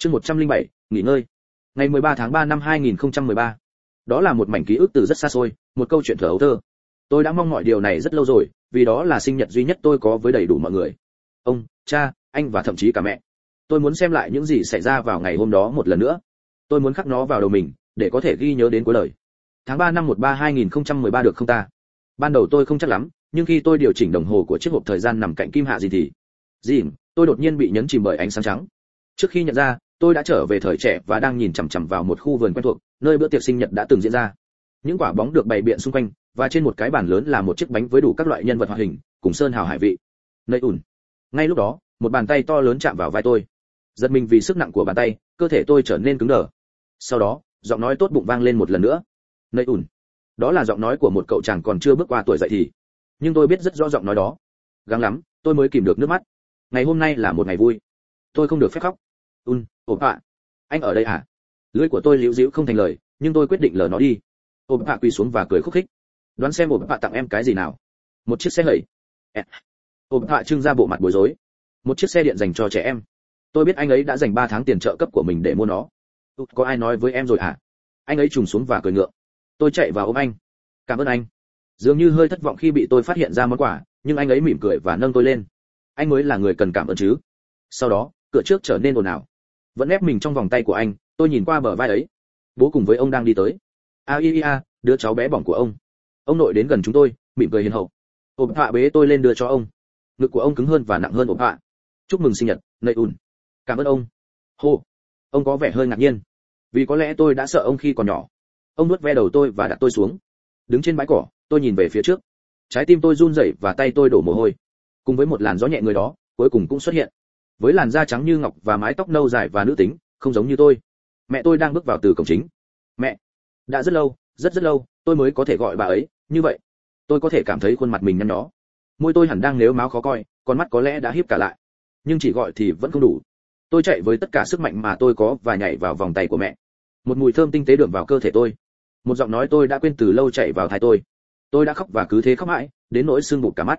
chương 107, nghỉ ngơi. Ngày 13 tháng 3 năm 2013. đó là một mảnh ký ức từ rất xa xôi một câu chuyện thở ấu thơ. Tôi đã mong mọi điều này rất lâu rồi vì đó là sinh nhật duy nhất tôi có với đầy đủ mọi người. Ông cha anh và thậm chí cả mẹ. Tôi muốn xem lại những gì xảy ra vào ngày hôm đó một lần nữa. Tôi muốn khắc nó vào đầu mình để có thể ghi nhớ đến cuối đời tháng 3 năm 13 2013 được không ta? Ban đầu tôi không chắc lắm nhưng khi tôi điều chỉnh đồng hồ của chiếc hộp thời gian nằm cạnh kim hạ gì thì gì tôi đột nhiên bị nhấn chìm bởi ánh sáng trắng. Trước khi nhận ra tôi đã trở về thời trẻ và đang nhìn chằm chằm vào một khu vườn quen thuộc, nơi bữa tiệc sinh nhật đã từng diễn ra. Những quả bóng được bày biện xung quanh, và trên một cái bàn lớn là một chiếc bánh với đủ các loại nhân vật hoạt hình, cùng sơn hào hải vị. Nơi ủn ngay lúc đó, một bàn tay to lớn chạm vào vai tôi. Giật mình vì sức nặng của bàn tay, cơ thể tôi trở nên cứng đờ. Sau đó, giọng nói tốt bụng vang lên một lần nữa. Nơi ủn đó là giọng nói của một cậu chàng còn chưa bước qua tuổi dậy thì. Nhưng tôi biết rất rõ giọng nói đó. Gắng lắm, tôi mới kìm được nước mắt. Ngày hôm nay là một ngày vui. Tôi không được phép khóc un ộp bạ. anh ở đây à? Lưỡi của tôi liễu dĩu không thành lời, nhưng tôi quyết định lờ nó đi. Ộp bạ quỳ xuống và cười khúc khích. Đoán xem ộp bạ tặng em cái gì nào. Một chiếc xe hẩy. Ộp bạ trưng ra bộ mặt bối rối. Một chiếc xe điện dành cho trẻ em. Tôi biết anh ấy đã dành 3 tháng tiền trợ cấp của mình để mua nó. Có ai nói với em rồi à? Anh ấy trùng xuống và cười ngượng. Tôi chạy vào ôm anh. Cảm ơn anh. Dường như hơi thất vọng khi bị tôi phát hiện ra món quà, nhưng anh ấy mỉm cười và nâng tôi lên. Anh mới là người cần cảm ơn chứ. Sau đó, cửa trước trở nên ồn ào vẫn ép mình trong vòng tay của anh, tôi nhìn qua bờ vai ấy. Bố cùng với ông đang đi tới. A, i a, đứa cháu bé bỏng của ông. Ông nội đến gần chúng tôi, mỉm cười hiền hậu. Ộp họa bế tôi lên đưa cho ông. Ngực của ông cứng hơn và nặng hơn ộp họa chúc mừng sinh nhật, nầy ùn. Cảm ơn ông. Hô. Ông có vẻ hơi ngạc nhiên. Vì có lẽ tôi đã sợ ông khi còn nhỏ. Ông nuốt ve đầu tôi và đặt tôi xuống. Đứng trên bãi cỏ, tôi nhìn về phía trước. Trái tim tôi run rẩy và tay tôi đổ mồ hôi. Cùng với một làn gió nhẹ người đó, cuối cùng cũng xuất hiện với làn da trắng như ngọc và mái tóc nâu dài và nữ tính, không giống như tôi. Mẹ tôi đang bước vào từ cổng chính. Mẹ, đã rất lâu, rất rất lâu, tôi mới có thể gọi bà ấy, như vậy. Tôi có thể cảm thấy khuôn mặt mình nhăn nhó. Môi tôi hẳn đang nếu máu khó coi, con mắt có lẽ đã hiếp cả lại. Nhưng chỉ gọi thì vẫn không đủ. Tôi chạy với tất cả sức mạnh mà tôi có và nhảy vào vòng tay của mẹ. Một mùi thơm tinh tế đượm vào cơ thể tôi. Một giọng nói tôi đã quên từ lâu chạy vào thai tôi. Tôi đã khóc và cứ thế khóc mãi, đến nỗi sưng bụt cả mắt.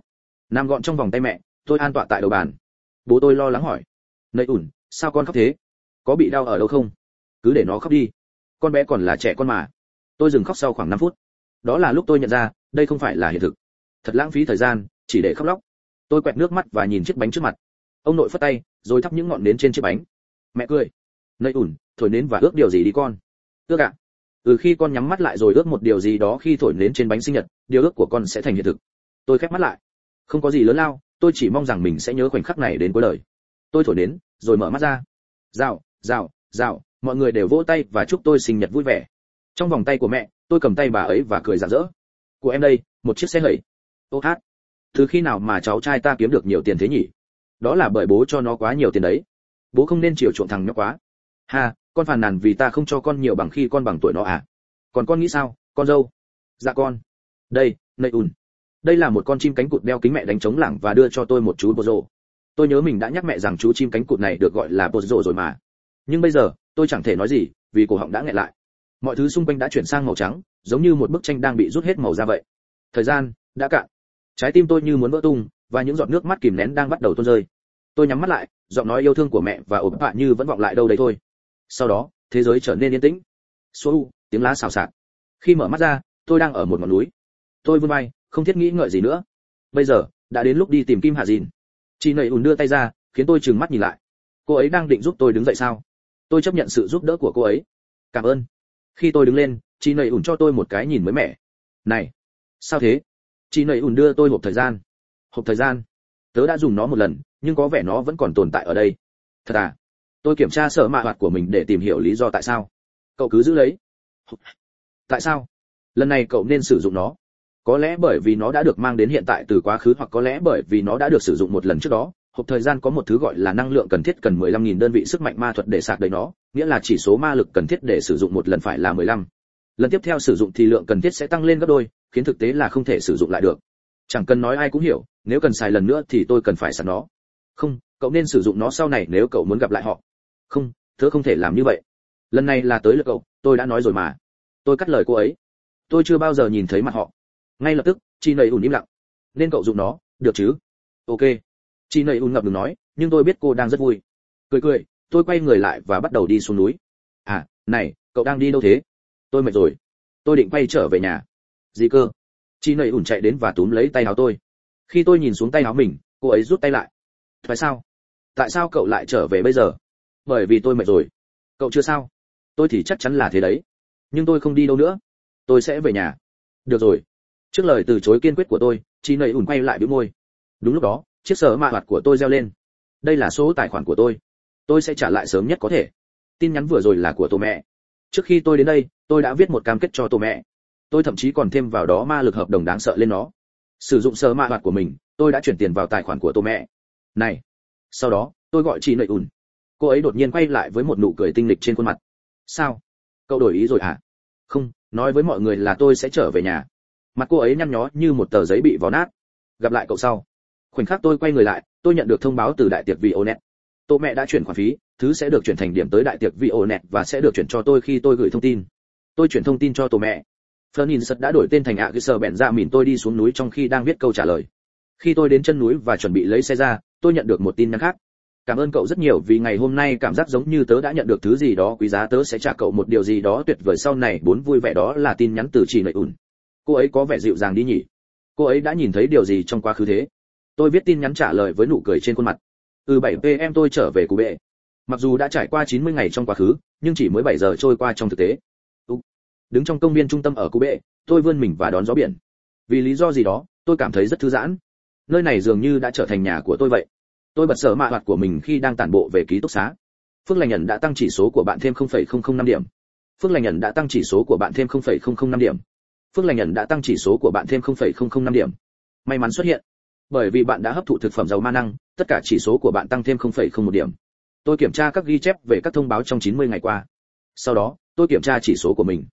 Nằm gọn trong vòng tay mẹ, tôi an tọa tại đầu bàn bố tôi lo lắng hỏi. Nậy ủn, sao con khóc thế? Có bị đau ở đâu không? Cứ để nó khóc đi. Con bé còn là trẻ con mà. Tôi dừng khóc sau khoảng 5 phút. Đó là lúc tôi nhận ra, đây không phải là hiện thực. Thật lãng phí thời gian, chỉ để khóc lóc. Tôi quẹt nước mắt và nhìn chiếc bánh trước mặt. Ông nội phất tay, rồi thắp những ngọn nến trên chiếc bánh. Mẹ cười. Nậy ủn, thổi nến và ước điều gì đi con? Ước ạ. Ừ khi con nhắm mắt lại rồi ước một điều gì đó khi thổi nến trên bánh sinh nhật, điều ước của con sẽ thành hiện thực. Tôi khép mắt lại. Không có gì lớn lao tôi chỉ mong rằng mình sẽ nhớ khoảnh khắc này đến cuối đời. Tôi thổi đến, rồi mở mắt ra. Rào rào rào mọi người đều vỗ tay và chúc tôi sinh nhật vui vẻ. Trong vòng tay của mẹ tôi cầm tay bà ấy và cười rạng rỡ. Của em đây một chiếc xe hẩy. Ô hát. Từ khi nào mà cháu trai ta kiếm được nhiều tiền thế nhỉ? Đó là bởi bố cho nó quá nhiều tiền đấy. Bố không nên chiều chuộng thằng nhóc quá. Ha con phàn nàn vì ta không cho con nhiều bằng khi con bằng tuổi nó à? Còn con nghĩ sao? Con dâu? Dạ con. Đây nậy ùn đây là một con chim cánh cụt đeo kính mẹ đánh trống lẳng và đưa cho tôi một chú bồ rồ tôi nhớ mình đã nhắc mẹ rằng chú chim cánh cụt này được gọi là bồ rô rồi mà. Nhưng bây giờ, tôi chẳng thể nói gì, vì cổ họng đã nghẹn lại. Mọi thứ xung quanh đã chuyển sang màu trắng, giống như một bức tranh đang bị rút hết màu ra vậy. Thời gian đã cạn. Trái tim tôi như muốn vỡ tung, và những giọt nước mắt kìm nén đang bắt đầu tuôn rơi. Tôi nhắm mắt lại, giọng nói yêu thương của mẹ và ốm bạ như vẫn vọng lại đâu đấy thôi. Sau đó, thế giới trở nên yên tĩnh. Xô tiếng lá xào xạc. Khi mở mắt ra, tôi đang ở một ngọn núi. Tôi vươn vai không thiết nghĩ ngợi gì nữa. Bây giờ, đã đến lúc đi tìm kim hạ dìn. Chị nầy ùn đưa tay ra, khiến tôi trừng mắt nhìn lại. Cô ấy đang định giúp tôi đứng dậy sao? Tôi chấp nhận sự giúp đỡ của cô ấy. Cảm ơn. Khi tôi đứng lên, chị nầy ùn cho tôi một cái nhìn mới mẻ. Này, sao thế? Chị nầy ùn đưa tôi hộp thời gian. Hộp thời gian? Tớ đã dùng nó một lần, nhưng có vẻ nó vẫn còn tồn tại ở đây. Thật à? Tôi kiểm tra sở mạ hoạt của mình để tìm hiểu lý do tại sao. Cậu cứ giữ lấy. Tại sao? Lần này cậu nên sử dụng nó có lẽ bởi vì nó đã được mang đến hiện tại từ quá khứ hoặc có lẽ bởi vì nó đã được sử dụng một lần trước đó, hộp thời gian có một thứ gọi là năng lượng cần thiết cần 15.000 đơn vị sức mạnh ma thuật để sạc đầy nó, nghĩa là chỉ số ma lực cần thiết để sử dụng một lần phải là 15. lần tiếp theo sử dụng thì lượng cần thiết sẽ tăng lên gấp đôi, khiến thực tế là không thể sử dụng lại được. Chẳng cần nói ai cũng hiểu, nếu cần xài lần nữa thì tôi cần phải sạc nó. Không, cậu nên sử dụng nó sau này nếu cậu muốn gặp lại họ. Không tớ không thể làm như vậy. Lần này là tới lượt cậu, tôi đã nói rồi mà. Tôi cắt lời cô ấy. Tôi chưa bao giờ nhìn thấy mặt họ ngay lập tức chị nầy ùn im lặng. Nên cậu dùng nó, được chứ? Ok. Chị nầy ùn ngập ngừng nói, nhưng tôi biết cô đang rất vui. Cười cười, tôi quay người lại và bắt đầu đi xuống núi. À này, cậu đang đi đâu thế? Tôi mệt rồi. Tôi định quay trở về nhà. Gì cơ? Chị nầy ủn chạy đến và túm lấy tay áo tôi. Khi tôi nhìn xuống tay áo mình, cô ấy rút tay lại. Tại sao? Tại sao cậu lại trở về bây giờ? Bởi vì tôi mệt rồi. Cậu chưa sao? Tôi thì chắc chắn là thế đấy. Nhưng tôi không đi đâu nữa. Tôi sẽ về nhà. Được rồi trước lời từ chối kiên quyết của tôi chị nầy ủn quay lại bĩu môi. Đúng lúc đó, chiếc sở mạ hoạt của tôi reo lên. Đây là số tài khoản của tôi. Tôi sẽ trả lại sớm nhất có thể. Tin nhắn vừa rồi là của tổ mẹ. Trước khi tôi đến đây, tôi đã viết một cam kết cho tổ mẹ. Tôi thậm chí còn thêm vào đó ma lực hợp đồng đáng sợ lên nó. Sử dụng sở mạ hoạt của mình, tôi đã chuyển tiền vào tài khoản của tổ mẹ. Này! Sau đó, tôi gọi chị nầy ùn. Cô ấy đột nhiên quay lại với một nụ cười tinh lịch trên khuôn mặt. Sao? Cậu đổi ý rồi hả? Không, nói với mọi người là tôi sẽ trở về nhà mặt cô ấy nhăn nhó như một tờ giấy bị vò nát. Gặp lại cậu sau. Khoảnh khắc tôi quay người lại, tôi nhận được thông báo từ đại tiệc vì ô net tô mẹ đã chuyển khoản phí, thứ sẽ được chuyển thành điểm tới đại tiệc vì ô và sẽ được chuyển cho tôi khi tôi gửi thông tin. Tôi chuyển thông tin cho tô mẹ. Fernin đã đổi tên thành ạ cái sờ bẹn ra mìn tôi đi xuống núi trong khi đang viết câu trả lời. Khi tôi đến chân núi và chuẩn bị lấy xe ra, tôi nhận được một tin nhắn khác. Cảm ơn cậu rất nhiều vì ngày hôm nay cảm giác giống như tớ đã nhận được thứ gì đó, quý giá tớ sẽ trả cậu một điều gì đó tuyệt vời. Sau này, bốn vui vẻ đó là tin nhắn từ chị nợi ủn cô ấy có vẻ dịu dàng đi nhỉ? Cô ấy đã nhìn thấy điều gì trong quá khứ thế? Tôi viết tin nhắn trả lời với nụ cười trên khuôn mặt. Từ 7 pm tôi trở về cụ bệ. Mặc dù đã trải qua 90 ngày trong quá khứ nhưng chỉ mới 7 giờ trôi qua trong thực tế. Ừ. Đứng trong công viên trung tâm ở cụ bệ tôi vươn mình và đón gió biển. Vì lý do gì đó tôi cảm thấy rất thư giãn. Nơi này dường như đã trở thành nhà của tôi vậy. Tôi bật sở mạ hoạt của mình khi đang tản bộ về ký túc xá. Phước lành nhận đã tăng chỉ số của bạn thêm 0,005 điểm. Phước lành nhận đã tăng chỉ số của bạn thêm 0,005 điểm phước lành nhận đã tăng chỉ số của bạn thêm 0,005 điểm. May mắn xuất hiện. Bởi vì bạn đã hấp thụ thực phẩm giàu ma năng tất cả chỉ số của bạn tăng thêm 0,01 điểm. Tôi kiểm tra các ghi chép về các thông báo trong 90 ngày qua. Sau đó tôi kiểm tra chỉ số của mình.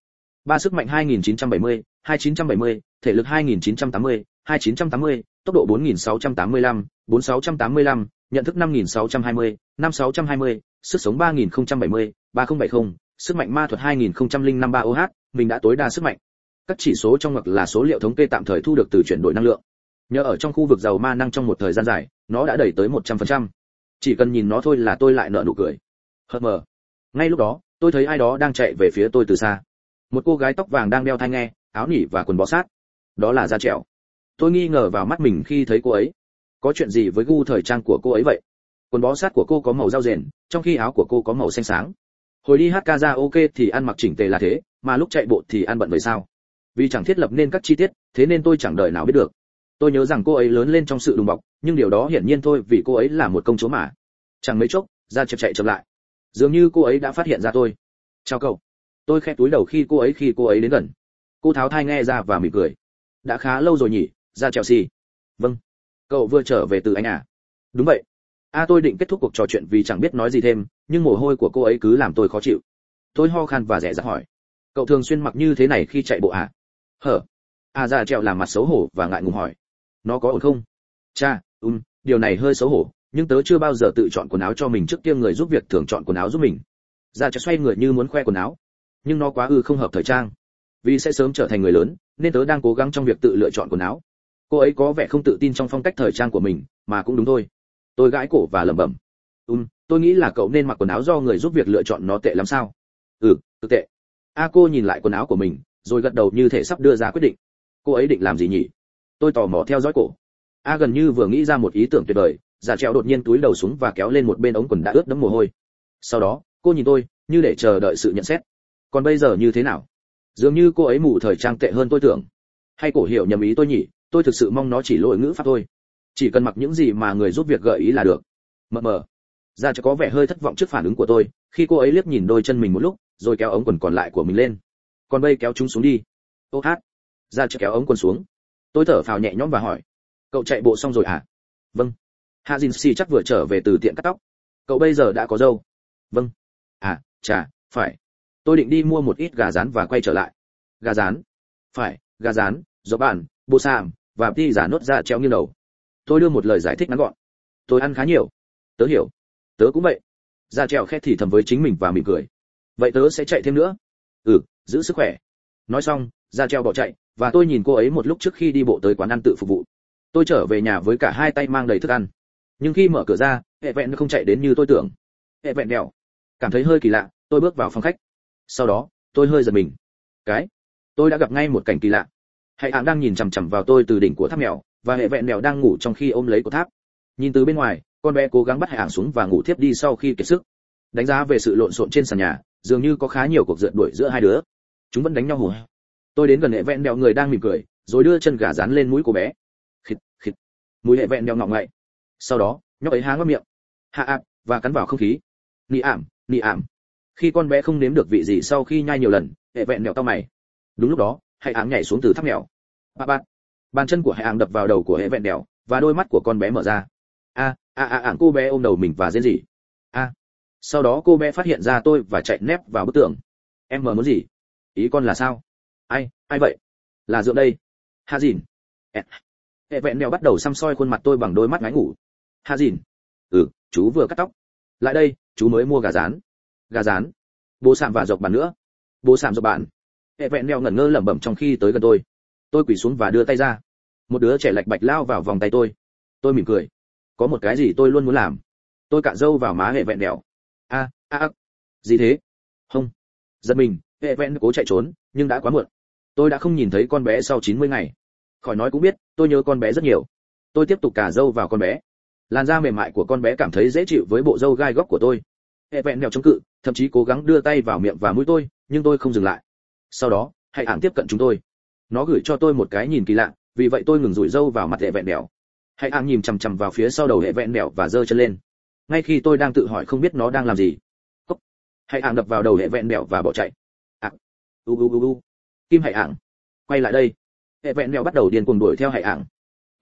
Ba sức mạnh 2970, 2970, thể lực 2980, 2980, tốc độ 4685, 4685, nhận thức 5620, 5620, sức sống 3070, 3070, sức mạnh ma thuật 2005 3 OH, mình đã tối đa sức mạnh. Các chỉ số trong ngực là số liệu thống kê tạm thời thu được từ chuyển đổi năng lượng. Nhờ ở trong khu vực giàu ma năng trong một thời gian dài, nó đã đẩy tới 100%. Chỉ cần nhìn nó thôi là tôi lại nở nụ cười. Hờ mờ. Ngay lúc đó, tôi thấy ai đó đang chạy về phía tôi từ xa. Một cô gái tóc vàng đang đeo tai nghe, áo nỉ và quần bó sát. Đó là Gia Trẻo. Tôi nghi ngờ vào mắt mình khi thấy cô ấy. Có chuyện gì với gu thời trang của cô ấy vậy? Quần bó sát của cô có màu dao rền, trong khi áo của cô có màu xanh sáng. Hồi đi hát karaoke thì ăn mặc chỉnh tề là thế, mà lúc chạy bộ thì ăn bận vậy sao? Vì chẳng thiết lập nên các chi tiết, thế nên tôi chẳng đợi nào biết được. Tôi nhớ rằng cô ấy lớn lên trong sự đùm bọc nhưng điều đó hiển nhiên thôi vì cô ấy là một công chúa mà. Chẳng mấy chốc ra chậm chạy chậm lại. Dường như cô ấy đã phát hiện ra tôi. Chào cậu. Tôi khẽ túi đầu khi cô ấy khi cô ấy đến gần. Cô tháo thai nghe ra và mỉm cười. Đã khá lâu rồi nhỉ ra chelsea vâng. Cậu vừa trở về từ anh à? Đúng vậy. A tôi định kết thúc cuộc trò chuyện vì chẳng biết nói gì thêm nhưng mồ hôi của cô ấy cứ làm tôi khó chịu. Tôi ho khan và rẻ rặt hỏi. Cậu thường xuyên mặc như thế này khi chạy bộ à? Hở? A dạ ra treo làm mặt xấu hổ và ngại ngùng hỏi. Nó có ổn không? Cha um điều này hơi xấu hổ, nhưng tớ chưa bao giờ tự chọn quần áo cho mình trước kia người giúp việc thường chọn quần áo giúp mình. Dạ ra cho xoay người như muốn khoe quần áo, nhưng nó quá ư không hợp thời trang. Vì sẽ sớm trở thành người lớn, nên tớ đang cố gắng trong việc tự lựa chọn quần áo. Cô ấy có vẻ không tự tin trong phong cách thời trang của mình, mà cũng đúng thôi. Tôi gãi cổ và lẩm bẩm. Um tôi nghĩ là cậu nên mặc quần áo do người giúp việc lựa chọn nó tệ lắm sao? Ừ thực tệ. A cô nhìn lại quần áo của mình rồi gật đầu như thể sắp đưa ra quyết định. Cô ấy định làm gì nhỉ? Tôi tò mò theo dõi cổ. A gần như vừa nghĩ ra một ý tưởng tuyệt vời, giả treo đột nhiên túi đầu xuống và kéo lên một bên ống quần đã ướt đẫm mồ hôi. Sau đó, cô nhìn tôi, như để chờ đợi sự nhận xét. Còn bây giờ như thế nào? Dường như cô ấy mù thời trang tệ hơn tôi tưởng. Hay cổ hiểu nhầm ý tôi nhỉ? Tôi thực sự mong nó chỉ lỗi ngữ pháp thôi. Chỉ cần mặc những gì mà người giúp việc gợi ý là được. Mờ mờ. Ra cho có vẻ hơi thất vọng trước phản ứng của tôi, khi cô ấy liếc nhìn đôi chân mình một lúc, rồi kéo ống quần còn lại của mình lên còn bây kéo chúng xuống đi. Ô hát. Ra chợ kéo ống quần xuống. Tôi thở phào nhẹ nhõm và hỏi. Cậu chạy bộ xong rồi à vâng. Hạ dìn xì chắc vừa trở về từ tiệm cắt tóc. Cậu bây giờ đã có dâu. Vâng. À chà, phải. Tôi định đi mua một ít gà rán và quay trở lại. Gà rán. Phải, gà rán gió bàn, bồ sàm và đi giả nốt ra treo nghiêng đầu. Tôi đưa một lời giải thích ngắn gọn. Tôi ăn khá nhiều. Tớ hiểu. Tớ cũng vậy. Ra treo khét thì thầm với chính mình và mỉm cười. Vậy tớ sẽ chạy thêm nữa? Ừ giữ sức khỏe. Nói xong ra treo bỏ chạy, và tôi nhìn cô ấy một lúc trước khi đi bộ tới quán ăn tự phục vụ. Tôi trở về nhà với cả hai tay mang đầy thức ăn. Nhưng khi mở cửa ra, hệ vẹn không chạy đến như tôi tưởng. Hệ vẹn đèo. Cảm thấy hơi kỳ lạ, tôi bước vào phòng khách. Sau đó, tôi hơi giật mình. Cái? Tôi đã gặp ngay một cảnh kỳ lạ. Hệ ạng đang nhìn chằm chằm vào tôi từ đỉnh của tháp mèo, và hệ vẹn mèo đang ngủ trong khi ôm lấy của tháp. Nhìn từ bên ngoài, con bé cố gắng bắt hệ ạng xuống và ngủ thiếp đi sau khi kiệt sức. Đánh giá về sự lộn xộn trên sàn nhà, dường như có khá nhiều cuộc rượt đuổi giữa hai đứa chúng vẫn đánh nhau hùa tôi đến gần hệ vẹn đèo người đang mỉm cười, rồi đưa chân gà dán lên mũi cô bé. Khịt khịt. Mũi hệ vẹn đèo ngọng ngậy. Sau đó, nhóc ấy há ngóc miệng. Hạ ạp, và cắn vào không khí. Nị ảm nị ảm. Khi con bé không nếm được vị gì sau khi nhai nhiều lần, hệ vẹn đèo tao mày. Đúng lúc đó hãy áng nhảy xuống từ tháp mèo ba ba bàn chân của hệ áng đập vào đầu của hệ vẹn đèo và đôi mắt của con bé mở ra. A a a áng cô bé ôm đầu mình và rên rỉ. A. Sau đó cô bé phát hiện ra tôi và chạy nép vào bức tường. Em mờ muốn gì? Ý con là sao? Ai ai vậy? Là dượng đây. Hạ dìn. Hệ vẹn đèo bắt đầu xăm soi khuôn mặt tôi bằng đôi mắt ngáy ngủ. Hạ dìn. Ừ chú vừa cắt tóc. Lại đây, chú mới mua gà rán. Gà rán. Bố sạm và dọc bàn nữa. Bố sạm dọc bạn hệ vẹn mèo ngẩn ngơ lẩm bẩm trong khi tới gần tôi. Tôi quỳ xuống và đưa tay ra. Một đứa trẻ lạch bạch lao vào vòng tay tôi. Tôi mỉm cười. Có một cái gì tôi luôn muốn làm. Tôi cạ râu vào má hệ vẹn đèo a a a. Gì thế? Không giật mình hệ vẹn cố chạy trốn, nhưng đã quá muộn. Tôi đã không nhìn thấy con bé sau 90 ngày. Khỏi nói cũng biết, tôi nhớ con bé rất nhiều. Tôi tiếp tục cà dâu vào con bé. Làn da mềm mại của con bé cảm thấy dễ chịu với bộ dâu gai góc của tôi. Hệ vẹn mèo chống cự, thậm chí cố gắng đưa tay vào miệng và mũi tôi, nhưng tôi không dừng lại. Sau đó, hãy ảm tiếp cận chúng tôi. Nó gửi cho tôi một cái nhìn kỳ lạ, vì vậy tôi ngừng rủi dâu vào mặt hệ vẹn mèo. Hãy ảm nhìn chằm chằm vào phía sau đầu hệ vẹn mèo và giơ chân lên. Ngay khi tôi đang tự hỏi không biết nó đang làm gì. Hãy ảm đập vào đầu hệ vẹn mèo và bỏ chạy u u u u. Kim Hải ảng. Quay lại đây. Hệ vẹn mèo bắt đầu điên cuồng đuổi theo Hải ảng.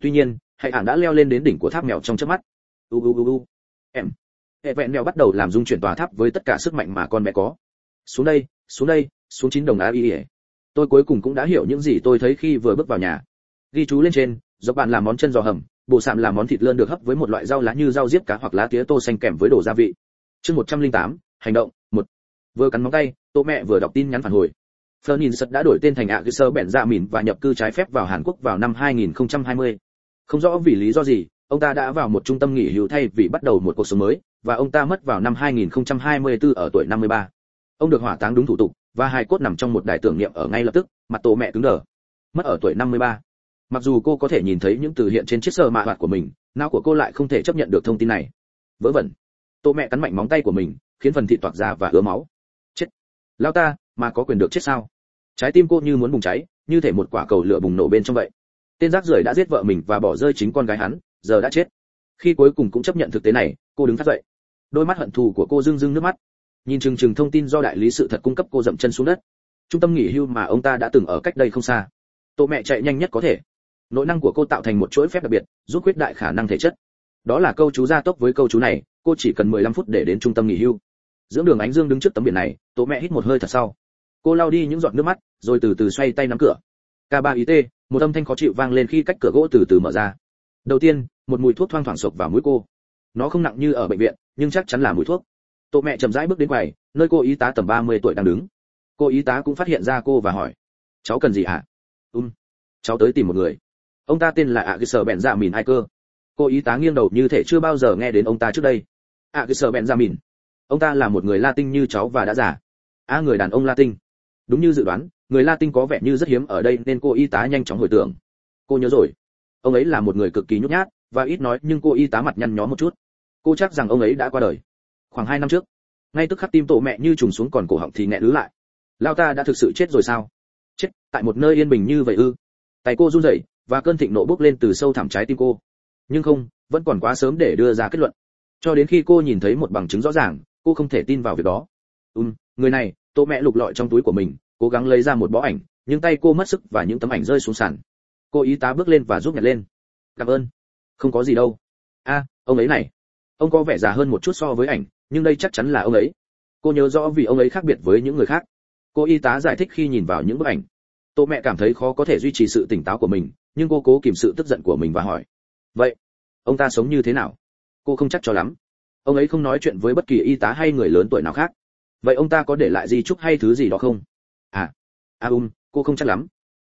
Tuy nhiên Hải ảng đã leo lên đến đỉnh của tháp mèo trong chớp mắt. U u u u. Em. Hệ vẹn mèo bắt đầu làm dung chuyển tòa tháp với tất cả sức mạnh mà con mẹ có. Xuống đây xuống đây xuống chín đồng á y tôi cuối cùng cũng đã hiểu những gì tôi thấy khi vừa bước vào nhà. Ghi chú lên trên dọc bạn làm món chân giò hầm bộ sạm làm món thịt lươn được hấp với một loại rau lá như rau diếp cá hoặc lá tía tô xanh kèm với đồ gia vị. Chương 108, hành động một. Vừa cắn móng tay tô mẹ vừa đọc tin nhắn phản hồi. Fernin đã đổi tên thành ạ sơ bèn dạ mìn và nhập cư trái phép vào Hàn Quốc vào năm 2020. Không rõ vì lý do gì, ông ta đã vào một trung tâm nghỉ hưu thay vì bắt đầu một cuộc sống mới, và ông ta mất vào năm 2024 ở tuổi 53. Ông được hỏa táng đúng thủ tục, và hài cốt nằm trong một đài tưởng niệm ở ngay lập tức, mặt tổ mẹ cứng đờ. Mất ở tuổi 53. Mặc dù cô có thể nhìn thấy những từ hiện trên chiếc sờ mạ hoạt của mình, não của cô lại không thể chấp nhận được thông tin này. Vớ vẩn. Tổ mẹ cắn mạnh móng tay của mình, khiến phần thịt toạc ra và ứa máu. Chết. Lao ta, mà có quyền được chết sao? Trái tim cô như muốn bùng cháy, như thể một quả cầu lửa bùng nổ bên trong vậy. Tên rác rưởi đã giết vợ mình và bỏ rơi chính con gái hắn, giờ đã chết. Khi cuối cùng cũng chấp nhận thực tế này, cô đứng phát dậy. Đôi mắt hận thù của cô rưng rưng nước mắt, nhìn chừng chừng thông tin do đại lý sự thật cung cấp cô dậm chân xuống đất. Trung tâm nghỉ hưu mà ông ta đã từng ở cách đây không xa. Tổ mẹ chạy nhanh nhất có thể. Nội năng của cô tạo thành một chuỗi phép đặc biệt giúp quyết đại khả năng thể chất. Đó là câu chú gia tốc với câu chú này cô chỉ cần 15 phút để đến trung tâm nghỉ hưu. Dưỡng đường ánh dương đứng trước tấm biển này tổ mẹ hít một hơi thật sau cô lau đi những giọt nước mắt rồi từ từ xoay tay nắm cửa k 3 it một âm thanh khó chịu vang lên khi cách cửa gỗ từ từ mở ra đầu tiên một mùi thuốc thoang thoảng sộc vào mũi cô nó không nặng như ở bệnh viện nhưng chắc chắn là mùi thuốc Tô mẹ chậm rãi bước đến quầy, nơi cô y tá tầm 30 tuổi đang đứng. Cô y tá cũng phát hiện ra cô và hỏi: "Cháu cần gì à? "Um, cháu tới tìm một người." Ông ta tên là ạ cái sở bẹn dạ mìn ai cơ. Cô y tá nghiêng đầu như thể chưa bao giờ nghe đến ông ta trước đây. ạ cái sở bẹn dạ mìn. Ông ta là một người Latin như cháu và đã già. À người đàn ông Latin. Đúng như dự đoán, người La tinh có vẻ như rất hiếm ở đây nên cô y tá nhanh chóng hồi tưởng. Cô nhớ rồi. Ông ấy là một người cực kỳ nhút nhát và ít nói nhưng cô y tá mặt nhăn nhó một chút. Cô chắc rằng ông ấy đã qua đời. Khoảng hai năm trước ngay tức khắc tim tổ mẹ như trùng xuống còn cổ họng thì nghẹn lứ lại. Lao ta đã thực sự chết rồi sao? Chết tại một nơi yên bình như vậy ư? Tay cô run rẩy và cơn thịnh nộ bốc lên từ sâu thẳm trái tim cô. Nhưng không vẫn còn quá sớm để đưa ra kết luận. Cho đến khi cô nhìn thấy một bằng chứng rõ ràng cô không thể tin vào việc đó. Ừm người này Tô mẹ lục lọi trong túi của mình, cố gắng lấy ra một bó ảnh, nhưng tay cô mất sức và những tấm ảnh rơi xuống sàn. Cô y tá bước lên và giúp nhặt lên. Cảm ơn. Không có gì đâu. A, ông ấy này. Ông có vẻ già hơn một chút so với ảnh, nhưng đây chắc chắn là ông ấy. Cô nhớ rõ vì ông ấy khác biệt với những người khác. Cô y tá giải thích khi nhìn vào những bức ảnh. Tô mẹ cảm thấy khó có thể duy trì sự tỉnh táo của mình, nhưng cô cố kìm sự tức giận của mình và hỏi. Vậy, ông ta sống như thế nào? Cô không chắc cho lắm. Ông ấy không nói chuyện với bất kỳ y tá hay người lớn tuổi nào khác vậy ông ta có để lại di chúc hay thứ gì đó không? À à um cô không chắc lắm.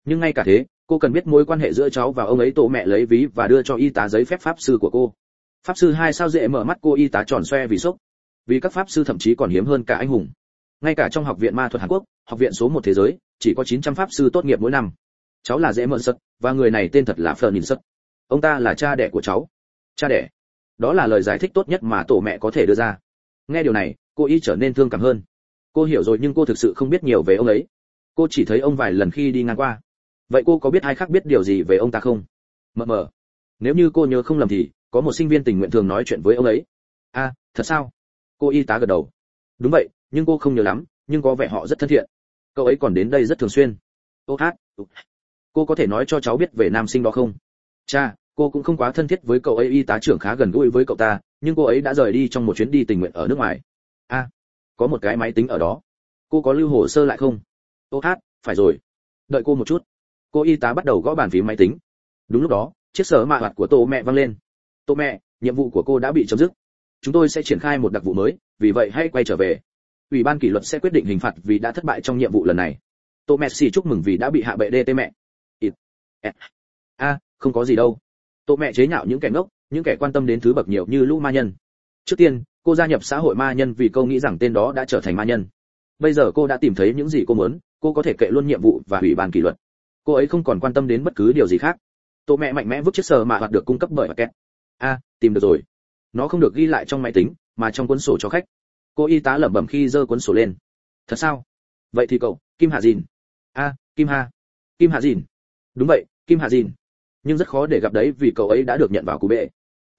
Nhưng ngay cả thế, cô cần biết mối quan hệ giữa cháu và ông ấy tổ mẹ lấy ví và đưa cho y tá giấy phép pháp sư của cô. Pháp sư hai sao dễ mở mắt cô y tá tròn xoe vì sốc. Vì các pháp sư thậm chí còn hiếm hơn cả anh hùng. Ngay cả trong học viện ma thuật hàn quốc, học viện số một thế giới, chỉ có 900 pháp sư tốt nghiệp mỗi năm. Cháu là dễ mượn sật, và người này tên thật là phờ nhìn sật. Ông ta là cha đẻ của cháu. Cha đẻ. Đó là lời giải thích tốt nhất mà tổ mẹ có thể đưa ra nghe điều này cô y trở nên thương cảm hơn. Cô hiểu rồi nhưng cô thực sự không biết nhiều về ông ấy. Cô chỉ thấy ông vài lần khi đi ngang qua. Vậy cô có biết ai khác biết điều gì về ông ta không? Mờ mờ. Nếu như cô nhớ không lầm thì có một sinh viên tình nguyện thường nói chuyện với ông ấy. A à, thật sao? Cô y tá gật đầu. Đúng vậy nhưng cô không nhớ lắm nhưng có vẻ họ rất thân thiện. Cậu ấy còn đến đây rất thường xuyên. Ô hát cô có thể nói cho cháu biết về nam sinh đó không? Cha cô cũng không quá thân thiết với cậu ấy y tá trưởng khá gần gũi với cậu ta nhưng cô ấy đã rời đi trong một chuyến đi tình nguyện ở nước ngoài. A à, có một cái máy tính ở đó. Cô có lưu hồ sơ lại không? Ô hát phải rồi. Đợi cô một chút. Cô y tá bắt đầu gõ bàn phím máy tính. Đúng lúc đó chiếc sở mạ hoạt của tô mẹ văng lên. Tô mẹ nhiệm vụ của cô đã bị chấm dứt. Chúng tôi sẽ triển khai một đặc vụ mới vì vậy hãy quay trở về. Ủy ban kỷ luật sẽ quyết định hình phạt vì đã thất bại trong nhiệm vụ lần này. Tô mẹ xì chúc mừng vì đã bị hạ bệ đê tê mẹ. A không có gì đâu. Tô mẹ chế nhạo những kẻ ngốc những kẻ quan tâm đến thứ bậc nhiều như lũ ma nhân. Trước tiên, cô gia nhập xã hội ma nhân vì cô nghĩ rằng tên đó đã trở thành ma nhân. Bây giờ cô đã tìm thấy những gì cô muốn, cô có thể kệ luôn nhiệm vụ và ủy ban kỷ luật. Cô ấy không còn quan tâm đến bất cứ điều gì khác. Tổ mẹ mạnh mẽ vứt chiếc sờ mà hoạt được cung cấp bởi két a, tìm được rồi. Nó không được ghi lại trong máy tính, mà trong cuốn sổ cho khách. Cô y tá lẩm bẩm khi giơ cuốn sổ lên. Thật sao? Vậy thì cậu, kim hạ dìn. A, kim Hà. kim hạ dìn. Đúng vậy, kim hạ dìn nhưng rất khó để gặp đấy vì cậu ấy đã được nhận vào cú bệ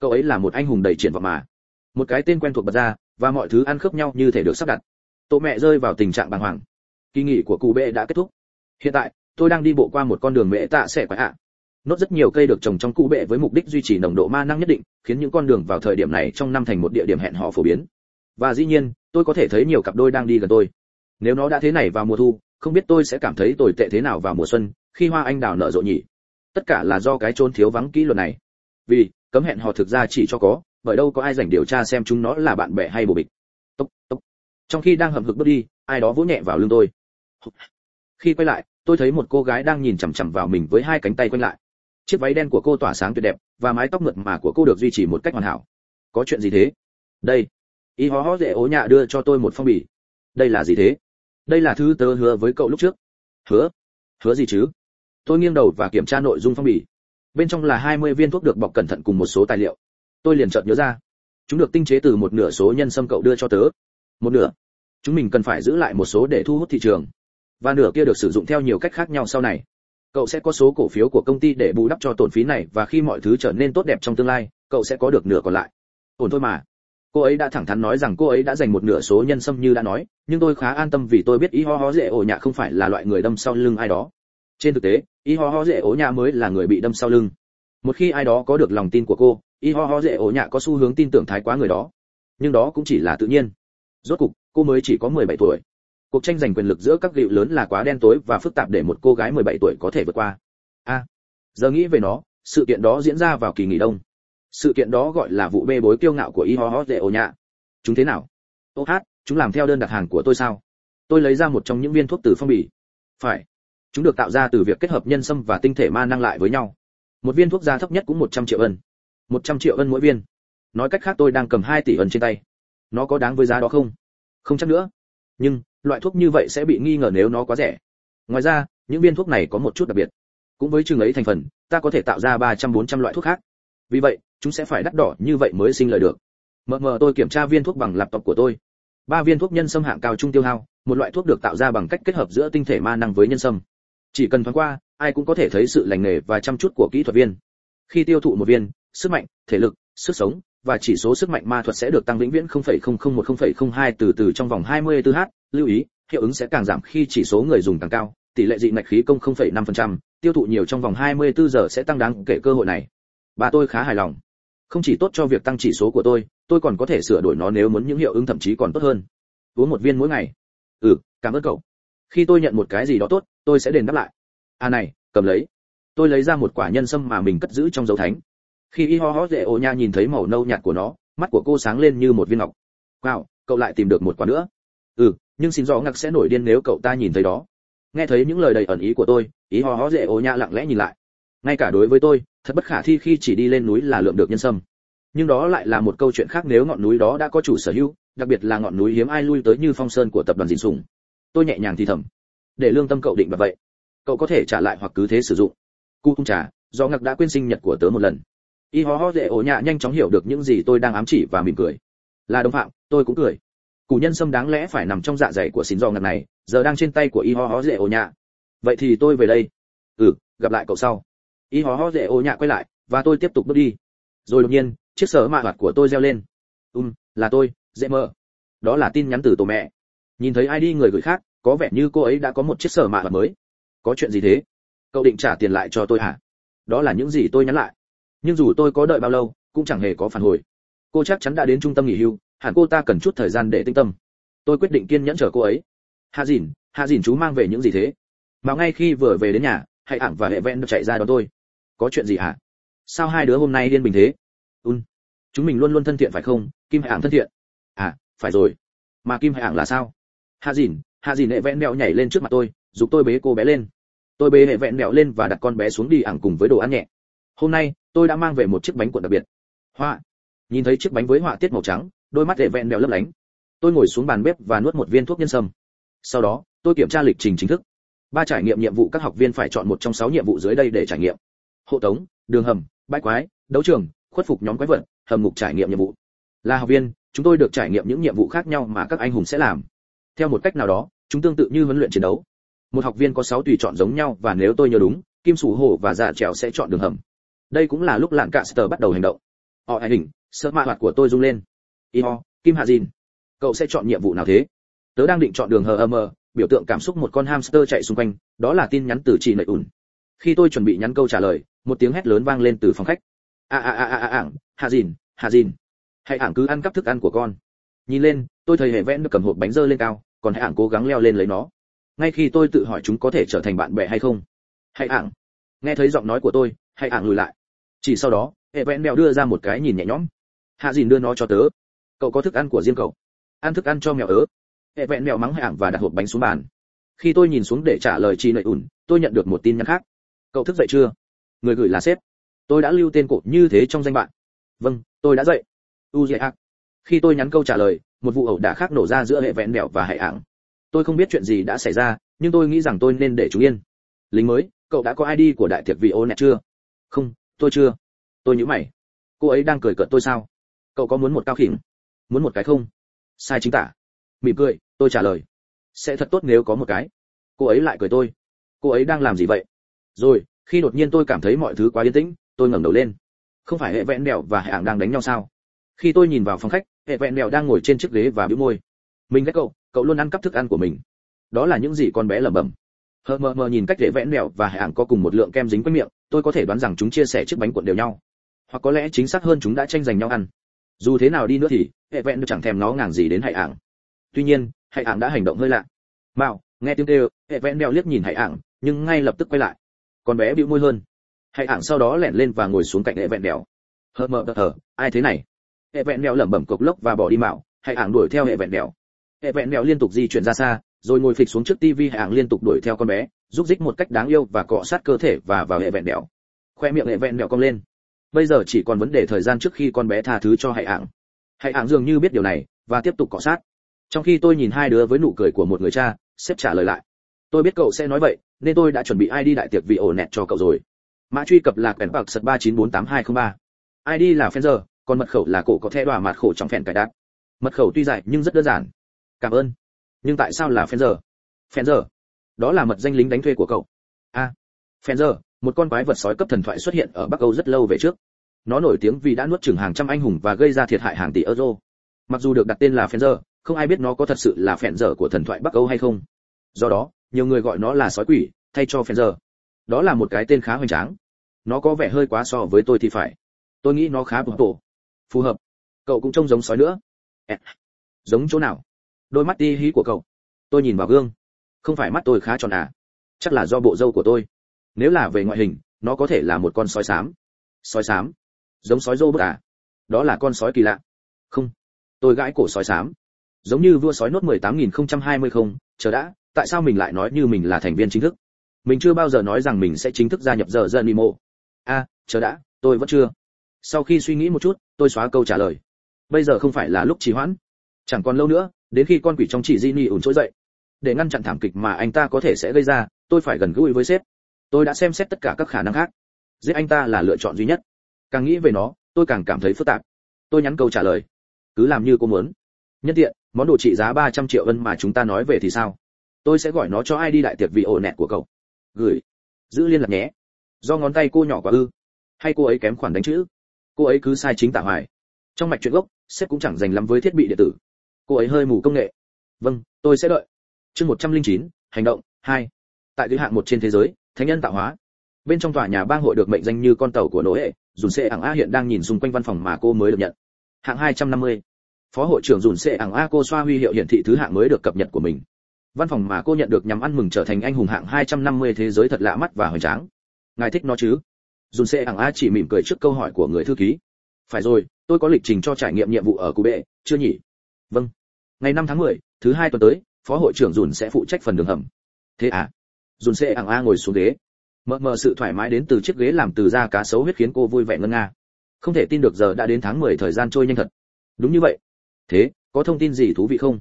cậu ấy là một anh hùng đầy triển vọng mà. Một cái tên quen thuộc bật ra, và mọi thứ ăn khớp nhau như thể được sắp đặt. Tổ mẹ rơi vào tình trạng bàng hoàng. Kỳ nghỉ của cụ bệ đã kết thúc. Hiện tại, tôi đang đi bộ qua một con đường mẹ tạ sẽ quái ạ. Nốt rất nhiều cây được trồng trong cụ bệ với mục đích duy trì nồng độ ma năng nhất định, khiến những con đường vào thời điểm này trong năm thành một địa điểm hẹn hò phổ biến. Và dĩ nhiên, tôi có thể thấy nhiều cặp đôi đang đi gần tôi. Nếu nó đã thế này vào mùa thu, không biết tôi sẽ cảm thấy tồi tệ thế nào vào mùa xuân, khi hoa anh đào nở rộ nhỉ tất cả là do cái trôn thiếu vắng kỹ luật này. Vì, cấm hẹn hò thực ra chỉ cho có, bởi đâu có ai dành điều tra xem chúng nó là bạn bè hay bồ bịch. Tốc tốc. Trong khi đang hầm hực bước đi, ai đó vỗ nhẹ vào lưng tôi. Khi quay lại, tôi thấy một cô gái đang nhìn chằm chằm vào mình với hai cánh tay quanh lại. Chiếc váy đen của cô tỏa sáng tuyệt đẹp, và mái tóc mượt mà của cô được duy trì một cách hoàn hảo. Có chuyện gì thế? Đây. Y hó hó dễ ố nhạ đưa cho tôi một phong bì. Đây là gì thế? Đây là thứ tớ hứa với cậu lúc trước. Hứa? Hứa gì chứ? Tôi nghiêng đầu và kiểm tra nội dung phong bì. Bên trong là 20 viên thuốc được bọc cẩn thận cùng một số tài liệu. Tôi liền chợt nhớ ra. Chúng được tinh chế từ một nửa số nhân sâm cậu đưa cho tớ. Một nửa. Chúng mình cần phải giữ lại một số để thu hút thị trường. Và nửa kia được sử dụng theo nhiều cách khác nhau sau này. Cậu sẽ có số cổ phiếu của công ty để bù đắp cho tổn phí này và khi mọi thứ trở nên tốt đẹp trong tương lai, cậu sẽ có được nửa còn lại. Ổn thôi mà. Cô ấy đã thẳng thắn nói rằng cô ấy đã dành một nửa số nhân sâm như đã nói, nhưng tôi khá an tâm vì tôi biết y ho ho dễ ổ nhạ không phải là loại người đâm sau lưng ai đó trên thực tế, y ho ho dễ ố nhạ mới là người bị đâm sau lưng. Một khi ai đó có được lòng tin của cô, y ho ho dễ ố nhạ có xu hướng tin tưởng thái quá người đó. Nhưng đó cũng chỉ là tự nhiên. Rốt cục, cô mới chỉ có 17 tuổi. Cuộc tranh giành quyền lực giữa các liệu lớn là quá đen tối và phức tạp để một cô gái 17 tuổi có thể vượt qua. A, giờ nghĩ về nó, sự kiện đó diễn ra vào kỳ nghỉ đông. Sự kiện đó gọi là vụ bê bối kiêu ngạo của y ho ho dễ ố nhạ. Chúng thế nào? Ô hát, chúng làm theo đơn đặt hàng của tôi sao? Tôi lấy ra một trong những viên thuốc từ phong bì. Phải chúng được tạo ra từ việc kết hợp nhân sâm và tinh thể ma năng lại với nhau. Một viên thuốc giá thấp nhất cũng 100 triệu ân. 100 triệu ân mỗi viên. Nói cách khác tôi đang cầm 2 tỷ ân trên tay. Nó có đáng với giá đó không? Không chắc nữa. Nhưng, loại thuốc như vậy sẽ bị nghi ngờ nếu nó quá rẻ. Ngoài ra, những viên thuốc này có một chút đặc biệt. Cũng với chừng ấy thành phần, ta có thể tạo ra 300-400 loại thuốc khác. Vì vậy, chúng sẽ phải đắt đỏ như vậy mới sinh lời được. Mờ mờ tôi kiểm tra viên thuốc bằng laptop của tôi. Ba viên thuốc nhân sâm hạng cao trung tiêu hao, một loại thuốc được tạo ra bằng cách kết hợp giữa tinh thể ma năng với nhân sâm chỉ cần thoáng qua ai cũng có thể thấy sự lành nghề và chăm chút của kỹ thuật viên khi tiêu thụ một viên sức mạnh thể lực sức sống và chỉ số sức mạnh ma thuật sẽ được tăng vĩnh viễn 0,001-0,02 từ từ trong vòng 24h, lưu ý, hiệu ứng sẽ càng giảm khi chỉ số người dùng càng cao, tỷ lệ dị ngạch khí công 0,5%. tiêu thụ nhiều trong vòng 24 giờ sẽ tăng đáng kể cơ hội này. Bà tôi khá hài lòng. Không chỉ tốt cho việc tăng chỉ số của tôi, tôi còn có thể sửa đổi nó nếu muốn những hiệu ứng thậm chí còn tốt hơn. Uống một viên mỗi ngày. Ừ, cảm ơn cậu. Khi tôi nhận một cái gì đó tốt, tôi sẽ đền đáp lại. À này, cầm lấy. Tôi lấy ra một quả nhân sâm mà mình cất giữ trong dấu thánh. Khi y ho ho dễ ô nha nhìn thấy màu nâu nhạt của nó mắt của cô sáng lên như một viên ngọc. Wow cậu lại tìm được một quả nữa. Ừ nhưng xin rõ ngạc sẽ nổi điên nếu cậu ta nhìn thấy đó. Nghe thấy những lời đầy ẩn ý của tôi ý ho ho dễ ô nha lặng lẽ nhìn lại. Ngay cả đối với tôi thật bất khả thi khi chỉ đi lên núi là lượm được nhân sâm. Nhưng đó lại là một câu chuyện khác nếu ngọn núi đó đã có chủ sở hữu đặc biệt là ngọn núi hiếm ai lui tới như phong sơn của tập đoàn dìn sùng. Tôi nhẹ nhàng thì thầm để lương tâm cậu định và vậy. Cậu có thể trả lại hoặc cứ thế sử dụng. Cu không trả, do ngặc đã quên sinh nhật của tớ một lần. Y ho ho dễ ổ nhạ nhanh chóng hiểu được những gì tôi đang ám chỉ và mỉm cười. Là đồng phạm tôi cũng cười. Củ nhân sâm đáng lẽ phải nằm trong dạ dày của xin do ngặc này giờ đang trên tay của y ho ho dễ ổ nhạ. Vậy thì tôi về đây. Ừ gặp lại cậu sau. Y ho ho dễ ổ nhạ quay lại và tôi tiếp tục bước đi. Rồi đột nhiên chiếc sở mạ hoạt của tôi reo lên. Um là tôi dễ mơ. Đó là tin nhắn từ tổ mẹ. Nhìn thấy ai đi người gửi khác có vẻ như cô ấy đã có một chiếc sở mạ hoạt mới. Có chuyện gì thế? Cậu định trả tiền lại cho tôi hả? Đó là những gì tôi nhắn lại. Nhưng dù tôi có đợi bao lâu, cũng chẳng hề có phản hồi. Cô chắc chắn đã đến trung tâm nghỉ hưu, hẳn cô ta cần chút thời gian để tinh tâm. Tôi quyết định kiên nhẫn chờ cô ấy. Hạ dìn hạ dìn chú mang về những gì thế? Mà ngay khi vừa về đến nhà, hãy ảng và hệ ven chạy ra đón tôi. Có chuyện gì hả? Sao hai đứa hôm nay điên bình thế? Un, chúng mình luôn luôn thân thiện phải không? Kim hạ ảng thân thiện. À phải rồi. Mà kim hạ ảng là sao? Hạ dìn hạ dìn hệ vẹn mẹo nhảy lên trước mặt tôi giúp tôi bế cô bé lên. Tôi bế hệ vẹn mẹo lên và đặt con bé xuống đi ảng cùng với đồ ăn nhẹ. Hôm nay, tôi đã mang về một chiếc bánh cuộn đặc biệt. Hoa. Nhìn thấy chiếc bánh với họa tiết màu trắng, đôi mắt hệ vẹn mẹo lấp lánh. Tôi ngồi xuống bàn bếp và nuốt một viên thuốc nhân sâm. Sau đó, tôi kiểm tra lịch trình chính thức. Ba trải nghiệm nhiệm vụ các học viên phải chọn một trong sáu nhiệm vụ dưới đây để trải nghiệm. Hộ tống, đường hầm, bãi quái, đấu trường, khuất phục nhóm quái vật, hầm ngục trải nghiệm nhiệm vụ. Là học viên, chúng tôi được trải nghiệm những nhiệm vụ khác nhau mà các anh hùng sẽ làm. Theo một cách nào đó chúng tương tự như huấn luyện chiến đấu. Một học viên có sáu tùy chọn giống nhau và nếu tôi nhớ đúng, kim sủ hổ và dạ trèo sẽ chọn đường hầm. Đây cũng là lúc lạng cạ sờ bắt đầu hành động. Họ ảnh hình sợ mạ hoạt của tôi rung lên. Y ho, kim hạ dìn, cậu sẽ chọn nhiệm vụ nào thế? Tớ đang định chọn đường hờ mờ, biểu tượng cảm xúc một con hamster chạy xung quanh, đó là tin nhắn từ chị nợi ủn. Khi tôi chuẩn bị nhắn câu trả lời, một tiếng hét lớn vang lên từ phòng khách. A a a a a ảng, hạ dìn hạ dìn. Hãy ảng cứ ăn cắp thức ăn của con. Nhìn lên, tôi thấy hệ vẽn được cầm hộp bánh dơ lên cao còn hãy ảng cố gắng leo lên lấy nó. Ngay khi tôi tự hỏi chúng có thể trở thành bạn bè hay không, hãy ảng. Nghe thấy giọng nói của tôi, hãy ảng lùi lại. Chỉ sau đó hệ vẽn mèo đưa ra một cái nhìn nhẹ nhõm. Hạ dìn đưa nó cho tớ. Cậu có thức ăn của riêng cậu. Ăn thức ăn cho mèo ớ hệ vẹn mèo mắng hãy ảng và đặt hộp bánh xuống bàn. Khi tôi nhìn xuống để trả lời chị nợi ủn, tôi nhận được một tin nhắn khác. Cậu thức dậy chưa? Người gửi là sếp. Tôi đã lưu tên cổ như thế trong danh bạn. Vâng tôi đã dậy. U dạy ác khi tôi nhắn câu trả lời một vụ ẩu đả khác nổ ra giữa hệ vẹn mèo và hệ ảng. Tôi không biết chuyện gì đã xảy ra, nhưng tôi nghĩ rằng tôi nên để chúng yên. Lính mới, cậu đã có id của đại thiệp vị ô nẹt chưa? Không, tôi chưa. Tôi nhíu mày. Cô ấy đang cười cợt tôi sao? Cậu có muốn một cao khỉnh? Muốn một cái không? Sai chính tả. Mỉm cười, tôi trả lời. Sẽ thật tốt nếu có một cái. Cô ấy lại cười tôi. Cô ấy đang làm gì vậy? Rồi, khi đột nhiên tôi cảm thấy mọi thứ quá yên tĩnh, tôi ngẩng đầu lên. Không phải hệ vẹn đèo và hệ ảng đang đánh nhau sao? Khi tôi nhìn vào phòng khách, hệ vẹn mèo đang ngồi trên chiếc ghế và bĩu môi. Mình ghét cậu cậu luôn ăn cắp thức ăn của mình. Đó là những gì con bé lẩm bẩm. Hờ mờ mờ nhìn cách hệ vẹn mèo và hệ ảng có cùng một lượng kem dính quanh miệng, tôi có thể đoán rằng chúng chia sẻ chiếc bánh cuộn đều nhau. Hoặc có lẽ chính xác hơn chúng đã tranh giành nhau ăn. Dù thế nào đi nữa thì, hệ vẹn chẳng thèm nó ngàng gì đến hệ ảng tuy nhiên hệ ảng đã hành động hơi lạ. Mạo nghe tiếng kêu, hệ vẹn mèo liếc nhìn hệ ảng nhưng ngay lập tức quay lại. Con bé bĩu môi hơn. Hãy ảng sau đó lẻn lên và ngồi xuống cạnh hệ vẹn mèo. Hờ mờ, hờ, ai thế này? Hệ vẹn mèo lẩm bẩm cục lốc và bỏ đi mạo, hệ ảng đuổi theo hệ vẹn mèo. Hệ vẹn mèo liên tục di chuyển ra xa, rồi ngồi phịch xuống trước tivi hệ ảng liên tục đuổi theo con bé, giúp dích một cách đáng yêu và cọ sát cơ thể và vào hệ vẹn mèo. Khoe miệng hệ vẹn mèo cong lên. Bây giờ chỉ còn vấn đề thời gian trước khi con bé tha thứ cho hệ ảng hệ ảng dường như biết điều này, và tiếp tục cọ sát. Trong khi tôi nhìn hai đứa với nụ cười của một người cha, sếp trả lời lại. Tôi biết cậu sẽ nói vậy, nên tôi đã chuẩn bị id đại tiệc vị ổ nẹt cho cậu rồi. Mã truy cập là kèn bạc sật ba chín bốn tám hai không ba. Id là fenzer còn mật khẩu là cổ có thể đỏa mặt khổ trong phèn cài đặt mật khẩu tuy dài nhưng rất đơn giản. Cảm ơn. Nhưng tại sao là phèn giờ? Phèn giờ? Đó là mật danh lính đánh thuê của cậu. A. À, giờ một con quái vật sói cấp thần thoại xuất hiện ở bắc âu rất lâu về trước. Nó nổi tiếng vì đã nuốt chửng hàng trăm anh hùng và gây ra thiệt hại hàng tỷ euro. Mặc dù được đặt tên là phèn giờ không ai biết nó có thật sự là phèn dở của thần thoại bắc âu hay không. Do đó nhiều người gọi nó là sói quỷ thay cho phèn dở đó là một cái tên khá hoành tráng. Nó có vẻ hơi quá so với tôi thì phải. Tôi nghĩ nó khá bụng tổ phù hợp. Cậu cũng trông giống sói nữa. Giống chỗ nào? Đôi mắt ti hí của cậu. Tôi nhìn vào gương. Không phải mắt tôi khá tròn à? Chắc là do bộ râu của tôi. Nếu là về ngoại hình nó có thể là một con sói xám. Sói xám? Giống sói rô bức à? Đó là con sói kỳ lạ. Không. Tôi gãi cổ sói xám. Giống như vua sói nốt 18020 không, chờ đã, tại sao mình lại nói như mình là thành viên chính thức? Mình chưa bao giờ nói rằng mình sẽ chính thức gia nhập giờ dân mộ. A, à, chờ đã, tôi vẫn chưa. Sau khi suy nghĩ một chút, tôi xóa câu trả lời. Bây giờ không phải là lúc trì hoãn. chẳng còn lâu nữa đến khi con quỷ trong chỉ di ni ủn trỗi dậy. Để ngăn chặn thảm kịch mà anh ta có thể sẽ gây ra tôi phải gần gũi với sếp. Tôi đã xem xét tất cả các khả năng khác. Giết anh ta là lựa chọn duy nhất. Càng nghĩ về nó tôi càng cảm thấy phức tạp. Tôi nhắn câu trả lời. Cứ làm như cô muốn. Nhân tiện món đồ trị giá 300 triệu ân mà chúng ta nói về thì sao? Tôi sẽ gọi nó cho ai đi đại tiệc vì ổ nẹt của cậu. Gửi. Giữ liên lạc nhé. Do ngón tay cô nhỏ quá ư. Hay cô ấy kém khoản đánh chữ? Cô ấy cứ sai chính tả hoài. Trong mạch chuyện gốc sếp cũng chẳng dành lắm với thiết bị điện tử. Cô ấy hơi mù công nghệ. Vâng tôi sẽ đợi. Chương 109, hành động hai. Tại thứ hạng một trên thế giới thánh nhân tạo hóa. Bên trong tòa nhà bang hội được mệnh danh như con tàu của nỗ hệ dùn xệ ảng a hiện đang nhìn xung quanh văn phòng mà cô mới được nhận. Hạng 250. phó hội trưởng dùn xệ ảng a cô xoa huy hiệu hiển thị thứ hạng mới được cập nhật của mình. Văn phòng mà cô nhận được nhằm ăn mừng trở thành anh hùng hạng 250 thế giới thật lạ mắt và hoành tráng. Ngài thích nó chứ? Dùn xe ảng a chỉ mỉm cười trước câu hỏi của người thư ký. Phải rồi tôi có lịch trình cho trải nghiệm nhiệm vụ ở cụ bệ chưa nhỉ? Vâng. Ngày năm tháng 10, thứ hai tuần tới phó hội trưởng dùn sẽ phụ trách phần đường hầm. Thế à? Dùn xe ảng a ngồi xuống ghế. Mờ mờ sự thoải mái đến từ chiếc ghế làm từ da cá sấu huyết khiến cô vui vẻ ngân nga. Không thể tin được giờ đã đến tháng 10 thời gian trôi nhanh thật. Đúng như vậy. Thế có thông tin gì thú vị không?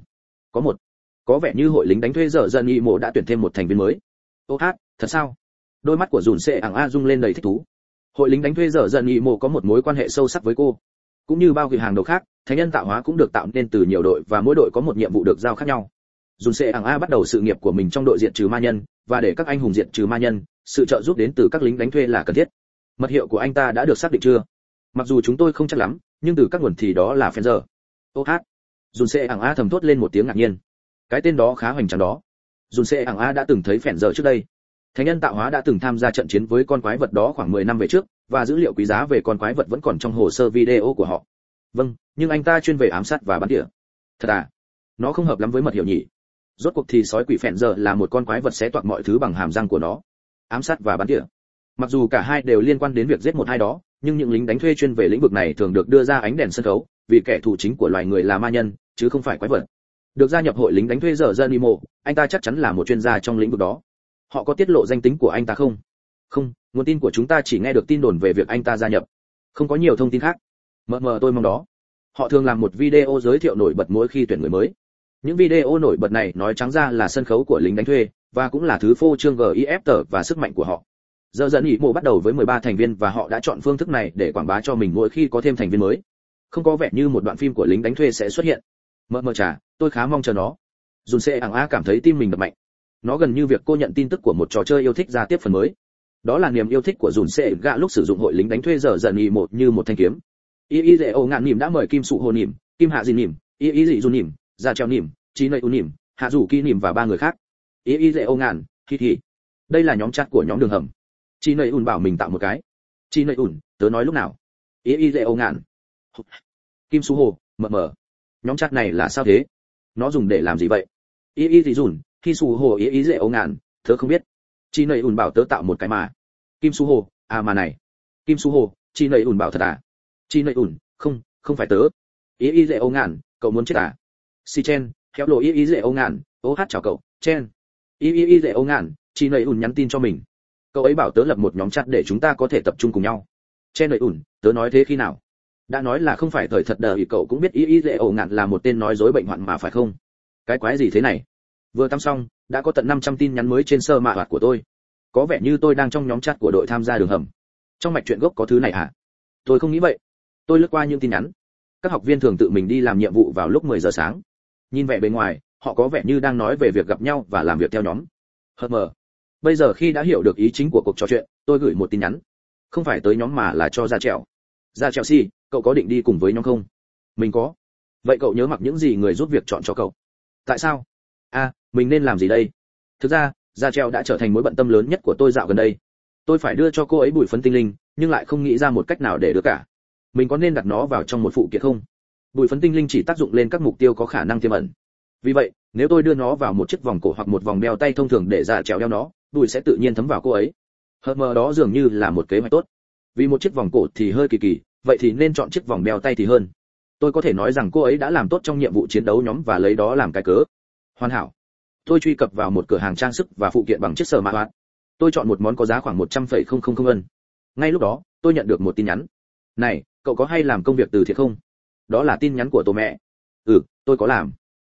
Có một. Có vẻ như hội lính đánh thuê dở dần nghị mộ đã tuyển thêm một thành viên mới. Ô hát thật sao? Đôi mắt của dùn xệ ảng a rung lên đầy thích thú hội lính đánh thuê dở dần nhị mộ có một mối quan hệ sâu sắc với cô cũng như bao kỳ hàng đầu khác, thánh nhân tạo hóa cũng được tạo nên từ nhiều đội và mỗi đội có một nhiệm vụ được giao khác nhau dùn sệ ảng a bắt đầu sự nghiệp của mình trong đội diện trừ ma nhân, và để các anh hùng diện trừ ma nhân, sự trợ giúp đến từ các lính đánh thuê là cần thiết mật hiệu của anh ta đã được xác định chưa mặc dù chúng tôi không chắc lắm, nhưng từ các nguồn thì đó là Fenzer. Ô hát. Dùn sệ ảng A thầm thốt lên một tiếng ngạc nhiên. Cái tên đó khá hoành tráng đó. Dùn sệ ảng A đã từng thấy Fenzer trước đây. Thánh nhân tạo hóa đã từng tham gia trận chiến với con quái vật đó khoảng 10 năm về trước, và dữ liệu quý giá về con quái vật vẫn còn trong hồ sơ video của họ. Vâng, nhưng anh ta chuyên về ám sát và bắn tỉa. Thật à? Nó không hợp lắm với mật hiệu nhỉ? Rốt cuộc thì sói quỷ phèn giờ là một con quái vật xé toạc mọi thứ bằng hàm răng của nó. Ám sát và bắn tỉa. Mặc dù cả hai đều liên quan đến việc giết một hai đó, nhưng những lính đánh thuê chuyên về lĩnh vực này thường được đưa ra ánh đèn sân khấu vì kẻ thù chính của loài người là ma nhân chứ không phải quái vật được gia nhập hội lính đánh thuê giờ dân anh ta chắc chắn là một chuyên gia trong lĩnh vực đó họ có tiết lộ danh tính của anh ta không? Không, nguồn tin của chúng ta chỉ nghe được tin đồn về việc anh ta gia nhập. Không có nhiều thông tin khác. Mờ mờ tôi mong đó. Họ thường làm một video giới thiệu nổi bật mỗi khi tuyển người mới. Những video nổi bật này nói trắng ra là sân khấu của lính đánh thuê, và cũng là thứ phô trương gif tờ và sức mạnh của họ. Giờ dẫn ý mộ bắt đầu với 13 thành viên và họ đã chọn phương thức này để quảng bá cho mình mỗi khi có thêm thành viên mới. Không có vẻ như một đoạn phim của lính đánh thuê sẽ xuất hiện. Mờ mờ chả tôi khá mong chờ nó. Dùn xe ảng a cảm thấy tim mình đập mạnh nó gần như việc cô nhận tin tức của một trò chơi yêu thích ra tiếp phần mới. Đó là niềm yêu thích của dùn sệ gạ lúc sử dụng hội lính đánh thuê giờ dần nhì một như một thanh kiếm. Y y dễ ô ngạn nhìm đã mời kim sụ hồ nhìm kim hạ dì nhìm y y dị dù nhìm ra treo nhìm trí nội u nhìm hạ rủ kỳ nhìm và ba người khác. Y y dễ ô ngạn, hi hi. Đây là nhóm chat của nhóm đường hầm. Chị nầy ùn bảo mình tạo một cái. Chị nầy ùn tớ nói lúc nào? Y y dễ ô ngạn. Kim sụ hồ, mờ mờ. Nhóm chat này là sao thế? Nó dùng để làm gì vậy? Y y gì dùn khi su hồ ý ý dễ ấu ngạn, thớ không biết. Chị nầy ủn bảo tớ tạo một cái mà. Kim su hồ à mà này. Kim su hồ chị nầy ủn bảo thật à? Chị nầy ủn không không phải tớ. Ý ý dễ ấu ngạn, cậu muốn chết à? Si chen kéo lộ ý ý dễ ấu ngạn. Ô hát chào cậu, chen. Ý ý ý dễ ấu ngạn chị nầy ủn nhắn tin cho mình. Cậu ấy bảo tớ lập một nhóm chat để chúng ta có thể tập trung cùng nhau. Chen nầy ủn tớ nói thế khi nào? Đã nói là không phải thời thật đời cậu cũng biết ý ý dễ ổ ngạn là một tên nói dối bệnh hoạn mà phải không? Cái quái gì thế này? Vừa tắm xong, đã có tận 500 tin nhắn mới trên sơ mạ hoạt của tôi. Có vẻ như tôi đang trong nhóm chat của đội tham gia đường hầm. Trong mạch chuyện gốc có thứ này hả? Tôi không nghĩ vậy. Tôi lướt qua những tin nhắn. Các học viên thường tự mình đi làm nhiệm vụ vào lúc 10 giờ sáng. Nhìn vẻ bề ngoài, họ có vẻ như đang nói về việc gặp nhau và làm việc theo nhóm. Hờ mờ. Bây giờ khi đã hiểu được ý chính của cuộc trò chuyện, tôi gửi một tin nhắn. Không phải tới nhóm mà là cho ra trèo. Ra trèo si, cậu có định đi cùng với nhóm không? Mình có. Vậy cậu nhớ mặc những gì người giúp việc chọn cho cậu? Tại sao? A à, mình nên làm gì đây? Thực ra ra treo đã trở thành mối bận tâm lớn nhất của tôi dạo gần đây. Tôi phải đưa cho cô ấy bụi phấn tinh linh nhưng lại không nghĩ ra một cách nào để được cả. Mình có nên đặt nó vào trong một phụ kiện không? Bụi phấn tinh linh chỉ tác dụng lên các mục tiêu có khả năng tiềm ẩn. Vì vậy nếu tôi đưa nó vào một chiếc vòng cổ hoặc một vòng đeo tay thông thường để ra treo đeo nó bụi sẽ tự nhiên thấm vào cô ấy. Hờ mờ đó dường như là một kế hoạch tốt. Vì một chiếc vòng cổ thì hơi kỳ kỳ vậy thì nên chọn chiếc vòng đeo tay thì hơn. Tôi có thể nói rằng cô ấy đã làm tốt trong nhiệm vụ chiến đấu nhóm và lấy đó làm cái cớ hoàn hảo. Tôi truy cập vào một cửa hàng trang sức và phụ kiện bằng chiếc sờ mạ hoạt tôi chọn một món có giá khoảng một trăm phẩy không không không ân. Ngay lúc đó, tôi nhận được một tin nhắn. Này, cậu có hay làm công việc từ thiện không? Đó là tin nhắn của tổ mẹ. Ừ tôi có làm.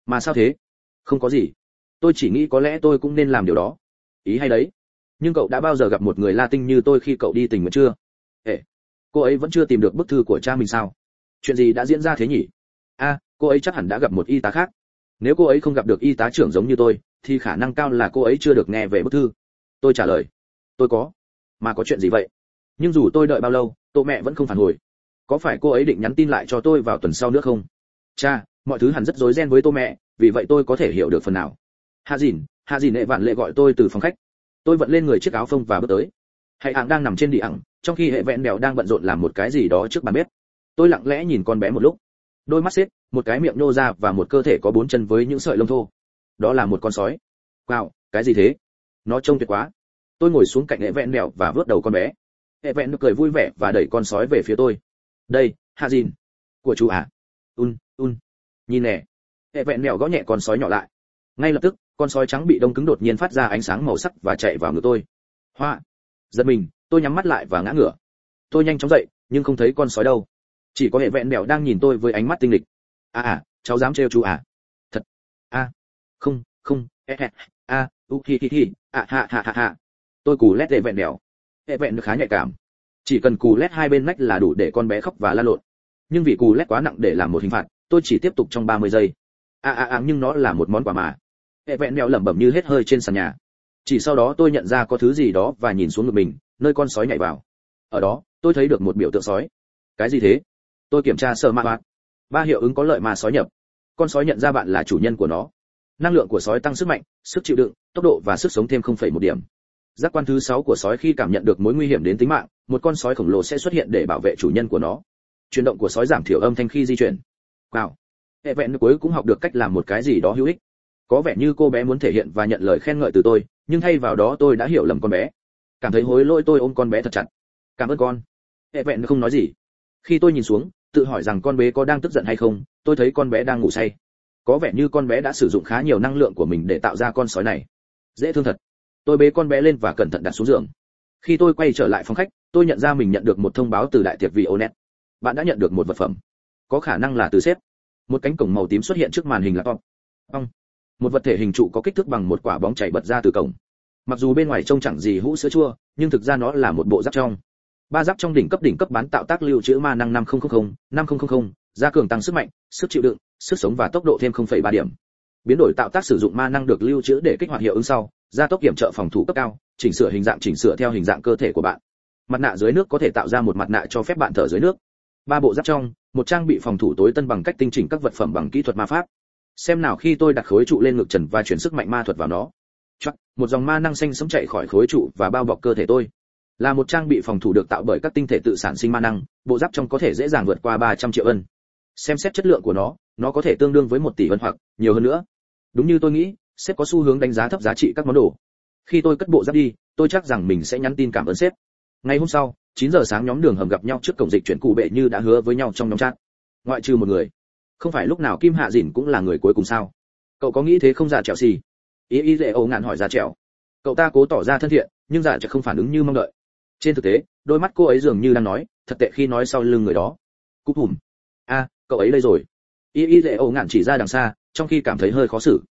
Mà sao thế? Không có gì. Tôi chỉ nghĩ có lẽ tôi cũng nên làm điều đó. Ý hay đấy. Nhưng cậu đã bao giờ gặp một người la tinh như tôi khi cậu đi tình nguyện chưa? Ệ cô ấy vẫn chưa tìm được bức thư của cha mình sao? Chuyện gì đã diễn ra thế nhỉ? A, cô ấy chắc hẳn đã gặp một y tá khác nếu cô ấy không gặp được y tá trưởng giống như tôi, thì khả năng cao là cô ấy chưa được nghe về bức thư. Tôi trả lời, tôi có. Mà có chuyện gì vậy? Nhưng dù tôi đợi bao lâu tô mẹ vẫn không phản hồi. Có phải cô ấy định nhắn tin lại cho tôi vào tuần sau nữa không? Cha, mọi thứ hẳn rất rối ren với tô mẹ, vì vậy tôi có thể hiểu được phần nào. Hạ dìn hạ dìn lệ vạn lệ gọi tôi từ phòng khách. Tôi vận lên người chiếc áo phông và bước tới. Hãy ạng đang nằm trên địa ẳng trong khi hệ vẹn đèo đang bận rộn làm một cái gì đó trước bàn bếp. Tôi lặng lẽ nhìn con bé một lúc đôi mắt xếp, một cái miệng nô ra và một cơ thể có bốn chân với những sợi lông thô. Đó là một con sói. Wow, cái gì thế? Nó trông tuyệt quá. Tôi ngồi xuống cạnh hệ vẹn mèo và vớt đầu con bé. Hệ vẹn cười vui vẻ và đẩy con sói về phía tôi. Đây hạ dìn của chú à? Un un. Nhìn nè. Hệ vẹn mèo gõ nhẹ con sói nhỏ lại. Ngay lập tức, con sói trắng bị đông cứng đột nhiên phát ra ánh sáng màu sắc và chạy vào ngực tôi. Hoa. Giật mình, tôi nhắm mắt lại và ngã ngửa. Tôi nhanh chóng dậy, nhưng không thấy con sói đâu chỉ có hệ vẹn mèo đang nhìn tôi với ánh mắt tinh lịch. À à cháu dám trêu chú à? Thật. A à. không không. A a à, u, hi hi hi. A ha ha ha ha. Tôi cù lét hệ vẹn mèo. Hệ vẹn khá nhạy cảm. Chỉ cần cù lét hai bên nách là đủ để con bé khóc và la lộn. Nhưng vì cù lét quá nặng để làm một hình phạt, tôi chỉ tiếp tục trong 30 giây. A a a nhưng nó là một món quà mà. Hệ vẹn mèo lẩm bẩm như hết hơi trên sàn nhà. Chỉ sau đó tôi nhận ra có thứ gì đó và nhìn xuống ngực mình, nơi con sói nhảy vào. Ở đó, tôi thấy được một biểu tượng sói. Cái gì thế? Tôi kiểm tra sơ mạ bạc ba hiệu ứng có lợi mà sói nhập. Con sói nhận ra bạn là chủ nhân của nó. Năng lượng của sói tăng sức mạnh sức chịu đựng tốc độ và sức sống thêm 0,1 điểm. Giác quan thứ sáu của sói khi cảm nhận được mối nguy hiểm đến tính mạng một con sói khổng lồ sẽ xuất hiện để bảo vệ chủ nhân của nó. Chuyển động của sói giảm thiểu âm thanh khi di chuyển. Wow. Hệ vẹn cuối cũng học được cách làm một cái gì đó hữu ích. Có vẻ như cô bé muốn thể hiện và nhận lời khen ngợi từ tôi nhưng thay vào đó tôi đã hiểu lầm con bé. Cảm thấy hối lỗi tôi ôm con bé thật chặt. Cảm ơn con. Hệ vẹn không nói gì. Khi tôi nhìn xuống tự hỏi rằng con bé có đang tức giận hay không, tôi thấy con bé đang ngủ say. Có vẻ như con bé đã sử dụng khá nhiều năng lượng của mình để tạo ra con sói này. Dễ thương thật. Tôi bế con bé lên và cẩn thận đặt xuống giường. Khi tôi quay trở lại phòng khách, tôi nhận ra mình nhận được một thông báo từ đại tiệc vị onet bạn đã nhận được một vật phẩm. Có khả năng là từ sếp. Một cánh cổng màu tím xuất hiện trước màn hình laptop. Ong. một vật thể hình trụ có kích thước bằng một quả bóng chảy bật ra từ cổng. Mặc dù bên ngoài trông chẳng gì hũ sữa chua, nhưng thực ra nó là một bộ giáp trong ba giáp trong đỉnh cấp đỉnh cấp bán tạo tác lưu trữ ma năng 5000, 5000, gia cường tăng sức mạnh sức chịu đựng sức sống và tốc độ thêm 0,3 điểm. Biến đổi tạo tác sử dụng ma năng được lưu trữ để kích hoạt hiệu ứng sau gia tốc kiểm trợ phòng thủ cấp cao chỉnh sửa hình dạng chỉnh sửa theo hình dạng cơ thể của bạn. Mặt nạ dưới nước có thể tạo ra một mặt nạ cho phép bạn thở dưới nước. Ba bộ giáp trong một trang bị phòng thủ tối tân bằng cách tinh chỉnh các vật phẩm bằng kỹ thuật ma pháp. Xem nào khi tôi đặt khối trụ lên ngực trần và chuyển sức mạnh ma thuật vào nó. Chắc một dòng ma năng xanh sống chạy khỏi khối trụ và bao bọc cơ thể tôi là một trang bị phòng thủ được tạo bởi các tinh thể tự sản sinh ma năng, bộ giáp trong có thể dễ dàng vượt qua 300 triệu ân. Xem xét chất lượng của nó nó có thể tương đương với một tỷ ân hoặc nhiều hơn nữa. Đúng như tôi nghĩ, sếp có xu hướng đánh giá thấp giá trị các món đồ. Khi tôi cất bộ giáp đi, tôi chắc rằng mình sẽ nhắn tin cảm ơn sếp. Ngày hôm sau 9 giờ sáng nhóm đường hầm gặp nhau trước cổng dịch chuyển cụ bệ như đã hứa với nhau trong nhóm chat. Ngoại trừ một người. Không phải lúc nào kim hạ dìn cũng là người cuối cùng sao? Cậu có nghĩ thế không giả trèo xì? Ý ý lệ ấu ngạn hỏi già trèo cậu ta cố tỏ ra thân thiện, nhưng giả trèo không phản ứng như mong đợi trên thực tế, đôi mắt cô ấy dường như đang nói, thật tệ khi nói sau lưng người đó. Cúp hùm. A, cậu ấy đây rồi. Y y dễ ổ ngạn chỉ ra đằng xa, trong khi cảm thấy hơi khó xử.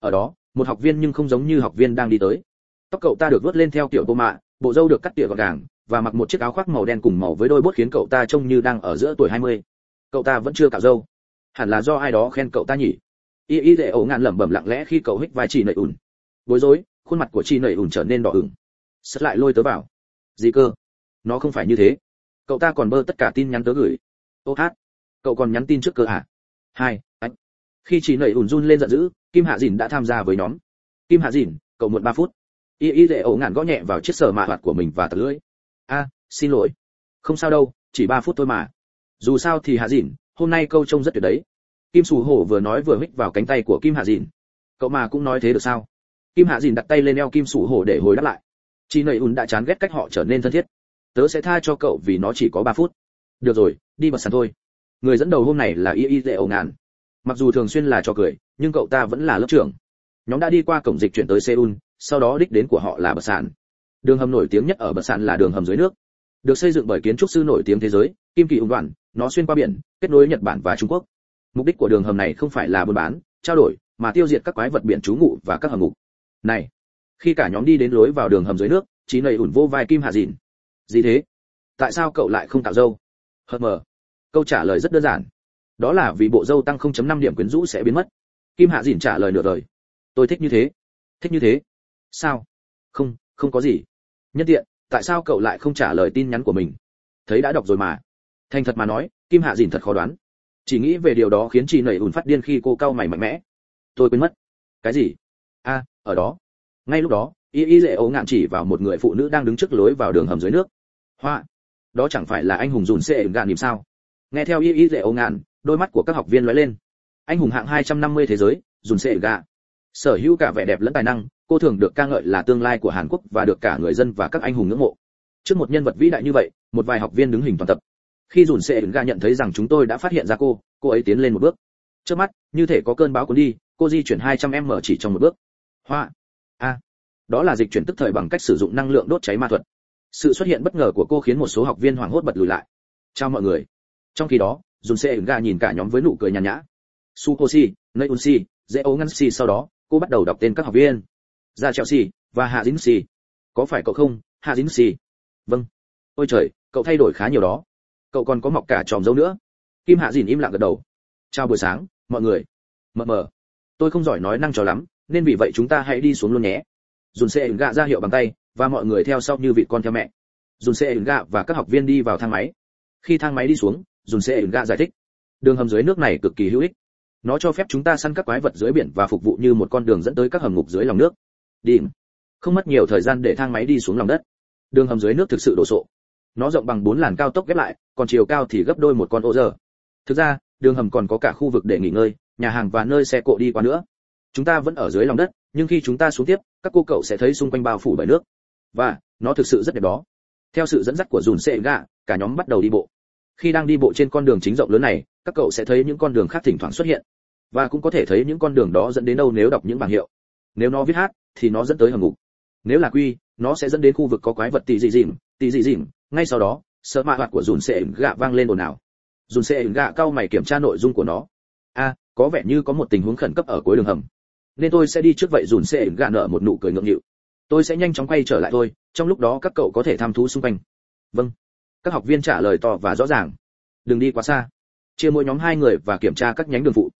Ở đó, một học viên nhưng không giống như học viên đang đi tới. Tóc cậu ta được vớt lên theo kiểu bộ mạ, bộ râu được cắt tỉa gọn gàng, và mặc một chiếc áo khoác màu đen cùng màu với đôi bốt khiến cậu ta trông như đang ở giữa tuổi 20. cậu ta vẫn chưa cạo râu. Hẳn là do ai đó khen cậu ta nhỉ? Y y dễ ổ ngạn lẩm bẩm lặng lẽ khi cậu hích vai chị nầy ùn. bối rối, khuôn mặt của chị nầy ùn trở nên đỏ ửng. Sất lại lôi tớ vào gì cơ? Nó không phải như thế. Cậu ta còn bơ tất cả tin nhắn tớ gửi. Ô hát. Cậu còn nhắn tin trước cơ à? Hai, anh. Khi chị nẩy ủn run lên giận dữ, kim hạ dìn đã tham gia với nhóm. Kim hạ dìn, cậu muộn ba phút. Y y lệ ổ ngạn gõ nhẹ vào chiếc sở mạ hoạt của mình và tật lưỡi. A, xin lỗi. Không sao đâu, chỉ ba phút thôi mà. Dù sao thì hạ dìn, hôm nay câu trông rất tuyệt đấy. Kim sù hổ vừa nói vừa hích vào cánh tay của kim hạ dìn. Cậu mà cũng nói thế được sao? Kim hạ dìn đặt tay lên eo kim sù hổ để hồi đáp lại chị nầy ùn đã chán ghét cách họ trở nên thân thiết. Tớ sẽ tha cho cậu vì nó chỉ có ba phút. Được rồi, đi vào sàn thôi. Người dẫn đầu hôm này là y y dễ ẩu ngàn mặc dù thường xuyên là cho cười, nhưng cậu ta vẫn là lớp trưởng. Nhóm đã đi qua cổng dịch chuyển tới seoul, sau đó đích đến của họ là bờ sàn. Đường hầm nổi tiếng nhất ở bờ sàn là đường hầm dưới nước. Được xây dựng bởi kiến trúc sư nổi tiếng thế giới, kim kỳ ung đoạn, nó xuyên qua biển, kết nối nhật bản và trung quốc. Mục đích của đường hầm này không phải là buôn bán, trao đổi, mà tiêu diệt các quái vật biển trú ngụ và các hầm ngục. Này khi cả nhóm đi đến lối vào đường hầm dưới nước trí nầy ủn vô vai kim hạ dìn. Gì thế? Tại sao cậu lại không tạo dâu? Hờ mờ. Câu trả lời rất đơn giản. Đó là vì bộ dâu tăng 0.5 điểm quyến rũ sẽ biến mất. Kim hạ dìn trả lời nửa đời tôi thích như thế. Thích như thế? Sao? Không không có gì. Nhân tiện, tại sao cậu lại không trả lời tin nhắn của mình? Thấy đã đọc rồi mà. Thành thật mà nói, kim hạ dìn thật khó đoán. Chỉ nghĩ về điều đó khiến chị nảy ùn phát điên khi cô cau mày mạnh mẽ. Tôi quên mất. Cái gì? A, ở đó ngay lúc đó, y y lệ ấu ngạn chỉ vào một người phụ nữ đang đứng trước lối vào đường hầm dưới nước. Hoa, đó chẳng phải là anh hùng dùn xệ gạn niệm sao? Nghe theo y y lệ ấu ngạn, đôi mắt của các học viên lóe lên. Anh hùng hạng 250 thế giới, dùn xệ gạ sở hữu cả vẻ đẹp lẫn tài năng, cô thường được ca ngợi là tương lai của hàn quốc và được cả người dân và các anh hùng ngưỡng mộ. Trước một nhân vật vĩ đại như vậy, một vài học viên đứng hình toàn tập. Khi dùn xệ gạ nhận thấy rằng chúng tôi đã phát hiện ra cô cô ấy tiến lên một bước. Trước mắt, như thể có cơn bão cuốn đi, cô di chuyển 200 m chỉ trong một bước. Hoa a. Đó là dịch chuyển tức thời bằng cách sử dụng năng lượng đốt cháy ma thuật. Sự xuất hiện bất ngờ của cô khiến một số học viên hoảng hốt bật lùi lại. Chào mọi người. Trong khi đó dùn xe ga nhìn cả nhóm với nụ cười nhàn nhã. Su cô si nơi un si dễ ấu ngăn si sau đó, cô bắt đầu đọc tên các học viên. Ra chelsea và hạ dính si. Có phải cậu không, hạ dính si? Vâng. Ôi trời, cậu thay đổi khá nhiều đó. Cậu còn có mọc cả tròm dâu nữa. Kim hạ dìn im lặng gật đầu. Chào buổi sáng, mọi người. Mờ mờ. Tôi không giỏi nói năng cho lắm nên vì vậy chúng ta hãy đi xuống luôn nhé. Dùn xe gạ ra hiệu bằng tay, và mọi người theo sau như vị con theo mẹ. Dùn xe gạ và các học viên đi vào thang máy. Khi thang máy đi xuống, dùn xe gạ giải thích. Đường hầm dưới nước này cực kỳ hữu ích. Nó cho phép chúng ta săn các quái vật dưới biển và phục vụ như một con đường dẫn tới các hầm ngục dưới lòng nước. Đi không mất nhiều thời gian để thang máy đi xuống lòng đất. Đường hầm dưới nước thực sự đồ sộ. Nó rộng bằng bốn làn cao tốc ghép lại, còn chiều cao thì gấp đôi một con ô giờ thực ra, đường hầm còn có cả khu vực để nghỉ ngơi, nhà hàng và nơi xe cộ đi qua nữa chúng ta vẫn ở dưới lòng đất, nhưng khi chúng ta xuống tiếp, các cô cậu sẽ thấy xung quanh bao phủ bởi nước. Và, nó thực sự rất đẹp đó. Theo sự dẫn dắt của dùn xệ gạ, cả nhóm bắt đầu đi bộ. Khi đang đi bộ trên con đường chính rộng lớn này, các cậu sẽ thấy những con đường khác thỉnh thoảng xuất hiện. Và cũng có thể thấy những con đường đó dẫn đến đâu nếu đọc những bảng hiệu. Nếu nó viết hát, thì nó dẫn tới hầm ngục. Nếu là quy, nó sẽ dẫn đến khu vực có quái vật tỷ dị dìm tỷ dị dìm ngay sau đó, sợ mạ hoạt của dùn xệ gạ vang lên ồn ào. Dùn xệ gạ cao mày kiểm tra nội dung của nó. A có vẻ như có một tình huống khẩn cấp ở cuối đường hầm nên tôi sẽ đi trước vậy dùn sẽ gạ nợ một nụ cười ngượng nghịu. Tôi sẽ nhanh chóng quay trở lại thôi, trong lúc đó các cậu có thể tham thú xung quanh. Vâng. Các học viên trả lời to và rõ ràng. Đừng đi quá xa. Chia mỗi nhóm hai người và kiểm tra các nhánh đường phụ.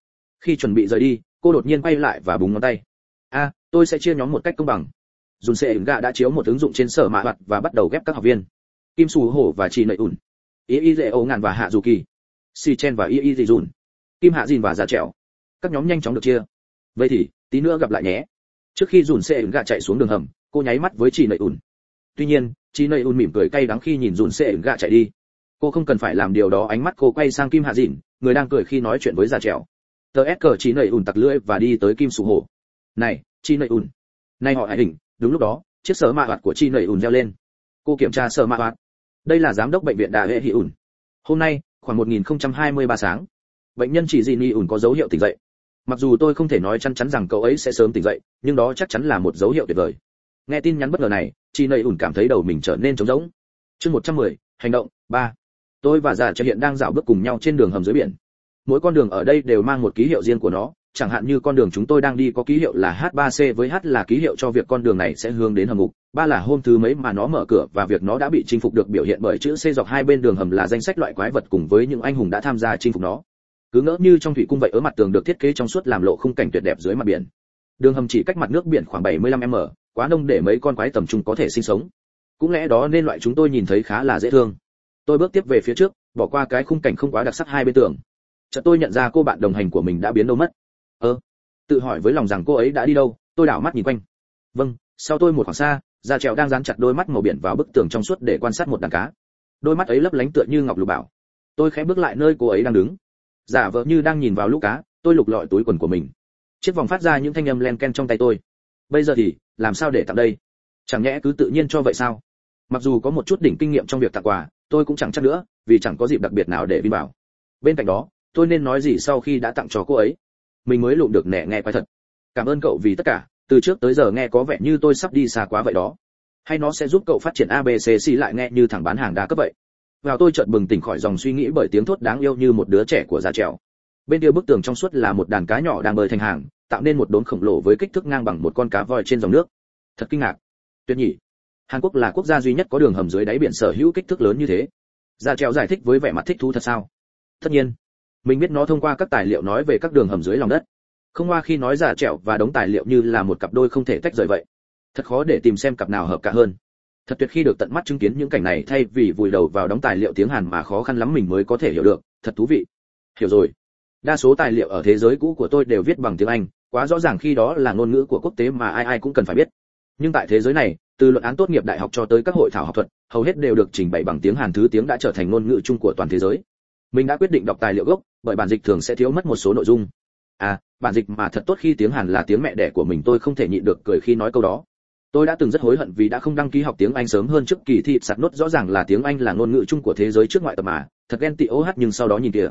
Khi chuẩn bị rời đi, cô đột nhiên quay lại và búng ngón tay. A, tôi sẽ chia nhóm một cách công bằng. Dùn sẽ gạ đã chiếu một ứng dụng trên sở mạ hoạt và bắt đầu ghép các học viên. Kim sù hổ và chị nậy ủn ý y dễ ấu ngàn và hạ dù kỳ. Si chen và y y dị dùn. Kim hạ dìn và già trẻo. Các nhóm nhanh chóng được chia. Vậy thì tí nữa gặp lại nhé. Trước khi dùn xe gạ chạy xuống đường hầm, cô nháy mắt với chị nầy ùn. Tuy nhiên chị nầy ùn mỉm cười cay đắng khi nhìn dùn xe gạ chạy đi. Cô không cần phải làm điều đó, ánh mắt cô quay sang kim hạ dìn người đang cười khi nói chuyện với già trèo tờ s cờ chị nầy ùn tặc lưỡi và đi tới kim sù hổ này chị nầy ùn. Nay họ hãy hình, đúng lúc đó, chiếc sở mạ hoạt của chị nầy ùn reo lên. Cô kiểm tra sở mạ hoạt. Đây là giám đốc bệnh viện đà hệ hị ùn. Hôm nay, khoảng 1023 sáng. Bệnh nhân chỉ dị ni ùn có dấu hiệu tỉnh dậy mặc dù tôi không thể nói chắn chắn rằng cậu ấy sẽ sớm tỉnh dậy nhưng đó chắc chắn là một dấu hiệu tuyệt vời nghe tin nhắn bất ngờ này chị nầy ủn cảm thấy đầu mình trở nên trống rỗng chương 110, hành động ba. tôi và già cho hiện đang dạo bước cùng nhau trên đường hầm dưới biển mỗi con đường ở đây đều mang một ký hiệu riêng của nó chẳng hạn như con đường chúng tôi đang đi có ký hiệu là H3C với H là ký hiệu cho việc con đường này sẽ hướng đến hầm ngục, ba là hôm thứ mấy mà nó mở cửa và việc nó đã bị chinh phục được biểu hiện bởi chữ C dọc hai bên đường hầm là danh sách loại quái vật cùng với những anh hùng đã tham gia chinh phục nó. Cứ ngỡ như trong thủy cung vậy ở mặt tường được thiết kế trong suốt làm lộ khung cảnh tuyệt đẹp dưới mặt biển. Đường hầm chỉ cách mặt nước biển khoảng 75m, quá nông để mấy con quái tầm trung có thể sinh sống. Cũng lẽ đó nên loại chúng tôi nhìn thấy khá là dễ thương. Tôi bước tiếp về phía trước, bỏ qua cái khung cảnh không quá đặc sắc hai bên tường. Chợt tôi nhận ra cô bạn đồng hành của mình đã biến đâu mất ơ tự hỏi với lòng rằng cô ấy đã đi đâu tôi đảo mắt nhìn quanh vâng sau tôi một khoảng xa da trèo đang dán chặt đôi mắt màu biển vào bức tường trong suốt để quan sát một đàn cá đôi mắt ấy lấp lánh tựa như ngọc lục bảo tôi khẽ bước lại nơi cô ấy đang đứng giả vờ như đang nhìn vào lũ cá, tôi lục lọi túi quần của mình. Chiếc vòng phát ra những thanh âm len ken trong tay tôi. Bây giờ thì, làm sao để tặng đây? Chẳng nhẽ cứ tự nhiên cho vậy sao? Mặc dù có một chút đỉnh kinh nghiệm trong việc tặng quà, tôi cũng chẳng chắc nữa, vì chẳng có dịp đặc biệt nào để vin bảo. Bên cạnh đó, tôi nên nói gì sau khi đã tặng cho cô ấy? Mình mới lụm được nẻ nghe quái thật. Cảm ơn cậu vì tất cả, từ trước tới giờ nghe có vẻ như tôi sắp đi xa quá vậy đó. Hay nó sẽ giúp cậu phát triển abcc lại nghe như thằng bán hàng đa cấp vậy? Vào tôi chợt bừng tỉnh khỏi dòng suy nghĩ bởi tiếng thốt đáng yêu như một đứa trẻ của già trèo. Bên kia bức tường trong suốt là một đàn cá nhỏ đang bơi thành hàng, tạo nên một đốn khổng lồ với kích thước ngang bằng một con cá voi trên dòng nước. Thật kinh ngạc. Tuyệt nhỉ hàn quốc là quốc gia duy nhất có đường hầm dưới đáy biển sở hữu kích thước lớn như thế. Già trèo giải thích với vẻ mặt thích thú thật sao? Tất nhiên. Mình biết nó thông qua các tài liệu nói về các đường hầm dưới lòng đất. Không qua khi nói già trèo và đống tài liệu như là một cặp đôi không thể tách rời vậy. Thật khó để tìm xem cặp nào hợp cả hơn thật tuyệt khi được tận mắt chứng kiến những cảnh này thay vì vùi đầu vào đóng tài liệu tiếng hàn mà khó khăn lắm mình mới có thể hiểu được, thật thú vị. Hiểu rồi. Đa số tài liệu ở thế giới cũ của tôi đều viết bằng tiếng anh, quá rõ ràng khi đó là ngôn ngữ của quốc tế mà ai ai cũng cần phải biết. Nhưng tại thế giới này, từ luận án tốt nghiệp đại học cho tới các hội thảo học thuật, hầu hết đều được trình bày bằng tiếng hàn, thứ tiếng đã trở thành ngôn ngữ chung của toàn thế giới. Mình đã quyết định đọc tài liệu gốc, bởi bản dịch thường sẽ thiếu mất một số nội dung. À bản dịch mà thật tốt khi tiếng hàn là tiếng mẹ đẻ của mình, tôi không thể nhịn được cười khi nói câu đó tôi đã từng rất hối hận vì đã không đăng ký học tiếng anh sớm hơn trước kỳ thi sạt nốt rõ ràng là tiếng anh là ngôn ngữ chung của thế giới trước ngoại tập mà. Thật ghen tị ô hát nhưng sau đó nhìn kìa.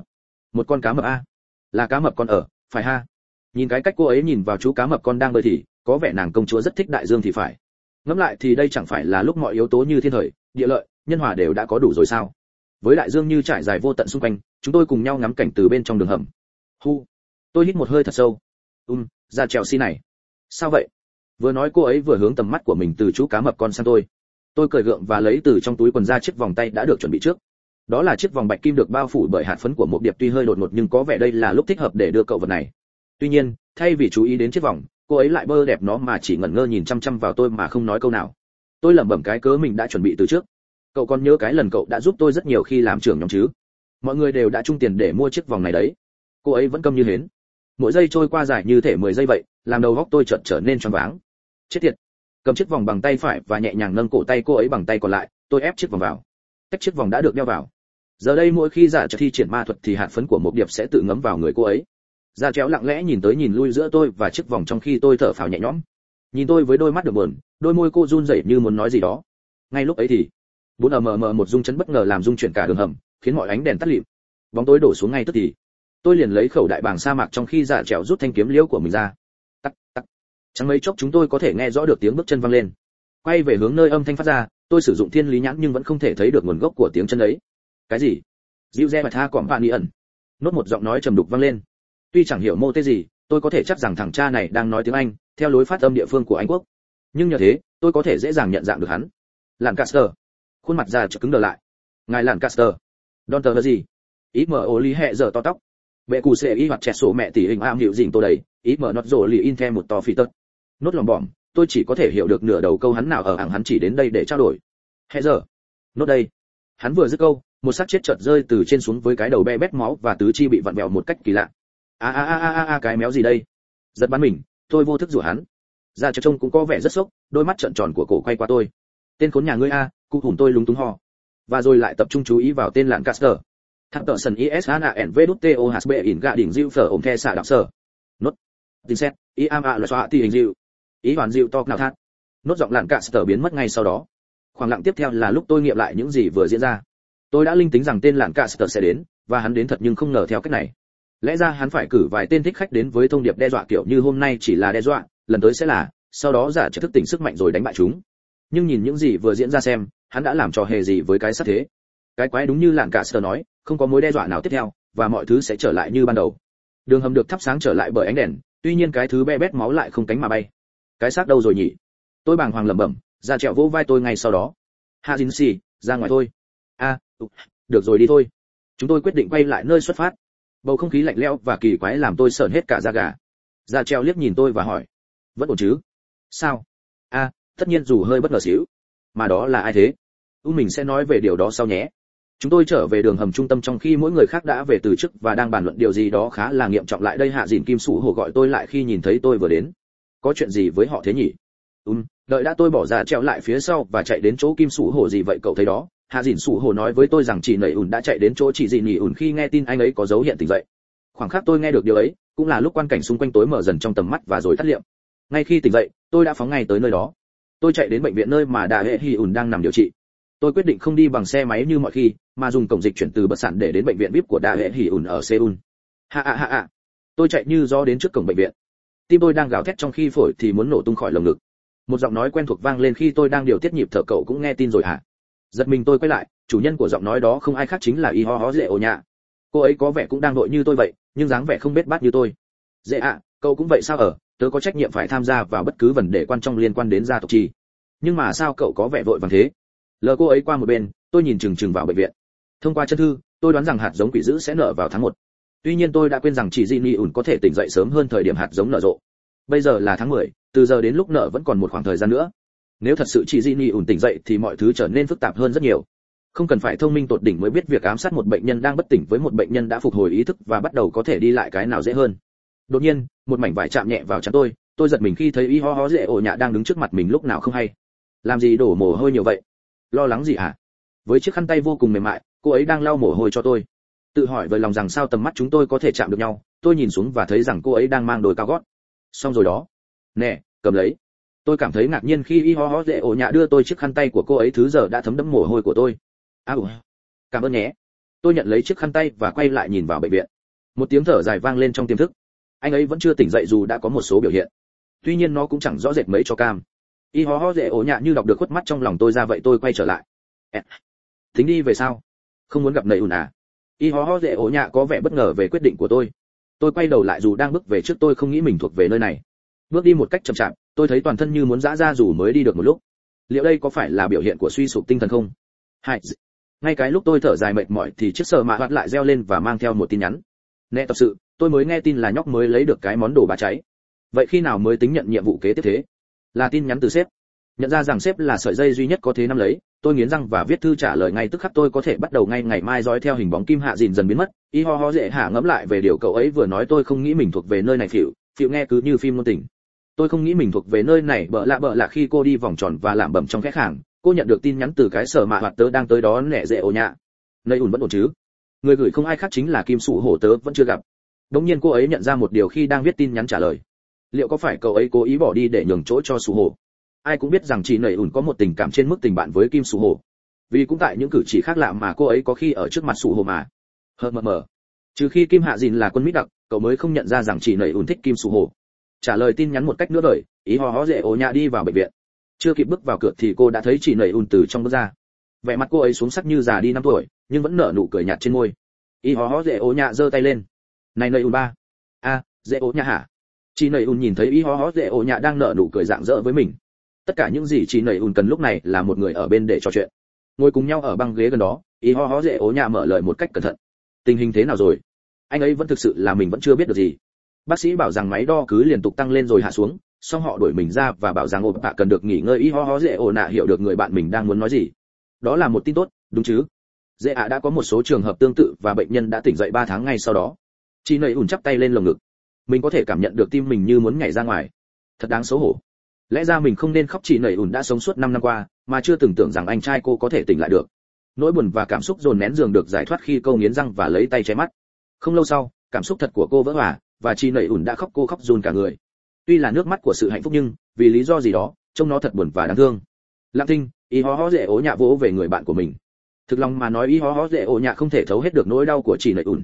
Một con cá mập a. Là cá mập con ở, phải ha. Nhìn cái cách cô ấy nhìn vào chú cá mập con đang bơi thì, có vẻ nàng công chúa rất thích đại dương thì phải. Ngẫm lại thì đây chẳng phải là lúc mọi yếu tố như thiên thời, địa lợi, nhân hòa đều đã có đủ rồi sao? Với đại dương như trải dài vô tận xung quanh, chúng tôi cùng nhau ngắm cảnh từ bên trong đường hầm. Hu. Tôi hít một hơi thật sâu. Um ra trèo xi này. Sao vậy? Vừa nói cô ấy vừa hướng tầm mắt của mình từ chú cá mập con sang tôi. Tôi cười gượng và lấy từ trong túi quần ra chiếc vòng tay đã được chuẩn bị trước. Đó là chiếc vòng bạch kim được bao phủ bởi hạt phấn của một điệp tuy hơi đột ngột nhưng có vẻ đây là lúc thích hợp để đưa cậu vật này. Tuy nhiên, thay vì chú ý đến chiếc vòng, cô ấy lại bơ đẹp nó mà chỉ ngẩn ngơ nhìn chăm chăm vào tôi mà không nói câu nào. Tôi lẩm bẩm cái cớ mình đã chuẩn bị từ trước. Cậu còn nhớ cái lần cậu đã giúp tôi rất nhiều khi làm trưởng nhóm chứ? Mọi người đều đã chung tiền để mua chiếc vòng này đấy. Cô ấy vẫn câm như hến mỗi giây trôi qua dài như thể 10 giây vậy, làm đầu góc tôi chợt trở nên choáng váng. Chết tiệt! Cầm chiếc vòng bằng tay phải và nhẹ nhàng nâng cổ tay cô ấy bằng tay còn lại, tôi ép chiếc vòng vào. Cách chiếc vòng đã được đeo vào. Giờ đây mỗi khi giả trợ thi triển ma thuật thì hạt phấn của một điệp sẽ tự ngấm vào người cô ấy. Giả chéo lặng lẽ nhìn tới nhìn lui giữa tôi và chiếc vòng trong khi tôi thở phào nhẹ nhõm. Nhìn tôi với đôi mắt được buồn, đôi môi cô run rẩy như muốn nói gì đó. Ngay lúc ấy thì, bốn mờ mờ một rung chấn bất ngờ làm rung chuyển cả đường hầm, khiến mọi ánh đèn tắt lịm. Bóng tối đổ xuống ngay tức thì tôi liền lấy khẩu đại bàng sa mạc trong khi giả trèo rút thanh kiếm liễu của mình ra. Tắc tắc. Chẳng mấy chốc chúng tôi có thể nghe rõ được tiếng bước chân vang lên. Quay về hướng nơi âm thanh phát ra, tôi sử dụng thiên lý nhãn nhưng vẫn không thể thấy được nguồn gốc của tiếng chân ấy. Cái gì? Dịu re và tha quảng bạn ẩn. Nốt một giọng nói trầm đục vang lên. Tuy chẳng hiểu mô tê gì, tôi có thể chắc rằng thằng cha này đang nói tiếng anh, theo lối phát âm địa phương của anh quốc. Nhưng nhờ thế, tôi có thể dễ dàng nhận dạng được hắn. Làn caster khuôn mặt già chợt cứng đờ lại. Ngài làn caster don tờ gì? Ý mở ô ly hệ giờ to tóc bệ cụ sẽ y hoặc trẻ sổ mẹ tỷ hình am hiểu dình tôi đầy, ý mở nọt rồi lì in theo một to phi tật nốt lòng bỏm tôi chỉ có thể hiểu được nửa đầu câu hắn nào ở hàng hắn chỉ đến đây để trao đổi. Hệ giờ. Nốt đây. Hắn vừa dứt câu, một xác chết chợt rơi từ trên xuống với cái đầu be bét máu và tứ chi bị vặn vẹo một cách kỳ lạ. A a a a a, cái méo gì đây? Giật bắn mình, tôi vô thức rủa hắn. Ra cho trông cũng có vẻ rất sốc, đôi mắt trợn tròn của cổ quay qua tôi. Tên khốn nhà ngươi a, cụ hùn tôi lúng túng ho. Và rồi lại tập trung chú ý vào tên lạn caster thằng tợ sần is n v đút t o h b in gạ đỉnh diệu phở ổng the xạ đạo sở nốt. Tin xét. Ý am a loại xóa ti hình diệu ý hoàn diệu to nào thắt nốt giọng lạn sở biến mất ngay sau đó. Khoảng lặng tiếp theo là lúc tôi nghiệm lại những gì vừa diễn ra. Tôi đã linh tính rằng tên lạn sở sẽ đến, và hắn đến thật nhưng không ngờ theo cách này. Lẽ ra hắn phải cử vài tên thích khách đến với thông điệp đe dọa kiểu như hôm nay chỉ là đe dọa, lần tới sẽ là, sau đó giả trợ thức tỉnh sức mạnh rồi đánh bại chúng. Nhưng nhìn những gì vừa diễn ra xem, hắn đã làm trò hề gì với cái sát thế. Cái quái đúng như lạn cả sơ nói không có mối đe dọa nào tiếp theo, và mọi thứ sẽ trở lại như ban đầu. Đường hầm được thắp sáng trở lại bởi ánh đèn, tuy nhiên cái thứ be bét máu lại không cánh mà bay. Cái xác đâu rồi nhỉ? Tôi bàng hoàng lẩm bẩm, ra trẹo vỗ vai tôi ngay sau đó. Ha dính xì ra ngoài thôi. A được rồi đi thôi. Chúng tôi quyết định quay lại nơi xuất phát. Bầu không khí lạnh lẽo và kỳ quái làm tôi sởn hết cả da gà. Ra treo liếc nhìn tôi và hỏi, vẫn ổn chứ? Sao? A, tất nhiên dù hơi bất ngờ xíu. Mà đó là ai thế? U mình sẽ nói về điều đó sau nhé chúng tôi trở về đường hầm trung tâm trong khi mỗi người khác đã về từ chức và đang bàn luận điều gì đó khá là nghiêm trọng lại đây hạ dìn kim sủ hồ gọi tôi lại khi nhìn thấy tôi vừa đến. Có chuyện gì với họ thế nhỉ? Ừm, đợi đã tôi bỏ ra treo lại phía sau và chạy đến chỗ kim sủ hồ gì vậy cậu thấy đó? Hạ dìn sủ hồ nói với tôi rằng chị nẩy ùn đã chạy đến chỗ chị dì nỉ ùn khi nghe tin anh ấy có dấu hiện tỉnh dậy khoảng khắc tôi nghe được điều ấy, cũng là lúc quan cảnh xung quanh tối mở dần trong tầm mắt và rồi tắt liệm. Ngay khi tỉnh dậy, tôi đã phóng ngay tới nơi đó. Tôi chạy đến bệnh viện nơi mà đà hệ hi ùn đang nằm điều trị tôi quyết định không đi bằng xe máy như mọi khi, mà dùng cổng dịch chuyển từ bất sản để đến bệnh viện vip của đại hệ hỉ ủn ở seoul. Ha ha ha tôi chạy như do đến trước cổng bệnh viện. Tim tôi đang gào thét trong khi phổi thì muốn nổ tung khỏi lồng ngực. Một giọng nói quen thuộc vang lên khi tôi đang điều tiết nhịp thở, cậu cũng nghe tin rồi hả? Giật mình tôi quay lại, chủ nhân của giọng nói đó không ai khác chính là y ho ho dễ ổ nhạ. Cô ấy có vẻ cũng đang đội như tôi vậy, nhưng dáng vẻ không biết bát như tôi. Dễ ạ, cậu cũng vậy sao ở? Tớ có trách nhiệm phải tham gia vào bất cứ vấn đề quan trọng liên quan đến gia tộc chi. Nhưng mà sao cậu có vẻ vội vàng thế? Lờ cô ấy qua một bên tôi nhìn chừng chừng vào bệnh viện. Thông qua chân thư tôi đoán rằng hạt giống quỷ dữ sẽ nở vào tháng một. tuy nhiên tôi đã quên rằng chỉ Jinny ủn có thể tỉnh dậy sớm hơn thời điểm hạt giống nở rộ. Bây giờ là tháng 10, từ giờ đến lúc nở vẫn còn một khoảng thời gian nữa. Nếu thật sự chỉ Jinny ủn tỉnh dậy thì mọi thứ trở nên phức tạp hơn rất nhiều. Không cần phải thông minh tột đỉnh mới biết việc ám sát một bệnh nhân đang bất tỉnh với một bệnh nhân đã phục hồi ý thức và bắt đầu có thể đi lại cái nào dễ hơn. Đột nhiên một mảnh vải chạm nhẹ vào chắn tôi tôi giật mình khi thấy y ho ho dễ ổ nhạ đang đứng trước mặt mình lúc nào không hay. Làm gì đổ mồ hôi nhiều vậy? Lo lắng gì hả? À? với chiếc khăn tay vô cùng mềm mại cô ấy đang lau mồ hôi cho tôi. Tự hỏi với lòng rằng sao tầm mắt chúng tôi có thể chạm được nhau tôi nhìn xuống và thấy rằng cô ấy đang mang đôi cao gót. Xong rồi đó. Nè cầm lấy. Tôi cảm thấy ngạc nhiên khi y ho ho dễ ổ nhạ đưa tôi chiếc khăn tay của cô ấy thứ giờ đã thấm đẫm mồ hôi của tôi. À, cảm ơn nhé. Tôi nhận lấy chiếc khăn tay và quay lại nhìn vào bệnh viện. Một tiếng thở dài vang lên trong tiềm thức. Anh ấy vẫn chưa tỉnh dậy dù đã có một số biểu hiện. Tuy nhiên nó cũng chẳng rõ rệt mấy cho cam y ho ho dễ ổ nhạ như đọc được khuất mắt trong lòng tôi ra vậy tôi quay trở lại. Tính đi về sao? Không muốn gặp nầy ùn à? Y ho ho dễ ổ nhạ có vẻ bất ngờ về quyết định của tôi. Tôi quay đầu lại dù đang bước về trước tôi không nghĩ mình thuộc về nơi này. Bước đi một cách chậm chạp, tôi thấy toàn thân như muốn dã ra dù mới đi được một lúc. Liệu đây có phải là biểu hiện của suy sụp tinh thần không? Hai ngay cái lúc tôi thở dài mệt mỏi thì chiếc sờ mạ hoạt lại reo lên và mang theo một tin nhắn. Nè, tập sự, tôi mới nghe tin là nhóc mới lấy được cái món đồ bà cháy. Vậy khi nào mới tính nhận nhiệm vụ kế tiếp thế? Là tin nhắn từ sếp. Nhận ra rằng sếp là sợi dây duy nhất có thế năm lấy, tôi nghiến răng và viết thư trả lời ngay tức khắc tôi có thể bắt đầu ngay ngày mai dõi theo hình bóng kim hạ dìn dần biến mất. Y ho ho dễ hạ ngẫm lại về điều cậu ấy vừa nói tôi không nghĩ mình thuộc về nơi này phịu phịu nghe cứ như phim ngôn tình. Tôi không nghĩ mình thuộc về nơi này, bợ lạ bợ lạ khi cô đi vòng tròn và làm bẩm trong khách hàng, cô nhận được tin nhắn từ cái sở mạ hoạt tớ đang tới đó nẻ dễ ồ nhạ. Nơi ủn vẫn ổn chứ? Người gửi không ai khác chính là kim sụ hổ tớ vẫn chưa gặp. Đống nhiên cô ấy nhận ra một điều khi đang viết tin nhắn trả lời liệu có phải cậu ấy cố ý bỏ đi để nhường chỗ cho sù hổ? Ai cũng biết rằng chị nầy ủn có một tình cảm trên mức tình bạn với kim sù hổ. Vì cũng tại những cử chỉ khác lạ mà cô ấy có khi ở trước mặt sù hổ mà. Hờ mờ mờ. Trừ khi kim hạ dìn là quân mít đặc, cậu mới không nhận ra rằng chị nầy ủn thích kim sù hổ. Trả lời tin nhắn một cách nữa đời, ý ho ho dễ ồ nhà đi vào bệnh viện. Chưa kịp bước vào cửa thì cô đã thấy chị nầy ùn từ trong bước ra. Vẻ mặt cô ấy xuống sắc như già đi năm tuổi, nhưng vẫn nở nụ cười nhạt trên môi. Y hó hó dễ ố nhà giơ tay lên. Này nầy ùn ba. A, dễ ố nhà hả? Chị nầy ùn nhìn thấy y ho ho dễ Ổ nhạ đang nở nụ cười rạng rỡ với mình. Tất cả những gì chị nầy ùn cần lúc này là một người ở bên để trò chuyện. Ngồi cùng nhau ở băng ghế gần đó, y ho ho dễ Ổ nhạ mở lời một cách cẩn thận. Tình hình thế nào rồi? Anh ấy vẫn thực sự là mình vẫn chưa biết được gì. Bác sĩ bảo rằng máy đo cứ liên tục tăng lên rồi hạ xuống, xong họ đuổi mình ra và bảo rằng Ổ bạ cần được nghỉ ngơi. Y ho ho dễ ổ nạ hiểu được người bạn mình đang muốn nói gì. Đó là một tin tốt, đúng chứ? Dễ ạ đã có một số trường hợp tương tự và bệnh nhân đã tỉnh dậy 3 tháng ngay sau đó. Chị nầy ùn chắp tay lên lồng ngực mình có thể cảm nhận được tim mình như muốn nhảy ra ngoài. Thật đáng xấu hổ. Lẽ ra mình không nên khóc chị nảy ùn đã sống suốt 5 năm qua, mà chưa từng tưởng rằng anh trai cô có thể tỉnh lại được. Nỗi buồn và cảm xúc dồn nén giường được giải thoát khi câu nghiến răng và lấy tay che mắt. Không lâu sau, cảm xúc thật của cô vỡ hòa, và chị nảy ùn đã khóc cô khóc run cả người. Tuy là nước mắt của sự hạnh phúc nhưng, vì lý do gì đó, trông nó thật buồn và đáng thương. Lặng thinh, y ho ho dễ ố nhạ vỗ về người bạn của mình. Thực lòng mà nói y ho ho dễ ố nhạ không thể thấu hết được nỗi đau của chị nảy ùn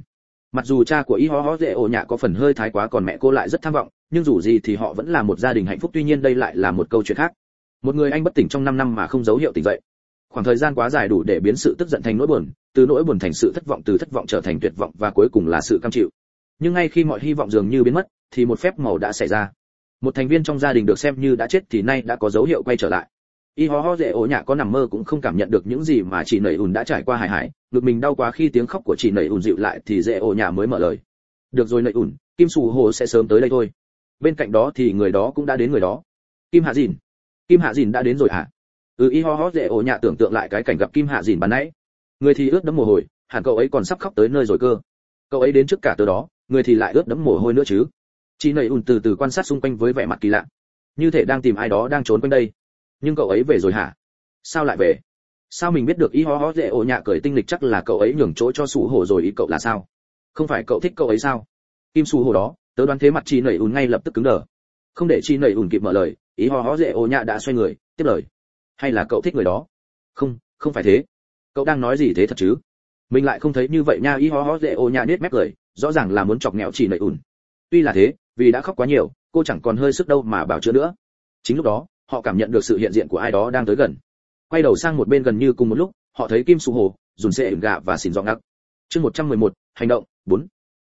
mặc dù cha của y ho ho dễ ổ nhạ có phần hơi thái quá còn mẹ cô lại rất tham vọng, nhưng dù gì thì họ vẫn là một gia đình hạnh phúc, tuy nhiên đây lại là một câu chuyện khác. Một người anh bất tỉnh trong 5 năm mà không dấu hiệu tỉnh dậy. Khoảng thời gian quá dài đủ để biến sự tức giận thành nỗi buồn, từ nỗi buồn thành sự thất vọng, từ thất vọng trở thành tuyệt vọng và cuối cùng là sự cam chịu. Nhưng ngay khi mọi hy vọng dường như biến mất, thì một phép màu đã xảy ra. Một thành viên trong gia đình được xem như đã chết thì nay đã có dấu hiệu quay trở lại. Y ho ho dễ ổ nhạ có nằm mơ cũng không cảm nhận được những gì mà chị nầy ùn đã trải qua hải hải ngực mình đau quá khi tiếng khóc của chị nảy ùn dịu lại thì dễ ổ nhà mới mở lời. Được rồi nảy ùn, kim sù hồ sẽ sớm tới đây thôi. Bên cạnh đó thì người đó cũng đã đến người đó. Kim hạ dìn. Kim hạ dìn đã đến rồi hả? Ừ y ho ho, dễ ổ nhà tưởng tượng lại cái cảnh gặp kim hạ dìn ban nãy. Người thì ướt đẫm mồ hôi, hẳn cậu ấy còn sắp khóc tới nơi rồi cơ. Cậu ấy đến trước cả từ đó, người thì lại ướt đẫm mồ hôi nữa chứ. Chị nảy ùn từ từ quan sát xung quanh với vẻ mặt kỳ lạ. Như thể đang tìm ai đó đang trốn quanh đây. Nhưng cậu ấy về rồi hả? Sao lại về? Sao mình biết được y ho ho dễ ổ nhạ cởi tinh lịch chắc là cậu ấy nhường chỗ cho sủ hổ rồi ý cậu là sao? Không phải cậu thích cậu ấy sao? Kim sủ hổ đó, tớ đoán thế mặt chi nẩy ùn ngay lập tức cứng đờ. Không để chi nẩy ùn kịp mở lời ý ho ho dễ ổ nhạ đã xoay người, tiếp lời. Hay là cậu thích người đó? Không không phải thế. Cậu đang nói gì thế thật chứ? Mình lại không thấy như vậy nha, y ho ho dễ ổ nhạ nết mép cười, rõ ràng là muốn chọc nghẹo chi nảy ùn. Tuy là thế, vì đã khóc quá nhiều, cô chẳng còn hơi sức đâu mà bảo chữa nữa. Chính lúc đó, họ cảm nhận được sự hiện diện của ai đó đang tới gần quay đầu sang một bên gần như cùng một lúc họ thấy kim su hồ dùn xe ẩn gạ và xỉn dọn ngắc chương 111, hành động 4.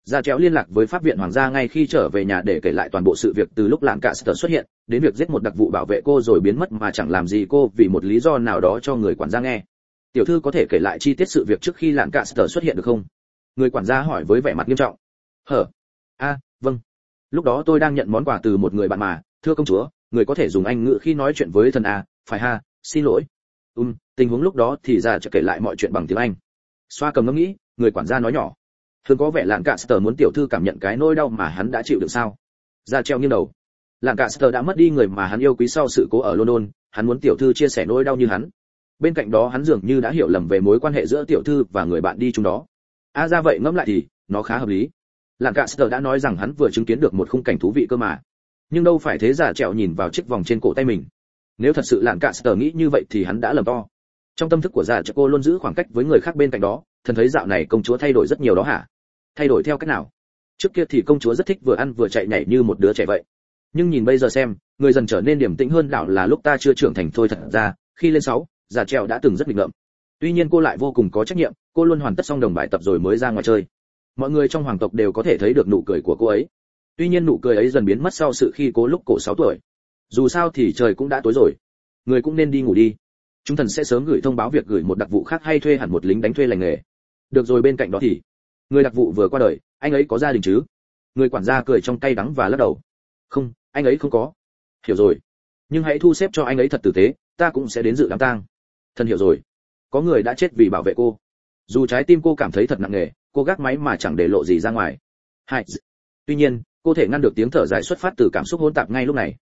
Gia Chéo liên lạc với pháp viện hoàng gia ngay khi trở về nhà để kể lại toàn bộ sự việc từ lúc lạng cả sở xuất hiện, đến việc giết một đặc vụ bảo vệ cô rồi biến mất mà chẳng làm gì cô vì một lý do nào đó cho người quản gia nghe. Tiểu thư có thể kể lại chi tiết sự việc trước khi lạng cả sở xuất hiện được không? Người quản gia hỏi với vẻ mặt nghiêm trọng. Hở? A, vâng. Lúc đó tôi đang nhận món quà từ một người bạn mà, thưa công chúa, người có thể dùng anh ngữ khi nói chuyện với thần a, phải ha, xin lỗi. Ừm, tình huống lúc đó thì ra จะ kể lại mọi chuyện bằng tiếng Anh. Xoa cầm ngẫm nghĩ, người quản gia nói nhỏ. Thường có vẻ lạng cạ sờ muốn tiểu thư cảm nhận cái nỗi đau mà hắn đã chịu được sao? Ra treo nghiêng đầu. Lạng cạ sờ đã mất đi người mà hắn yêu quý sau sự cố ở london hắn muốn tiểu thư chia sẻ nỗi đau như hắn. Bên cạnh đó hắn dường như đã hiểu lầm về mối quan hệ giữa tiểu thư và người bạn đi chung đó. A à, ra vậy ngẫm lại thì nó khá hợp lý. Lạng cạ sờ đã nói rằng hắn vừa chứng kiến được một khung cảnh thú vị cơ mà. Nhưng đâu phải thế giả trẹo nhìn vào chiếc vòng trên cổ tay mình nếu thật sự lạn cạ sờ nghĩ như vậy thì hắn đã lầm to. Trong tâm thức của dạ già trẹo cô luôn giữ khoảng cách với người khác bên cạnh đó, thần thấy dạo này công chúa thay đổi rất nhiều đó hả? Thay đổi theo cách nào? Trước kia thì công chúa rất thích vừa ăn vừa chạy nhảy như một đứa trẻ vậy. Nhưng nhìn bây giờ xem, người dần trở nên điềm tĩnh hơn đảo là lúc ta chưa trưởng thành thôi thật ra, khi lên sáu dạ già treo đã từng rất nghịch ngợm. Tuy nhiên cô lại vô cùng có trách nhiệm, cô luôn hoàn tất xong đồng bài tập rồi mới ra ngoài chơi. Mọi người trong hoàng tộc đều có thể thấy được nụ cười của cô ấy. Tuy nhiên nụ cười ấy dần biến mất sau sự khi cố lúc cổ 6 tuổi dù sao thì trời cũng đã tối rồi. Người cũng nên đi ngủ đi. Chúng thần sẽ sớm gửi thông báo việc gửi một đặc vụ khác hay thuê hẳn một lính đánh thuê lành nghề. Được rồi, bên cạnh đó thì, người đặc vụ vừa qua đời, anh ấy có gia đình chứ? Người quản gia cười trong tay đắng và lắc đầu. Không, anh ấy không có. Hiểu rồi. Nhưng hãy thu xếp cho anh ấy thật tử tế, ta cũng sẽ đến dự đám tang. Thần hiểu rồi. Có người đã chết vì bảo vệ cô. Dù trái tim cô cảm thấy thật nặng nề, cô gác máy mà chẳng để lộ gì ra ngoài. Hai tuy nhiên, cô thể ngăn được tiếng thở dài xuất phát từ cảm xúc hỗn tạp ngay lúc này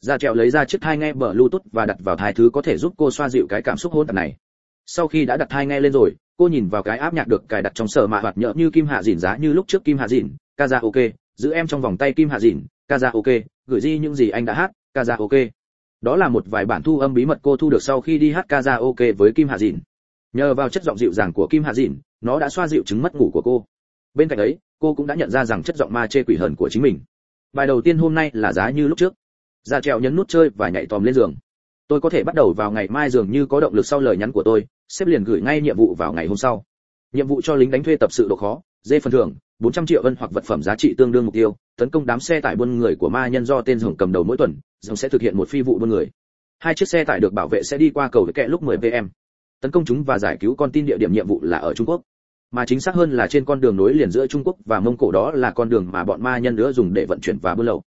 ra trèo lấy ra chiếc thai nghe bờ bluetooth và đặt vào thai thứ có thể giúp cô xoa dịu cái cảm xúc hỗn tạp này. Sau khi đã đặt thai nghe lên rồi, cô nhìn vào cái áp nhạc được cài đặt trong sở mạ hoạt nhợ như kim hạ dìn giá như lúc trước kim hạ dìn kaza ok giữ em trong vòng tay kim hạ dìn kaza ok gửi di những gì anh đã hát kaza ok đó là một vài bản thu âm bí mật cô thu được sau khi đi hát kaza ok với kim hạ dìn. Nhờ vào chất giọng dịu dàng của kim hạ dìn, nó đã xoa dịu chứng mất ngủ của cô. Bên cạnh ấy, cô cũng đã nhận ra rằng chất giọng ma chê quỷ hờn của chính mình. Bài đầu tiên hôm nay là giá như lúc trước ra trèo nhấn nút chơi và nhảy tòm lên giường. Tôi có thể bắt đầu vào ngày mai dường như có động lực sau lời nhắn của tôi, sếp liền gửi ngay nhiệm vụ vào ngày hôm sau. Nhiệm vụ cho lính đánh thuê tập sự độ khó, dê phần thưởng 400 triệu ân hoặc vật phẩm giá trị tương đương mục tiêu, tấn công đám xe tải buôn người của ma nhân do tên rồng cầm đầu mỗi tuần rồng sẽ thực hiện một phi vụ buôn người. Hai chiếc xe tải được bảo vệ sẽ đi qua cầu với kẹ lúc 10 pm. Tấn công chúng và giải cứu con tin địa điểm nhiệm vụ là ở trung quốc. Mà chính xác hơn là trên con đường nối liền giữa trung quốc và mông cổ đó là con đường mà bọn ma nhân nữa dùng để vận chuyển và buôn lậu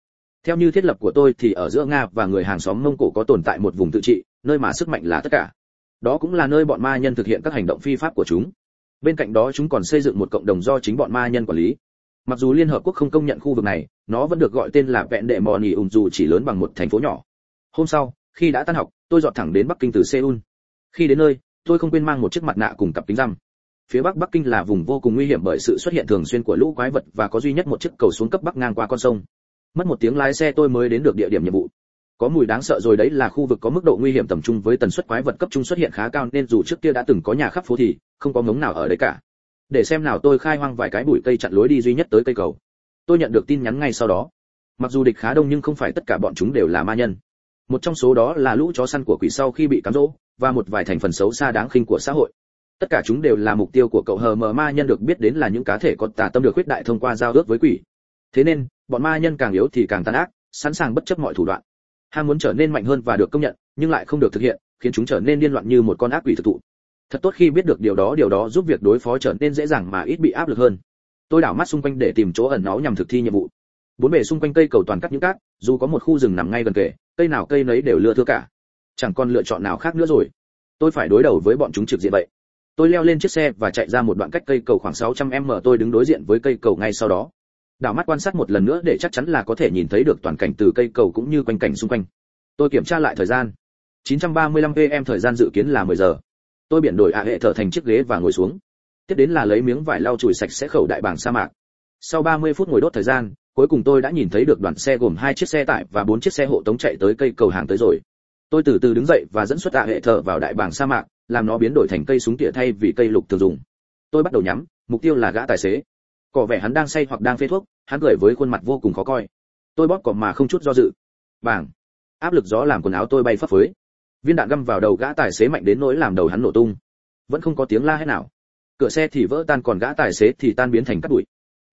theo như thiết lập của tôi thì ở giữa nga và người hàng xóm mông cổ có tồn tại một vùng tự trị, nơi mà sức mạnh là tất cả. Đó cũng là nơi bọn ma nhân thực hiện các hành động phi pháp của chúng. Bên cạnh đó chúng còn xây dựng một cộng đồng do chính bọn ma nhân quản lý. Mặc dù liên hợp quốc không công nhận khu vực này, nó vẫn được gọi tên là vẹn đệ mò nỉ ủng dù chỉ lớn bằng một thành phố nhỏ. Hôm sau, khi đã tan học, tôi dọn thẳng đến bắc kinh từ seoul. Khi đến nơi, tôi không quên mang một chiếc mặt nạ cùng cặp kính răm. Phía bắc bắc kinh là vùng vô cùng nguy hiểm bởi sự xuất hiện thường xuyên của lũ quái vật và có duy nhất một chiếc cầu xuống cấp bắc ngang qua con sông mất một tiếng lái xe tôi mới đến được địa điểm nhiệm vụ. Có mùi đáng sợ rồi đấy là khu vực có mức độ nguy hiểm tầm trung với tần suất quái vật cấp trung xuất hiện khá cao nên dù trước kia đã từng có nhà khắp phố thì không có ngống nào ở đấy cả. Để xem nào tôi khai hoang vài cái bụi cây chặn lối đi duy nhất tới cây cầu. Tôi nhận được tin nhắn ngay sau đó. Mặc dù địch khá đông nhưng không phải tất cả bọn chúng đều là ma nhân. Một trong số đó là lũ chó săn của quỷ sau khi bị cám dỗ, và một vài thành phần xấu xa đáng khinh của xã hội. Tất cả chúng đều là mục tiêu của cậu hờ mờ ma nhân được biết đến là những cá thể có tà tâm được khuyết đại thông qua giao ước với quỷ. Thế nên bọn ma nhân càng yếu thì càng tàn ác, sẵn sàng bất chấp mọi thủ đoạn. Ham muốn trở nên mạnh hơn và được công nhận, nhưng lại không được thực hiện, khiến chúng trở nên điên loạn như một con ác quỷ thực thụ. Thật tốt khi biết được điều đó điều đó giúp việc đối phó trở nên dễ dàng mà ít bị áp lực hơn. Tôi đảo mắt xung quanh để tìm chỗ ẩn náu nhằm thực thi nhiệm vụ. Bốn bề xung quanh cây cầu toàn cắt những cát, dù có một khu rừng nằm ngay gần kề, cây nào cây nấy đều lưa thưa cả. Chẳng còn lựa chọn nào khác nữa rồi. Tôi phải đối đầu với bọn chúng trực diện vậy. Tôi leo lên chiếc xe và chạy ra một đoạn cách cây cầu khoảng 600 m, tôi đứng đối diện với cây cầu ngay sau đó đảo mắt quan sát một lần nữa để chắc chắn là có thể nhìn thấy được toàn cảnh từ cây cầu cũng như quanh cảnh xung quanh. Tôi kiểm tra lại thời gian. 935 pm thời gian dự kiến là 10 giờ. Tôi biển đổi ạ hệ thở thành chiếc ghế và ngồi xuống. Tiếp đến là lấy miếng vải lau chùi sạch sẽ khẩu đại bảng sa mạc. Sau 30 phút ngồi đốt thời gian, cuối cùng tôi đã nhìn thấy được đoàn xe gồm hai chiếc xe tải và bốn chiếc xe hộ tống chạy tới cây cầu hàng tới rồi. Tôi từ từ đứng dậy và dẫn xuất ạ hệ thở vào đại bảng sa mạc, làm nó biến đổi thành cây súng tỉa thay vì cây lục thường dùng. Tôi bắt đầu nhắm, mục tiêu là gã tài xế có vẻ hắn đang say hoặc đang phê thuốc, hắn cười với khuôn mặt vô cùng khó coi. Tôi bóp cỏ mà không chút do dự. Bảng áp lực gió làm quần áo tôi bay phấp phới. Viên đạn găm vào đầu gã tài xế mạnh đến nỗi làm đầu hắn nổ tung. Vẫn không có tiếng la hết nào. Cửa xe thì vỡ tan còn gã tài xế thì tan biến thành cát bụi.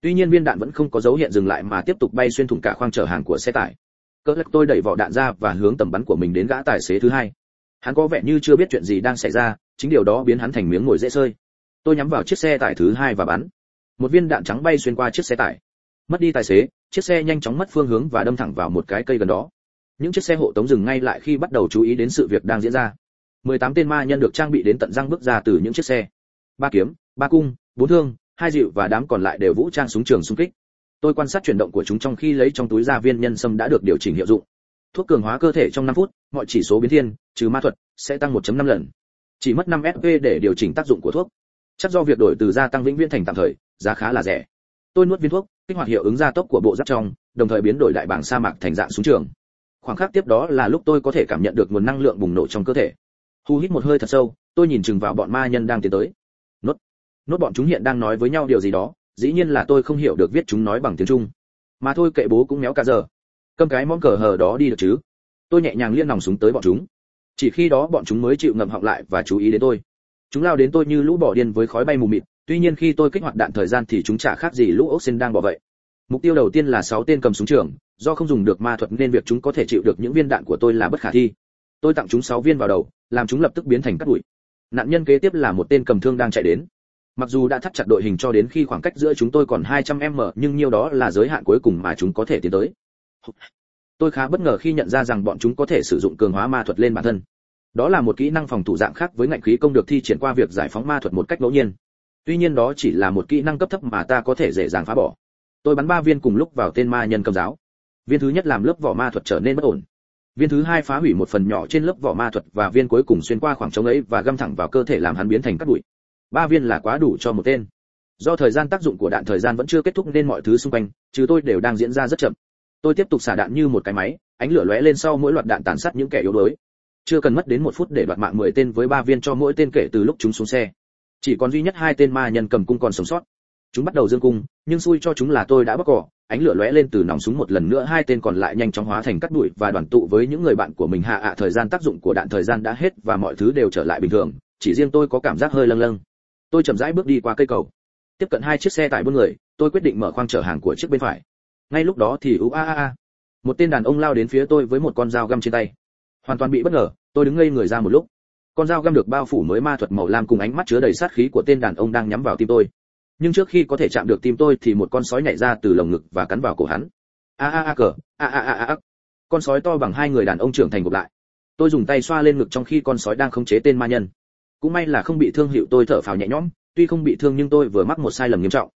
Tuy nhiên viên đạn vẫn không có dấu hiện dừng lại mà tiếp tục bay xuyên thủng cả khoang chở hàng của xe tải. Cỡ lắc tôi đẩy vỏ đạn ra và hướng tầm bắn của mình đến gã tài xế thứ hai. Hắn có vẻ như chưa biết chuyện gì đang xảy ra, chính điều đó biến hắn thành miếng ngồi dễ sơi tôi nhắm vào chiếc xe tải thứ hai và bắn một viên đạn trắng bay xuyên qua chiếc xe tải. Mất đi tài xế, chiếc xe nhanh chóng mất phương hướng và đâm thẳng vào một cái cây gần đó. Những chiếc xe hộ tống dừng ngay lại khi bắt đầu chú ý đến sự việc đang diễn ra. 18 tên ma nhân được trang bị đến tận răng bước ra từ những chiếc xe. Ba kiếm, ba cung, bốn thương, hai dịu và đám còn lại đều vũ trang súng trường xung kích. Tôi quan sát chuyển động của chúng trong khi lấy trong túi ra viên nhân sâm đã được điều chỉnh hiệu dụng. Thuốc cường hóa cơ thể trong 5 phút, mọi chỉ số biến thiên, trừ ma thuật, sẽ tăng 1.5 lần. Chỉ mất 5 sp để điều chỉnh tác dụng của thuốc. Chắc do việc đổi từ gia tăng vĩnh viễn thành tạm thời giá khá là rẻ. Tôi nuốt viên thuốc, kích hoạt hiệu ứng gia tốc của bộ giáp trong, đồng thời biến đổi đại bảng sa mạc thành dạng súng trường. Khoảng khắc tiếp đó là lúc tôi có thể cảm nhận được nguồn năng lượng bùng nổ trong cơ thể. Hu hít một hơi thật sâu, tôi nhìn chừng vào bọn ma nhân đang tiến tới. Nốt. Nốt bọn chúng hiện đang nói với nhau điều gì đó, dĩ nhiên là tôi không hiểu được viết chúng nói bằng tiếng trung. Mà thôi kệ bố cũng méo cả giờ. Cầm cái món cờ hờ đó đi được chứ? Tôi nhẹ nhàng liên nòng súng tới bọn chúng. Chỉ khi đó bọn chúng mới chịu ngậm họng lại và chú ý đến tôi. Chúng lao đến tôi như lũ bỏ điên với khói bay mù mịt tuy nhiên khi tôi kích hoạt đạn thời gian thì chúng chả khác gì lũ ốc xin đang bỏ vậy. Mục tiêu đầu tiên là sáu tên cầm súng trường, do không dùng được ma thuật nên việc chúng có thể chịu được những viên đạn của tôi là bất khả thi. Tôi tặng chúng sáu viên vào đầu, làm chúng lập tức biến thành cát bụi. Nạn nhân kế tiếp là một tên cầm thương đang chạy đến. Mặc dù đã thắt chặt đội hình cho đến khi khoảng cách giữa chúng tôi còn 200 m, nhưng nhiêu đó là giới hạn cuối cùng mà chúng có thể tiến tới. Tôi khá bất ngờ khi nhận ra rằng bọn chúng có thể sử dụng cường hóa ma thuật lên bản thân. Đó là một kỹ năng phòng thủ dạng khác với ngạnh khí công được thi triển qua việc giải phóng ma thuật một cách ngẫu nhiên tuy nhiên đó chỉ là một kỹ năng cấp thấp mà ta có thể dễ dàng phá bỏ. Tôi bắn ba viên cùng lúc vào tên ma nhân cầm giáo. Viên thứ nhất làm lớp vỏ ma thuật trở nên bất ổn. Viên thứ hai phá hủy một phần nhỏ trên lớp vỏ ma thuật và viên cuối cùng xuyên qua khoảng trống ấy và găm thẳng vào cơ thể làm hắn biến thành cát bụi. Ba viên là quá đủ cho một tên. Do thời gian tác dụng của đạn thời gian vẫn chưa kết thúc nên mọi thứ xung quanh chứ tôi đều đang diễn ra rất chậm. Tôi tiếp tục xả đạn như một cái máy, ánh lửa lóe lên sau mỗi loạt đạn tàn sát những kẻ yếu đuối. Chưa cần mất đến một phút để đoạt mạng 10 tên với ba viên cho mỗi tên kể từ lúc chúng xuống xe chỉ còn duy nhất hai tên ma nhân cầm cung còn sống sót. Chúng bắt đầu dương cung, nhưng xui cho chúng là tôi đã bóc cỏ, ánh lửa lóe lên từ nòng súng một lần nữa, hai tên còn lại nhanh chóng hóa thành cắt bụi và đoàn tụ với những người bạn của mình. Hạ ạ, thời gian tác dụng của đạn thời gian đã hết và mọi thứ đều trở lại bình thường, chỉ riêng tôi có cảm giác hơi lâng lâng. Tôi chậm rãi bước đi qua cây cầu. Tiếp cận hai chiếc xe tải buôn người, tôi quyết định mở khoang chở hàng của chiếc bên phải. Ngay lúc đó thì ú a a a. Một tên đàn ông lao đến phía tôi với một con dao găm trên tay. Hoàn toàn bị bất ngờ, tôi đứng ngây người ra một lúc con dao găm được bao phủ mới ma thuật màu lam cùng ánh mắt chứa đầy sát khí của tên đàn ông đang nhắm vào tim tôi. Nhưng trước khi có thể chạm được tim tôi thì một con sói nhảy ra từ lồng ngực và cắn vào cổ hắn. A a a cờ, a a a a con sói to bằng hai người đàn ông trưởng thành gục lại. Tôi dùng tay xoa lên ngực trong khi con sói đang khống chế tên ma nhân. Cũng may là không bị thương hiệu tôi thở phào nhẹ nhõm, tuy không bị thương nhưng tôi vừa mắc một sai lầm nghiêm trọng.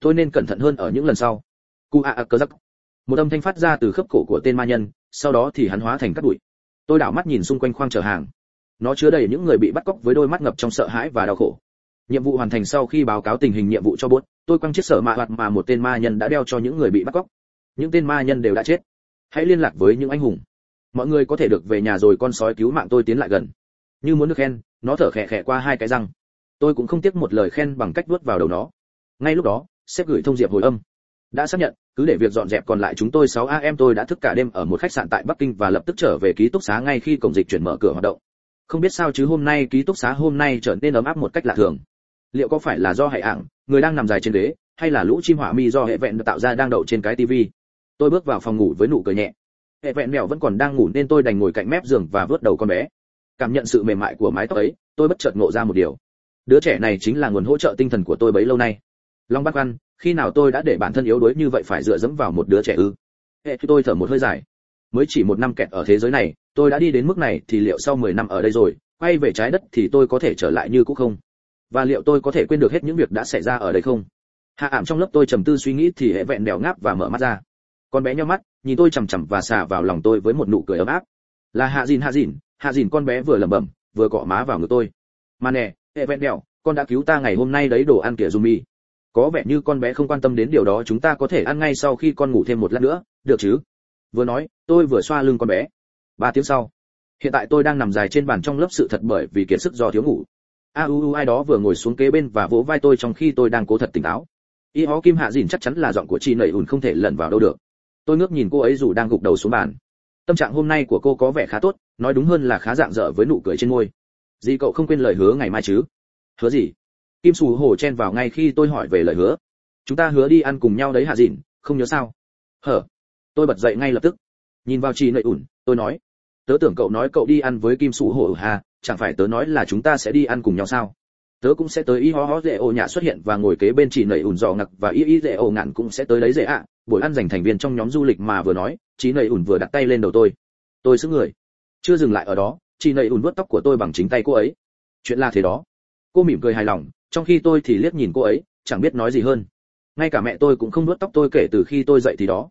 Tôi nên cẩn thận hơn ở những lần sau. Cu a a cờ giắc. Một âm thanh phát ra từ khớp cổ của tên ma nhân, sau đó thì hắn hóa thành cát bụi. Tôi đảo mắt nhìn xung quanh khoang chở hàng nó chứa đầy những người bị bắt cóc với đôi mắt ngập trong sợ hãi và đau khổ. Nhiệm vụ hoàn thành sau khi báo cáo tình hình nhiệm vụ cho bốt, tôi quăng chiếc sở mạ hoạt mà một tên ma nhân đã đeo cho những người bị bắt cóc. Những tên ma nhân đều đã chết. Hãy liên lạc với những anh hùng. Mọi người có thể được về nhà rồi con sói cứu mạng tôi tiến lại gần. Như muốn được khen, nó thở khẽ khẽ qua hai cái răng. Tôi cũng không tiếc một lời khen bằng cách vuốt vào đầu nó. Ngay lúc đó, sếp gửi thông diệp hồi âm. Đã xác nhận, cứ để việc dọn dẹp còn lại chúng tôi 6 am tôi đã thức cả đêm ở một khách sạn tại Bắc Kinh và lập tức trở về ký túc xá ngay khi cổng dịch chuyển mở cửa hoạt động. Không biết sao chứ hôm nay ký túc xá hôm nay trở nên ấm áp một cách lạ thường. Liệu có phải là do hải ảng, người đang nằm dài trên ghế, hay là lũ chim hỏa mi do hệ vẹn tạo ra đang đậu trên cái tivi? Tôi bước vào phòng ngủ với nụ cười nhẹ. Hệ vẹn mèo vẫn còn đang ngủ nên tôi đành ngồi cạnh mép giường và vớt đầu con bé. Cảm nhận sự mềm mại của mái tóc ấy, tôi bất chợt ngộ ra một điều. Đứa trẻ này chính là nguồn hỗ trợ tinh thần của tôi bấy lâu nay. Long Bác Văn, khi nào tôi đã để bản thân yếu đuối như vậy phải dựa dẫm vào một đứa trẻ ư hệ tôi thở một hơi dài mới chỉ một năm kẹt ở thế giới này, tôi đã đi đến mức này thì liệu sau 10 năm ở đây rồi, quay về trái đất thì tôi có thể trở lại như cũ không? Và liệu tôi có thể quên được hết những việc đã xảy ra ở đây không? Hạ ảm trong lớp tôi trầm tư suy nghĩ thì hệ vẹn đèo ngáp và mở mắt ra. Con bé nhắm mắt, nhìn tôi chằm chằm và xả vào lòng tôi với một nụ cười ấm áp. Là hạ dìn hạ dìn hạ dìn con bé vừa lẩm bẩm, vừa cọ má vào ngực tôi. Mà nè hệ vẹn đèo, con đã cứu ta ngày hôm nay đấy đồ ăn kìa Jumi có vẻ như con bé không quan tâm đến điều đó, chúng ta có thể ăn ngay sau khi con ngủ thêm một lát nữa, được chứ? Vừa nói tôi vừa xoa lưng con bé. Ba tiếng sau hiện tại tôi đang nằm dài trên bàn trong lớp sự thật bởi vì kiệt sức do thiếu ngủ. A u u ai đó vừa ngồi xuống kế bên và vỗ vai tôi trong khi tôi đang cố thật tỉnh táo. Y hó kim hạ dìn chắc chắn là giọng của chị nẩy ùn không thể lẩn vào đâu được. Tôi ngước nhìn cô ấy dù đang gục đầu xuống bàn. Tâm trạng hôm nay của cô có vẻ khá tốt nói đúng hơn là khá dạng dở với nụ cười trên môi. Gì cậu không quên lời hứa ngày mai chứ? Hứa gì? Kim sù hổ chen vào ngay khi tôi hỏi về lời hứa. Chúng ta hứa đi ăn cùng nhau đấy hạ dìn, không nhớ sao? Hở? Tôi bật dậy ngay lập tức. Nhìn vào chị nợi ủn, tôi nói, tớ tưởng cậu nói cậu đi ăn với kim Sủ hổ hà chẳng phải tớ nói là chúng ta sẽ đi ăn cùng nhau sao? Tớ cũng sẽ tới y ho ho dễ ô nhà xuất hiện và ngồi kế bên chị nầy ủn dò ngặc và y y dễ ô ngạn cũng sẽ tới đấy dễ ạ. Buổi ăn dành thành viên trong nhóm du lịch mà vừa nói, chị nầy ủn vừa đặt tay lên đầu tôi. Tôi sững người. Chưa dừng lại ở đó, chị nầy ủn vớt tóc của tôi bằng chính tay cô ấy. Chuyện là thế đó. Cô mỉm cười hài lòng, trong khi tôi thì liếc nhìn cô ấy, chẳng biết nói gì hơn. Ngay cả mẹ tôi cũng không vớt tóc tôi kể từ khi tôi dậy thì đó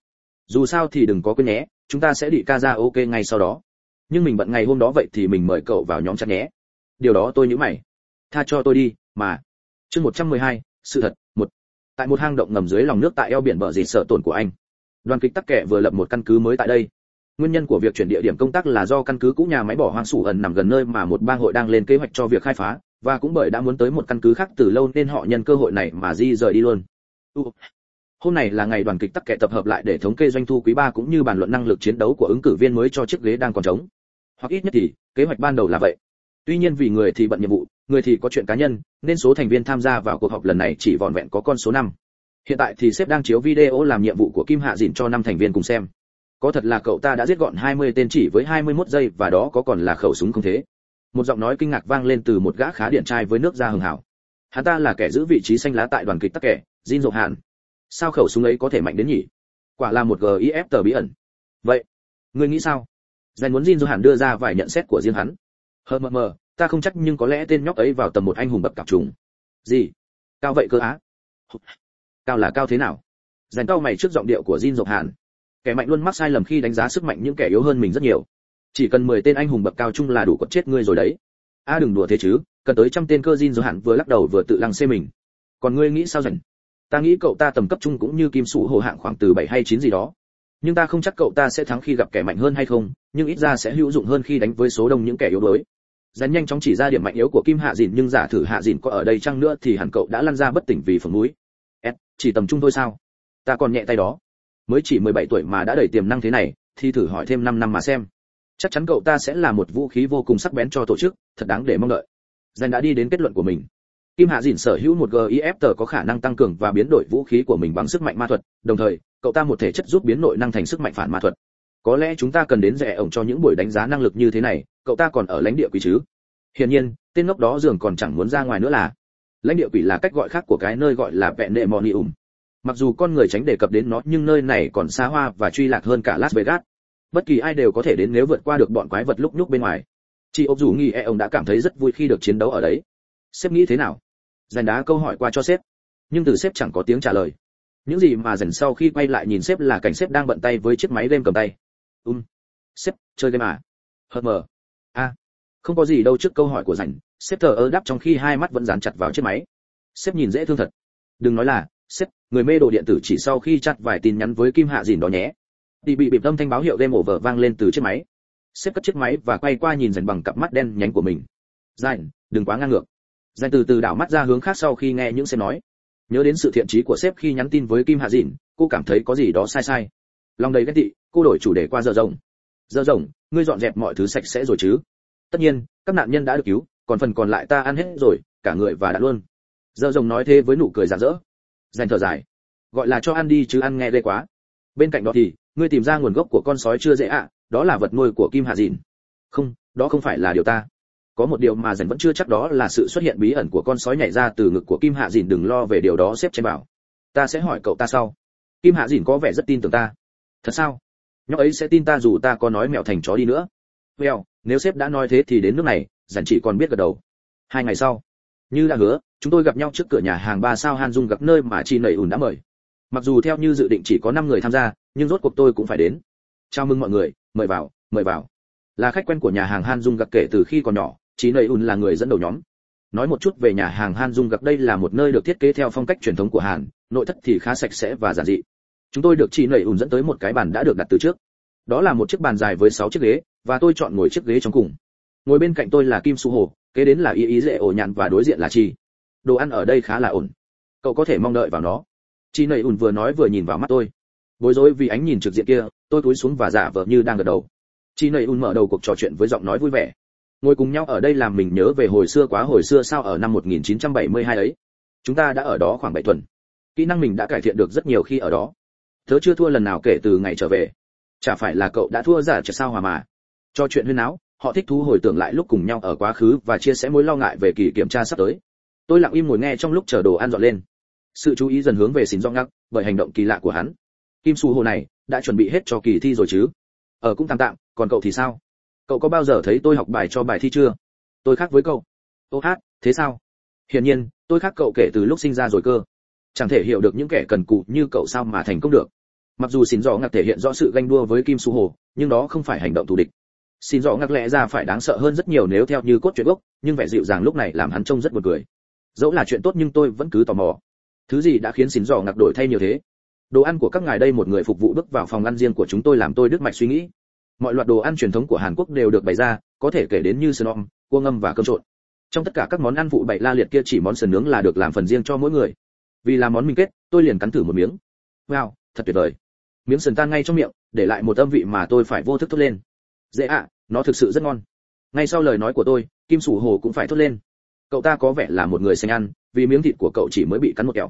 dù sao thì đừng có quên nhé chúng ta sẽ đi ca ra ok ngay sau đó. Nhưng mình bận ngày hôm đó vậy thì mình mời cậu vào nhóm chặt nhé. Điều đó tôi nhớ mày. Tha cho tôi đi mà. Chương 112, sự thật một. Tại một hang động ngầm dưới lòng nước tại eo biển bờ dì sợ tổn của anh. Đoàn kịch tắc kẻ vừa lập một căn cứ mới tại đây. Nguyên nhân của việc chuyển địa điểm công tác là do căn cứ cũ nhà máy bỏ hoang sủ ẩn nằm gần nơi mà một bang hội đang lên kế hoạch cho việc khai phá và cũng bởi đã muốn tới một căn cứ khác từ lâu nên họ nhân cơ hội này mà di rời đi luôn hôm này là ngày đoàn kịch tắc kệ tập hợp lại để thống kê doanh thu quý ba cũng như bàn luận năng lực chiến đấu của ứng cử viên mới cho chiếc ghế đang còn trống. Hoặc ít nhất thì, kế hoạch ban đầu là vậy. Tuy nhiên vì người thì bận nhiệm vụ, người thì có chuyện cá nhân, nên số thành viên tham gia vào cuộc họp lần này chỉ vỏn vẹn có con số 5. hiện tại thì sếp đang chiếu video làm nhiệm vụ của kim hạ dịn cho năm thành viên cùng xem. Có thật là cậu ta đã giết gọn 20 tên chỉ với 21 giây và đó có còn là khẩu súng không thế? Một giọng nói kinh ngạc vang lên từ một gã khá điển trai với nước da hường hảo. Hắn ta là kẻ giữ vị trí xanh lá tại đoàn kịch tắc kẻ, Jin Dụ Hạn. Sao khẩu súng ấy có thể mạnh đến nhỉ? Quả là một GIF tờ bí ẩn. Vậy, ngươi nghĩ sao? Dành muốn Jin Dụ Hạn đưa ra vài nhận xét của riêng hắn. Hờ mờ mờ, ta không chắc nhưng có lẽ tên nhóc ấy vào tầm một anh hùng bậc cặp trùng. Gì? Cao vậy cơ á? Cao là cao thế nào? Dành cao mày trước giọng điệu của Jin Dụ Hạn. Kẻ mạnh luôn mắc sai lầm khi đánh giá sức mạnh những kẻ yếu hơn mình rất nhiều. Chỉ cần 10 tên anh hùng bậc cao chung là đủ quật chết ngươi rồi đấy. A đừng đùa thế chứ, cần tới trăm tên cơ Jin Dụ Hạn vừa lắc đầu vừa tự lăng xê mình. Còn ngươi nghĩ sao rảnh? Ta nghĩ cậu ta tầm cấp trung cũng như kim sủ hồ hạng khoảng từ 7 hay 9 gì đó. Nhưng ta không chắc cậu ta sẽ thắng khi gặp kẻ mạnh hơn hay không, nhưng ít ra sẽ hữu dụng hơn khi đánh với số đông những kẻ yếu đuối. Dàn nhanh chóng chỉ ra điểm mạnh yếu của kim hạ dìn, nhưng giả thử hạ dìn có ở đây chăng nữa thì hẳn cậu đã lăn ra bất tỉnh vì phần núi. S, chỉ tầm trung thôi sao? Ta còn nhẹ tay đó. Mới chỉ 17 tuổi mà đã đầy tiềm năng thế này, thì thử hỏi thêm 5 năm mà xem. Chắc chắn cậu ta sẽ là một vũ khí vô cùng sắc bén cho tổ chức, thật đáng để mong đợi. Dàn đã đi đến kết luận của mình. Kim Hạ Dĩn sở hữu một GIF tờ có khả năng tăng cường và biến đổi vũ khí của mình bằng sức mạnh ma thuật, đồng thời, cậu ta một thể chất giúp biến nội năng thành sức mạnh phản ma thuật. Có lẽ chúng ta cần đến rẻ ổng cho những buổi đánh giá năng lực như thế này, cậu ta còn ở lãnh địa quỷ chứ? Hiển nhiên, tên ngốc đó dường còn chẳng muốn ra ngoài nữa là. Lãnh địa quỷ là cách gọi khác của cái nơi gọi là Vẹn Penemonium. Mặc dù con người tránh đề cập đến nó, nhưng nơi này còn xa hoa và truy lạc hơn cả Las Vegas. Bất kỳ ai đều có thể đến nếu vượt qua được bọn quái vật lúc nhúc bên ngoài. Chị ốc dù nghi e ông đã cảm thấy rất vui khi được chiến đấu ở đấy. Sếp nghĩ thế nào? Dành đá câu hỏi qua cho sếp. Nhưng từ sếp chẳng có tiếng trả lời. Những gì mà dành sau khi quay lại nhìn sếp là cảnh sếp đang bận tay với chiếc máy game cầm tay. Um sếp, chơi game à? Hờ mờ. A không có gì đâu trước câu hỏi của dành sếp thờ ơ đáp trong khi hai mắt vẫn dán chặt vào chiếc máy. Sếp nhìn dễ thương thật. Đừng nói là, sếp, người mê đồ điện tử chỉ sau khi chặt vài tin nhắn với kim hạ dìn đó nhé. Thì bị bịp âm thanh báo hiệu game over vang lên từ chiếc máy. Sếp cất chiếc máy và quay qua nhìn dành bằng cặp mắt đen nhánh của mình. Dành đừng quá ngang ngược. Danh từ từ đảo mắt ra hướng khác sau khi nghe những sếp nói. Nhớ đến sự thiện trí của sếp khi nhắn tin với Kim Hạ dịn cô cảm thấy có gì đó sai sai. Lòng đầy ghét tị, cô đổi chủ đề qua giờ rồng. Giờ rồng, ngươi dọn dẹp mọi thứ sạch sẽ rồi chứ? Tất nhiên, các nạn nhân đã được cứu, còn phần còn lại ta ăn hết rồi, cả người và đã luôn. Giờ rồng nói thế với nụ cười rạng rỡ. dành thở dài, gọi là cho ăn đi chứ ăn nghe ghê quá. Bên cạnh đó thì, ngươi tìm ra nguồn gốc của con sói chưa dễ ạ, đó là vật nuôi của Kim Hạ dịn Không, đó không phải là điều ta có một điều mà dần vẫn chưa chắc đó là sự xuất hiện bí ẩn của con sói nhảy ra từ ngực của kim hạ dìn, đừng lo về điều đó xếp trên bảo. Ta sẽ hỏi cậu ta sau. Kim hạ dìn có vẻ rất tin tưởng ta. Thật sao? Nhóc ấy sẽ tin ta dù ta có nói mẹo thành chó đi nữa. Well, nếu sếp đã nói thế thì đến nước này, dần chỉ còn biết gật đầu. Hai ngày sau, như đã hứa, chúng tôi gặp nhau trước cửa nhà hàng ba sao han dung gặp nơi mà chị nầy ủn đã mời. Mặc dù theo như dự định chỉ có 5 người tham gia, nhưng rốt cuộc tôi cũng phải đến. Chào mừng mọi người, mời vào mời vào. Là khách quen của nhà hàng han dung gặp kể từ khi còn nhỏ. Chị Nầy Un là người dẫn đầu nhóm. Nói một chút về nhà hàng Han Dung gặp đây là một nơi được thiết kế theo phong cách truyền thống của Hàn, nội thất thì khá sạch sẽ và giản dị. Chúng tôi được chị Nầy Un dẫn tới một cái bàn đã được đặt từ trước. Đó là một chiếc bàn dài với 6 chiếc ghế, và tôi chọn ngồi chiếc ghế trong cùng. Ngồi bên cạnh tôi là Kim Su Hồ, kế đến là Y Ý Dễ ổ nhạn và đối diện là Chi. Đồ ăn ở đây khá là ổn. Cậu có thể mong đợi vào nó. Chi Nầy Un vừa nói vừa nhìn vào mắt tôi. Bối rối vì ánh nhìn trực diện kia, tôi cúi xuống và giả vờ như đang gật đầu. Chi Nầy Un mở đầu cuộc trò chuyện với giọng nói vui vẻ ngồi cùng nhau ở đây làm mình nhớ về hồi xưa quá hồi xưa sao ở năm 1972 ấy. Chúng ta đã ở đó khoảng bảy tuần. Kỹ năng mình đã cải thiện được rất nhiều khi ở đó. Tớ chưa thua lần nào kể từ ngày trở về. Chả phải là cậu đã thua giả trở sao hòa mà. Cho chuyện huyên áo, họ thích thú hồi tưởng lại lúc cùng nhau ở quá khứ và chia sẻ mối lo ngại về kỳ kiểm tra sắp tới. Tôi lặng im ngồi nghe trong lúc chờ đồ ăn dọn lên. Sự chú ý dần hướng về xin do ngắc, bởi hành động kỳ lạ của hắn. Kim su hồ này, đã chuẩn bị hết cho kỳ thi rồi chứ? Ở cũng tạm tạm, còn cậu thì sao? Cậu có bao giờ thấy tôi học bài cho bài thi chưa? Tôi khác với cậu. Ô hát, thế sao? Hiển nhiên, tôi khác cậu kể từ lúc sinh ra rồi cơ. Chẳng thể hiểu được những kẻ cần cù như cậu sao mà thành công được. Mặc dù xin rõ ngạc thể hiện rõ sự ganh đua với kim su hồ, nhưng đó không phải hành động thù địch. Xin rõ ngạc lẽ ra phải đáng sợ hơn rất nhiều nếu theo như cốt truyện gốc, nhưng vẻ dịu dàng lúc này làm hắn trông rất buồn cười. Dẫu là chuyện tốt nhưng tôi vẫn cứ tò mò. Thứ gì đã khiến xin rõ ngạc đổi thay nhiều thế? Đồ ăn của các ngài đây một người phục vụ bước vào phòng ăn riêng của chúng tôi làm tôi đứt mạch suy nghĩ mọi loại đồ ăn truyền thống của hàn quốc đều được bày ra, có thể kể đến như snom, cua ngâm và cơm trộn. Trong tất cả các món ăn phụ bày la liệt kia chỉ món sườn nướng là được làm phần riêng cho mỗi người. Vì là món mình kết, tôi liền cắn thử một miếng. Wow, thật tuyệt vời. Miếng sườn tan ngay trong miệng, để lại một âm vị mà tôi phải vô thức thốt lên. Dễ ạ, nó thực sự rất ngon. Ngay sau lời nói của tôi, kim sủ hồ cũng phải thốt lên. Cậu ta có vẻ là một người xanh ăn, vì miếng thịt của cậu chỉ mới bị cắn một kẹo.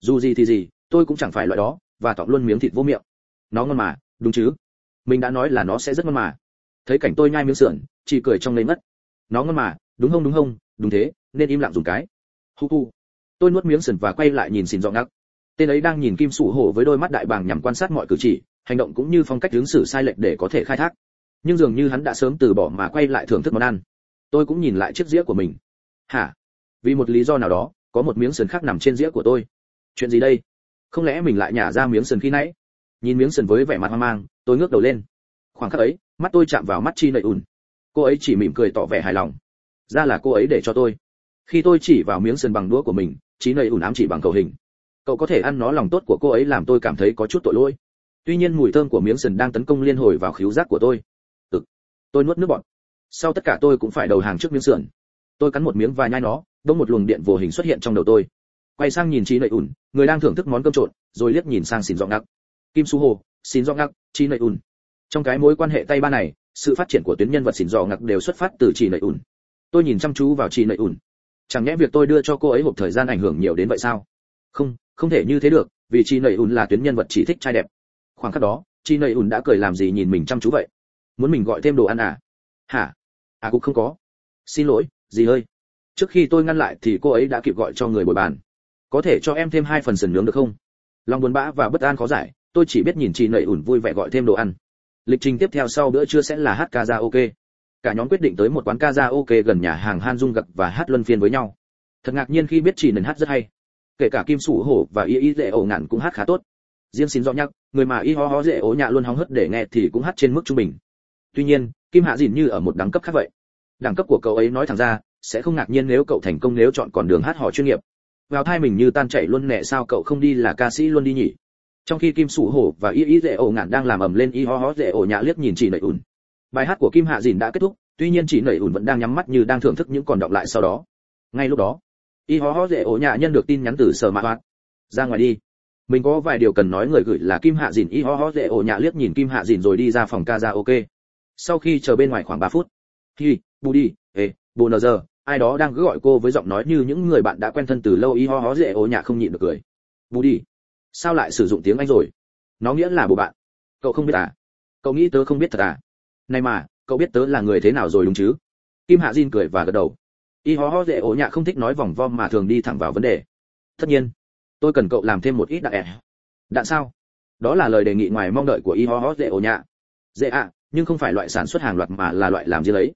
Dù gì thì gì, tôi cũng chẳng phải loại đó, và tọc luôn miếng thịt vô miệng. Nó ngon mà, đúng chứ? Mình đã nói là nó sẽ rất ngon mà. Thấy cảnh tôi nhai miếng sườn, chỉ cười trong lấy mất nó ngon mà, đúng không đúng không, đúng thế, nên im lặng dùng cái. Hu hu. Tôi nuốt miếng sườn và quay lại nhìn xin dọn ngắc. Tên ấy đang nhìn kim sủ hổ với đôi mắt đại bàng nhằm quan sát mọi cử chỉ, hành động cũng như phong cách ứng xử sai lệch để có thể khai thác. Nhưng dường như hắn đã sớm từ bỏ mà quay lại thưởng thức món ăn. Tôi cũng nhìn lại chiếc dĩa của mình. Hả? Vì một lý do nào đó, có một miếng sườn khác nằm trên dĩa của tôi. Chuyện gì đây? Không lẽ mình lại nhả ra miếng sườn khi nãy? Nhìn miếng sườn với vẻ mặt hoang mang tôi ngước đầu lên. Khoảng khắc ấy, mắt tôi chạm vào mắt chi nậy ùn. Cô ấy chỉ mỉm cười tỏ vẻ hài lòng. Ra là cô ấy để cho tôi. Khi tôi chỉ vào miếng sườn bằng đũa của mình, chi nầy ùn ám chỉ bằng cầu hình. Cậu có thể ăn nó lòng tốt của cô ấy làm tôi cảm thấy có chút tội lỗi. Tuy nhiên mùi thơm của miếng sườn đang tấn công liên hồi vào khứu giác của tôi. Ực, tôi nuốt nước bọt. Sau tất cả tôi cũng phải đầu hàng trước miếng sườn. Tôi cắn một miếng và nhai nó đông một luồng điện vô hình xuất hiện trong đầu tôi. Quay sang nhìn trí nầy ùn, người đang thưởng thức món cơm trộn, rồi liếc nhìn sang xỉn giọng nặng kim su hồ xin do ngắc chi nầy ùn. Trong cái mối quan hệ tay ba này, sự phát triển của tuyến nhân vật xỉn dò ngặc đều xuất phát từ chị nợ ùn. Tôi nhìn chăm chú vào chị nợ ùn. Chẳng nhẽ việc tôi đưa cho cô ấy hộp thời gian ảnh hưởng nhiều đến vậy sao? Không không thể như thế được, vì chị nợ ùn là tuyến nhân vật chỉ thích trai đẹp. Khoảng khắc đó chị nợ ùn đã cười làm gì nhìn mình chăm chú vậy? Muốn mình gọi thêm đồ ăn à? Hả? À cũng không có. Xin lỗi gì ơi. Trước khi tôi ngăn lại thì cô ấy đã kịp gọi cho người bồi bàn. Có thể cho em thêm hai phần sườn nướng được không? Lòng buồn bã và bất an khó giải tôi chỉ biết nhìn chị nầy ủn vui vẻ gọi thêm đồ ăn. Lịch trình tiếp theo sau bữa trưa sẽ là hát karaoke. Cả nhóm quyết định tới một quán karaoke gần nhà hàng han dung gật và hát luân phiên với nhau. Thật ngạc nhiên khi biết chị nần hát rất hay. Kể cả kim sủ hổ và y y dễ ổ ngạn cũng hát khá tốt. Riêng xin rõ nhắc, người mà y ho ho dễ ổ nhạ luôn hóng hớt để nghe thì cũng hát trên mức trung bình. Tuy nhiên, kim hạ dìn như ở một đẳng cấp khác vậy. Đẳng cấp của cậu ấy nói thẳng ra, sẽ không ngạc nhiên nếu cậu thành công nếu chọn con đường hát hò chuyên nghiệp. Vào thai mình như tan chảy luôn nè, sao cậu không đi là ca sĩ luôn đi nhỉ? Trong khi kim sủ hổ và y y dễ ổ ngạn đang làm ầm lên, y ho ho dễ ổ nhạ liếc nhìn chị nẩy ùn. Bài hát của kim hạ dìn đã kết thúc, tuy nhiên chị nẩy ùn vẫn đang nhắm mắt như đang thưởng thức những còn đọng lại sau đó. Ngay lúc đó, y ho ho dễ ổ nhạ nhân được tin nhắn từ sở mạ hoạt. Ra ngoài đi. Mình có vài điều cần nói người gửi là kim hạ dìn. Y ho ho dễ ổ nhạ liếc nhìn kim hạ dìn rồi đi ra phòng ca ra ok. Sau khi chờ bên ngoài khoảng ba phút, hi, bù đi, ê, bù nờ giờ, ai đó đang cứ gọi cô với giọng nói như những người bạn đã quen thân từ lâu. Y ho ho dễ ổ nhạ không nhịn được cười. Bù đi sao lại sử dụng tiếng anh rồi? Nó nghĩa là bồ bạn. Cậu không biết à? Cậu nghĩ tớ không biết thật à? Này mà, cậu biết tớ là người thế nào rồi đúng chứ? Kim hạ diên cười và gật đầu. Y ho ho dễ ổ nhạ không thích nói vòng vo mà thường đi thẳng vào vấn đề. Tất nhiên, tôi cần cậu làm thêm một ít đạn ẻ. Đạn sao? Đó là lời đề nghị ngoài mong đợi của y ho ho dễ ổ nhạ. Dễ ạ, nhưng không phải loại sản xuất hàng loạt mà là loại làm gì lấy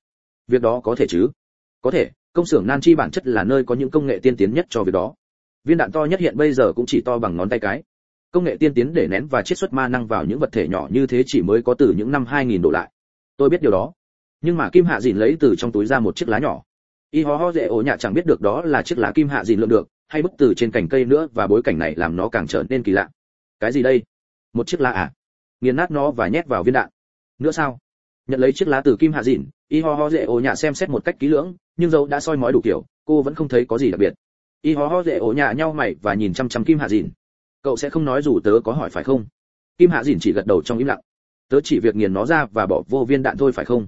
việc đó có thể chứ? Có thể, công xưởng nan chi bản chất là nơi có những công nghệ tiên tiến nhất cho việc đó viên đạn to nhất hiện bây giờ cũng chỉ to bằng ngón tay cái. Công nghệ tiên tiến để nén và chiết xuất ma năng vào những vật thể nhỏ như thế chỉ mới có từ những năm 2000 độ lại. Tôi biết điều đó. Nhưng mà kim hạ dìn lấy từ trong túi ra một chiếc lá nhỏ. Y ho ho dễ ổ nhạ chẳng biết được đó là chiếc lá kim hạ dìn lượm được, hay bức từ trên cành cây nữa và bối cảnh này làm nó càng trở nên kỳ lạ. Cái gì đây? Một chiếc lá à? Nghiền nát nó và nhét vào viên đạn. Nữa sao? Nhận lấy chiếc lá từ kim hạ dìn, y ho ho dễ ổ nhạ xem xét một cách kỹ lưỡng, nhưng dẫu đã soi mói đủ kiểu, cô vẫn không thấy có gì đặc biệt y ho ho dễ ổ nhà nhau mày và nhìn chăm chăm kim hạ dìn. Cậu sẽ không nói dù tớ có hỏi phải không? Kim hạ dìn chỉ gật đầu trong im lặng. Tớ chỉ việc nghiền nó ra và bỏ vô viên đạn thôi phải không?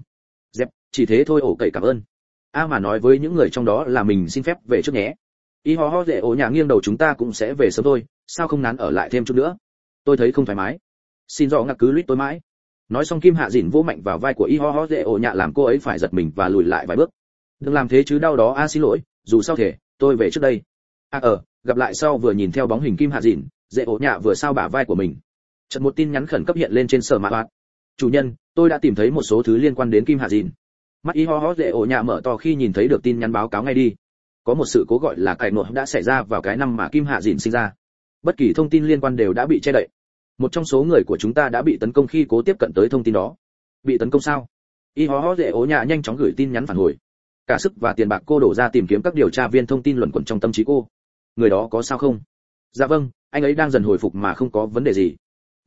Dẹp, chỉ thế thôi ổ cậy cảm ơn. A mà nói với những người trong đó là mình xin phép về trước nhé. Y ho ho dễ ổ nhà nghiêng đầu chúng ta cũng sẽ về sớm thôi, sao không nán ở lại thêm chút nữa? Tôi thấy không thoải mái. Xin do ngạc cứ lít tôi mãi. Nói xong kim hạ dìn vỗ mạnh vào vai của y ho ho dễ ổ nhạ làm cô ấy phải giật mình và lùi lại vài bước. Đừng làm thế chứ, đau đó, a, xin lỗi, dù sao thể tôi về trước đây. À ờ gặp lại sau vừa nhìn theo bóng hình kim hạ dìn dễ ổ nhạ vừa sao bả vai của mình. Chợt một tin nhắn khẩn cấp hiện lên trên sở mã hoạt. Chủ nhân, tôi đã tìm thấy một số thứ liên quan đến kim hạ dìn mắt y ho ho, dễ ổ nhạ mở to khi nhìn thấy được tin nhắn báo cáo ngay đi. Có một sự cố gọi là cải nộp đã xảy ra vào cái năm mà kim hạ dìn sinh ra. Bất kỳ thông tin liên quan đều đã bị che đậy. Một trong số người của chúng ta đã bị tấn công khi cố tiếp cận tới thông tin đó. Bị tấn công sao? Y ho ho, dễ ố nhà nhanh chóng gửi tin nhắn phản hồi cả sức và tiền bạc cô đổ ra tìm kiếm các điều tra viên thông tin luẩn quẩn trong tâm trí cô. Người đó có sao không? Dạ vâng anh ấy đang dần hồi phục mà không có vấn đề gì.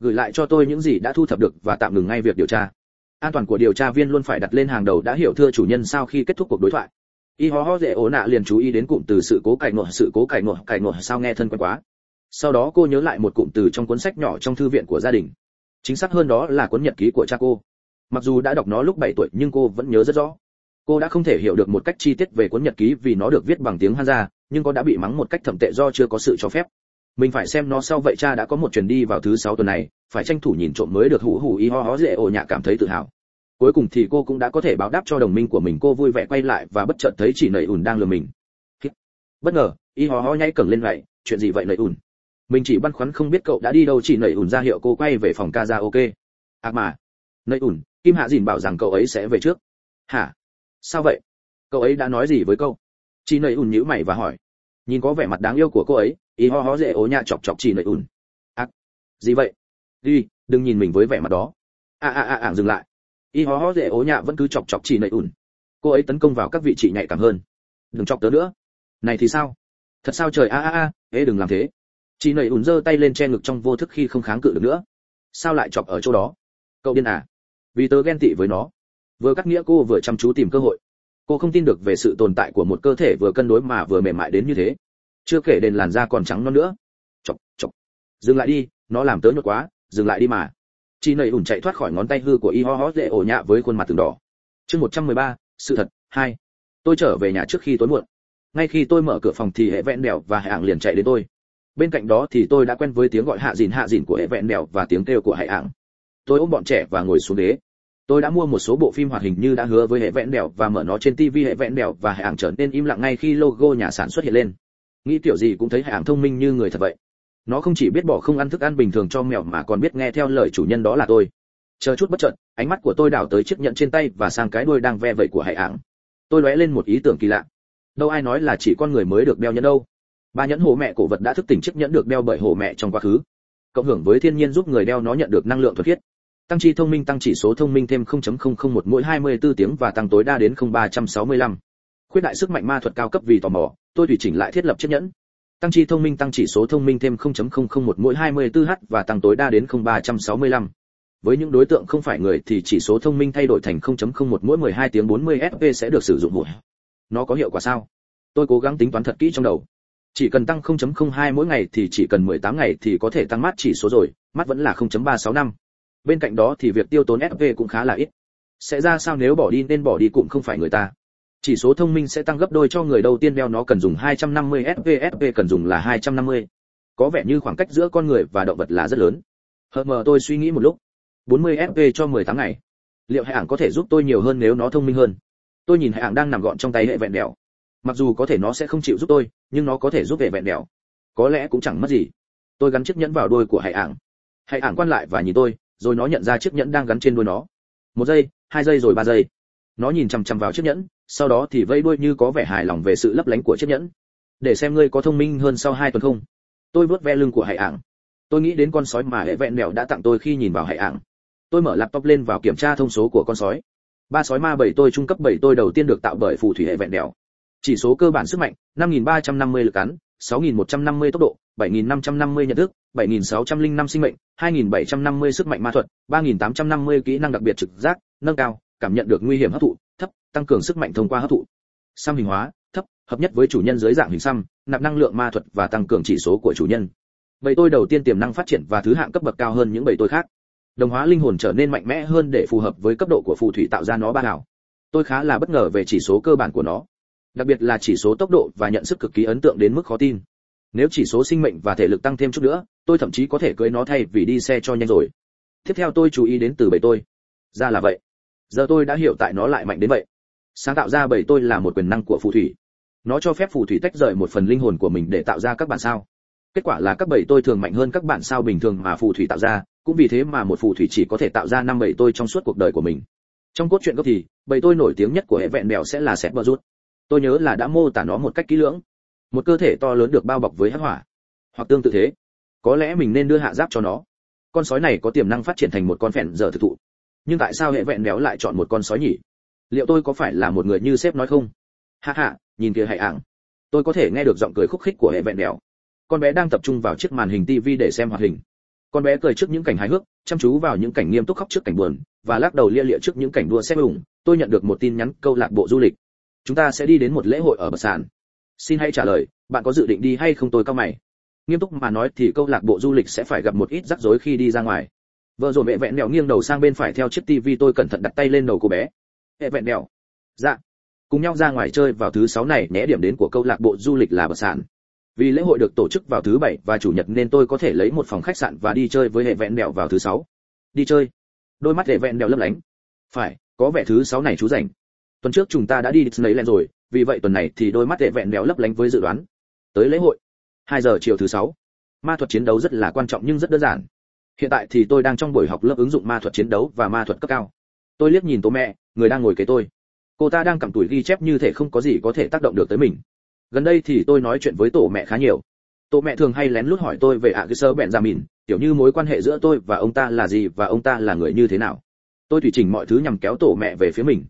Gửi lại cho tôi những gì đã thu thập được và tạm ngừng ngay việc điều tra. An toàn của điều tra viên luôn phải đặt lên hàng đầu đã hiểu thưa chủ nhân sau khi kết thúc cuộc đối thoại. Y ho ho dễ ố nạ liền chú ý đến cụm từ sự cố cải ngộ sự cố cải ngộ cải ngộ sao nghe thân quen quá. Sau đó cô nhớ lại một cụm từ trong cuốn sách nhỏ trong thư viện của gia đình. Chính xác hơn đó là cuốn nhật ký của cha cô. Mặc dù đã đọc nó lúc 7 tuổi nhưng cô vẫn nhớ rất rõ cô đã không thể hiểu được một cách chi tiết về cuốn nhật ký vì nó được viết bằng tiếng Hanza, nhưng có đã bị mắng một cách thậm tệ do chưa có sự cho phép. Mình phải xem nó sau vậy cha đã có một chuyến đi vào thứ sáu tuần này phải tranh thủ nhìn trộm mới được hủ hủ y ho ho dễ ổ nhạ cảm thấy tự hào. Cuối cùng thì cô cũng đã có thể báo đáp cho đồng minh của mình cô vui vẻ quay lại và bất chợt thấy chỉ nầy ùn đang lừa mình. Bất ngờ y ho ho nháy cẩn lên vậy chuyện gì vậy nầy ùn? Mình chỉ băn khoăn không biết cậu đã đi đâu chỉ nầy ùn ra hiệu cô quay về phòng ca ra ok. Ác mà. Nầy ùn kim hạ dìn bảo rằng cậu ấy sẽ về trước. Hả? Sao vậy? Cậu ấy đã nói gì với cậu? Chị nầy ùn nhíu mày và hỏi. Nhìn có vẻ mặt đáng yêu của cô ấy y ho ho dễ ố nhạ chọc chọc chị nầy ùn. ác. Gì vậy? Đi, đừng nhìn mình với vẻ mặt đó. A a a ảng dừng lại. Y ho ho dễ ố nhạ vẫn cứ chọc chọc chị nầy ùn. cô ấy tấn công vào các vị trí nhạy cảm hơn. Đừng chọc tớ nữa. Này thì sao? Thật sao trời, a a a ê đừng làm thế. Chị nầy ùn giơ tay lên che ngực trong vô thức khi không kháng cự được nữa. Sao lại chọc ở chỗ đó? Cậu điên à? Vì tớ ghen tị với nó vừa cắt nghĩa cô vừa chăm chú tìm cơ hội. Cô không tin được về sự tồn tại của một cơ thể vừa cân đối mà vừa mềm mại đến như thế. Chưa kể đền làn da còn trắng non nữa. Chọc chọc. Dừng lại đi nó làm tớ nhột quá dừng lại đi mà. Chị nầy ủn chạy thoát khỏi ngón tay hư của y ho ho dễ ổ nhạ với khuôn mặt từng đỏ. Chương 113, sự thật hai. Tôi trở về nhà trước khi tối muộn. Ngay khi tôi mở cửa phòng thì hệ vẹn mèo và hạ liền chạy đến tôi. Bên cạnh đó thì tôi đã quen với tiếng gọi hạ dìn hạ dìn của hệ vẹn mèo và tiếng kêu của hệ ảng tôi ôm bọn trẻ và ngồi xuống ghế tôi đã mua một số bộ phim hoạt hình như đã hứa với hệ vẹn đèo và mở nó trên tv hệ vẹn đèo và hệ ảng trở nên im lặng ngay khi logo nhà sản xuất hiện lên. Nghĩ kiểu gì cũng thấy hệ ảng thông minh như người thật vậy. Nó không chỉ biết bỏ không ăn thức ăn bình thường cho mèo mà còn biết nghe theo lời chủ nhân đó là tôi. Chờ chút bất chợt, ánh mắt của tôi đảo tới chiếc nhẫn trên tay và sang cái đuôi đang ve vẩy của hệ ảng tôi lóe lên một ý tưởng kỳ lạ. Đâu ai nói là chỉ con người mới được đeo nhẫn đâu. Ba nhẫn hồ mẹ cổ vật đã thức tỉnh chiếc nhẫn được đeo bởi hồ mẹ trong quá khứ. Cộng hưởng với thiên nhiên giúp người đeo nó nhận được năng lượng thuật khiết tăng chi thông minh tăng chỉ số thông minh thêm 0.001 mỗi 24 tiếng và tăng tối đa đến 0365. khuyết đại sức mạnh ma thuật cao cấp vì tò mò tôi tùy chỉnh lại thiết lập chiếc nhẫn tăng chi thông minh tăng chỉ số thông minh thêm 0.001 mỗi 24h và tăng tối đa đến 0365. Với những đối tượng không phải người thì chỉ số thông minh thay đổi thành 0.01 mỗi 12 tiếng 40 SP sẽ được sử dụng mỗi. Nó có hiệu quả sao? Tôi cố gắng tính toán thật kỹ trong đầu. Chỉ cần tăng 0.02 mỗi ngày thì chỉ cần 18 ngày thì có thể tăng mát chỉ số rồi, mát vẫn là 0.365. Bên cạnh đó thì việc tiêu tốn SP cũng khá là ít. Sẽ ra sao nếu bỏ đi nên bỏ đi cũng không phải người ta chỉ số thông minh sẽ tăng gấp đôi cho người đầu tiên đeo nó cần dùng 250 SP cần dùng là 250. Có vẻ như khoảng cách giữa con người và động vật là rất lớn. Hờ mờ tôi suy nghĩ một lúc. 40 SP cho 18 ngày. Liệu hệ ảng có thể giúp tôi nhiều hơn nếu nó thông minh hơn? Tôi nhìn hệ ảng đang nằm gọn trong tay hệ vẹn đèo. Mặc dù có thể nó sẽ không chịu giúp tôi, nhưng nó có thể giúp hệ vẹn đèo. Có lẽ cũng chẳng mất gì. Tôi gắn chiếc nhẫn vào đuôi của hệ ảng. Hệ ảng quan lại và nhìn tôi, rồi nó nhận ra chiếc nhẫn đang gắn trên đuôi nó. Một giây, hai giây rồi ba giây. Nó nhìn chằm chằm vào chiếc nhẫn, sau đó thì vây đuôi như có vẻ hài lòng về sự lấp lánh của chiếc nhẫn. Để xem ngươi có thông minh hơn sau hai tuần không. Tôi vớt ve lưng của hải ảng. Tôi nghĩ đến con sói mà hệ vẹn mèo đã tặng tôi khi nhìn vào hải ảng. Tôi mở laptop lên vào kiểm tra thông số của con sói. Ba sói ma bảy tôi trung cấp bảy tôi đầu tiên được tạo bởi phù thủy hệ vẹn đèo chỉ số cơ bản sức mạnh 5.350 lực cắn. 6.150 tốc độ 7.550 nhận thức 7.605 sinh mệnh 2.750 sức mạnh ma thuật 3.850 kỹ năng đặc biệt trực giác nâng cao cảm nhận được nguy hiểm hấp thụ thấp, tăng cường sức mạnh thông qua hấp thụ. Xăm hình hóa thấp hợp nhất với chủ nhân dưới dạng hình xăm nạp năng lượng ma thuật và tăng cường chỉ số của chủ nhân. Bầy tôi đầu tiên tiềm năng phát triển và thứ hạng cấp bậc cao hơn những bầy tôi khác. Đồng hóa linh hồn trở nên mạnh mẽ hơn để phù hợp với cấp độ của phù thủy tạo ra nó ba đảo. tôi khá là bất ngờ về chỉ số cơ bản của nó đặc biệt là chỉ số tốc độ và nhận sức cực kỳ ấn tượng đến mức khó tin. Nếu chỉ số sinh mệnh và thể lực tăng thêm chút nữa, tôi thậm chí có thể cưỡi nó thay vì đi xe cho nhanh rồi. Tiếp theo tôi chú ý đến từ bầy tôi. Ra là vậy. Giờ tôi đã hiểu tại nó lại mạnh đến vậy. Sáng tạo ra bầy tôi là một quyền năng của phù thủy. Nó cho phép phù thủy tách rời một phần linh hồn của mình để tạo ra các bản sao. Kết quả là các bầy tôi thường mạnh hơn các bản sao bình thường mà phù thủy tạo ra, cũng vì thế mà một phù thủy chỉ có thể tạo ra năm bầy tôi trong suốt cuộc đời của mình. Trong cốt truyện gốc thì bầy tôi nổi tiếng nhất của hệ vẹn mèo sẽ là sét bờ rút tôi nhớ là đã mô tả nó một cách kỹ lưỡng. Một cơ thể to lớn được bao bọc với hắc hỏa. Hoặc tương tự thế. Có lẽ mình nên đưa hạ giáp cho nó. Con sói này có tiềm năng phát triển thành một con phèn giờ thực thụ. Nhưng tại sao hệ vẹn béo lại chọn một con sói nhỉ? Liệu tôi có phải là một người như sếp nói không? Ha ha, nhìn kìa hãy ảng tôi có thể nghe được giọng cười khúc khích của hệ vẹn béo. Con bé đang tập trung vào chiếc màn hình tivi để xem hoạt hình. Con bé cười trước những cảnh hài hước, chăm chú vào những cảnh nghiêm túc khóc trước cảnh buồn, và lắc đầu lia lịa trước những cảnh đua xe ủng. Tôi nhận được một tin nhắn câu lạc bộ du lịch chúng ta sẽ đi đến một lễ hội ở bờ sàn. Xin hãy trả lời, bạn có dự định đi hay không tôi cao mày. Nghiêm túc mà nói thì câu lạc bộ du lịch sẽ phải gặp một ít rắc rối khi đi ra ngoài. Vợ rồi mẹ vẹn mèo nghiêng đầu sang bên phải theo chiếc tivi tôi cẩn thận đặt tay lên đầu cô bé. Mẹ vẹn mèo dạ. Cùng nhau ra ngoài chơi vào thứ sáu này nhé điểm đến của câu lạc bộ du lịch là bờ sàn. Vì lễ hội được tổ chức vào thứ bảy và chủ nhật nên tôi có thể lấy một phòng khách sạn và đi chơi với hệ vẹn mèo vào thứ sáu. Đi chơi. Đôi mắt hệ vẹn mèo lấp lánh. Phải, có vẻ thứ sáu này chú rảnh tuần trước chúng ta đã đi Disneyland rồi, vì vậy tuần này thì đôi mắt tệ vẹn mèo lấp lánh với dự đoán. Tới lễ hội 2 giờ chiều thứ sáu, ma thuật chiến đấu rất là quan trọng nhưng rất đơn giản. Hiện tại thì tôi đang trong buổi học lớp ứng dụng ma thuật chiến đấu và ma thuật cấp cao. Tôi liếc nhìn tố mẹ, người đang ngồi kế tôi. Cô ta đang cầm tuổi ghi chép như thể không có gì có thể tác động được tới mình. Gần đây thì tôi nói chuyện với tổ mẹ khá nhiều. Tổ mẹ thường hay lén lút hỏi tôi về ạ cái sơ bẹn ra mìn, kiểu như mối quan hệ giữa tôi và ông ta là gì và ông ta là người như thế nào. Tôi tùy chỉnh mọi thứ nhằm kéo tổ mẹ về phía mình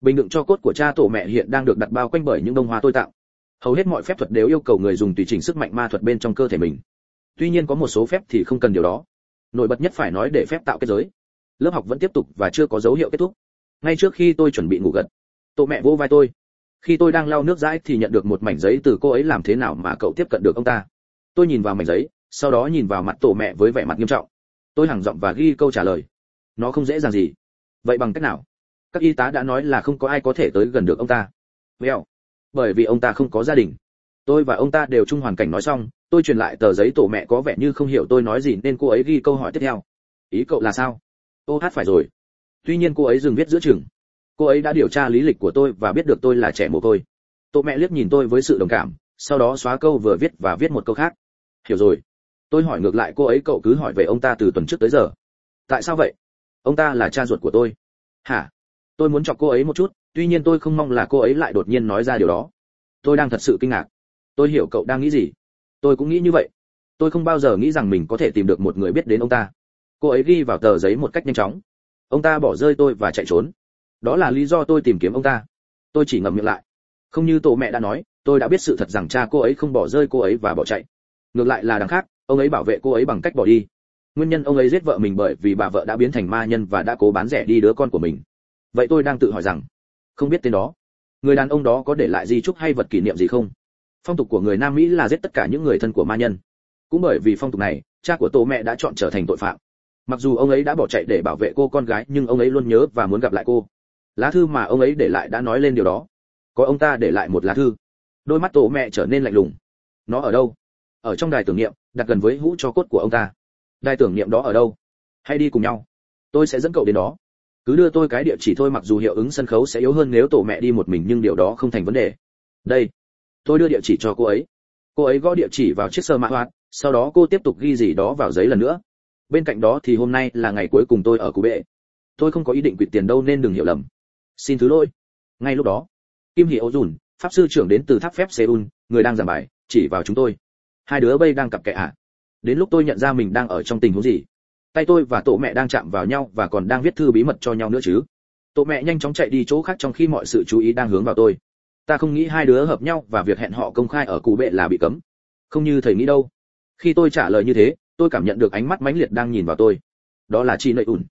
bình đựng cho cốt của cha tổ mẹ hiện đang được đặt bao quanh bởi những bông hoa tôi tạo hầu hết mọi phép thuật đều yêu cầu người dùng tùy chỉnh sức mạnh ma thuật bên trong cơ thể mình. Tuy nhiên có một số phép thì không cần điều đó. Nổi bật nhất phải nói để phép tạo kết giới. Lớp học vẫn tiếp tục và chưa có dấu hiệu kết thúc. Ngay trước khi tôi chuẩn bị ngủ gật, tổ mẹ vỗ vai tôi. Khi tôi đang lau nước dãi thì nhận được một mảnh giấy từ cô ấy làm thế nào mà cậu tiếp cận được ông ta. Tôi nhìn vào mảnh giấy, sau đó nhìn vào mặt tổ mẹ với vẻ mặt nghiêm trọng. Tôi hằng giọng và ghi câu trả lời. Nó không dễ dàng gì. Vậy bằng cách nào? Các y tá đã nói là không có ai có thể tới gần được ông ta. Vèo bởi vì ông ta không có gia đình. Tôi và ông ta đều chung hoàn cảnh nói xong, tôi truyền lại tờ giấy tổ mẹ có vẻ như không hiểu tôi nói gì nên cô ấy ghi câu hỏi tiếp theo. Ý cậu là sao? Ô hát phải rồi. Tuy nhiên cô ấy dừng viết giữa chừng. Cô ấy đã điều tra lý lịch của tôi và biết được tôi là trẻ mồ côi. Tổ mẹ liếc nhìn tôi với sự đồng cảm, sau đó xóa câu vừa viết và viết một câu khác. Hiểu rồi. Tôi hỏi ngược lại cô ấy cậu cứ hỏi về ông ta từ tuần trước tới giờ. Tại sao vậy? Ông ta là cha ruột của tôi. Hả? Tôi muốn chọc cô ấy một chút, tuy nhiên tôi không mong là cô ấy lại đột nhiên nói ra điều đó. Tôi đang thật sự kinh ngạc. Tôi hiểu cậu đang nghĩ gì. Tôi cũng nghĩ như vậy. Tôi không bao giờ nghĩ rằng mình có thể tìm được một người biết đến ông ta. Cô ấy ghi vào tờ giấy một cách nhanh chóng. Ông ta bỏ rơi tôi và chạy trốn. Đó là lý do tôi tìm kiếm ông ta. Tôi chỉ ngậm miệng lại. Không như tổ mẹ đã nói, tôi đã biết sự thật rằng cha cô ấy không bỏ rơi cô ấy và bỏ chạy. Ngược lại là đằng khác, ông ấy bảo vệ cô ấy bằng cách bỏ đi. Nguyên nhân ông ấy giết vợ mình bởi vì bà vợ đã biến thành ma nhân và đã cố bán rẻ đi đứa con của mình vậy tôi đang tự hỏi rằng, không biết tên đó, người đàn ông đó có để lại di trúc hay vật kỷ niệm gì không? Phong tục của người nam mỹ là giết tất cả những người thân của ma nhân. Cũng bởi vì phong tục này, cha của tổ mẹ đã chọn trở thành tội phạm. Mặc dù ông ấy đã bỏ chạy để bảo vệ cô con gái, nhưng ông ấy luôn nhớ và muốn gặp lại cô. Lá thư mà ông ấy để lại đã nói lên điều đó. Có ông ta để lại một lá thư. Đôi mắt tổ mẹ trở nên lạnh lùng. Nó ở đâu? Ở trong đài tưởng niệm, đặt gần với hũ cho cốt của ông ta. Đài tưởng niệm đó ở đâu? Hãy đi cùng nhau. Tôi sẽ dẫn cậu đến đó cứ đưa tôi cái địa chỉ thôi, mặc dù hiệu ứng sân khấu sẽ yếu hơn nếu tổ mẹ đi một mình, nhưng điều đó không thành vấn đề. Đây, tôi đưa địa chỉ cho cô ấy. Cô ấy gõ địa chỉ vào chiếc sơ mã hoạt sau đó cô tiếp tục ghi gì đó vào giấy lần nữa. Bên cạnh đó thì hôm nay là ngày cuối cùng tôi ở cú bệ. Tôi không có ý định quỵt tiền đâu nên đừng hiểu lầm. Xin thứ lỗi. Ngay lúc đó, kim hỷ ấu dùn, pháp sư trưởng đến từ tháp phép seoul, người đang giảng bài, chỉ vào chúng tôi. Hai đứa bây đang cặp kệ ạ. À. đến lúc tôi nhận ra mình đang ở trong tình huống gì? Tay tôi và tổ mẹ đang chạm vào nhau và còn đang viết thư bí mật cho nhau nữa chứ. Tổ mẹ nhanh chóng chạy đi chỗ khác trong khi mọi sự chú ý đang hướng vào tôi. Ta không nghĩ hai đứa hợp nhau và việc hẹn họ công khai ở cụ bệ là bị cấm. Không như thầy nghĩ đâu. Khi tôi trả lời như thế, tôi cảm nhận được ánh mắt mãnh liệt đang nhìn vào tôi. Đó là chị nợ ủn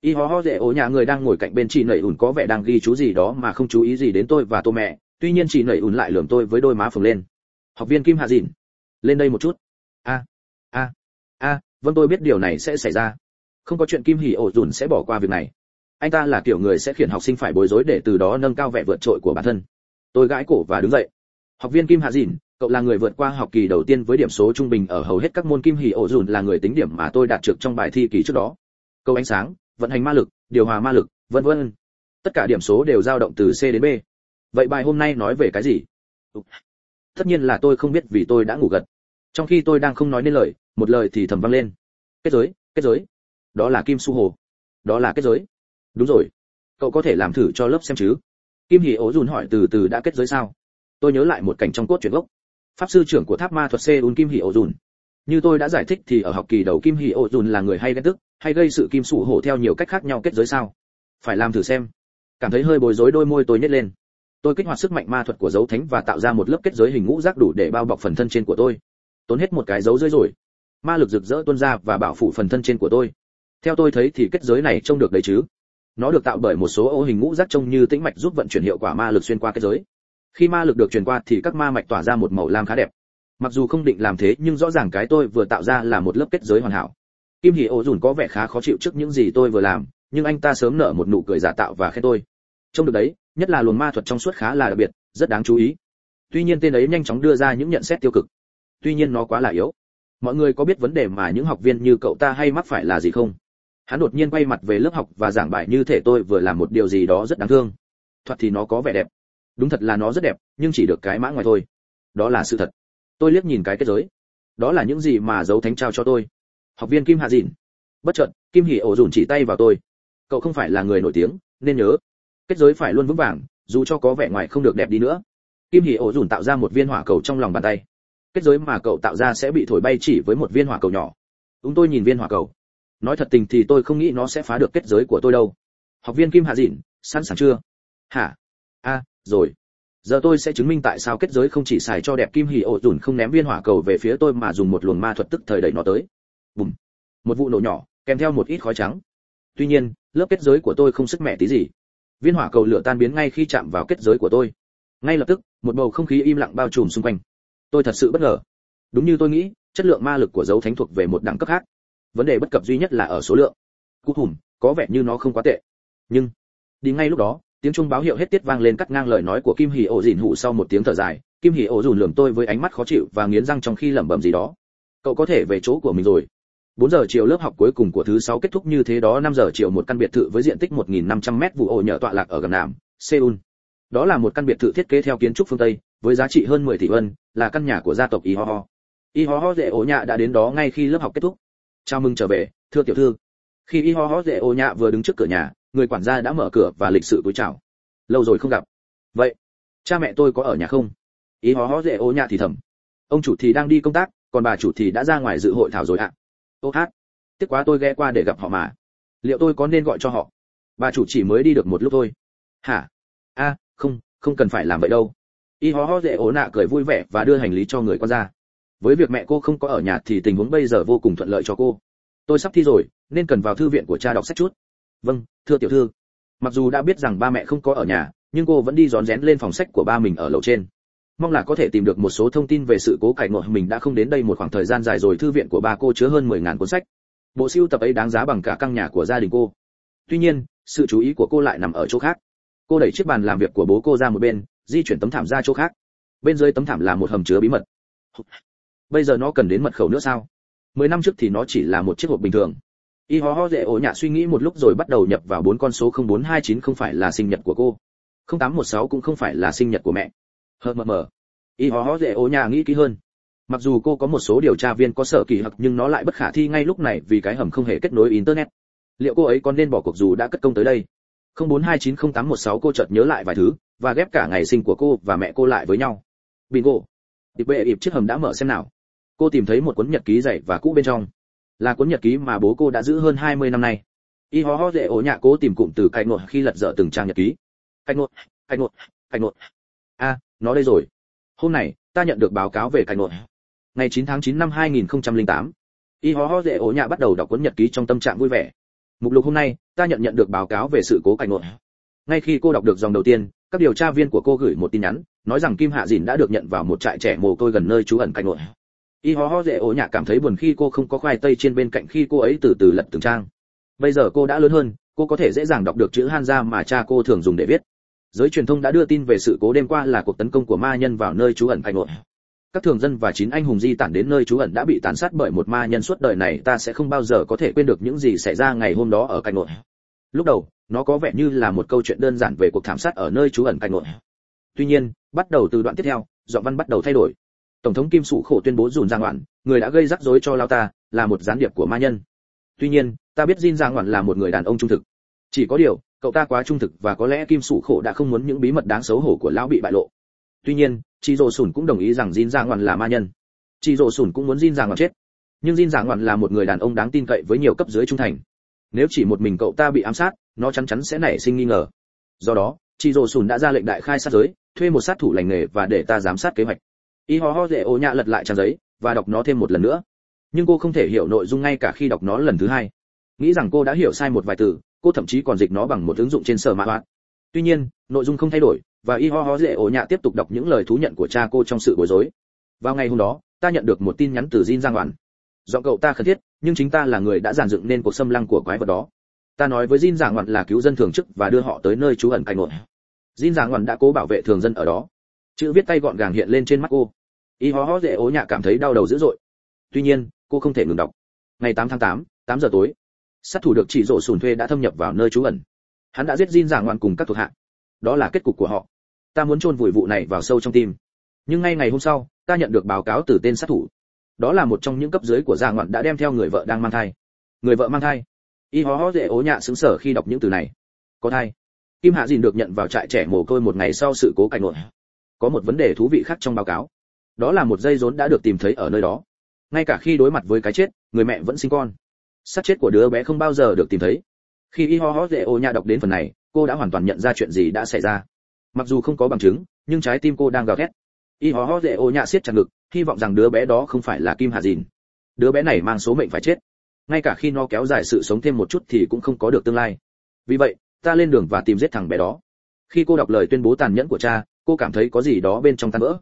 y ho ho dễ ố nhà người đang ngồi cạnh bên chị nợ ủn có vẻ đang ghi chú gì đó mà không chú ý gì đến tôi và tô mẹ. Tuy nhiên chị nợ ủn lại lườm tôi với đôi má phồng lên. Học viên kim hạ dìn. Lên đây một chút. A a a vâng tôi biết điều này sẽ xảy ra. Không có chuyện kim hỉ ổ dùn sẽ bỏ qua việc này. Anh ta là kiểu người sẽ khiến học sinh phải bối rối để từ đó nâng cao vẻ vượt trội của bản thân. Tôi gãi cổ và đứng dậy. Học viên kim hạ dìn, cậu là người vượt qua học kỳ đầu tiên với điểm số trung bình ở hầu hết các môn kim hỉ ổ dùn là người tính điểm mà tôi đạt được trong bài thi kỳ trước đó. Câu ánh sáng, vận hành ma lực, điều hòa ma lực, vân vân. Tất cả điểm số đều dao động từ c đến b. Vậy bài hôm nay nói về cái gì? Tất nhiên là tôi không biết vì tôi đã ngủ gật. Trong khi tôi đang không nói nên lời một lời thì thầm vang lên kết giới kết giới đó là kim su hồ đó là kết giới đúng rồi cậu có thể làm thử cho lớp xem chứ kim hỉ ố dùn hỏi từ từ đã kết giới sao tôi nhớ lại một cảnh trong cốt truyện gốc pháp sư trưởng của tháp ma thuật Seoul Kim Hỉ ố Dùn. Như tôi đã giải thích thì ở học kỳ đầu Kim Hỉ ố Dùn là người hay ghen tức, hay gây sự kim sụ hổ theo nhiều cách khác nhau kết giới sao? Phải làm thử xem. Cảm thấy hơi bối rối đôi môi tôi nhếch lên. Tôi kích hoạt sức mạnh ma thuật của dấu thánh và tạo ra một lớp kết giới hình ngũ giác đủ để bao bọc phần thân trên của tôi. Tốn hết một cái dấu rơi rồi. Ma lực rực rỡ tuôn ra và bảo phủ phần thân trên của tôi. Theo tôi thấy thì kết giới này trông được đấy chứ. Nó được tạo bởi một số ô hình ngũ giác trông như tĩnh mạch giúp vận chuyển hiệu quả ma lực xuyên qua kết giới. Khi ma lực được truyền qua thì các ma mạch tỏa ra một màu lam khá đẹp. Mặc dù không định làm thế, nhưng rõ ràng cái tôi vừa tạo ra là một lớp kết giới hoàn hảo. Kim hỉ ổ dùn có vẻ khá khó chịu trước những gì tôi vừa làm, nhưng anh ta sớm nở một nụ cười giả tạo và khen tôi. Trông được đấy, nhất là luồng ma thuật trong suốt khá là đặc biệt, rất đáng chú ý. Tuy nhiên tên ấy nhanh chóng đưa ra những nhận xét tiêu cực. Tuy nhiên nó quá là yếu mọi người có biết vấn đề mà những học viên như cậu ta hay mắc phải là gì không? Hắn đột nhiên quay mặt về lớp học và giảng bài như thể tôi vừa làm một điều gì đó rất đáng thương. Thoạt thì nó có vẻ đẹp. Đúng thật là nó rất đẹp, nhưng chỉ được cái mã ngoài thôi. Đó là sự thật. Tôi liếc nhìn cái kết giới. Đó là những gì mà dấu thánh trao cho tôi. Học viên kim hạ dìn bất chợt, kim hỉ ổ dùn chỉ tay vào tôi. Cậu không phải là người nổi tiếng, nên nhớ. Kết giới phải luôn vững vàng, dù cho có vẻ ngoài không được đẹp đi nữa. Kim hỉ ổ dùn tạo ra một viên hỏa cầu trong lòng bàn tay kết giới mà cậu tạo ra sẽ bị thổi bay chỉ với một viên hỏa cầu nhỏ. Chúng tôi nhìn viên hỏa cầu. Nói thật tình thì tôi không nghĩ nó sẽ phá được kết giới của tôi đâu. Học viên kim hạ dịn, sẵn sàng chưa? Hả? A rồi. Giờ tôi sẽ chứng minh tại sao kết giới không chỉ xài cho đẹp kim hỉ ổ dùn không ném viên hỏa cầu về phía tôi mà dùng một luồng ma thuật tức thời đẩy nó tới. Bùm. Một vụ nổ nhỏ, kèm theo một ít khói trắng. Tuy nhiên, lớp kết giới của tôi không sức mẹ tí gì. Viên hỏa cầu lửa tan biến ngay khi chạm vào kết giới của tôi. Ngay lập tức, một bầu không khí im lặng bao trùm xung quanh tôi thật sự bất ngờ. Đúng như tôi nghĩ chất lượng ma lực của dấu thánh thuộc về một đẳng cấp khác. Vấn đề bất cập duy nhất là ở số lượng. Cú thủm có vẻ như nó không quá tệ. Nhưng đi ngay lúc đó tiếng chuông báo hiệu hết tiết vang lên cắt ngang lời nói của kim hỉ ổ dìn hụ sau một tiếng thở dài. Kim hỉ ổ dùn lườm tôi với ánh mắt khó chịu và nghiến răng trong khi lẩm bẩm gì đó. Cậu có thể về chỗ của mình rồi. 4 giờ chiều lớp học cuối cùng của thứ sáu kết thúc như thế đó 5 giờ chiều một căn biệt thự với diện tích 1.500 mét vụ ổ nhờ tọa lạc ở gần Nam, Seoul. Đó là một căn biệt thự thiết kế theo kiến trúc phương Tây, với giá trị hơn 10 tỷ won, là căn nhà của gia tộc Y Ho Ho. Y Ho Ho Dệ ổ nhạ đã đến đó ngay khi lớp học kết thúc. Chào mừng trở về, thưa tiểu thư. Khi Y Ho Ho Dệ ổ nhạ vừa đứng trước cửa nhà, người quản gia đã mở cửa và lịch sự cúi chào. Lâu rồi không gặp. Vậy cha mẹ tôi có ở nhà không? Y Ho Ho Dệ ô Nhạ thì thầm. Ông chủ thì đang đi công tác còn bà chủ thì đã ra ngoài dự hội thảo rồi ạ. À. ô hát tiếc quá tôi ghé qua để gặp họ mà. Liệu tôi có nên gọi cho họ? Bà chủ chỉ mới đi được một lúc thôi. Hả? A không không cần phải làm vậy đâu y ho ho dễ ố nạ cười vui vẻ và đưa hành lý cho người con ra. Với việc mẹ cô không có ở nhà thì tình huống bây giờ vô cùng thuận lợi cho cô. Tôi sắp thi rồi, nên cần vào thư viện của cha đọc sách chút. Vâng thưa tiểu thư. Mặc dù đã biết rằng ba mẹ không có ở nhà, nhưng cô vẫn đi rón rén lên phòng sách của ba mình ở lầu trên. Mong là có thể tìm được một số thông tin về sự cố cải ngộ mình đã không đến đây một khoảng thời gian dài rồi thư viện của ba cô chứa hơn 10.000 cuốn sách. Bộ siêu tập ấy đáng giá bằng cả căn nhà của gia đình cô. Tuy nhiên, sự chú ý của cô lại nằm ở chỗ khác. Cô đẩy chiếc bàn làm việc của bố cô ra một bên di chuyển tấm thảm ra chỗ khác. Bên dưới tấm thảm là một hầm chứa bí mật. Bây giờ nó cần đến mật khẩu nữa sao? Mười năm trước thì nó chỉ là một chiếc hộp bình thường. Y ho ho dễ ổ nhạ suy nghĩ một lúc rồi bắt đầu nhập vào bốn con số 0429 không phải là sinh nhật của cô. 0816 cũng không phải là sinh nhật của mẹ. Hờ mờ mờ. Y ho ho dễ ổ nhạ nghĩ kỹ hơn. Mặc dù cô có một số điều tra viên có sở kỳ hặc nhưng nó lại bất khả thi ngay lúc này vì cái hầm không hề kết nối internet. Liệu cô ấy có nên bỏ cuộc dù đã cất công tới đây? 04290816 cô chợt nhớ lại vài thứ và ghép cả ngày sinh của cô và mẹ cô lại với nhau. Bingo. Điệp bệ ịp chiếc hầm đã mở xem nào. Cô tìm thấy một cuốn nhật ký dày và cũ bên trong. Là cuốn nhật ký mà bố cô đã giữ hơn 20 năm nay. Y ho ho dễ ổ nhạ cố tìm cụm từ cài ngột khi lật dở từng trang nhật ký. Cài ngột cài ngột cài ngột. A, nó đây rồi. Hôm nay, ta nhận được báo cáo về cài ngột. Ngày 9 tháng 9 năm 2008 y ho ho dễ ổ nhạ bắt đầu đọc cuốn nhật ký trong tâm trạng vui vẻ. Mục lục hôm nay, ta nhận nhận được báo cáo về sự cố cài ngột. Ngay khi cô đọc được dòng đầu tiên các điều tra viên của cô gửi một tin nhắn, nói rằng kim hạ dìn đã được nhận vào một trại trẻ mồ côi gần nơi trú ẩn cạnh nội. y ho ho dễ ổ nhạc cảm thấy buồn khi cô không có khoai tây trên bên cạnh khi cô ấy từ từ lật từng trang. Bây giờ cô đã lớn hơn, cô có thể dễ dàng đọc được chữ Hanja mà cha cô thường dùng để viết. Giới truyền thông đã đưa tin về sự cố đêm qua là cuộc tấn công của ma nhân vào nơi trú ẩn cạnh nội. Các thường dân và chín anh hùng di tản đến nơi trú ẩn đã bị tàn sát bởi một ma nhân suốt đời này, ta sẽ không bao giờ có thể quên được những gì xảy ra ngày hôm đó ở cạnh nội lúc đầu, nó có vẻ như là một câu chuyện đơn giản về cuộc thảm sát ở nơi trú ẩn cạnh nội. Tuy nhiên, bắt đầu từ đoạn tiếp theo, giọng văn bắt đầu thay đổi. Tổng thống kim sụ khổ tuyên bố dùn giang ngoạn người đã gây rắc rối cho lao ta, là một gián điệp của ma nhân. Tuy nhiên, ta biết jin giang ngoạn là một người đàn ông trung thực. Chỉ có điều, cậu ta quá trung thực và có lẽ kim sụ khổ đã không muốn những bí mật đáng xấu hổ của lão bị bại lộ. Tuy nhiên chị rồ sùn cũng đồng ý rằng jin giang ngoạn là ma nhân. Chị rồ sùn cũng muốn jin giang ngoạn chết. Nhưng jin giang ngoạn là một người đàn ông đáng tin cậy với nhiều cấp dưới trung thành nếu chỉ một mình cậu ta bị ám sát nó chắn chắn sẽ nảy sinh nghi ngờ. Do đó chị rồ sùn đã ra lệnh đại khai sát giới thuê một sát thủ lành nghề và để ta giám sát kế hoạch. Y ho ho dễ ô nhạ lật lại trang giấy và đọc nó thêm một lần nữa. Nhưng cô không thể hiểu nội dung ngay cả khi đọc nó lần thứ hai. Nghĩ rằng cô đã hiểu sai một vài từ cô thậm chí còn dịch nó bằng một ứng dụng trên sở mã hoạt. Tuy nhiên nội dung không thay đổi và y ho ho dễ ổ nhạ tiếp tục đọc những lời thú nhận của cha cô trong sự bối rối. Vào ngày hôm đó ta nhận được một tin nhắn từ Jin Giang Hoàn. Giọng cậu ta khẩn thiết, nhưng chính ta là người đã giàn dựng nên cuộc xâm lăng của quái vật đó. Ta nói với Jin Giả Ngoạn là cứu dân thường chức và đưa họ tới nơi trú ẩn cảnh ngọn. Jin Giả Ngoạn đã cố bảo vệ thường dân ở đó. Chữ viết tay gọn gàng hiện lên trên mắt cô. Y hó hó dễ ố nhạ cảm thấy đau đầu dữ dội. Tuy nhiên, cô không thể ngừng đọc. Ngày 8 tháng 8, 8 giờ tối, sát thủ được chỉ rổ sùn thuê đã thâm nhập vào nơi trú ẩn. Hắn đã giết Jin Giả Ngoạn cùng các thuộc hạ. Đó là kết cục của họ. Ta muốn chôn vùi vụ này vào sâu trong tim. Nhưng ngay ngày hôm sau, ta nhận được báo cáo từ tên sát thủ. Đó là một trong những cấp dưới của Giang Ngoạn đã đem theo người vợ đang mang thai. Người vợ mang thai. Y hó hó dễ ố nhạ sững sờ khi đọc những từ này. Có thai. Kim Hạ Dìn được nhận vào trại trẻ mồ côi một ngày sau sự cố cảnh nội. Có một vấn đề thú vị khác trong báo cáo. Đó là một dây rốn đã được tìm thấy ở nơi đó. Ngay cả khi đối mặt với cái chết, người mẹ vẫn sinh con. xác chết của đứa bé không bao giờ được tìm thấy. Khi Y ho ho dễ ô nhạ đọc đến phần này, cô đã hoàn toàn nhận ra chuyện gì đã xảy ra. Mặc dù không có bằng chứng, nhưng trái tim cô đang gào thét. Y ho ho dễ ô nhạ siết chặt ngực, hy vọng rằng đứa bé đó không phải là Kim Hà Dìn. Đứa bé này mang số mệnh phải chết. Ngay cả khi nó kéo dài sự sống thêm một chút thì cũng không có được tương lai. Vì vậy, ta lên đường và tìm giết thằng bé đó. Khi cô đọc lời tuyên bố tàn nhẫn của cha cô cảm thấy có gì đó bên trong tan vỡ.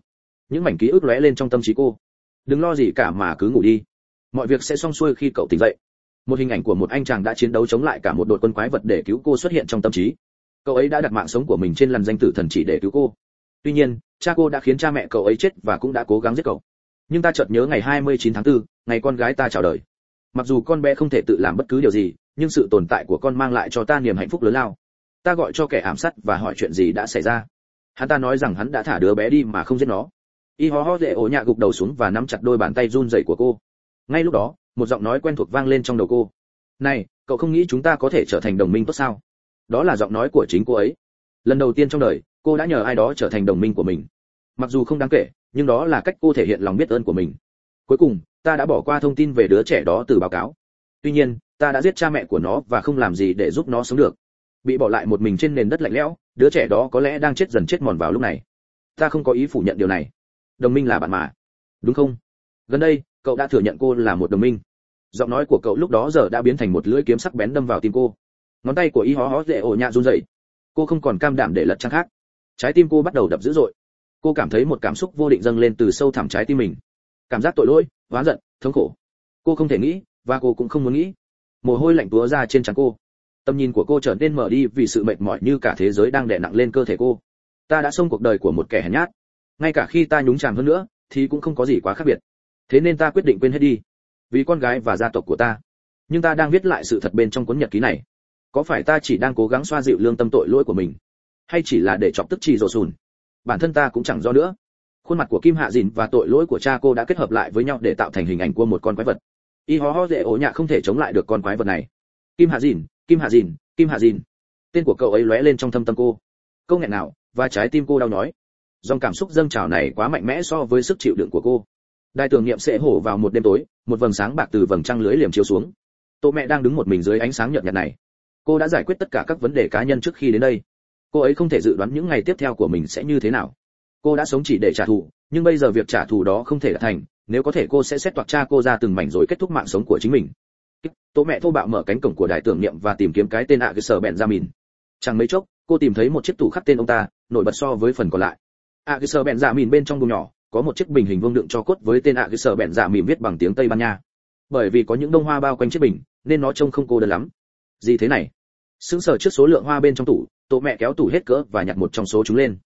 Những mảnh ký ức lóe lên trong tâm trí cô. Đừng lo gì cả mà cứ ngủ đi. Mọi việc sẽ xong xuôi khi cậu tỉnh dậy. Một hình ảnh của một anh chàng đã chiến đấu chống lại cả một đội quân quái vật để cứu cô xuất hiện trong tâm trí. Cậu ấy đã đặt mạng sống của mình trên làn danh tử thần chỉ để cứu cô. Tuy nhiên cha cô đã khiến cha mẹ cậu ấy chết và cũng đã cố gắng giết cậu. Nhưng ta chợt nhớ ngày 29 tháng 4, ngày con gái ta chào đời. Mặc dù con bé không thể tự làm bất cứ điều gì nhưng sự tồn tại của con mang lại cho ta niềm hạnh phúc lớn lao. Ta gọi cho kẻ ám sát và hỏi chuyện gì đã xảy ra. Hắn ta nói rằng hắn đã thả đứa bé đi mà không giết nó. Y ho ho dễ ổ nhạ gục đầu xuống và nắm chặt đôi bàn tay run rẩy của cô. Ngay lúc đó một giọng nói quen thuộc vang lên trong đầu cô. Này cậu không nghĩ chúng ta có thể trở thành đồng minh tốt sao? Đó là giọng nói của chính cô ấy. Lần đầu tiên trong đời cô đã nhờ ai đó trở thành đồng minh của mình mặc dù không đáng kể, nhưng đó là cách cô thể hiện lòng biết ơn của mình. Cuối cùng, ta đã bỏ qua thông tin về đứa trẻ đó từ báo cáo. Tuy nhiên, ta đã giết cha mẹ của nó và không làm gì để giúp nó sống được. Bị bỏ lại một mình trên nền đất lạnh lẽo, đứa trẻ đó có lẽ đang chết dần chết mòn vào lúc này. Ta không có ý phủ nhận điều này. Đồng minh là bạn mà. Đúng không? Gần đây, cậu đã thừa nhận cô là một đồng minh. Giọng nói của cậu lúc đó giờ đã biến thành một lưỡi kiếm sắc bén đâm vào tim cô. Ngón tay của y hó hó dễ ổ nhạ run rẩy. Cô không còn cam đảm để lật trang khác. Trái tim cô bắt đầu đập dữ dội cô cảm thấy một cảm xúc vô định dâng lên từ sâu thẳm trái tim mình. Cảm giác tội lỗi, oán giận, thống khổ. Cô không thể nghĩ, và cô cũng không muốn nghĩ. Mồ hôi lạnh túa ra trên trán cô. Tầm nhìn của cô trở nên mở đi vì sự mệt mỏi như cả thế giới đang đè nặng lên cơ thể cô. Ta đã xông cuộc đời của một kẻ hèn nhát. Ngay cả khi ta nhúng chàm hơn nữa, thì cũng không có gì quá khác biệt. Thế nên ta quyết định quên hết đi. Vì con gái và gia tộc của ta. Nhưng ta đang viết lại sự thật bên trong cuốn nhật ký này. Có phải ta chỉ đang cố gắng xoa dịu lương tâm tội lỗi của mình? Hay chỉ là để chọc tức trì rồ sùn? Bản thân ta cũng chẳng do nữa. Khuôn mặt của kim hạ dìn và tội lỗi của cha cô đã kết hợp lại với nhau để tạo thành hình ảnh của một con quái vật. Y ho ho dễ ổ nhạ không thể chống lại được con quái vật này. Kim hạ dìn, kim hạ dìn, kim hạ dìn. Tên của cậu ấy lóe lên trong thâm tâm cô. Câu nghẹn nào, và trái tim cô đau nhói. Dòng cảm xúc dâng trào này quá mạnh mẽ so với sức chịu đựng của cô. Đài tưởng niệm sẽ hổ vào một đêm tối, một vầng sáng bạc từ vầng trăng lưới liềm chiếu xuống. Tô mẹ đang đứng một mình dưới ánh sáng nhợt nhạt này. Cô đã giải quyết tất cả các vấn đề cá nhân trước khi đến đây cô ấy không thể dự đoán những ngày tiếp theo của mình sẽ như thế nào cô đã sống chỉ để trả thù nhưng bây giờ việc trả thù đó không thể đạt thành nếu có thể cô sẽ xét toạc cha cô ra từng mảnh rồi kết thúc mạng sống của chính mình Tố mẹ thô bạo mở cánh cổng của đài tưởng niệm và tìm kiếm cái tên ạ à sở bèn ra mìn. Chẳng mấy chốc, cô tìm thấy một chiếc tủ khắc tên ông ta, nổi bật so với phần còn lại. ạ à sở bèn ra mìn bên trong buồng nhỏ, có một chiếc bình hình vuông đựng cho cốt với tên ạ à sở bèn ra mìn viết bằng tiếng Tây Ban Nha. Bởi vì có những đông hoa bao quanh chiếc bình, nên nó trông không cô đơn lắm. Gì thế này? Sững sờ trước số lượng hoa bên trong tủ tổ mẹ kéo tủ hết cỡ và nhặt một trong số chúng lên.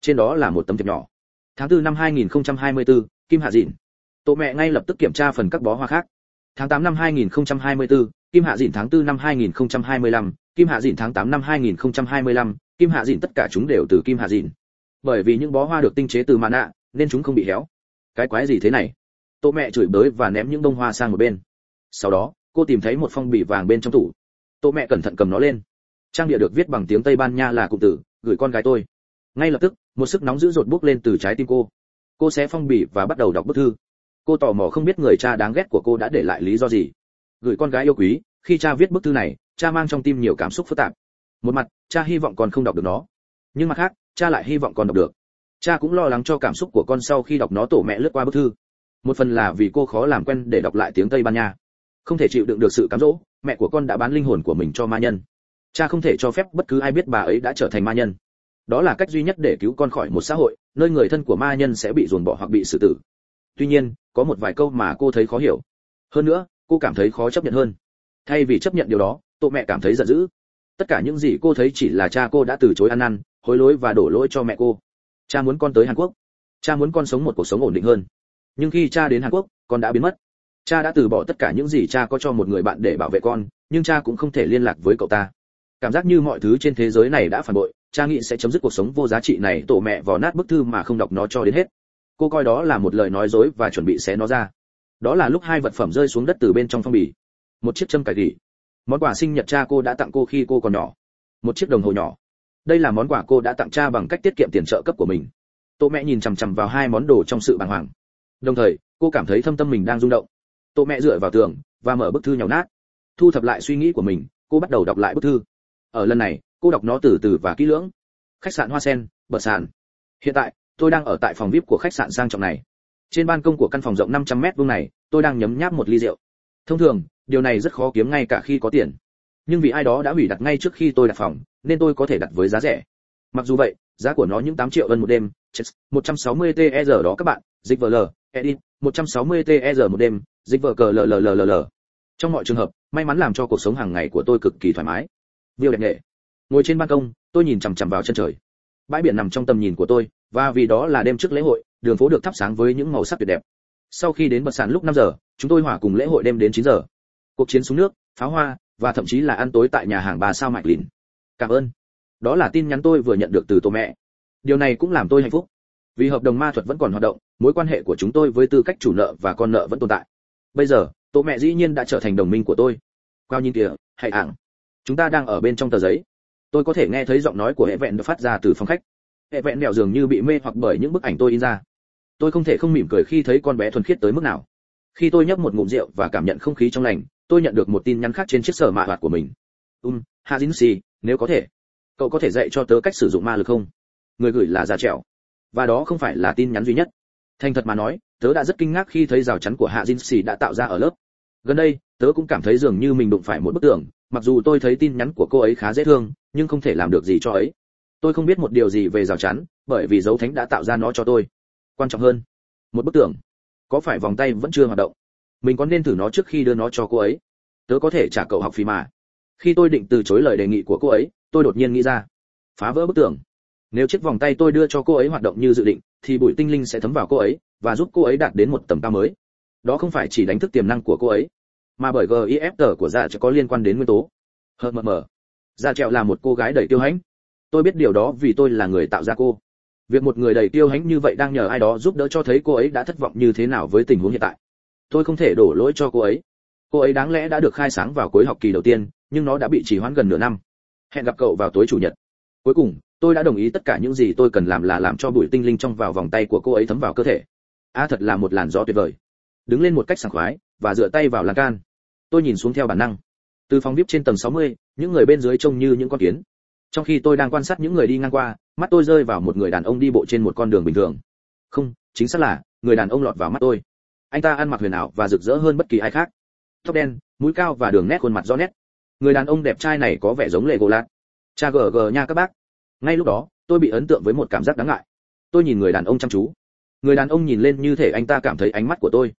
Trên đó là một tấm thiệp nhỏ. Tháng 4 năm 2024, kim hạ dịn. Tổ mẹ ngay lập tức kiểm tra phần các bó hoa khác. Tháng 8 năm 2024, kim hạ dịn tháng 4 năm 2025, kim hạ dịn tháng 8 năm 2025, kim hạ dịn tất cả chúng đều từ kim hạ dịn. Bởi vì những bó hoa được tinh chế từ mạ nạ nên chúng không bị héo. Cái quái gì thế này? Tổ mẹ chửi bới và ném những bông hoa sang một bên. Sau đó cô tìm thấy một phong bì vàng bên trong tủ tổ mẹ cẩn thận cầm nó lên. Trang địa được viết bằng tiếng tây ban nha là cụm từ, gửi con gái tôi. Ngay lập tức, một sức nóng dữ dội bốc lên từ trái tim cô. Cô sẽ phong bì và bắt đầu đọc bức thư. Cô tò mò không biết người cha đáng ghét của cô đã để lại lý do gì. Gửi con gái yêu quý, khi cha viết bức thư này, cha mang trong tim nhiều cảm xúc phức tạp. Một mặt, cha hy vọng con không đọc được nó. Nhưng mặt khác, cha lại hy vọng con đọc được. Cha cũng lo lắng cho cảm xúc của con sau khi đọc nó tổ mẹ lướt qua bức thư. Một phần là vì cô khó làm quen để đọc lại tiếng tây ban nha. Không thể chịu đựng được sự cám dỗ mẹ của con đã bán linh hồn của mình cho ma nhân. Cha không thể cho phép bất cứ ai biết bà ấy đã trở thành ma nhân. Đó là cách duy nhất để cứu con khỏi một xã hội, nơi người thân của ma nhân sẽ bị dồn bỏ hoặc bị xử tử. Tuy nhiên, có một vài câu mà cô thấy khó hiểu. Hơn nữa, cô cảm thấy khó chấp nhận hơn. Thay vì chấp nhận điều đó, tội mẹ cảm thấy giận dữ. Tất cả những gì cô thấy chỉ là cha cô đã từ chối ăn năn, hối lỗi và đổ lỗi cho mẹ cô. Cha muốn con tới hàn quốc. Cha muốn con sống một cuộc sống ổn định hơn. Nhưng khi cha đến hàn quốc, con đã biến mất cha đã từ bỏ tất cả những gì cha có cho một người bạn để bảo vệ con, nhưng cha cũng không thể liên lạc với cậu ta. Cảm giác như mọi thứ trên thế giới này đã phản bội, cha nghĩ sẽ chấm dứt cuộc sống vô giá trị này, tổ mẹ vò nát bức thư mà không đọc nó cho đến hết. Cô coi đó là một lời nói dối và chuẩn bị xé nó ra. Đó là lúc hai vật phẩm rơi xuống đất từ bên trong phong bì. Một chiếc châm cải gỉ. Món quà sinh nhật cha cô đã tặng cô khi cô còn nhỏ. Một chiếc đồng hồ nhỏ. Đây là món quà cô đã tặng cha bằng cách tiết kiệm tiền trợ cấp của mình. Tổ mẹ nhìn chằm chằm vào hai món đồ trong sự bàng hoàng. Đồng thời, cô cảm thấy thâm tâm mình đang rung động tô mẹ dựa vào tường và mở bức thư nhào nát. Thu thập lại suy nghĩ của mình, cô bắt đầu đọc lại bức thư. Ở lần này, cô đọc nó từ từ và kỹ lưỡng. Khách sạn hoa sen, bờ sàn. Hiện tại, tôi đang ở tại phòng vip của khách sạn sang trọng này. Trên ban công của căn phòng rộng 500 mét vuông này, tôi đang nhấm nháp một ly rượu. Thông thường, điều này rất khó kiếm ngay cả khi có tiền. Nhưng vì ai đó đã hủy đặt ngay trước khi tôi đặt phòng, nên tôi có thể đặt với giá rẻ. Mặc dù vậy, giá của nó những 8 triệu ân một đêm 160 TR đó các bạn, dịch vl edit 160 TR một đêm dịch vợ cờ lờ lờ lờ lờ lờ trong mọi trường hợp may mắn làm cho cuộc sống hàng ngày của tôi cực kỳ thoải mái Viêu đẹp nghệ. Ngồi trên ban công, tôi nhìn chằm chằm vào chân trời. Bãi biển nằm trong tầm nhìn của tôi, và vì đó là đêm trước lễ hội, đường phố được thắp sáng với những màu sắc tuyệt đẹp. Sau khi đến bật sàn lúc 5 giờ, chúng tôi hòa cùng lễ hội đêm đến 9 giờ. Cuộc chiến xuống nước, pháo hoa và thậm chí là ăn tối tại nhà hàng bà sao Mạch Lìn. Cảm ơn. Đó là tin nhắn tôi vừa nhận được từ tổ mẹ. Điều này cũng làm tôi hạnh phúc. Vì hợp đồng ma thuật vẫn còn hoạt động, mối quan hệ của chúng tôi với tư cách chủ nợ và con nợ vẫn tồn tại. Bây giờ, tổ mẹ dĩ nhiên đã trở thành đồng minh của tôi. quao nhìn kìa, hãy ảng. Chúng ta đang ở bên trong tờ giấy. Tôi có thể nghe thấy giọng nói của hệ vẹn được phát ra từ phòng khách. Hệ vẹn đèo dường như bị mê hoặc bởi những bức ảnh tôi in ra. Tôi không thể không mỉm cười khi thấy con bé thuần khiết tới mức nào. Khi tôi nhấp một ngụm rượu và cảm nhận không khí trong lành tôi nhận được một tin nhắn khác trên chiếc sở mạ hoạt của mình. Um hazin si nếu có thể cậu có thể dạy cho tớ cách sử dụng ma lực không? Người gửi là già trẻo và đó không phải là tin nhắn duy nhất. Thành thật mà nói tớ đã rất kinh ngạc khi thấy rào chắn của hạ dinh xì đã tạo ra ở lớp. Gần đây, tớ cũng cảm thấy dường như mình đụng phải một bức tường, mặc dù tôi thấy tin nhắn của cô ấy khá dễ thương, nhưng không thể làm được gì cho ấy. Tôi không biết một điều gì về rào chắn, bởi vì dấu thánh đã tạo ra nó cho tôi. Quan trọng hơn, một bức tường, có phải vòng tay vẫn chưa hoạt động? Mình có nên thử nó trước khi đưa nó cho cô ấy? Tớ có thể trả cậu học phí mà. Khi tôi định từ chối lời đề nghị của cô ấy, tôi đột nhiên nghĩ ra. Phá vỡ bức tường. Nếu chiếc vòng tay tôi đưa cho cô ấy hoạt động như dự định, thì bụi tinh linh sẽ thấm vào cô ấy và giúp cô ấy đạt đến một tầm cao mới. Đó không phải chỉ đánh thức tiềm năng của cô ấy, mà bởi gif của dạ sẽ có liên quan đến nguyên tố. Hờ, mờ mờ. Dạ trẹo là một cô gái đầy tiêu hãnh. Tôi biết điều đó vì tôi là người tạo ra cô. Việc một người đầy tiêu hãnh như vậy đang nhờ ai đó giúp đỡ cho thấy cô ấy đã thất vọng như thế nào với tình huống hiện tại. Tôi không thể đổ lỗi cho cô ấy. Cô ấy đáng lẽ đã được khai sáng vào cuối học kỳ đầu tiên, nhưng nó đã bị trì hoãn gần nửa năm. Hẹn gặp cậu vào tối chủ nhật. Cuối cùng, tôi đã đồng ý tất cả những gì tôi cần làm là làm cho bụi tinh linh trong vào vòng tay của cô ấy thấm vào cơ thể a à, thật là một làn gió tuyệt vời. Đứng lên một cách sảng khoái và dựa tay vào lan can. Tôi nhìn xuống theo bản năng. Từ phòng vip trên tầng 60, những người bên dưới trông như những con kiến. Trong khi tôi đang quan sát những người đi ngang qua mắt tôi rơi vào một người đàn ông đi bộ trên một con đường bình thường. Không chính xác là người đàn ông lọt vào mắt tôi. Anh ta ăn mặc huyền ảo và rực rỡ hơn bất kỳ ai khác. Tóc đen mũi cao và đường nét khuôn mặt rõ nét. Người đàn ông đẹp trai này có vẻ giống lệ gỗ lạc cha gờ gờ nha các bác. Ngay lúc đó tôi bị ấn tượng với một cảm giác đáng ngại. Tôi nhìn người đàn ông chăm chú người đàn ông nhìn lên như thể anh ta cảm thấy ánh mắt của tôi.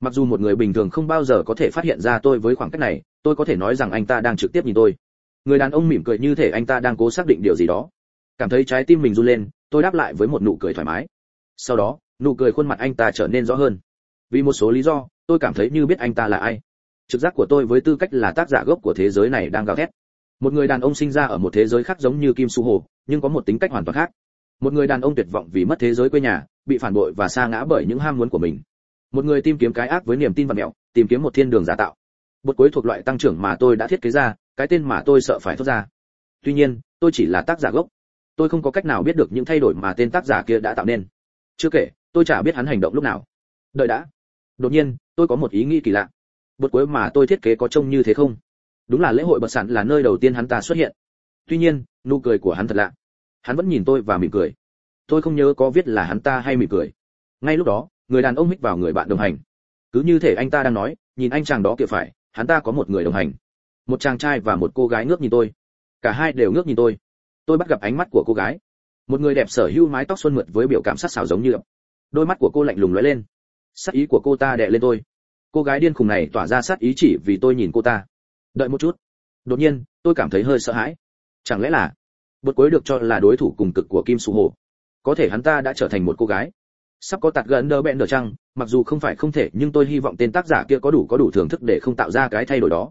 Mặc dù một người bình thường không bao giờ có thể phát hiện ra tôi với khoảng cách này, tôi có thể nói rằng anh ta đang trực tiếp nhìn tôi. Người đàn ông mỉm cười như thể anh ta đang cố xác định điều gì đó. Cảm thấy trái tim mình run lên, tôi đáp lại với một nụ cười thoải mái. Sau đó, nụ cười khuôn mặt anh ta trở nên rõ hơn. Vì một số lý do, tôi cảm thấy như biết anh ta là ai. Trực giác của tôi với tư cách là tác giả gốc của thế giới này đang gào thét. Một người đàn ông sinh ra ở một thế giới khác giống như kim su hồ, nhưng có một tính cách hoàn toàn khác. Một người đàn ông tuyệt vọng vì mất thế giới quê nhà bị phản bội và sa ngã bởi những ham muốn của mình. Một người tìm kiếm cái ác với niềm tin và mẹo, tìm kiếm một thiên đường giả tạo. Bột cuối thuộc loại tăng trưởng mà tôi đã thiết kế ra, cái tên mà tôi sợ phải thốt ra. Tuy nhiên, tôi chỉ là tác giả gốc. Tôi không có cách nào biết được những thay đổi mà tên tác giả kia đã tạo nên. Chưa kể, tôi chả biết hắn hành động lúc nào. Đợi đã. Đột nhiên, tôi có một ý nghĩ kỳ lạ. Bột cuối mà tôi thiết kế có trông như thế không? Đúng là lễ hội bật sản là nơi đầu tiên hắn ta xuất hiện. Tuy nhiên, nụ cười của hắn thật lạ. Hắn vẫn nhìn tôi và mỉm cười tôi không nhớ có viết là hắn ta hay mỉm cười. Ngay lúc đó, người đàn ông hít vào người bạn đồng hành. Cứ như thể anh ta đang nói, nhìn anh chàng đó kìa phải, hắn ta có một người đồng hành. Một chàng trai và một cô gái ngước nhìn tôi. Cả hai đều ngước nhìn tôi. Tôi bắt gặp ánh mắt của cô gái. Một người đẹp sở hữu mái tóc xuân mượt với biểu cảm sắc sảo giống như đôi mắt của cô lạnh lùng lóe lên. Sát ý của cô ta đè lên tôi. Cô gái điên khùng này tỏa ra sát ý chỉ vì tôi nhìn cô ta. Đợi một chút. Đột nhiên, tôi cảm thấy hơi sợ hãi. Chẳng lẽ là, bột cuối được cho là đối thủ cùng cực của kim su hồ? Có thể hắn ta đã trở thành một cô gái. Sắp có tạt gần đỡ bẹn đỡ chăng mặc dù không phải không thể nhưng tôi hy vọng tên tác giả kia có đủ có đủ thưởng thức để không tạo ra cái thay đổi đó.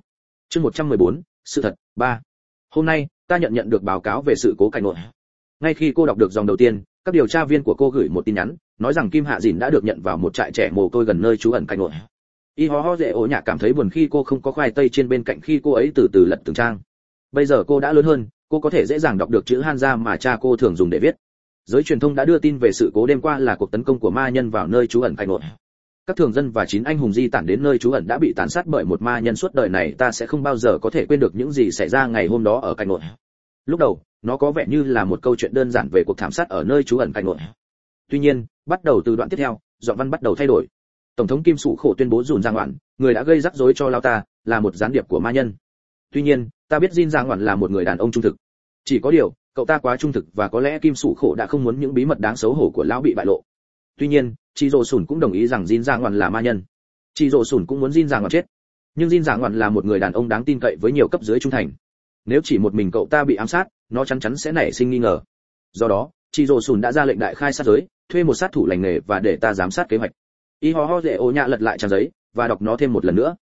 Chương 114, sự thật ba. Hôm nay ta nhận nhận được báo cáo về sự cố cảnh nội. Ngay khi cô đọc được dòng đầu tiên các điều tra viên của cô gửi một tin nhắn nói rằng kim hạ dìn đã được nhận vào một trại trẻ mồ côi gần nơi trú ẩn cảnh nội. Y ho ho dễ ổ nhạc cảm thấy buồn khi cô không có khoai tây trên bên cạnh khi cô ấy từ từ lật từng trang. Bây giờ cô đã lớn hơn cô có thể dễ dàng đọc được chữ hanza mà cha cô thường dùng để viết giới truyền thông đã đưa tin về sự cố đêm qua là cuộc tấn công của ma nhân vào nơi trú ẩn cảnh nội. Các thường dân và chín anh hùng di tản đến nơi trú ẩn đã bị tàn sát bởi một ma nhân suốt đời này, ta sẽ không bao giờ có thể quên được những gì xảy ra ngày hôm đó ở cạnh nội. Lúc đầu, nó có vẻ như là một câu chuyện đơn giản về cuộc thảm sát ở nơi trú ẩn cạnh nội. Tuy nhiên, bắt đầu từ đoạn tiếp theo, giọng văn bắt đầu thay đổi. Tổng thống kim sụ khổ tuyên bố dùn giang ngoạn người đã gây rắc rối cho lao ta, là một gián điệp của ma nhân. Tuy nhiên, ta biết jin giang ngoạn là một người đàn ông trung thực. Chỉ có điều cậu ta quá trung thực và có lẽ kim sủ khổ đã không muốn những bí mật đáng xấu hổ của lão bị bại lộ. Tuy nhiên chị rồ sùn cũng đồng ý rằng jin giang ngoằn là ma nhân. Chị rồ sùn cũng muốn jin giang ngoằn chết. Nhưng jin giang ngoằn là một người đàn ông đáng tin cậy với nhiều cấp dưới trung thành. Nếu chỉ một mình cậu ta bị ám sát, nó chắn chắn sẽ nảy sinh nghi ngờ. Do đó chị rồ sùn đã ra lệnh đại khai sát giới, thuê một sát thủ lành nghề và để ta giám sát kế hoạch. Y ho ho dễ ô nhạ lật lại trang giấy và đọc nó thêm một lần nữa.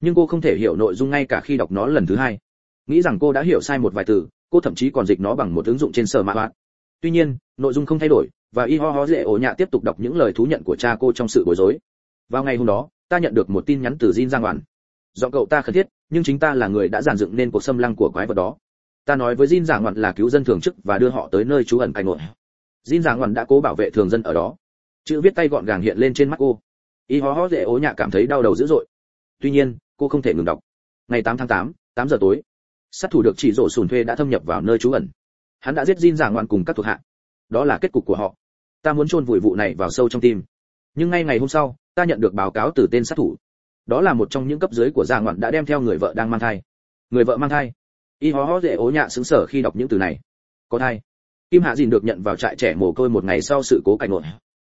Nhưng cô không thể hiểu nội dung ngay cả khi đọc nó lần thứ hai. Nghĩ rằng cô đã hiểu sai một vài từ cô thậm chí còn dịch nó bằng một ứng dụng trên sở mã hoạt tuy nhiên nội dung không thay đổi và y ho ho dễ ổ nhạ tiếp tục đọc những lời thú nhận của cha cô trong sự bối rối vào ngày hôm đó ta nhận được một tin nhắn từ Jin Giang Hoàn. Do cậu ta khẩn thiết, nhưng chính ta là người đã giàn dựng nên cuộc xâm lăng của quái vật đó. Ta nói với Jin Giang Hoàn là cứu dân thường chức và đưa họ tới nơi trú ẩn cảnh nội. Jin Giang Hoàn đã cố bảo vệ thường dân ở đó. Chữ viết tay gọn gàng hiện lên trên mắt cô. Y ho ho dễ ố nhạ cảm thấy đau đầu dữ dội. Tuy nhiên, cô không thể ngừng đọc. Ngày 8 tháng 8, 8 giờ tối, sát thủ được chỉ rổ sùn thuê đã thâm nhập vào nơi trú ẩn. Hắn đã giết Jin Giang ngoạn cùng các thuộc hạ. Đó là kết cục của họ. Ta muốn chôn vùi vụ này vào sâu trong tim. Nhưng ngay ngày hôm sau, ta nhận được báo cáo từ tên sát thủ. Đó là một trong những cấp dưới của giả ngoạn đã đem theo người vợ đang mang thai. Người vợ mang thai. Y hó hó dễ ố nhạ xứng sở khi đọc những từ này. Có thai. Kim hạ dìn được nhận vào trại trẻ mồ côi một ngày sau sự cố cảnh ngộ.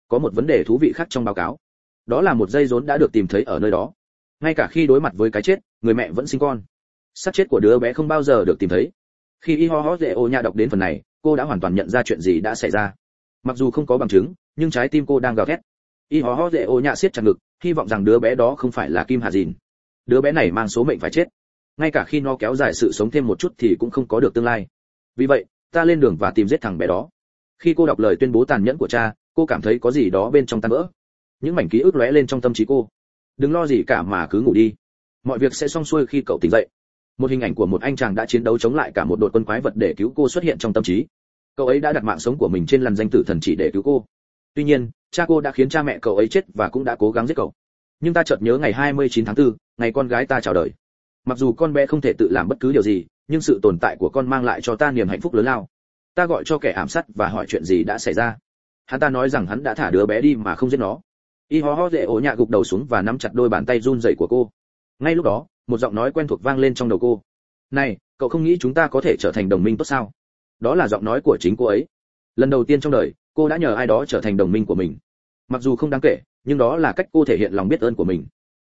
Có một vấn đề thú vị khác trong báo cáo. Đó là một dây rốn đã được tìm thấy ở nơi đó. Ngay cả khi đối mặt với cái chết, người mẹ vẫn sinh con xác chết của đứa bé không bao giờ được tìm thấy. Khi y ho ho dễ ô nhạ đọc đến phần này, cô đã hoàn toàn nhận ra chuyện gì đã xảy ra. Mặc dù không có bằng chứng, nhưng trái tim cô đang gào thét. Y ho hó dễ ô nhạ siết chặt ngực, hy vọng rằng đứa bé đó không phải là kim hà dìn. Đứa bé này mang số mệnh phải chết. Ngay cả khi nó kéo dài sự sống thêm một chút thì cũng không có được tương lai. Vì vậy, ta lên đường và tìm giết thằng bé đó. Khi cô đọc lời tuyên bố tàn nhẫn của cha, cô cảm thấy có gì đó bên trong tan vỡ. Những mảnh ký ức lóe lên trong tâm trí cô. Đừng lo gì cả mà cứ ngủ đi. Mọi việc sẽ xong xuôi khi cậu tỉnh dậy một hình ảnh của một anh chàng đã chiến đấu chống lại cả một đội quân quái vật để cứu cô xuất hiện trong tâm trí. Cậu ấy đã đặt mạng sống của mình trên làn danh tử thần chỉ để cứu cô. Tuy nhiên cha cô đã khiến cha mẹ cậu ấy chết và cũng đã cố gắng giết cậu. Nhưng ta chợt nhớ ngày 29 tháng 4, ngày con gái ta chào đời. Mặc dù con bé không thể tự làm bất cứ điều gì nhưng sự tồn tại của con mang lại cho ta niềm hạnh phúc lớn lao. Ta gọi cho kẻ ám sát và hỏi chuyện gì đã xảy ra. Hắn ta nói rằng hắn đã thả đứa bé đi mà không giết nó. Y ho ho dễ ổ nhạ gục đầu xuống và nắm chặt đôi bàn tay run rẩy của cô ngay lúc đó, một giọng nói quen thuộc vang lên trong đầu cô. Này, cậu không nghĩ chúng ta có thể trở thành đồng minh tốt sao? Đó là giọng nói của chính cô ấy. Lần đầu tiên trong đời, cô đã nhờ ai đó trở thành đồng minh của mình. Mặc dù không đáng kể, nhưng đó là cách cô thể hiện lòng biết ơn của mình.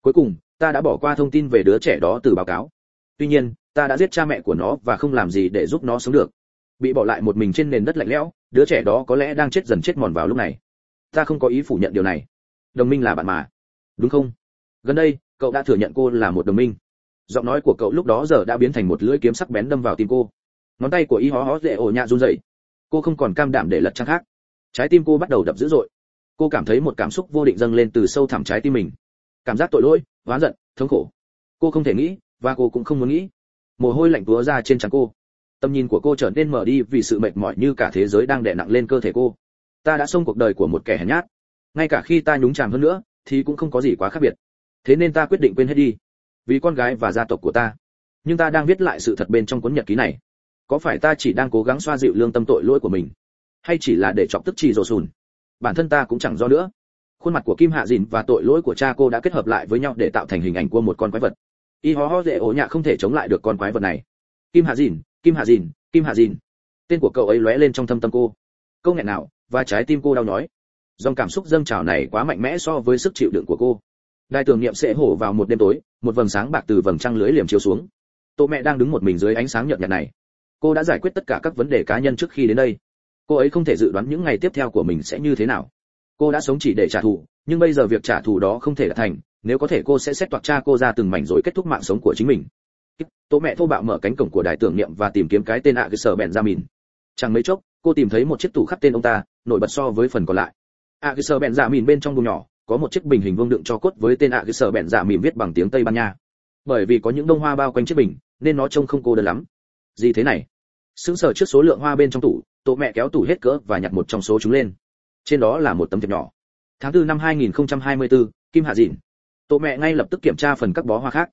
Cuối cùng, ta đã bỏ qua thông tin về đứa trẻ đó từ báo cáo. Tuy nhiên, ta đã giết cha mẹ của nó và không làm gì để giúp nó sống được. Bị bỏ lại một mình trên nền đất lạnh lẽo, đứa trẻ đó có lẽ đang chết dần chết mòn vào lúc này. Ta không có ý phủ nhận điều này. Đồng minh là bạn mà. Đúng không? Gần đây cậu đã thừa nhận cô là một đồng minh. Giọng nói của cậu lúc đó giờ đã biến thành một lưỡi kiếm sắc bén đâm vào tim cô. Ngón tay của y hó hó dễ ổ nhạ run rẩy. Cô không còn cam đảm để lật trang khác. Trái tim cô bắt đầu đập dữ dội. Cô cảm thấy một cảm xúc vô định dâng lên từ sâu thẳm trái tim mình. Cảm giác tội lỗi, oán giận, thống khổ. Cô không thể nghĩ, và cô cũng không muốn nghĩ. Mồ hôi lạnh túa ra trên trán cô. Tầm nhìn của cô trở nên mở đi vì sự mệt mỏi như cả thế giới đang đè nặng lên cơ thể cô. Ta đã xông cuộc đời của một kẻ hèn nhát. Ngay cả khi ta nhúng chàm hơn nữa, thì cũng không có gì quá khác biệt thế nên ta quyết định quên hết đi. Vì con gái và gia tộc của ta. Nhưng ta đang viết lại sự thật bên trong cuốn nhật ký này. Có phải ta chỉ đang cố gắng xoa dịu lương tâm tội lỗi của mình? Hay chỉ là để chọc tức chỉ rồ sùn? Bản thân ta cũng chẳng do nữa. Khuôn mặt của kim hạ dìn và tội lỗi của cha cô đã kết hợp lại với nhau để tạo thành hình ảnh của một con quái vật. Y ho ho dễ ổ nhạ không thể chống lại được con quái vật này. Kim hạ dìn, kim hạ dìn, kim hạ dìn. Tên của cậu ấy lóe lên trong thâm tâm cô. Câu nghẹn nào, và trái tim cô đau nhói. Dòng cảm xúc dâng trào này quá mạnh mẽ so với sức chịu đựng của cô đài tưởng niệm sẽ hổ vào một đêm tối, một vầng sáng bạc từ vầng trăng lưới liềm chiếu xuống. Tô mẹ đang đứng một mình dưới ánh sáng nhợt nhạt này. Cô đã giải quyết tất cả các vấn đề cá nhân trước khi đến đây. Cô ấy không thể dự đoán những ngày tiếp theo của mình sẽ như thế nào. Cô đã sống chỉ để trả thù, nhưng bây giờ việc trả thù đó không thể đạt thành, nếu có thể cô sẽ xét toạc cha cô ra từng mảnh rồi kết thúc mạng sống của chính mình. Tố mẹ thô bạo mở cánh cổng của đài tưởng niệm và tìm kiếm cái tên ạ à sở bèn ra mìn. Chẳng mấy chốc, cô tìm thấy một chiếc tủ khắc tên ông ta, nổi bật so với phần còn lại. ạ à sở bèn ra mìn bên trong buồng nhỏ có một chiếc bình hình vuông đựng cho cốt với tên ạ cái sở bẹn giả mỉm viết bằng tiếng tây ban nha. Bởi vì có những bông hoa bao quanh chiếc bình nên nó trông không cô đơn lắm. Gì thế này? Sững sờ trước số lượng hoa bên trong tủ tổ mẹ kéo tủ hết cỡ và nhặt một trong số chúng lên. Trên đó là một tấm thiệp nhỏ. Tháng 4 năm 2024, kim hạ dịn. Tổ mẹ ngay lập tức kiểm tra phần các bó hoa khác.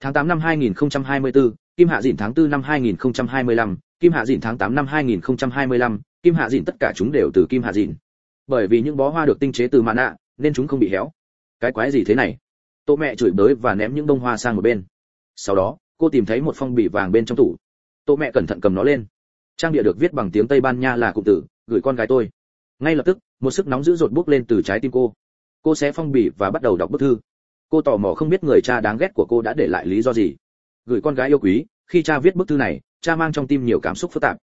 Tháng 8 năm 2024, kim hạ dịn. Tháng 4 năm 2025, kim hạ dịn. Tháng 8 năm 2025, kim hạ dịn. Tất cả chúng đều từ kim hạ dịn. Bởi vì những bó hoa được tinh chế từ mạn nạ nên chúng không bị héo. Cái quái gì thế này? Tô mẹ chửi bới và ném những bông hoa sang một bên. Sau đó, cô tìm thấy một phong bì vàng bên trong tủ. Tô mẹ cẩn thận cầm nó lên. Trang địa được viết bằng tiếng tây ban nha là cụm từ, gửi con gái tôi. Ngay lập tức, một sức nóng dữ dội bốc lên từ trái tim cô. Cô xé phong bì và bắt đầu đọc bức thư. Cô tò mò không biết người cha đáng ghét của cô đã để lại lý do gì. Gửi con gái yêu quý, khi cha viết bức thư này, cha mang trong tim nhiều cảm xúc phức tạp.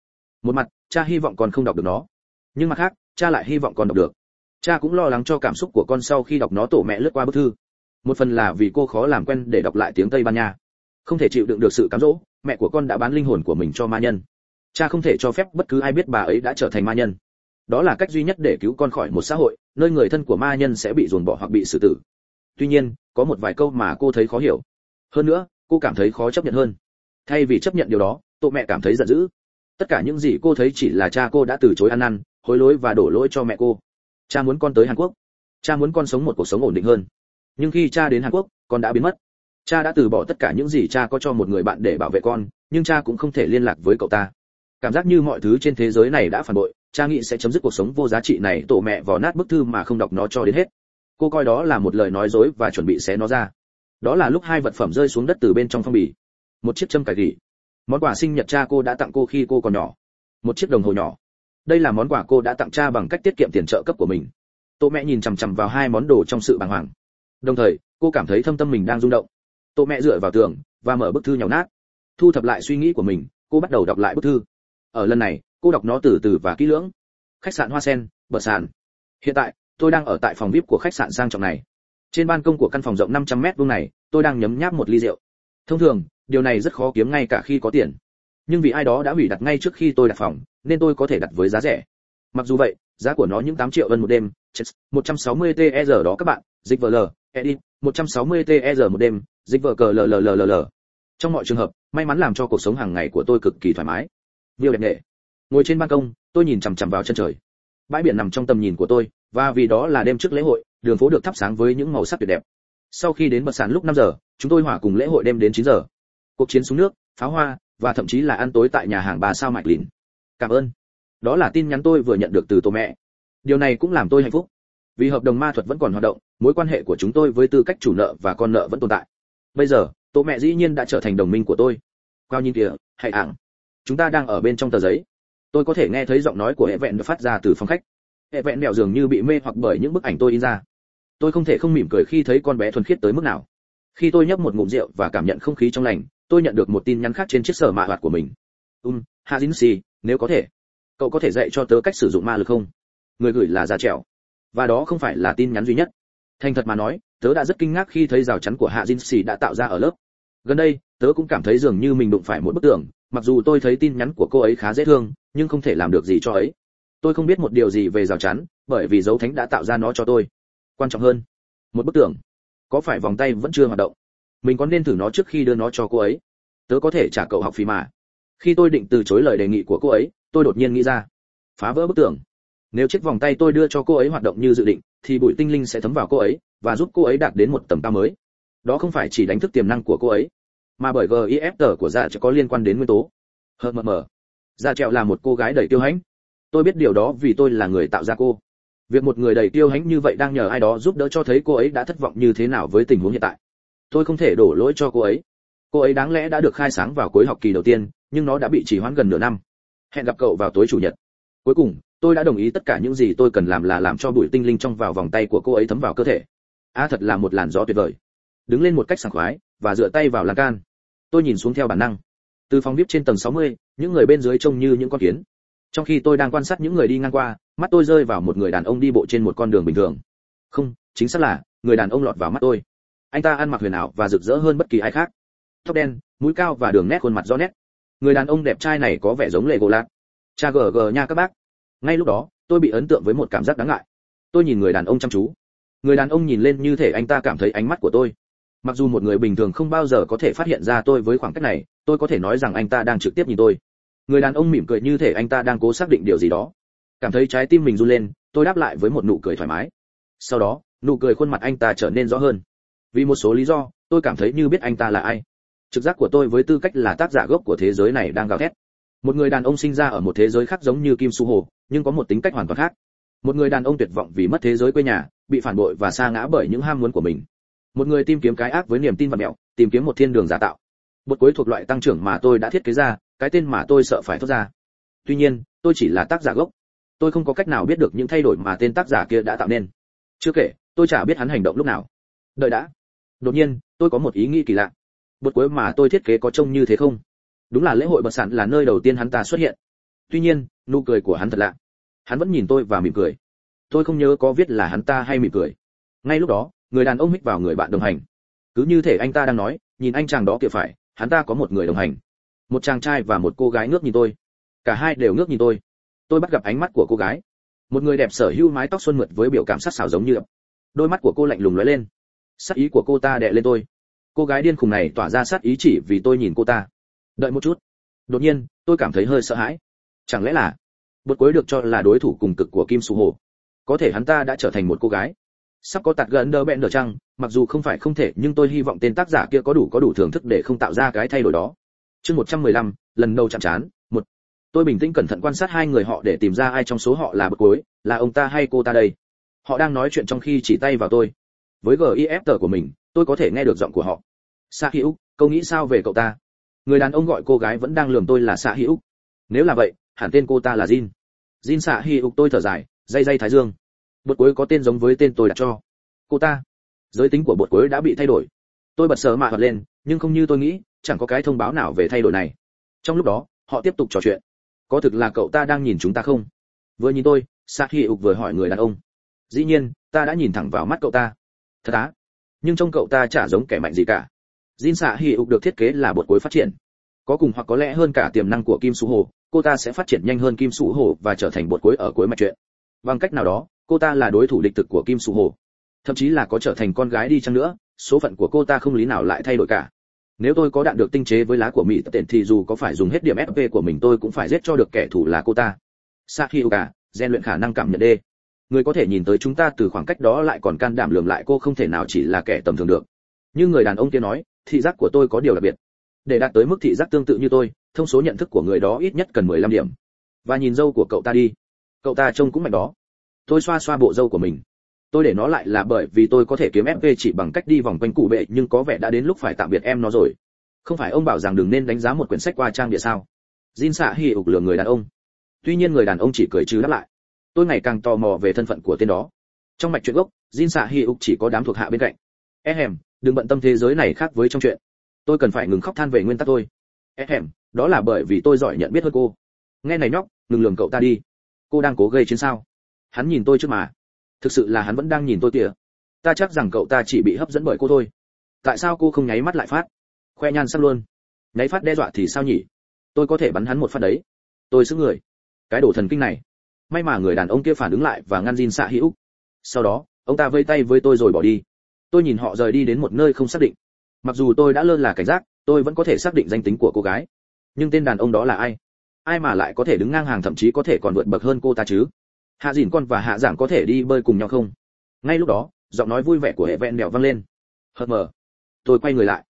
Một mặt, cha hy vọng con không đọc được nó. Nhưng mặt khác, cha lại hy vọng con đọc được cha cũng lo lắng cho cảm xúc của con sau khi đọc nó tổ mẹ lướt qua bức thư. Một phần là vì cô khó làm quen để đọc lại tiếng tây ban nha. Không thể chịu đựng được sự cám dỗ, mẹ của con đã bán linh hồn của mình cho ma nhân. Cha không thể cho phép bất cứ ai biết bà ấy đã trở thành ma nhân. Đó là cách duy nhất để cứu con khỏi một xã hội, nơi người thân của ma nhân sẽ bị dồn bỏ hoặc bị xử tử. Tuy nhiên, có một vài câu mà cô thấy khó hiểu. Hơn nữa, cô cảm thấy khó chấp nhận hơn. Thay vì chấp nhận điều đó, tổ mẹ cảm thấy giận dữ. Tất cả những gì cô thấy chỉ là cha cô đã từ chối ăn năn, hối lỗi và đổ lỗi cho mẹ cô cha muốn con tới hàn quốc. Cha muốn con sống một cuộc sống ổn định hơn. Nhưng khi cha đến hàn quốc, con đã biến mất. Cha đã từ bỏ tất cả những gì cha có cho một người bạn để bảo vệ con, nhưng cha cũng không thể liên lạc với cậu ta. Cảm giác như mọi thứ trên thế giới này đã phản bội, cha nghĩ sẽ chấm dứt cuộc sống vô giá trị này, tổ mẹ vò nát bức thư mà không đọc nó cho đến hết. Cô coi đó là một lời nói dối và chuẩn bị xé nó ra. Đó là lúc hai vật phẩm rơi xuống đất từ bên trong phong bì. Một chiếc châm cài gỉ. Món quà sinh nhật cha cô đã tặng cô khi cô còn nhỏ. Một chiếc đồng hồ nhỏ đây là món quà cô đã tặng cha bằng cách tiết kiệm tiền trợ cấp của mình. Tô mẹ nhìn chằm chằm vào hai món đồ trong sự bàng hoàng. Đồng thời, cô cảm thấy thâm tâm mình đang rung động. Tô mẹ dựa vào tường và mở bức thư nhào nát. Thu thập lại suy nghĩ của mình, cô bắt đầu đọc lại bức thư. Ở lần này, cô đọc nó từ từ và kỹ lưỡng. Khách sạn hoa sen, bờ sàn. Hiện tại, tôi đang ở tại phòng vip của khách sạn sang trọng này. Trên ban công của căn phòng rộng 500 mét vuông này, tôi đang nhấm nháp một ly rượu. Thông thường, điều này rất khó kiếm ngay cả khi có tiền nhưng vì ai đó đã hủy đặt ngay trước khi tôi đặt phòng, nên tôi có thể đặt với giá rẻ. Mặc dù vậy, giá của nó những 8 triệu ân một đêm 160 TR đó các bạn, dịch vl edit 160 TR một đêm, dịch vờ cờ lll trong mọi trường hợp, may mắn làm cho cuộc sống hàng ngày của tôi cực kỳ thoải mái. Điều đẹp nghệ ngồi trên ban công, tôi nhìn chằm chằm vào chân trời. Bãi biển nằm trong tầm nhìn của tôi, và vì đó là đêm trước lễ hội, đường phố được thắp sáng với những màu sắc tuyệt đẹp. Sau khi đến bật sàn lúc 5 giờ, chúng tôi hỏa cùng lễ hội đêm đến 9 giờ. Cuộc chiến xuống nước, pháo hoa và thậm chí là ăn tối tại nhà hàng bà sao mạch lìn. Cảm ơn. Đó là tin nhắn tôi vừa nhận được từ tổ mẹ. Điều này cũng làm tôi hạnh phúc. Vì hợp đồng ma thuật vẫn còn hoạt động, mối quan hệ của chúng tôi với tư cách chủ nợ và con nợ vẫn tồn tại. Bây giờ, tổ mẹ dĩ nhiên đã trở thành đồng minh của tôi. Cao nhìn kìa, hãy ảng. Chúng ta đang ở bên trong tờ giấy. Tôi có thể nghe thấy giọng nói của hệ vẹn được phát ra từ phòng khách. Hệ vẹn mẹo dường như bị mê hoặc bởi những bức ảnh tôi in ra. Tôi không thể không mỉm cười khi thấy con bé thuần khiết tới mức nào. Khi tôi nhấp một ngụm rượu và cảm nhận không khí trong lành tôi nhận được một tin nhắn khác trên chiếc sở mạ hoạt của mình. Um hạ dính xì, nếu có thể, cậu có thể dạy cho tớ cách sử dụng ma lực không? Người gửi là già trẻo. Và đó không phải là tin nhắn duy nhất. Thành thật mà nói, tớ đã rất kinh ngạc khi thấy rào chắn của hạ dính xì đã tạo ra ở lớp. Gần đây, tớ cũng cảm thấy dường như mình đụng phải một bức tường, mặc dù tôi thấy tin nhắn của cô ấy khá dễ thương, nhưng không thể làm được gì cho ấy. Tôi không biết một điều gì về rào chắn, bởi vì dấu thánh đã tạo ra nó cho tôi. Quan trọng hơn, một bức tường. Có phải vòng tay vẫn chưa hoạt động? Mình có nên thử nó trước khi đưa nó cho cô ấy? Tớ có thể trả cậu học phí mà. Khi tôi định từ chối lời đề nghị của cô ấy, tôi đột nhiên nghĩ ra. Phá vỡ bức tường. Nếu chiếc vòng tay tôi đưa cho cô ấy hoạt động như dự định, thì bụi tinh linh sẽ thấm vào cô ấy và giúp cô ấy đạt đến một tầm cao mới. Đó không phải chỉ đánh thức tiềm năng của cô ấy, mà bởi gif của dạ có liên quan đến nguyên tố. Hờ mờ mờ. Dạ trẹo là một cô gái đầy tiêu hãnh. Tôi biết điều đó vì tôi là người tạo ra cô. Việc một người đầy tiêu hãnh như vậy đang nhờ ai đó giúp đỡ cho thấy cô ấy đã thất vọng như thế nào với tình huống hiện tại tôi không thể đổ lỗi cho cô ấy. Cô ấy đáng lẽ đã được khai sáng vào cuối học kỳ đầu tiên nhưng nó đã bị trì hoãn gần nửa năm. Hẹn gặp cậu vào tối chủ nhật. Cuối cùng tôi đã đồng ý tất cả những gì tôi cần làm là làm cho bụi tinh linh trong vào vòng tay của cô ấy thấm vào cơ thể. A thật là một làn gió tuyệt vời. Đứng lên một cách sảng khoái và dựa tay vào lan can. Tôi nhìn xuống theo bản năng. Từ phòng bếp trên tầng 60, những người bên dưới trông như những con kiến. Trong khi tôi đang quan sát những người đi ngang qua mắt tôi rơi vào một người đàn ông đi bộ trên một con đường bình thường. Không chính xác là người đàn ông lọt vào mắt tôi anh ta ăn mặc huyền ảo và rực rỡ hơn bất kỳ ai khác. Tóc đen, mũi cao và đường nét khuôn mặt rõ nét. Người đàn ông đẹp trai này có vẻ giống lệ gỗ lạc cha gờ gờ nha các bác. Ngay lúc đó, tôi bị ấn tượng với một cảm giác đáng ngại. Tôi nhìn người đàn ông chăm chú. Người đàn ông nhìn lên như thể anh ta cảm thấy ánh mắt của tôi. Mặc dù một người bình thường không bao giờ có thể phát hiện ra tôi với khoảng cách này, tôi có thể nói rằng anh ta đang trực tiếp nhìn tôi. Người đàn ông mỉm cười như thể anh ta đang cố xác định điều gì đó. Cảm thấy trái tim mình run lên, tôi đáp lại với một nụ cười thoải mái. Sau đó, nụ cười khuôn mặt anh ta trở nên rõ hơn vì một số lý do, tôi cảm thấy như biết anh ta là ai. Trực giác của tôi với tư cách là tác giả gốc của thế giới này đang gào thét. Một người đàn ông sinh ra ở một thế giới khác giống như kim su hồ, nhưng có một tính cách hoàn toàn khác. Một người đàn ông tuyệt vọng vì mất thế giới quê nhà, bị phản bội và sa ngã bởi những ham muốn của mình. Một người tìm kiếm cái ác với niềm tin và mẹo, tìm kiếm một thiên đường giả tạo. Bột cuối thuộc loại tăng trưởng mà tôi đã thiết kế ra, cái tên mà tôi sợ phải thốt ra. Tuy nhiên, tôi chỉ là tác giả gốc. Tôi không có cách nào biết được những thay đổi mà tên tác giả kia đã tạo nên. Chưa kể, tôi chả biết hắn hành động lúc nào. Đợi đã đột nhiên, tôi có một ý nghĩ kỳ lạ. Bột cuối mà tôi thiết kế có trông như thế không? Đúng là lễ hội bật sản là nơi đầu tiên hắn ta xuất hiện. Tuy nhiên, nụ cười của hắn thật lạ. Hắn vẫn nhìn tôi và mỉm cười. Tôi không nhớ có viết là hắn ta hay mỉm cười. Ngay lúc đó, người đàn ông hít vào người bạn đồng hành. Cứ như thể anh ta đang nói, nhìn anh chàng đó kìa phải, hắn ta có một người đồng hành. Một chàng trai và một cô gái ngước nhìn tôi. Cả hai đều ngước nhìn tôi. Tôi bắt gặp ánh mắt của cô gái. Một người đẹp sở hữu mái tóc xuân mượt với biểu cảm sắc sảo giống như đôi mắt của cô lạnh lùng lóe lên sát ý của cô ta đè lên tôi. Cô gái điên khùng này tỏa ra sát ý chỉ vì tôi nhìn cô ta. Đợi một chút. Đột nhiên tôi cảm thấy hơi sợ hãi. Chẳng lẽ là bột cuối được cho là đối thủ cùng cực của kim su hồ? Có thể hắn ta đã trở thành một cô gái. Sắp có tạt gần đỡ bẹn đỡ chăng mặc dù không phải không thể nhưng tôi hy vọng tên tác giả kia có đủ có đủ thưởng thức để không tạo ra cái thay đổi đó. Chương 115, lần đầu chạm chán một. Tôi bình tĩnh cẩn thận quan sát hai người họ để tìm ra ai trong số họ là bậc cuối là ông ta hay cô ta đây. Họ đang nói chuyện trong khi chỉ tay vào tôi với gif tờ của mình, tôi có thể nghe được giọng của họ. Sa hữu câu nghĩ sao về cậu ta? Người đàn ông gọi cô gái vẫn đang lườm tôi là sa hữu nếu là vậy, hẳn tên cô ta là jin. Jin sa hữu tôi thở dài dây dây thái dương. Bột cuối có tên giống với tên tôi đặt cho. Cô ta. Giới tính của bột cuối đã bị thay đổi. Tôi bật sờ mạ hoạt lên, nhưng không như tôi nghĩ, chẳng có cái thông báo nào về thay đổi này. Trong lúc đó, họ tiếp tục trò chuyện. Có thực là cậu ta đang nhìn chúng ta không? Vừa nhìn tôi sa hi ục vừa hỏi người đàn ông. Dĩ nhiên, ta đã nhìn thẳng vào mắt cậu ta thật á? Nhưng trông cậu ta chả giống kẻ mạnh gì cả. Jin xạ hi ục được thiết kế là bột cuối phát triển. Có cùng hoặc có lẽ hơn cả tiềm năng của kim su hồ cô ta sẽ phát triển nhanh hơn kim su hồ và trở thành bột cuối ở cuối mạch truyện. Bằng cách nào đó cô ta là đối thủ địch thực của kim su hồ thậm chí là có trở thành con gái đi chăng nữa số phận của cô ta không lý nào lại thay đổi cả. Nếu tôi có đạn được tinh chế với lá của mỹ tập tiền thì dù có phải dùng hết điểm fp của mình tôi cũng phải giết cho được kẻ thù là cô ta. Sakihuga, à, rèn luyện khả năng cảm nhận đê người có thể nhìn tới chúng ta từ khoảng cách đó lại còn can đảm lường lại cô không thể nào chỉ là kẻ tầm thường được. Như người đàn ông kia nói, thị giác của tôi có điều đặc biệt. Để đạt tới mức thị giác tương tự như tôi, thông số nhận thức của người đó ít nhất cần 15 điểm. Và nhìn dâu của cậu ta đi. Cậu ta trông cũng mạnh đó. Tôi xoa xoa bộ dâu của mình. Tôi để nó lại là bởi vì tôi có thể kiếm fp chỉ bằng cách đi vòng quanh cụ bệ, nhưng có vẻ đã đến lúc phải tạm biệt em nó rồi. Không phải ông bảo rằng đừng nên đánh giá một quyển sách qua trang địa sao? Jin xạ hy ục lừa người đàn ông. Tuy nhiên người đàn ông chỉ cười chứ đáp lại tôi ngày càng tò mò về thân phận của tên đó. Trong mạch truyện gốc, jin xạ hi ục chỉ có đám thuộc hạ bên cạnh. E hèm, đừng bận tâm thế giới này khác với trong chuyện. Tôi cần phải ngừng khóc than về nguyên tắc tôi e hèm, đó là bởi vì tôi giỏi nhận biết hơn cô. Nghe này nhóc, ngừng lường cậu ta đi. Cô đang cố gây chiến sao? Hắn nhìn tôi trước mà. Thực sự là hắn vẫn đang nhìn tôi kìa. Ta chắc rằng cậu ta chỉ bị hấp dẫn bởi cô thôi. Tại sao cô không nháy mắt lại phát? Khoe nhan sắp luôn. Nháy phát đe dọa thì sao nhỉ? Tôi có thể bắn hắn một phát đấy. Tôi xứ người. Cái đồ thần kinh này may mà người đàn ông kia phản ứng lại và ngăn Jin xạ hữu sau đó, ông ta vây tay với tôi rồi bỏ đi. Tôi nhìn họ rời đi đến một nơi không xác định. Mặc dù tôi đã lơ là cảnh giác, tôi vẫn có thể xác định danh tính của cô gái. Nhưng tên đàn ông đó là ai? Ai mà lại có thể đứng ngang hàng thậm chí có thể còn vượt bậc hơn cô ta chứ? Hạ Dĩn con và hạ giảng có thể đi bơi cùng nhau không? Ngay lúc đó, giọng nói vui vẻ của hệ vẹn mèo vang lên. Hờ mờ. Tôi quay người lại.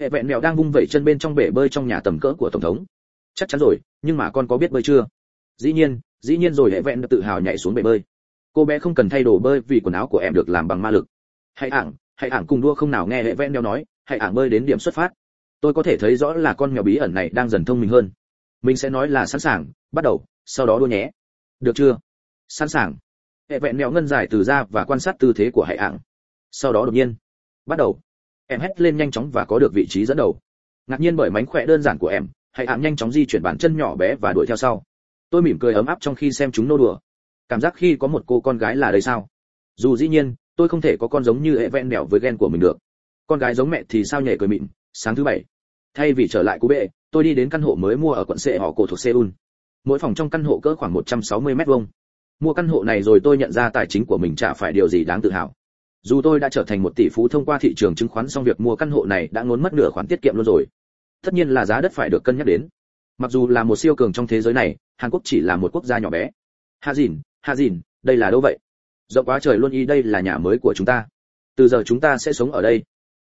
Hệ vẹn mèo đang vung vẩy chân bên trong bể bơi trong nhà tầm cỡ của tổng thống. Chắc chắn rồi, nhưng mà con có biết bơi chưa? Dĩ nhiên dĩ nhiên rồi hệ vẹn tự hào nhảy xuống bể bơi. Cô bé không cần thay đồ bơi vì quần áo của em được làm bằng ma lực. Hãy ảng hãy ảng cùng đua không nào nghe hệ vẹn đeo nói, hãy ảng bơi đến điểm xuất phát. Tôi có thể thấy rõ là con mèo bí ẩn này đang dần thông minh hơn. Mình sẽ nói là sẵn sàng, bắt đầu, sau đó đua nhé. Được chưa? Sẵn sàng. Hệ vẹn mèo ngân dài từ ra và quan sát tư thế của hãy ảng. Sau đó đột nhiên, bắt đầu. Em hét lên nhanh chóng và có được vị trí dẫn đầu. Ngạc nhiên bởi mánh khỏe đơn giản của em, hãy ảng nhanh chóng di chuyển bàn chân nhỏ bé và đuổi theo sau tôi mỉm cười ấm áp trong khi xem chúng nô đùa. Cảm giác khi có một cô con gái là đây sao? Dù dĩ nhiên, tôi không thể có con giống như hệ vẹn đèo với ghen của mình được. Con gái giống mẹ thì sao nhảy cười mịn, sáng thứ bảy. Thay vì trở lại cú bệ, tôi đi đến căn hộ mới mua ở quận sệ họ cổ thuộc seoul. Mỗi phòng trong căn hộ cỡ khoảng 160 mét vuông. Mua căn hộ này rồi tôi nhận ra tài chính của mình chả phải điều gì đáng tự hào. Dù tôi đã trở thành một tỷ phú thông qua thị trường chứng khoán xong việc mua căn hộ này đã ngốn mất nửa khoản tiết kiệm luôn rồi. Tất nhiên là giá đất phải được cân nhắc đến. Mặc dù là một siêu cường trong thế giới này hàn quốc chỉ là một quốc gia nhỏ bé. Hạ dìn hạ dìn, đây là đâu vậy? Rộng quá trời luôn y đây là nhà mới của chúng ta. Từ giờ chúng ta sẽ sống ở đây.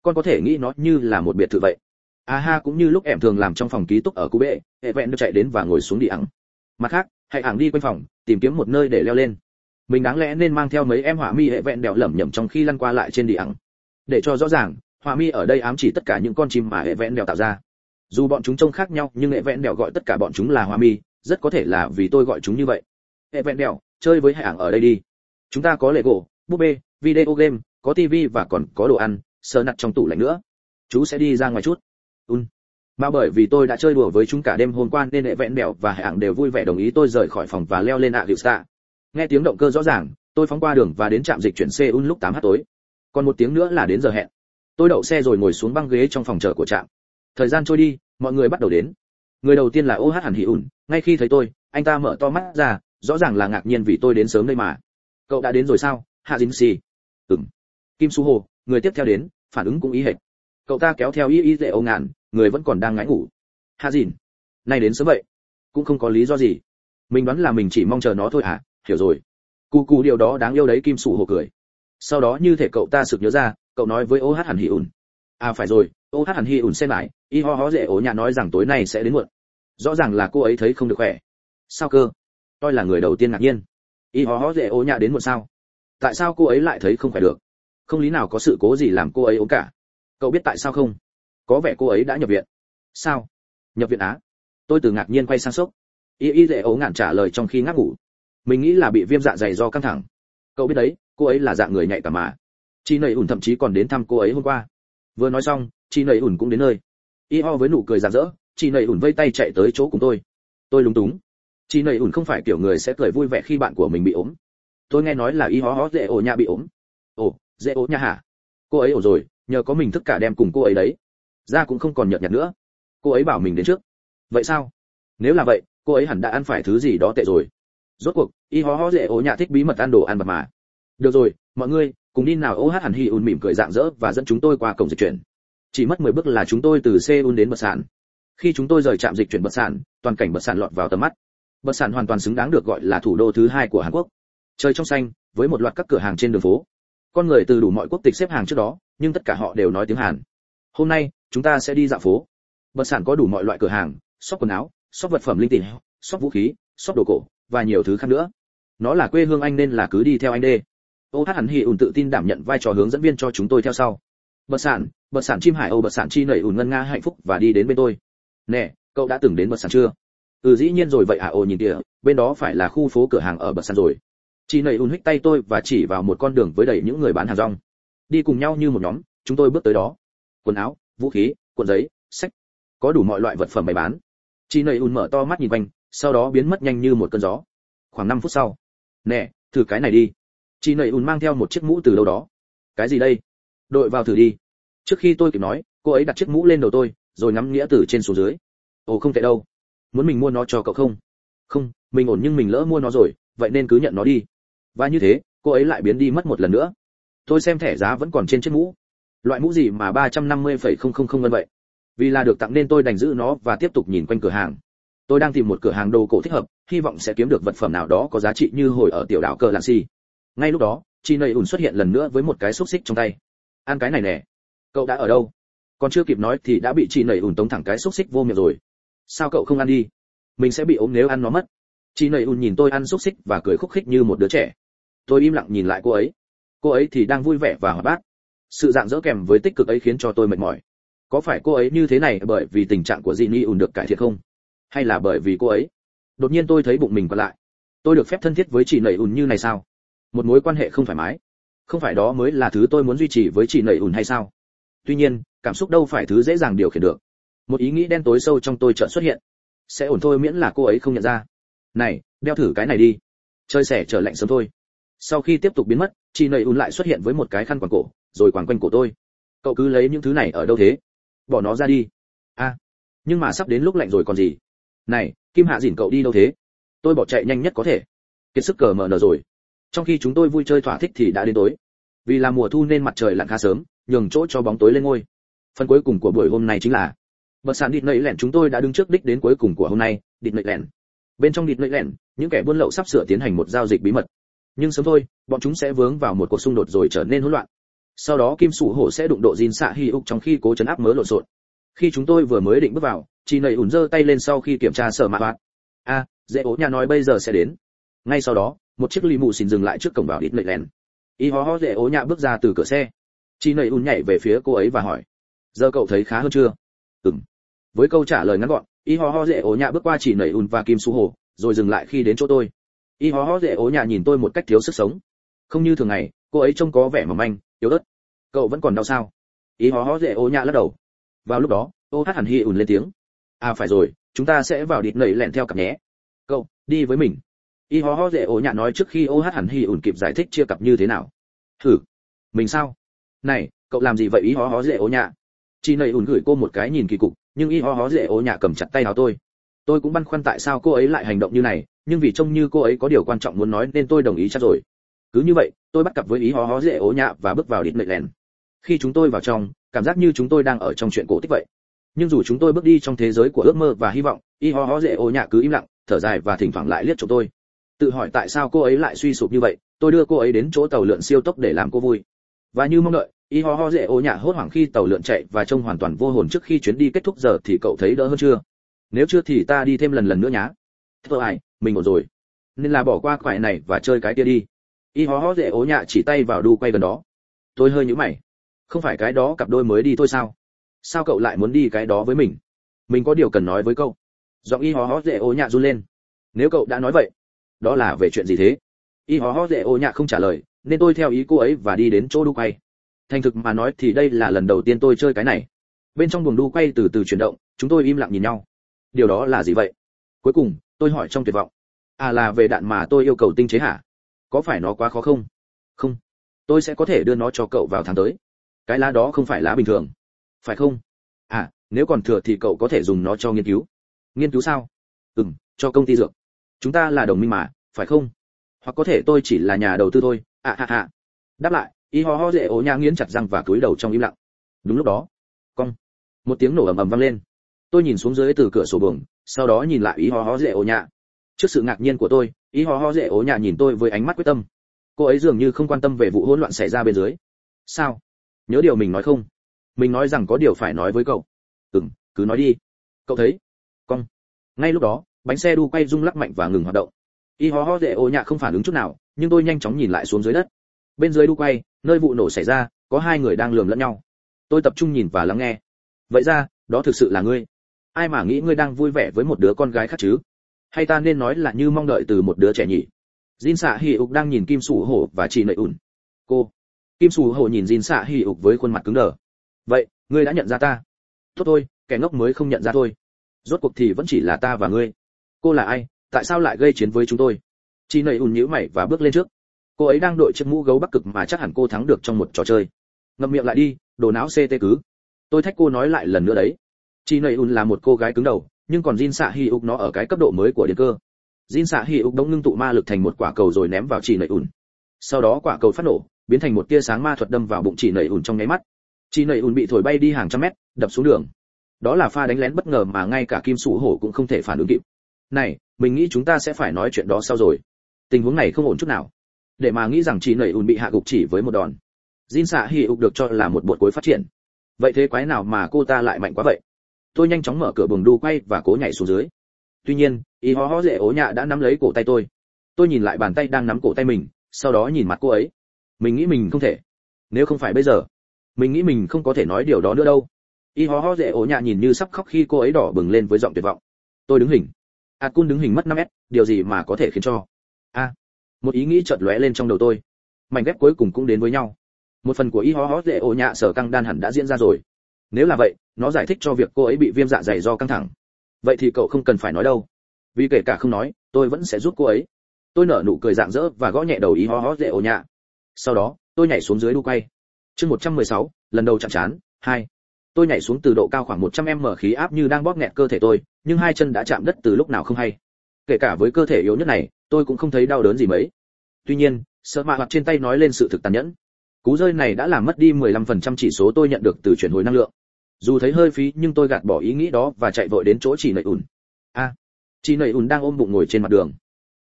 Con có thể nghĩ nó như là một biệt thự vậy. A ha cũng như lúc em thường làm trong phòng ký túc ở cú bệ, hệ vẹn được chạy đến và ngồi xuống đi ẳng mặt khác, hãy ẳng đi quanh phòng, tìm kiếm một nơi để leo lên. Mình đáng lẽ nên mang theo mấy em họa mi hệ vẹn đèo lẩm nhẩm trong khi lăn qua lại trên đi ẳng để cho rõ ràng, họa mi ở đây ám chỉ tất cả những con chim mà hệ vẹn đèo tạo ra. Dù bọn chúng trông khác nhau, nhưng hệ vẹn đèo gọi tất cả bọn chúng là họa mi rất có thể là vì tôi gọi chúng như vậy. Hệ vẹn đèo, chơi với hệ ảng ở đây đi. Chúng ta có lệ gỗ búp bê, video game, có tivi và còn có đồ ăn, sờ nặt trong tủ lạnh nữa. Chú sẽ đi ra ngoài chút. Un. Mà bởi vì tôi đã chơi đùa với chúng cả đêm hôm qua nên hệ vẹn đèo và hệ ảng đều vui vẻ đồng ý tôi rời khỏi phòng và leo lên ạ hiệu xa nghe tiếng động cơ rõ ràng, tôi phóng qua đường và đến trạm dịch chuyển xe un lúc 8 h tối. Còn một tiếng nữa là đến giờ hẹn. Tôi đậu xe rồi ngồi xuống băng ghế trong phòng chờ của trạm. Thời gian trôi đi, mọi người bắt đầu đến. Người đầu tiên là ô hát hẳn hỉ ủn ngay khi thấy tôi, anh ta mở to mắt ra, rõ ràng là ngạc nhiên vì tôi đến sớm đây mà. Cậu đã đến rồi sao? Hạ dính xì. Ừm. Kim su hồ, người tiếp theo đến, phản ứng cũng ý hệt. Cậu ta kéo theo y y dễ âu ngàn người vẫn còn đang ngáy ngủ. Hạ dìn. Nay đến sớm vậy. Cũng không có lý do gì. Mình đoán là mình chỉ mong chờ nó thôi à? Hiểu rồi. Cù cù điều đó đáng yêu đấy, kim sủ hồ cười. Sau đó như thể cậu ta sực nhớ ra, cậu nói với ô hát hẳn hỉ ủn à phải rồi. Ô hát hẳn hỉ ủn xem lại. Y ho ho dễ ổ nhà nói rằng tối nay sẽ đến muộn rõ ràng là cô ấy thấy không được khỏe. Sao cơ? Tôi là người đầu tiên ngạc nhiên. Y ho ho dễ ố nhạ đến muộn sao? Tại sao cô ấy lại thấy không khỏe được? Không lý nào có sự cố gì làm cô ấy ốm cả. Cậu biết tại sao không? Có vẻ cô ấy đã nhập viện. Sao? Nhập viện á? Tôi từ ngạc nhiên quay sang sốc. Y y dễ ố ngạn trả lời trong khi ngáp ngủ. Mình nghĩ là bị viêm dạ dày do căng thẳng. Cậu biết đấy, cô ấy là dạng người nhạy cảm mà. Chị nầy ủn thậm chí còn đến thăm cô ấy hôm qua. Vừa nói xong chị nầy ủn cũng đến nơi. Y ho với nụ cười rạng rỡ chị nầy ủn vây tay chạy tới chỗ cùng tôi. Tôi lúng túng. Chị nầy ủn không phải kiểu người sẽ cười vui vẻ khi bạn của mình bị ốm. Tôi nghe nói là y ho ho dễ ổ nhà bị ốm. Ồ, dễ ổ nha hả? Cô ấy ổ rồi, nhờ có mình thức cả đem cùng cô ấy đấy. Ra cũng không còn nhợt nhạt nữa. Cô ấy bảo mình đến trước. Vậy sao? Nếu là vậy, cô ấy hẳn đã ăn phải thứ gì đó tệ rồi. Rốt cuộc, y ho ho dễ ổ nhà thích bí mật ăn đồ ăn bật mà. Được rồi, mọi người, cùng đi nào. Ô hát hẳn hi un mỉm cười dạng dỡ và dẫn chúng tôi qua cổng dịch chuyển. Chỉ mất 10 bước là chúng tôi từ seoul đến bật sản khi chúng tôi rời trạm dịch chuyển bất sản toàn cảnh bất sản lọt vào tầm mắt. Bất sản hoàn toàn xứng đáng được gọi là thủ đô thứ hai của hàn quốc. Trời trong xanh, với một loạt các cửa hàng trên đường phố. Con người từ đủ mọi quốc tịch xếp hàng trước đó, nhưng tất cả họ đều nói tiếng hàn. Hôm nay, chúng ta sẽ đi dạo phố. Bất sản có đủ mọi loại cửa hàng, shop quần áo, shop vật phẩm linh tinh, shop vũ khí, shop đồ cổ, và nhiều thứ khác nữa. Nó là quê hương anh nên là cứ đi theo anh đê. Ô hát hẳn hì ủn tự tin đảm nhận vai trò hướng dẫn viên cho chúng tôi theo sau. Bất sản bất sản chim hải âu bất sản chi nẩy ủn ngân nga hạnh phúc và đi đến bên tôi nè, cậu đã từng đến bờ sản chưa? Ừ dĩ nhiên rồi vậy à ồ nhìn kìa, bên đó phải là khu phố cửa hàng ở bờ sản rồi. Chị nầy un hích tay tôi và chỉ vào một con đường với đầy những người bán hàng rong. Đi cùng nhau như một nhóm, chúng tôi bước tới đó. Quần áo, vũ khí, cuộn giấy, sách. Có đủ mọi loại vật phẩm bày bán. Chị nầy un mở to mắt nhìn quanh, sau đó biến mất nhanh như một cơn gió. Khoảng 5 phút sau. Nè, thử cái này đi. Chị nầy un mang theo một chiếc mũ từ đâu đó. Cái gì đây? Đội vào thử đi. Trước khi tôi kịp nói, cô ấy đặt chiếc mũ lên đầu tôi rồi ngắm nghĩa từ trên xuống dưới. Ồ, không tệ đâu. Muốn mình mua nó cho cậu không? Không, mình ổn nhưng mình lỡ mua nó rồi, vậy nên cứ nhận nó đi. Và như thế, cô ấy lại biến đi mất một lần nữa. Tôi xem thẻ giá vẫn còn trên chiếc mũ. Loại mũ gì mà ba trăm năm mươi phẩy không không không vân vậy? Vì là được tặng nên tôi đành giữ nó và tiếp tục nhìn quanh cửa hàng. Tôi đang tìm một cửa hàng đồ cổ thích hợp, hy vọng sẽ kiếm được vật phẩm nào đó có giá trị như hồi ở tiểu đảo cờ lạng si ngay lúc đó chị nầy ùn xuất hiện lần nữa với một cái xúc xích trong tay. Ăn cái này nè. Cậu đã ở đâu? Còn chưa kịp nói thì đã bị chị nẩy ùn tống thẳng cái xúc xích vô miệng rồi. Sao cậu không ăn đi? Mình sẽ bị ốm nếu ăn nó mất. Chị nẩy ùn nhìn tôi ăn xúc xích và cười khúc khích như một đứa trẻ. Tôi im lặng nhìn lại cô ấy. Cô ấy thì đang vui vẻ và hoạt bát. Sự dạng dỡ kèm với tích cực ấy khiến cho tôi mệt mỏi. Có phải cô ấy như thế này bởi vì tình trạng của dị ni ùn được cải thiện không? Hay là bởi vì cô ấy? Đột nhiên tôi thấy bụng mình quặn lại. Tôi được phép thân thiết với chị nẩy ùn như này sao? Một mối quan hệ không thoải mái. Không phải đó mới là thứ tôi muốn duy trì với chị nẩy ùn hay sao? Tuy nhiên cảm xúc đâu phải thứ dễ dàng điều khiển được. Một ý nghĩ đen tối sâu trong tôi chợt xuất hiện. Sẽ ổn thôi miễn là cô ấy không nhận ra. Này, đeo thử cái này đi. Chơi xẻ trở lạnh sớm thôi. Sau khi tiếp tục biến mất, chị nầy ùn lại xuất hiện với một cái khăn quàng cổ, rồi quàng quanh cổ tôi. Cậu cứ lấy những thứ này ở đâu thế? Bỏ nó ra đi. A nhưng mà sắp đến lúc lạnh rồi còn gì? Này, kim hạ dìn cậu đi đâu thế? Tôi bỏ chạy nhanh nhất có thể. Kiệt sức cờ mở nở rồi. Trong khi chúng tôi vui chơi thỏa thích thì đã đến tối. Vì là mùa thu nên mặt trời lặn khá sớm, nhường chỗ cho bóng tối lên ngôi phần cuối cùng của buổi hôm nay chính là, bật sàn địt nậy lẻn chúng tôi đã đứng trước đích đến cuối cùng của hôm nay địt nậy lẻn. Bên trong địt nậy lẻn, những kẻ buôn lậu sắp sửa tiến hành một giao dịch bí mật. Nhưng sớm thôi, bọn chúng sẽ vướng vào một cuộc xung đột rồi trở nên hỗn loạn. Sau đó kim sủ hổ sẽ đụng độ Jin xạ hi ục trong khi cố chấn áp mớ lộn xộn. Khi chúng tôi vừa mới định bước vào chị nầy ủn giơ tay lên sau khi kiểm tra sở mạ hoạt a, dễ ố nhà nói bây giờ sẽ đến. Ngay sau đó, một chiếc lì mù xin dừng lại trước cổng vào ít nầy lèn y ho ho, dễ ố nhà bước ra từ cửa xe. Chị nầy ủn nhảy về phía cô ấy và hỏi giờ cậu thấy khá hơn chưa? Ừm. Với câu trả lời ngắn gọn, y ho ho dễ ố nhạ bước qua chỉ nẩy ủn và kim su hồ, rồi dừng lại khi đến chỗ tôi. Y ho ho dễ ố nhạ nhìn tôi một cách thiếu sức sống. Không như thường ngày, cô ấy trông có vẻ mỏng manh, yếu ớt. Cậu vẫn còn đau sao? Y hó hó dễ ố nhạ lắc đầu. Vào lúc đó, ô hát hẳn hi ùn lên tiếng. À phải rồi, chúng ta sẽ vào địt nẩy lẹn theo cặp nhé. Cậu, đi với mình. Y hó hó dễ ố nhạ nói trước khi ô hát hẳn hi ùn kịp giải thích chia cặp như thế nào. Thử. Mình sao? Này, cậu làm gì vậy? Y hó hó dễ ố nhạ chị nầy ùn gửi cô một cái nhìn kỳ cục, nhưng y ho hó dễ ô nhạ cầm chặt tay áo tôi. Tôi cũng băn khoăn tại sao cô ấy lại hành động như này, nhưng vì trông như cô ấy có điều quan trọng muốn nói nên tôi đồng ý chắc rồi. Cứ như vậy, tôi bắt cặp với ý ho hó dễ ố nhạ và bước vào điện nẩy lèn. Khi chúng tôi vào trong, cảm giác như chúng tôi đang ở trong chuyện cổ tích vậy. Nhưng dù chúng tôi bước đi trong thế giới của ước mơ và hy vọng, y ho ho dễ ố nhạ cứ im lặng, thở dài và thỉnh thoảng lại liếc chúng tôi. Tự hỏi tại sao cô ấy lại suy sụp như vậy, tôi đưa cô ấy đến chỗ tàu lượn siêu tốc để làm cô vui. Và như mong đợi y ho ho dễ ô nhạ hốt hoảng khi tàu lượn chạy và trông hoàn toàn vô hồn trước khi chuyến đi kết thúc giờ thì cậu thấy đỡ hơn chưa? Nếu chưa thì ta đi thêm lần lần nữa nhá. Thôi ai mình ổn rồi. Nên là bỏ qua quại này và chơi cái kia đi. Y ho ho dễ ố nhạ chỉ tay vào đu quay gần đó. Tôi hơi nhữ mày. Không phải cái đó cặp đôi mới đi thôi sao? Sao cậu lại muốn đi cái đó với mình? Mình có điều cần nói với cậu. Giọng y hó hó dễ ố nhạ run lên. Nếu cậu đã nói vậy, đó là về chuyện gì thế? Y hó hó dễ ố nhạ không trả lời, nên tôi theo ý cô ấy và đi đến chỗ đu quay thành thực mà nói thì đây là lần đầu tiên tôi chơi cái này. Bên trong buồng đu quay từ từ chuyển động, chúng tôi im lặng nhìn nhau. Điều đó là gì vậy? Cuối cùng, tôi hỏi trong tuyệt vọng. À là về đạn mà tôi yêu cầu tinh chế hả? Có phải nó quá khó không? Không. Tôi sẽ có thể đưa nó cho cậu vào tháng tới. Cái lá đó không phải lá bình thường. Phải không? À nếu còn thừa thì cậu có thể dùng nó cho nghiên cứu. Nghiên cứu sao? Ừm, cho công ty dược. Chúng ta là đồng minh mà, phải không? Hoặc có thể tôi chỉ là nhà đầu tư thôi. À à à đáp lại y ho ho dễ ố nhã nghiến chặt răng và cúi đầu trong im lặng. Đúng lúc đó, cong, một tiếng nổ ầm ầm vang lên. Tôi nhìn xuống dưới từ cửa sổ buồng, sau đó nhìn lại y ho ho dễ ố nhã. trước sự ngạc nhiên của tôi, y ho ho dễ ố nhã nhìn tôi với ánh mắt quyết tâm. Cô ấy dường như không quan tâm về vụ hỗn loạn xảy ra bên dưới. Sao? Nhớ điều mình nói không? Mình nói rằng có điều phải nói với cậu. Ừm, cứ nói đi. Cậu thấy? Cong. Ngay lúc đó, bánh xe đu quay rung lắc mạnh và ngừng hoạt động. Y ho ho dễ ô nhạ không phản ứng chút nào, nhưng tôi nhanh chóng nhìn lại xuống dưới đất. Bên dưới đu quay nơi vụ nổ xảy ra, có hai người đang lườm lẫn nhau. Tôi tập trung nhìn và lắng nghe. Vậy ra, đó thực sự là ngươi. Ai mà nghĩ ngươi đang vui vẻ với một đứa con gái khác chứ? Hay ta nên nói là như mong đợi từ một đứa trẻ nhỉ? Jin xạ hì ục đang nhìn kim sủ hổ và chị nợi ủn cô. Kim sủ hổ nhìn jin xạ hì ục với khuôn mặt cứng đờ. Vậy, ngươi đã nhận ra ta. Tốt thôi, kẻ ngốc mới không nhận ra thôi rốt cuộc thì vẫn chỉ là ta và ngươi. Cô là ai? Tại sao lại gây chiến với chúng tôi? Chị nầy ùn nhíu mày và bước lên trước cô ấy đang đội chiếc mũ gấu bắc cực mà chắc hẳn cô thắng được trong một trò chơi. Ngậm miệng lại đi, đồ não ct cứ. Tôi thách cô nói lại lần nữa đấy. Chị nầy un là một cô gái cứng đầu, nhưng còn jin xạ hi ục nó ở cái cấp độ mới của điện cơ. Jin xạ hi ục đống ngưng tụ ma lực thành một quả cầu rồi ném vào chị nầy un. Sau đó quả cầu phát nổ, biến thành một tia sáng ma thuật đâm vào bụng chị nầy un trong nháy mắt. Chị nầy un bị thổi bay đi hàng trăm mét, đập xuống đường. Đó là pha đánh lén bất ngờ mà ngay cả kim sủ hổ cũng không thể phản ứng kịp. Này, mình nghĩ chúng ta sẽ phải nói chuyện đó sau rồi. Tình huống này không ổn chút nào để mà nghĩ rằng chỉ nảy ùn bị hạ gục chỉ với một đòn. Jin xạ hỉ ục được cho là một bột cuối phát triển. Vậy thế quái nào mà cô ta lại mạnh quá vậy? Tôi nhanh chóng mở cửa buồng đu quay và cố nhảy xuống dưới. Tuy nhiên, y ho ho dễ ố nhạ đã nắm lấy cổ tay tôi. Tôi nhìn lại bàn tay đang nắm cổ tay mình, sau đó nhìn mặt cô ấy. Mình nghĩ mình không thể. Nếu không phải bây giờ, mình nghĩ mình không có thể nói điều đó nữa đâu. Y ho ho dễ ố nhạ nhìn như sắp khóc khi cô ấy đỏ bừng lên với giọng tuyệt vọng. Tôi đứng hình. Ạt cun đứng hình mất 5 s, điều gì mà có thể khiến cho? A một ý nghĩ chợt lóe lên trong đầu tôi. Mảnh ghép cuối cùng cũng đến với nhau. Một phần của y ho ho dễ ố nhạ sở căng đan hẳn đã diễn ra rồi. Nếu là vậy nó giải thích cho việc cô ấy bị viêm dạ dày do căng thẳng. Vậy thì cậu không cần phải nói đâu. Vì kể cả không nói tôi vẫn sẽ giúp cô ấy. Tôi nở nụ cười rạng rỡ và gõ nhẹ đầu ý ho ho dễ ổ nhạ. Sau đó tôi nhảy xuống dưới đu quay. Chương 116, lần đầu chạm chán hai. Tôi nhảy xuống từ độ cao khoảng 100 m khí áp như đang bóp nghẹt cơ thể tôi nhưng hai chân đã chạm đất từ lúc nào không hay kể cả với cơ thể yếu nhất này tôi cũng không thấy đau đớn gì mấy. Tuy nhiên sợ mạ hoặc trên tay nói lên sự thực tàn nhẫn. Cú rơi này đã làm mất đi 15% chỉ số tôi nhận được từ chuyển hồi năng lượng. Dù thấy hơi phí nhưng tôi gạt bỏ ý nghĩ đó và chạy vội đến chỗ chị nầy ủn a à, chị nầy ủn đang ôm bụng ngồi trên mặt đường.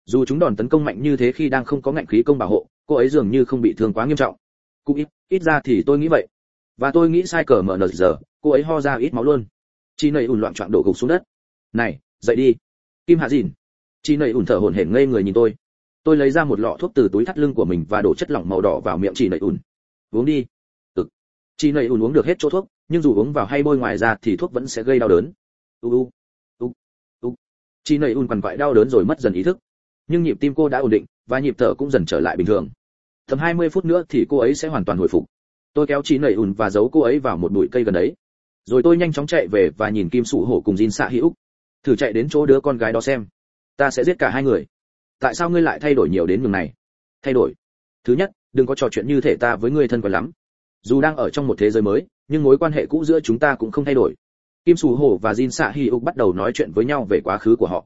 Dù chúng đòn tấn công mạnh như thế khi đang không có ngạnh khí công bảo hộ cô ấy dường như không bị thương quá nghiêm trọng. Cũng ít ít ra thì tôi nghĩ vậy. Và tôi nghĩ sai cờ mở nờ giờ cô ấy ho ra ít máu luôn. Chị nầy ủn loạn trọng đổ gục xuống đất. Này dậy đi. Kim hạ dìn chị nầy ủn thở hổn hển ngây người nhìn tôi. Tôi lấy ra một lọ thuốc từ túi thắt lưng của mình và đổ chất lỏng màu đỏ vào miệng chị nầy ủn. Uống đi. Ực chị nầy ủn uống được hết chỗ thuốc, nhưng dù uống vào hay bôi ngoài ra thì thuốc vẫn sẽ gây đau đớn. U u u u. Chị nầy ủn quằn quại đau đớn rồi mất dần ý thức. Nhưng nhịp tim cô đã ổn định, và nhịp thở cũng dần trở lại bình thường. Tầm 20 phút nữa thì cô ấy sẽ hoàn toàn hồi phục. Tôi kéo chị nầy ùn và giấu cô ấy vào một bụi cây gần đấy. Rồi tôi nhanh chóng chạy về và nhìn kim sủ hổ cùng jin xạ hữu. Thử chạy đến chỗ đứa con gái đó xem ta sẽ giết cả hai người. Tại sao ngươi lại thay đổi nhiều đến nhường này? Thay đổi. Thứ nhất, đừng có trò chuyện như thể ta với ngươi thân quen lắm. Dù đang ở trong một thế giới mới, nhưng mối quan hệ cũ giữa chúng ta cũng không thay đổi. Kim Sù hổ và jin xạ hi ục bắt đầu nói chuyện với nhau về quá khứ của họ.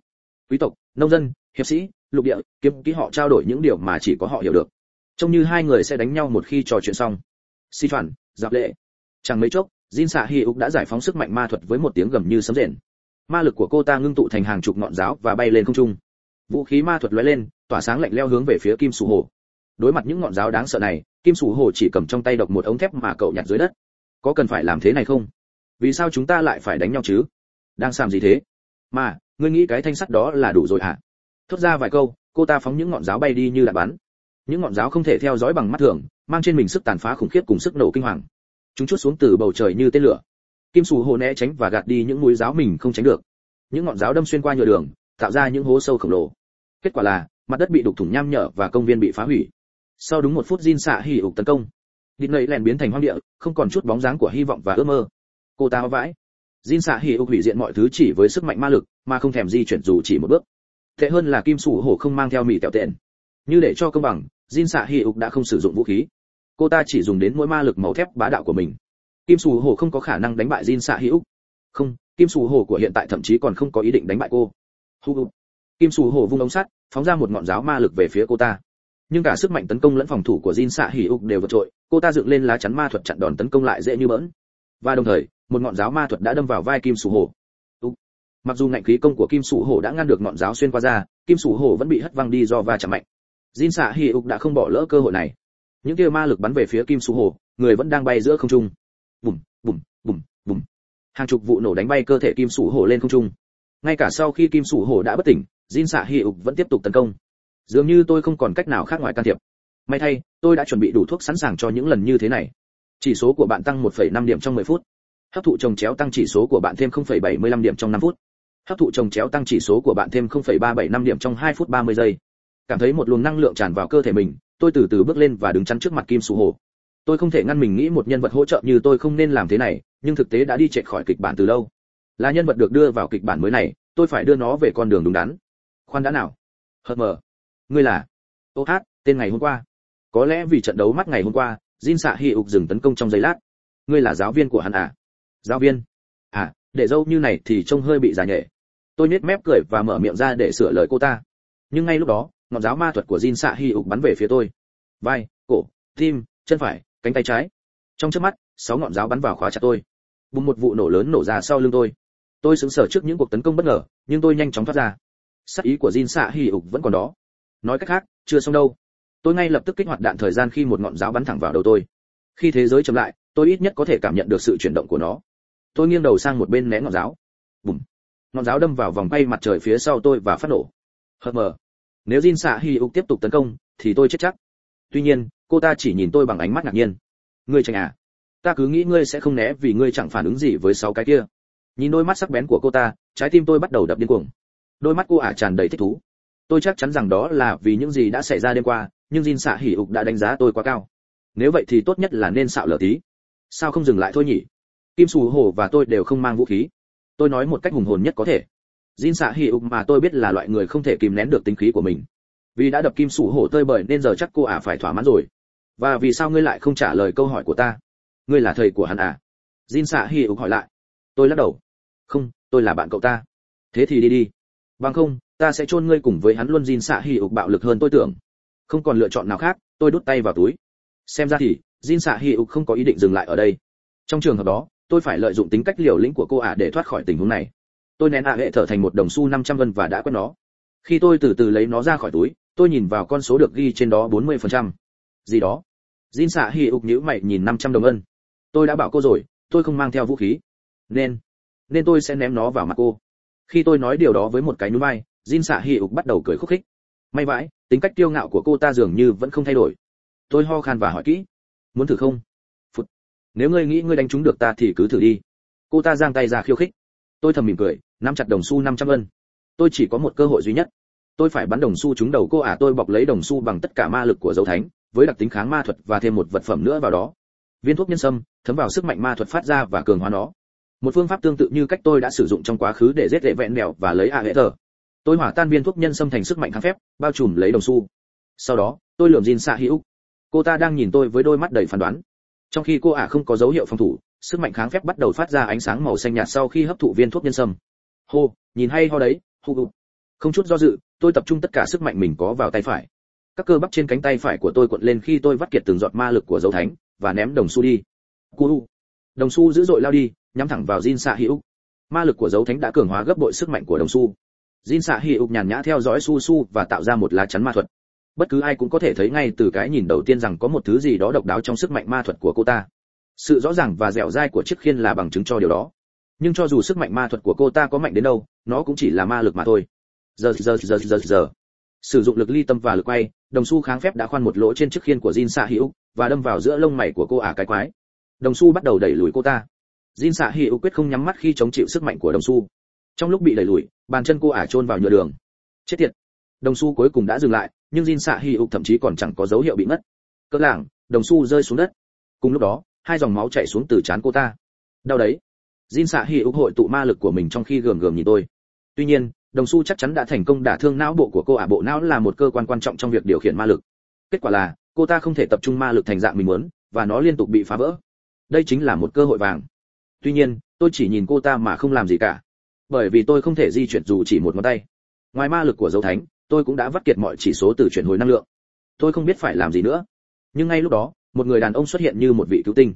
Quý tộc, nông dân, hiệp sĩ, lục địa, kiếm ký họ trao đổi những điều mà chỉ có họ hiểu được. Trông như hai người sẽ đánh nhau một khi trò chuyện xong. Si phản, giáp lệ. Chẳng mấy chốc, jin xạ hi ục đã giải phóng sức mạnh ma thuật với một tiếng gầm như sấm rền ma lực của cô ta ngưng tụ thành hàng chục ngọn giáo và bay lên không trung. Vũ khí ma thuật lóe lên, tỏa sáng lạnh leo hướng về phía kim Sù hồ. Đối mặt những ngọn giáo đáng sợ này, kim Sù hồ chỉ cầm trong tay độc một ống thép mà cậu nhặt dưới đất. Có cần phải làm thế này không? Vì sao chúng ta lại phải đánh nhau chứ? Đang làm gì thế? Mà, ngươi nghĩ cái thanh sắt đó là đủ rồi hả? Thốt ra vài câu, cô ta phóng những ngọn giáo bay đi như đạn bắn. Những ngọn giáo không thể theo dõi bằng mắt thường, mang trên mình sức tàn phá khủng khiếp cùng sức nổ kinh hoàng. Chúng chút xuống từ bầu trời như tên lửa kim sù hồ né tránh và gạt đi những mũi giáo mình không tránh được. Những ngọn giáo đâm xuyên qua nhựa đường, tạo ra những hố sâu khổng lồ. Kết quả là, mặt đất bị đục thủng nham nhở và công viên bị phá hủy. Sau đúng một phút Jin xạ hỉ ục tấn công đít nầy lèn biến thành hoang địa, không còn chút bóng dáng của hy vọng và ước mơ. Cô ta vãi. Jin xạ hỉ ục hủy diện mọi thứ chỉ với sức mạnh ma lực, mà không thèm di chuyển dù chỉ một bước. Tệ hơn là kim sủ hổ không mang theo mì tẹo tện. Như để cho công bằng, Jin xạ hỉ ục đã không sử dụng vũ khí. Cô ta chỉ dùng đến mỗi ma lực màu thép bá đạo của mình kim Sù hổ không có khả năng đánh bại Jin xạ hỉ không kim Sù hổ của hiện tại thậm chí còn không có ý định đánh bại cô. Hu kim Sù hổ vung ống sắt phóng ra một ngọn giáo ma lực về phía cô ta. Nhưng cả sức mạnh tấn công lẫn phòng thủ của Jin xạ hỉ đều vượt trội cô ta dựng lên lá chắn ma thuật chặn đòn tấn công lại dễ như bỡn. Và đồng thời một ngọn giáo ma thuật đã đâm vào vai kim Sù hổ. Mặc dù ngạnh khí công của kim Sù hổ đã ngăn được ngọn giáo xuyên qua ra, kim Sù hổ vẫn bị hất văng đi do va chạm mạnh. Jin xạ hi ục đã không bỏ lỡ cơ hội này. Những tia ma lực bắn về phía kim Sù hổ người vẫn đang bay giữa không trung bùm bùm bùm bùm. Hàng chục vụ nổ đánh bay cơ thể kim sủ hổ lên không trung. Ngay cả sau khi kim sủ hổ đã bất tỉnh jin xạ Hy ục vẫn tiếp tục tấn công. Dường như tôi không còn cách nào khác ngoài can thiệp. May thay tôi đã chuẩn bị đủ thuốc sẵn sàng cho những lần như thế này. Chỉ số của bạn tăng 1,5 điểm trong 10 phút. Hấp thụ trồng chéo tăng chỉ số của bạn thêm 0,75 điểm trong 5 phút. Hấp thụ trồng chéo tăng chỉ số của bạn thêm 0,375 điểm trong 2 phút 30 giây. Cảm thấy một luồng năng lượng tràn vào cơ thể mình, tôi từ từ bước lên và đứng chắn trước mặt Kim Sủ Hổ tôi không thể ngăn mình nghĩ một nhân vật hỗ trợ như tôi không nên làm thế này, nhưng thực tế đã đi chạy khỏi kịch bản từ lâu. Là nhân vật được đưa vào kịch bản mới này, tôi phải đưa nó về con đường đúng đắn. Khoan đã nào. Hờ mờ. Ngươi là. Ô hát, tên ngày hôm qua. Có lẽ vì trận đấu mắt ngày hôm qua, jin xạ hy ục dừng tấn công trong giây lát. Ngươi là giáo viên của hắn à? Giáo viên. À để dâu như này thì trông hơi bị già nhẹ. Tôi nhếch mép cười và mở miệng ra để sửa lời cô ta. Nhưng ngay lúc đó, ngọn giáo ma thuật của jin xạ hy ục bắn về phía tôi. Vai, cổ, tim, chân phải cánh tay trái. Trong chớp mắt, sáu ngọn giáo bắn vào khóa chặt tôi. Bùng một vụ nổ lớn nổ ra sau lưng tôi. Tôi sững sờ trước những cuộc tấn công bất ngờ, nhưng tôi nhanh chóng thoát ra. Sắc ý của jin xạ hi ục vẫn còn đó. Nói cách khác, chưa xong đâu. Tôi ngay lập tức kích hoạt đạn thời gian khi một ngọn giáo bắn thẳng vào đầu tôi. Khi thế giới chậm lại, tôi ít nhất có thể cảm nhận được sự chuyển động của nó. Tôi nghiêng đầu sang một bên né ngọn giáo. Bùm. Ngọn giáo đâm vào vòng bay mặt trời phía sau tôi và phát nổ. Hờ mờ. Nếu jin xạ hi ục tiếp tục tấn công, thì tôi chết chắc. Tuy nhiên cô ta chỉ nhìn tôi bằng ánh mắt ngạc nhiên. Ngươi tranh à? Ta cứ nghĩ ngươi sẽ không né vì ngươi chẳng phản ứng gì với sáu cái kia. Nhìn đôi mắt sắc bén của cô ta, trái tim tôi bắt đầu đập điên cuồng. Đôi mắt cô ả tràn đầy thích thú. Tôi chắc chắn rằng đó là vì những gì đã xảy ra đêm qua, nhưng jin xạ hỉ ục đã đánh giá tôi quá cao. Nếu vậy thì tốt nhất là nên xạo lở tí. Sao không dừng lại thôi nhỉ? Kim sù hổ và tôi đều không mang vũ khí. Tôi nói một cách hùng hồn nhất có thể. Jin xạ hỉ ục mà tôi biết là loại người không thể kìm nén được tính khí của mình. Vì đã đập kim sù hổ tơi bời nên giờ chắc cô ả phải thỏa mãn rồi và vì sao ngươi lại không trả lời câu hỏi của ta? Ngươi là thầy của hắn à? Jin xạ Hi ục hỏi lại. Tôi lắc đầu. Không, tôi là bạn cậu ta. Thế thì đi đi. Bằng không, ta sẽ chôn ngươi cùng với hắn luôn, Jin xạ Hi ục bạo lực hơn tôi tưởng. Không còn lựa chọn nào khác, tôi đút tay vào túi. Xem ra thì, Jin xạ Hi ục không có ý định dừng lại ở đây. Trong trường hợp đó, tôi phải lợi dụng tính cách liều lĩnh của cô ả để thoát khỏi tình huống này. Tôi nén ạ hệ thở thành một đồng xu 500 vân và đã quét nó. Khi tôi từ từ lấy nó ra khỏi túi, tôi nhìn vào con số được ghi trên đó 40%. gì đó? Jin xạ hỉ ục nhíu mày nhìn 500 đồng ân. Tôi đã bảo cô rồi, tôi không mang theo vũ khí. Nên nên tôi sẽ ném nó vào mặt cô. Khi tôi nói điều đó với một cái nhún vai jin xạ hi ục bắt đầu cười khúc khích. May vãi, tính cách kiêu ngạo của cô ta dường như vẫn không thay đổi. Tôi ho khan và hỏi kỹ. Muốn thử không? Phụt. Nếu ngươi nghĩ ngươi đánh trúng được ta thì cứ thử đi. Cô ta giang tay ra khiêu khích. Tôi thầm mỉm cười, nắm chặt đồng xu 500 ân. Tôi chỉ có một cơ hội duy nhất. Tôi phải bắn đồng xu trúng đầu cô ả à tôi bọc lấy đồng xu bằng tất cả ma lực của dấu thánh với đặc tính kháng ma thuật và thêm một vật phẩm nữa vào đó. Viên thuốc nhân sâm, thấm vào sức mạnh ma thuật phát ra và cường hóa nó. Một phương pháp tương tự như cách tôi đã sử dụng trong quá khứ để giết lệ vẹn mèo và lấy a hệ tôi hỏa tan viên thuốc nhân sâm thành sức mạnh kháng phép, bao trùm lấy đồng xu. Sau đó, tôi lườm jin xạ hữu. Cô ta đang nhìn tôi với đôi mắt đầy phán đoán. Trong khi cô ả không có dấu hiệu phòng thủ, sức mạnh kháng phép bắt đầu phát ra ánh sáng màu xanh nhạt sau khi hấp thụ viên thuốc nhân sâm. Hô, nhìn hay ho đấy, hô hô không chút do dự, tôi tập trung tất cả sức mạnh mình có vào tay phải các cơ bắp trên cánh tay phải của tôi cuộn lên khi tôi vắt kiệt từng giọt ma lực của dấu thánh và ném đồng xu đi cu đồng xu dữ dội lao đi nhắm thẳng vào Jin xạ hữu Ma lực của dấu thánh đã cường hóa gấp bội sức mạnh của đồng xu. Jin xạ hữu nhàn nhã theo dõi Su Su và tạo ra một lá chắn ma thuật. Bất cứ ai cũng có thể thấy ngay từ cái nhìn đầu tiên rằng có một thứ gì đó độc đáo trong sức mạnh ma thuật của cô ta. Sự rõ ràng và dẻo dai của chiếc khiên là bằng chứng cho điều đó. Nhưng cho dù sức mạnh ma thuật của cô ta có mạnh đến đâu, nó cũng chỉ là ma lực mà thôi. Giờ giờ giờ giờ giờ. Sử dụng lực ly tâm và lực quay, đồng xu kháng phép đã khoan một lỗ trên chiếc khiên của Jin Sa hữu và đâm vào giữa lông mày của cô ả cái quái. Đồng xu bắt đầu đẩy lùi cô ta. Jin xạ hữu quyết không nhắm mắt khi chống chịu sức mạnh của đồng xu. Trong lúc bị đẩy lùi bàn chân cô ả chôn vào nhựa đường. Chết tiệt. Đồng xu cuối cùng đã dừng lại nhưng Jin xạ hữu thậm chí còn chẳng có dấu hiệu bị mất. Cỡ lảng đồng xu rơi xuống đất. Cùng lúc đó hai dòng máu chảy xuống từ trán cô ta. Đau đấy. Jin xạ hữu hội tụ ma lực của mình trong khi gườm gườm nhìn tôi. Tuy nhiên đồng xu chắc chắn đã thành công đả thương não bộ của cô ả bộ não là một cơ quan quan trọng trong việc điều khiển ma lực. Kết quả là, cô ta không thể tập trung ma lực thành dạng mình muốn, và nó liên tục bị phá vỡ. Đây chính là một cơ hội vàng. Tuy nhiên, tôi chỉ nhìn cô ta mà không làm gì cả. Bởi vì tôi không thể di chuyển dù chỉ một ngón tay. Ngoài ma lực của dấu thánh, tôi cũng đã vắt kiệt mọi chỉ số từ chuyển hồi năng lượng. Tôi không biết phải làm gì nữa. Nhưng ngay lúc đó, một người đàn ông xuất hiện như một vị cứu tinh.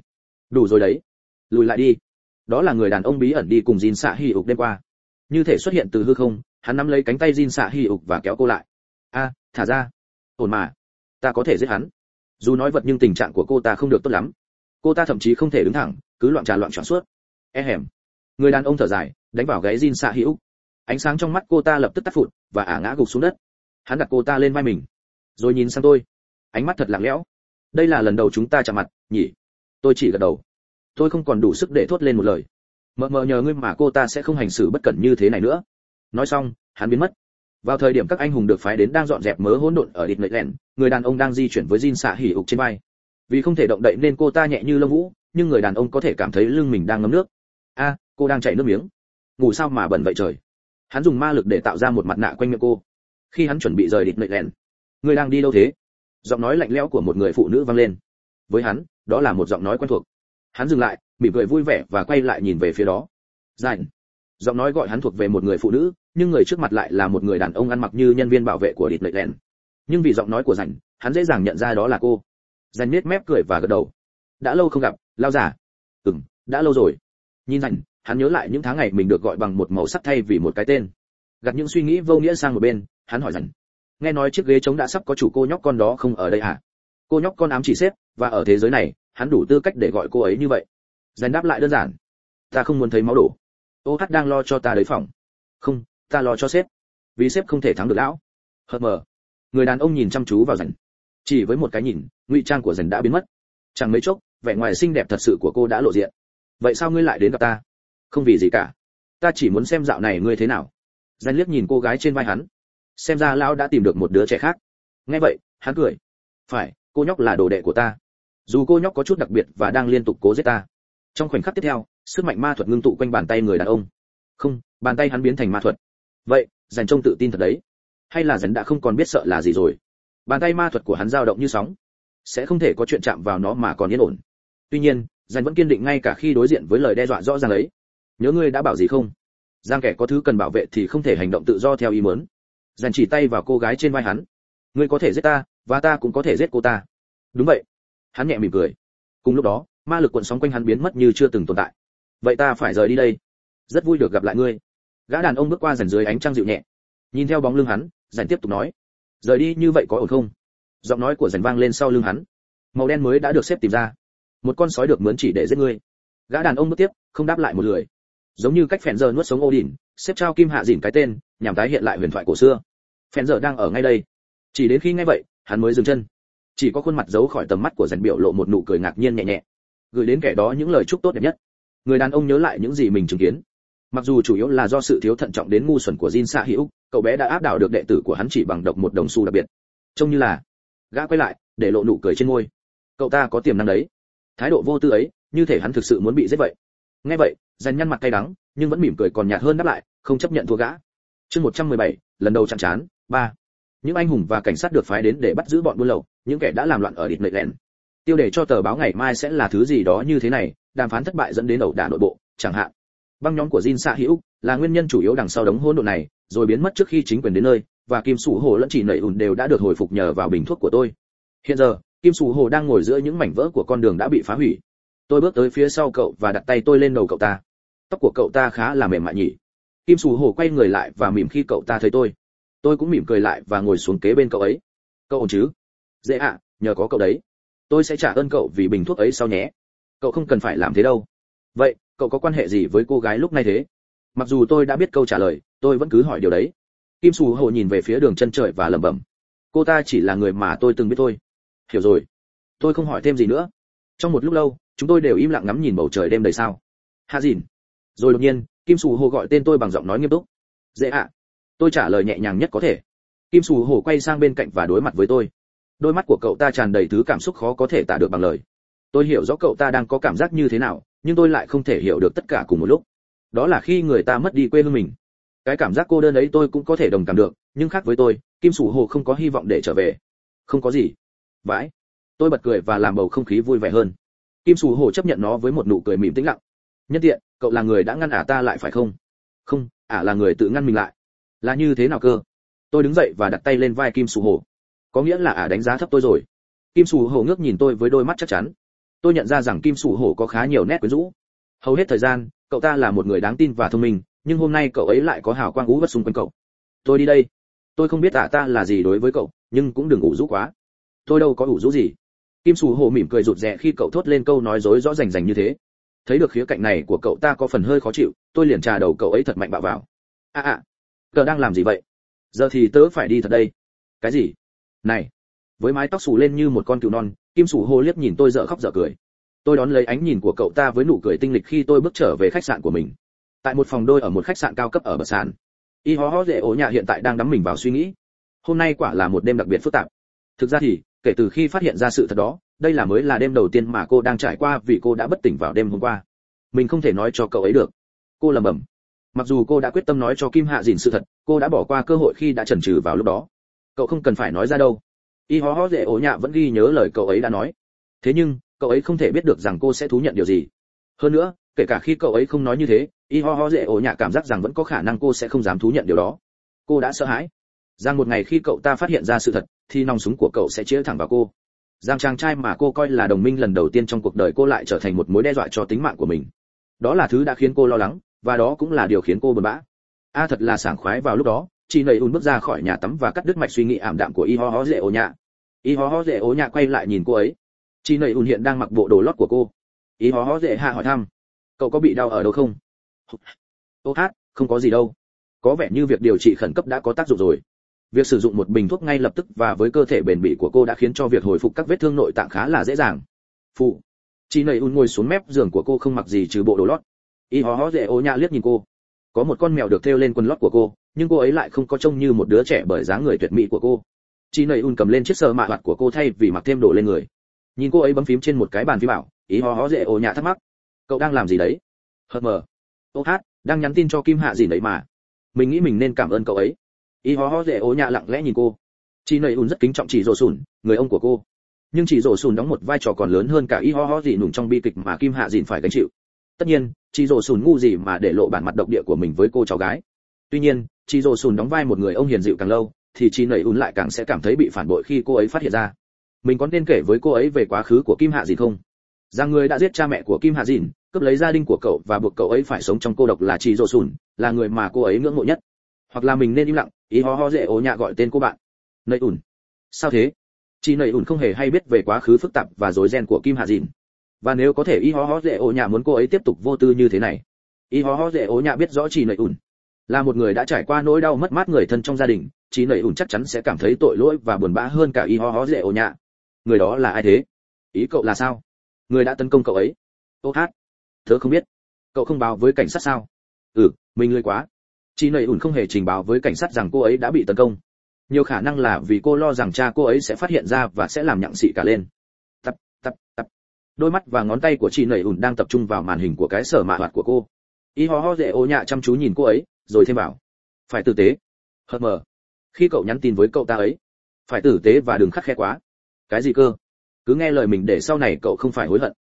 Đủ rồi đấy. Lùi lại đi. Đó là người đàn ông bí ẩn đi cùng Jin xạ hi ục đêm qua như thể xuất hiện từ hư không, hắn nắm lấy cánh tay Jin xạ hi ục và kéo cô lại. A, thả ra. Ổn mà. Ta có thể giết hắn. Dù nói vật nhưng tình trạng của cô ta không được tốt lắm. Cô ta thậm chí không thể đứng thẳng, cứ loạn trà loạn trọn suốt. E hẻm người đàn ông thở dài, đánh vào gáy Jin xạ hữu ánh sáng trong mắt cô ta lập tức tắt phụt và ả ngã gục xuống đất. Hắn đặt cô ta lên vai mình, rồi nhìn sang tôi. Ánh mắt thật lặng lẽo. Đây là lần đầu chúng ta chạm mặt, nhỉ? Tôi chỉ gật đầu. Tôi không còn đủ sức để thốt lên một lời mờ mờ nhờ ngươi mà cô ta sẽ không hành xử bất cẩn như thế này nữa. Nói xong, hắn biến mất. Vào thời điểm các anh hùng được phái đến đang dọn dẹp mớ hỗn độn ở địt lệ lẹn người đàn ông đang di chuyển với Jin xạ hỉ ục trên vai. Vì không thể động đậy nên cô ta nhẹ như lông vũ, nhưng người đàn ông có thể cảm thấy lưng mình đang ngấm nước. A, cô đang chảy nước miếng. Ngủ sao mà bẩn vậy trời? Hắn dùng ma lực để tạo ra một mặt nạ quanh miệng cô. Khi hắn chuẩn bị rời địt nệ lẹn người đang đi đâu thế? Giọng nói lạnh lẽo của một người phụ nữ vang lên. Với hắn, đó là một giọng nói quen thuộc. Hắn dừng lại mỉm cười vui vẻ và quay lại nhìn về phía đó. Dành. Giọng nói gọi hắn thuộc về một người phụ nữ, nhưng người trước mặt lại là một người đàn ông ăn mặc như nhân viên bảo vệ của địt lệ lẹn nhưng vì giọng nói của rảnh hắn dễ dàng nhận ra đó là cô. Rảnh nết mép cười và gật đầu. Đã lâu không gặp, lao giả ừm, đã lâu rồi. Nhìn rảnh hắn nhớ lại những tháng ngày mình được gọi bằng một màu sắc thay vì một cái tên. Gạt những suy nghĩ vô nghĩa sang một bên, hắn hỏi rảnh nghe nói chiếc ghế trống đã sắp có chủ cô nhóc con đó không ở đây hả cô nhóc con ám chỉ xếp, và ở thế giới này, hắn đủ tư cách để gọi cô ấy như vậy dàn đáp lại đơn giản. Ta không muốn thấy máu đổ. Ô hát đang lo cho ta đấy phòng. Không, ta lo cho sếp. Vì sếp không thể thắng được lão. Hờ mờ. Người đàn ông nhìn chăm chú vào dần chỉ với một cái nhìn, ngụy trang của dần đã biến mất. Chẳng mấy chốc, vẻ ngoài xinh đẹp thật sự của cô đã lộ diện. Vậy sao ngươi lại đến gặp ta? Không vì gì cả. Ta chỉ muốn xem dạo này ngươi thế nào. Dần liếc nhìn cô gái trên vai hắn. Xem ra lão đã tìm được một đứa trẻ khác. Nghe vậy, hắn cười. Phải, cô nhóc là đồ đệ của ta. Dù cô nhóc có chút đặc biệt và đang liên tục cố giết ta trong khoảnh khắc tiếp theo, sức mạnh ma thuật ngưng tụ quanh bàn tay người đàn ông. Không, bàn tay hắn biến thành ma thuật. Vậy dành trông tự tin thật đấy. Hay là dần đã không còn biết sợ là gì rồi? Bàn tay ma thuật của hắn dao động như sóng. Sẽ không thể có chuyện chạm vào nó mà còn yên ổn. Tuy nhiên dành vẫn kiên định ngay cả khi đối diện với lời đe dọa rõ ràng ấy. Nhớ ngươi đã bảo gì không? Giang kẻ có thứ cần bảo vệ thì không thể hành động tự do theo ý muốn. Dành chỉ tay vào cô gái trên vai hắn. Ngươi có thể giết ta, và ta cũng có thể giết cô ta. Đúng vậy. Hắn nhẹ mỉm cười. Cùng lúc đó ma lực cuộn sóng quanh hắn biến mất như chưa từng tồn tại. Vậy ta phải rời đi đây. Rất vui được gặp lại ngươi. Gã đàn ông bước qua dần dưới ánh trăng dịu nhẹ. Nhìn theo bóng lưng hắn dành tiếp tục nói. Rời đi như vậy có ổn không? Giọng nói của dành vang lên sau lưng hắn. Màu đen mới đã được xếp tìm ra. Một con sói được mướn chỉ để giết ngươi. Gã đàn ông bước tiếp, không đáp lại một lời. Giống như cách phèn giờ nuốt sống ô đỉnh xếp trao kim hạ dỉn cái tên, nhằm tái hiện lại huyền thoại cổ xưa. Phèn giờ đang ở ngay đây. Chỉ đến khi nghe vậy, hắn mới dừng chân. Chỉ có khuôn mặt giấu khỏi tầm mắt của dành biểu lộ một nụ cười ngạc nhiên nhẹ nhẹ gửi đến kẻ đó những lời chúc tốt đẹp nhất người đàn ông nhớ lại những gì mình chứng kiến mặc dù chủ yếu là do sự thiếu thận trọng đến ngu xuẩn của Jin Sa Hữu, cậu bé đã áp đảo được đệ tử của hắn chỉ bằng độc một đồng xu đặc biệt. Trông như là, gã quay lại, để lộ nụ cười trên môi. Cậu ta có tiềm năng đấy. Thái độ vô tư ấy, như thể hắn thực sự muốn bị giết vậy. Nghe vậy, dàn nhăn mặt cay đắng, nhưng vẫn mỉm cười còn nhạt hơn đáp lại, không chấp nhận thua gã. Chương 117, lần đầu chạm chán, 3. Những anh hùng và cảnh sát được phái đến để bắt giữ bọn buôn lậu, những kẻ đã làm loạn ở địt lệ lẹn. Tiêu đề cho tờ báo ngày mai sẽ là thứ gì đó như thế này, đàm phán thất bại dẫn đến ẩu đả nội bộ, chẳng hạn băng nhóm của Jin Sa Hữu là nguyên nhân chủ yếu đằng sau đống hỗn độn này, rồi biến mất trước khi chính quyền đến nơi, và Kim Sủ Hồ lẫn chỉ nảy ủn đều đã được hồi phục nhờ vào bình thuốc của tôi. Hiện giờ, Kim Sủ Hồ đang ngồi giữa những mảnh vỡ của con đường đã bị phá hủy. Tôi bước tới phía sau cậu và đặt tay tôi lên đầu cậu ta. Tóc của cậu ta khá là mềm mại nhỉ. Kim Sủ Hồ quay người lại và mỉm khi cậu ta thấy tôi. Tôi cũng mỉm cười lại và ngồi xuống kế bên cậu ấy. Cậu ổn chứ? Dễ ạ, nhờ có cậu đấy. Tôi sẽ trả ơn cậu vì bình thuốc ấy sau nhé. Cậu không cần phải làm thế đâu. Vậy, cậu có quan hệ gì với cô gái lúc này thế? Mặc dù tôi đã biết câu trả lời tôi vẫn cứ hỏi điều đấy. Kim sù hồ nhìn về phía đường chân trời và lẩm bẩm. Cô ta chỉ là người mà tôi từng biết thôi. Hiểu rồi. Tôi không hỏi thêm gì nữa. Trong một lúc lâu chúng tôi đều im lặng ngắm nhìn bầu trời đêm đầy sao. Hạ dìn. Rồi đột nhiên kim sù hồ gọi tên tôi bằng giọng nói nghiêm túc. Dễ ạ. Tôi trả lời nhẹ nhàng nhất có thể. Kim sù hồ quay sang bên cạnh và đối mặt với tôi đôi mắt của cậu ta tràn đầy thứ cảm xúc khó có thể tả được bằng lời. Tôi hiểu rõ cậu ta đang có cảm giác như thế nào, nhưng tôi lại không thể hiểu được tất cả cùng một lúc. Đó là khi người ta mất đi quê hương mình. Cái cảm giác cô đơn ấy tôi cũng có thể đồng cảm được, nhưng khác với tôi, kim sủ hồ không có hy vọng để trở về. Không có gì. Vãi. Tôi bật cười và làm bầu không khí vui vẻ hơn. Kim sủ hồ chấp nhận nó với một nụ cười mỉm tĩnh lặng. Nhân tiện, cậu là người đã ngăn ả ta lại phải không? Không, ả là người tự ngăn mình lại. Là như thế nào cơ? Tôi đứng dậy và đặt tay lên vai kim sủ hồ có nghĩa là ả đánh giá thấp tôi rồi. Kim sủ hồ ngước nhìn tôi với đôi mắt chắc chắn. Tôi nhận ra rằng kim sủ hổ có khá nhiều nét quyến rũ. Hầu hết thời gian, cậu ta là một người đáng tin và thông minh, nhưng hôm nay cậu ấy lại có hào quang ú vất xung quanh cậu. Tôi đi đây. Tôi không biết ả ta là gì đối với cậu, nhưng cũng đừng ủ rũ quá. Tôi đâu có ủ rũ gì. Kim sủ hổ mỉm cười rụt rè khi cậu thốt lên câu nói dối rõ rành rành như thế. Thấy được khía cạnh này của cậu ta có phần hơi khó chịu, tôi liền trà đầu cậu ấy thật mạnh bạo vào. À à cậu đang làm gì vậy? Giờ thì tớ phải đi thật đây. Cái gì? Này, với mái tóc xù lên như một con cừu non, kim sủ hô liếc nhìn tôi dở khóc dở cười. Tôi đón lấy ánh nhìn của cậu ta với nụ cười tinh lịch khi tôi bước trở về khách sạn của mình. Tại một phòng đôi ở một khách sạn cao cấp ở bờ sàn. Y hó hó dễ ổ nhà hiện tại đang đắm mình vào suy nghĩ. Hôm nay quả là một đêm đặc biệt phức tạp. Thực ra thì, kể từ khi phát hiện ra sự thật đó, đây là mới là đêm đầu tiên mà cô đang trải qua vì cô đã bất tỉnh vào đêm hôm qua. Mình không thể nói cho cậu ấy được. Cô lầm bầm mặc dù cô đã quyết tâm nói cho kim hạ dìn sự thật, cô đã bỏ qua cơ hội khi đã chần chừ vào lúc đó cậu không cần phải nói ra đâu. Y hó hó dễ ố nhạ vẫn ghi nhớ lời cậu ấy đã nói. Thế nhưng, cậu ấy không thể biết được rằng cô sẽ thú nhận điều gì. Hơn nữa, kể cả khi cậu ấy không nói như thế, y ho ho dễ ổ nhạ cảm giác rằng vẫn có khả năng cô sẽ không dám thú nhận điều đó. Cô đã sợ hãi. Rằng một ngày khi cậu ta phát hiện ra sự thật, thì nòng súng của cậu sẽ chĩa thẳng vào cô. Rằng chàng trai mà cô coi là đồng minh lần đầu tiên trong cuộc đời cô lại trở thành một mối đe dọa cho tính mạng của mình. Đó là thứ đã khiến cô lo lắng, và đó cũng là điều khiến cô buồn bã. A thật là sảng khoái vào lúc đó chị nầy un bước ra khỏi nhà tắm và cắt đứt mạch suy nghĩ ảm đạm của y ho ho dễ ổ nhạ. Y ho ho dễ ổ nhạ quay lại nhìn cô ấy. Chị nầy un hiện đang mặc bộ đồ lót của cô. Y ho ho dễ hạ hỏi thăm. Cậu có bị đau ở đâu không? Ô hát, không có gì đâu. Có vẻ như việc điều trị khẩn cấp đã có tác dụng rồi. Việc sử dụng một bình thuốc ngay lập tức và với cơ thể bền bỉ của cô đã khiến cho việc hồi phục các vết thương nội tạng khá là dễ dàng. Phụ. Chị nầy un ngồi xuống mép giường của cô không mặc gì trừ bộ đồ lót. Y hó hó dễ ô nhạ liếc nhìn cô. Có một con mèo được thêu lên quần lót của cô nhưng cô ấy lại không có trông như một đứa trẻ bởi dáng người tuyệt mỹ của cô. Chị nầy un cầm lên chiếc sơ mạ hoạt của cô thay vì mặc thêm đồ lên người. Nhìn cô ấy bấm phím trên một cái bàn phím bảo, ý ho hó dễ ồ nhạ thắc mắc. Cậu đang làm gì đấy? Hờ mờ. Ô hát, đang nhắn tin cho kim hạ gì đấy mà. Mình nghĩ mình nên cảm ơn cậu ấy. Y ho ho dễ ồ nhạ lặng lẽ nhìn cô. Chị nầy un rất kính trọng chị rổ sùn, người ông của cô. Nhưng chị rổ sùn đóng một vai trò còn lớn hơn cả y ho ho dị nùng trong bi kịch mà kim hạ dìn phải gánh chịu. Tất nhiên chị rổ sùn ngu gì mà để lộ bản mặt độc địa của mình với cô cháu gái. Tuy nhiên chị rổ sùn đóng vai một người ông hiền dịu càng lâu, thì chị nầy ùn lại càng sẽ cảm thấy bị phản bội khi cô ấy phát hiện ra. Mình có nên kể với cô ấy về quá khứ của kim hạ dìn không? Rằng người đã giết cha mẹ của kim hạ dìn, cướp lấy gia đình của cậu và buộc cậu ấy phải sống trong cô độc là chị rổ sùn, là người mà cô ấy ngưỡng mộ nhất. Hoặc là mình nên im lặng, ý ho ho dễ ố nhạ gọi tên cô bạn. Nầy ùn sao thế? Chị nầy ùn không hề hay biết về quá khứ phức tạp và rối ren của kim hạ dìn. Và nếu có thể y ho ho dễ ố nhạ muốn cô ấy tiếp tục vô tư như thế này? Y ho ho dễ ố nhạ biết rõ chị nầy ùn là một người đã trải qua nỗi đau mất mát người thân trong gia đình chị nầy ủn chắc chắn sẽ cảm thấy tội lỗi và buồn bã hơn cả y ho ho dễ ồ nhạ. Người đó là ai thế? Ý cậu là sao? Người đã tấn công cậu ấy. Ô hát. Tớ không biết. Cậu không báo với cảnh sát sao? Ừ mình lười quá. Chị nầy ủn không hề trình báo với cảnh sát rằng cô ấy đã bị tấn công. Nhiều khả năng là vì cô lo rằng cha cô ấy sẽ phát hiện ra và sẽ làm nhặng xị cả lên. Tập tập tập đôi mắt và ngón tay của chị nầy ủn đang tập trung vào màn hình của cái sở mạ hoạt của cô. Y ho ho dễ ô nhạ chăm chú nhìn cô ấy rồi thêm vào, phải tử tế. Hờ mờ. Khi cậu nhắn tin với cậu ta ấy phải tử tế và đừng khắc khe quá. Cái gì cơ? Cứ nghe lời mình để sau này cậu không phải hối hận.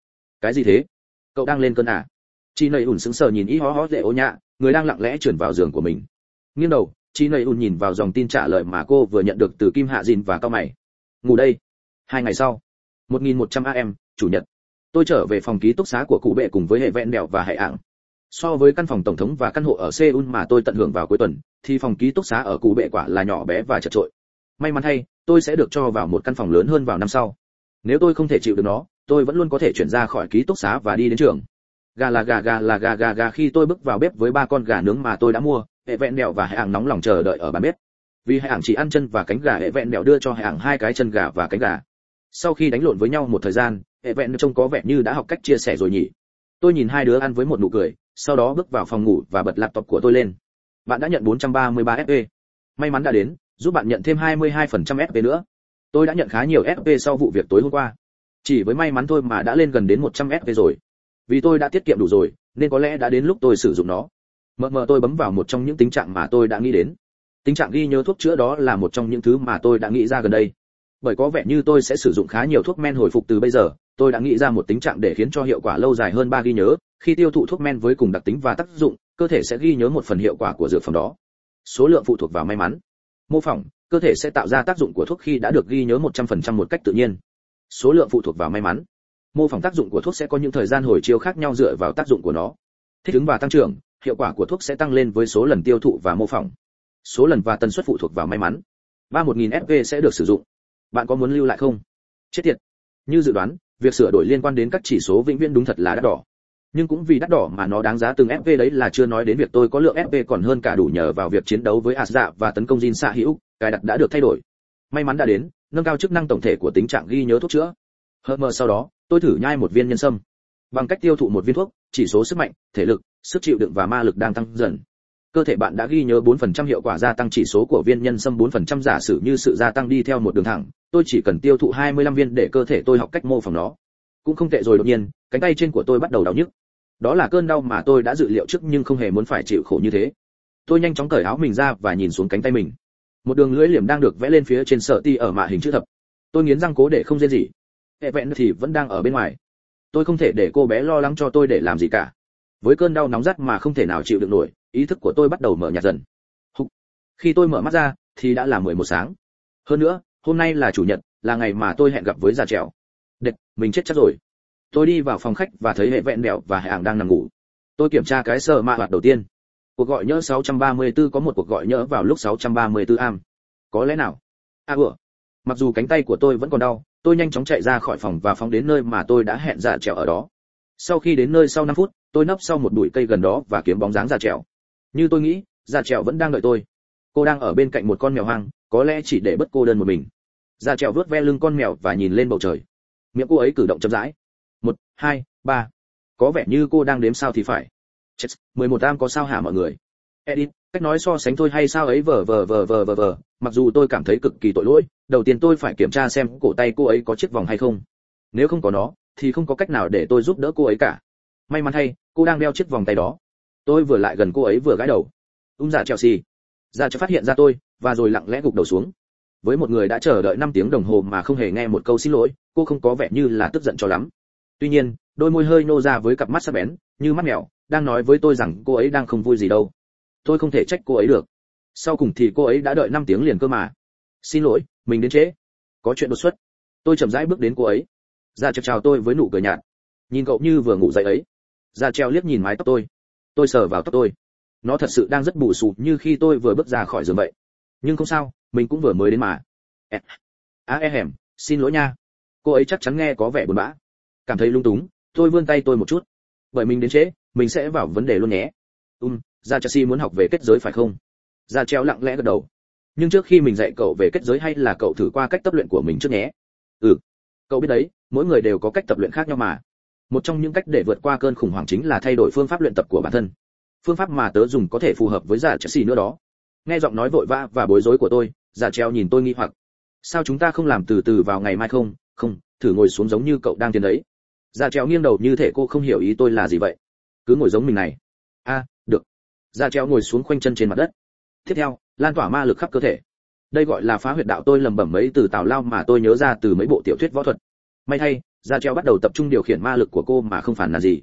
Cái gì thế? Cậu đang lên cơn à? Chị nầy ủn sững sờ nhìn y ho ho dễ ô nhạ người đang lặng lẽ chuyển vào giường của mình. Nghiêng đầu chị nầy ùn nhìn vào dòng tin trả lời mà cô vừa nhận được từ kim hạ dìn và cao mày. Ngủ đây. Hai ngày sau. 1100 am chủ nhật. Tôi trở về phòng ký túc xá của cụ bệ cùng với hệ vẹn đèo và hệ ảng so với căn phòng tổng thống và căn hộ ở seoul mà tôi tận hưởng vào cuối tuần thì phòng ký túc xá ở cụ bệ quả là nhỏ bé và chật trội may mắn hay, tôi sẽ được cho vào một căn phòng lớn hơn vào năm sau. Nếu tôi không thể chịu được nó tôi vẫn luôn có thể chuyển ra khỏi ký túc xá và đi đến trường. Gà là gà gà là gà gà gà khi tôi bước vào bếp với ba con gà nướng mà tôi đã mua hệ vẹn đèo và hệ ảng nóng lòng chờ đợi ở bàn bếp. Vì hệ ảng chỉ ăn chân và cánh gà hệ vẹn đèo đưa cho hệ ảng hai cái chân gà và cánh gà. Sau khi đánh lộn với nhau một thời gian hệ vẹn trông có vẻ như đã học cách chia sẻ rồi nhỉ tôi nhìn hai đứa ăn với một nụ cười, sau đó bước vào phòng ngủ và bật laptop của tôi lên. Bạn đã nhận 433 fp may mắn đã đến, giúp bạn nhận thêm 22% fp nữa. Tôi đã nhận khá nhiều fp sau vụ việc tối hôm qua. Chỉ với may mắn thôi mà đã lên gần đến 100 fp rồi. Vì tôi đã tiết kiệm đủ rồi, nên có lẽ đã đến lúc tôi sử dụng nó. Mờ mờ tôi bấm vào một trong những tình trạng mà tôi đã nghĩ đến. Tình trạng ghi nhớ thuốc chữa đó là một trong những thứ mà tôi đã nghĩ ra gần đây. Bởi có vẻ như tôi sẽ sử dụng khá nhiều thuốc men hồi phục từ bây giờ tôi đã nghĩ ra một tình trạng để khiến cho hiệu quả lâu dài hơn ba ghi nhớ. Khi tiêu thụ thuốc men với cùng đặc tính và tác dụng, cơ thể sẽ ghi nhớ một phần hiệu quả của dược phẩm đó. Số lượng phụ thuộc vào may mắn. Mô phỏng, cơ thể sẽ tạo ra tác dụng của thuốc khi đã được ghi nhớ 100% một cách tự nhiên. Số lượng phụ thuộc vào may mắn. Mô phỏng tác dụng của thuốc sẽ có những thời gian hồi chiếu khác nhau dựa vào tác dụng của nó. Thích ứng và tăng trưởng, hiệu quả của thuốc sẽ tăng lên với số lần tiêu thụ và mô phỏng. Số lần và tần suất phụ thuộc vào may mắn. Ba một nghìn fv sẽ được sử dụng. Bạn có muốn lưu lại không? Chết tiệt. Như dự đoán việc sửa đổi liên quan đến các chỉ số vĩnh viễn đúng thật là đắt đỏ. Nhưng cũng vì đắt đỏ mà nó đáng giá từng fv đấy là chưa nói đến việc tôi có lượng fv còn hơn cả đủ nhờ vào việc chiến đấu với Asda và tấn công Jin xạ hữu cài đặt đã được thay đổi. May mắn đã đến, nâng cao chức năng tổng thể của tính trạng ghi nhớ thuốc chữa. Hờ mờ sau đó, tôi thử nhai một viên nhân sâm. Bằng cách tiêu thụ một viên thuốc, chỉ số sức mạnh, thể lực, sức chịu đựng và ma lực đang tăng dần cơ thể bạn đã ghi nhớ 4% hiệu quả gia tăng chỉ số của viên nhân sâm 4% giả sử như sự gia tăng đi theo một đường thẳng. Tôi chỉ cần tiêu thụ 25 viên để cơ thể tôi học cách mô phỏng nó. Cũng không tệ rồi đột nhiên, cánh tay trên của tôi bắt đầu đau nhức. Đó là cơn đau mà tôi đã dự liệu trước nhưng không hề muốn phải chịu khổ như thế. Tôi nhanh chóng cởi áo mình ra và nhìn xuống cánh tay mình. Một đường lưỡi liềm đang được vẽ lên phía trên sợ ti ở mạ hình chữ thập. Tôi nghiến răng cố để không rên gì hệ vẹn thì vẫn đang ở bên ngoài. Tôi không thể để cô bé lo lắng cho tôi để làm gì cả. Với cơn đau nóng rát mà không thể nào chịu được nổi ý thức của tôi bắt đầu mở nhạt dần. Hục. khi tôi mở mắt ra, thì đã là 11 sáng. Hơn nữa, hôm nay là chủ nhật, là ngày mà tôi hẹn gặp với già trèo đệt mình chết chắc rồi. Tôi đi vào phòng khách và thấy hệ vẹn mèo và hệ ảng đang nằm ngủ. Tôi kiểm tra cái sờ mạ hoạt đầu tiên. Cuộc gọi nhỡ 634 có một cuộc gọi nhỡ vào lúc 634 am. Có lẽ nào? À ủa mặc dù cánh tay của tôi vẫn còn đau, tôi nhanh chóng chạy ra khỏi phòng và phóng đến nơi mà tôi đã hẹn giả trèo ở đó. Sau khi đến nơi sau 5 phút, tôi nấp sau một bụi cây gần đó và kiếm bóng dáng giả trèo như tôi nghĩ già trèo vẫn đang đợi tôi. Cô đang ở bên cạnh một con mèo hoang có lẽ chỉ để bất cô đơn một mình. Già trèo vớt ve lưng con mèo và nhìn lên bầu trời. Miệng cô ấy cử động chậm rãi. Một hai ba. Có vẻ như cô đang đếm sao thì phải. Chết mười một am có sao hả mọi người? Edit cách nói so sánh thôi hay sao ấy vờ vờ vờ vờ vờ vờ. Mặc dù tôi cảm thấy cực kỳ tội lỗi đầu tiên tôi phải kiểm tra xem cổ tay cô ấy có chiếc vòng hay không. Nếu không có nó thì không có cách nào để tôi giúp đỡ cô ấy cả. May mắn hay, cô đang đeo chiếc vòng tay đó tôi vừa lại gần cô ấy vừa gãi đầu. Ung dạ chelsea ra cho phát hiện ra tôi, và rồi lặng lẽ gục đầu xuống. Với một người đã chờ đợi 5 tiếng đồng hồ mà không hề nghe một câu xin lỗi, cô không có vẻ như là tức giận cho lắm. Tuy nhiên, đôi môi hơi nô ra với cặp mắt sắc bén, như mắt mèo, đang nói với tôi rằng cô ấy đang không vui gì đâu. Tôi không thể trách cô ấy được. Sau cùng thì cô ấy đã đợi 5 tiếng liền cơ mà. Xin lỗi, mình đến trễ. Có chuyện đột xuất. Tôi chậm rãi bước đến cô ấy. Ra chào chào tôi với nụ cười nhạt. Nhìn cậu như vừa ngủ dậy ấy. Ra treo liếc nhìn mái tóc tôi tôi sờ vào tóc tôi. Nó thật sự đang rất bù sụp như khi tôi vừa bước ra khỏi giường vậy. Nhưng không sao, mình cũng vừa mới đến mà. A e hẻm, xin lỗi nha. Cô ấy chắc chắn nghe có vẻ buồn bã. Cảm thấy lung túng, tôi vươn tay tôi một chút. Bởi mình đến trễ, mình sẽ vào vấn đề luôn nhé. Um ra chelsea muốn học về kết giới phải không? Ra treo lặng lẽ gật đầu. Nhưng trước khi mình dạy cậu về kết giới hay là cậu thử qua cách tập luyện của mình trước nhé? Ừ cậu biết đấy, mỗi người đều có cách tập luyện khác nhau mà một trong những cách để vượt qua cơn khủng hoảng chính là thay đổi phương pháp luyện tập của bản thân. Phương pháp mà tớ dùng có thể phù hợp với giả chelsea nữa đó. Nghe giọng nói vội vã và bối rối của tôi giả treo nhìn tôi nghi hoặc. Sao chúng ta không làm từ từ vào ngày mai không? Không, thử ngồi xuống giống như cậu đang tiến đấy. Giả treo nghiêng đầu như thể cô không hiểu ý tôi là gì vậy. Cứ ngồi giống mình này. A, được. Giả treo ngồi xuống khoanh chân trên mặt đất. Tiếp theo, lan tỏa ma lực khắp cơ thể. Đây gọi là phá huyệt đạo tôi lầm bẩm mấy từ tào lao mà tôi nhớ ra từ mấy bộ tiểu thuyết võ thuật. May thay da treo bắt đầu tập trung điều khiển ma lực của cô mà không phản là gì.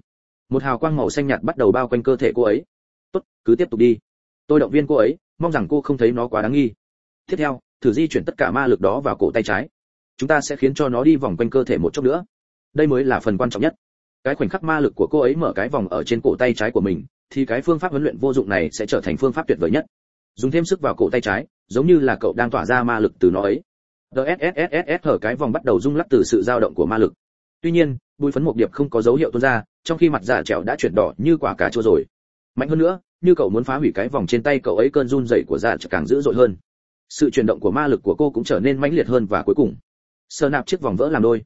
Một hào quang màu xanh nhạt bắt đầu bao quanh cơ thể cô ấy. Tốt, cứ tiếp tục đi. Tôi động viên cô ấy, mong rằng cô không thấy nó quá đáng nghi. Tiếp theo, thử di chuyển tất cả ma lực đó vào cổ tay trái. Chúng ta sẽ khiến cho nó đi vòng quanh cơ thể một chút nữa. Đây mới là phần quan trọng nhất. Cái khoảnh khắc ma lực của cô ấy mở cái vòng ở trên cổ tay trái của mình, thì cái phương pháp huấn luyện vô dụng này sẽ trở thành phương pháp tuyệt vời nhất. Dùng thêm sức vào cổ tay trái, giống như là cậu đang tỏa ra ma lực từ nó ấy. Dsss hở cái vòng bắt đầu rung lắc từ sự dao động của ma lực tuy nhiên bụi phấn một điệp không có dấu hiệu tuôn ra trong khi mặt giả trẻo đã chuyển đỏ như quả cà chua rồi. Mạnh hơn nữa như cậu muốn phá hủy cái vòng trên tay cậu ấy cơn run rẩy của giả trẻo càng dữ dội hơn. Sự chuyển động của ma lực của cô cũng trở nên mãnh liệt hơn và cuối cùng. Sờ nạp chiếc vòng vỡ làm đôi.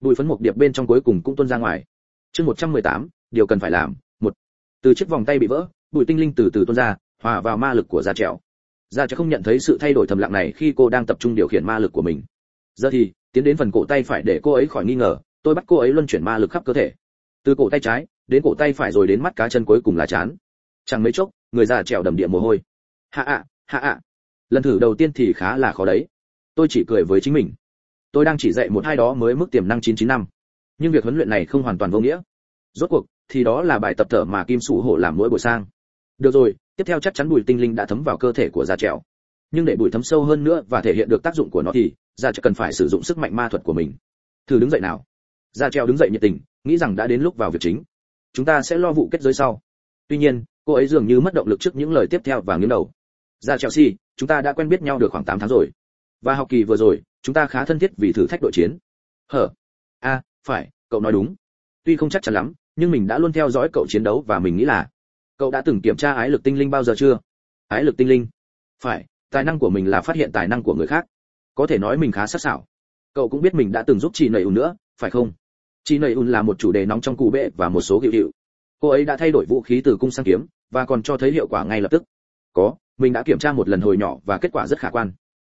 Bụi phấn một điệp bên trong cuối cùng cũng tuôn ra ngoài. Chương 118, điều cần phải làm một. Từ chiếc vòng tay bị vỡ bụi tinh linh từ từ tuôn ra hòa vào ma lực của giả trẻo. Giả trẻo không nhận thấy sự thay đổi thầm lặng này khi cô đang tập trung điều khiển ma lực của mình. Giờ thì tiến đến phần cổ tay phải để cô ấy khỏi nghi ngờ tôi bắt cô ấy luân chuyển ma lực khắp cơ thể. Từ cổ tay trái, đến cổ tay phải rồi đến mắt cá chân cuối cùng là chán. Chẳng mấy chốc, người già trèo đầm địa mồ hôi. Hạ ạ hạ ạ. Lần thử đầu tiên thì khá là khó đấy. Tôi chỉ cười với chính mình. Tôi đang chỉ dạy một hai đó mới mức tiềm năng 99 năm. Nhưng việc huấn luyện này không hoàn toàn vô nghĩa. Rốt cuộc, thì đó là bài tập thở mà kim sủ hổ làm mỗi buổi sang. Được rồi, tiếp theo chắc chắn bùi tinh linh đã thấm vào cơ thể của già trèo. Nhưng để bùi thấm sâu hơn nữa và thể hiện được tác dụng của nó thì, già chỉ cần phải sử dụng sức mạnh ma thuật của mình. Thử đứng dậy nào. Gia treo đứng dậy nhiệt tình, nghĩ rằng đã đến lúc vào việc chính. Chúng ta sẽ lo vụ kết giới sau. Tuy nhiên, cô ấy dường như mất động lực trước những lời tiếp theo và nghiêng đầu. Gia treo si, chúng ta đã quen biết nhau được khoảng 8 tháng rồi. Và học kỳ vừa rồi, chúng ta khá thân thiết vì thử thách đội chiến. Hở? A, phải, cậu nói đúng. Tuy không chắc chắn lắm, nhưng mình đã luôn theo dõi cậu chiến đấu và mình nghĩ là cậu đã từng kiểm tra ái lực tinh linh bao giờ chưa? Ái lực tinh linh? Phải, tài năng của mình là phát hiện tài năng của người khác. Có thể nói mình khá sắc sảo. Cậu cũng biết mình đã từng giúp chị nảy ủ nữa, phải không? Chị nầy un là một chủ đề nóng trong cụ bệ và một số hiệu hiệu. Cô ấy đã thay đổi vũ khí từ cung sang kiếm và còn cho thấy hiệu quả ngay lập tức. có mình đã kiểm tra một lần hồi nhỏ và kết quả rất khả quan.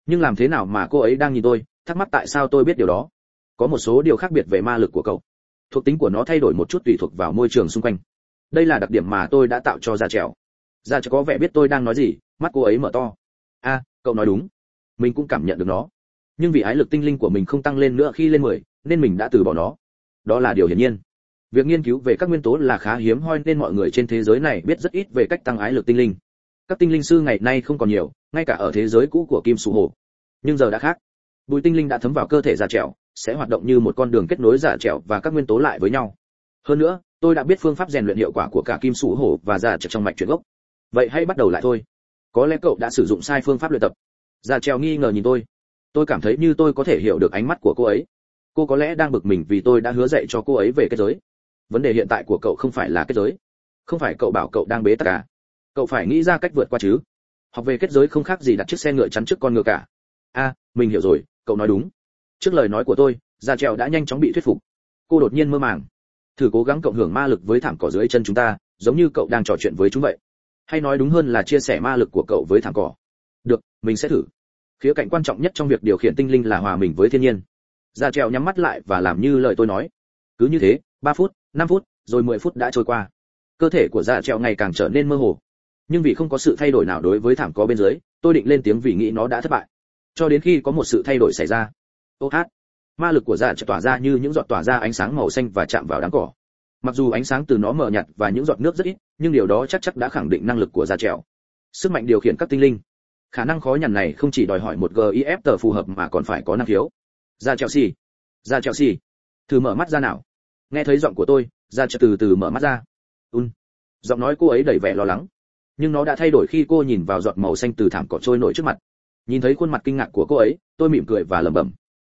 Nhưng làm thế nào mà cô ấy đang nhìn tôi thắc mắc tại sao tôi biết điều đó? Có một số điều khác biệt về ma lực của cậu. Thuộc tính của nó thay đổi một chút tùy thuộc vào môi trường xung quanh. Đây là đặc điểm mà tôi đã tạo cho ra trèo. Ra trèo có vẻ biết tôi đang nói gì mắt cô ấy mở to. A cậu nói đúng. Mình cũng cảm nhận được nó. Nhưng vì ái lực tinh linh của mình không tăng lên nữa khi lên 10, nên mình đã từ bỏ nó đó là điều hiển nhiên. Việc nghiên cứu về các nguyên tố là khá hiếm hoi nên mọi người trên thế giới này biết rất ít về cách tăng ái lực tinh linh. Các tinh linh sư ngày nay không còn nhiều, ngay cả ở thế giới cũ của kim sù hồ. Nhưng giờ đã khác. Bùi tinh linh đã thấm vào cơ thể giả trẻo, sẽ hoạt động như một con đường kết nối giả trẻo và các nguyên tố lại với nhau. Hơn nữa, tôi đã biết phương pháp rèn luyện hiệu quả của cả kim sù hổ và giả trẻo trong mạch chuyển gốc. Vậy hãy bắt đầu lại thôi. Có lẽ cậu đã sử dụng sai phương pháp luyện tập. Giả trèo nghi ngờ nhìn tôi. Tôi cảm thấy như tôi có thể hiểu được ánh mắt của cô ấy cô có lẽ đang bực mình vì tôi đã hứa dạy cho cô ấy về kết giới. Vấn đề hiện tại của cậu không phải là kết giới. Không phải cậu bảo cậu đang bế tắc cả cậu phải nghĩ ra cách vượt qua chứ. Học về kết giới không khác gì đặt chiếc xe ngựa chắn trước con ngựa cả. A mình hiểu rồi, cậu nói đúng. Trước lời nói của tôi gia trèo đã nhanh chóng bị thuyết phục. Cô đột nhiên mơ màng. Thử cố gắng cộng hưởng ma lực với thảm cỏ dưới chân chúng ta, giống như cậu đang trò chuyện với chúng vậy. Hay nói đúng hơn là chia sẻ ma lực của cậu với thảm cỏ. Được, mình sẽ thử. Khía cạnh quan trọng nhất trong việc điều khiển tinh linh là hòa mình với thiên nhiên ra treo nhắm mắt lại và làm như lời tôi nói. Cứ như thế, ba phút, năm phút, rồi mười phút đã trôi qua. Cơ thể của ra treo ngày càng trở nên mơ hồ. Nhưng vì không có sự thay đổi nào đối với thảm có bên dưới, tôi định lên tiếng vì nghĩ nó đã thất bại. Cho đến khi có một sự thay đổi xảy ra. Ô hát. Ma lực của dạ trèo tỏa ra như những giọt tỏa ra ánh sáng màu xanh và chạm vào đám cỏ. Mặc dù ánh sáng từ nó mờ nhạt và những giọt nước rất ít, nhưng điều đó chắc chắc đã khẳng định năng lực của dạ trèo sức mạnh điều khiển các tinh linh. Khả năng khó nhằn này không chỉ đòi hỏi một gif tờ phù hợp mà còn phải có năng khiếu ra chelsea. Ra chelsea. Thử mở mắt ra nào. Nghe thấy giọng của tôi, ra chelsea từ từ mở mắt ra. Un. Giọng nói cô ấy đầy vẻ lo lắng. Nhưng nó đã thay đổi khi cô nhìn vào giọt màu xanh từ thảm cỏ trôi nổi trước mặt. Nhìn thấy khuôn mặt kinh ngạc của cô ấy, tôi mỉm cười và lẩm bẩm.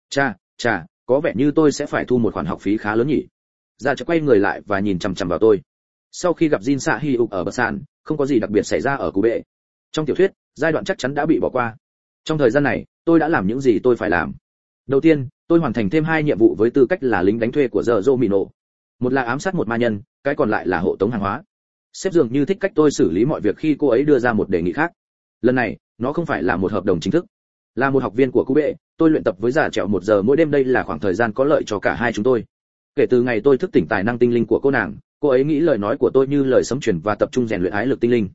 Cha cha, có vẻ như tôi sẽ phải thu một khoản học phí khá lớn nhỉ? Ra chelsea quay người lại và nhìn chằm chằm vào tôi. Sau khi gặp Jin Sa Hi ục ở bờ sàn, không có gì đặc biệt xảy ra ở cú bệ. Trong tiểu thuyết, giai đoạn chắc chắn đã bị bỏ qua. Trong thời gian này, tôi đã làm những gì tôi phải làm đầu tiên, tôi hoàn thành thêm hai nhiệm vụ với tư cách là lính đánh thuê của giờ Romino. một là ám sát một ma nhân, cái còn lại là hộ tống hàng hóa. Sếp dường như thích cách tôi xử lý mọi việc khi cô ấy đưa ra một đề nghị khác. Lần này, nó không phải là một hợp đồng chính thức. Là một học viên của cú bệ, tôi luyện tập với giả trẹo một giờ mỗi đêm đây là khoảng thời gian có lợi cho cả hai chúng tôi. Kể từ ngày tôi thức tỉnh tài năng tinh linh của cô nàng, cô ấy nghĩ lời nói của tôi như lời sấm truyền và tập trung rèn luyện ái lực tinh linh.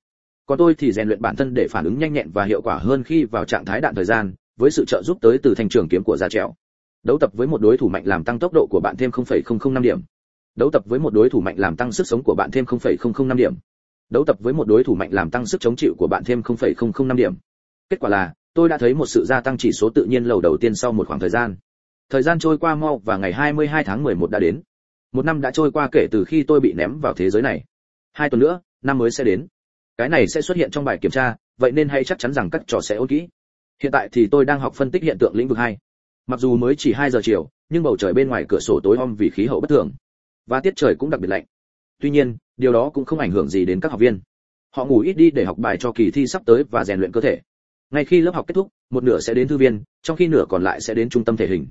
Còn tôi thì rèn luyện bản thân để phản ứng nhanh nhẹn và hiệu quả hơn khi vào trạng thái đạn thời gian với sự trợ giúp tới từ thành trường kiếm của gia trèo. Đấu tập với một đối thủ mạnh làm tăng tốc độ của bạn thêm 0,005 điểm. Đấu tập với một đối thủ mạnh làm tăng sức sống của bạn thêm 0,005 điểm. Đấu tập với một đối thủ mạnh làm tăng sức chống chịu của bạn thêm 0,005 điểm. Kết quả là tôi đã thấy một sự gia tăng chỉ số tự nhiên lầu đầu tiên sau một khoảng thời gian. Thời gian trôi qua mau và ngày 22 tháng 11 đã đến. Một năm đã trôi qua kể từ khi tôi bị ném vào thế giới này. Hai tuần nữa năm mới sẽ đến. Cái này sẽ xuất hiện trong bài kiểm tra vậy nên hãy chắc chắn rằng các trò sẽ ôn kỹ hiện tại thì tôi đang học phân tích hiện tượng lĩnh vực hai. Mặc dù mới chỉ 2 giờ chiều nhưng bầu trời bên ngoài cửa sổ tối om vì khí hậu bất thường. Và tiết trời cũng đặc biệt lạnh. Tuy nhiên điều đó cũng không ảnh hưởng gì đến các học viên. Họ ngủ ít đi để học bài cho kỳ thi sắp tới và rèn luyện cơ thể. Ngay khi lớp học kết thúc một nửa sẽ đến thư viên trong khi nửa còn lại sẽ đến trung tâm thể hình.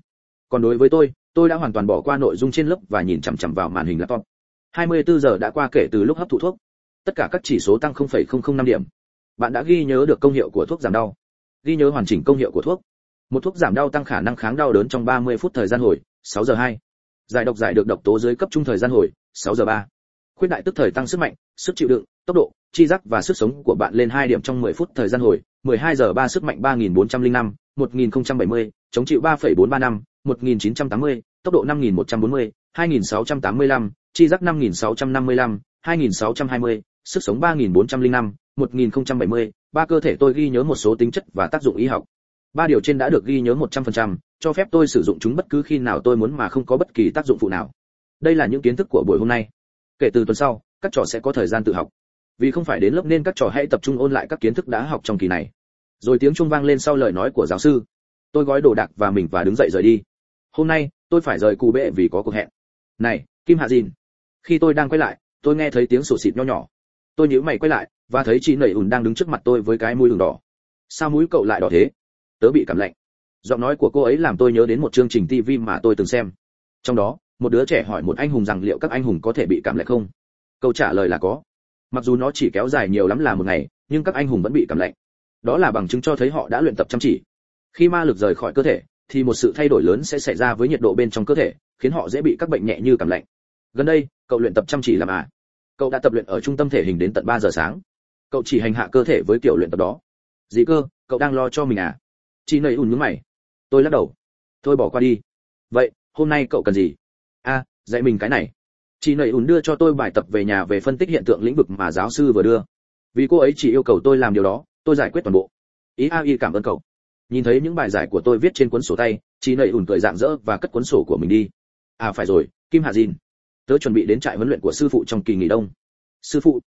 Còn đối với tôi tôi đã hoàn toàn bỏ qua nội dung trên lớp và nhìn chằm chằm vào màn hình laptop. 24 giờ đã qua kể từ lúc hấp thụ thuốc. Tất cả các chỉ số tăng 0,005 điểm. Bạn đã ghi nhớ được công hiệu của thuốc giảm đau ghi nhớ hoàn chỉnh công hiệu của thuốc một thuốc giảm đau tăng khả năng kháng đau đớn trong 30 phút thời gian hồi 6 giờ 2. giải độc giải được độc tố dưới cấp trung thời gian hồi 6 giờ 3. khuyết đại tức thời tăng sức mạnh sức chịu đựng tốc độ chi giác và sức sống của bạn lên 2 điểm trong 10 phút thời gian hồi 12 giờ 3 sức mạnh 3405 1070 chống chịu 3,435 1980 tốc độ 5140 2685 chi giác 5655 2620 sức sống 3405, 1070, ba cơ thể tôi ghi nhớ một số tính chất và tác dụng y học. Ba điều trên đã được ghi nhớ 100%, cho phép tôi sử dụng chúng bất cứ khi nào tôi muốn mà không có bất kỳ tác dụng phụ nào. Đây là những kiến thức của buổi hôm nay. Kể từ tuần sau, các trò sẽ có thời gian tự học. Vì không phải đến lớp nên các trò hãy tập trung ôn lại các kiến thức đã học trong kỳ này. Rồi tiếng chuông vang lên sau lời nói của giáo sư. Tôi gói đồ đạc và mình và đứng dậy rời đi. Hôm nay, tôi phải rời cù bệ vì có cuộc hẹn. Này, Kim Hạ Dìn. Khi tôi đang quay lại, tôi nghe thấy tiếng sổ xịt nho nhỏ tôi nhíu mày quay lại và thấy chị nẩy ùn đang đứng trước mặt tôi với cái mũi đường đỏ. Sao mũi cậu lại đỏ thế? Tớ bị cảm lạnh. Giọng nói của cô ấy làm tôi nhớ đến một chương trình tv mà tôi từng xem. Trong đó, một đứa trẻ hỏi một anh hùng rằng liệu các anh hùng có thể bị cảm lạnh không? Câu trả lời là có. Mặc dù nó chỉ kéo dài nhiều lắm là một ngày, nhưng các anh hùng vẫn bị cảm lạnh. Đó là bằng chứng cho thấy họ đã luyện tập chăm chỉ. Khi ma lực rời khỏi cơ thể, thì một sự thay đổi lớn sẽ xảy ra với nhiệt độ bên trong cơ thể, khiến họ dễ bị các bệnh nhẹ như cảm lạnh. Gần đây, cậu luyện tập chăm chỉ làm à? Cậu đã tập luyện ở trung tâm thể hình đến tận ba giờ sáng cậu chỉ hành hạ cơ thể với kiểu luyện tập đó. Gì cơ, cậu đang lo cho mình à? Chị nầy ùn nhướng mày. Tôi lắc đầu. Thôi bỏ qua đi. Vậy, hôm nay cậu cần gì? A dạy mình cái này. Chị nầy ùn đưa cho tôi bài tập về nhà về phân tích hiện tượng lĩnh vực mà giáo sư vừa đưa. Vì cô ấy chỉ yêu cầu tôi làm điều đó, tôi giải quyết toàn bộ. Ý a y cảm ơn cậu. Nhìn thấy những bài giải của tôi viết trên cuốn sổ tay, chị nầy ùn cười dạng dỡ và cất cuốn sổ của mình đi. À phải rồi, kim hà dìn. Tớ chuẩn bị đến trại huấn luyện của sư phụ trong kỳ nghỉ đông. Sư phụ.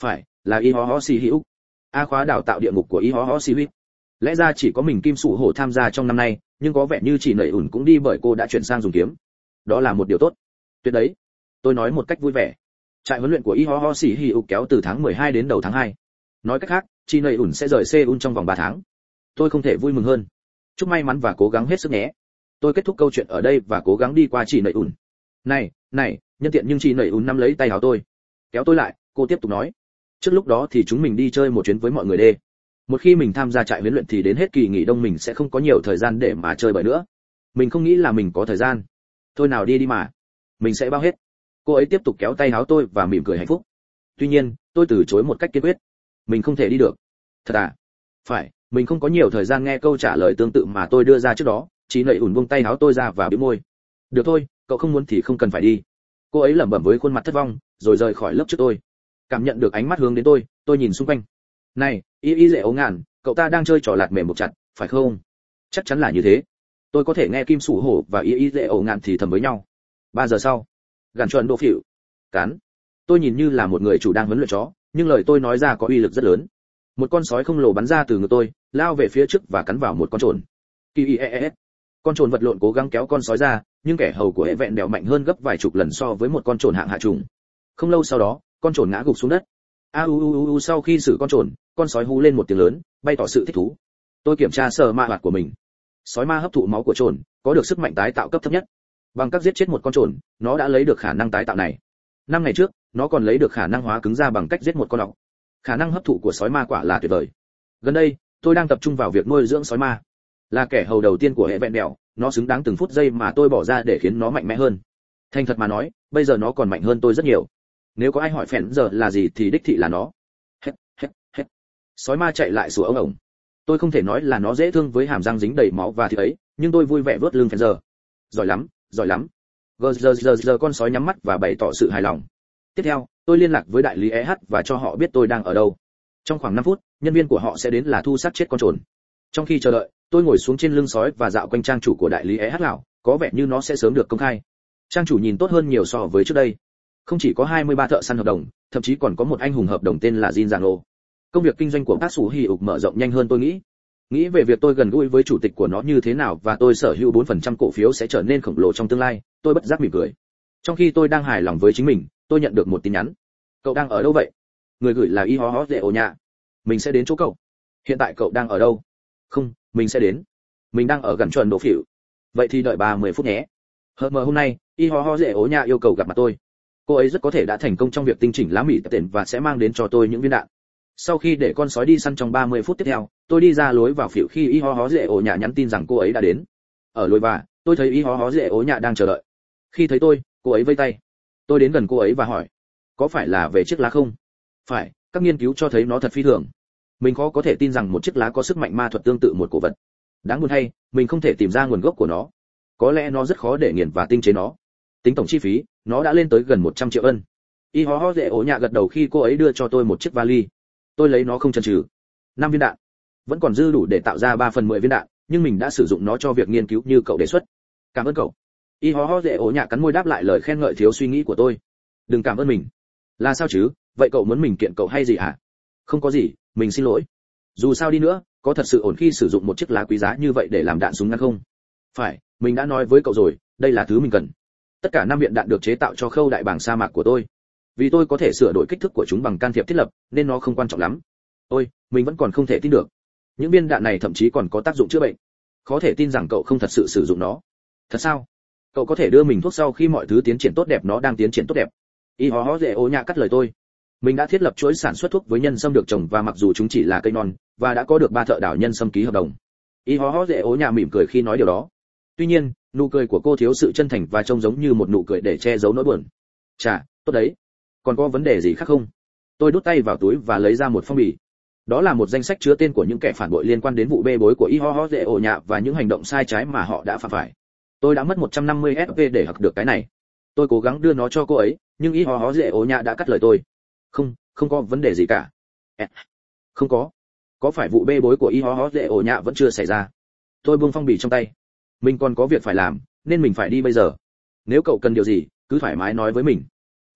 Phải là y ho ho si hữu a khóa đào tạo địa ngục của y ho ho si hữu lẽ ra chỉ có mình kim sủ hổ tham gia trong năm nay, nhưng có vẻ như chỉ nảy ủn cũng đi bởi cô đã chuyển sang dùng kiếm. Đó là một điều tốt. Tuyệt đấy. Tôi nói một cách vui vẻ. Trại huấn luyện của y ho ho si hữu kéo từ tháng 12 đến đầu tháng 2. nói cách khác, chỉ nảy ủn sẽ rời seoul trong vòng 3 tháng. Tôi không thể vui mừng hơn. Chúc may mắn và cố gắng hết sức nhé. Tôi kết thúc câu chuyện ở đây và cố gắng đi qua chỉ nảy ủn. Này này, nhân tiện nhưng chị nảy ún nắm lấy tay áo tôi. Kéo tôi lại, cô tiếp tục nói trước lúc đó thì chúng mình đi chơi một chuyến với mọi người đê. Một khi mình tham gia trại huấn luyện thì đến hết kỳ nghỉ đông mình sẽ không có nhiều thời gian để mà chơi bời nữa. Mình không nghĩ là mình có thời gian. Thôi nào đi đi mà. Mình sẽ bao hết. Cô ấy tiếp tục kéo tay áo tôi và mỉm cười hạnh phúc. Tuy nhiên, tôi từ chối một cách kiên quyết. Mình không thể đi được. Thật à? Phải, mình không có nhiều thời gian nghe câu trả lời tương tự mà tôi đưa ra trước đó. Chỉ nậy ủn buông tay áo tôi ra và bĩu môi. Được thôi, cậu không muốn thì không cần phải đi. Cô ấy lẩm bẩm với khuôn mặt thất vong, rồi rời khỏi lớp trước tôi cảm nhận được ánh mắt hướng đến tôi tôi nhìn xung quanh. Này, y y dễ ấu ngàn cậu ta đang chơi trò lạt mềm một chặt, phải không? Chắc chắn là như thế. Tôi có thể nghe kim sủ hổ và y y dễ ấu ngàn thì thầm với nhau. Ba giờ sau, gàn chuẩn độ phỉu cán. Tôi nhìn như là một người chủ đang huấn luyện chó, nhưng lời tôi nói ra có uy lực rất lớn. Một con sói không lồ bắn ra từ ngực tôi, lao về phía trước và cắn vào một con trồn. Kỳ e, e e con trồn vật lộn cố gắng kéo con sói ra, nhưng kẻ hầu của hệ vẹn đèo mạnh hơn gấp vài chục lần so với một con trồn hạng hạ trùng. Không lâu sau đó con trồn ngã gục xuống đất. A u u u sau khi xử con trồn, con sói hú lên một tiếng lớn, bay tỏ sự thích thú. Tôi kiểm tra sờ ma hoạt của mình. Sói ma hấp thụ máu của trồn, có được sức mạnh tái tạo cấp thấp nhất. Bằng cách giết chết một con trồn, nó đã lấy được khả năng tái tạo này. Năm ngày trước, nó còn lấy được khả năng hóa cứng ra bằng cách giết một con ọc. Khả năng hấp thụ của sói ma quả là tuyệt vời. Gần đây, tôi đang tập trung vào việc nuôi dưỡng sói ma. Là kẻ hầu đầu tiên của hệ vẹn đèo nó xứng đáng từng phút giây mà tôi bỏ ra để khiến nó mạnh mẽ hơn. Thành thật mà nói, bây giờ nó còn mạnh hơn tôi rất nhiều nếu có ai hỏi phèn giờ là gì thì đích thị là nó. Hết hết hết. Sói ma chạy lại sủa ống ổng. Tôi không thể nói là nó dễ thương với hàm răng dính đầy máu và thịt ấy, nhưng tôi vui vẻ vớt lưng phèn giờ. Giỏi lắm giỏi lắm. Gờ, giờ giờ giờ con sói nhắm mắt và bày tỏ sự hài lòng. Tiếp theo, tôi liên lạc với đại lý eh và cho họ biết tôi đang ở đâu. Trong khoảng 5 phút, nhân viên của họ sẽ đến là thu sát chết con trồn. Trong khi chờ đợi, tôi ngồi xuống trên lưng sói và dạo quanh trang chủ của đại lý eh lào có vẻ như nó sẽ sớm được công khai. Trang chủ nhìn tốt hơn nhiều so với trước đây không chỉ có 23 thợ săn hợp đồng, thậm chí còn có một anh hùng hợp đồng tên là Jin Giang công việc kinh doanh của bác sủ hì ục mở rộng nhanh hơn tôi nghĩ. Nghĩ về việc tôi gần gũi với chủ tịch của nó như thế nào và tôi sở hữu 4% cổ phiếu sẽ trở nên khổng lồ trong tương lai, tôi bất giác mỉm cười. Trong khi tôi đang hài lòng với chính mình, tôi nhận được một tin nhắn. Cậu đang ở đâu vậy? Người gửi là y hó hó Dệ ổ nhà mình sẽ đến chỗ cậu. Hiện tại cậu đang ở đâu? Không, mình sẽ đến. Mình đang ở gần chuẩn độ phỉu vậy thì đợi bà mười phút nhé. Hợp mờ hôm nay, y ho ho Dệ Ổ nhà yêu cầu gặp mặt tôi cô ấy rất có thể đã thành công trong việc tinh chỉnh lá mỹ tiền và sẽ mang đến cho tôi những viên đạn. Sau khi để con sói đi săn trong 30 phút tiếp theo, tôi đi ra lối vào phiểu khi y ho ho dễ ổ nhà nhắn tin rằng cô ấy đã đến. Ở lối vào, tôi thấy y ho ho dễ ổ nhà đang chờ đợi. Khi thấy tôi, cô ấy vây tay. Tôi đến gần cô ấy và hỏi, có phải là về chiếc lá không? Phải, các nghiên cứu cho thấy nó thật phi thường. Mình khó có thể tin rằng một chiếc lá có sức mạnh ma thuật tương tự một cổ vật. Đáng buồn hay, mình không thể tìm ra nguồn gốc của nó. Có lẽ nó rất khó để nghiền và tinh chế nó tính tổng chi phí, nó đã lên tới gần 100 triệu ân. Y ho ho dễ ổ nhạ gật đầu khi cô ấy đưa cho tôi một chiếc vali. Tôi lấy nó không chần chừ. Năm viên đạn. Vẫn còn dư đủ để tạo ra 3 phần 10 viên đạn, nhưng mình đã sử dụng nó cho việc nghiên cứu như cậu đề xuất. Cảm ơn cậu. Y ho ho dễ ổ nhạ cắn môi đáp lại lời khen ngợi thiếu suy nghĩ của tôi. Đừng cảm ơn mình. Là sao chứ? Vậy cậu muốn mình kiện cậu hay gì hả? À? không có gì, mình xin lỗi. Dù sao đi nữa, có thật sự ổn khi sử dụng một chiếc lá quý giá như vậy để làm đạn súng ngắn không? Phải, mình đã nói với cậu rồi, đây là thứ mình cần tất cả năm viện đạn được chế tạo cho khâu đại bảng sa mạc của tôi. Vì tôi có thể sửa đổi kích thước của chúng bằng can thiệp thiết lập, nên nó không quan trọng lắm. Ôi, mình vẫn còn không thể tin được. Những viên đạn này thậm chí còn có tác dụng chữa bệnh. Khó thể tin rằng cậu không thật sự sử dụng nó. Thật sao? Cậu có thể đưa mình thuốc sau khi mọi thứ tiến triển tốt đẹp nó đang tiến triển tốt đẹp. Y hó hó dễ ô nhạ cắt lời tôi. Mình đã thiết lập chuỗi sản xuất thuốc với nhân sâm được trồng và mặc dù chúng chỉ là cây non, và đã có được ba thợ đảo nhân sâm ký hợp đồng. Y hó hó dễ ố nhà mỉm cười khi nói điều đó. Tuy nhiên nụ cười của cô thiếu sự chân thành và trông giống như một nụ cười để che giấu nỗi buồn. Chà, tốt đấy. Còn có vấn đề gì khác không? Tôi đút tay vào túi và lấy ra một phong bì. Đó là một danh sách chứa tên của những kẻ phản bội liên quan đến vụ bê bối của y ho ho dễ ổ nhạ và những hành động sai trái mà họ đã phạm phải. Tôi đã mất 150 sv để học được cái này. Tôi cố gắng đưa nó cho cô ấy, nhưng y ho ho dễ ổ nhạ đã cắt lời tôi. Không không có vấn đề gì cả. Không có. Có phải vụ bê bối của y ho ho dễ ổ nhạ vẫn chưa xảy ra? Tôi buông phong bì trong tay mình còn có việc phải làm, nên mình phải đi bây giờ. Nếu cậu cần điều gì, cứ thoải mái nói với mình.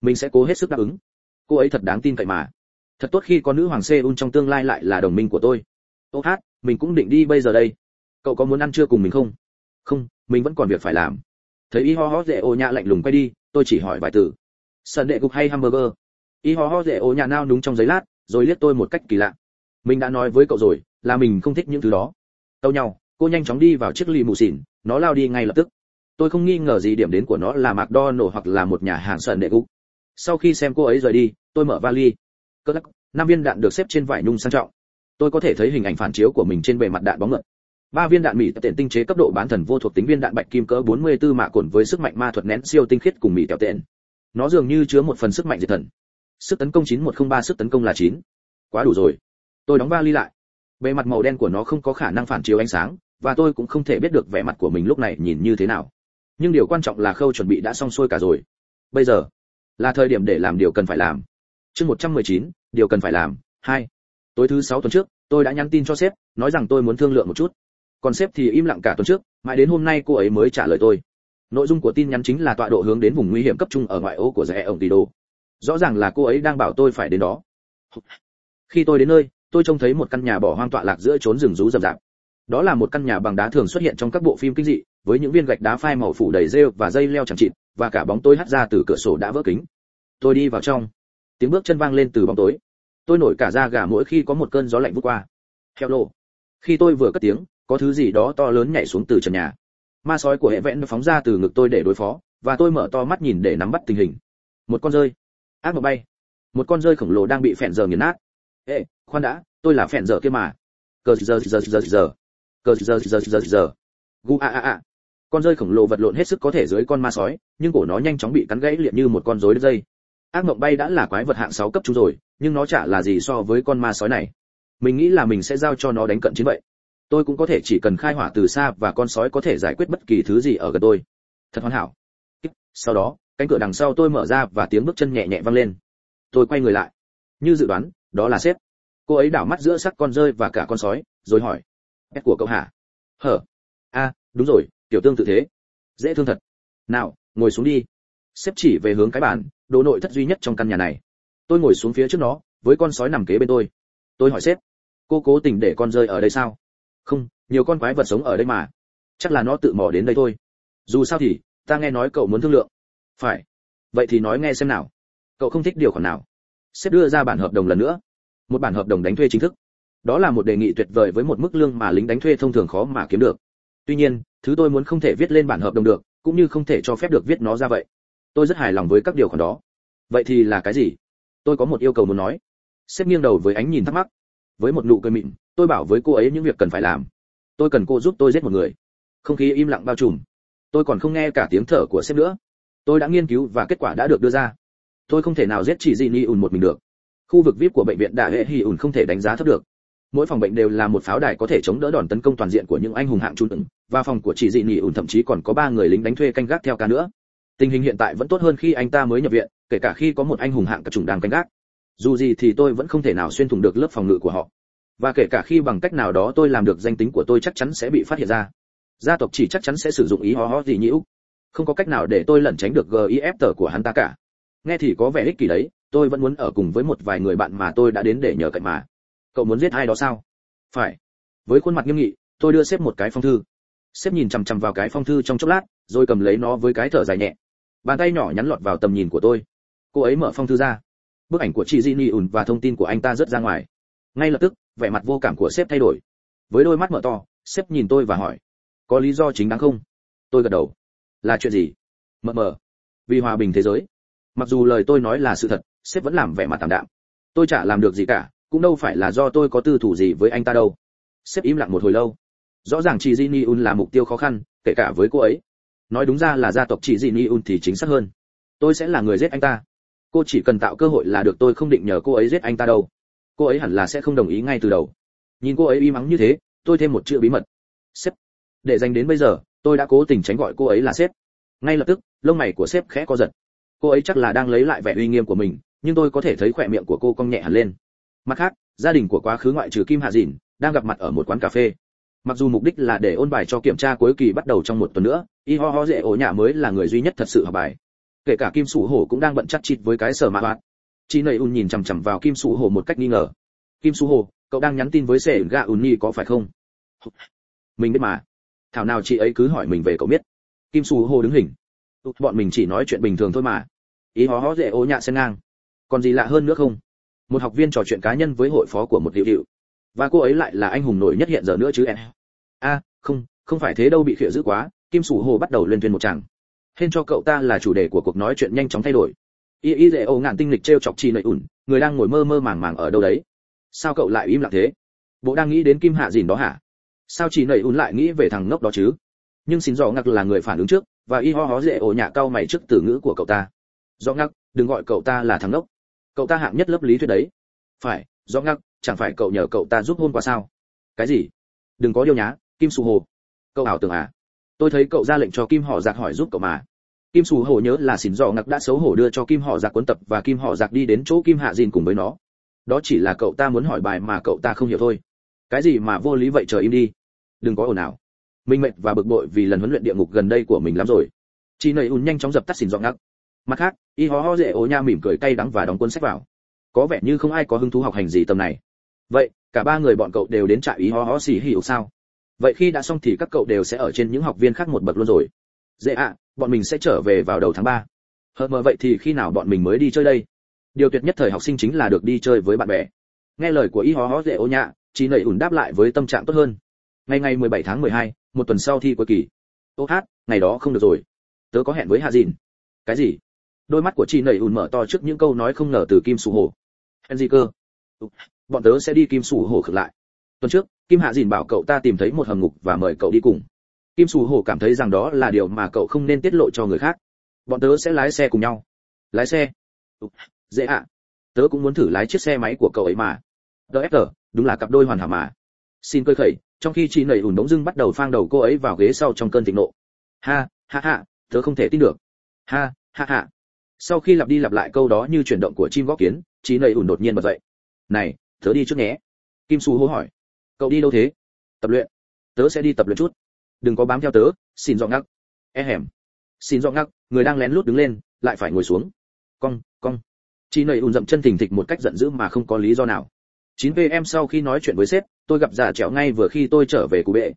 Mình sẽ cố hết sức đáp ứng. Cô ấy thật đáng tin cậy mà. Thật tốt khi có nữ hoàng seoul trong tương lai lại là đồng minh của tôi. Ô hát, mình cũng định đi bây giờ đây. Cậu có muốn ăn trưa cùng mình không? Không, mình vẫn còn việc phải làm. Thấy y ho ho dễ ô nhạ lạnh lùng quay đi, tôi chỉ hỏi vài từ. Sân đệ cục hay hamburger? Y ho ho dễ ô nhạ nao núng trong giấy lát, rồi liếc tôi một cách kỳ lạ. Mình đã nói với cậu rồi, là mình không thích những thứ đó. Tâu nhau, cô nhanh chóng đi vào chiếc ly mù xỉn nó lao đi ngay lập tức. Tôi không nghi ngờ gì điểm đến của nó là mạc đo nổ hoặc là một nhà hàng sợn đệ gục. Sau khi xem cô ấy rời đi, tôi mở vali. Cơ lắc, năm viên đạn được xếp trên vải nung sang trọng. Tôi có thể thấy hình ảnh phản chiếu của mình trên bề mặt đạn bóng ngợt ba viên đạn mỹ tiện tinh chế cấp độ bán thần vô thuộc tính viên đạn bạch kim cỡ 44 mạ cồn với sức mạnh ma thuật nén siêu tinh khiết cùng mỹ tẹo tiện. Nó dường như chứa một phần sức mạnh diệt thần. Sức tấn công 9103 sức tấn công là 9. quá đủ rồi. Tôi đóng vali lại. Bề mặt màu đen của nó không có khả năng phản chiếu ánh sáng và tôi cũng không thể biết được vẻ mặt của mình lúc này nhìn như thế nào. Nhưng điều quan trọng là khâu chuẩn bị đã xong xuôi cả rồi. Bây giờ là thời điểm để làm điều cần phải làm. Chương 119, điều cần phải làm. Hai. Tối thứ sáu tuần trước tôi đã nhắn tin cho sếp nói rằng tôi muốn thương lượng một chút. Còn sếp thì im lặng cả tuần trước mãi đến hôm nay cô ấy mới trả lời tôi. Nội dung của tin nhắn chính là tọa độ hướng đến vùng nguy hiểm cấp trung ở ngoại ô của rẽ ổng tỷ đô rõ ràng là cô ấy đang bảo tôi phải đến đó. Khi tôi đến nơi tôi trông thấy một căn nhà bỏ hoang tọa lạc giữa chốn rừng rú rậm rạp đó là một căn nhà bằng đá thường xuất hiện trong các bộ phim kinh dị, với những viên gạch đá phai màu phủ đầy rêu và dây leo chẳng chịt, và cả bóng tôi hắt ra từ cửa sổ đã vỡ kính. Tôi đi vào trong. Tiếng bước chân vang lên từ bóng tối. Tôi nổi cả da gà mỗi khi có một cơn gió lạnh vút qua. Theo lộ khi tôi vừa cất tiếng, có thứ gì đó to lớn nhảy xuống từ trần nhà. Ma sói của hệ vẹn phóng ra từ ngực tôi để đối phó, và tôi mở to mắt nhìn để nắm bắt tình hình. Một con rơi. Ác mộng bay. Một con rơi khổng lồ đang bị phèn giờ nghiền nát. Ê, khoan đã, tôi là phèn giờ kia mà. Cờ giờ giờ giờ giờ cờ giờ giờ giờ giờ gu a a a. Con rơi khổng lồ vật lộn hết sức có thể dưới con ma sói, nhưng cổ nó nhanh chóng bị cắn gãy liệt như một con rối đứt dây. Ác mộng bay đã là quái vật hạng 6 cấp chú rồi, nhưng nó chả là gì so với con ma sói này. Mình nghĩ là mình sẽ giao cho nó đánh cận chiến vậy. Tôi cũng có thể chỉ cần khai hỏa từ xa và con sói có thể giải quyết bất kỳ thứ gì ở gần tôi. Thật hoàn hảo. Sau đó, cánh cửa đằng sau tôi mở ra và tiếng bước chân nhẹ nhẹ vang lên. Tôi quay người lại. Như dự đoán, đó là sếp. Cô ấy đảo mắt giữa sắc con rơi và cả con sói, rồi hỏi pet của cậu hả? Hở. A đúng rồi, tiểu tương tự thế. Dễ thương thật. Nào, ngồi xuống đi. Sếp chỉ về hướng cái bàn, đồ nội thất duy nhất trong căn nhà này. Tôi ngồi xuống phía trước nó, với con sói nằm kế bên tôi. Tôi hỏi sếp, cô cố tình để con rơi ở đây sao? Không, nhiều con quái vật sống ở đây mà. Chắc là nó tự mò đến đây thôi. Dù sao thì, ta nghe nói cậu muốn thương lượng. Phải. Vậy thì nói nghe xem nào. Cậu không thích điều khoản nào. Sếp đưa ra bản hợp đồng lần nữa. Một bản hợp đồng đánh thuê chính thức đó là một đề nghị tuyệt vời với một mức lương mà lính đánh thuê thông thường khó mà kiếm được. Tuy nhiên, thứ tôi muốn không thể viết lên bản hợp đồng được, cũng như không thể cho phép được viết nó ra vậy. Tôi rất hài lòng với các điều khoản đó. Vậy thì là cái gì? Tôi có một yêu cầu muốn nói. Sếp nghiêng đầu với ánh nhìn thắc mắc. Với một nụ cười mịn, tôi bảo với cô ấy những việc cần phải làm. Tôi cần cô giúp tôi giết một người. Không khí im lặng bao trùm. Tôi còn không nghe cả tiếng thở của sếp nữa. Tôi đã nghiên cứu và kết quả đã được đưa ra. Tôi không thể nào giết chỉ gì ni ùn một mình được. Khu vực vip của bệnh viện đại hệ hi ùn không thể đánh giá thấp được mỗi phòng bệnh đều là một pháo đài có thể chống đỡ đòn tấn công toàn diện của những anh hùng hạng trung ứng và phòng của chỉ dị nỉ ủn thậm chí còn có ba người lính đánh thuê canh gác theo ca nữa. Tình hình hiện tại vẫn tốt hơn khi anh ta mới nhập viện, kể cả khi có một anh hùng hạng các chủng đang canh gác. Dù gì thì tôi vẫn không thể nào xuyên thủng được lớp phòng ngự của họ. Và kể cả khi bằng cách nào đó tôi làm được danh tính của tôi chắc chắn sẽ bị phát hiện ra. Gia tộc chỉ chắc chắn sẽ sử dụng ý ho ho gì nhiễu không có cách nào để tôi lẩn tránh được gif tờ của hắn ta cả. Nghe thì có vẻ ích kỷ đấy, tôi vẫn muốn ở cùng với một vài người bạn mà tôi đã đến để nhờ cậy mà cậu muốn giết ai đó sao? Phải. Với khuôn mặt nghiêm nghị, tôi đưa xếp một cái phong thư. Xếp nhìn chằm chằm vào cái phong thư trong chốc lát, rồi cầm lấy nó với cái thở dài nhẹ. Bàn tay nhỏ nhắn lọt vào tầm nhìn của tôi. Cô ấy mở phong thư ra. Bức ảnh của chị di ni ùn và thông tin của anh ta rớt ra ngoài. Ngay lập tức, vẻ mặt vô cảm của sếp thay đổi. Với đôi mắt mở to, sếp nhìn tôi và hỏi, có lý do chính đáng không? Tôi gật đầu. Là chuyện gì? Mờ mờ. Vì hòa bình thế giới. Mặc dù lời tôi nói là sự thật, sếp vẫn làm vẻ mặt tạm đạm. Tôi chả làm được gì cả cũng đâu phải là do tôi có tư thủ gì với anh ta đâu. Sếp im lặng một hồi lâu. Rõ ràng chị Jinny Un là mục tiêu khó khăn, kể cả với cô ấy. Nói đúng ra là gia tộc chị Jinny Un thì chính xác hơn. Tôi sẽ là người giết anh ta. Cô chỉ cần tạo cơ hội là được tôi không định nhờ cô ấy giết anh ta đâu. Cô ấy hẳn là sẽ không đồng ý ngay từ đầu. Nhìn cô ấy im mắng như thế, tôi thêm một chữ bí mật. Sếp. Để dành đến bây giờ, tôi đã cố tình tránh gọi cô ấy là sếp. Ngay lập tức, lông mày của sếp khẽ co giật. Cô ấy chắc là đang lấy lại vẻ uy nghiêm của mình, nhưng tôi có thể thấy khỏe miệng của cô cong nhẹ hẳn lên mặt khác, gia đình của quá khứ ngoại trừ kim hạ dìn, đang gặp mặt ở một quán cà phê. Mặc dù mục đích là để ôn bài cho kiểm tra cuối kỳ bắt đầu trong một tuần nữa, y ho ho dễ ổ nhà mới là người duy nhất thật sự học bài. Kể cả kim sủ hổ cũng đang bận chắc chịt với cái sở mạ hoạt. Chị nầy un nhìn chằm chằm vào kim sủ hổ một cách nghi ngờ. Kim sủ hổ, cậu đang nhắn tin với sẻ gà un nhi có phải không? Mình biết mà. Thảo nào chị ấy cứ hỏi mình về cậu biết. Kim sủ hổ đứng hình. Bọn mình chỉ nói chuyện bình thường thôi mà. Ý Ho Ho dễ ổ nhà xen ngang. Còn gì lạ hơn nữa không? Một học viên trò chuyện cá nhân với hội phó của một hiệu hiệu. Và cô ấy lại là anh hùng nổi nhất hiện giờ nữa chứ, em? A, không không phải thế đâu, bị khịa dữ quá. Kim sủ hồ bắt đầu lên thuyền một chàng hên cho cậu ta là chủ đề của cuộc nói chuyện nhanh chóng thay đổi. Y y dễ ô ngạn tinh lịch trêu chọc chi nợi ủn, người đang ngồi mơ mơ màng màng ở đâu đấy? Sao cậu lại im lặng thế? Bộ đang nghĩ đến kim hạ dìn đó hả? Sao chỉ nảy ủn lại nghĩ về thằng ngốc đó chứ? Nhưng xin dò ngặc là người phản ứng trước, và y ho hó dễ ổ nhạ cao mày trước từ ngữ của cậu ta. Do ngặc đừng gọi cậu ta là thằng ngốc cậu ta hạng nhất lớp lý thuyết đấy. Phải, do ngắc, chẳng phải cậu nhờ cậu ta giúp hôn qua sao? Cái gì? Đừng có yêu nhá, kim su hồ. Cậu ảo tưởng à? Tôi thấy cậu ra lệnh cho kim họ giặc hỏi giúp cậu mà. Kim su hồ nhớ là xỉn dò ngặc đã xấu hổ đưa cho kim họ giặc cuốn tập và kim họ giặc đi đến chỗ kim hạ dìn cùng với nó. Đó chỉ là cậu ta muốn hỏi bài mà cậu ta không hiểu thôi. Cái gì mà vô lý vậy trời im đi. Đừng có ồn ào. Minh mệt và bực bội vì lần huấn luyện địa ngục gần đây của mình lắm rồi. Chị nầy ùn nhanh chóng dập tắt xỉn dọn ngắc mặt khác y ho ho dễ ố nha mỉm cười cay đắng và đóng cuốn sách vào. Có vẻ như không ai có hứng thú học hành gì tầm này. Vậy cả ba người bọn cậu đều đến trại y ho ho xì hiểu sao? Vậy khi đã xong thì các cậu đều sẽ ở trên những học viên khác một bậc luôn rồi. Dễ ạ bọn mình sẽ trở về vào đầu tháng ba. Hờ mờ vậy thì khi nào bọn mình mới đi chơi đây? Điều tuyệt nhất thời học sinh chính là được đi chơi với bạn bè. Nghe lời của y ho ho dễ ô nhạ chị nầy ủn đáp lại với tâm trạng tốt hơn. Ngày ngày 17 tháng 12, một tuần sau thi cuối kỳ. Ô hát ngày đó không được rồi. Tớ có hẹn với hạ dìn. Cái gì? Đôi mắt của chị nầy ùn mở to trước những câu nói không ngờ từ kim sủ hồ gì cơ. Bọn tớ sẽ đi kim sủ hồ khực lại. Tuần trước, kim hạ dìn bảo cậu ta tìm thấy một hầm ngục và mời cậu đi cùng. Kim sủ hồ cảm thấy rằng đó là điều mà cậu không nên tiết lộ cho người khác. Bọn tớ sẽ lái xe cùng nhau. Lái xe. Dễ ạ. Tớ cũng muốn thử lái chiếc xe máy của cậu ấy mà. Dfg đúng là cặp đôi hoàn hảo mà. Xin cơi khẩy, trong khi chị nầy ùn bỗng dưng bắt đầu phang đầu cô ấy vào ghế sau trong cơn thịnh nộ. Ha ha ha, tớ không thể tin được. Ha ha ha sau khi lặp đi lặp lại câu đó như chuyển động của chim góc kiến trí nầy ủn đột nhiên bật dậy. Này, tớ đi trước nhé. Kim su hô hỏi. Cậu đi đâu thế? Tập luyện. Tớ sẽ đi tập luyện chút. Đừng có bám theo tớ, xin dọn ngắc. E hẻm. Xin dọn ngắc, người đang lén lút đứng lên, lại phải ngồi xuống. Cong cong. Chị nầy ùn dậm chân thình thịch một cách giận dữ mà không có lý do nào. 9 pm sau khi nói chuyện với sếp, tôi gặp giả trẻo ngay vừa khi tôi trở về cụ bệ.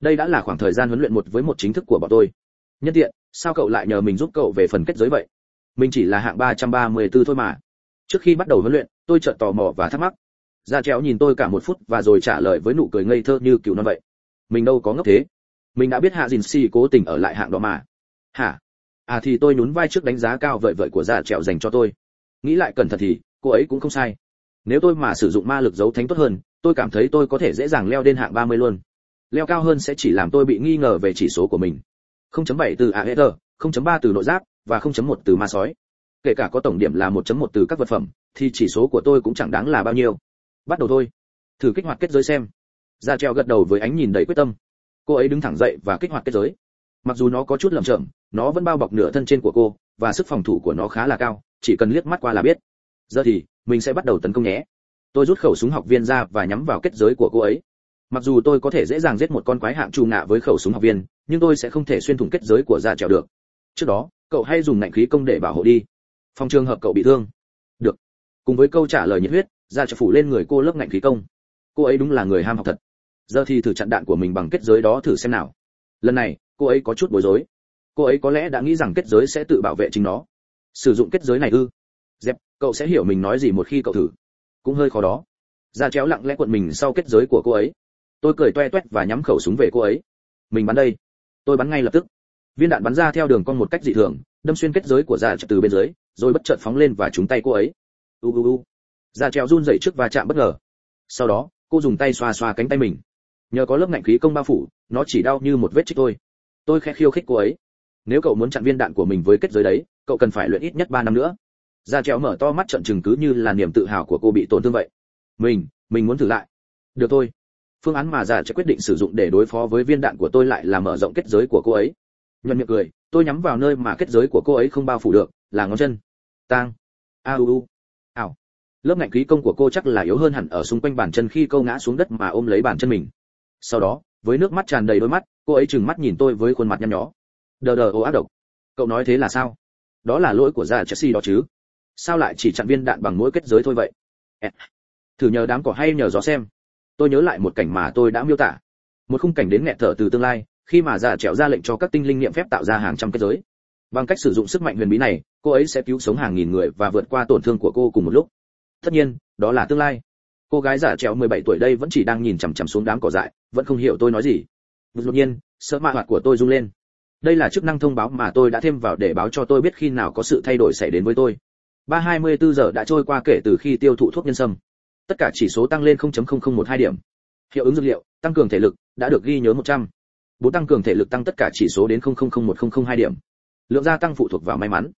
Đây đã là khoảng thời gian huấn luyện một với một chính thức của bọn tôi. Nhân tiện, sao cậu lại nhờ mình giúp cậu về phần kết giới vậy? Mình chỉ là hạng 334 thôi mà. Trước khi bắt đầu huấn luyện tôi chợt tò mò và thắc mắc. Dạ Gia trẻo nhìn tôi cả một phút và rồi trả lời với nụ cười ngây thơ như cừu non vậy. Mình đâu có ngốc thế. Mình đã biết hạ dìn si cố tình ở lại hạng đó mà. Hả? À thì tôi nhún vai trước đánh giá cao vợi vợi của dạ Gia trẻo dành cho tôi. Nghĩ lại cẩn thận thì cô ấy cũng không sai. Nếu tôi mà sử dụng ma lực giấu thánh tốt hơn tôi cảm thấy tôi có thể dễ dàng leo đến hạng 30 luôn. Leo cao hơn sẽ chỉ làm tôi bị nghi ngờ về chỉ số của mình. 0.7 từ ASR, 0.3 từ nội giáp và 0.1 từ ma sói. Kể cả có tổng điểm là 1.1 từ các vật phẩm, thì chỉ số của tôi cũng chẳng đáng là bao nhiêu. Bắt đầu thôi. Thử kích hoạt kết giới xem. Ra treo gật đầu với ánh nhìn đầy quyết tâm. Cô ấy đứng thẳng dậy và kích hoạt kết giới. Mặc dù nó có chút lẩm chậm nó vẫn bao bọc nửa thân trên của cô, và sức phòng thủ của nó khá là cao, chỉ cần liếc mắt qua là biết. Giờ thì, mình sẽ bắt đầu tấn công nhé. Tôi rút khẩu súng học viên ra và nhắm vào kết giới của cô ấy. Mặc dù tôi có thể dễ dàng giết một con quái hạng trù nạ với khẩu súng học viên, nhưng tôi sẽ không thể xuyên thủng kết giới của dạ trèo được. Trước đó cậu hay dùng ngạnh khí công để bảo hộ đi. Phòng trường hợp cậu bị thương. Được. Cùng với câu trả lời nhiệt huyết, ra cho phủ lên người cô lớp ngạnh khí công. Cô ấy đúng là người ham học thật. Giờ thì thử chặn đạn của mình bằng kết giới đó thử xem nào. Lần này, cô ấy có chút bối rối. Cô ấy có lẽ đã nghĩ rằng kết giới sẽ tự bảo vệ chính nó. Sử dụng kết giới này ư? Dẹp, cậu sẽ hiểu mình nói gì một khi cậu thử. Cũng hơi khó đó. Ra chéo lặng lẽ quận mình sau kết giới của cô ấy. Tôi cười toe toét và nhắm khẩu súng về cô ấy. Mình bắn đây. Tôi bắn ngay lập tức viên đạn bắn ra theo đường con một cách dị thường, đâm xuyên kết giới của dạ từ bên dưới, rồi bất chợt phóng lên và trúng tay cô ấy. U u u. Da trèo run dậy trước và chạm bất ngờ. Sau đó, cô dùng tay xoa xoa cánh tay mình. Nhờ có lớp ngạnh khí công bao phủ, nó chỉ đau như một vết chích thôi. Tôi khẽ khiêu khích cô ấy. Nếu cậu muốn chặn viên đạn của mình với kết giới đấy, cậu cần phải luyện ít nhất ba năm nữa. Da trèo mở to mắt trận chừng cứ như là niềm tự hào của cô bị tổn thương vậy. Mình mình muốn thử lại. Được thôi. Phương án mà dạ già sẽ quyết định sử dụng để đối phó với viên đạn của tôi lại là mở rộng kết giới của cô ấy nhuận miệng cười, tôi nhắm vào nơi mà kết giới của cô ấy không bao phủ được, là ngón chân. Tang. A u u. Ảo. Lớp ngạnh khí công của cô chắc là yếu hơn hẳn ở xung quanh bàn chân khi câu ngã xuống đất mà ôm lấy bàn chân mình. Sau đó, với nước mắt tràn đầy đôi mắt, cô ấy trừng mắt nhìn tôi với khuôn mặt nhăn nhó. Đờ đờ ô ác độc. Cậu nói thế là sao? Đó là lỗi của gia chelsea đó chứ? Sao lại chỉ chặn viên đạn bằng mỗi kết giới thôi vậy? Thử nhờ đám cỏ hay nhờ gió xem. Tôi nhớ lại một cảnh mà tôi đã miêu tả. Một khung cảnh đến nghẹt thở từ tương lai khi mà giả trèo ra lệnh cho các tinh linh niệm phép tạo ra hàng trăm kết giới. Bằng cách sử dụng sức mạnh huyền bí này, cô ấy sẽ cứu sống hàng nghìn người và vượt qua tổn thương của cô cùng một lúc. Tất nhiên, đó là tương lai. Cô gái giả trèo 17 tuổi đây vẫn chỉ đang nhìn chằm chằm xuống đám cỏ dại, vẫn không hiểu tôi nói gì. Đột nhiên, sợ mạ hoạt của tôi rung lên. Đây là chức năng thông báo mà tôi đã thêm vào để báo cho tôi biết khi nào có sự thay đổi xảy đến với tôi. Ba hai mươi bốn giờ đã trôi qua kể từ khi tiêu thụ thuốc nhân sâm. Tất cả chỉ số tăng lên 0.0012 điểm. Hiệu ứng dược liệu, tăng cường thể lực, đã được ghi nhớ 100 bốn tăng cường thể lực tăng tất cả chỉ số đến 0.001.002 điểm. Lượng gia tăng phụ thuộc vào may mắn.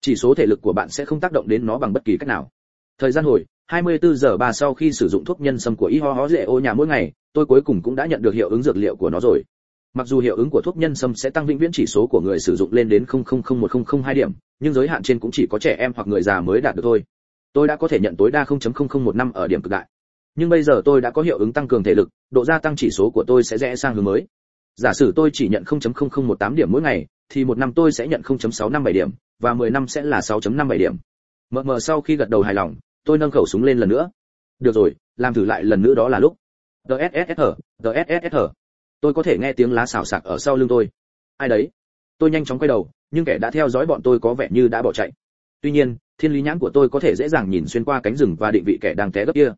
Chỉ số thể lực của bạn sẽ không tác động đến nó bằng bất kỳ cách nào. Thời gian hồi 24 giờ ba sau khi sử dụng thuốc nhân sâm của y ho ho dễ ô nhà mỗi ngày, tôi cuối cùng cũng đã nhận được hiệu ứng dược liệu của nó rồi. Mặc dù hiệu ứng của thuốc nhân sâm sẽ tăng vĩnh viễn chỉ số của người sử dụng lên đến 0.001.002 điểm, nhưng giới hạn trên cũng chỉ có trẻ em hoặc người già mới đạt được thôi. Tôi đã có thể nhận tối đa 0.0015 ở điểm cực đại. Nhưng bây giờ tôi đã có hiệu ứng tăng cường thể lực, độ gia tăng chỉ số của tôi sẽ rẽ sang hướng mới giả sử tôi chỉ nhận 0.0018 điểm mỗi ngày, thì một năm tôi sẽ nhận 0.657 điểm, và 10 năm sẽ là 6.57 điểm. Mờ mờ sau khi gật đầu hài lòng, tôi nâng khẩu súng lên lần nữa. Được rồi, làm thử lại lần nữa đó là lúc. Dssr dssr tôi có thể nghe tiếng lá xào xạc ở sau lưng tôi. Ai đấy? Tôi nhanh chóng quay đầu, nhưng kẻ đã theo dõi bọn tôi có vẻ như đã bỏ chạy. Tuy nhiên, thiên lý nhãn của tôi có thể dễ dàng nhìn xuyên qua cánh rừng và định vị kẻ đang té gấp kia.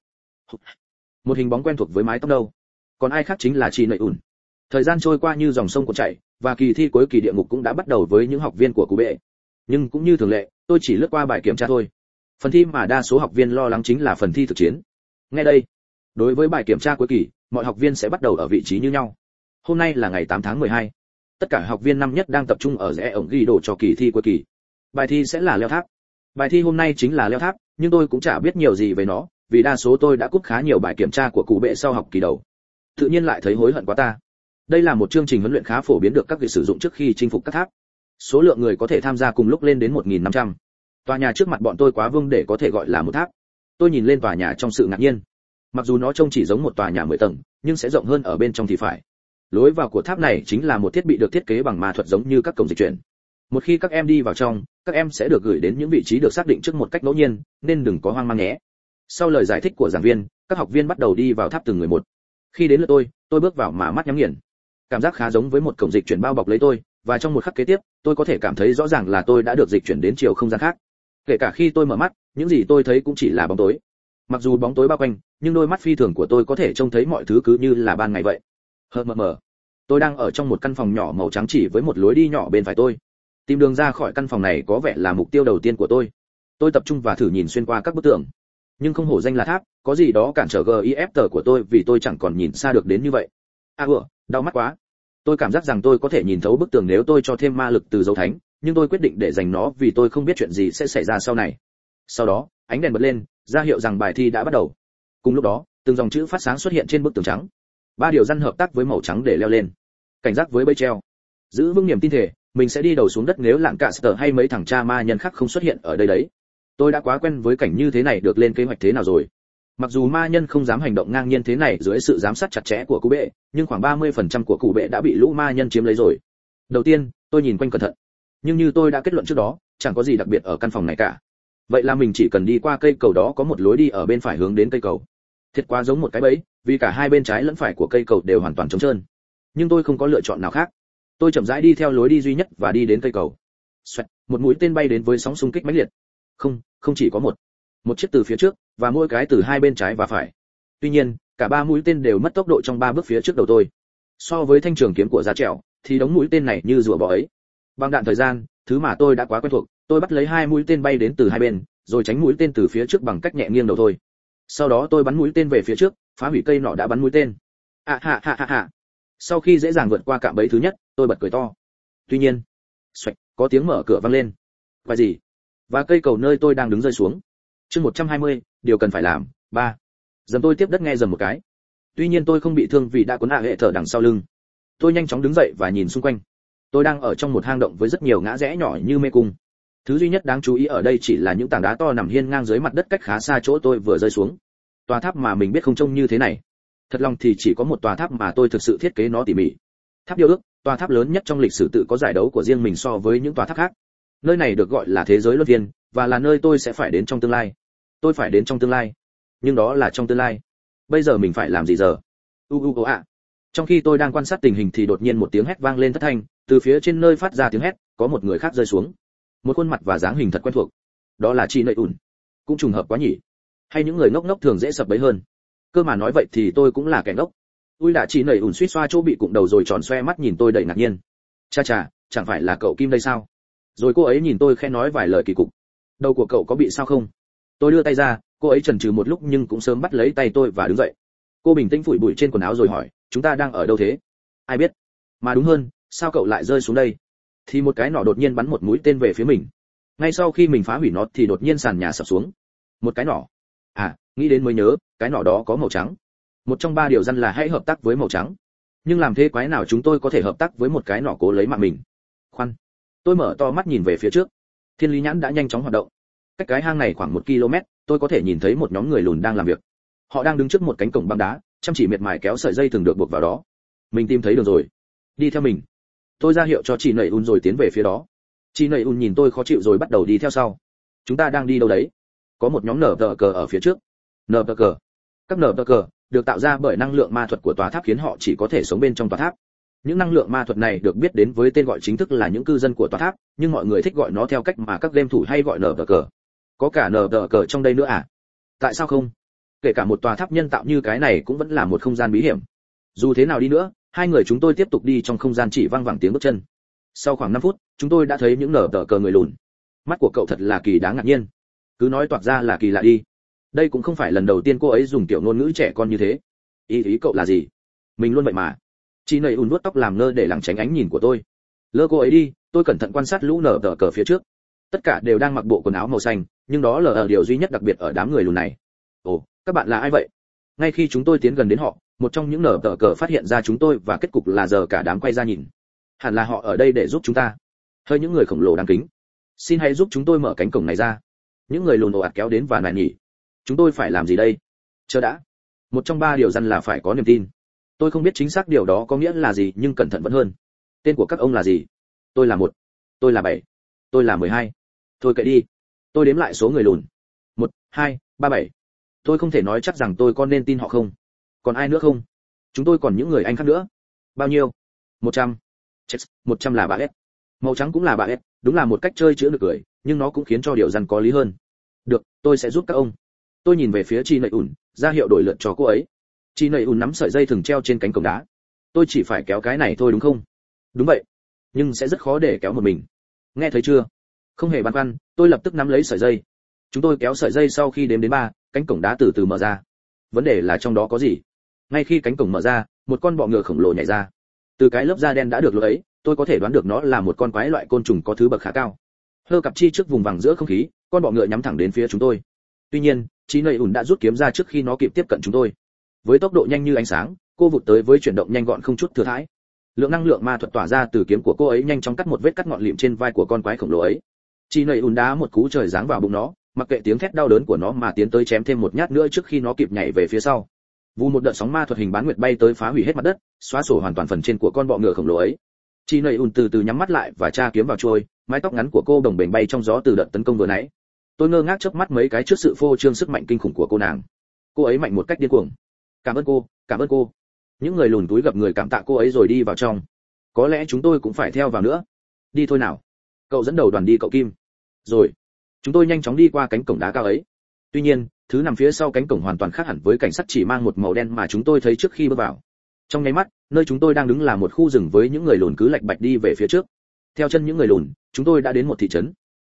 Một hình bóng quen thuộc với mái tóc đâu? Còn ai khác chính là chị nợi ủn thời gian trôi qua như dòng sông cuộn chảy, và kỳ thi cuối kỳ địa ngục cũng đã bắt đầu với những học viên của cụ bệ. Nhưng cũng như thường lệ, tôi chỉ lướt qua bài kiểm tra thôi. Phần thi mà đa số học viên lo lắng chính là phần thi thực chiến. Ngay đây, đối với bài kiểm tra cuối kỳ, mọi học viên sẽ bắt đầu ở vị trí như nhau. Hôm nay là ngày 8 tháng 12. tất cả học viên năm nhất đang tập trung ở rẽ ổng ghi đồ cho kỳ thi cuối kỳ. Bài thi sẽ là leo tháp. Bài thi hôm nay chính là leo tháp, nhưng tôi cũng chả biết nhiều gì về nó, vì đa số tôi đã cúp khá nhiều bài kiểm tra của cụ bệ sau học kỳ đầu. Tự nhiên lại thấy hối hận quá ta đây là một chương trình huấn luyện khá phổ biến được các vị sử dụng trước khi chinh phục các tháp. Số lượng người có thể tham gia cùng lúc lên đến 1.500. tòa nhà trước mặt bọn tôi quá vương để có thể gọi là một tháp. Tôi nhìn lên tòa nhà trong sự ngạc nhiên. Mặc dù nó trông chỉ giống một tòa nhà 10 tầng, nhưng sẽ rộng hơn ở bên trong thì phải. Lối vào của tháp này chính là một thiết bị được thiết kế bằng ma thuật giống như các cổng dịch chuyển. Một khi các em đi vào trong, các em sẽ được gửi đến những vị trí được xác định trước một cách ngẫu nhiên, nên đừng có hoang mang nhé. Sau lời giải thích của giảng viên, các học viên bắt đầu đi vào tháp từng người một. Khi đến lượt tôi tôi bước vào mà mắt nhắm nghiền cảm giác khá giống với một cổng dịch chuyển bao bọc lấy tôi, và trong một khắc kế tiếp, tôi có thể cảm thấy rõ ràng là tôi đã được dịch chuyển đến chiều không gian khác. Kể cả khi tôi mở mắt, những gì tôi thấy cũng chỉ là bóng tối. Mặc dù bóng tối bao quanh, nhưng đôi mắt phi thường của tôi có thể trông thấy mọi thứ cứ như là ban ngày vậy. Hờ mờ mờ. Tôi đang ở trong một căn phòng nhỏ màu trắng chỉ với một lối đi nhỏ bên phải tôi. Tìm đường ra khỏi căn phòng này có vẻ là mục tiêu đầu tiên của tôi. Tôi tập trung và thử nhìn xuyên qua các bức tường. Nhưng không hổ danh là tháp, có gì đó cản trở gif tờ của tôi vì tôi chẳng còn nhìn xa được đến như vậy à ủa, đau mắt quá. Tôi cảm giác rằng tôi có thể nhìn thấu bức tường nếu tôi cho thêm ma lực từ dấu thánh, nhưng tôi quyết định để dành nó vì tôi không biết chuyện gì sẽ xảy ra sau này. Sau đó, ánh đèn bật lên, ra hiệu rằng bài thi đã bắt đầu. Cùng lúc đó, từng dòng chữ phát sáng xuất hiện trên bức tường trắng. Ba điều răn hợp tác với màu trắng để leo lên. Cảnh giác với bẫy treo. Giữ vững niềm tin thể, mình sẽ đi đầu xuống đất nếu lạng cạ sờ hay mấy thằng cha ma nhân khác không xuất hiện ở đây đấy. Tôi đã quá quen với cảnh như thế này được lên kế hoạch thế nào rồi mặc dù ma nhân không dám hành động ngang nhiên thế này dưới sự giám sát chặt chẽ của cụ bệ nhưng khoảng 30% của cụ bệ đã bị lũ ma nhân chiếm lấy rồi. Đầu tiên tôi nhìn quanh cẩn thận. Nhưng như tôi đã kết luận trước đó chẳng có gì đặc biệt ở căn phòng này cả. Vậy là mình chỉ cần đi qua cây cầu đó có một lối đi ở bên phải hướng đến cây cầu. Thiệt quá giống một cái bẫy vì cả hai bên trái lẫn phải của cây cầu đều hoàn toàn trống trơn. Nhưng tôi không có lựa chọn nào khác. Tôi chậm rãi đi theo lối đi duy nhất và đi đến cây cầu. Xoẹt, một mũi tên bay đến với sóng xung kích mãnh liệt. Không không chỉ có một một chiếc từ phía trước và mỗi cái từ hai bên trái và phải. Tuy nhiên, cả ba mũi tên đều mất tốc độ trong ba bước phía trước đầu tôi. So với thanh trường kiếm của giá trèo thì đống mũi tên này như rùa bò ấy. Bằng đạn thời gian, thứ mà tôi đã quá quen thuộc, tôi bắt lấy hai mũi tên bay đến từ hai bên, rồi tránh mũi tên từ phía trước bằng cách nhẹ nghiêng đầu thôi. Sau đó tôi bắn mũi tên về phía trước, phá hủy cây nọ đã bắn mũi tên. À hạ hạ hạ hạ sau khi dễ dàng vượt qua cạm bẫy thứ nhất, tôi bật cười to. Tuy nhiên, xoạch, có tiếng mở cửa vang lên. Và gì? Và cây cầu nơi tôi đang đứng rơi xuống chương 120, điều cần phải làm ba. Dầm tôi tiếp đất nghe dầm một cái. Tuy nhiên tôi không bị thương vì đã cuốn hạ hệ thở đằng sau lưng. Tôi nhanh chóng đứng dậy và nhìn xung quanh. Tôi đang ở trong một hang động với rất nhiều ngã rẽ nhỏ như mê cung. Thứ duy nhất đáng chú ý ở đây chỉ là những tảng đá to nằm hiên ngang dưới mặt đất cách khá xa chỗ tôi vừa rơi xuống. Tòa tháp mà mình biết không trông như thế này. Thật lòng thì chỉ có một tòa tháp mà tôi thực sự thiết kế nó tỉ mỉ. Tháp điêu ước tòa tháp lớn nhất trong lịch sử tự có giải đấu của riêng mình so với những tòa tháp khác. Nơi này được gọi là thế giới luân viên và là nơi tôi sẽ phải đến trong tương lai. Tôi phải đến trong tương lai. Nhưng đó là trong tương lai. Bây giờ mình phải làm gì giờ? U u ạ trong khi tôi đang quan sát tình hình thì đột nhiên một tiếng hét vang lên thất thanh. Từ phía trên nơi phát ra tiếng hét, có một người khác rơi xuống. Một khuôn mặt và dáng hình thật quen thuộc. Đó là chị nợi ủn cũng trùng hợp quá nhỉ? Hay những người ngốc ngốc thường dễ sập bấy hơn? Cơ mà nói vậy thì tôi cũng là kẻ ngốc. Tôi đã chị nảy ủn suýt xoa chỗ bị cụm đầu rồi tròn xoe mắt nhìn tôi đầy ngạc nhiên. Cha cha, chẳng phải là cậu kim đây sao? Rồi cô ấy nhìn tôi khẽ nói vài lời kỳ cục đầu của cậu có bị sao không? Tôi đưa tay ra, cô ấy chần chừ một lúc nhưng cũng sớm bắt lấy tay tôi và đứng dậy. Cô bình tĩnh phủi bụi trên quần áo rồi hỏi, chúng ta đang ở đâu thế? Ai biết. Mà đúng hơn, sao cậu lại rơi xuống đây? Thì một cái nỏ đột nhiên bắn một mũi tên về phía mình. Ngay sau khi mình phá hủy nó thì đột nhiên sàn nhà sập xuống. Một cái nỏ. À nghĩ đến mới nhớ, cái nỏ đó có màu trắng. Một trong ba điều dân là hãy hợp tác với màu trắng. Nhưng làm thế quái nào chúng tôi có thể hợp tác với một cái nỏ cố lấy mạng mình? Khoan. Tôi mở to mắt nhìn về phía trước thiên lý nhãn đã nhanh chóng hoạt động. Cách cái hang này khoảng một km, tôi có thể nhìn thấy một nhóm người lùn đang làm việc. Họ đang đứng trước một cánh cổng băng đá, chăm chỉ miệt mài kéo sợi dây thường được buộc vào đó. Mình tìm thấy được rồi. Đi theo mình. Tôi ra hiệu cho chị nầy un rồi tiến về phía đó. Chị nầy un nhìn tôi khó chịu rồi bắt đầu đi theo sau. Chúng ta đang đi đâu đấy? Có một nhóm nở tờ cờ ở phía trước. Nở tờ cờ. Các nở tờ cờ được tạo ra bởi năng lượng ma thuật của tòa tháp khiến họ chỉ có thể sống bên trong tòa tháp những năng lượng ma thuật này được biết đến với tên gọi chính thức là những cư dân của tòa tháp, nhưng mọi người thích gọi nó theo cách mà các game thủ hay gọi nở đờ cờ. Có cả nở đờ cờ trong đây nữa à? Tại sao không? Kể cả một tòa tháp nhân tạo như cái này cũng vẫn là một không gian bí hiểm. Dù thế nào đi nữa, hai người chúng tôi tiếp tục đi trong không gian chỉ vang vẳng tiếng bước chân. Sau khoảng 5 phút, chúng tôi đã thấy những nở đờ cờ người lùn. Mắt của cậu thật là kỳ đáng ngạc nhiên. Cứ nói toạc ra là kỳ lạ đi. Đây cũng không phải lần đầu tiên cô ấy dùng tiểu ngôn ngữ trẻ con như thế. Ý ý cậu là gì? Mình luôn vậy mà chị nầy ùn vuốt tóc làm ngơ để lảng tránh ánh nhìn của tôi. Lơ cô ấy đi, tôi cẩn thận quan sát lũ nở tờ cờ phía trước. Tất cả đều đang mặc bộ quần áo màu xanh, nhưng đó là điều duy nhất đặc biệt ở đám người lùn này. Ồ, các bạn là ai vậy? Ngay khi chúng tôi tiến gần đến họ, một trong những nở tờ cờ phát hiện ra chúng tôi và kết cục là giờ cả đám quay ra nhìn. Hẳn là họ ở đây để giúp chúng ta. Hơi những người khổng lồ đáng kính. Xin hãy giúp chúng tôi mở cánh cổng này ra. Những người lùn ồ ạt kéo đến và nài nhỉ. Chúng tôi phải làm gì đây? Chờ đã. Một trong ba điều dân là phải có niềm tin tôi không biết chính xác điều đó có nghĩa là gì, nhưng cẩn thận vẫn hơn. Tên của các ông là gì? Tôi là một. Tôi là bảy. Tôi là mười hai. Thôi kệ đi. Tôi đếm lại số người lùn. Một, hai, ba, bảy. Tôi không thể nói chắc rằng tôi có nên tin họ không. Còn ai nữa không? Chúng tôi còn những người anh khác nữa. Bao nhiêu? Một trăm. Chết, một trăm là bà ép. màu trắng cũng là bà ép. đúng là một cách chơi chữa được cười, nhưng nó cũng khiến cho điều răn có lý hơn. Được, tôi sẽ giúp các ông. Tôi nhìn về phía chi nậy ủn, ra hiệu đổi lượt cho cô ấy chi nầy ùn nắm sợi dây thường treo trên cánh cổng đá. Tôi chỉ phải kéo cái này thôi đúng không? Đúng vậy, nhưng sẽ rất khó để kéo một mình. Nghe thấy chưa? Không hề băn khoăn, tôi lập tức nắm lấy sợi dây. Chúng tôi kéo sợi dây sau khi đếm đến ba, cánh cổng đá từ từ mở ra. Vấn đề là trong đó có gì? Ngay khi cánh cổng mở ra, một con bọ ngựa khổng lồ nhảy ra. Từ cái lớp da đen đã được lỗ ấy, tôi có thể đoán được nó là một con quái loại côn trùng có thứ bậc khá cao. Hơ cặp chi trước vùng vằng giữa không khí, con bọ ngựa nhắm thẳng đến phía chúng tôi. Tuy nhiên trí nầy ủn đã rút kiếm ra trước khi nó kịp tiếp cận chúng tôi với tốc độ nhanh như ánh sáng, cô vụt tới với chuyển động nhanh gọn không chút thừa thãi. Lượng năng lượng ma thuật tỏa ra từ kiếm của cô ấy nhanh chóng cắt một vết cắt ngọn lịm trên vai của con quái khổng lồ ấy. Chị nầy ùn đá một cú trời giáng vào bụng nó, mặc kệ tiếng thét đau đớn của nó mà tiến tới chém thêm một nhát nữa trước khi nó kịp nhảy về phía sau. Vù một đợt sóng ma thuật hình bán nguyệt bay tới phá hủy hết mặt đất, xóa sổ hoàn toàn phần trên của con bọ ngựa khổng lồ ấy. Chị nầy ùn từ từ nhắm mắt lại và tra kiếm vào trôi mái tóc ngắn của cô đồng bềnh bay trong gió từ đợt tấn công vừa nãy. Tôi ngơ ngác chớp mắt mấy cái trước sự phô trương sức mạnh kinh khủng của cô nàng. Cô ấy mạnh một cách điên cuồng cảm ơn cô, cảm ơn cô. Những người lùn túi gặp người cảm tạ cô ấy rồi đi vào trong. Có lẽ chúng tôi cũng phải theo vào nữa. Đi thôi nào. Cậu dẫn đầu đoàn đi cậu kim. Rồi. Chúng tôi nhanh chóng đi qua cánh cổng đá cao ấy. Tuy nhiên, thứ nằm phía sau cánh cổng hoàn toàn khác hẳn với cảnh sắc chỉ mang một màu đen mà chúng tôi thấy trước khi bước vào. Trong nháy mắt, nơi chúng tôi đang đứng là một khu rừng với những người lùn cứ lạch bạch đi về phía trước. Theo chân những người lùn, chúng tôi đã đến một thị trấn.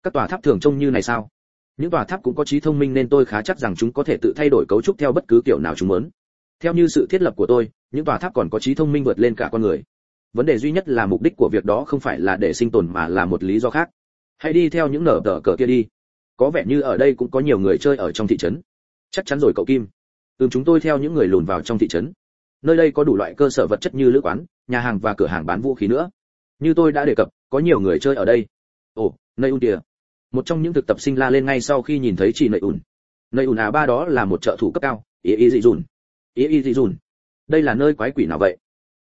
Các tòa tháp thường trông như này sao? Những tòa tháp cũng có trí thông minh nên tôi khá chắc rằng chúng có thể tự thay đổi cấu trúc theo bất cứ kiểu nào chúng muốn theo như sự thiết lập của tôi, những tòa tháp còn có trí thông minh vượt lên cả con người. Vấn đề duy nhất là mục đích của việc đó không phải là để sinh tồn mà là một lý do khác. Hãy đi theo những nở tờ cờ kia đi. Có vẻ như ở đây cũng có nhiều người chơi ở trong thị trấn. Chắc chắn rồi cậu kim. Ừm, chúng tôi theo những người lùn vào trong thị trấn. Nơi đây có đủ loại cơ sở vật chất như lữ quán, nhà hàng và cửa hàng bán vũ khí nữa. Như tôi đã đề cập, có nhiều người chơi ở đây. Ồ nơi un kìa. Một trong những thực tập sinh la lên ngay sau khi nhìn thấy chị Nơi ùn nơi ùn à ba đó là một trợ thủ cấp cao ý ý dị dùn ý ý dị dùn? Đây là nơi quái quỷ nào vậy?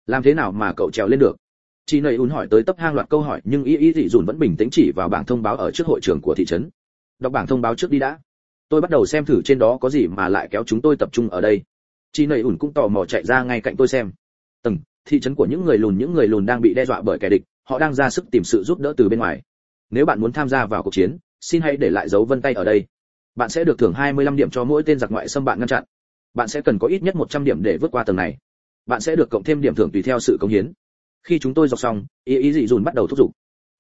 Làm thế nào mà cậu trèo lên được? Chị nầy ùn hỏi tới tấp hang loạt câu hỏi, nhưng ý ý dị dùn vẫn bình tĩnh chỉ vào bảng thông báo ở trước hội trường của thị trấn. Đọc bảng thông báo trước đi đã. Tôi bắt đầu xem thử trên đó có gì mà lại kéo chúng tôi tập trung ở đây. Chị nầy ùn cũng tò mò chạy ra ngay cạnh tôi xem. Tầng, thị trấn của những người lùn, những người lùn đang bị đe dọa bởi kẻ địch, họ đang ra sức tìm sự giúp đỡ từ bên ngoài. Nếu bạn muốn tham gia vào cuộc chiến, xin hãy để lại dấu vân tay ở đây. Bạn sẽ được thưởng 25 điểm cho mỗi tên giặc ngoại xâm bạn ngăn chặn bạn sẽ cần có ít nhất 100 điểm để vượt qua tầng này. Bạn sẽ được cộng thêm điểm thưởng tùy theo sự cống hiến. Khi chúng tôi dọc xong, ý ý dị dùn bắt đầu thúc giục.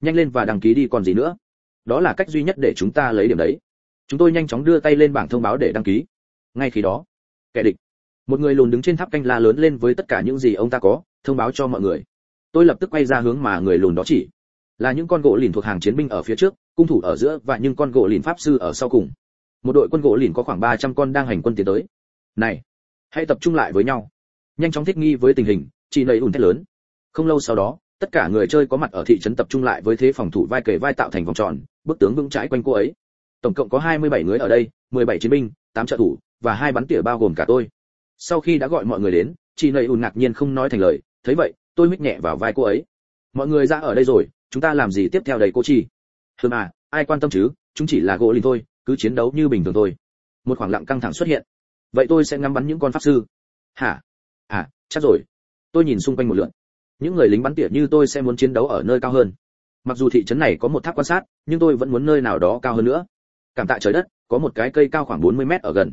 Nhanh lên và đăng ký đi còn gì nữa. Đó là cách duy nhất để chúng ta lấy điểm đấy. Chúng tôi nhanh chóng đưa tay lên bảng thông báo để đăng ký. Ngay khi đó, kẻ địch. Một người lùn đứng trên tháp canh la lớn lên với tất cả những gì ông ta có, thông báo cho mọi người. Tôi lập tức quay ra hướng mà người lùn đó chỉ. Là những con gỗ lìn thuộc hàng chiến binh ở phía trước, cung thủ ở giữa và những con gỗ lìn pháp sư ở sau cùng. Một đội quân gỗ lìn có khoảng 300 con đang hành quân tiến tới này, hãy tập trung lại với nhau. Nhanh chóng thích nghi với tình hình, chỉ nầy ủn thét lớn. Không lâu sau đó, tất cả người chơi có mặt ở thị trấn tập trung lại với thế phòng thủ vai kề vai tạo thành vòng tròn bức tướng vững chãi quanh cô ấy. Tổng cộng có 27 người ở đây 17 chiến binh 8 trợ thủ, và hai bắn tỉa bao gồm cả tôi. Sau khi đã gọi mọi người đến chị nầy ủn ngạc nhiên không nói thành lời, thấy vậy, tôi mít nhẹ vào vai cô ấy. Mọi người ra ở đây rồi, chúng ta làm gì tiếp theo đây cô chi? Hừm à ai quan tâm chứ? Chúng chỉ là gỗ lìn thôi, cứ chiến đấu như bình thường thôi. Một khoảng lặng căng thẳng xuất hiện vậy tôi sẽ ngắm bắn những con pháp sư. Hả? À chắc rồi. Tôi nhìn xung quanh một lượt những người lính bắn tỉa như tôi sẽ muốn chiến đấu ở nơi cao hơn. Mặc dù thị trấn này có một tháp quan sát, nhưng tôi vẫn muốn nơi nào đó cao hơn nữa. Cảm tạ trời đất, có một cái cây cao khoảng 40 mét ở gần.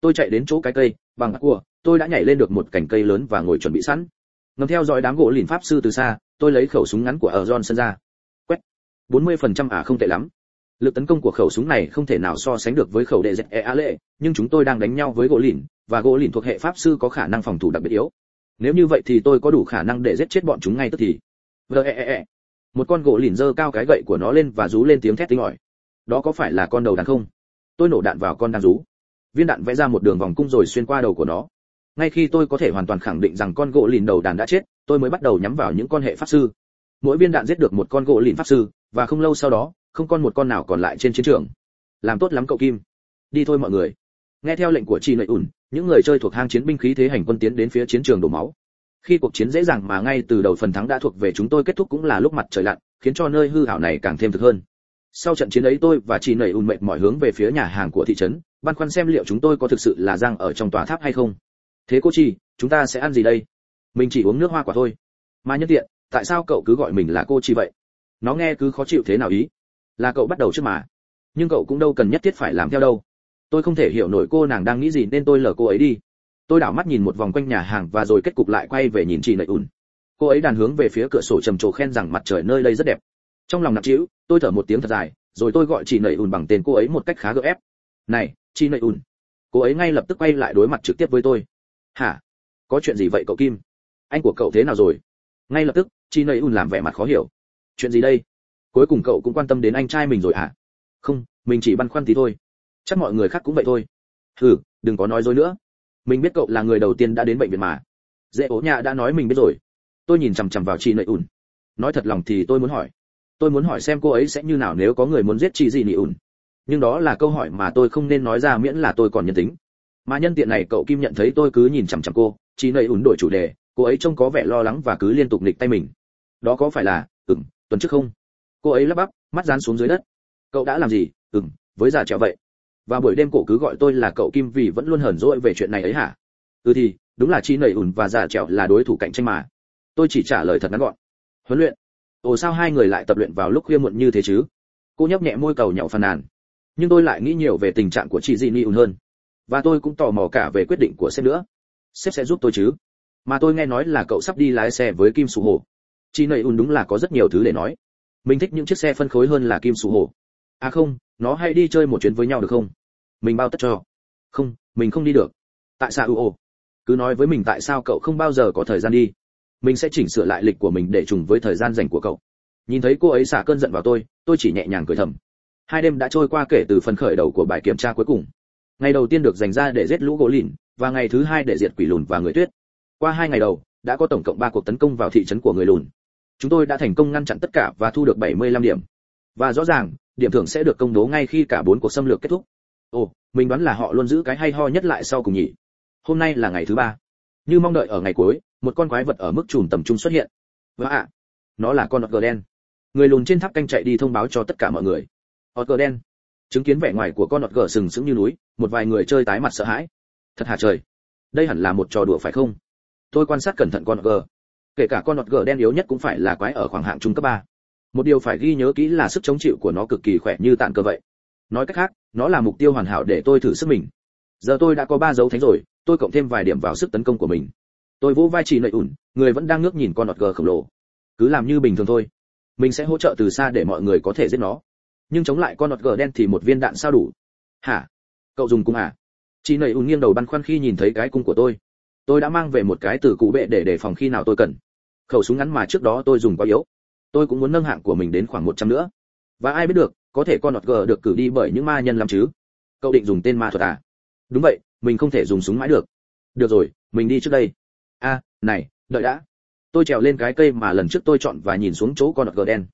Tôi chạy đến chỗ cái cây, bằng cua, tôi đã nhảy lên được một cành cây lớn và ngồi chuẩn bị sẵn. Ngầm theo dõi đám gỗ lìn pháp sư từ xa, tôi lấy khẩu súng ngắn của ở johnson ra quét 40% à không tệ lắm lực tấn công của khẩu súng này không thể nào so sánh được với khẩu đệ dẹp e a lệ, nhưng chúng tôi đang đánh nhau với gỗ lìn, và gỗ lìn thuộc hệ pháp sư có khả năng phòng thủ đặc biệt yếu. Nếu như vậy thì tôi có đủ khả năng để giết chết bọn chúng ngay tức thì. E e e. một con gỗ lìn giơ cao cái gậy của nó lên và rú lên tiếng thét tinh ỏi. Đó có phải là con đầu đàn không? Tôi nổ đạn vào con đàn rú. Viên đạn vẽ ra một đường vòng cung rồi xuyên qua đầu của nó. Ngay khi tôi có thể hoàn toàn khẳng định rằng con gỗ lìn đầu đàn đã chết, tôi mới bắt đầu nhắm vào những con hệ pháp sư. Mỗi viên đạn giết được một con gỗ lìn pháp sư, và không lâu sau đó không còn một con nào còn lại trên chiến trường. Làm tốt lắm cậu kim. Đi thôi mọi người. Nghe theo lệnh của chị nội ủn những người chơi thuộc hang chiến binh khí thế hành quân tiến đến phía chiến trường đổ máu. Khi cuộc chiến dễ dàng mà ngay từ đầu phần thắng đã thuộc về chúng tôi kết thúc cũng là lúc mặt trời lặn, khiến cho nơi hư hảo này càng thêm thực hơn. Sau trận chiến ấy tôi và chị nầy ùn mệt mọi hướng về phía nhà hàng của thị trấn, băn khoăn xem liệu chúng tôi có thực sự là giang ở trong tòa tháp hay không. Thế cô chi, chúng ta sẽ ăn gì đây? Mình chỉ uống nước hoa quả thôi. Mà nhân tiện, tại sao cậu cứ gọi mình là cô chi vậy? Nó nghe cứ khó chịu thế nào ý? Là cậu bắt đầu trước mà. Nhưng cậu cũng đâu cần nhất thiết phải làm theo đâu. Tôi không thể hiểu nổi cô nàng đang nghĩ gì nên tôi lờ cô ấy đi. Tôi đảo mắt nhìn một vòng quanh nhà hàng và rồi kết cục lại quay về nhìn chị nầy ùn cô ấy đàn hướng về phía cửa sổ trầm trồ khen rằng mặt trời nơi đây rất đẹp. Trong lòng nặng trĩu, tôi thở một tiếng thật dài, rồi tôi gọi chị nầy ùn bằng tên cô ấy một cách khá gượng ép. Này, chị nầy ùn cô ấy ngay lập tức quay lại đối mặt trực tiếp với tôi. Hả? Có chuyện gì vậy cậu kim? Anh của cậu thế nào rồi? Ngay lập tức, chị nầy ùn làm vẻ mặt khó hiểu. Chuyện gì đây? Cuối cùng cậu cũng quan tâm đến anh trai mình rồi hả? Không, mình chỉ băn khoăn tí thôi. Chắc mọi người khác cũng vậy thôi. Hừ, đừng có nói dối nữa. Mình biết cậu là người đầu tiên đã đến bệnh viện mà. Dễ ố nhà đã nói mình biết rồi. Tôi nhìn chằm chằm vào chị nầy ùn nói thật lòng thì tôi muốn hỏi. Tôi muốn hỏi xem cô ấy sẽ như nào nếu có người muốn giết chị gì nị ùn nhưng đó là câu hỏi mà tôi không nên nói ra miễn là tôi còn nhân tính. Mà nhân tiện này cậu kim nhận thấy tôi cứ nhìn chằm chằm cô. Chị nầy ùn đổi chủ đề. Cô ấy trông có vẻ lo lắng và cứ liên tục nịch tay mình. Đó có phải là, ừm, tuần trước không? Cô ấy lắp bắp, mắt dán xuống dưới đất. Cậu đã làm gì? Ừm, với già trèo vậy. Và buổi đêm cổ cứ gọi tôi là cậu kim vì vẫn luôn hờn dỗi về chuyện này ấy hả? Ừ thì, đúng là chi nầy ùn và già trèo là đối thủ cạnh tranh mà. Tôi chỉ trả lời thật ngắn gọn. Huấn luyện. Ồ, sao hai người lại tập luyện vào lúc khuya muộn như thế chứ? Cô nhấp nhẹ môi cầu nhậu phàn nàn. Nhưng tôi lại nghĩ nhiều về tình trạng của chị Jinny ùn hơn. Và tôi cũng tò mò cả về quyết định của sếp nữa. Sếp sẽ giúp tôi chứ? Mà tôi nghe nói là cậu sắp đi lái xe với kim sù hồ. Chị nầy ùn đúng là có rất nhiều thứ để nói mình thích những chiếc xe phân khối hơn là kim sù hổ. à không, nó hay đi chơi một chuyến với nhau được không? Mình bao tất cho. Không, mình không đi được. Tại sao ồ? Cứ nói với mình tại sao cậu không bao giờ có thời gian đi. Mình sẽ chỉnh sửa lại lịch của mình để trùng với thời gian dành của cậu. Nhìn thấy cô ấy xả cơn giận vào tôi tôi chỉ nhẹ nhàng cười thầm. Hai đêm đã trôi qua kể từ phần khởi đầu của bài kiểm tra cuối cùng. Ngày đầu tiên được dành ra để giết lũ gỗ lìn, và ngày thứ hai để diệt quỷ lùn và người tuyết. Qua hai ngày đầu, đã có tổng cộng ba cuộc tấn công vào thị trấn của người lùn chúng tôi đã thành công ngăn chặn tất cả và thu được 75 điểm. Và rõ ràng, điểm thưởng sẽ được công bố ngay khi cả bốn cuộc xâm lược kết thúc. Ồ, mình đoán là họ luôn giữ cái hay ho nhất lại sau cùng nhỉ? Hôm nay là ngày thứ ba. Như mong đợi ở ngày cuối, một con quái vật ở mức trùm tầm trung xuất hiện. Và ạ, nó là con ọt đen. Người lùn trên tháp canh chạy đi thông báo cho tất cả mọi người. Ọt đen. Chứng kiến vẻ ngoài của con ọt gờ sừng sững như núi, một vài người chơi tái mặt sợ hãi. Thật hà trời. Đây hẳn là một trò đùa phải không? Tôi quan sát cẩn thận con ọt gờ kể cả con ọt gờ đen yếu nhất cũng phải là quái ở khoảng hạng trung cấp ba. Một điều phải ghi nhớ kỹ là sức chống chịu của nó cực kỳ khỏe như tạn cơ vậy. Nói cách khác, nó là mục tiêu hoàn hảo để tôi thử sức mình. Giờ tôi đã có ba dấu thánh rồi, tôi cộng thêm vài điểm vào sức tấn công của mình. Tôi vỗ vai chỉ nợi ủn, người vẫn đang ngước nhìn con ọt gờ khổng lồ. Cứ làm như bình thường thôi. Mình sẽ hỗ trợ từ xa để mọi người có thể giết nó. Nhưng chống lại con ọt gờ đen thì một viên đạn sao đủ? Hả? Cậu dùng cung à? Chị nầy ùn nghiêng đầu băn khoăn khi nhìn thấy cái cung của tôi. Tôi đã mang về một cái từ cụ bệ để đề phòng khi nào tôi cần khẩu súng ngắn mà trước đó tôi dùng quá yếu. Tôi cũng muốn nâng hạng của mình đến khoảng 100 nữa. Và ai biết được, có thể con nọt gờ được cử đi bởi những ma nhân làm chứ? Cậu định dùng tên ma thuật à? Đúng vậy, mình không thể dùng súng mãi được. Được rồi, mình đi trước đây. A, này, đợi đã. Tôi trèo lên cái cây mà lần trước tôi chọn và nhìn xuống chỗ con nọt gờ đen.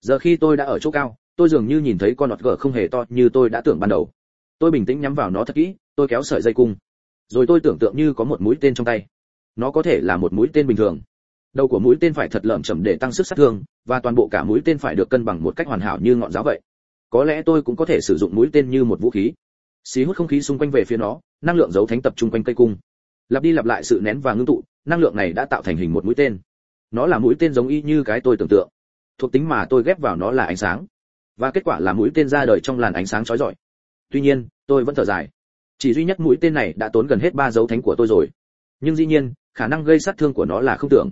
Giờ khi tôi đã ở chỗ cao, tôi dường như nhìn thấy con nọt gờ không hề to như tôi đã tưởng ban đầu. Tôi bình tĩnh nhắm vào nó thật kỹ, tôi kéo sợi dây cung. Rồi tôi tưởng tượng như có một mũi tên trong tay. Nó có thể là một mũi tên bình thường đầu của mũi tên phải thật lợm chầm để tăng sức sát thương, và toàn bộ cả mũi tên phải được cân bằng một cách hoàn hảo như ngọn giáo vậy. Có lẽ tôi cũng có thể sử dụng mũi tên như một vũ khí. Xí hút không khí xung quanh về phía nó, năng lượng giấu thánh tập trung quanh cây cung. Lặp đi lặp lại sự nén và ngưng tụ, năng lượng này đã tạo thành hình một mũi tên. Nó là mũi tên giống y như cái tôi tưởng tượng. Thuộc tính mà tôi ghép vào nó là ánh sáng. Và kết quả là mũi tên ra đời trong làn ánh sáng chói rọi. Tuy nhiên, tôi vẫn thở dài. Chỉ duy nhất mũi tên này đã tốn gần hết ba dấu thánh của tôi rồi. Nhưng dĩ nhiên, khả năng gây sát thương của nó là không tưởng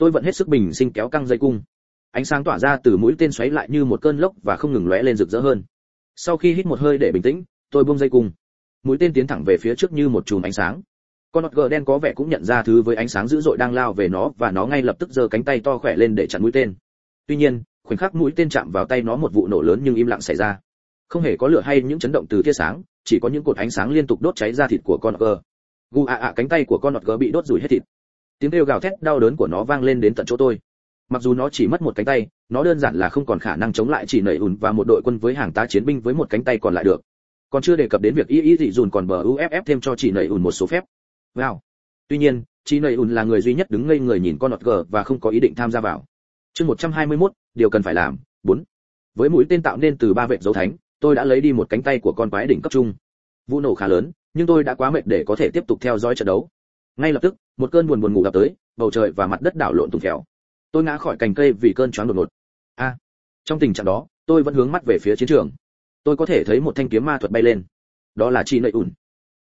tôi vẫn hết sức bình sinh kéo căng dây cung. Ánh sáng tỏa ra từ mũi tên xoáy lại như một cơn lốc và không ngừng lóe lên rực rỡ hơn. Sau khi hít một hơi để bình tĩnh, tôi buông dây cung. Mũi tên tiến thẳng về phía trước như một chùm ánh sáng. Con nọt gờ đen có vẻ cũng nhận ra thứ với ánh sáng dữ dội đang lao về nó và nó ngay lập tức giơ cánh tay to khỏe lên để chặn mũi tên. Tuy nhiên, khoảnh khắc mũi tên chạm vào tay nó một vụ nổ lớn nhưng im lặng xảy ra. Không hề có lửa hay những chấn động từ tia sáng, chỉ có những cột ánh sáng liên tục đốt cháy ra thịt của con nọt gờ. Gu ạ ạ cánh tay của con nọt gờ bị đốt rủi hết thịt tiếng kêu gào thét đau đớn của nó vang lên đến tận chỗ tôi. Mặc dù nó chỉ mất một cánh tay nó đơn giản là không còn khả năng chống lại chỉ nảy ùn và một đội quân với hàng tá chiến binh với một cánh tay còn lại được. Còn chưa đề cập đến việc y y dị dùn còn bờ uff thêm cho chỉ nảy ùn một số phép. Vào. Tuy nhiên chỉ nảy ùn là người duy nhất đứng ngây người nhìn con ọt gờ và không có ý định tham gia vào. Chương 121, điều cần phải làm. Bốn. Với mũi tên tạo nên từ ba vệt dấu thánh tôi đã lấy đi một cánh tay của con quái đỉnh cấp trung. Vụ nổ khá lớn nhưng tôi đã quá mệt để có thể tiếp tục theo dõi trận đấu ngay lập tức một cơn buồn buồn ngủ gặp tới bầu trời và mặt đất đảo lộn tung khéo tôi ngã khỏi cành cây vì cơn choáng đột ngột. A! Trong tình trạng đó tôi vẫn hướng mắt về phía chiến trường. Tôi có thể thấy một thanh kiếm ma thuật bay lên. Đó là chi nợi ủn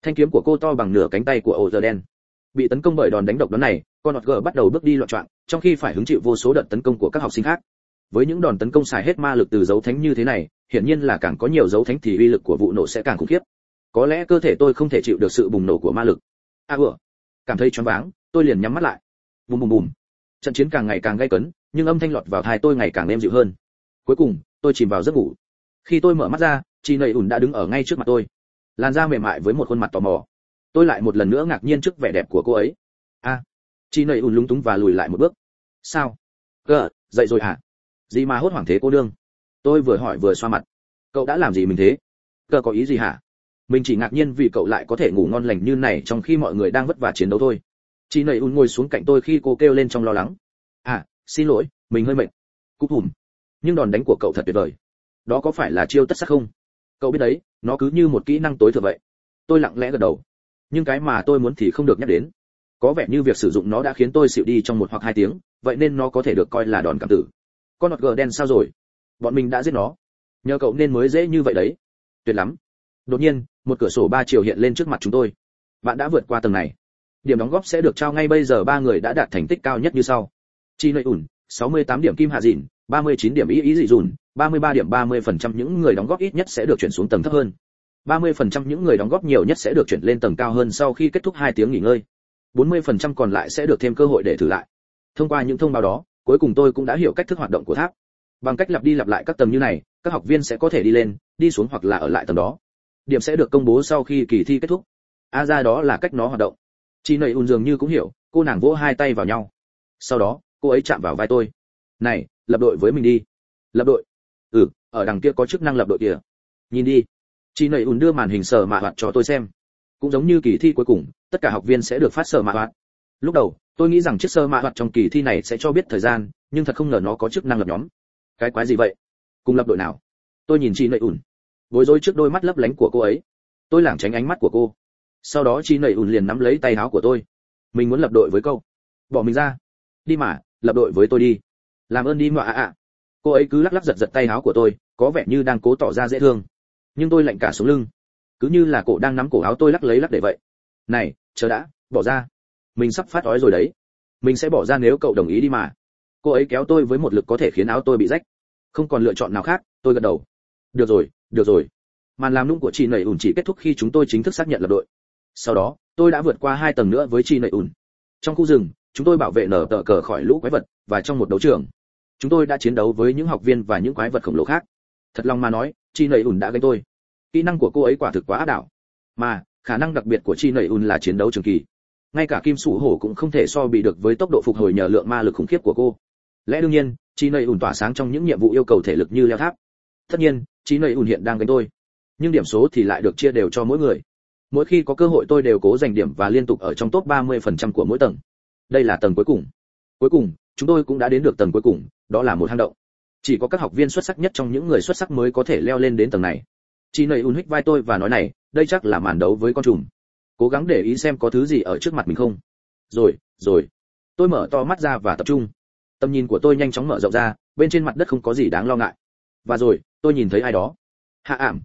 thanh kiếm của cô to bằng nửa cánh tay của ổ giờ đen. Bị tấn công bởi đòn đánh độc đó này con ọt gờ bắt đầu bước đi loạn trọn trong khi phải hứng chịu vô số đợt tấn công của các học sinh khác. Với những đòn tấn công xài hết ma lực từ dấu thánh như thế này hiển nhiên là càng có nhiều dấu thánh thì uy lực của vụ nổ sẽ càng khủng khiếp. Có lẽ cơ thể tôi không thể chịu được sự bùng nổ của ma lực. A à, ủa cảm thấy choáng váng tôi liền nhắm mắt lại. Bùm bùm bùm. Trận chiến càng ngày càng gay cấn nhưng âm thanh lọt vào tai tôi ngày càng êm dịu hơn. Cuối cùng tôi chìm vào giấc ngủ. Khi tôi mở mắt ra chị nầy ủn đã đứng ở ngay trước mặt tôi. Làn da mềm mại với một khuôn mặt tò mò. Tôi lại một lần nữa ngạc nhiên trước vẻ đẹp của cô ấy. A. À, chị nầy ủn lúng túng và lùi lại một bước. Sao? Cơ dậy rồi hả? Gì mà hốt hoảng thế cô đương tôi vừa hỏi vừa xoa mặt. Cậu đã làm gì mình thế? Cơ có ý gì hả? Mình chỉ ngạc nhiên vì cậu lại có thể ngủ ngon lành như này trong khi mọi người đang vất vả chiến đấu thôi. Chị nầy ùn ngồi xuống cạnh tôi khi cô kêu lên trong lo lắng. À xin lỗi, mình hơi mệt. Cúp hùm. Nhưng đòn đánh của cậu thật tuyệt vời. Đó có phải là chiêu tất sắc không? Cậu biết đấy, nó cứ như một kỹ năng tối thượng vậy. Tôi lặng lẽ gật đầu. Nhưng cái mà tôi muốn thì không được nhắc đến. Có vẻ như việc sử dụng nó đã khiến tôi xịu đi trong một hoặc hai tiếng, vậy nên nó có thể được coi là đòn cảm tử. Con nọt gờ đen sao rồi? Bọn mình đã giết nó. Nhờ cậu nên mới dễ như vậy đấy. Tuyệt lắm. Đột nhiên một cửa sổ ba chiều hiện lên trước mặt chúng tôi. Bạn đã vượt qua tầng này. Điểm đóng góp sẽ được trao ngay bây giờ ba người đã đạt thành tích cao nhất như sau. Chi nội ủn 68 điểm kim hạ dịn 39 điểm ý ý dị dùn 33 điểm 30% những người đóng góp ít nhất sẽ được chuyển xuống tầng thấp hơn. 30% những người đóng góp nhiều nhất sẽ được chuyển lên tầng cao hơn sau khi kết thúc 2 tiếng nghỉ ngơi. 40% còn lại sẽ được thêm cơ hội để thử lại. Thông qua những thông báo đó, cuối cùng tôi cũng đã hiểu cách thức hoạt động của tháp. Bằng cách lặp đi lặp lại các tầng như này, các học viên sẽ có thể đi lên, đi xuống hoặc là ở lại tầng đó điểm sẽ được công bố sau khi kỳ thi kết thúc. A ra đó là cách nó hoạt động. Chị nầy ùn dường như cũng hiểu, cô nàng vỗ hai tay vào nhau. Sau đó, cô ấy chạm vào vai tôi. Này, lập đội với mình đi. Lập đội? Ừ ở đằng kia có chức năng lập đội kìa. Nhìn đi. Chị nầy ùn đưa màn hình sờ mạ hoạt cho tôi xem. Cũng giống như kỳ thi cuối cùng, tất cả học viên sẽ được phát sờ mạ hoạt. Lúc đầu, tôi nghĩ rằng chiếc sơ mạ hoạt trong kỳ thi này sẽ cho biết thời gian, nhưng thật không ngờ nó có chức năng lập nhóm. Cái quái gì vậy? Cùng lập đội nào? Tôi nhìn chị nầy ùn bối rối trước đôi mắt lấp lánh của cô ấy. Tôi lảng tránh ánh mắt của cô. Sau đó chị nầy ùn liền nắm lấy tay áo của tôi. Mình muốn lập đội với câu bỏ mình ra. Đi mà, lập đội với tôi đi. Làm ơn đi mà ạ ạ. Cô ấy cứ lắc lắc giật giật tay áo của tôi, có vẻ như đang cố tỏ ra dễ thương. Nhưng tôi lạnh cả xuống lưng. Cứ như là cổ đang nắm cổ áo tôi lắc lấy lắc để vậy. Này, chờ đã, bỏ ra. Mình sắp phát ói rồi đấy. Mình sẽ bỏ ra nếu cậu đồng ý đi mà. Cô ấy kéo tôi với một lực có thể khiến áo tôi bị rách. Không còn lựa chọn nào khác, tôi gật đầu. Được rồi được rồi. Màn làm nung của chị nầy ủn chỉ kết thúc khi chúng tôi chính thức xác nhận lập đội. Sau đó, tôi đã vượt qua hai tầng nữa với chị nầy ủn trong khu rừng, chúng tôi bảo vệ nở tờ cờ khỏi lũ quái vật và trong một đấu trường. Chúng tôi đã chiến đấu với những học viên và những quái vật khổng lồ khác. Thật lòng mà nói chị nầy ủn đã gây tôi. Kỹ năng của cô ấy quả thực quá áp đảo. Mà, khả năng đặc biệt của chị nầy ủn là chiến đấu trường kỳ. Ngay cả kim sủ hổ cũng không thể so bị được với tốc độ phục hồi nhờ lượng ma lực khủng khiếp của cô. Lẽ đương nhiên chị nầy ủn tỏa sáng trong những nhiệm vụ yêu cầu thể lực như leo tháp tất nhiên, trí nầy ủn hiện đang gánh tôi. Nhưng điểm số thì lại được chia đều cho mỗi người. Mỗi khi có cơ hội tôi đều cố giành điểm và liên tục ở trong top 30% của mỗi tầng. Đây là tầng cuối cùng. Cuối cùng, chúng tôi cũng đã đến được tầng cuối cùng, đó là một hang động. Chỉ có các học viên xuất sắc nhất trong những người xuất sắc mới có thể leo lên đến tầng này. Chị nầy ùn hích vai tôi và nói này, đây chắc là màn đấu với con trùng cố gắng để ý xem có thứ gì ở trước mặt mình không. Rồi rồi. Tôi mở to mắt ra và tập trung. Tầm nhìn của tôi nhanh chóng mở rộng ra, bên trên mặt đất không có gì đáng lo ngại. Và rồi tôi nhìn thấy ai đó. Hạ ảm.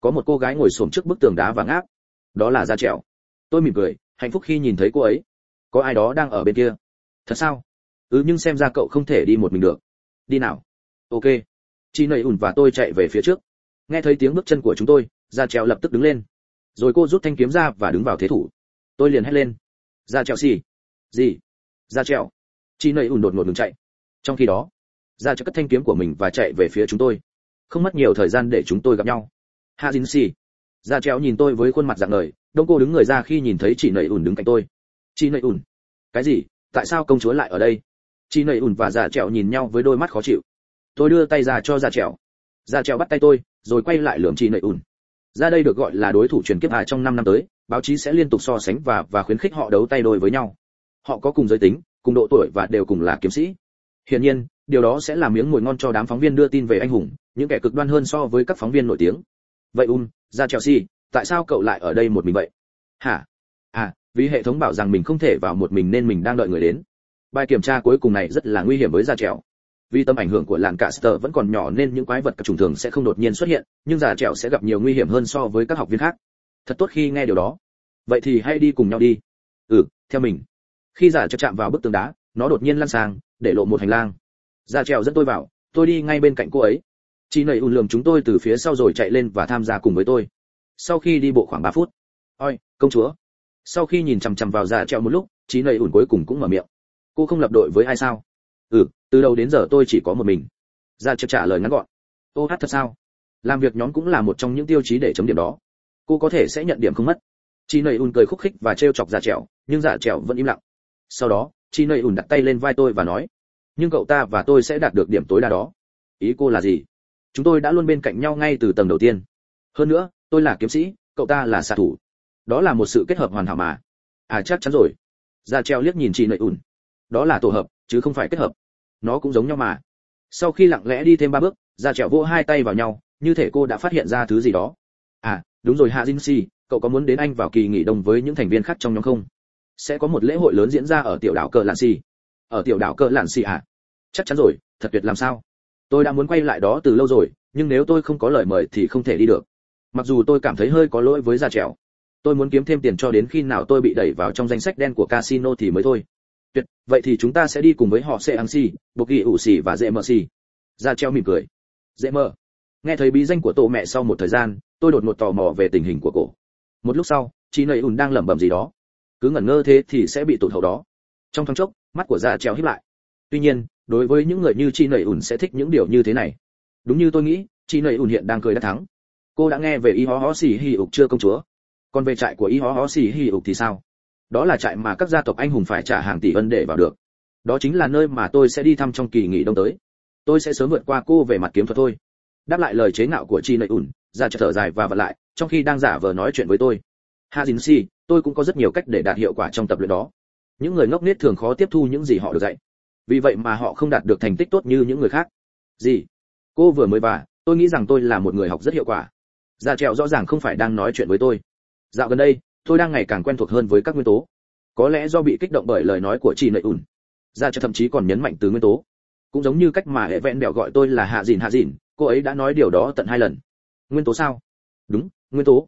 Có một cô gái ngồi xổm trước bức tường đá và ngáp đó là da trẻo tôi mỉm cười, hạnh phúc khi nhìn thấy cô ấy. Có ai đó đang ở bên kia. Thật sao? Ừ nhưng xem ra cậu không thể đi một mình được. Đi nào. Ok. Chị nầy ủn và tôi chạy về phía trước. Nghe thấy tiếng bước chân của chúng tôi da trèo lập tức đứng lên. Rồi cô rút thanh kiếm ra và đứng vào thế thủ. Tôi liền hét lên. Da trèo xì. Gì? Da trèo. Chị nầy ủn đột ngột ngừng chạy. Trong khi đó da trèo cất thanh kiếm của mình và chạy về phía chúng tôi không mất nhiều thời gian để chúng tôi gặp nhau. Hạ Dĩnh xì da trèo nhìn tôi với khuôn mặt dạng ngời, đông cô đứng người ra khi nhìn thấy chị nầy ủn đứng cạnh tôi. Chị nầy ủn cái gì? Tại sao công chúa lại ở đây? Chị nầy ủn và già trèo nhìn nhau với đôi mắt khó chịu. Tôi đưa tay ra cho già trèo già trèo bắt tay tôi, rồi quay lại lườm chị nầy ủn ra đây được gọi là đối thủ truyền kiếp hà trong 5 năm tới, báo chí sẽ liên tục so sánh và và khuyến khích họ đấu tay đôi với nhau. Họ có cùng giới tính, cùng độ tuổi và đều cùng là kiếm sĩ. Hiển nhiên, điều đó sẽ là miếng mồi ngon cho đám phóng viên đưa tin về anh hùng những kẻ cực đoan hơn so với các phóng viên nổi tiếng. Vậy um ra chelsea, tại sao cậu lại ở đây một mình vậy? Hả? À vì hệ thống bảo rằng mình không thể vào một mình nên mình đang đợi người đến. Bài kiểm tra cuối cùng này rất là nguy hiểm với gia trèo vì tầm ảnh hưởng của làn cả Caster vẫn còn nhỏ nên những quái vật trùng thường sẽ không đột nhiên xuất hiện, nhưng già trèo sẽ gặp nhiều nguy hiểm hơn so với các học viên khác. Thật tốt khi nghe điều đó. Vậy thì hãy đi cùng nhau đi. Ừ theo mình. Khi giả trèo chạm vào bức tường đá, nó đột nhiên lăn sang, để lộ một hành lang. Già trèo dẫn tôi vào, tôi đi ngay bên cạnh cô ấy chị nầy ùn lường chúng tôi từ phía sau rồi chạy lên và tham gia cùng với tôi. Sau khi đi bộ khoảng ba phút oi công chúa. Sau khi nhìn chằm chằm vào già trẹo một lúc, chị nầy ùn cuối cùng cũng mở miệng. Cô không lập đội với ai sao? Ừ từ đầu đến giờ tôi chỉ có một mình. Dạ trẹo trả lời ngắn gọn. Ô hát thật sao? Làm việc nhóm cũng là một trong những tiêu chí để chấm điểm đó. Cô có thể sẽ nhận điểm không mất. Chị nầy ùn cười khúc khích và trêu chọc dạ trẹo, nhưng dạ trẹo vẫn im lặng. Sau đó, chị nầy ùn đặt tay lên vai tôi và nói, nhưng cậu ta và tôi sẽ đạt được điểm tối đa đó. Ý cô là gì? Chúng tôi đã luôn bên cạnh nhau ngay từ tầng đầu tiên. Hơn nữa, tôi là kiếm sĩ, cậu ta là xạ thủ. Đó là một sự kết hợp hoàn hảo mà. À chắc chắn rồi. Dạ ra treo liếc nhìn chị nầy ùn đó là tổ hợp, chứ không phải kết hợp. Nó cũng giống nhau mà. Sau khi lặng lẽ đi thêm ba bước ra trèo vỗ hai tay vào nhau, như thể cô đã phát hiện ra thứ gì đó. À đúng rồi hạ jin si, cậu có muốn đến anh vào kỳ nghỉ đông với những thành viên khác trong nhóm không? Sẽ có một lễ hội lớn diễn ra ở tiểu đảo cờ lạn xì ở tiểu đảo cờ lạn xì à? Chắc chắn rồi, thật tuyệt làm sao? Tôi đã muốn quay lại đó từ lâu rồi, nhưng nếu tôi không có lời mời thì không thể đi được. Mặc dù tôi cảm thấy hơi có lỗi với gia trèo. Tôi muốn kiếm thêm tiền cho đến khi nào tôi bị đẩy vào trong danh sách đen của casino thì mới thôi. Tuyệt, vậy thì chúng ta sẽ đi cùng với họ sẽ ăn xì buộc ghi ủ xì và dễ mờ xì ra treo mỉm cười. Dễ mờ nghe thấy bí danh của tổ mẹ sau một thời gian, tôi đột ngột tò mò về tình hình của cổ một lúc sau, chị nầy ùn đang lẩm bẩm gì đó. Cứ ngẩn ngơ thế thì sẽ bị tụt hậu đó. Trong thoáng chốc, mắt của già treo híp lại. Tuy nhiên đối với những người như chị nầy ùn sẽ thích những điều như thế này. Đúng như tôi nghĩ chị nầy ùn hiện đang cười đã thắng. Cô đã nghe về y hó hó xì hi ục chưa công chúa? Còn về trại của y hó hó xì hi ục thì sao? Đó là trại mà các gia tộc anh hùng phải trả hàng tỷ ân để vào được. Đó chính là nơi mà tôi sẽ đi thăm trong kỳ nghỉ đông tới. Tôi sẽ sớm vượt qua cô về mặt kiếm thuật thôi. Đáp lại lời chế ngạo của chi nầy ủn ra chợt thở dài và vật lại, trong khi đang giả vờ nói chuyện với tôi. Ha Jin si, tôi cũng có rất nhiều cách để đạt hiệu quả trong tập luyện đó. Những người ngốc nghếch thường khó tiếp thu những gì họ được dạy vì vậy mà họ không đạt được thành tích tốt như những người khác. Gì? Cô vừa mới và tôi nghĩ rằng tôi là một người học rất hiệu quả. Gia trẹo rõ ràng không phải đang nói chuyện với tôi. Dạo gần đây, tôi đang ngày càng quen thuộc hơn với các nguyên tố. Có lẽ do bị kích động bởi lời nói của chị nệ ùn. Gia trẹo thậm chí còn nhấn mạnh từ nguyên tố. Cũng giống như cách mà hệ vẹn bèo gọi tôi là hạ dìn hạ dìn, cô ấy đã nói điều đó tận hai lần. Nguyên tố sao? Đúng, nguyên tố.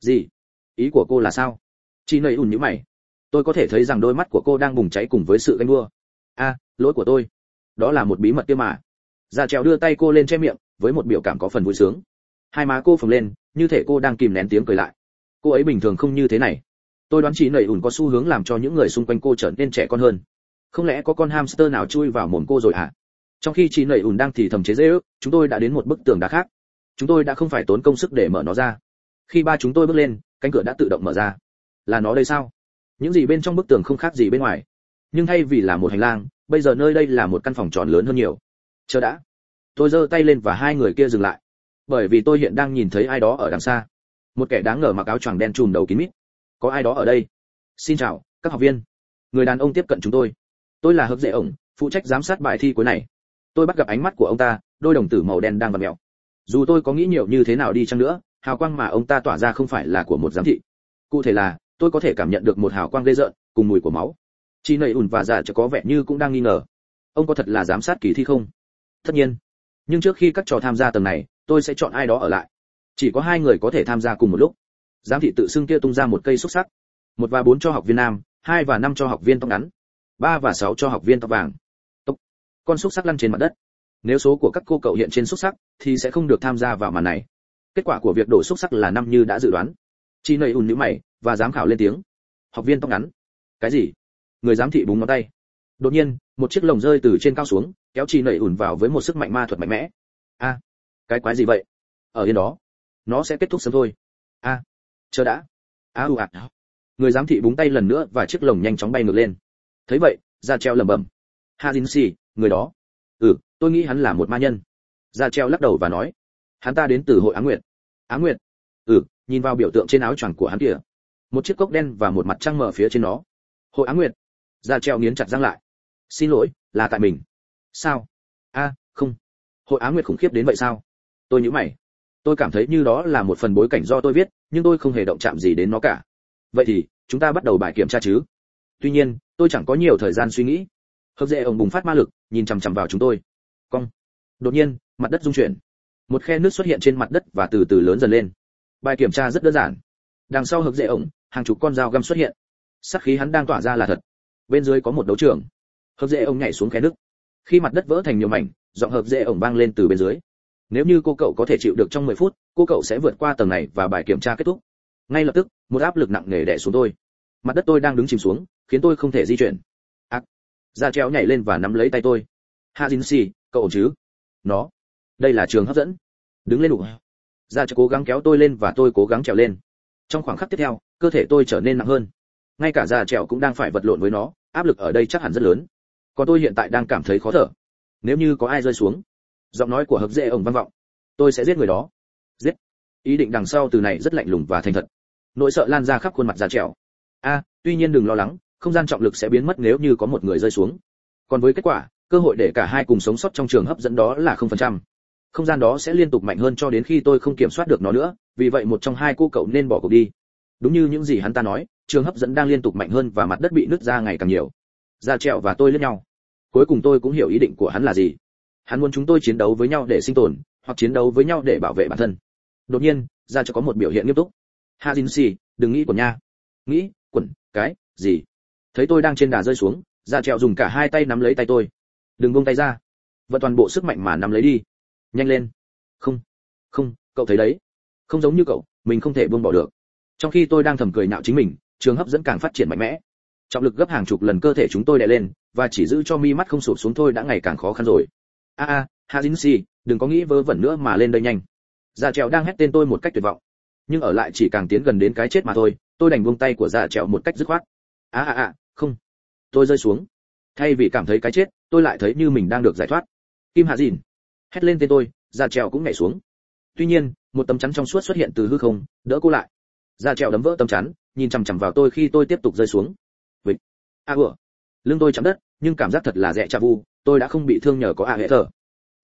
Gì? Ý của cô là sao? Chị nầy ùn nhữ mày. Tôi có thể thấy rằng đôi mắt của cô đang bùng cháy cùng với sự ganh đua. A lỗi của tôi. Đó là một bí mật kia mà. Già trèo đưa tay cô lên che miệng, với một biểu cảm có phần vui sướng. Hai má cô phồng lên, như thể cô đang kìm nén tiếng cười lại. Cô ấy bình thường không như thế này. Tôi đoán chị nầy ủn có xu hướng làm cho những người xung quanh cô trở nên trẻ con hơn. Không lẽ có con hamster nào chui vào mồm cô rồi hả? Trong khi chị nầy ủn đang thì thầm chế dễ ước chúng tôi đã đến một bức tường đá khác. Chúng tôi đã không phải tốn công sức để mở nó ra. Khi ba chúng tôi bước lên, cánh cửa đã tự động mở ra. Là nó đây sao? Những gì bên trong bức tường không khác gì bên ngoài. Nhưng thay vì là một hành lang bây giờ nơi đây là một căn phòng tròn lớn hơn nhiều. Chờ đã. Tôi giơ tay lên và hai người kia dừng lại. Bởi vì tôi hiện đang nhìn thấy ai đó ở đằng xa. Một kẻ đáng ngờ mặc áo choàng đen trùm đầu kín mít. Có ai đó ở đây? Xin chào, các học viên. Người đàn ông tiếp cận chúng tôi. Tôi là hợp dễ ổng, phụ trách giám sát bài thi cuối này. Tôi bắt gặp ánh mắt của ông ta, đôi đồng tử màu đen đang vặn mèo. Dù tôi có nghĩ nhiều như thế nào đi chăng nữa, hào quang mà ông ta tỏa ra không phải là của một giám thị. Cụ thể là, tôi có thể cảm nhận được một hào quang ghê rợn, cùng mùi của máu chi nầy ùn và già cho có vẻ như cũng đang nghi ngờ. Ông có thật là giám sát kỳ thi không? Tất nhiên. Nhưng trước khi các trò tham gia tầng này, tôi sẽ chọn ai đó ở lại. Chỉ có hai người có thể tham gia cùng một lúc. Giám thị tự xưng kia tung ra một cây xúc sắc. Một và bốn cho học viên nam, hai và năm cho học viên tóc ngắn. Ba và sáu cho học viên tóc vàng. Tóc. Con xúc sắc lăn trên mặt đất. Nếu số của các cô cậu hiện trên xúc sắc, thì sẽ không được tham gia vào màn này. Kết quả của việc đổ xúc sắc là năm như đã dự đoán. Chi nầy ùn nhữ mày và giám khảo lên tiếng. Học viên tóc ngắn. Cái gì? Người giám thị búng ngón tay. Đột nhiên, một chiếc lồng rơi từ trên cao xuống, kéo chi nẩy ùn vào với một sức mạnh ma thuật mạnh mẽ. A, cái quái gì vậy? Ở yên đó, nó sẽ kết thúc sớm thôi. A, chờ đã. A, u ạt người giám thị búng tay lần nữa và chiếc lồng nhanh chóng bay ngược lên. Thấy vậy ra treo lẩm bẩm. Ha jin si, người đó. Ừ tôi nghĩ hắn là một ma nhân. Ra treo lắc đầu và nói. Hắn ta đến từ hội á nguyệt. Á nguyệt? Ừ nhìn vào biểu tượng trên áo choàng của hắn kìa. Một chiếc cốc đen và một mặt trăng mở phía trên nó. Hội á nguyệt? Ra treo nghiến chặt răng lại. Xin lỗi, là tại mình. Sao? A, không. Hội á nguyệt khủng khiếp đến vậy sao? Tôi nhíu mày. Tôi cảm thấy như đó là một phần bối cảnh do tôi viết, nhưng tôi không hề động chạm gì đến nó cả. Vậy thì, chúng ta bắt đầu bài kiểm tra chứ. Tuy nhiên, tôi chẳng có nhiều thời gian suy nghĩ. Hợp dễ ông bùng phát ma lực, nhìn chằm chằm vào chúng tôi. Cong. Đột nhiên, mặt đất rung chuyển. Một khe nước xuất hiện trên mặt đất và từ từ lớn dần lên. Bài kiểm tra rất đơn giản. Đằng sau hợp dễ ổng hàng chục con dao găm xuất hiện. Sắc khí hắn đang tỏa ra là thật bên dưới có một đấu trường. Hợp dễ ông nhảy xuống khe nước khi mặt đất vỡ thành nhiều mảnh, giọng hợp dễ ổng vang lên từ bên dưới. Nếu như cô cậu có thể chịu được trong 10 phút, cô cậu sẽ vượt qua tầng này và bài kiểm tra kết thúc. Ngay lập tức, một áp lực nặng nề đè xuống tôi. Mặt đất tôi đang đứng chìm xuống, khiến tôi không thể di chuyển. Ác. Ra treo nhảy lên và nắm lấy tay tôi. Ha jin si, cậu chứ? Nó. Đây là trường hấp dẫn. Đứng lên đủ. Ra cho cố gắng kéo tôi lên và tôi cố gắng trèo lên. Trong khoảng khắc tiếp theo, cơ thể tôi trở nên nặng hơn ngay cả già trèo cũng đang phải vật lộn với nó, áp lực ở đây chắc hẳn rất lớn. Còn tôi hiện tại đang cảm thấy khó thở. Nếu như có ai rơi xuống, giọng nói của hợp dễ ổng vang vọng, tôi sẽ giết người đó. Giết. Ý định đằng sau từ này rất lạnh lùng và thành thật. Nỗi sợ lan ra khắp khuôn mặt già trèo. A, tuy nhiên đừng lo lắng, không gian trọng lực sẽ biến mất nếu như có một người rơi xuống. Còn với kết quả, cơ hội để cả hai cùng sống sót trong trường hấp dẫn đó là không phần trăm. Không gian đó sẽ liên tục mạnh hơn cho đến khi tôi không kiểm soát được nó nữa, vì vậy một trong hai cô cậu nên bỏ cuộc đi. Đúng như những gì hắn ta nói trường hấp dẫn đang liên tục mạnh hơn và mặt đất bị nứt ra ngày càng nhiều. Ra trẹo và tôi lẫn nhau. Cuối cùng tôi cũng hiểu ý định của hắn là gì. Hắn muốn chúng tôi chiến đấu với nhau để sinh tồn, hoặc chiến đấu với nhau để bảo vệ bản thân. Đột nhiên, ra cho có một biểu hiện nghiêm túc. Ha jin si, đừng nghĩ của nha. Nghĩ, quẩn, cái, gì? Thấy tôi đang trên đà rơi xuống, ra trẹo dùng cả hai tay nắm lấy tay tôi. Đừng buông tay ra. Vận toàn bộ sức mạnh mà nắm lấy đi. Nhanh lên. Không. Không, cậu thấy đấy. Không giống như cậu, mình không thể buông bỏ được. Trong khi tôi đang thầm cười nhạo chính mình trường hấp dẫn càng phát triển mạnh mẽ. Trọng lực gấp hàng chục lần cơ thể chúng tôi đè lên, và chỉ giữ cho mi mắt không sụp xuống thôi đã ngày càng khó khăn rồi. A a hazin si đừng có nghĩ vớ vẩn nữa mà lên đây nhanh. Dạ trèo đang hét tên tôi một cách tuyệt vọng. Nhưng ở lại chỉ càng tiến gần đến cái chết mà thôi, tôi đành buông tay của dạ trèo một cách dứt khoát. A a a, không. Tôi rơi xuống. Thay vì cảm thấy cái chết, tôi lại thấy như mình đang được giải thoát. Kim hạ dìn hét lên tên tôi dạ trèo cũng nhảy xuống. Tuy nhiên, một tấm chắn trong suốt xuất hiện từ hư không, đỡ cô lại. Dạ trèo đấm vỡ tấm chắn nhìn chằm chằm vào tôi khi tôi tiếp tục rơi xuống. Vịt. A vừa, lưng tôi chạm đất nhưng cảm giác thật là dẹ cha vu tôi đã không bị thương nhờ có a hệ thở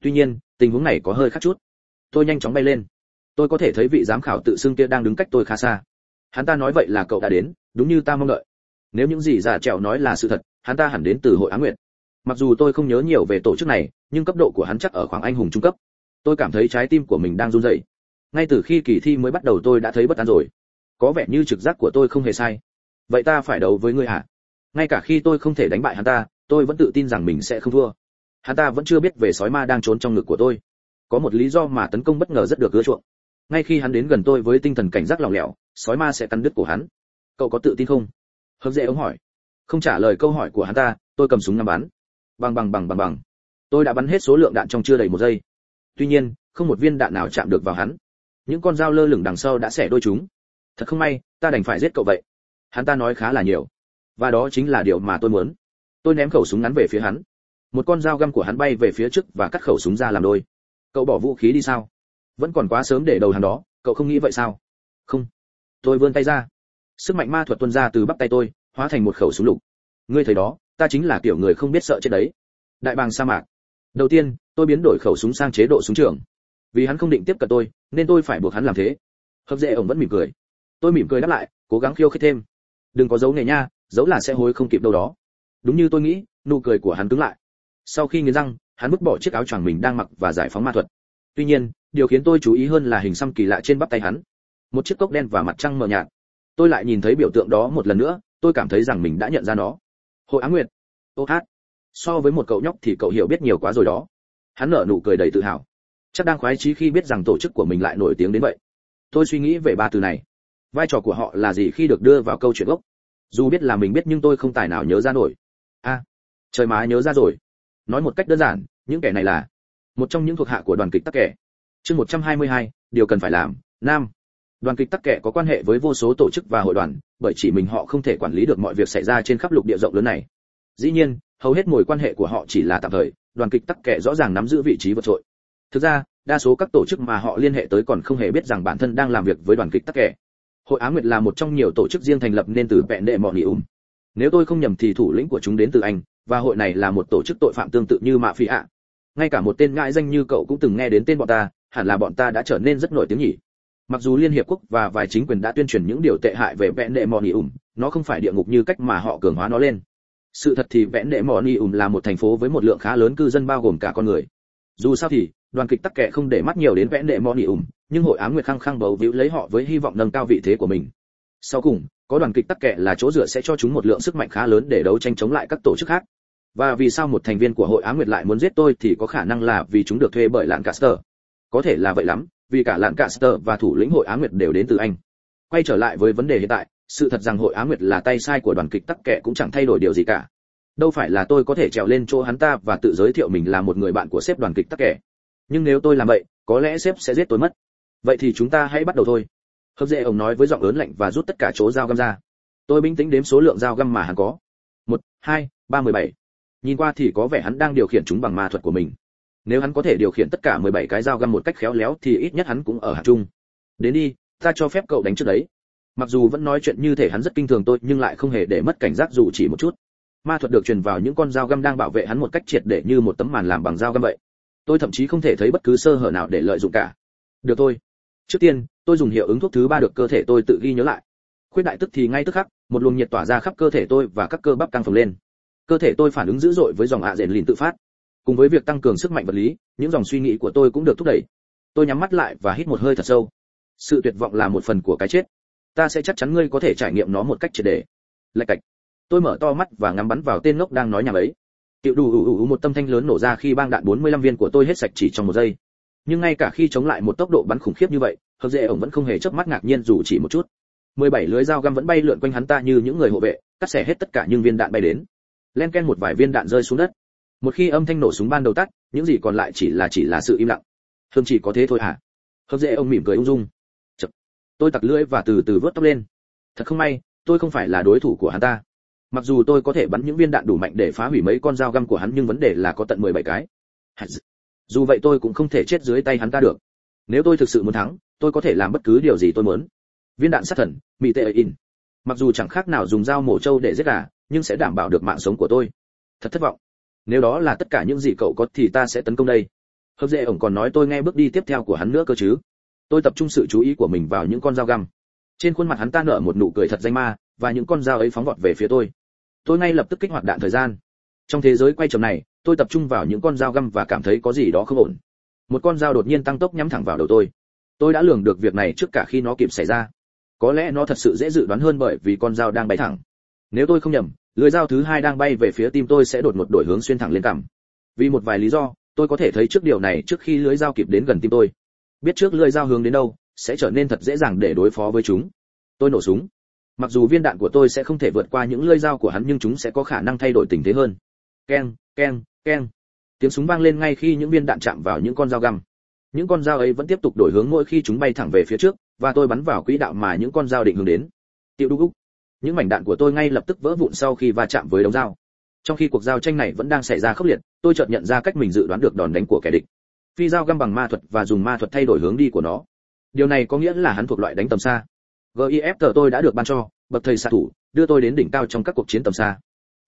tuy nhiên tình huống này có hơi khác chút. Tôi nhanh chóng bay lên. Tôi có thể thấy vị giám khảo tự xưng kia đang đứng cách tôi khá xa. Hắn ta nói vậy là cậu đã đến đúng như ta mong đợi. Nếu những gì giả trèo nói là sự thật hắn ta hẳn đến từ hội á nguyệt. Mặc dù tôi không nhớ nhiều về tổ chức này nhưng cấp độ của hắn chắc ở khoảng anh hùng trung cấp. Tôi cảm thấy trái tim của mình đang run rẩy. Ngay từ khi kỳ thi mới bắt đầu tôi đã thấy bất an rồi có vẻ như trực giác của tôi không hề sai. Vậy ta phải đấu với ngươi hả? Ngay cả khi tôi không thể đánh bại hắn ta, tôi vẫn tự tin rằng mình sẽ không thua. Hắn ta vẫn chưa biết về sói ma đang trốn trong ngực của tôi. Có một lý do mà tấn công bất ngờ rất được ưa chuộng. Ngay khi hắn đến gần tôi với tinh thần cảnh giác lỏng lẻo, sói ma sẽ cắn đứt cổ hắn. Cậu có tự tin không? Hấp dễ ông hỏi. Không trả lời câu hỏi của hắn ta, tôi cầm súng ngắm bắn. Bằng bằng bằng bằng bằng tôi đã bắn hết số lượng đạn trong chưa đầy một giây. Tuy nhiên, không một viên đạn nào chạm được vào hắn. Những con dao lơ lửng đằng sau đã xẻ đôi chúng thật không may, ta đành phải giết cậu vậy. Hắn ta nói khá là nhiều. Và đó chính là điều mà tôi muốn. Tôi ném khẩu súng ngắn về phía hắn. Một con dao găm của hắn bay về phía trước và cắt khẩu súng ra làm đôi. Cậu bỏ vũ khí đi sao? Vẫn còn quá sớm để đầu hàng đó, cậu không nghĩ vậy sao? Không. Tôi vươn tay ra. Sức mạnh ma thuật tuôn ra từ bắp tay tôi, hóa thành một khẩu súng lục. Ngươi thấy đó, ta chính là kiểu người không biết sợ chết đấy. Đại bàng sa mạc. Đầu tiên, tôi biến đổi khẩu súng sang chế độ súng trường. Vì hắn không định tiếp cận tôi, nên tôi phải buộc hắn làm thế. Hấp dễ ổng vẫn mỉm cười tôi mỉm cười đáp lại, cố gắng khiêu khích thêm. Đừng có dấu nghề nha dấu là sẽ hối không kịp đâu đó. Đúng như tôi nghĩ, nụ cười của hắn cứng lại. Sau khi nghiến răng, hắn vứt bỏ chiếc áo choàng mình đang mặc và giải phóng ma thuật. Tuy nhiên, điều khiến tôi chú ý hơn là hình xăm kỳ lạ trên bắp tay hắn. Một chiếc cốc đen và mặt trăng mờ nhạt. Tôi lại nhìn thấy biểu tượng đó một lần nữa, tôi cảm thấy rằng mình đã nhận ra nó. Hội á nguyệt. Ô hát. So với một cậu nhóc thì cậu hiểu biết nhiều quá rồi đó. Hắn nở nụ cười đầy tự hào. Chắc đang khoái chí khi biết rằng tổ chức của mình lại nổi tiếng đến vậy. Tôi suy nghĩ về ba từ này vai trò của họ là gì khi được đưa vào câu chuyện gốc? Dù biết là mình biết nhưng tôi không tài nào nhớ ra nổi. A trời má nhớ ra rồi. Nói một cách đơn giản những kẻ này là một trong những thuộc hạ của đoàn kịch tắc kẻ. Chương 122, điều cần phải làm nam. Đoàn kịch tắc kẻ có quan hệ với vô số tổ chức và hội đoàn bởi chỉ mình họ không thể quản lý được mọi việc xảy ra trên khắp lục địa rộng lớn này. Dĩ nhiên hầu hết mối quan hệ của họ chỉ là tạm thời đoàn kịch tắc kẻ rõ ràng nắm giữ vị trí vượt trội. Thực ra đa số các tổ chức mà họ liên hệ tới còn không hề biết rằng bản thân đang làm việc với đoàn kịch tắc kẻ hội á nguyệt là một trong nhiều tổ chức riêng thành lập nên từ vẹn đệ mọn nghị ủng nếu tôi không nhầm thì thủ lĩnh của chúng đến từ anh, và hội này là một tổ chức tội phạm tương tự như mạ phi ạ. Ngay cả một tên ngãi danh như cậu cũng từng nghe đến tên bọn ta, hẳn là bọn ta đã trở nên rất nổi tiếng nhỉ. Mặc dù liên hiệp quốc và vài chính quyền đã tuyên truyền những điều tệ hại về Vẹn đệ mò nỉ ủng nó không phải địa ngục như cách mà họ cường hóa nó lên. Sự thật thì vẽn đệ mỏ ni ùm là một thành phố với một lượng khá lớn cư dân bao gồm cả con người. Dù sao thì, đoàn kịch tắc kệ không để mắt nhiều đến vẽn đệ mỏ ni ùm nhưng hội ám nguyệt khăng khăng bầu víu lấy họ với hy vọng nâng cao vị thế của mình. Sau cùng, có đoàn kịch tắc kệ là chỗ dựa sẽ cho chúng một lượng sức mạnh khá lớn để đấu tranh chống lại các tổ chức khác. Và vì sao một thành viên của hội á nguyệt lại muốn giết tôi thì có khả năng là vì chúng được thuê bởi lạn caster có thể là vậy lắm, vì cả lạn caster và thủ lĩnh hội á nguyệt đều đến từ anh. Quay trở lại với vấn đề hiện tại, sự thật rằng hội á nguyệt là tay sai của đoàn kịch tắc kệ cũng chẳng thay đổi điều gì cả. Đâu phải là tôi có thể trèo lên chỗ hắn ta và tự giới thiệu mình là một người bạn của sếp đoàn kịch tắc kệ nhưng nếu tôi làm vậy, có lẽ sếp sẽ giết tôi mất vậy thì chúng ta hãy bắt đầu thôi. Hấp dễ ông nói với giọng ớn lạnh và rút tất cả chỗ dao găm ra. Tôi bình tĩnh đếm số lượng dao găm mà hắn có. Một, hai, ba, mười bảy. Nhìn qua thì có vẻ hắn đang điều khiển chúng bằng ma thuật của mình. Nếu hắn có thể điều khiển tất cả 17 cái dao găm một cách khéo léo thì ít nhất hắn cũng ở hạng trung. Đến đi, ta cho phép cậu đánh trước đấy. Mặc dù vẫn nói chuyện như thể hắn rất kinh thường tôi, nhưng lại không hề để mất cảnh giác dù chỉ một chút. Ma thuật được truyền vào những con dao găm đang bảo vệ hắn một cách triệt để như một tấm màn làm bằng dao găm vậy. Tôi thậm chí không thể thấy bất cứ sơ hở nào để lợi dụng cả. Được thôi trước tiên, tôi dùng hiệu ứng thuốc thứ ba được cơ thể tôi tự ghi nhớ lại. Khuyết đại tức thì ngay tức khắc, một luồng nhiệt tỏa ra khắp cơ thể tôi và các cơ bắp căng phồng lên. Cơ thể tôi phản ứng dữ dội với dòng ạ à rèn lìn tự phát. Cùng với việc tăng cường sức mạnh vật lý, những dòng suy nghĩ của tôi cũng được thúc đẩy. Tôi nhắm mắt lại và hít một hơi thật sâu. Sự tuyệt vọng là một phần của cái chết. Ta sẽ chắc chắn ngươi có thể trải nghiệm nó một cách triệt để. Lạch cạch. Tôi mở to mắt và ngắm bắn vào tên ngốc đang nói nhảm ấy. Tiểu đủ ủ ủ một tâm thanh lớn nổ ra khi băng đạn 45 viên của tôi hết sạch chỉ trong một giây nhưng ngay cả khi chống lại một tốc độ bắn khủng khiếp như vậy, hợp dễ ổng vẫn không hề chớp mắt ngạc nhiên dù chỉ một chút. 17 lưới dao găm vẫn bay lượn quanh hắn ta như những người hộ vệ, cắt xẻ hết tất cả những viên đạn bay đến. Len ken một vài viên đạn rơi xuống đất. Một khi âm thanh nổ súng ban đầu tắt, những gì còn lại chỉ là chỉ là sự im lặng. Thường chỉ có thế thôi hả? Hợp dễ ông mỉm cười ung dung. Chật. tôi tặc lưỡi và từ từ vớt tóc lên. Thật không may, tôi không phải là đối thủ của hắn ta. Mặc dù tôi có thể bắn những viên đạn đủ mạnh để phá hủy mấy con dao găm của hắn, nhưng vấn đề là có tận 17 cái dù vậy tôi cũng không thể chết dưới tay hắn ta được. Nếu tôi thực sự muốn thắng, tôi có thể làm bất cứ điều gì tôi muốn. Viên đạn sát thần mỹ tệ in mặc dù chẳng khác nào dùng dao mổ trâu để giết gà, nhưng sẽ đảm bảo được mạng sống của tôi. Thật thất vọng. Nếu đó là tất cả những gì cậu có thì ta sẽ tấn công đây. Hợp dễ ổng còn nói tôi nghe bước đi tiếp theo của hắn nữa cơ chứ. Tôi tập trung sự chú ý của mình vào những con dao găm. Trên khuôn mặt hắn ta nở một nụ cười thật danh ma, và những con dao ấy phóng vọt về phía tôi. Tôi ngay lập tức kích hoạt đạn thời gian. Trong thế giới quay chậm này tôi tập trung vào những con dao găm và cảm thấy có gì đó không ổn. Một con dao đột nhiên tăng tốc nhắm thẳng vào đầu tôi. Tôi đã lường được việc này trước cả khi nó kịp xảy ra. Có lẽ nó thật sự dễ dự đoán hơn bởi vì con dao đang bay thẳng. Nếu tôi không nhầm lưỡi dao thứ hai đang bay về phía tim tôi sẽ đột ngột đổi hướng xuyên thẳng lên cằm. Vì một vài lý do, tôi có thể thấy trước điều này trước khi lưỡi dao kịp đến gần tim tôi. Biết trước lưỡi dao hướng đến đâu, sẽ trở nên thật dễ dàng để đối phó với chúng. Tôi nổ súng. Mặc dù viên đạn của tôi sẽ không thể vượt qua những lưỡi dao của hắn nhưng chúng sẽ có khả năng thay đổi tình thế hơn. Keng keng keng. Tiếng súng vang lên ngay khi những viên đạn chạm vào những con dao găm. Những con dao ấy vẫn tiếp tục đổi hướng mỗi khi chúng bay thẳng về phía trước, và tôi bắn vào quỹ đạo mà những con dao định hướng đến. Tiêu đúc những mảnh đạn của tôi ngay lập tức vỡ vụn sau khi va chạm với đống dao. Trong khi cuộc giao tranh này vẫn đang xảy ra khốc liệt, tôi chợt nhận ra cách mình dự đoán được đòn đánh của kẻ địch. Phi dao găm bằng ma thuật và dùng ma thuật thay đổi hướng đi của nó. Điều này có nghĩa là hắn thuộc loại đánh tầm xa. Gif tờ tôi đã được ban cho, bậc thầy xạ thủ, đưa tôi đến đỉnh cao trong các cuộc chiến tầm xa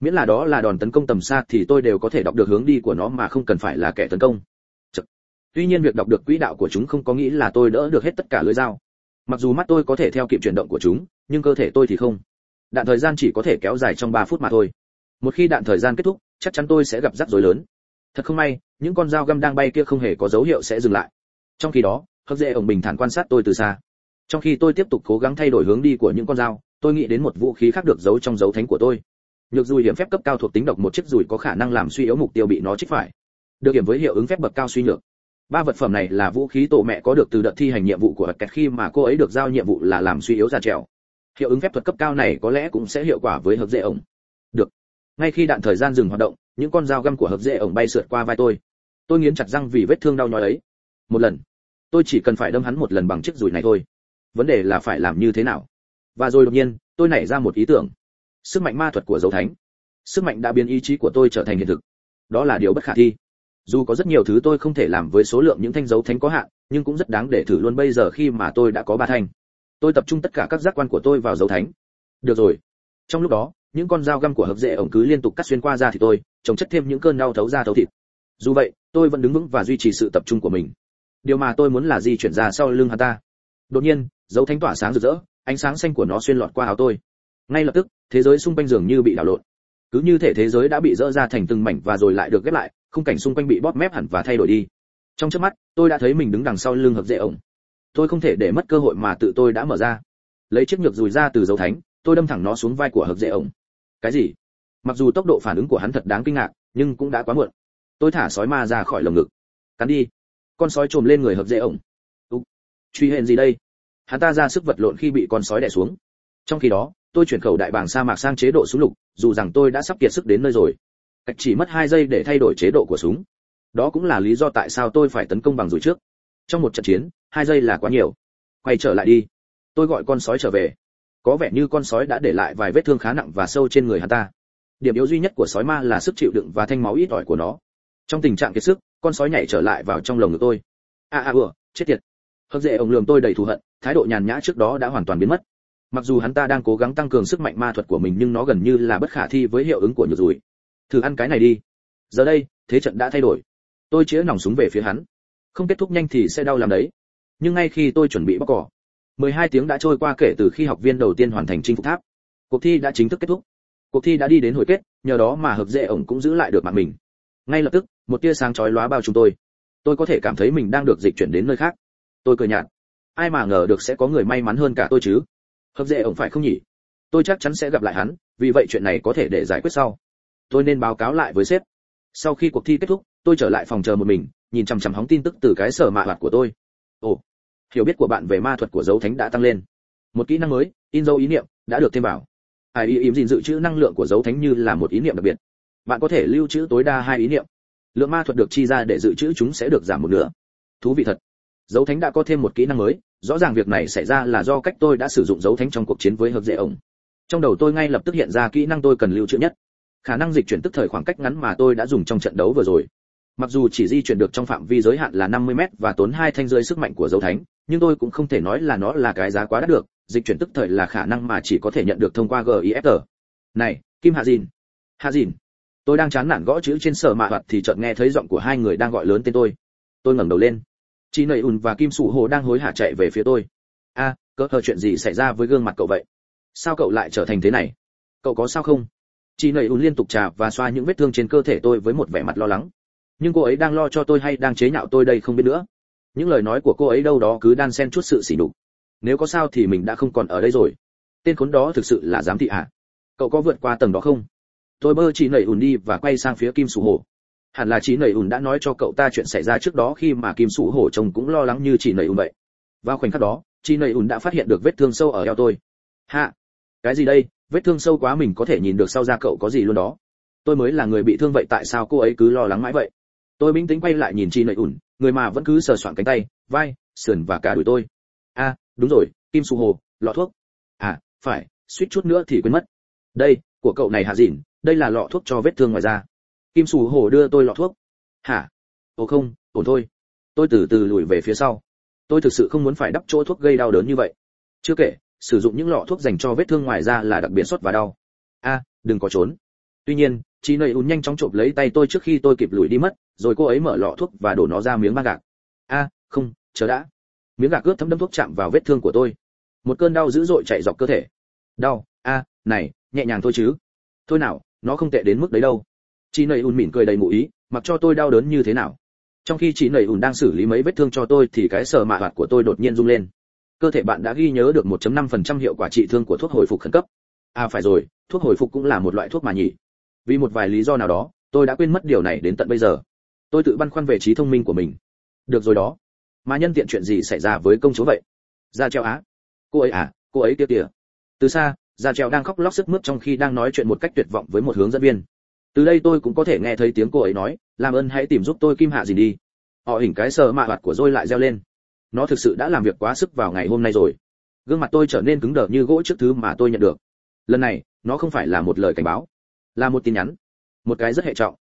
miễn là đó là đòn tấn công tầm xa thì tôi đều có thể đọc được hướng đi của nó mà không cần phải là kẻ tấn công. Chật. tuy nhiên việc đọc được quỹ đạo của chúng không có nghĩa là tôi đỡ được hết tất cả lưỡi dao. Mặc dù mắt tôi có thể theo kịp chuyển động của chúng, nhưng cơ thể tôi thì không. Đạn thời gian chỉ có thể kéo dài trong 3 phút mà thôi. Một khi đạn thời gian kết thúc, chắc chắn tôi sẽ gặp rắc rối lớn. Thật không may, những con dao găm đang bay kia không hề có dấu hiệu sẽ dừng lại. Trong khi đó hấp dễ ổng bình thản quan sát tôi từ xa. Trong khi tôi tiếp tục cố gắng thay đổi hướng đi của những con dao, tôi nghĩ đến một vũ khí khác được giấu trong dấu thánh của tôi nhược dùi hiểm phép cấp cao thuộc tính độc một chiếc dùi có khả năng làm suy yếu mục tiêu bị nó trích phải. Được điểm với hiệu ứng phép bậc cao suy nhược. Ba vật phẩm này là vũ khí tổ mẹ có được từ đợt thi hành nhiệm vụ của kẹt khi mà cô ấy được giao nhiệm vụ là làm suy yếu ra trèo. Hiệu ứng phép thuật cấp cao này có lẽ cũng sẽ hiệu quả với hợp dễ ổng. Được. Ngay khi đạn thời gian dừng hoạt động, những con dao găm của hợp dễ ổng bay sượt qua vai tôi. Tôi nghiến chặt răng vì vết thương đau nhói ấy. Một lần. Tôi chỉ cần phải đâm hắn một lần bằng chiếc dùi này thôi. Vấn đề là phải làm như thế nào? Và rồi đột nhiên, tôi nảy ra một ý tưởng sức mạnh ma thuật của dấu thánh. Sức mạnh đã biến ý chí của tôi trở thành hiện thực. Đó là điều bất khả thi. Dù có rất nhiều thứ tôi không thể làm với số lượng những thanh dấu thánh có hạn, nhưng cũng rất đáng để thử luôn bây giờ khi mà tôi đã có ba thanh. Tôi tập trung tất cả các giác quan của tôi vào dấu thánh. Được rồi. Trong lúc đó, những con dao găm của hợp dễ ổng cứ liên tục cắt xuyên qua da thì tôi, trồng chất thêm những cơn đau thấu da thấu thịt. Dù vậy, tôi vẫn đứng vững và duy trì sự tập trung của mình. Điều mà tôi muốn là di chuyển ra sau lưng hắn ta. Đột nhiên, dấu thánh tỏa sáng rực rỡ, ánh sáng xanh của nó xuyên lọt qua áo tôi ngay lập tức, thế giới xung quanh dường như bị đảo lộn. Cứ như thể thế giới đã bị dỡ ra thành từng mảnh và rồi lại được ghép lại, khung cảnh xung quanh bị bóp mép hẳn và thay đổi đi. Trong chớp mắt, tôi đã thấy mình đứng đằng sau lưng hợp dễ ổng. Tôi không thể để mất cơ hội mà tự tôi đã mở ra. Lấy chiếc nhược dùi ra từ dấu thánh, tôi đâm thẳng nó xuống vai của hợp dễ ổng. Cái gì? Mặc dù tốc độ phản ứng của hắn thật đáng kinh ngạc, nhưng cũng đã quá muộn. Tôi thả sói ma ra khỏi lồng ngực. Cắn đi. Con sói trồm lên người hợp dễ ổng. Truy hẹn gì đây? Hắn ta ra sức vật lộn khi bị con sói đè xuống. Trong khi đó tôi chuyển khẩu đại bàng sa mạc sang chế độ súng lục, dù rằng tôi đã sắp kiệt sức đến nơi rồi. Cách chỉ mất hai giây để thay đổi chế độ của súng. Đó cũng là lý do tại sao tôi phải tấn công bằng rủi trước. Trong một trận chiến, hai giây là quá nhiều. Quay trở lại đi. Tôi gọi con sói trở về. Có vẻ như con sói đã để lại vài vết thương khá nặng và sâu trên người hắn ta. Điểm yếu duy nhất của sói ma là sức chịu đựng và thanh máu ít ỏi của nó. Trong tình trạng kiệt sức, con sói nhảy trở lại vào trong lồng ngực tôi. A a ừa chết tiệt. Hấp dễ ông lường tôi đầy thù hận, thái độ nhàn nhã trước đó đã hoàn toàn biến mất mặc dù hắn ta đang cố gắng tăng cường sức mạnh ma thuật của mình nhưng nó gần như là bất khả thi với hiệu ứng của nhược rủi. Thử ăn cái này đi. Giờ đây, thế trận đã thay đổi. Tôi chĩa nòng súng về phía hắn. Không kết thúc nhanh thì sẽ đau làm đấy. Nhưng ngay khi tôi chuẩn bị bóc cỏ 12 tiếng đã trôi qua kể từ khi học viên đầu tiên hoàn thành chinh phục tháp. Cuộc thi đã chính thức kết thúc. Cuộc thi đã đi đến hồi kết, nhờ đó mà hợp dễ ổng cũng giữ lại được mạng mình. Ngay lập tức, một tia sáng chói lóa bao chúng tôi. Tôi có thể cảm thấy mình đang được dịch chuyển đến nơi khác. Tôi cười nhạt. Ai mà ngờ được sẽ có người may mắn hơn cả tôi chứ? Hợp dễ ổng phải không nhỉ? Tôi chắc chắn sẽ gặp lại hắn, vì vậy chuyện này có thể để giải quyết sau. Tôi nên báo cáo lại với sếp. Sau khi cuộc thi kết thúc, tôi trở lại phòng chờ một mình, nhìn chằm chằm hóng tin tức từ cái sở mạ hoạt của tôi. Ồ, hiểu biết của bạn về ma thuật của dấu thánh đã tăng lên. Một kỹ năng mới, in dấu ý niệm, đã được thêm vào. Ai ý im gìn dự trữ năng lượng của dấu thánh như là một ý niệm đặc biệt. Bạn có thể lưu trữ tối đa hai ý niệm. Lượng ma thuật được chi ra để dự trữ chúng sẽ được giảm một nửa. Thú vị thật. Dấu thánh đã có thêm một kỹ năng mới rõ ràng việc này xảy ra là do cách tôi đã sử dụng dấu thánh trong cuộc chiến với hợp dễ ổng. Trong đầu tôi ngay lập tức hiện ra kỹ năng tôi cần lưu trữ nhất. Khả năng dịch chuyển tức thời khoảng cách ngắn mà tôi đã dùng trong trận đấu vừa rồi. Mặc dù chỉ di chuyển được trong phạm vi giới hạn là 50 mét và tốn hai thanh rơi sức mạnh của dấu thánh, nhưng tôi cũng không thể nói là nó là cái giá quá đắt được, dịch chuyển tức thời là khả năng mà chỉ có thể nhận được thông qua gif này, kim hạ dìn. Hạ dìn. Tôi đang chán nản gõ chữ trên sở mạ hoạt thì chợt nghe thấy giọng của hai người đang gọi lớn tên tôi. Tôi ngẩng đầu lên chị nầy ùn và kim sủ hồ đang hối hả chạy về phía tôi. A à, cỡ hờ chuyện gì xảy ra với gương mặt cậu vậy? Sao cậu lại trở thành thế này? Cậu có sao không? Chị nầy ùn liên tục trà và xoa những vết thương trên cơ thể tôi với một vẻ mặt lo lắng. Nhưng cô ấy đang lo cho tôi hay đang chế nhạo tôi đây không biết nữa. Những lời nói của cô ấy đâu đó cứ đan xen chút sự xỉ nhục. Nếu có sao thì mình đã không còn ở đây rồi. Tên khốn đó thực sự là giám thị à? Cậu có vượt qua tầng đó không? Tôi bơ chị nầy ùn đi và quay sang phía kim sủ hổ hẳn là chị nầy ùn đã nói cho cậu ta chuyện xảy ra trước đó khi mà kim sủ hổ chồng cũng lo lắng như chị nầy ùn vậy. Vào khoảnh khắc đó chị nầy ùn đã phát hiện được vết thương sâu ở eo tôi. Hạ! Cái gì đây? Vết thương sâu quá mình có thể nhìn được sau da cậu có gì luôn đó. Tôi mới là người bị thương vậy, tại sao cô ấy cứ lo lắng mãi vậy? Tôi bình tĩnh quay lại nhìn chị nầy ùn, người mà vẫn cứ sờ soạng cánh tay, vai, sườn và cả đuổi tôi. A, đúng rồi, kim Sủ hồ lọ thuốc. À phải, suýt chút nữa thì quên mất. Đây, của cậu này hạ dịn, đây là lọ thuốc cho vết thương ngoài da kim sù hổ đưa tôi lọ thuốc. Hả? Ồ không, ổn thôi. Tôi từ từ lùi về phía sau. Tôi thực sự không muốn phải đắp chỗ thuốc gây đau đớn như vậy. Chưa kể, sử dụng những lọ thuốc dành cho vết thương ngoài da là đặc biệt sốt và đau. A, đừng có trốn. Tuy nhiên chị nầy ùn nhanh chóng chộp lấy tay tôi trước khi tôi kịp lùi đi mất, rồi cô ấy mở lọ thuốc và đổ nó ra miếng băng gạc. A, không, chờ đã. Miếng gạc ướt thấm đâm thuốc chạm vào vết thương của tôi. Một cơn đau dữ dội chạy dọc cơ thể. Đau. A, này, nhẹ nhàng thôi chứ. Thôi nào, nó không tệ đến mức đấy đâu chị nầy ùn mỉm cười đầy ngụ ý, mặc cho tôi đau đớn như thế nào? Trong khi chị nầy ùn đang xử lý mấy vết thương cho tôi thì cái sờ mạ hoạt của tôi đột nhiên rung lên. Cơ thể bạn đã ghi nhớ được 1.5% hiệu quả trị thương của thuốc hồi phục khẩn cấp. À phải rồi, thuốc hồi phục cũng là một loại thuốc mà nhỉ. Vì một vài lý do nào đó, tôi đã quên mất điều này đến tận bây giờ. Tôi tự băn khoăn về trí thông minh của mình. Được rồi đó. Mà nhân tiện chuyện gì xảy ra với công chúa vậy? Ra treo á. Cô ấy à cô ấy kia kìa. Từ xa ra treo đang khóc lóc sức mướt trong khi đang nói chuyện một cách tuyệt vọng với một hướng dẫn viên từ đây tôi cũng có thể nghe thấy tiếng cô ấy nói làm ơn hãy tìm giúp tôi kim hạ gì đi. Họ hình cái sờ mạ hoạt của tôi lại reo lên. Nó thực sự đã làm việc quá sức vào ngày hôm nay rồi. Gương mặt tôi trở nên cứng đờ như gỗ trước thứ mà tôi nhận được. Lần này nó không phải là một lời cảnh báo là một tin nhắn một cái rất hệ trọng.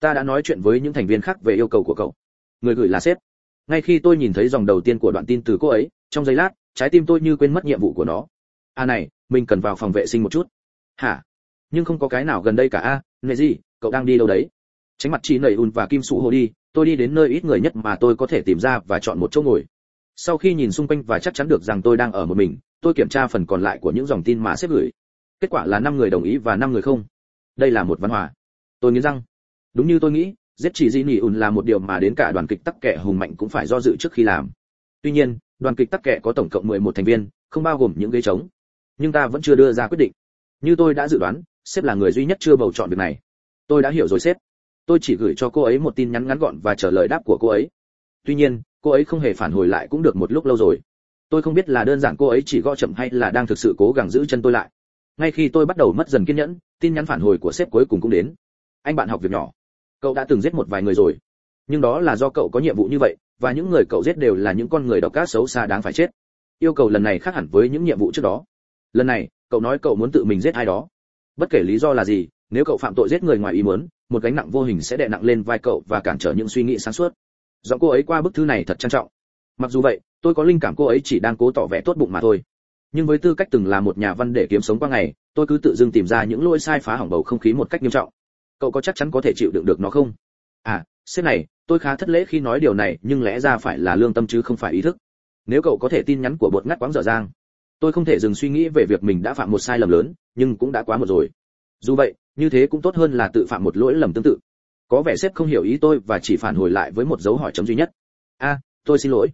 Ta đã nói chuyện với những thành viên khác về yêu cầu của cậu. Người gửi là sếp. Ngay khi tôi nhìn thấy dòng đầu tiên của đoạn tin từ cô ấy trong giây lát trái tim tôi như quên mất nhiệm vụ của nó. À này mình cần vào phòng vệ sinh một chút. Hả? Nhưng không có cái nào gần đây cả a. à, gì cậu đang đi đâu đấy? Tránh mặt chị nầy ùn và kim sụ hồ đi, tôi đi đến nơi ít người nhất mà tôi có thể tìm ra và chọn một chỗ ngồi. Sau khi nhìn xung quanh và chắc chắn được rằng tôi đang ở một mình, tôi kiểm tra phần còn lại của những dòng tin mà sếp gửi. Kết quả là năm người đồng ý và năm người không. Đây là một văn hòa. Tôi nghĩ rằng đúng như tôi nghĩ, giết chỉ di nỉ ùn là một điều mà đến cả đoàn kịch tắc kẻ hùng mạnh cũng phải do dự trước khi làm. Tuy nhiên, đoàn kịch tắc kẻ có tổng cộng 11 thành viên, không bao gồm những ghế trống. Nhưng ta vẫn chưa đưa ra quyết định. Như tôi đã dự đoán sếp là người duy nhất chưa bầu chọn việc này. Tôi đã hiểu rồi sếp. Tôi chỉ gửi cho cô ấy một tin nhắn ngắn gọn và trả lời đáp của cô ấy. Tuy nhiên, cô ấy không hề phản hồi lại cũng được một lúc lâu rồi. Tôi không biết là đơn giản cô ấy chỉ gõ chậm hay là đang thực sự cố gắng giữ chân tôi lại. Ngay khi tôi bắt đầu mất dần kiên nhẫn, tin nhắn phản hồi của sếp cuối cùng cũng đến. Anh bạn học việc nhỏ. Cậu đã từng giết một vài người rồi. Nhưng đó là do cậu có nhiệm vụ như vậy, và những người cậu giết đều là những con người độc ác xấu xa đáng phải chết. Yêu cầu lần này khác hẳn với những nhiệm vụ trước đó. Lần này, cậu nói cậu muốn tự mình giết ai đó bất kể lý do là gì, nếu cậu phạm tội giết người ngoài ý muốn, một gánh nặng vô hình sẽ đè nặng lên vai cậu và cản trở những suy nghĩ sáng suốt. Do cô ấy qua bức thư này thật trang trọng. Mặc dù vậy, tôi có linh cảm cô ấy chỉ đang cố tỏ vẻ tốt bụng mà thôi. Nhưng với tư cách từng là một nhà văn để kiếm sống qua ngày, tôi cứ tự dưng tìm ra những lỗi sai phá hỏng bầu không khí một cách nghiêm trọng. Cậu có chắc chắn có thể chịu đựng được nó không? À sếp này, tôi khá thất lễ khi nói điều này, nhưng lẽ ra phải là lương tâm chứ không phải ý thức. Nếu cậu có thể tin nhắn của bột ngắt quáng dở dang tôi không thể dừng suy nghĩ về việc mình đã phạm một sai lầm lớn nhưng cũng đã quá một rồi. Dù vậy như thế cũng tốt hơn là tự phạm một lỗi lầm tương tự. Có vẻ sếp không hiểu ý tôi và chỉ phản hồi lại với một dấu hỏi chấm duy nhất. A tôi xin lỗi.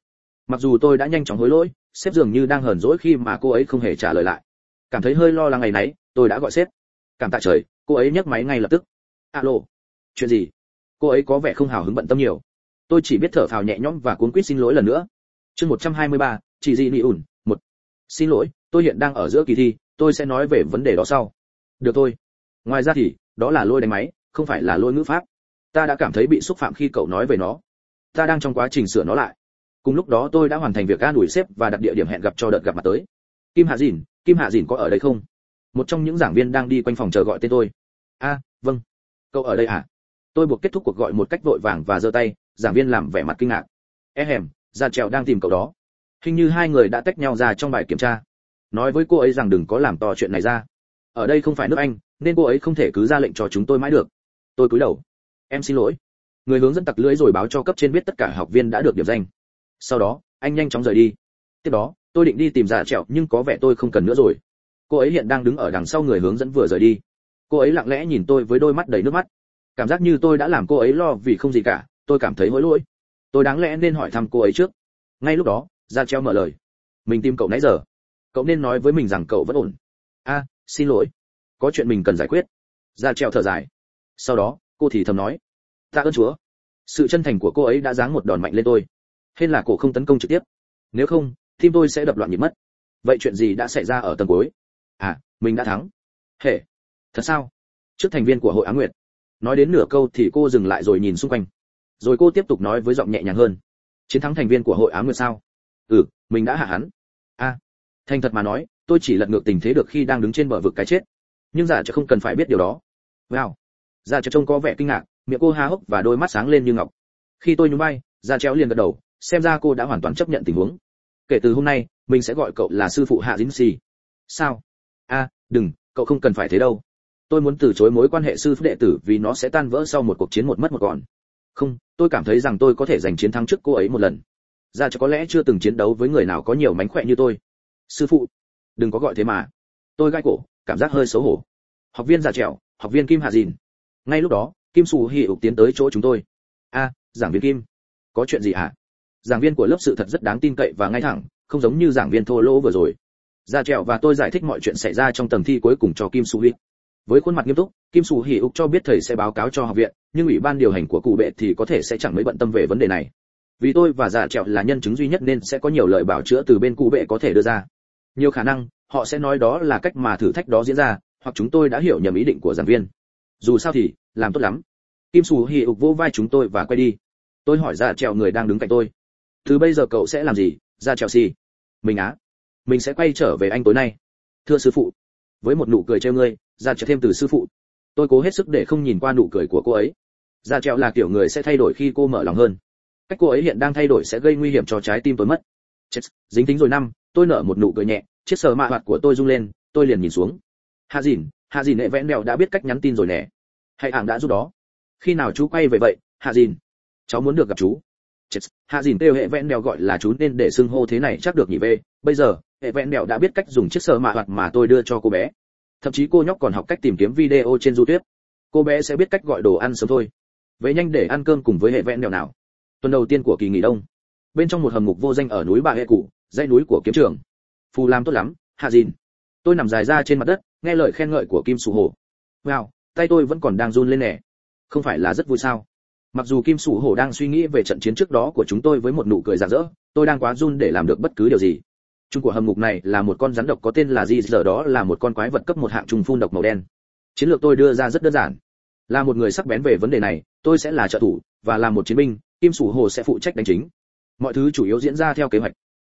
Mặc dù tôi đã nhanh chóng hối lỗi sếp dường như đang hờn dỗi khi mà cô ấy không hề trả lời lại. Cảm thấy hơi lo lắng ngày nấy tôi đã gọi sếp. Cảm tạ trời cô ấy nhấc máy ngay lập tức. Alo. Chuyện gì? Cô ấy có vẻ không hào hứng bận tâm nhiều. Tôi chỉ biết thở phào nhẹ nhõm và cuốn quýt xin lỗi lần nữa. Chương 123, chỉ gì nị ủn xin lỗi, tôi hiện đang ở giữa kỳ thi, tôi sẽ nói về vấn đề đó sau. Được thôi. Ngoài ra thì, đó là lôi đánh máy, không phải là lôi ngữ pháp. Ta đã cảm thấy bị xúc phạm khi cậu nói về nó. Ta đang trong quá trình sửa nó lại. Cùng lúc đó tôi đã hoàn thành việc an ủi xếp và đặt địa điểm hẹn gặp cho đợt gặp mặt tới. Kim hạ dìn, kim hạ dìn có ở đây không? Một trong những giảng viên đang đi quanh phòng chờ gọi tên tôi. A vâng. Cậu ở đây à? Tôi buộc kết thúc cuộc gọi một cách vội vàng và giơ tay, giảng viên làm vẻ mặt kinh ngạc. E hèm ra trèo đang tìm cậu đó hình như hai người đã tách nhau ra trong bài kiểm tra. Nói với cô ấy rằng đừng có làm to chuyện này ra. Ở đây không phải nước anh, nên cô ấy không thể cứ ra lệnh cho chúng tôi mãi được. Tôi cúi đầu. Em xin lỗi. Người hướng dẫn tặc lưỡi rồi báo cho cấp trên biết tất cả học viên đã được điểm danh. Sau đó, anh nhanh chóng rời đi. Tiếp đó, tôi định đi tìm giả trẹo, nhưng có vẻ tôi không cần nữa rồi. Cô ấy hiện đang đứng ở đằng sau người hướng dẫn vừa rời đi. Cô ấy lặng lẽ nhìn tôi với đôi mắt đầy nước mắt. Cảm giác như tôi đã làm cô ấy lo vì không gì cả, tôi cảm thấy hối lỗi. Tôi đáng lẽ nên hỏi thăm cô ấy trước. Ngay lúc đó ra treo mở lời. Mình tìm cậu nãy giờ. Cậu nên nói với mình rằng cậu vẫn ổn. A, xin lỗi. Có chuyện mình cần giải quyết. Ra treo thở dài. Sau đó, cô thì thầm nói. Tạ ơn chúa. Sự chân thành của cô ấy đã giáng một đòn mạnh lên tôi. Hên là cổ không tấn công trực tiếp. Nếu không, tim tôi sẽ đập loạn nhịp mất. Vậy chuyện gì đã xảy ra ở tầng cuối? À mình đã thắng. Hệ thật sao? Trước thành viên của hội á nguyệt. Nói đến nửa câu thì cô dừng lại rồi nhìn xung quanh. Rồi cô tiếp tục nói với giọng nhẹ nhàng hơn. Chiến thắng thành viên của hội á nguyệt sao? Ừ mình đã hạ hắn. A. Thành thật mà nói, tôi chỉ lật ngược tình thế được khi đang đứng trên bờ vực cái chết. Nhưng giả chợ không cần phải biết điều đó. Wow. Giả chợ trông có vẻ kinh ngạc, miệng cô há hốc và đôi mắt sáng lên như ngọc. Khi tôi nhún vai, giả chéo liền gật đầu, xem ra cô đã hoàn toàn chấp nhận tình huống. Kể từ hôm nay, mình sẽ gọi cậu là sư phụ hạ dính xì. Sao? A, đừng, cậu không cần phải thế đâu. Tôi muốn từ chối mối quan hệ sư phụ đệ tử vì nó sẽ tan vỡ sau một cuộc chiến một mất một còn. Không, tôi cảm thấy rằng tôi có thể giành chiến thắng trước cô ấy một lần ra cho có lẽ chưa từng chiến đấu với người nào có nhiều mánh khỏe như tôi. Sư phụ, đừng có gọi thế mà. Tôi gai cổ, cảm giác hơi xấu hổ. Học viên già trèo học viên kim hạ dìn. Ngay lúc đó, kim sù hì ục tiến tới chỗ chúng tôi. A, giảng viên kim, có chuyện gì hả? Giảng viên của lớp sự thật rất đáng tin cậy và ngay thẳng, không giống như giảng viên thô lỗ vừa rồi. Gia trèo và tôi giải thích mọi chuyện xảy ra trong tầng thi cuối cùng cho kim sù hì với khuôn mặt nghiêm túc, kim sù hỉ ục cho biết thầy sẽ báo cáo cho học viện, nhưng ủy ban điều hành của cụ bệ thì có thể sẽ chẳng mấy bận tâm về vấn đề này vì tôi và giả trẹo là nhân chứng duy nhất nên sẽ có nhiều lời bảo chữa từ bên cụ bệ có thể đưa ra. Nhiều khả năng, họ sẽ nói đó là cách mà thử thách đó diễn ra, hoặc chúng tôi đã hiểu nhầm ý định của giảng viên. Dù sao thì, làm tốt lắm. Kim sù hì ục vô vai chúng tôi và quay đi. Tôi hỏi giả trẹo người đang đứng cạnh tôi. Từ bây giờ cậu sẽ làm gì ra gì mình á. Mình sẽ quay trở về anh tối nay. Thưa sư phụ. Với một nụ cười treo ngươi ra trở thêm từ sư phụ. Tôi cố hết sức để không nhìn qua nụ cười của cô ấy. Ra treo là kiểu người sẽ thay đổi khi cô mở lòng hơn cách cô ấy hiện đang thay đổi sẽ gây nguy hiểm cho trái tim tôi mất. Chết, dính tính rồi năm, tôi nở một nụ cười nhẹ, chiếc sờ mạ hoạt của tôi rung lên, tôi liền nhìn xuống. Hạ dìn hạ dìn nệ vẽn đèo đã biết cách nhắn tin rồi nè. Hãy hạng đã giúp đó. Khi nào chú quay về vậy, hạ dìn? Cháu muốn được gặp chú. Chết, hạ dìn kêu hệ vẽn đèo gọi là chú nên để xưng hô thế này chắc được nhỉ về bây giờ, hệ vẽn đèo đã biết cách dùng chiếc sờ mạ hoạt mà tôi đưa cho cô bé. Thậm chí cô nhóc còn học cách tìm kiếm video trên youtube. Cô bé sẽ biết cách gọi đồ ăn sớm thôi. Về nhanh để ăn cơm cùng với hệ vẽn đèo nào tuần đầu tiên của kỳ nghỉ đông. Bên trong một hầm ngục vô danh ở núi bà hệ cụ, dãy núi của kiếm trường. Phù làm tốt lắm, hạ dìn. Tôi nằm dài ra trên mặt đất, nghe lời khen ngợi của kim sù hồ wow, tay tôi vẫn còn đang run lên nè. Không phải là rất vui sao? Mặc dù kim sủ hổ đang suy nghĩ về trận chiến trước đó của chúng tôi với một nụ cười rạng rỡ, tôi đang quá run để làm được bất cứ điều gì. Chung của hầm ngục này là một con rắn độc có tên là gì giờ đó là một con quái vật cấp một hạng trùng phun độc màu đen. Chiến lược tôi đưa ra rất đơn giản. Là một người sắc bén về vấn đề này, tôi sẽ là trợ thủ và là một chiến binh kim sủ Hồ sẽ phụ trách đánh chính. Mọi thứ chủ yếu diễn ra theo kế hoạch.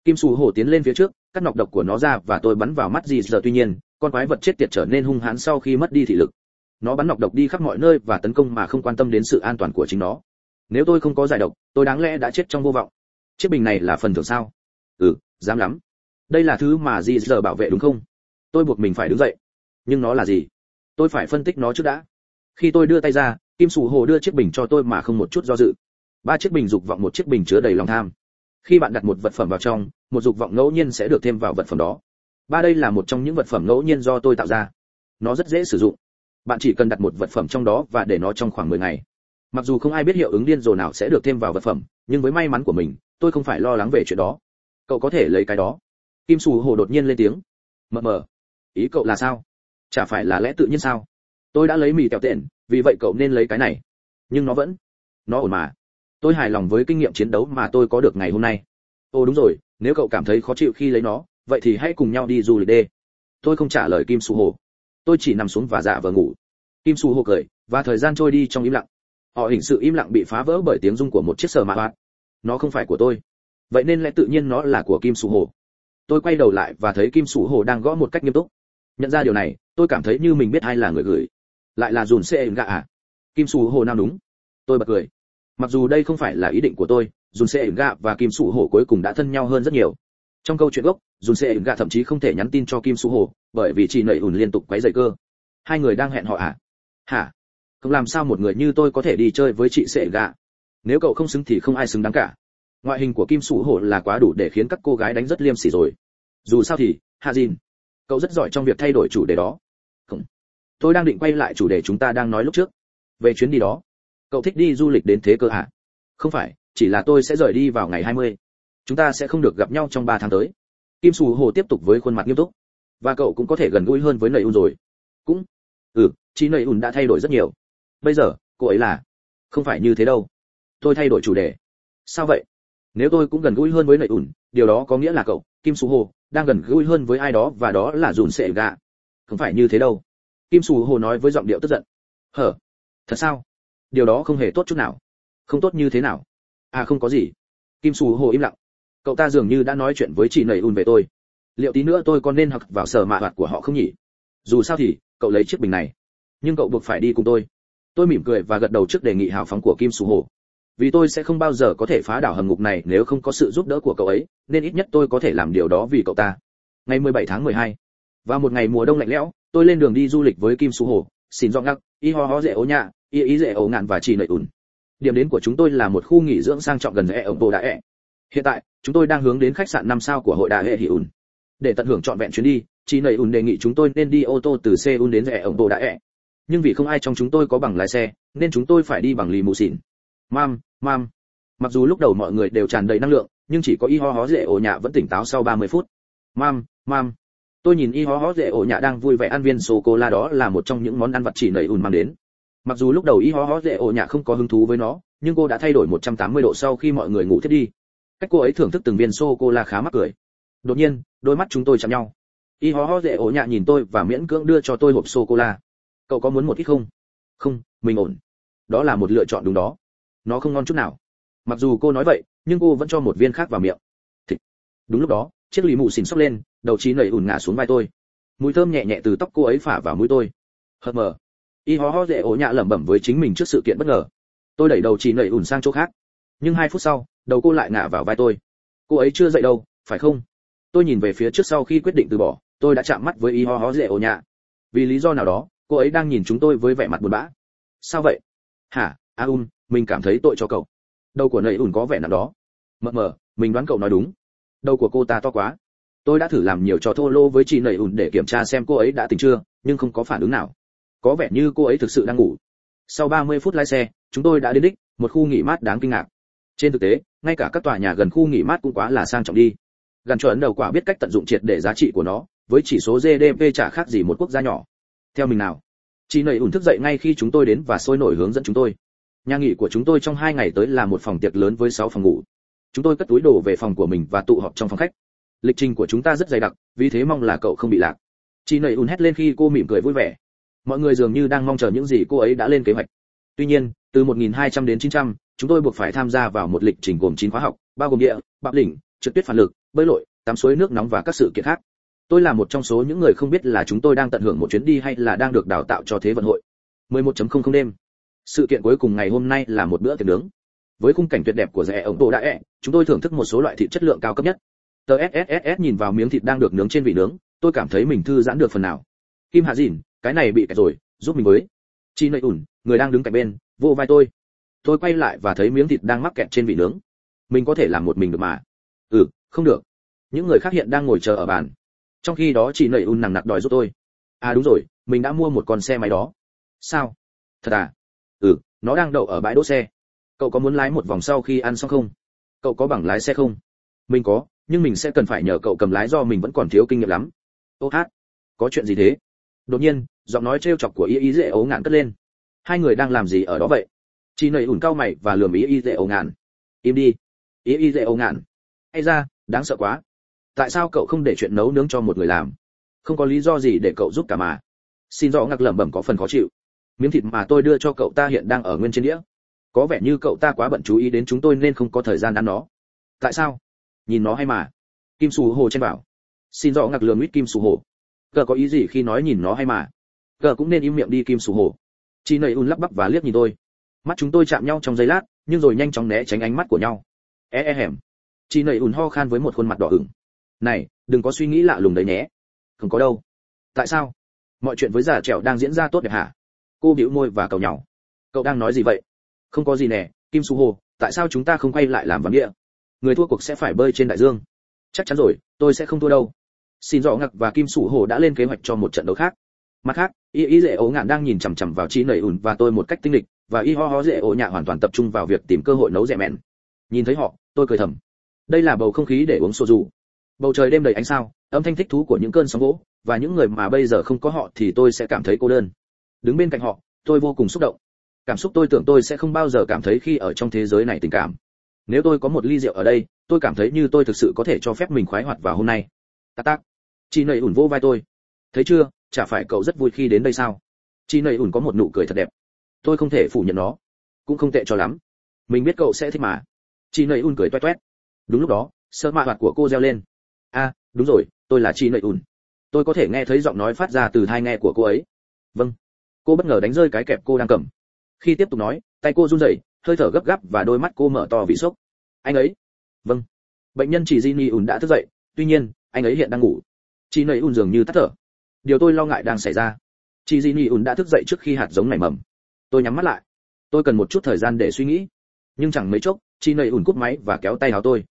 Kim sủ Hồ tiến lên phía trước, cắt nọc độc của nó ra và tôi bắn vào mắt gì giờ tuy nhiên, con quái vật chết tiệt trở nên hung hãn sau khi mất đi thị lực. Nó bắn nọc độc đi khắp mọi nơi và tấn công mà không quan tâm đến sự an toàn của chính nó. Nếu tôi không có giải độc, tôi đáng lẽ đã chết trong vô vọng. Chiếc bình này là phần thưởng sao? Ừ dám lắm. Đây là thứ mà gì giờ bảo vệ đúng không? Tôi buộc mình phải đứng dậy. Nhưng nó là gì? Tôi phải phân tích nó trước đã. Khi tôi đưa tay ra, kim sù hồ đưa chiếc bình cho tôi mà không một chút do dự ba chiếc bình dục vọng một chiếc bình chứa đầy lòng tham. Khi bạn đặt một vật phẩm vào trong một dục vọng ngẫu nhiên sẽ được thêm vào vật phẩm đó. Ba đây là một trong những vật phẩm ngẫu nhiên do tôi tạo ra. Nó rất dễ sử dụng. Bạn chỉ cần đặt một vật phẩm trong đó và để nó trong khoảng 10 ngày. Mặc dù không ai biết hiệu ứng điên rồ nào sẽ được thêm vào vật phẩm nhưng với may mắn của mình tôi không phải lo lắng về chuyện đó. Cậu có thể lấy cái đó. Kim sù hồ đột nhiên lên tiếng. Mờ mờ. Ý cậu là sao? Chả phải là lẽ tự nhiên sao? Tôi đã lấy mì kẹo tiện, vì vậy cậu nên lấy cái này. Nhưng nó vẫn. Nó ổn mà tôi hài lòng với kinh nghiệm chiến đấu mà tôi có được ngày hôm nay. Ồ, đúng rồi, nếu cậu cảm thấy khó chịu khi lấy nó, vậy thì hãy cùng nhau đi du lịch đê tôi không trả lời kim su hồ. Tôi chỉ nằm xuống và dạ vờ ngủ. Kim su hồ cười, và thời gian trôi đi trong im lặng. Họ hình sự im lặng bị phá vỡ bởi tiếng rung của một chiếc sờ mạ. Hoạt nó không phải của tôi. Vậy nên lẽ tự nhiên nó là của kim su hồ. Tôi quay đầu lại và thấy kim su hồ đang gõ một cách nghiêm túc. Nhận ra điều này, tôi cảm thấy như mình biết ai là người gửi. Lại là dùn xe gạ à? Kim su hồ nào đúng? Tôi bật cười mặc dù đây không phải là ý định của tôi dùn xe gạ và kim su Hổ cuối cùng đã thân nhau hơn rất nhiều. Trong câu chuyện gốc dùn xe gạ thậm chí không thể nhắn tin cho kim su Hổ, bởi vì chị nảy ùn liên tục quấy rầy cơ. Hai người đang hẹn họ à? Hả? Không làm sao một người như tôi có thể đi chơi với chị sệ gạ nếu cậu không xứng thì không ai xứng đáng cả. Ngoại hình của kim sủ hổ là quá đủ để khiến các cô gái đánh rất liêm sỉ rồi. Dù sao thì hà dìn cậu rất giỏi trong việc thay đổi chủ đề đó. Không. Tôi đang định quay lại chủ đề chúng ta đang nói lúc trước. Về chuyến đi đó cậu thích đi du lịch đến thế cơ hả? Không phải, chỉ là tôi sẽ rời đi vào ngày 20. chúng ta sẽ không được gặp nhau trong 3 tháng tới. Kim sù hồ tiếp tục với khuôn mặt nghiêm túc. Và cậu cũng có thể gần gũi hơn với nầy un rồi. Cũng. Ừ chị nầy un đã thay đổi rất nhiều. Bây giờ, cô ấy là. Không phải như thế đâu. Tôi thay đổi chủ đề. Sao vậy? Nếu tôi cũng gần gũi hơn với nầy ủn điều đó có nghĩa là cậu, kim su hồ, đang gần gũi hơn với ai đó và đó là dùn sệ gạ. Không phải như thế đâu. Kim su hồ nói với giọng điệu tức giận. Hở? Thật sao? Điều đó không hề tốt chút nào. Không tốt như thế nào? À không có gì. Kim Sù hồ im lặng. Cậu ta dường như đã nói chuyện với chị nầy ùn về tôi. Liệu tí nữa tôi còn nên học vào sở mạ hoạt của họ không nhỉ? Dù sao thì, cậu lấy chiếc bình này. Nhưng cậu buộc phải đi cùng tôi. Tôi mỉm cười và gật đầu trước đề nghị hào phóng của kim Sù hồ. Vì tôi sẽ không bao giờ có thể phá đảo hầm ngục này nếu không có sự giúp đỡ của cậu ấy, nên ít nhất tôi có thể làm điều đó vì cậu ta. Ngày 17 tháng 12 vào một ngày mùa đông lạnh lẽo, tôi lên đường đi du lịch với kim Sù hồ, xin do ngắc y ho ho dễ ố nhạ, y ý dễ ố ngạn và chỉ nợ ủn điểm đến của chúng tôi là một khu nghỉ dưỡng sang trọng gần rẽ ở bồ đại ẹ. Hiện tại, chúng tôi đang hướng đến khách sạn năm sao của hội đại hệ hỉ ủn để tận hưởng trọn vẹn chuyến đi, trì nầy ủn đề nghị chúng tôi nên đi ô tô từ seoul đến rẽ ở bồ đại ẹ. Nhưng vì không ai trong chúng tôi có bằng lái xe, nên chúng tôi phải đi bằng lì mù xỉn. Mam mam. Mặc dù lúc đầu mọi người đều tràn đầy năng lượng, nhưng chỉ có y ho hó dễ ổ nhạ vẫn tỉnh táo sau 30 phút. Mam mam tôi nhìn y hó hó dễ ổ nhạ đang vui vẻ ăn viên sô cô la đó là một trong những món ăn vặt chỉ nầy ùn mang đến. Mặc dù lúc đầu y hó hó dễ ổ nhạ không có hứng thú với nó, nhưng cô đã thay đổi 180 độ sau khi mọi người ngủ thiết đi. Cách cô ấy thưởng thức từng viên sô cô la khá mắc cười. Đột nhiên, đôi mắt chúng tôi chạm nhau. Y hó hó dễ ổ nhạ nhìn tôi và miễn cưỡng đưa cho tôi hộp sô cô la. Cậu có muốn một ít không? Không, mình ổn. Đó là một lựa chọn đúng đó. Nó không ngon chút nào. Mặc dù cô nói vậy, nhưng cô vẫn cho một viên khác vào miệng. Thịt. đúng lúc đó, chiếc lì mụ xỉn sóc lên đầu trí nảy ùn ngả xuống vai tôi. Mùi thơm nhẹ nhẹ từ tóc cô ấy phả vào mũi tôi. Hờ mờ. Y ho ho dễ ổ nhạ lẩm bẩm với chính mình trước sự kiện bất ngờ. Tôi đẩy đầu trí nẩy ùn sang chỗ khác. Nhưng hai phút sau, đầu cô lại ngả vào vai tôi. Cô ấy chưa dậy đâu, phải không? Tôi nhìn về phía trước sau khi quyết định từ bỏ, tôi đã chạm mắt với y ho ho dễ ổ nhạ. Vì lý do nào đó, cô ấy đang nhìn chúng tôi với vẻ mặt buồn bã. Sao vậy? Hả, a un, mình cảm thấy tội cho cậu. Đầu của nầy ùn có vẻ nào đó. Mờ mờ, mình đoán cậu nói đúng. Đầu của cô ta to quá tôi đã thử làm nhiều trò thô lô với chị nầy ùn để kiểm tra xem cô ấy đã tỉnh chưa, nhưng không có phản ứng nào. Có vẻ như cô ấy thực sự đang ngủ. Sau 30 phút lái xe, chúng tôi đã đến đích, một khu nghỉ mát đáng kinh ngạc. Trên thực tế, ngay cả các tòa nhà gần khu nghỉ mát cũng quá là sang trọng đi. Gần chuẩn đầu quả biết cách tận dụng triệt để giá trị của nó, với chỉ số gdp chả khác gì một quốc gia nhỏ. Theo mình nào? Chị nầy ủn thức dậy ngay khi chúng tôi đến và sôi nổi hướng dẫn chúng tôi. Nhà nghỉ của chúng tôi trong hai ngày tới là một phòng tiệc lớn với sáu phòng ngủ. Chúng tôi cất túi đồ về phòng của mình và tụ họp trong phòng khách lịch trình của chúng ta rất dày đặc vì thế mong là cậu không bị lạc. Chị nầy ùn hét lên khi cô mỉm cười vui vẻ. Mọi người dường như đang mong chờ những gì cô ấy đã lên kế hoạch. Tuy nhiên từ 1200 đến 900, chúng tôi buộc phải tham gia vào một lịch trình gồm 9 khóa học bao gồm địa bạc đỉnh trượt tuyết phản lực bơi lội tắm suối nước nóng và các sự kiện khác. Tôi là một trong số những người không biết là chúng tôi đang tận hưởng một chuyến đi hay là đang được đào tạo cho thế vận hội. 11.00 đêm. Sự kiện cuối cùng ngày hôm nay là một bữa tiệc nướng. Với khung cảnh tuyệt đẹp của rẻ ổng tổ đại ẹ chúng tôi thưởng thức một số loại thịt chất lượng cao cấp nhất tờ sss nhìn vào miếng thịt đang được nướng trên vị nướng, tôi cảm thấy mình thư giãn được phần nào. Kim hạ dìn, cái này bị kẹt rồi, giúp mình với. Chi nội ủn, người đang đứng cạnh bên vô vai tôi. Tôi quay lại và thấy miếng thịt đang mắc kẹt trên vị nướng. Mình có thể làm một mình được mà. Ừ không được. Những người khác hiện đang ngồi chờ ở bàn. Trong khi đó chị nầy un nặng nặc đòi giúp tôi. À đúng rồi, mình đã mua một con xe máy đó. Sao? Thật à? Ừ nó đang đậu ở bãi đỗ xe. Cậu có muốn lái một vòng sau khi ăn xong không? Cậu có bằng lái xe không? Mình có nhưng mình sẽ cần phải nhờ cậu cầm lái do mình vẫn còn thiếu kinh nghiệm lắm. Ô hát, có chuyện gì thế? Đột nhiên, giọng nói trêu chọc của y y dễ ấu ngạn cất lên. Hai người đang làm gì ở đó vậy? Chị nầy ủn cao mày và lườm y y dễ ấu ngạn. Im đi. Y y dễ ấu ngạn. Hay ra, đáng sợ quá. Tại sao cậu không để chuyện nấu nướng cho một người làm? Không có lý do gì để cậu giúp cả mà. Xin rõ ngạc lẩm bẩm có phần khó chịu. Miếng thịt mà tôi đưa cho cậu ta hiện đang ở nguyên trên đĩa. Có vẻ như cậu ta quá bận chú ý đến chúng tôi nên không có thời gian ăn nó. Tại sao? Nhìn nó hay mà. Kim sù hồ trên bảo xin rõ ngạc lường mít kim sù hồ. Cờ có ý gì khi nói nhìn nó hay mà? Cờ cũng nên im miệng đi kim sù hồ. Chị nầy un lắp bắp và liếc nhìn tôi. Mắt chúng tôi chạm nhau trong giây lát nhưng rồi nhanh chóng né tránh ánh mắt của nhau. É e, e hẻm. Chị nầy ùn ho khan với một khuôn mặt đỏ ửng. Này đừng có suy nghĩ lạ lùng đấy nhé. Không có đâu. Tại sao? Mọi chuyện với già trẻo đang diễn ra tốt đẹp hả? Cô bĩu môi và cầu nhau cậu đang nói gì vậy? Không có gì nè kim su hồ tại sao chúng ta không quay lại làm vắng địa người thua cuộc sẽ phải bơi trên đại dương. Chắc chắn rồi, tôi sẽ không thua đâu. Xin rõ ngặc và kim sủ hồ đã lên kế hoạch cho một trận đấu khác. Mặt khác, y y dễ ố ngạn đang nhìn chằm chằm vào chi nầy ùn và tôi một cách tinh lịch và y ho ho dễ ố nhạ hoàn toàn tập trung vào việc tìm cơ hội nấu rẻ mẹn. Nhìn thấy họ, tôi cười thầm. Đây là bầu không khí để uống sô dù. Bầu trời đêm đầy ánh sao, âm thanh thích thú của những cơn sóng gỗ, và những người mà bây giờ không có họ thì tôi sẽ cảm thấy cô đơn. Đứng bên cạnh họ, tôi vô cùng xúc động. Cảm xúc tôi tưởng tôi sẽ không bao giờ cảm thấy khi ở trong thế giới này tình cảm nếu tôi có một ly rượu ở đây, tôi cảm thấy như tôi thực sự có thể cho phép mình khoái hoạt vào hôm nay. Tắc tắc chị nầy ủn vô vai tôi. Thấy chưa, chả phải cậu rất vui khi đến đây sao? Chị nầy ủn có một nụ cười thật đẹp. Tôi không thể phủ nhận nó. Cũng không tệ cho lắm. Mình biết cậu sẽ thích mà. Chị nầy ủn cười toét toét. Đúng lúc đó sợ mạ hoạt của cô reo lên. A đúng rồi, tôi là chị nầy ủn. Tôi có thể nghe thấy giọng nói phát ra từ hai nghe của cô ấy. Vâng. Cô bất ngờ đánh rơi cái kẹp cô đang cầm. Khi tiếp tục nói, tay cô run rẩy hơi thở gấp gáp và đôi mắt cô mở to vì sốc. Anh ấy? Vâng. Bệnh nhân chỉ Jin ùn đã thức dậy tuy nhiên anh ấy hiện đang ngủ. Chị nầy ùn dường như tắt thở. Điều tôi lo ngại đang xảy ra. Chị Jin ùn đã thức dậy trước khi hạt giống nảy mầm. Tôi nhắm mắt lại. Tôi cần một chút thời gian để suy nghĩ. Nhưng chẳng mấy chốc chị nầy ùn cúp máy và kéo tay áo tôi.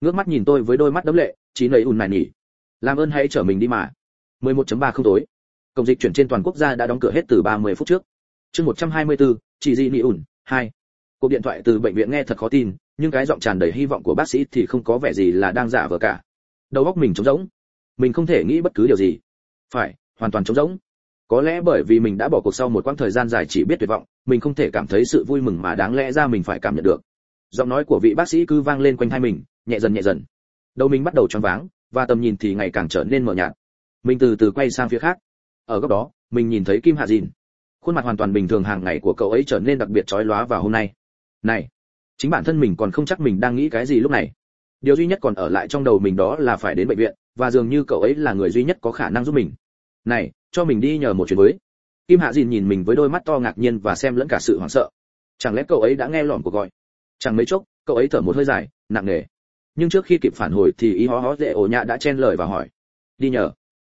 Ngước mắt nhìn tôi với đôi mắt đấm lệ chị nầy ùn này nỉ. Làm ơn hãy chở mình đi mà. 11.3 không tối. Cổng dịch chuyển trên toàn quốc gia đã đóng cửa hết từ 30 phút trước. Chương 124, chị Di Nị ủn, 2. Cuộc điện thoại từ bệnh viện nghe thật khó tin, nhưng cái giọng tràn đầy hy vọng của bác sĩ thì không có vẻ gì là đang giả vờ cả. Đầu óc mình trống rỗng. Mình không thể nghĩ bất cứ điều gì. Phải, hoàn toàn trống rỗng. Có lẽ bởi vì mình đã bỏ cuộc sau một quãng thời gian dài chỉ biết tuyệt vọng, mình không thể cảm thấy sự vui mừng mà đáng lẽ ra mình phải cảm nhận được. Giọng nói của vị bác sĩ cứ vang lên quanh hai mình, nhẹ dần nhẹ dần. Đầu mình bắt đầu choáng váng, và tầm nhìn thì ngày càng trở nên mờ nhạt. Mình từ từ quay sang phía khác. Ở góc đó, mình nhìn thấy Kim Hạ Dìn khuôn mặt hoàn toàn bình thường hàng ngày của cậu ấy trở nên đặc biệt chói lóa vào hôm nay này, chính bản thân mình còn không chắc mình đang nghĩ cái gì lúc này. Điều duy nhất còn ở lại trong đầu mình đó là phải đến bệnh viện, và dường như cậu ấy là người duy nhất có khả năng giúp mình. Này, cho mình đi nhờ một chuyện với. Kim hạ dìn nhìn mình với đôi mắt to ngạc nhiên và xem lẫn cả sự hoảng sợ. Chẳng lẽ cậu ấy đã nghe lỏm cuộc gọi? Chẳng mấy chốc, cậu ấy thở một hơi dài, nặng nề. Nhưng trước khi kịp phản hồi thì ý hó hó dễ ổ nhạ đã chen lời và hỏi. Đi nhờ.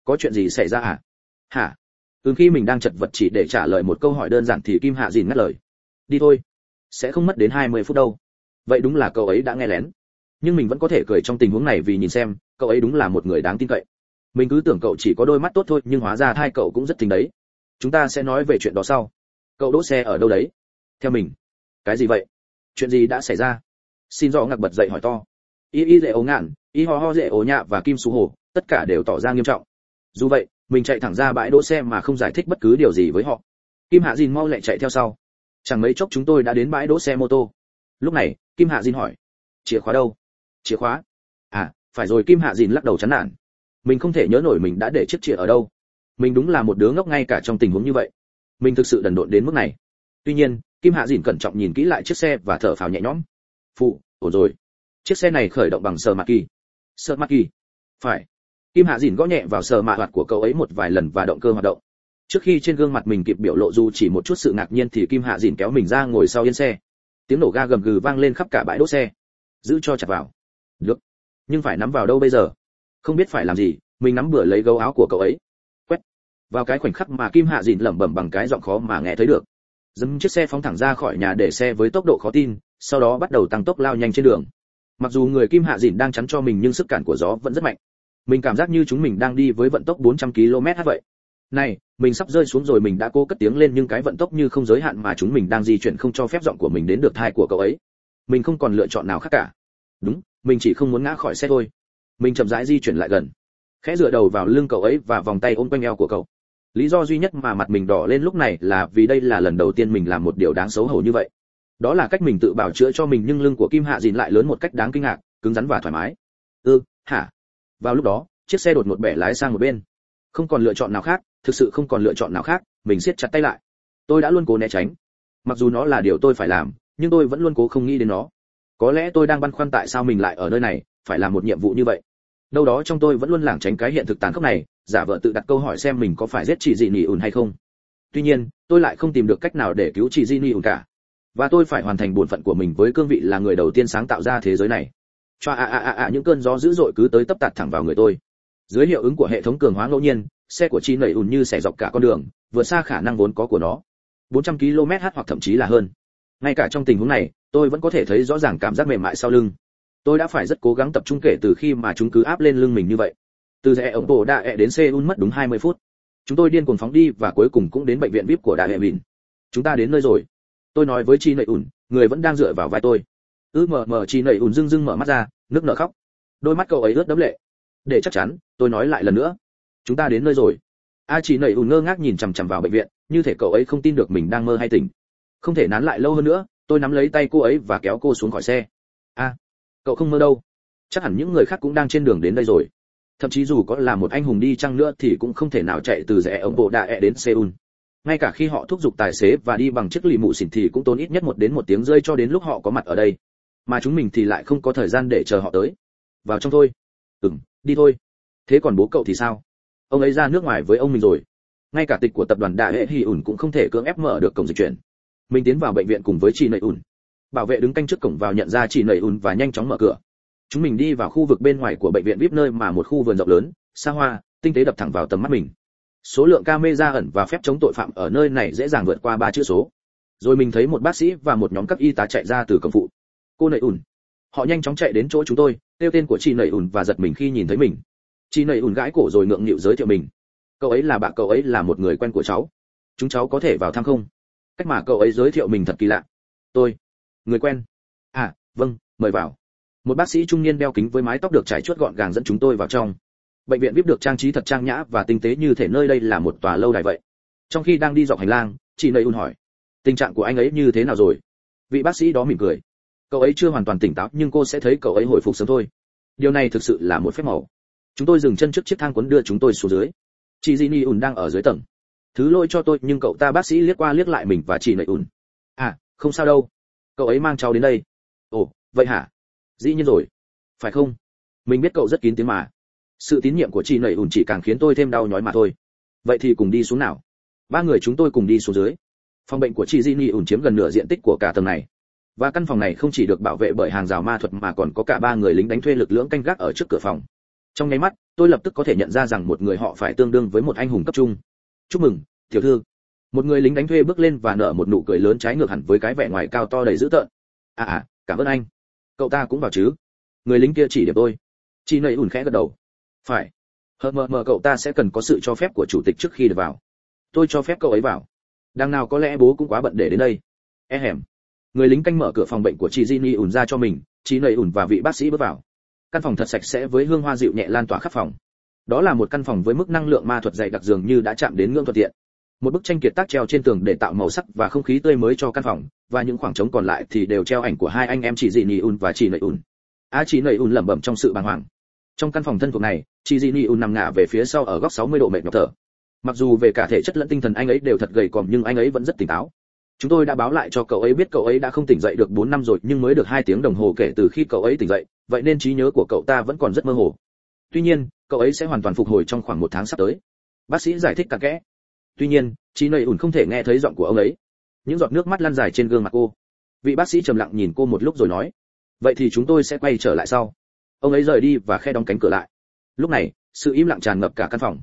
Có chuyện gì xảy ra hả hả? Từ khi mình đang chật vật chỉ để trả lời một câu hỏi đơn giản thì kim hạ dìn ngắt lời. Đi thôi sẽ không mất đến 20 phút đâu. Vậy đúng là cậu ấy đã nghe lén. Nhưng mình vẫn có thể cười trong tình huống này vì nhìn xem, cậu ấy đúng là một người đáng tin cậy. Mình cứ tưởng cậu chỉ có đôi mắt tốt thôi, nhưng hóa ra hai cậu cũng rất thính đấy. Chúng ta sẽ nói về chuyện đó sau. Cậu đỗ xe ở đâu đấy? Theo mình. Cái gì vậy? Chuyện gì đã xảy ra? Xin do ngạc bật dậy hỏi to. Y y dễ ố ngạn, y ho ho dễ ố nhạ và kim su hồ, tất cả đều tỏ ra nghiêm trọng. Dù vậy, mình chạy thẳng ra bãi đỗ xe mà không giải thích bất cứ điều gì với họ. Kim hạ dìn mau lẹ chạy theo sau chẳng mấy chốc chúng tôi đã đến bãi đỗ xe mô tô. Lúc này, kim hạ dìn hỏi, chìa khóa đâu? Chìa khóa? À phải rồi, kim hạ dìn lắc đầu chán nản. Mình không thể nhớ nổi mình đã để chiếc chìa ở đâu. Mình đúng là một đứa ngốc ngay cả trong tình huống như vậy. Mình thực sự đần độn đến mức này. Tuy nhiên, kim hạ dìn cẩn trọng nhìn kỹ lại chiếc xe và thở phào nhẹ nhõm. Phụ, ổn rồi. Chiếc xe này khởi động bằng sờ mạc kỳ. Sờ mạc kỳ? Phải. Kim hạ dìn gõ nhẹ vào sờ mạ hoạt của cậu ấy một vài lần và động cơ hoạt động trước khi trên gương mặt mình kịp biểu lộ dù chỉ một chút sự ngạc nhiên thì kim hạ dìn kéo mình ra ngồi sau yên xe. Tiếng nổ ga gầm gừ vang lên khắp cả bãi đỗ xe. Giữ cho chặt vào. Được. Nhưng phải nắm vào đâu bây giờ? Không biết phải làm gì, mình nắm bửa lấy gấu áo của cậu ấy. Quét. Vào cái khoảnh khắc mà kim hạ dìn lẩm bẩm bằng cái giọng khó mà nghe thấy được. Dẫm chiếc xe phóng thẳng ra khỏi nhà để xe với tốc độ khó tin, sau đó bắt đầu tăng tốc lao nhanh trên đường. Mặc dù người kim hạ dìn đang chắn cho mình nhưng sức cản của gió vẫn rất mạnh. Mình cảm giác như chúng mình đang đi với vận tốc 400 km h vậy này mình sắp rơi xuống rồi mình đã cố cất tiếng lên nhưng cái vận tốc như không giới hạn mà chúng mình đang di chuyển không cho phép giọng của mình đến được thai của cậu ấy. Mình không còn lựa chọn nào khác cả. Đúng mình chỉ không muốn ngã khỏi xe thôi. Mình chậm rãi di chuyển lại gần. Khẽ dựa đầu vào lưng cậu ấy và vòng tay ôm quanh eo của cậu. Lý do duy nhất mà mặt mình đỏ lên lúc này là vì đây là lần đầu tiên mình làm một điều đáng xấu hổ như vậy. Đó là cách mình tự bảo chữa cho mình nhưng lưng của kim hạ dìn lại lớn một cách đáng kinh ngạc cứng rắn và thoải mái. Ư ừ, hả? Vào lúc đó chiếc xe đột ngột bẻ lái sang một bên không còn lựa chọn nào khác, thực sự không còn lựa chọn nào khác, mình siết chặt tay lại. Tôi đã luôn cố né tránh. Mặc dù nó là điều tôi phải làm, nhưng tôi vẫn luôn cố không nghĩ đến nó. Có lẽ tôi đang băn khoăn tại sao mình lại ở nơi này, phải làm một nhiệm vụ như vậy. Đâu đó trong tôi vẫn luôn lảng tránh cái hiện thực tàn khốc này, giả vợ tự đặt câu hỏi xem mình có phải giết chị dị nỉ ùn hay không. Tuy nhiên, tôi lại không tìm được cách nào để cứu chị dị nỉ ùn cả. Và tôi phải hoàn thành bổn phận của mình với cương vị là người đầu tiên sáng tạo ra thế giới này. Cho a a a a, những cơn gió dữ dội cứ tới tấp tạt thẳng vào người tôi dưới hiệu ứng của hệ thống cường hóa ngẫu nhiên xe của chi nảy ùn như xẻ dọc cả con đường vượt xa khả năng vốn có của nó. 400 km h hoặc thậm chí là hơn. Ngay cả trong tình huống này tôi vẫn có thể thấy rõ ràng cảm giác mềm mại sau lưng. Tôi đã phải rất cố gắng tập trung kể từ khi mà chúng cứ áp lên lưng mình như vậy. Từ rẽ ổng bộ đa ẹ đến seoul mất đúng 20 phút. Chúng tôi điên cuồng phóng đi và cuối cùng cũng đến bệnh viện vip của đại hệ vịn chúng ta đến nơi rồi. Tôi nói với chi nầy ùn, người vẫn đang dựa vào vai tôi. Ư mờ mờ chi nầy ùn dưng dưng mở mắt ra nước nở khóc. Đôi mắt cậu ấy ướt đẫm lệ để chắc chắn, tôi nói lại lần nữa. Chúng ta đến nơi rồi. A chỉ nầy ủn ngơ ngác nhìn chằm chằm vào bệnh viện, như thể cậu ấy không tin được mình đang mơ hay tỉnh. Không thể nán lại lâu hơn nữa, tôi nắm lấy tay cô ấy và kéo cô xuống khỏi xe. A, cậu không mơ đâu. Chắc hẳn những người khác cũng đang trên đường đến đây rồi. Thậm chí dù có là một anh hùng đi chăng nữa thì cũng không thể nào chạy từ rẽ ống bộ đại e đến seoul. Ngay cả khi họ thúc giục tài xế và đi bằng chiếc lì mụ xỉn thì cũng tốn ít nhất một đến một tiếng rơi cho đến lúc họ có mặt ở đây. Mà chúng mình thì lại không có thời gian để chờ họ tới. Vào trong thôi. Ừm đi thôi. Thế còn bố cậu thì sao? Ông ấy ra nước ngoài với ông mình rồi. Ngay cả tịch của tập đoàn đại hệ hì ủn cũng không thể cưỡng ép mở được cổng dịch chuyển. Mình tiến vào bệnh viện cùng với chị nầy ủn. Bảo vệ đứng canh trước cổng vào nhận ra chị nầy ủn và nhanh chóng mở cửa. Chúng mình đi vào khu vực bên ngoài của bệnh viện vip nơi mà một khu vườn rộng lớn, xa hoa, tinh tế đập thẳng vào tầm mắt mình. Số lượng camera ẩn và phép chống tội phạm ở nơi này dễ dàng vượt qua ba chữ số. Rồi mình thấy một bác sĩ và một nhóm các y tá chạy ra từ cổng phụ. Cô nầy ủn họ nhanh chóng chạy đến chỗ chúng tôi, kêu tên của chị nầy ùn và giật mình khi nhìn thấy mình. Chị nầy ùn gãi cổ rồi ngượng nghịu giới thiệu mình. Cậu ấy là bạn, cậu ấy là một người quen của cháu. Chúng cháu có thể vào thăm không? Cách mà cậu ấy giới thiệu mình thật kỳ lạ. Tôi. Người quen. À vâng mời vào. Một bác sĩ trung niên đeo kính với mái tóc được trải chuốt gọn gàng dẫn chúng tôi vào trong. Bệnh viện vip được trang trí thật trang nhã và tinh tế như thể nơi đây là một tòa lâu đài vậy. Trong khi đang đi dọc hành lang, chị nầy un hỏi, tình trạng của anh ấy như thế nào rồi? Vị bác sĩ đó mỉm cười cậu ấy chưa hoàn toàn tỉnh táo, nhưng cô sẽ thấy cậu ấy hồi phục sớm thôi. Điều này thực sự là một phép màu. Chúng tôi dừng chân trước chiếc thang cuốn đưa chúng tôi xuống dưới. Chị Jinny ùn đang ở dưới tầng. Thứ lỗi cho tôi, nhưng cậu ta bác sĩ liếc qua liếc lại mình và chị nầy ùn. À không sao đâu. Cậu ấy mang cháu đến đây. Ồ, vậy hả? Dĩ nhiên rồi. Phải không? Mình biết cậu rất kín tiếng mà. Sự tín nhiệm của chị nầy ùn chỉ càng khiến tôi thêm đau nhói mà thôi. Vậy thì cùng đi xuống nào. Ba người chúng tôi cùng đi xuống dưới. Phòng bệnh của chị di ni ùn chiếm gần nửa diện tích của cả tầng này và căn phòng này không chỉ được bảo vệ bởi hàng rào ma thuật mà còn có cả ba người lính đánh thuê lực lượng canh gác ở trước cửa phòng. Trong nháy mắt, tôi lập tức có thể nhận ra rằng một người họ phải tương đương với một anh hùng cấp trung. Chúc mừng, tiểu thư. Một người lính đánh thuê bước lên và nở một nụ cười lớn trái ngược hẳn với cái vẻ ngoài cao to đầy dữ tợn. À à cảm ơn anh. Cậu ta cũng vào chứ? Người lính kia chỉ điểm tôi. Chị nầy ủn khẽ gật đầu. Phải. Hờ mờ mờ cậu ta sẽ cần có sự cho phép của chủ tịch trước khi được vào. Tôi cho phép cậu ấy vào. Đằng nào có lẽ bố cũng quá bận để đến đây. E hẻm người lính canh mở cửa phòng bệnh của chị Jinny ủn ra cho mình chị nầy ủn và vị bác sĩ bước vào. Căn phòng thật sạch sẽ với hương hoa dịu nhẹ lan tỏa khắp phòng. Đó là một căn phòng với mức năng lượng ma thuật dày đặc dường như đã chạm đến ngưỡng thuận tiện. Một bức tranh kiệt tác treo trên tường để tạo màu sắc và không khí tươi mới cho căn phòng và những khoảng trống còn lại thì đều treo ảnh của hai anh em chị Jinny nị un và chị nầy un a à, chị nầy un lẩm bẩm trong sự bàng hoàng. Trong căn phòng thân thuộc này chị Jinny nị un nằm ngả về phía sau ở góc 60 độ mệt nhọc thở. Mặc dù về cả thể chất lẫn tinh thần anh ấy đều thật gầy còm nhưng anh ấy vẫn rất tỉnh táo chúng tôi đã báo lại cho cậu ấy biết cậu ấy đã không tỉnh dậy được 4 năm rồi, nhưng mới được 2 tiếng đồng hồ kể từ khi cậu ấy tỉnh dậy, vậy nên trí nhớ của cậu ta vẫn còn rất mơ hồ. Tuy nhiên, cậu ấy sẽ hoàn toàn phục hồi trong khoảng một tháng sắp tới. Bác sĩ giải thích cặn kẽ. Tuy nhiên trí nầy ủn không thể nghe thấy giọng của ông ấy. Những giọt nước mắt lăn dài trên gương mặt cô. Vị bác sĩ trầm lặng nhìn cô một lúc rồi nói, vậy thì chúng tôi sẽ quay trở lại sau. Ông ấy rời đi và khe đóng cánh cửa lại. Lúc này, sự im lặng tràn ngập cả căn phòng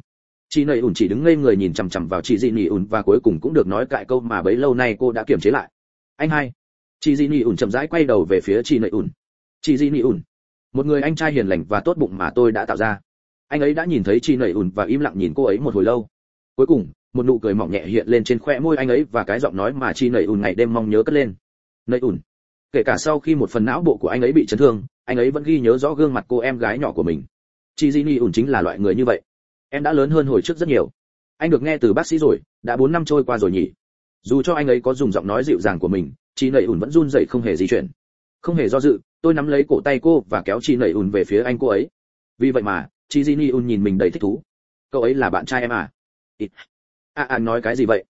chị nầy ủn chỉ đứng ngây người nhìn chằm chằm vào chị dị nỉ ủn và cuối cùng cũng được nói cại câu mà bấy lâu nay cô đã kiềm chế lại. Anh hai. Chị dị nỉ ủn chậm rãi quay đầu về phía chị nầy ủn. Chị dị nỉ ủn, một người anh trai hiền lành và tốt bụng mà tôi đã tạo ra. Anh ấy đã nhìn thấy chị nầy ủn và im lặng nhìn cô ấy một hồi lâu. Cuối cùng, một nụ cười mỏng nhẹ hiện lên trên khoe môi anh ấy và cái giọng nói mà chị nầy ủn ngày đêm mong nhớ cất lên. Nầy ủn, kể cả sau khi một phần não bộ của anh ấy bị chấn thương, anh ấy vẫn ghi nhớ rõ gương mặt cô em gái nhỏ của mình. Chị di nỉ ủn chính là loại người như vậy em đã lớn hơn hồi trước rất nhiều. Anh được nghe từ bác sĩ rồi đã bốn năm trôi qua rồi nhỉ. Dù cho anh ấy có dùng giọng nói dịu dàng của mình chị nẩy ùn vẫn run rẩy không hề di chuyển. Không hề do dự tôi nắm lấy cổ tay cô và kéo chị nẩy ùn về phía anh cô ấy. Vì vậy mà chị Jinny ùn nhìn mình đầy thích thú. Cậu ấy là bạn trai em à? Ít à, à nói cái gì vậy?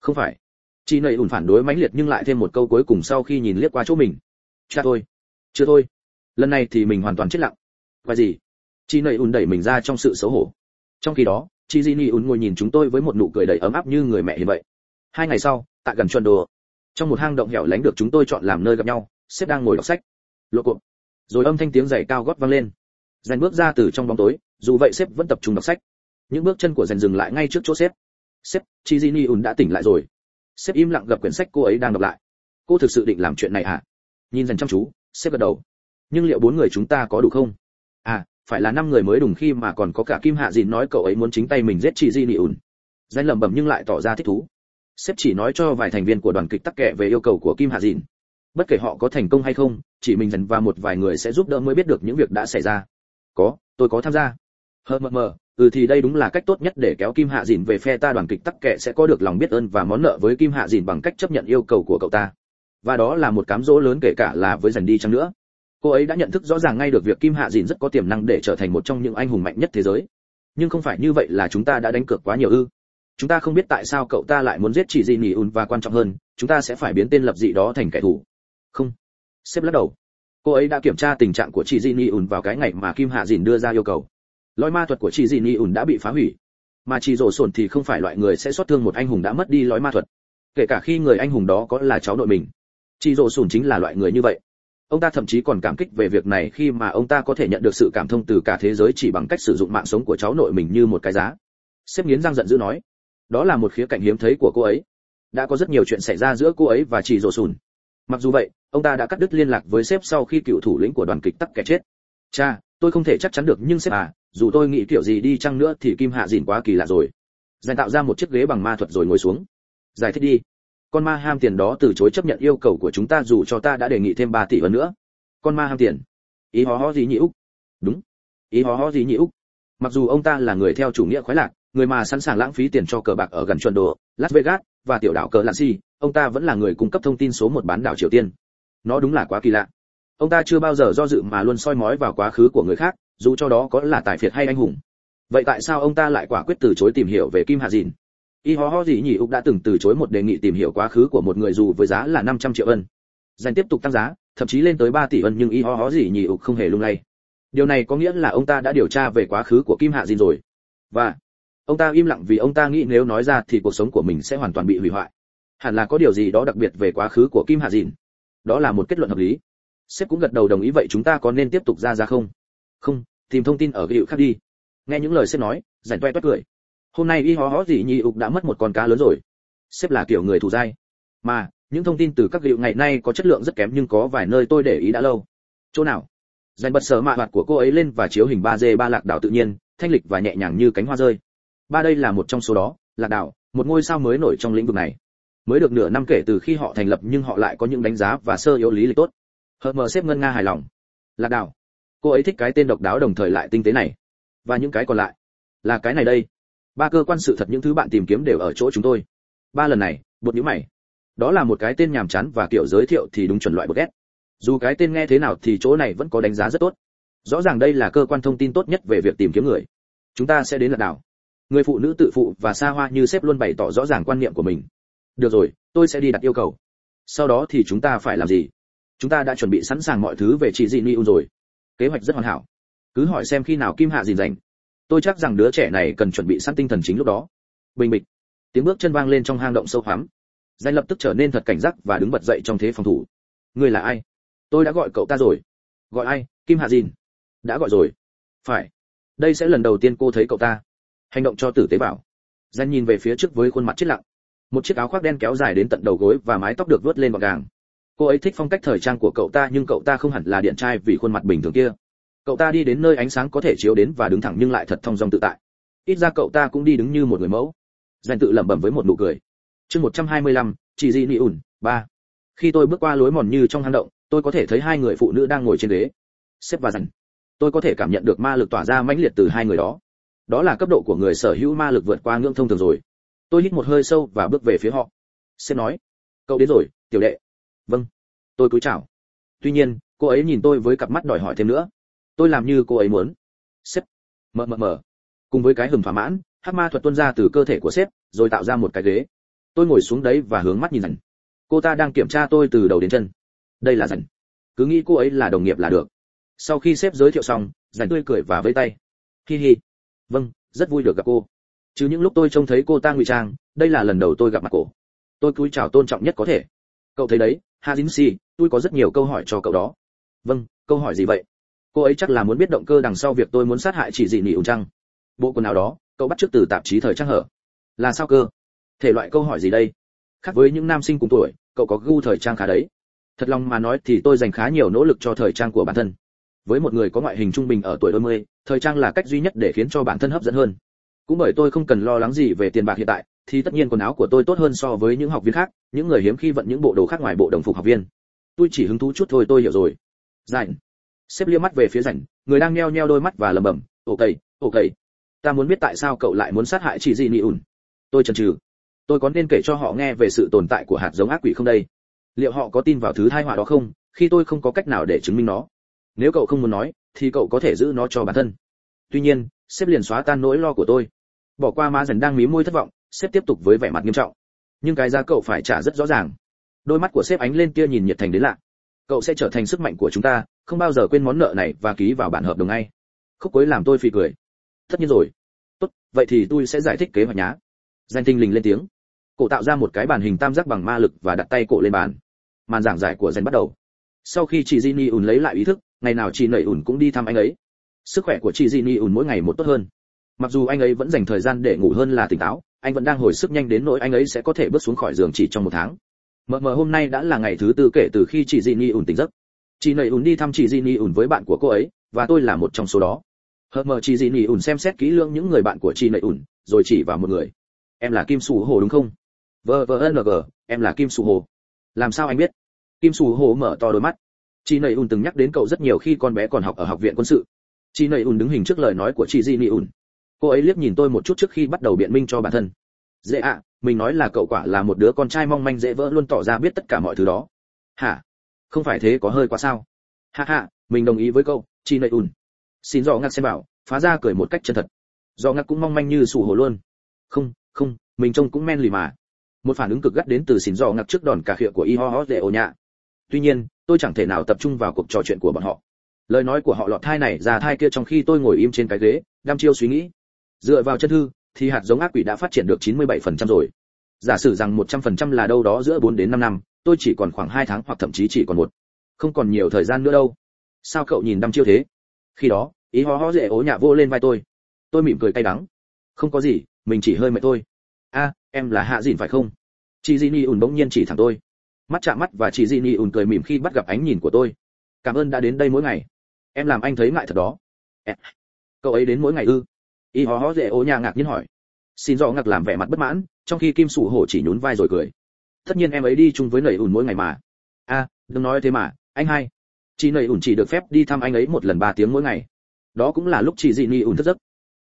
Không phải. Chị nẩy ùn phản đối mãnh liệt nhưng lại thêm một câu cuối cùng sau khi nhìn liếc qua chỗ mình. Cha thôi. Chưa thôi. Lần này thì mình hoàn toàn chết lặng. Và gì? Chị nẩy ùn đẩy mình ra trong sự xấu hổ trong khi đó chị Yi ún ngồi nhìn chúng tôi với một nụ cười đầy ấm áp như người mẹ như vậy. Hai ngày sau, tại gần chuẩn đồ, trong một hang động hẻo lánh được chúng tôi chọn làm nơi gặp nhau sếp đang ngồi đọc sách. Lộ cộp rồi âm thanh tiếng giày cao gót vang lên. Dành bước ra từ trong bóng tối, dù vậy sếp vẫn tập trung đọc sách. Những bước chân của dành dừng lại ngay trước chỗ sếp sếp chizini un đã tỉnh lại rồi. Sếp im lặng gặp quyển sách cô ấy đang đọc lại. Cô thực sự định làm chuyện này à nhìn dành chăm chú sếp gật đầu. Nhưng liệu bốn người chúng ta có đủ không? Phải là năm người mới đùng khi mà còn có cả kim hạ dìn nói cậu ấy muốn chính tay mình giết chị di nị ùn. Danh lẩm bẩm nhưng lại tỏ ra thích thú. Sếp chỉ nói cho vài thành viên của đoàn kịch tắc kệ về yêu cầu của kim hạ dìn. Bất kể họ có thành công hay không, chỉ mình dần và một vài người sẽ giúp đỡ mới biết được những việc đã xảy ra. Có, tôi có tham gia. Hờ mờ mờ ừ thì đây đúng là cách tốt nhất để kéo kim hạ dìn về phe ta, đoàn kịch tắc kệ sẽ có được lòng biết ơn và món nợ với kim hạ dìn bằng cách chấp nhận yêu cầu của cậu ta. Và đó là một cám dỗ lớn kể cả là với dần đi chăng nữa cô ấy đã nhận thức rõ ràng ngay được việc kim hạ dìn rất có tiềm năng để trở thành một trong những anh hùng mạnh nhất thế giới. Nhưng không phải như vậy là chúng ta đã đánh cược quá nhiều ư. Chúng ta không biết tại sao cậu ta lại muốn giết chỉ gì nỉ un và quan trọng hơn chúng ta sẽ phải biến tên lập dị đó thành kẻ thù. Không. Sếp lắc đầu. Cô ấy đã kiểm tra tình trạng của chị Jinny ùn vào cái ngày mà Kim Hạ Dìn đưa ra yêu cầu. lõi ma thuật của chị Jinny ùn đã bị phá hủy, mà chị rổ sồn thì không phải loại người sẽ xót thương một anh hùng đã mất đi lõi ma thuật, kể cả khi người anh hùng đó có là cháu nội mình. Chị rổ sồn chính là loại người như vậy. Ông ta thậm chí còn cảm kích về việc này khi mà ông ta có thể nhận được sự cảm thông từ cả thế giới chỉ bằng cách sử dụng mạng sống của cháu nội mình như một cái giá. Sếp nghiến răng giận dữ nói, đó là một khía cạnh hiếm thấy của cô ấy. Đã có rất nhiều chuyện xảy ra giữa cô ấy và chị rổ Sùn. mặc dù vậy ông ta đã cắt đứt liên lạc với sếp sau khi cựu thủ lĩnh của đoàn kịch tắc kẻ chết cha tôi không thể chắc chắn được nhưng sếp à dù tôi nghĩ kiểu gì đi chăng nữa thì kim hạ dìn quá kỳ lạ rồi giải tạo ra một chiếc ghế bằng ma thuật rồi ngồi xuống giải thích đi con ma ham tiền đó từ chối chấp nhận yêu cầu của chúng ta dù cho ta đã đề nghị thêm 3 tỷ hơn nữa. Con ma ham tiền. Ý hó hó gì nhị úc? Đúng. Ý hó hó gì nhị úc? Mặc dù ông ta là người theo chủ nghĩa khoái lạc, người mà sẵn sàng lãng phí tiền cho cờ bạc ở gần chuẩn đồ las vegas và tiểu đảo cờ lạn si ông ta vẫn là người cung cấp thông tin số một bán đảo triều tiên. Nó đúng là quá kỳ lạ. Ông ta chưa bao giờ do dự mà luôn soi mói vào quá khứ của người khác, dù cho đó có là tài phiệt hay anh hùng. Vậy tại sao ông ta lại quả quyết từ chối tìm hiểu về kim hạ dìn? Y ho ho gì nhỉ, úc đã từng từ chối một đề nghị tìm hiểu quá khứ của một người dù với giá là 500 triệu ân. Dành tiếp tục tăng giá, thậm chí lên tới 3 tỷ ân nhưng y ho ho gì nhỉ, úc không hề lung lay. Điều này có nghĩa là ông ta đã điều tra về quá khứ của kim hạ dìn rồi. Và, ông ta im lặng vì ông ta nghĩ nếu nói ra thì cuộc sống của mình sẽ hoàn toàn bị hủy hoại. Hẳn là có điều gì đó đặc biệt về quá khứ của kim hạ dìn đó là một kết luận hợp lý. Sếp cũng gật đầu đồng ý vậy chúng ta có nên tiếp tục ra ra không? Không, tìm thông tin ở hiệu khác đi. Nghe những lời sếp nói rảnh toe toét cười hôm nay y hó hó gì nhị ục đã mất một con cá lớn rồi. Sếp là kiểu người thủ dai. Mà, những thông tin từ các liệu ngày nay có chất lượng rất kém nhưng có vài nơi tôi để ý đã lâu. Chỗ nào? Dành bật sở mạ hoạt của cô ấy lên và chiếu hình 3D ba lạc đảo tự nhiên, thanh lịch và nhẹ nhàng như cánh hoa rơi. Ba đây là một trong số đó, lạc đảo, một ngôi sao mới nổi trong lĩnh vực này. Mới được nửa năm kể từ khi họ thành lập nhưng họ lại có những đánh giá và sơ yếu lý lịch tốt. Hờ mờ xếp ngân nga hài lòng. Lạc đảo. Cô ấy thích cái tên độc đáo đồng thời lại tinh tế này. Và những cái còn lại. Là cái này đây ba cơ quan sự thật những thứ bạn tìm kiếm đều ở chỗ chúng tôi. Ba lần này, bột nhíu mày. Đó là một cái tên nhàm chán và kiểu giới thiệu thì đúng chuẩn loại bột ghét. Dù cái tên nghe thế nào thì chỗ này vẫn có đánh giá rất tốt. Rõ ràng đây là cơ quan thông tin tốt nhất về việc tìm kiếm người. Chúng ta sẽ đến lần đảo người phụ nữ tự phụ và xa hoa như sếp luôn bày tỏ rõ ràng quan niệm của mình. Được rồi, tôi sẽ đi đặt yêu cầu. Sau đó thì chúng ta phải làm gì? Chúng ta đã chuẩn bị sẵn sàng mọi thứ về chị dị ni rồi. Kế hoạch rất hoàn hảo. Cứ hỏi xem khi nào kim hạ dìn dành tôi chắc rằng đứa trẻ này cần chuẩn bị sẵn tinh thần chính lúc đó. Bình bịch. Tiếng bước chân vang lên trong hang động sâu hoắm. Danh lập tức trở nên thật cảnh giác và đứng bật dậy trong thế phòng thủ. Ngươi là ai? Tôi đã gọi cậu ta rồi. Gọi ai? Kim hạ dìn. Đã gọi rồi. Phải. Đây sẽ lần đầu tiên cô thấy cậu ta. Hành động cho tử tế bảo. Danh nhìn về phía trước với khuôn mặt chết lặng. Một chiếc áo khoác đen kéo dài đến tận đầu gối và mái tóc được vớt lên gọn gàng. Cô ấy thích phong cách thời trang của cậu ta nhưng cậu ta không hẳn là điện trai vì khuôn mặt bình thường kia cậu ta đi đến nơi ánh sáng có thể chiếu đến và đứng thẳng nhưng lại thật thong dong tự tại. Ít ra cậu ta cũng đi đứng như một người mẫu. Danh tự lẩm bẩm với một nụ cười. Chương 125, chị di nị ủn ba. Khi tôi bước qua lối mòn như trong hang động tôi có thể thấy hai người phụ nữ đang ngồi trên ghế. Xếp và dần tôi có thể cảm nhận được ma lực tỏa ra mãnh liệt từ hai người đó. Đó là cấp độ của người sở hữu ma lực vượt qua ngưỡng thông thường rồi. Tôi hít một hơi sâu và bước về phía họ. Sếp nói cậu đến rồi tiểu đệ. Vâng. Tôi cúi chào. Tuy nhiên cô ấy nhìn tôi với cặp mắt đòi hỏi thêm nữa tôi làm như cô ấy muốn. Sếp. Mờ mờ mờ. Cùng với cái hừng thỏa mãn hắc ma thuật tuôn ra từ cơ thể của sếp, rồi tạo ra một cái ghế. Tôi ngồi xuống đấy và hướng mắt nhìn dần. Cô ta đang kiểm tra tôi từ đầu đến chân. Đây là dần. Cứ nghĩ cô ấy là đồng nghiệp là được. Sau khi sếp giới thiệu xong, dần tươi cười và vẫy tay. Hi hi. Vâng rất vui được gặp cô. Chứ những lúc tôi trông thấy cô ta ngụy trang, đây là lần đầu tôi gặp mặt cô. Tôi cúi chào tôn trọng nhất có thể. Cậu thấy đấy hazin si, tôi có rất nhiều câu hỏi cho cậu đó. Vâng câu hỏi gì vậy? Cô ấy chắc là muốn biết động cơ đằng sau việc tôi muốn sát hại chỉ dị nỉ ủng trăng. Bộ quần áo đó, cậu bắt chước từ tạp chí thời trang hở. Là sao cơ? Thể loại câu hỏi gì đây? Khác với những nam sinh cùng tuổi, cậu có gu thời trang khá đấy. Thật lòng mà nói thì tôi dành khá nhiều nỗ lực cho thời trang của bản thân. Với một người có ngoại hình trung bình ở tuổi đôi mươi, thời trang là cách duy nhất để khiến cho bản thân hấp dẫn hơn. Cũng bởi tôi không cần lo lắng gì về tiền bạc hiện tại, thì tất nhiên quần áo của tôi tốt hơn so với những học viên khác, những người hiếm khi vận những bộ đồ khác ngoài bộ đồng phục học viên. Tôi chỉ hứng thú chút thôi, tôi hiểu rồi. Rảnh xếp lia mắt về phía rảnh, người đang nheo nheo đôi mắt và lẩm bẩm ok ok ta muốn biết tại sao cậu lại muốn sát hại chị gì nị ủn tôi chần chừ. Tôi có nên kể cho họ nghe về sự tồn tại của hạt giống ác quỷ không đây? Liệu họ có tin vào thứ thai họa đó không, khi tôi không có cách nào để chứng minh nó? Nếu cậu không muốn nói, thì cậu có thể giữ nó cho bản thân. Tuy nhiên sếp liền xóa tan nỗi lo của tôi. Bỏ qua má dần đang mí môi thất vọng sếp tiếp tục với vẻ mặt nghiêm trọng. Nhưng cái giá cậu phải trả rất rõ ràng. Đôi mắt của sếp ánh lên kia nhìn nhiệt thành đến lạ cậu sẽ trở thành sức mạnh của chúng ta, không bao giờ quên món nợ này và ký vào bản hợp đồng ngay. Khúc cuối làm tôi phì cười. Tất nhiên rồi. Tốt, vậy thì tôi sẽ giải thích kế hoạch nhá. Danh tinh lình lên tiếng. Cổ tạo ra một cái bàn hình tam giác bằng ma lực và đặt tay cổ lên bàn. Màn giảng giải của danh bắt đầu. Sau khi chị Jinny ùn lấy lại ý thức, ngày nào chị nẩy ùn cũng đi thăm anh ấy. Sức khỏe của chị Jinny ùn mỗi ngày một tốt hơn. Mặc dù anh ấy vẫn dành thời gian để ngủ hơn là tỉnh táo, anh vẫn đang hồi sức nhanh đến nỗi anh ấy sẽ có thể bước xuống khỏi giường chỉ trong một tháng mờ mờ hôm nay đã là ngày thứ tư kể từ khi chị Jinny ùn tỉnh giấc. Chị nầy ùn đi thăm chị Jinny ùn với bạn của cô ấy, và tôi là một trong số đó. Hờ mờ chị Jinny ùn xem xét kỹ lưỡng những người bạn của chị nầy ùn rồi chỉ vào một người. Em là kim sù hồ đúng không? Vờ vờ ng em là kim sù hồ. Làm sao anh biết? Kim sù hồ mở to đôi mắt. Chị nầy ùn từng nhắc đến cậu rất nhiều khi con bé còn học ở học viện quân sự. Chị nầy ùn đứng hình trước lời nói của chị di nị ùn cô ấy liếc nhìn tôi một chút trước khi bắt đầu biện minh cho bản thân. Dễ ạ mình nói là cậu quả là một đứa con trai mong manh dễ vỡ luôn tỏ ra biết tất cả mọi thứ đó. Hả? Không phải thế có hơi quá sao? Hạ hạ mình đồng ý với cậu chị nầy ùn. Xin dò ngặt xem bảo, phá ra cười một cách chân thật. Dò ngặt cũng mong manh như sủ hồ luôn. Không không, mình trông cũng men lì mà. Một phản ứng cực gắt đến từ xin dò ngặt trước đòn cà khịa của y ho ho dễ ồ nhạ. Tuy nhiên, tôi chẳng thể nào tập trung vào cuộc trò chuyện của bọn họ. Lời nói của họ lọt thai này ra thai kia trong khi tôi ngồi im trên cái ghế đăm chiêu suy nghĩ. Dựa vào chân thư thì hạt giống ác quỷ đã phát triển được 97% rồi. Giả sử rằng 100% là đâu đó giữa 4 đến 5 năm, tôi chỉ còn khoảng 2 tháng hoặc thậm chí chỉ còn một. Không còn nhiều thời gian nữa đâu. Sao cậu nhìn đăm chiêu thế? Khi đó, ý ho ho dễ ố nhạ vô lên vai tôi. Tôi mỉm cười cay đắng. Không có gì, mình chỉ hơi mệt thôi. A, em là hạ dìn phải không? Chị di ni ùn bỗng nhiên chỉ thẳng tôi. Mắt chạm mắt và chị di ni ùn cười mỉm khi bắt gặp ánh nhìn của tôi. Cảm ơn đã đến đây mỗi ngày. Em làm anh thấy ngại thật đó. Cậu ấy đến mỗi ngày ư? Y hó hó dễ ô nhà ngạc nhiên hỏi. Xin do ngạc làm vẻ mặt bất mãn, trong khi kim sủ hổ chỉ nhún vai rồi cười. Tất nhiên em ấy đi chung với nầy ủn mỗi ngày mà. A đừng nói thế mà, anh hai. Chị nầy ủn chỉ được phép đi thăm anh ấy một lần ba tiếng mỗi ngày. Đó cũng là lúc chị dị nị ủn thức giấc.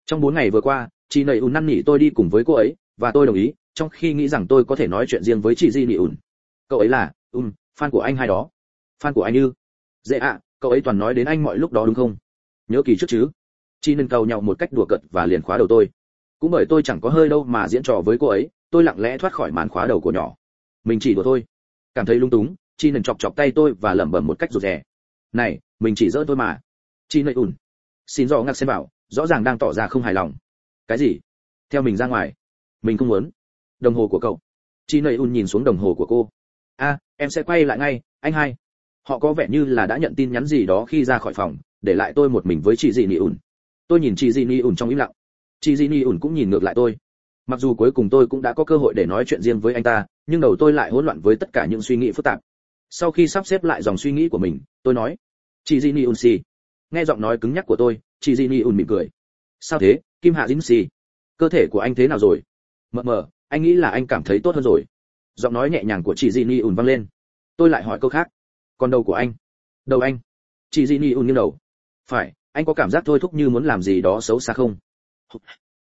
Trong bốn ngày vừa qua, chị nầy ủn năn nỉ tôi đi cùng với cô ấy, và tôi đồng ý, trong khi nghĩ rằng tôi có thể nói chuyện riêng với chị di nị ủn cậu ấy là um fan của anh hai đó. Fan của anh như dễ dạ ạ, cậu ấy toàn nói đến anh mọi lúc đó đúng không? Nhớ kỳ trước chứ? Chi nên cầu nhau một cách đùa cợt và liền khóa đầu tôi. Cũng bởi tôi chẳng có hơi đâu mà diễn trò với cô ấy, tôi lặng lẽ thoát khỏi màn khóa đầu của nhỏ. Mình chỉ đùa thôi. Cảm thấy lung túng, Chi nên chọc chọc tay tôi và lẩm bẩm một cách rụt rè. Này, mình chỉ dỡ thôi mà. Chi nậy ùn xin rõ ngạc xem bảo rõ ràng đang tỏ ra không hài lòng. Cái gì? Theo mình ra ngoài. Mình không muốn. Đồng hồ của cậu. Chi nầy un nhìn xuống đồng hồ của cô. A, em sẽ quay lại ngay, anh hai. Họ có vẻ như là đã nhận tin nhắn gì đó khi ra khỏi phòng, để lại tôi một mình với chị dị nị ủn tôi nhìn chị di ni ủn trong im lặng. Chị di ni ủn cũng nhìn ngược lại tôi. Mặc dù cuối cùng tôi cũng đã có cơ hội để nói chuyện riêng với anh ta, nhưng đầu tôi lại hỗn loạn với tất cả những suy nghĩ phức tạp. Sau khi sắp xếp lại dòng suy nghĩ của mình, tôi nói chị di ni ủn xì. Nghe giọng nói cứng nhắc của tôi chị di ni ủn mỉm cười. Sao thế, kim hạ dính xì? Cơ thể của anh thế nào rồi? Mờ mờ, anh nghĩ là anh cảm thấy tốt hơn rồi. Giọng nói nhẹ nhàng của chị di ni ủn vang lên. Tôi lại hỏi câu khác. Còn đầu của anh? Đầu anh. Chị di ni ủn nghiêng đầu. Phải anh có cảm giác thôi thúc như muốn làm gì đó xấu xa không?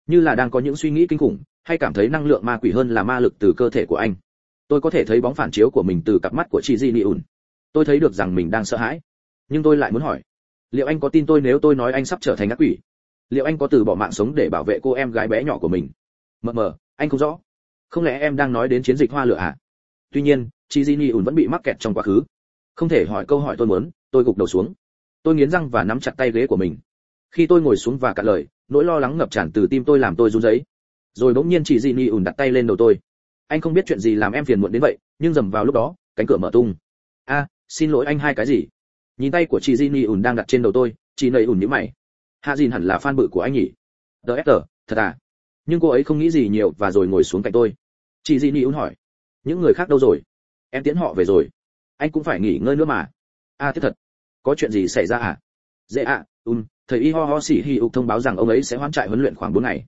Như là đang có những suy nghĩ kinh khủng, hay cảm thấy năng lượng ma quỷ hơn là ma lực từ cơ thể của anh. Tôi có thể thấy bóng phản chiếu của mình từ cặp mắt của chị di ni ùn tôi thấy được rằng mình đang sợ hãi. Nhưng tôi lại muốn hỏi, liệu anh có tin tôi nếu tôi nói anh sắp trở thành ác quỷ? Liệu anh có từ bỏ mạng sống để bảo vệ cô em gái bé nhỏ của mình? Mờ mờ, anh không rõ. Không lẽ em đang nói đến chiến dịch hoa lửa à? Tuy nhiên, chị di ni ùn vẫn bị mắc kẹt trong quá khứ. Không thể hỏi câu hỏi tôi muốn, tôi gục đầu xuống tôi nghiến răng và nắm chặt tay ghế của mình. Khi tôi ngồi xuống và cạn lời nỗi lo lắng ngập tràn từ tim tôi làm tôi run rẩy. Rồi bỗng nhiên chị di ni ùn đặt tay lên đầu tôi. Anh không biết chuyện gì làm em phiền muộn đến vậy nhưng dầm vào lúc đó cánh cửa mở tung. A à, xin lỗi anh hai cái gì? Nhìn tay của chị di ni ùn đang đặt trên đầu tôi chị nầy ùn nhíu mày. Hạ dìn hẳn là fan bự của anh nhỉ? Đỡ ép thật à? Nhưng cô ấy không nghĩ gì nhiều và rồi ngồi xuống cạnh tôi. Chị di ni ùn hỏi. Những người khác đâu rồi? Em tiễn họ về rồi. Anh cũng phải nghỉ ngơi nữa mà. A à, thế thật có chuyện gì xảy ra à? Dễ ạ à, um thầy y ho ho xỉ hi ục thông báo rằng ông ấy sẽ hoãn trại huấn luyện khoảng bốn ngày.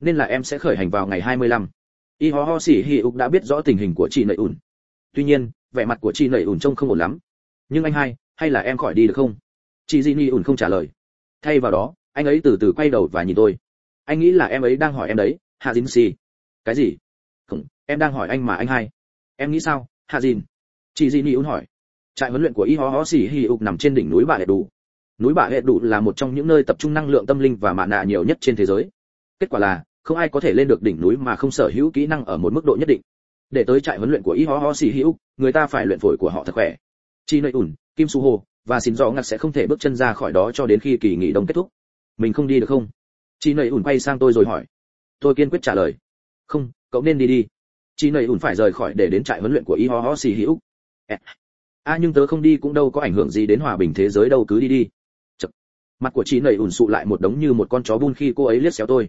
Nên là em sẽ khởi hành vào ngày 25. y ho ho xỉ hi ục đã biết rõ tình hình của chị nợ ủn tuy nhiên vẻ mặt của chị nợ ủn trông không ổn lắm. Nhưng anh hai hay là em khỏi đi được không? Chị di ni ủn không trả lời. Thay vào đó anh ấy từ từ quay đầu và nhìn tôi. Anh nghĩ là em ấy đang hỏi em đấy hạ dính xì. Cái gì? Không em đang hỏi anh mà anh hai. Em nghĩ sao hạ dính chị di ni ủn hỏi trại huấn luyện của y ho ho xỉ hi ục nằm trên đỉnh núi bà hệ đủ. Núi bà hệ đủ là một trong những nơi tập trung năng lượng tâm linh và mạ nạ nhiều nhất trên thế giới. Kết quả là, không ai có thể lên được đỉnh núi mà không sở hữu kỹ năng ở một mức độ nhất định. Để tới trại huấn luyện của y ho ho xì ục người ta phải luyện phổi của họ thật khỏe. Chi nơi ủn kim su hồ và xin rõ ngặt sẽ không thể bước chân ra khỏi đó cho đến khi kỳ nghỉ đông kết thúc. Mình không đi được không? Chi nơi ủn quay sang tôi rồi hỏi. Tôi kiên quyết trả lời. Không, cậu nên đi đi. Chi nơi ủn phải rời khỏi để đến trại huấn luyện của y ho ho xì hữu a à, nhưng tớ không đi cũng đâu có ảnh hưởng gì đến hòa bình thế giới đâu cứ đi đi. Mặt của chị nầy ủn sụ lại một đống như một con chó bun khi cô ấy liếc xéo tôi.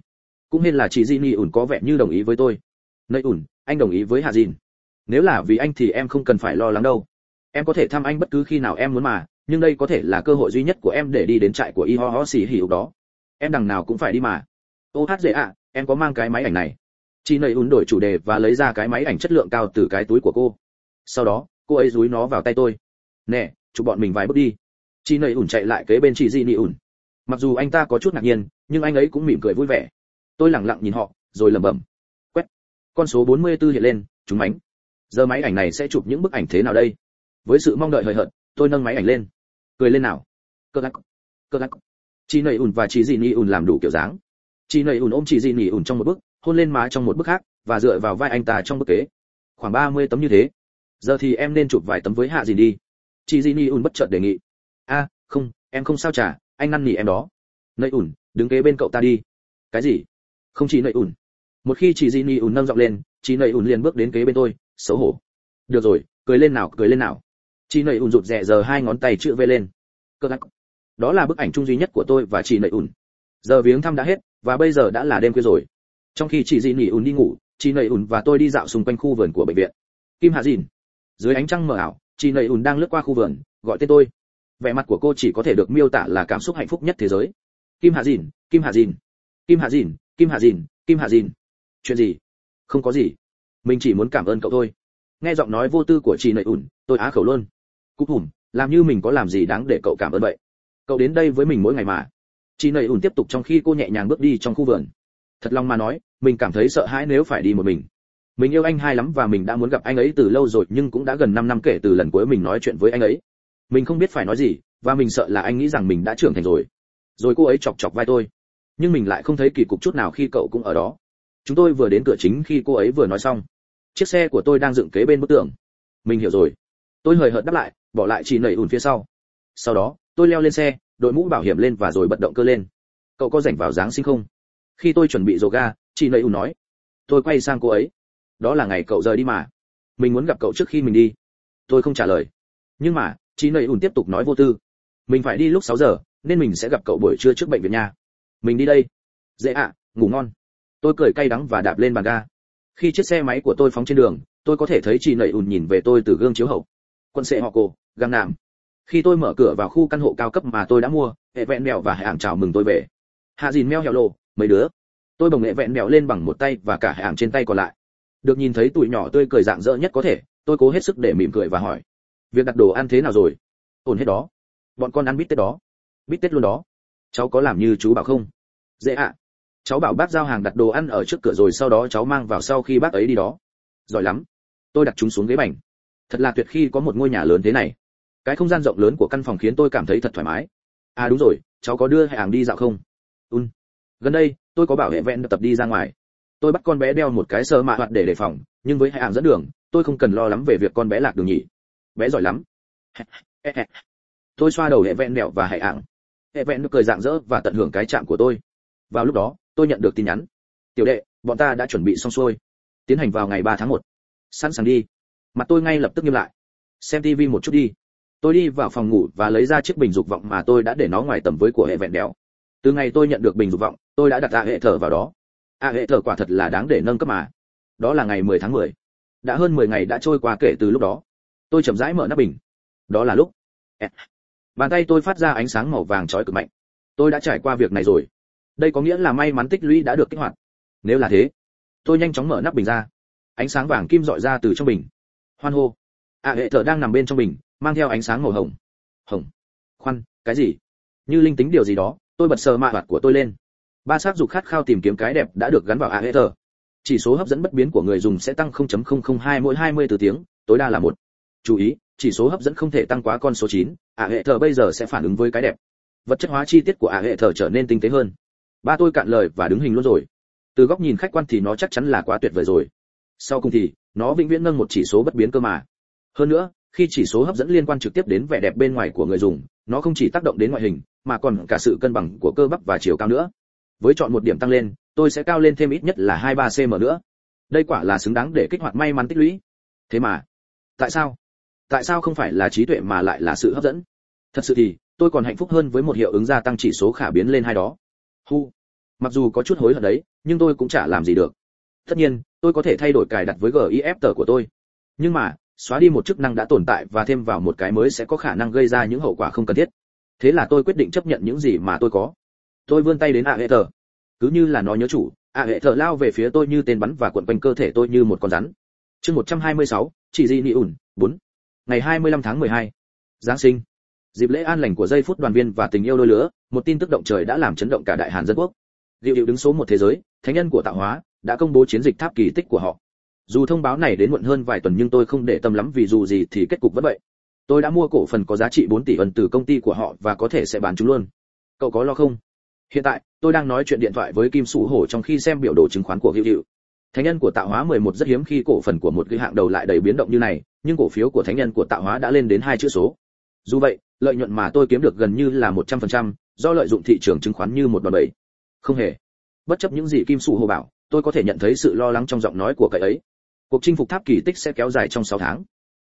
Cũng nên là chị di ni ủn có vẻ như đồng ý với tôi. Nầy ủn anh đồng ý với hà dìn nếu là vì anh thì em không cần phải lo lắng đâu. Em có thể thăm anh bất cứ khi nào em muốn mà nhưng đây có thể là cơ hội duy nhất của em để đi đến trại của y ho ho xì hỉ đó. Em đằng nào cũng phải đi mà. Ô hát dễ ạ em có mang cái máy ảnh này. Chị nầy ủn đổi chủ đề và lấy ra cái máy ảnh chất lượng cao từ cái túi của cô. Sau đó cô ấy dúi nó vào tay tôi. Nè, chụp bọn mình vài bước đi. Chị nầy ủn chạy lại kế bên chị di nị ủn. Mặc dù anh ta có chút ngạc nhiên, nhưng anh ấy cũng mỉm cười vui vẻ. Tôi lẳng lặng nhìn họ, rồi lẩm bẩm. Quét. Con số 44 hiện lên, chúng mánh. Giờ máy ảnh này sẽ chụp những bức ảnh thế nào đây? Với sự mong đợi hời hợt, tôi nâng máy ảnh lên. Cười lên nào. Cơ lắc cơ lắc chị nầy ủn và chị di nỉ ủn làm đủ kiểu dáng. Chị nầy ủn ôm chị di nỉ ủn trong một bức, hôn lên má trong một bức khác, và dựa vào vai anh ta trong bức kế. Khoảng 30 tấm như thế giờ thì em nên chụp vài tấm với hạ gì đi. Chị dị ni ùn bất chợt đề nghị. A, không, em không sao trả anh năn nỉ em đó. Nậy ùn đứng kế bên cậu ta đi. Cái gì? Không chỉ nậy ùn một khi chị di ni ùn nâng giọng lên, chị nậy ùn liền bước đến kế bên tôi, xấu hổ. Được rồi, cười lên nào, cười lên nào. Chị nậy ùn rụt rè giờ hai ngón tay chữ v lên. Cơ lắc đó là bức ảnh chung duy nhất của tôi và chị nậy ùn giờ viếng thăm đã hết, và bây giờ đã là đêm khuya rồi. Trong khi chị di ni ùn đi ngủ, chị nậy ùn và tôi đi dạo xung quanh khu vườn của bệnh viện. Kim hạ dìn dưới ánh trăng mờ ảo, chị nầy ủn đang lướt qua khu vườn, gọi tên tôi. Vẻ mặt của cô chỉ có thể được miêu tả là cảm xúc hạnh phúc nhất thế giới. Kim hạ dìn, kim hạ dìn, kim hạ dìn, kim hạ dìn, kim hạ dìn. Chuyện gì? Không có gì. Mình chỉ muốn cảm ơn cậu thôi. Nghe giọng nói vô tư của chị nầy ủn tôi á khẩu luôn. Cúc hùm, làm như mình có làm gì đáng để cậu cảm ơn vậy? Cậu đến đây với mình mỗi ngày mà. Chị nầy ủn tiếp tục trong khi cô nhẹ nhàng bước đi trong khu vườn. Thật lòng mà nói, mình cảm thấy sợ hãi nếu phải đi một mình mình yêu anh hai lắm và mình đã muốn gặp anh ấy từ lâu rồi, nhưng cũng đã gần 5 năm kể từ lần cuối mình nói chuyện với anh ấy. Mình không biết phải nói gì, và mình sợ là anh nghĩ rằng mình đã trưởng thành rồi. Rồi cô ấy chọc chọc vai tôi. Nhưng mình lại không thấy kỳ cục chút nào khi cậu cũng ở đó. Chúng tôi vừa đến cửa chính khi cô ấy vừa nói xong. Chiếc xe của tôi đang dựng kế bên bức tường. Mình hiểu rồi. Tôi hời hợt đáp lại, bỏ lại chị nảy ùn phía sau. Sau đó, tôi leo lên xe, đội mũ bảo hiểm lên và rồi bật động cơ lên. Cậu có rảnh vào giáng sinh không? Khi tôi chuẩn bị dồ ga, chị nẩy ùn nói. Tôi quay sang cô ấy đó là ngày cậu rời đi mà. Mình muốn gặp cậu trước khi mình đi. Tôi không trả lời. Nhưng mà chị nầy ùn tiếp tục nói vô tư. Mình phải đi lúc sáu giờ, nên mình sẽ gặp cậu buổi trưa trước bệnh viện nha. Mình đi đây. Dễ ạ, ngủ ngon. Tôi cười cay đắng và đạp lên bàn ga. Khi chiếc xe máy của tôi phóng trên đường, tôi có thể thấy chị nầy ùn nhìn về tôi từ gương chiếu hậu. Quân sệ họ cổ, găng nạm. Khi tôi mở cửa vào khu căn hộ cao cấp mà tôi đã mua, hệ vẹn mèo và hàng chào mừng tôi về. Hạ dìn meo hẹo lộ, mấy đứa. Tôi bồng hệ vẹn mèo lên bằng một tay và cả hàng trên tay còn lại được nhìn thấy tụi nhỏ tươi cười dạng dỡ nhất có thể, tôi cố hết sức để mỉm cười và hỏi, việc đặt đồ ăn thế nào rồi? Ổn hết đó. Bọn con ăn bít tết đó. Bít tết luôn đó. Cháu có làm như chú bảo không? Dễ ạ. Cháu bảo bác giao hàng đặt đồ ăn ở trước cửa rồi sau đó cháu mang vào sau khi bác ấy đi đó. Giỏi lắm. Tôi đặt chúng xuống ghế bành. Thật là tuyệt khi có một ngôi nhà lớn thế này. Cái không gian rộng lớn của căn phòng khiến tôi cảm thấy thật thoải mái. À đúng rồi, cháu có đưa hàng đi dạo không? Un gần đây, tôi có bảo hệ vẹn tập đi ra ngoài tôi bắt con bé đeo một cái sơ mạ hoạt để đề phòng, nhưng với hàng dẫn đường, tôi không cần lo lắm về việc con bé lạc đường nhỉ. Bé giỏi lắm. Tôi xoa đầu hệ vẹn đẹo và hệ ảng hệ vẹn cười dạng dỡ và tận hưởng cái chạm của tôi. Vào lúc đó, tôi nhận được tin nhắn. Tiểu đệ, bọn ta đã chuẩn bị xong xuôi. Tiến hành vào ngày 3 tháng 1. sẵn sàng đi. Mặt tôi ngay lập tức nghiêm lại. Xem tivi một chút đi. Tôi đi vào phòng ngủ và lấy ra chiếc bình dục vọng mà tôi đã để nó ngoài tầm với của hệ vẹn đẹo từ ngày tôi nhận được bình dục vọng, tôi đã đặt ra hệ thở vào đó a hệ thờ quả thật là đáng để nâng cấp mà. Đó là ngày 10 tháng 10. đã hơn 10 ngày đã trôi qua kể từ lúc đó. Tôi chậm rãi mở nắp bình. Đó là lúc. Bàn tay tôi phát ra ánh sáng màu vàng chói cực mạnh. Tôi đã trải qua việc này rồi. Đây có nghĩa là may mắn tích lũy đã được kích hoạt. Nếu là thế, tôi nhanh chóng mở nắp bình ra. Ánh sáng vàng kim dọi ra từ trong bình. Hoan hô. A hệ thở đang nằm bên trong bình, mang theo ánh sáng màu hồng. Hồng. Khoan, cái gì? Như linh tính điều gì đó, tôi bật sờ mạ hoạt của tôi lên ba xác dục khát khao tìm kiếm cái đẹp đã được gắn vào a hệ thở chỉ số hấp dẫn bất biến của người dùng sẽ tăng 0.002 mỗi 20 từ tiếng tối đa là một. Chú ý chỉ số hấp dẫn không thể tăng quá con số 9, a hệ thở bây giờ sẽ phản ứng với cái đẹp. Vật chất hóa chi tiết của a hệ thở trở nên tinh tế hơn. Ba tôi cạn lời và đứng hình luôn rồi. Từ góc nhìn khách quan thì nó chắc chắn là quá tuyệt vời rồi. Sau cùng thì nó vĩnh viễn nâng một chỉ số bất biến cơ mà. Hơn nữa khi chỉ số hấp dẫn liên quan trực tiếp đến vẻ đẹp bên ngoài của người dùng nó không chỉ tác động đến ngoại hình mà còn cả sự cân bằng của cơ bắp và chiều cao nữa với chọn một điểm tăng lên, tôi sẽ cao lên thêm ít nhất là hai ba cm nữa. Đây quả là xứng đáng để kích hoạt may mắn tích lũy. Thế mà, tại sao? Tại sao không phải là trí tuệ mà lại là sự hấp dẫn? Thật sự thì, tôi còn hạnh phúc hơn với một hiệu ứng gia tăng chỉ số khả biến lên hai đó. Hu. Mặc dù có chút hối hận đấy, nhưng tôi cũng chả làm gì được. Tất nhiên, tôi có thể thay đổi cài đặt với gif tờ của tôi. Nhưng mà, xóa đi một chức năng đã tồn tại và thêm vào một cái mới sẽ có khả năng gây ra những hậu quả không cần thiết. Thế là tôi quyết định chấp nhận những gì mà tôi có tôi vươn tay đến a hệ thờ cứ như là nó nhớ chủ a hệ thờ lao về phía tôi như tên bắn và cuộn quanh cơ thể tôi như một con rắn chương 126, chỉ di nị ủn bốn ngày 25 tháng 12. giáng sinh dịp lễ an lành của giây phút đoàn viên và tình yêu đôi lứa một tin tức động trời đã làm chấn động cả đại hàn dân quốc Diệu Diệu đứng số một thế giới, thánh nhân của tạo hóa, đã công bố chiến dịch tháp kỳ tích của họ. Dù thông báo này đến muộn hơn vài tuần nhưng tôi không để tâm lắm vì dù gì thì kết cục vẫn vậy. Tôi đã mua cổ phần có giá trị 4 tỷ ẩn từ công ty của họ và có thể sẽ bán chúng luôn. Cậu có lo không? Hiện tại, tôi đang nói chuyện điện thoại với Kim Sủ Hổ trong khi xem biểu đồ chứng khoán của Diệu Diệu. Thánh nhân của tạo hóa 11 rất hiếm khi cổ phần của một cái hạng đầu lại đầy biến động như này, nhưng cổ phiếu của thánh nhân của tạo hóa đã lên đến hai chữ số. Dù vậy, lợi nhuận mà tôi kiếm được gần như là 100%, do lợi dụng thị trường chứng khoán như một đòn bẩy. Không hề. Bất chấp những gì kim sủ Hổ bảo tôi có thể nhận thấy sự lo lắng trong giọng nói của cậu ấy. Cuộc chinh phục tháp kỳ tích sẽ kéo dài trong 6 tháng.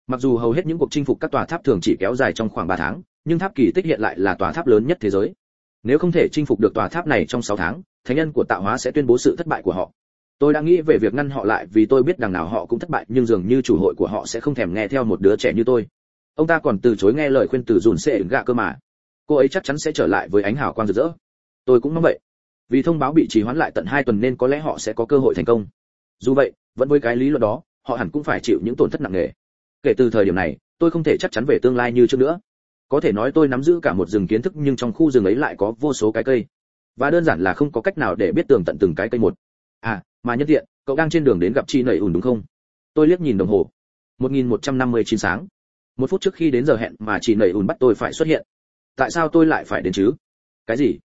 Mặc dù hầu hết những cuộc chinh phục các tòa tháp thường chỉ kéo dài trong khoảng 3 tháng nhưng tháp kỳ tích hiện lại là tòa tháp lớn nhất thế giới nếu không thể chinh phục được tòa tháp này trong 6 tháng, thánh nhân của tạo hóa sẽ tuyên bố sự thất bại của họ. Tôi đã nghĩ về việc ngăn họ lại vì tôi biết đằng nào họ cũng thất bại, nhưng dường như chủ hội của họ sẽ không thèm nghe theo một đứa trẻ như tôi. Ông ta còn từ chối nghe lời khuyên từ dùn xệ gạ cơ mà. Cô ấy chắc chắn sẽ trở lại với ánh hào quang rực rỡ. Tôi cũng mong vậy. Vì thông báo bị trì hoãn lại tận 2 tuần nên có lẽ họ sẽ có cơ hội thành công. Dù vậy, vẫn với cái lý luận đó, họ hẳn cũng phải chịu những tổn thất nặng nề. Kể từ thời điểm này, tôi không thể chắc chắn về tương lai như trước nữa có thể nói tôi nắm giữ cả một rừng kiến thức nhưng trong khu rừng ấy lại có vô số cái cây. Và đơn giản là không có cách nào để biết tường tận từng cái cây một. À mà nhất tiện, cậu đang trên đường đến gặp chi nầy ủn đúng không? Tôi liếc nhìn đồng hồ. 1159 sáng. Một phút trước khi đến giờ hẹn mà chị nầy ủn bắt tôi phải xuất hiện. Tại sao tôi lại phải đến chứ? Cái gì?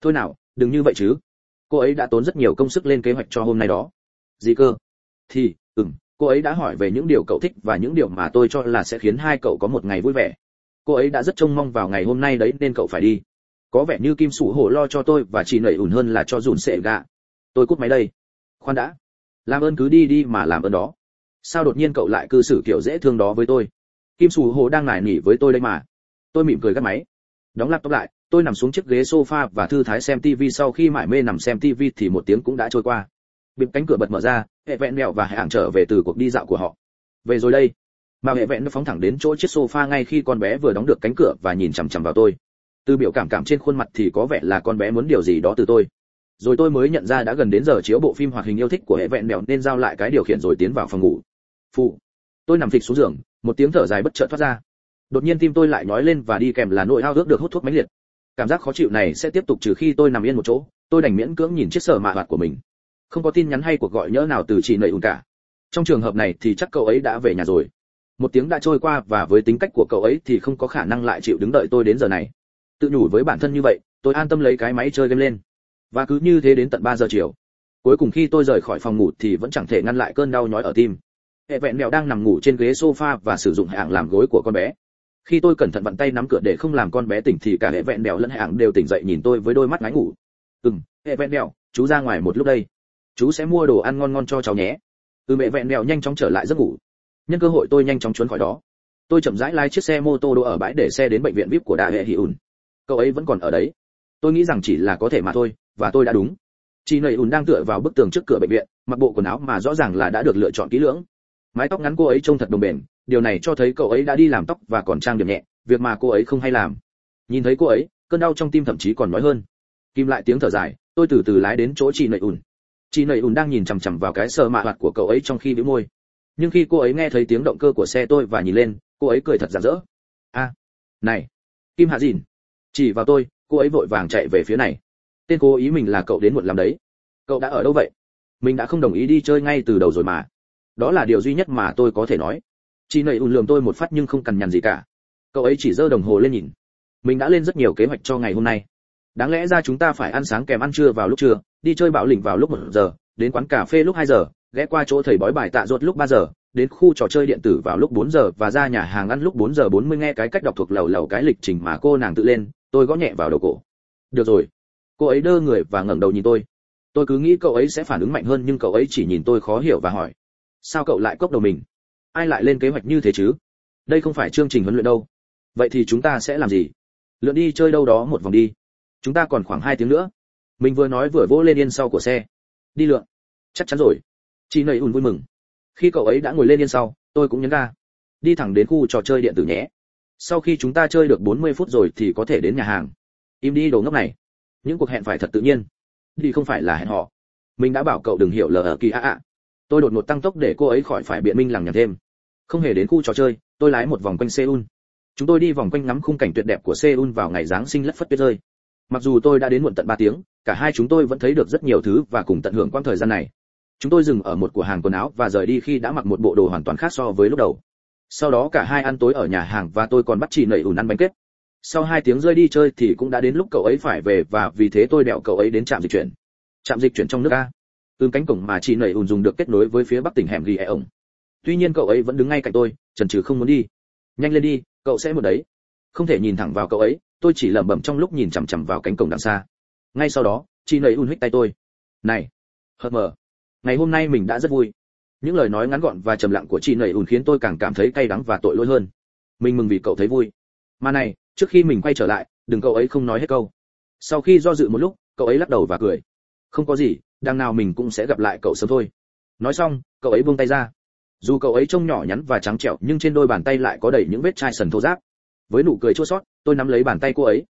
Thôi nào, đừng như vậy chứ. Cô ấy đã tốn rất nhiều công sức lên kế hoạch cho hôm nay đó. Gì cơ? Thì, ừm, cô ấy đã hỏi về những điều cậu thích và những điều mà tôi cho là sẽ khiến hai cậu có một ngày vui vẻ cô ấy đã rất trông mong vào ngày hôm nay đấy nên cậu phải đi. Có vẻ như kim sủ hổ lo cho tôi và chỉ nảy ủn hơn là cho dùn sệ gạ. Tôi cút máy đây. Khoan đã. Làm ơn cứ đi đi mà làm ơn đó. Sao đột nhiên cậu lại cư xử kiểu dễ thương đó với tôi? Kim sủ hổ đang nài nỉ với tôi đây mà. Tôi mỉm cười gắt máy. Đóng laptop lại tôi nằm xuống chiếc ghế sofa và thư thái xem TV sau khi mải mê nằm xem TV thì một tiếng cũng đã trôi qua. Bịp cánh cửa bật mở ra, hệ vẹn mẹo và hạng trở về từ cuộc đi dạo của họ. Về rồi đây. Mà hệ vẹn nó phóng thẳng đến chỗ chiếc sofa ngay khi con bé vừa đóng được cánh cửa và nhìn chằm chằm vào tôi. Từ biểu cảm cảm trên khuôn mặt thì có vẻ là con bé muốn điều gì đó từ tôi. Rồi tôi mới nhận ra đã gần đến giờ chiếu bộ phim hoạt hình yêu thích của hệ vẹn mèo nên giao lại cái điều khiển rồi tiến vào phòng ngủ. Phụ. Tôi nằm phịch xuống giường, một tiếng thở dài bất chợt thoát ra. Đột nhiên tim tôi lại nhói lên và đi kèm là nỗi hao ước được hút thuốc mãnh liệt cảm giác khó chịu này sẽ tiếp tục trừ khi tôi nằm yên một chỗ tôi đành miễn cưỡng nhìn chiếc sở mạ hoạt của mình không có tin nhắn hay cuộc gọi nhỡ nào từ chị nầy ùn cả trong trường hợp này thì chắc cậu ấy đã về nhà rồi một tiếng đã trôi qua và với tính cách của cậu ấy thì không có khả năng lại chịu đứng đợi tôi đến giờ này. Tự nhủ với bản thân như vậy, tôi an tâm lấy cái máy chơi game lên. Và cứ như thế đến tận 3 giờ chiều. Cuối cùng khi tôi rời khỏi phòng ngủ thì vẫn chẳng thể ngăn lại cơn đau nhói ở tim. Hệ vẹn mèo đang nằm ngủ trên ghế sofa và sử dụng hạng làm gối của con bé. Khi tôi cẩn thận vặn tay nắm cửa để không làm con bé tỉnh thì cả hệ vẹn mèo lẫn hạng đều tỉnh dậy nhìn tôi với đôi mắt ngáy ngủ. Ừm, hệ vẹn mèo, chú ra ngoài một lúc đây. Chú sẽ mua đồ ăn ngon ngon cho cháu nhé. Ừ mẹ vẹn mèo nhanh chóng trở lại giấc ngủ nhân cơ hội tôi nhanh chóng trốn khỏi đó. Tôi chậm rãi lái chiếc xe mô tô đỗ ở bãi để xe đến bệnh viện vip của đại hệ hì ùn. Cậu ấy vẫn còn ở đấy. Tôi nghĩ rằng chỉ là có thể mà thôi, và tôi đã đúng. Chị nầy ùn đang tựa vào bức tường trước cửa bệnh viện, mặc bộ quần áo mà rõ ràng là đã được lựa chọn kỹ lưỡng. Mái tóc ngắn cô ấy trông thật đồng bền, điều này cho thấy cậu ấy đã đi làm tóc và còn trang điểm nhẹ, việc mà cô ấy không hay làm. Nhìn thấy cô ấy, cơn đau trong tim thậm chí còn nói hơn. Kim lại tiếng thở dài, tôi từ từ lái đến chỗ chị nầy ùn. Chị nầy ùn đang nhìn chằm chằm vào cái sờ mạ hoạt của cậu ấy trong khi bĩu môi nhưng khi cô ấy nghe thấy tiếng động cơ của xe tôi và nhìn lên, cô ấy cười thật rạng rỡ. A này, kim hạ dìn, chỉ vào tôi, cô ấy vội vàng chạy về phía này. Tên cố ý mình là cậu đến muộn làm đấy. Cậu đã ở đâu vậy? Mình đã không đồng ý đi chơi ngay từ đầu rồi mà. Đó là điều duy nhất mà tôi có thể nói. Chị nầy ùn lườm tôi một phát nhưng không cằn nhằn gì cả. Cậu ấy chỉ giơ đồng hồ lên nhìn. Mình đã lên rất nhiều kế hoạch cho ngày hôm nay. Đáng lẽ ra chúng ta phải ăn sáng kèm ăn trưa vào lúc trưa, đi chơi bảo lĩnh vào lúc một giờ, đến quán cà phê lúc hai giờ ghé qua chỗ thầy bói bài tạ ruột lúc 3 giờ, đến khu trò chơi điện tử vào lúc 4 giờ và ra nhà hàng ăn lúc 4 giờ 40 nghe cái cách đọc thuộc lầu lầu cái lịch trình mà cô nàng tự lên, tôi gõ nhẹ vào đầu cổ. Được rồi. Cô ấy đơ người và ngẩng đầu nhìn tôi. Tôi cứ nghĩ cậu ấy sẽ phản ứng mạnh hơn nhưng cậu ấy chỉ nhìn tôi khó hiểu và hỏi, sao cậu lại cốc đầu mình? Ai lại lên kế hoạch như thế chứ? Đây không phải chương trình huấn luyện đâu. Vậy thì chúng ta sẽ làm gì? Lượn đi chơi đâu đó một vòng đi. Chúng ta còn khoảng hai tiếng nữa. Mình vừa nói vừa vỗ lên yên sau của xe. Đi lượn. Chắc chắn rồi chị nầy ùn vui mừng. Khi cậu ấy đã ngồi lên yên sau, tôi cũng nhấn ga. Đi thẳng đến khu trò chơi điện tử nhé. Sau khi chúng ta chơi được 40 phút rồi thì có thể đến nhà hàng. Im đi đồ ngốc này. Những cuộc hẹn phải thật tự nhiên. Đi không phải là hẹn họ mình đã bảo cậu đừng hiểu lờ ở kỳ ạ ạ tôi đột ngột tăng tốc để cô ấy khỏi phải biện minh lằng nhằng thêm. Không hề đến khu trò chơi, tôi lái một vòng quanh seoul. Chúng tôi đi vòng quanh ngắm khung cảnh tuyệt đẹp của seoul vào ngày giáng sinh lất phất tuyết rơi. Mặc dù tôi đã đến muộn tận 3 tiếng, cả hai chúng tôi vẫn thấy được rất nhiều thứ và cùng tận hưởng quãng thời gian này chúng tôi dừng ở một cửa hàng quần áo và rời đi khi đã mặc một bộ đồ hoàn toàn khác so với lúc đầu. Sau đó cả hai ăn tối ở nhà hàng và tôi còn bắt chị nẩy ủn ăn bánh kết. Sau hai tiếng rơi đi chơi thì cũng đã đến lúc cậu ấy phải về và vì thế tôi đẹo cậu ấy đến trạm dịch chuyển. Trạm dịch chuyển trong nước a. Từ cánh cổng mà chị nẩy ùn dùng được kết nối với phía bắc tỉnh hẻm ghi ẻ ổng. Tuy nhiên cậu ấy vẫn đứng ngay cạnh tôi, chần chừ không muốn đi. Nhanh lên đi, cậu sẽ một đấy. Không thể nhìn thẳng vào cậu ấy, tôi chỉ lẩm bẩm trong lúc nhìn chằm chằm vào cánh cổng đằng xa. Ngay sau đó, chị nẩy ùn hít tay tôi. Này hờ mờ ngày hôm nay mình đã rất vui. Những lời nói ngắn gọn và trầm lặng của chị nảy ùn khiến tôi càng cảm thấy cay đắng và tội lỗi hơn. Mình mừng vì cậu thấy vui. Mà này, trước khi mình quay trở lại, đừng cậu ấy không nói hết câu. Sau khi do dự một lúc, cậu ấy lắc đầu và cười. Không có gì, đằng nào mình cũng sẽ gặp lại cậu sớm thôi. Nói xong, cậu ấy buông tay ra. Dù cậu ấy trông nhỏ nhắn và trắng trẻo, nhưng trên đôi bàn tay lại có đầy những vết chai sần thô ráp. Với nụ cười chua xót, tôi nắm lấy bàn tay cô ấy.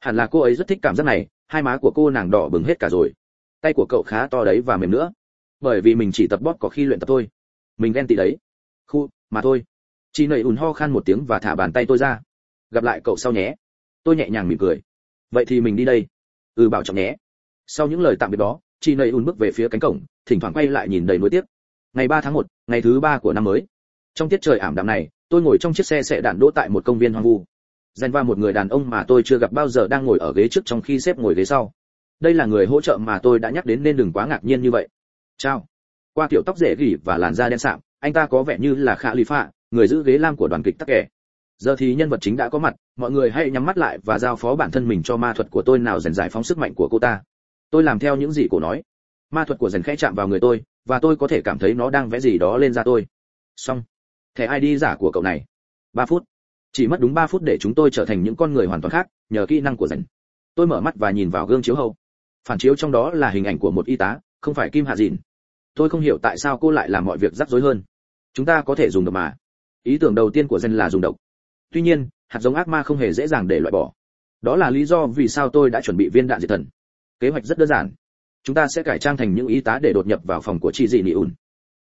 Hẳn là cô ấy rất thích cảm giác này, hai má của cô nàng đỏ bừng hết cả rồi. Tay của cậu khá to đấy và mềm nữa bởi vì mình chỉ tập bóp có khi luyện tập thôi. Mình ghen tị đấy. Khu mà thôi. Chị nầy ùn ho khan một tiếng và thả bàn tay tôi ra. Gặp lại cậu sau nhé. Tôi nhẹ nhàng mỉm cười. Vậy thì mình đi đây. Ừ bảo trọng nhé. Sau những lời tạm biệt đó chị nầy ùn bước về phía cánh cổng thỉnh thoảng quay lại nhìn đầy nối tiếc. Ngày ba tháng một, ngày thứ ba của năm mới. Trong tiết trời ảm đạm này tôi ngồi trong chiếc xe sẽ đạn đỗ tại một công viên hoang vu. Dành va một người đàn ông mà tôi chưa gặp bao giờ đang ngồi ở ghế trước trong khi xếp ngồi ghế sau. Đây là người hỗ trợ mà tôi đã nhắc đến nên đừng quá ngạc nhiên như vậy chào. Qua kiểu tóc rễ gỉ và làn da đen sạm, anh ta có vẻ như là khả Lý phạ, người giữ ghế lam của đoàn kịch tắc kẻ giờ thì nhân vật chính đã có mặt, mọi người hãy nhắm mắt lại và giao phó bản thân mình cho ma thuật của tôi nào dần giải phóng sức mạnh của cô ta. Tôi làm theo những gì cô nói. Ma thuật của dần khẽ chạm vào người tôi, và tôi có thể cảm thấy nó đang vẽ gì đó lên da tôi. Xong. Thẻ id giả của cậu này. Ba phút. Chỉ mất đúng ba phút để chúng tôi trở thành những con người hoàn toàn khác, nhờ kỹ năng của dần tôi mở mắt và nhìn vào gương chiếu hậu. Phản chiếu trong đó là hình ảnh của một y tá không phải kim hạ dìn. Tôi không hiểu tại sao cô lại làm mọi việc rắc rối hơn. Chúng ta có thể dùng độc mà. Ý tưởng đầu tiên của dân là dùng độc. Tuy nhiên, hạt giống ác ma không hề dễ dàng để loại bỏ. Đó là lý do vì sao tôi đã chuẩn bị viên đạn diệt thần. Kế hoạch rất đơn giản. Chúng ta sẽ cải trang thành những y tá để đột nhập vào phòng của chị dị nị ùn.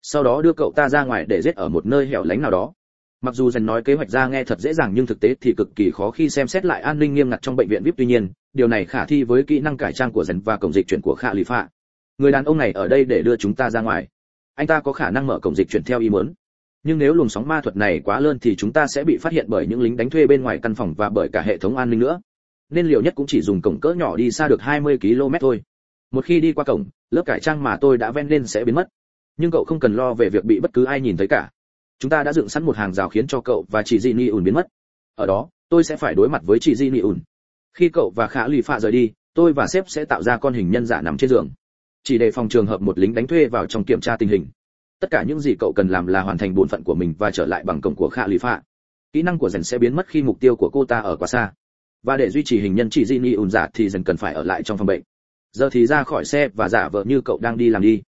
Sau đó đưa cậu ta ra ngoài để giết ở một nơi hẻo lánh nào đó. Mặc dù dần nói kế hoạch ra nghe thật dễ dàng nhưng thực tế thì cực kỳ khó khi xem xét lại an ninh nghiêm ngặt trong bệnh viện vip tuy nhiên, điều này khả thi với kỹ năng cải trang của dần và cổng dịch chuyển của khả lì phạ người đàn ông này ở đây để đưa chúng ta ra ngoài. Anh ta có khả năng mở cổng dịch chuyển theo ý muốn. Nhưng nếu luồng sóng ma thuật này quá lớn thì chúng ta sẽ bị phát hiện bởi những lính đánh thuê bên ngoài căn phòng và bởi cả hệ thống an ninh nữa. Nên liều nhất cũng chỉ dùng cổng cỡ nhỏ đi xa được 20 km thôi. Một khi đi qua cổng, lớp cải trang mà tôi đã ven lên sẽ biến mất. Nhưng cậu không cần lo về việc bị bất cứ ai nhìn thấy cả. Chúng ta đã dựng sẵn một hàng rào khiến cho cậu và chị di ni ùn biến mất. Ở đó, tôi sẽ phải đối mặt với chị di ni ùn. Khi cậu và khả lì phạ rời đi, tôi và sếp sẽ tạo ra con hình nhân giả nằm trên giường chỉ để phòng trường hợp một lính đánh thuê vào trong kiểm tra tình hình. Tất cả những gì cậu cần làm là hoàn thành bổn phận của mình và trở lại bằng cổng của khả lì phạ kỹ năng của dần sẽ biến mất khi mục tiêu của cô ta ở quá xa. Và để duy trì hình nhân chỉ di ni ùn giả thì dần cần phải ở lại trong phòng bệnh. Giờ thì ra khỏi xe và giả vờ như cậu đang đi làm đi.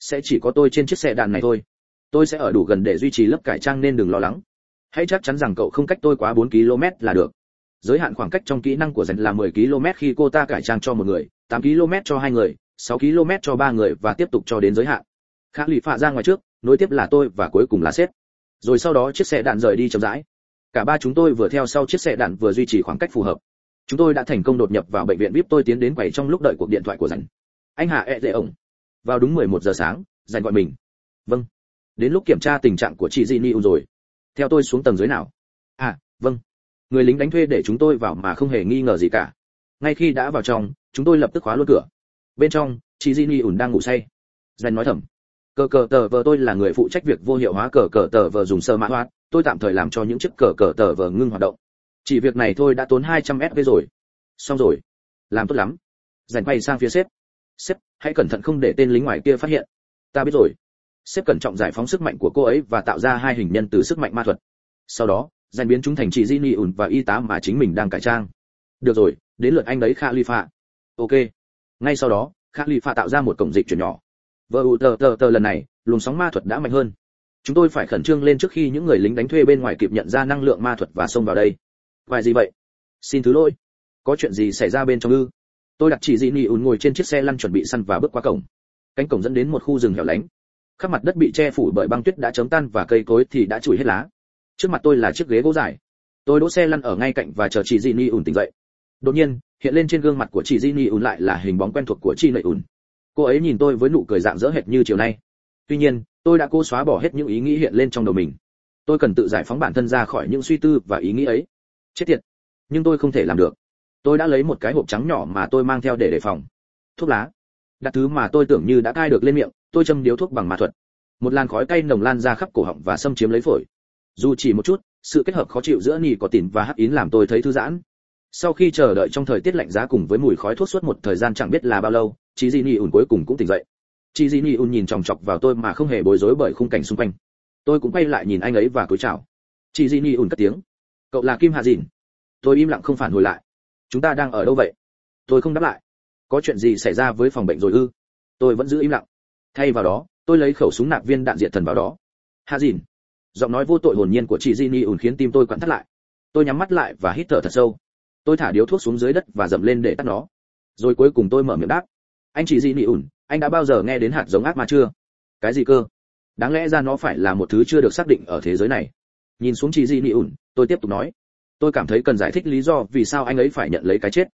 Sẽ chỉ có tôi trên chiếc xe đàn này thôi. Tôi sẽ ở đủ gần để duy trì lớp cải trang nên đừng lo lắng. Hãy chắc chắn rằng cậu không cách tôi quá 4 km là được. Giới hạn khoảng cách trong kỹ năng của dần là 10 km khi cô ta cải trang cho một người 8 km cho hai người 6 km cho ba người và tiếp tục cho đến giới hạn. Khả lì phạ ra ngoài trước, nối tiếp là tôi và cuối cùng là sếp. Rồi sau đó chiếc xe đạn rời đi chậm rãi. Cả ba chúng tôi vừa theo sau chiếc xe đạn vừa duy trì khoảng cách phù hợp. Chúng tôi đã thành công đột nhập vào bệnh viện vip tôi tiến đến quầy trong lúc đợi cuộc điện thoại của rảnh. anh hạ ẹ, dễ ổng. Vào đúng 11 giờ sáng rảnh gọi mình. Vâng. Đến lúc kiểm tra tình trạng của chị Jinny rồi. Theo tôi xuống tầng dưới nào? À vâng. Người lính đánh thuê để chúng tôi vào mà không hề nghi ngờ gì cả. Ngay khi đã vào trong, chúng tôi lập tức khóa luôn cửa bên trong, chị Jinny ủn đang ngủ say. Dành nói thầm, cờ cờ tờ vờ tôi là người phụ trách việc vô hiệu hóa cờ cờ tờ vờ dùng sơ mã hóa, tôi tạm thời làm cho những chiếc cờ cờ tờ vờ ngưng hoạt động. Chỉ việc này thôi đã tốn 200 sv rồi. Xong rồi. Làm tốt lắm. Dành quay sang phía sếp. Sếp, hãy cẩn thận không để tên lính ngoài kia phát hiện. Ta biết rồi. Sếp cẩn trọng giải phóng sức mạnh của cô ấy và tạo ra hai hình nhân từ sức mạnh ma thuật. Sau đó dành biến chúng thành chị di ni ủn và y tá mà chính mình đang cải trang. Được rồi, đến lượt anh đấy, khalifa. Ok ngay sau đó Kha Lì pha tạo ra một cổng dịch chuyển nhỏ. Vợ ụ tờ tờ tờ lần này, luồng sóng ma thuật đã mạnh hơn. Chúng tôi phải khẩn trương lên trước khi những người lính đánh thuê bên ngoài kịp nhận ra năng lượng ma thuật và xông vào đây. Vài gì vậy? Xin thứ lỗi. Có chuyện gì xảy ra bên trong ư? Tôi đặt chỉ dị nị ùn ngồi trên chiếc xe lăn chuẩn bị săn và bước qua cổng. Cánh cổng dẫn đến một khu rừng hẻo lánh. Khắp mặt đất bị che phủ bởi băng tuyết đã chấm tan và cây cối thì đã chùi hết lá. Trước mặt tôi là chiếc ghế gỗ dài. Tôi đỗ xe lăn ở ngay cạnh và chờ chị dị nị ùn tỉnh dậy. Đột nhiên hiện lên trên gương mặt của chị Jinny nị ùn lại là hình bóng quen thuộc của chị nị ùn cô ấy nhìn tôi với nụ cười dạng dỡ hệt như chiều nay. Tuy nhiên, tôi đã cố xóa bỏ hết những ý nghĩ hiện lên trong đầu mình. Tôi cần tự giải phóng bản thân ra khỏi những suy tư và ý nghĩ ấy. Chết tiệt. Nhưng tôi không thể làm được. Tôi đã lấy một cái hộp trắng nhỏ mà tôi mang theo để đề phòng. Thuốc lá. Đặt thứ mà tôi tưởng như đã cai được lên miệng, tôi châm điếu thuốc bằng ma thuật. Một làn khói cay nồng lan ra khắp cổ họng và xâm chiếm lấy phổi. Dù chỉ một chút, sự kết hợp khó chịu giữa nì có tỉn và hắc yến làm tôi thấy thư giãn sau khi chờ đợi trong thời tiết lạnh giá cùng với mùi khói thuốc suốt một thời gian chẳng biết là bao lâu chị di ni ùn cuối cùng cũng tỉnh dậy. Chị di ni ùn nhìn chòng chọc vào tôi mà không hề bối rối bởi khung cảnh xung quanh. Tôi cũng quay lại nhìn anh ấy và cúi chào. Chị di ni ùn cất tiếng. Cậu là kim hạ dìn. Tôi im lặng không phản hồi lại. Chúng ta đang ở đâu vậy? Tôi không đáp lại. Có chuyện gì xảy ra với phòng bệnh rồi ư? Tôi vẫn giữ im lặng. Thay vào đó, tôi lấy khẩu súng nạp viên đạn diệt thần vào đó. Hạ dìn. Giọng nói vô tội hồn nhiên của chị Jinny ùn khiến tim tôi quặn thắt lại. Tôi nhắm mắt lại và hít thở thật sâu tôi thả điếu thuốc xuống dưới đất và dậm lên để tắt nó. Rồi cuối cùng tôi mở miệng đáp. Anh chị dị nị ủn, anh đã bao giờ nghe đến hạt giống ác ma chưa? Cái gì cơ? Đáng lẽ ra nó phải là một thứ chưa được xác định ở thế giới này. Nhìn xuống chị dị nị ủn, tôi tiếp tục nói. Tôi cảm thấy cần giải thích lý do vì sao anh ấy phải nhận lấy cái chết.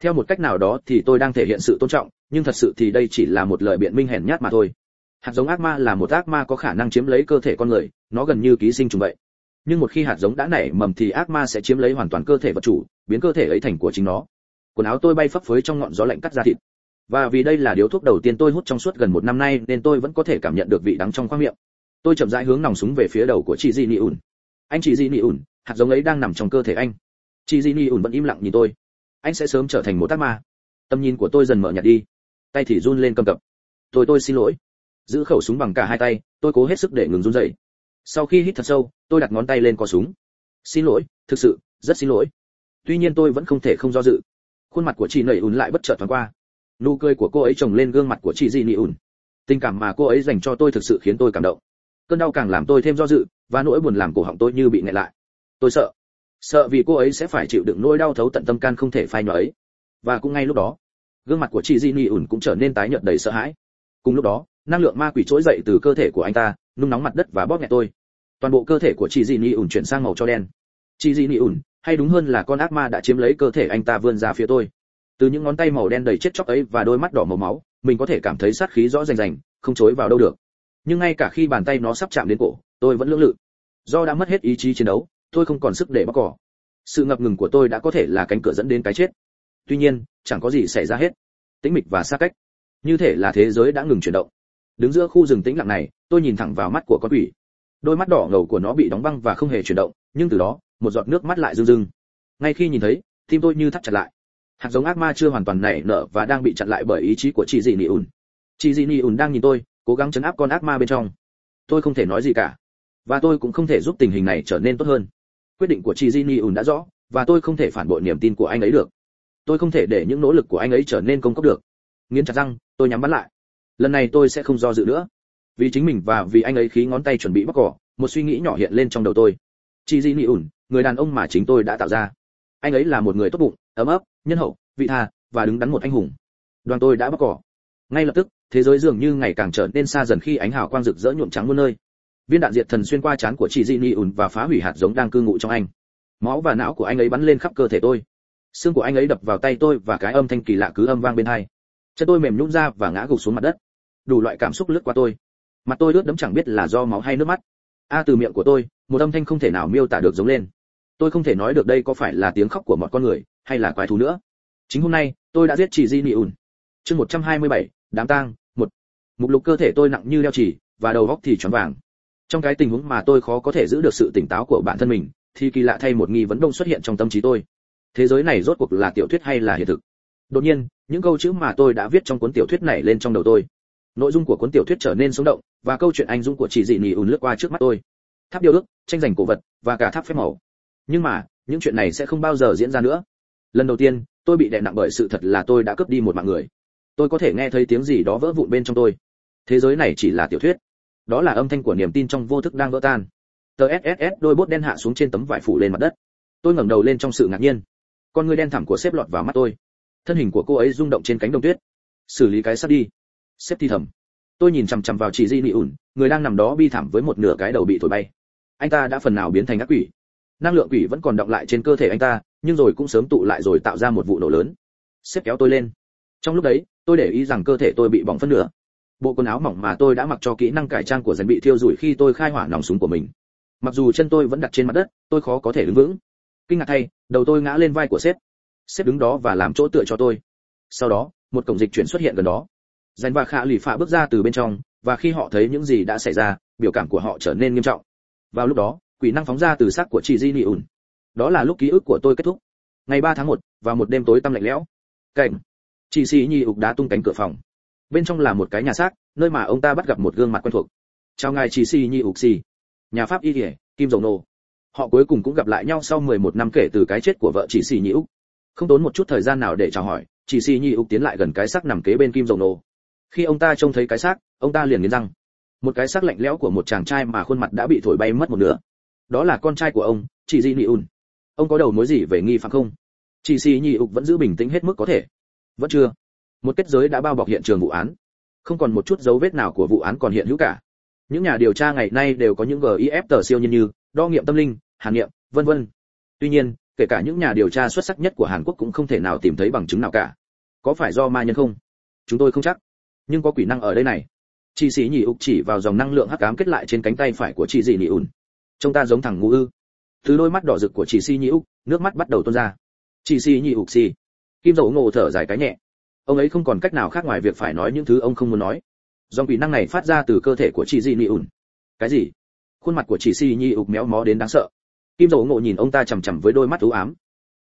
Theo một cách nào đó thì tôi đang thể hiện sự tôn trọng, nhưng thật sự thì đây chỉ là một lời biện minh hèn nhát mà thôi. Hạt giống ác ma là một ác ma có khả năng chiếm lấy cơ thể con người, nó gần như ký sinh trùng vậy nhưng một khi hạt giống đã nảy mầm thì ác ma sẽ chiếm lấy hoàn toàn cơ thể vật chủ, biến cơ thể ấy thành của chính nó. Quần áo tôi bay phấp phới trong ngọn gió lạnh cắt ra thịt. Và vì đây là điếu thuốc đầu tiên tôi hút trong suốt gần một năm nay nên tôi vẫn có thể cảm nhận được vị đắng trong khoang miệng. Tôi chậm rãi hướng nòng súng về phía đầu của chị di ni ùn anh chị di ni ùn hạt giống ấy đang nằm trong cơ thể anh. Chị di ni ùn vẫn im lặng nhìn tôi. Anh sẽ sớm trở thành một tác ma. Tầm nhìn của tôi dần mở nhạt đi. Tay thì run lên cầm cập. Tôi tôi xin lỗi. Giữ khẩu súng bằng cả hai tay, tôi cố hết sức để ngừng run rẩy sau khi hít thật sâu, tôi đặt ngón tay lên cò súng. Xin lỗi, thực sự, rất xin lỗi. Tuy nhiên tôi vẫn không thể không do dự. Khuôn mặt của chị nẩy ùn lại bất chợt thoáng qua. Nụ cười của cô ấy trồng lên gương mặt của chị dị nị ùn. Tình cảm mà cô ấy dành cho tôi thực sự khiến tôi cảm động. Cơn đau càng làm tôi thêm do dự, và nỗi buồn làm cổ họng tôi như bị nghẹn lại. Tôi sợ. Sợ vì cô ấy sẽ phải chịu đựng nỗi đau thấu tận tâm can không thể phai nhòa ấy. Và cũng ngay lúc đó, gương mặt của chị di ni ủn cũng trở nên tái nhợt đầy sợ hãi. Cùng lúc đó, năng lượng ma quỷ trỗi dậy từ cơ thể của anh ta nung nóng mặt đất và bóp nghẹt tôi. Toàn bộ cơ thể của chị dị nị ủn chuyển sang màu cho đen. Chị dị nị ủn hay đúng hơn là con ác ma đã chiếm lấy cơ thể anh ta vươn ra phía tôi. Từ những ngón tay màu đen đầy chết chóc ấy và đôi mắt đỏ màu máu, mình có thể cảm thấy sát khí rõ rành rành, không chối vào đâu được. Nhưng ngay cả khi bàn tay nó sắp chạm đến cổ, tôi vẫn lưỡng lự. Do đã mất hết ý chí chiến đấu, tôi không còn sức để bóc cỏ. Sự ngập ngừng của tôi đã có thể là cánh cửa dẫn đến cái chết. Tuy nhiên, chẳng có gì xảy ra hết. Tĩnh mịch và xa cách. Như thể là thế giới đã ngừng chuyển động đứng giữa khu rừng tĩnh lặng này, tôi nhìn thẳng vào mắt của con quỷ. Đôi mắt đỏ ngầu của nó bị đóng băng và không hề chuyển động, nhưng từ đó, một giọt nước mắt lại rưng rưng. Ngay khi nhìn thấy, tim tôi như thắt chặt lại. Hạt giống ác ma chưa hoàn toàn nảy nở và đang bị chặn lại bởi ý chí của chị dị nị ùn. Chị dị nị ùn đang nhìn tôi, cố gắng chấn áp con ác ma bên trong. Tôi không thể nói gì cả, và tôi cũng không thể giúp tình hình này trở nên tốt hơn. Quyết định của chị dị nị ùn đã rõ, và tôi không thể phản bội niềm tin của anh ấy được. Tôi không thể để những nỗ lực của anh ấy trở nên công cốc được. Nghiến chặt răng, tôi nhắm mắt lại lần này tôi sẽ không do dự nữa. Vì chính mình và vì anh ấy khí ngón tay chuẩn bị bóc cỏ, một suy nghĩ nhỏ hiện lên trong đầu tôi. Chị di nị ủn, người đàn ông mà chính tôi đã tạo ra. Anh ấy là một người tốt bụng, ấm ấp nhân hậu, vị tha, và đứng đắn một anh hùng. Đoàn tôi đã bóc cỏ. Ngay lập tức, thế giới dường như ngày càng trở nên xa dần khi ánh hào quang rực rỡ nhuộm trắng muôn nơi. Viên đạn diệt thần xuyên qua trán của chị di nị ủn và phá hủy hạt giống đang cư ngụ trong anh. Máu và não của anh ấy bắn lên khắp cơ thể tôi. Xương của anh ấy đập vào tay tôi và cái âm thanh kỳ lạ cứ âm vang bên hai. Chân tôi mềm nhũn ra và ngã gục xuống mặt đất đủ loại cảm xúc lướt qua tôi. Mặt tôi ướt đẫm chẳng biết là do máu hay nước mắt. A từ miệng của tôi một âm thanh không thể nào miêu tả được giống lên. Tôi không thể nói được đây có phải là tiếng khóc của một con người hay là quái thú nữa. Chính hôm nay tôi đã giết chị di nị ùn chương 127, đám tang một. Mục lục cơ thể tôi nặng như đeo chỉ và đầu góc thì choáng vàng. Trong cái tình huống mà tôi khó có thể giữ được sự tỉnh táo của bản thân mình thì kỳ lạ thay một nghi vấn đông xuất hiện trong tâm trí tôi. Thế giới này rốt cuộc là tiểu thuyết hay là hiện thực? Đột nhiên những câu chữ mà tôi đã viết trong cuốn tiểu thuyết này lên trong đầu tôi nội dung của cuốn tiểu thuyết trở nên sống động, và câu chuyện anh dũng của chị dị nỉ ùn lướt qua trước mắt tôi. Tháp điêu ước, tranh giành cổ vật, và cả tháp phép màu. Nhưng mà, những chuyện này sẽ không bao giờ diễn ra nữa. Lần đầu tiên, tôi bị đè nặng bởi sự thật là tôi đã cướp đi một mạng người. Tôi có thể nghe thấy tiếng gì đó vỡ vụn bên trong tôi. Thế giới này chỉ là tiểu thuyết. Đó là âm thanh của niềm tin trong vô thức đang vỡ tan. Tờ sss đôi bốt đen hạ xuống trên tấm vải phủ lên mặt đất. Tôi ngẩng đầu lên trong sự ngạc nhiên. Con người đen thẳm của xếp lọt vào mắt tôi. Thân hình của cô ấy rung động trên cánh đồng tuyết. Xử lý cái sắp đi xếp thi thầm. Tôi nhìn chằm chằm vào chị di nị ủn, người đang nằm đó bi thảm với một nửa cái đầu bị thổi bay. Anh ta đã phần nào biến thành ác quỷ. Năng lượng quỷ vẫn còn động lại trên cơ thể anh ta, nhưng rồi cũng sớm tụ lại rồi tạo ra một vụ nổ lớn. Xếp kéo tôi lên. Trong lúc đấy, tôi để ý rằng cơ thể tôi bị bỏng phân nửa. Bộ quần áo mỏng mà tôi đã mặc cho kỹ năng cải trang của dần bị thiêu rụi khi tôi khai hỏa nòng súng của mình. Mặc dù chân tôi vẫn đặt trên mặt đất, tôi khó có thể đứng vững. Kinh ngạc thay, đầu tôi ngã lên vai của sếp. Sếp đứng đó và làm chỗ tựa cho tôi. Sau đó, một cổng dịch chuyển xuất hiện gần đó dành và khả lì phạ bước ra từ bên trong và khi họ thấy những gì đã xảy ra biểu cảm của họ trở nên nghiêm trọng. Vào lúc đó quỷ năng phóng ra từ xác của chị di nị ùn. Đó là lúc ký ức của tôi kết thúc. Ngày 3 tháng 1, vào một đêm tối tăm lạnh lẽo. Cảnh. Chị xì nhi ục đá tung cánh cửa phòng. Bên trong là một cái nhà xác nơi mà ông ta bắt gặp một gương mặt quen thuộc. Chào ngài chị xì nhi ục xì nhà pháp y kỉa kim dầu Nô. họ cuối cùng cũng gặp lại nhau sau 11 năm kể từ cái chết của vợ chị xì nhi ục. Không tốn một chút thời gian nào để chào hỏi chị xì nhi ục tiến lại gần cái xác nằm kế bên kim dầu Nô khi ông ta trông thấy cái xác, ông ta liền nghiến răng. Một cái xác lạnh lẽo của một chàng trai mà khuôn mặt đã bị thổi bay mất một nửa. Đó là con trai của ông chị di nị un ông có đầu mối gì về nghi phạm không? Chị xì nhị ục vẫn giữ bình tĩnh hết mức có thể. Vẫn chưa. Một kết giới đã bao bọc hiện trường vụ án. Không còn một chút dấu vết nào của vụ án còn hiện hữu cả. Những nhà điều tra ngày nay đều có những gif tờ siêu nhân như, đo nghiệm tâm linh, hàn nghiệm vân vân. Tuy nhiên, kể cả những nhà điều tra xuất sắc nhất của hàn quốc cũng không thể nào tìm thấy bằng chứng nào cả. Có phải do ma nhân không? Chúng tôi không chắc nhưng có quỷ năng ở đây này. Chị sĩ nhị ục chỉ vào dòng năng lượng hắc ám kết lại trên cánh tay phải của chị dị nhị ùn. Trông ta giống thằng ngu ư. Từ đôi mắt đỏ rực của chị Sĩ nhị ục, nước mắt bắt đầu tuôn ra. Chị Sĩ nhị ục xì. Kim dầu ngộ thở dài cái nhẹ. Ông ấy không còn cách nào khác ngoài việc phải nói những thứ ông không muốn nói. Dòng quỷ năng này phát ra từ cơ thể của chị dị nhị ùn. Cái gì? Khuôn mặt của chị Sĩ nhị ục méo mó đến đáng sợ. Kim dầu ngộ nhìn ông ta chằm chằm với đôi mắt u ám.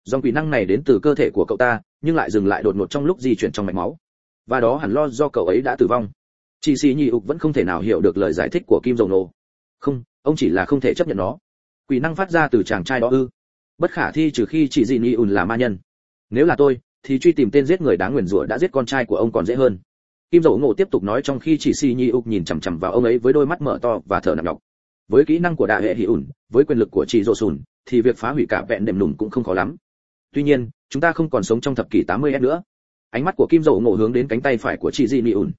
Dòng quỷ năng này đến từ cơ thể của cậu ta, nhưng lại dừng lại đột ngột trong lúc di chuyển trong mạch máu và đó hẳn lo do cậu ấy đã tử vong. Chị xì nhị ục vẫn không thể nào hiểu được lời giải thích của kim dầu nổ không, ông chỉ là không thể chấp nhận nó. Quỷ năng phát ra từ chàng trai đó ư. Bất khả thi trừ khi chị dị nhị ùn là ma nhân. Nếu là tôi, thì truy tìm tên giết người đáng nguyền rủa đã giết con trai của ông còn dễ hơn. Kim dầu ngộ tiếp tục nói trong khi chị xì nhị ục nhìn chằm chằm vào ông ấy với đôi mắt mở to và thở nặng nhọc. Với kỹ năng của đại hệ Hỷ ùn với quyền lực của chị rộ sùn, thì việc phá hủy cả vẹn đệm nùm cũng không khó lắm. Tuy nhiên, chúng ta không còn sống trong thập kỷ 80 s nữa ánh mắt của kim Dậu ngộ hướng đến cánh tay phải của chị di nị ùn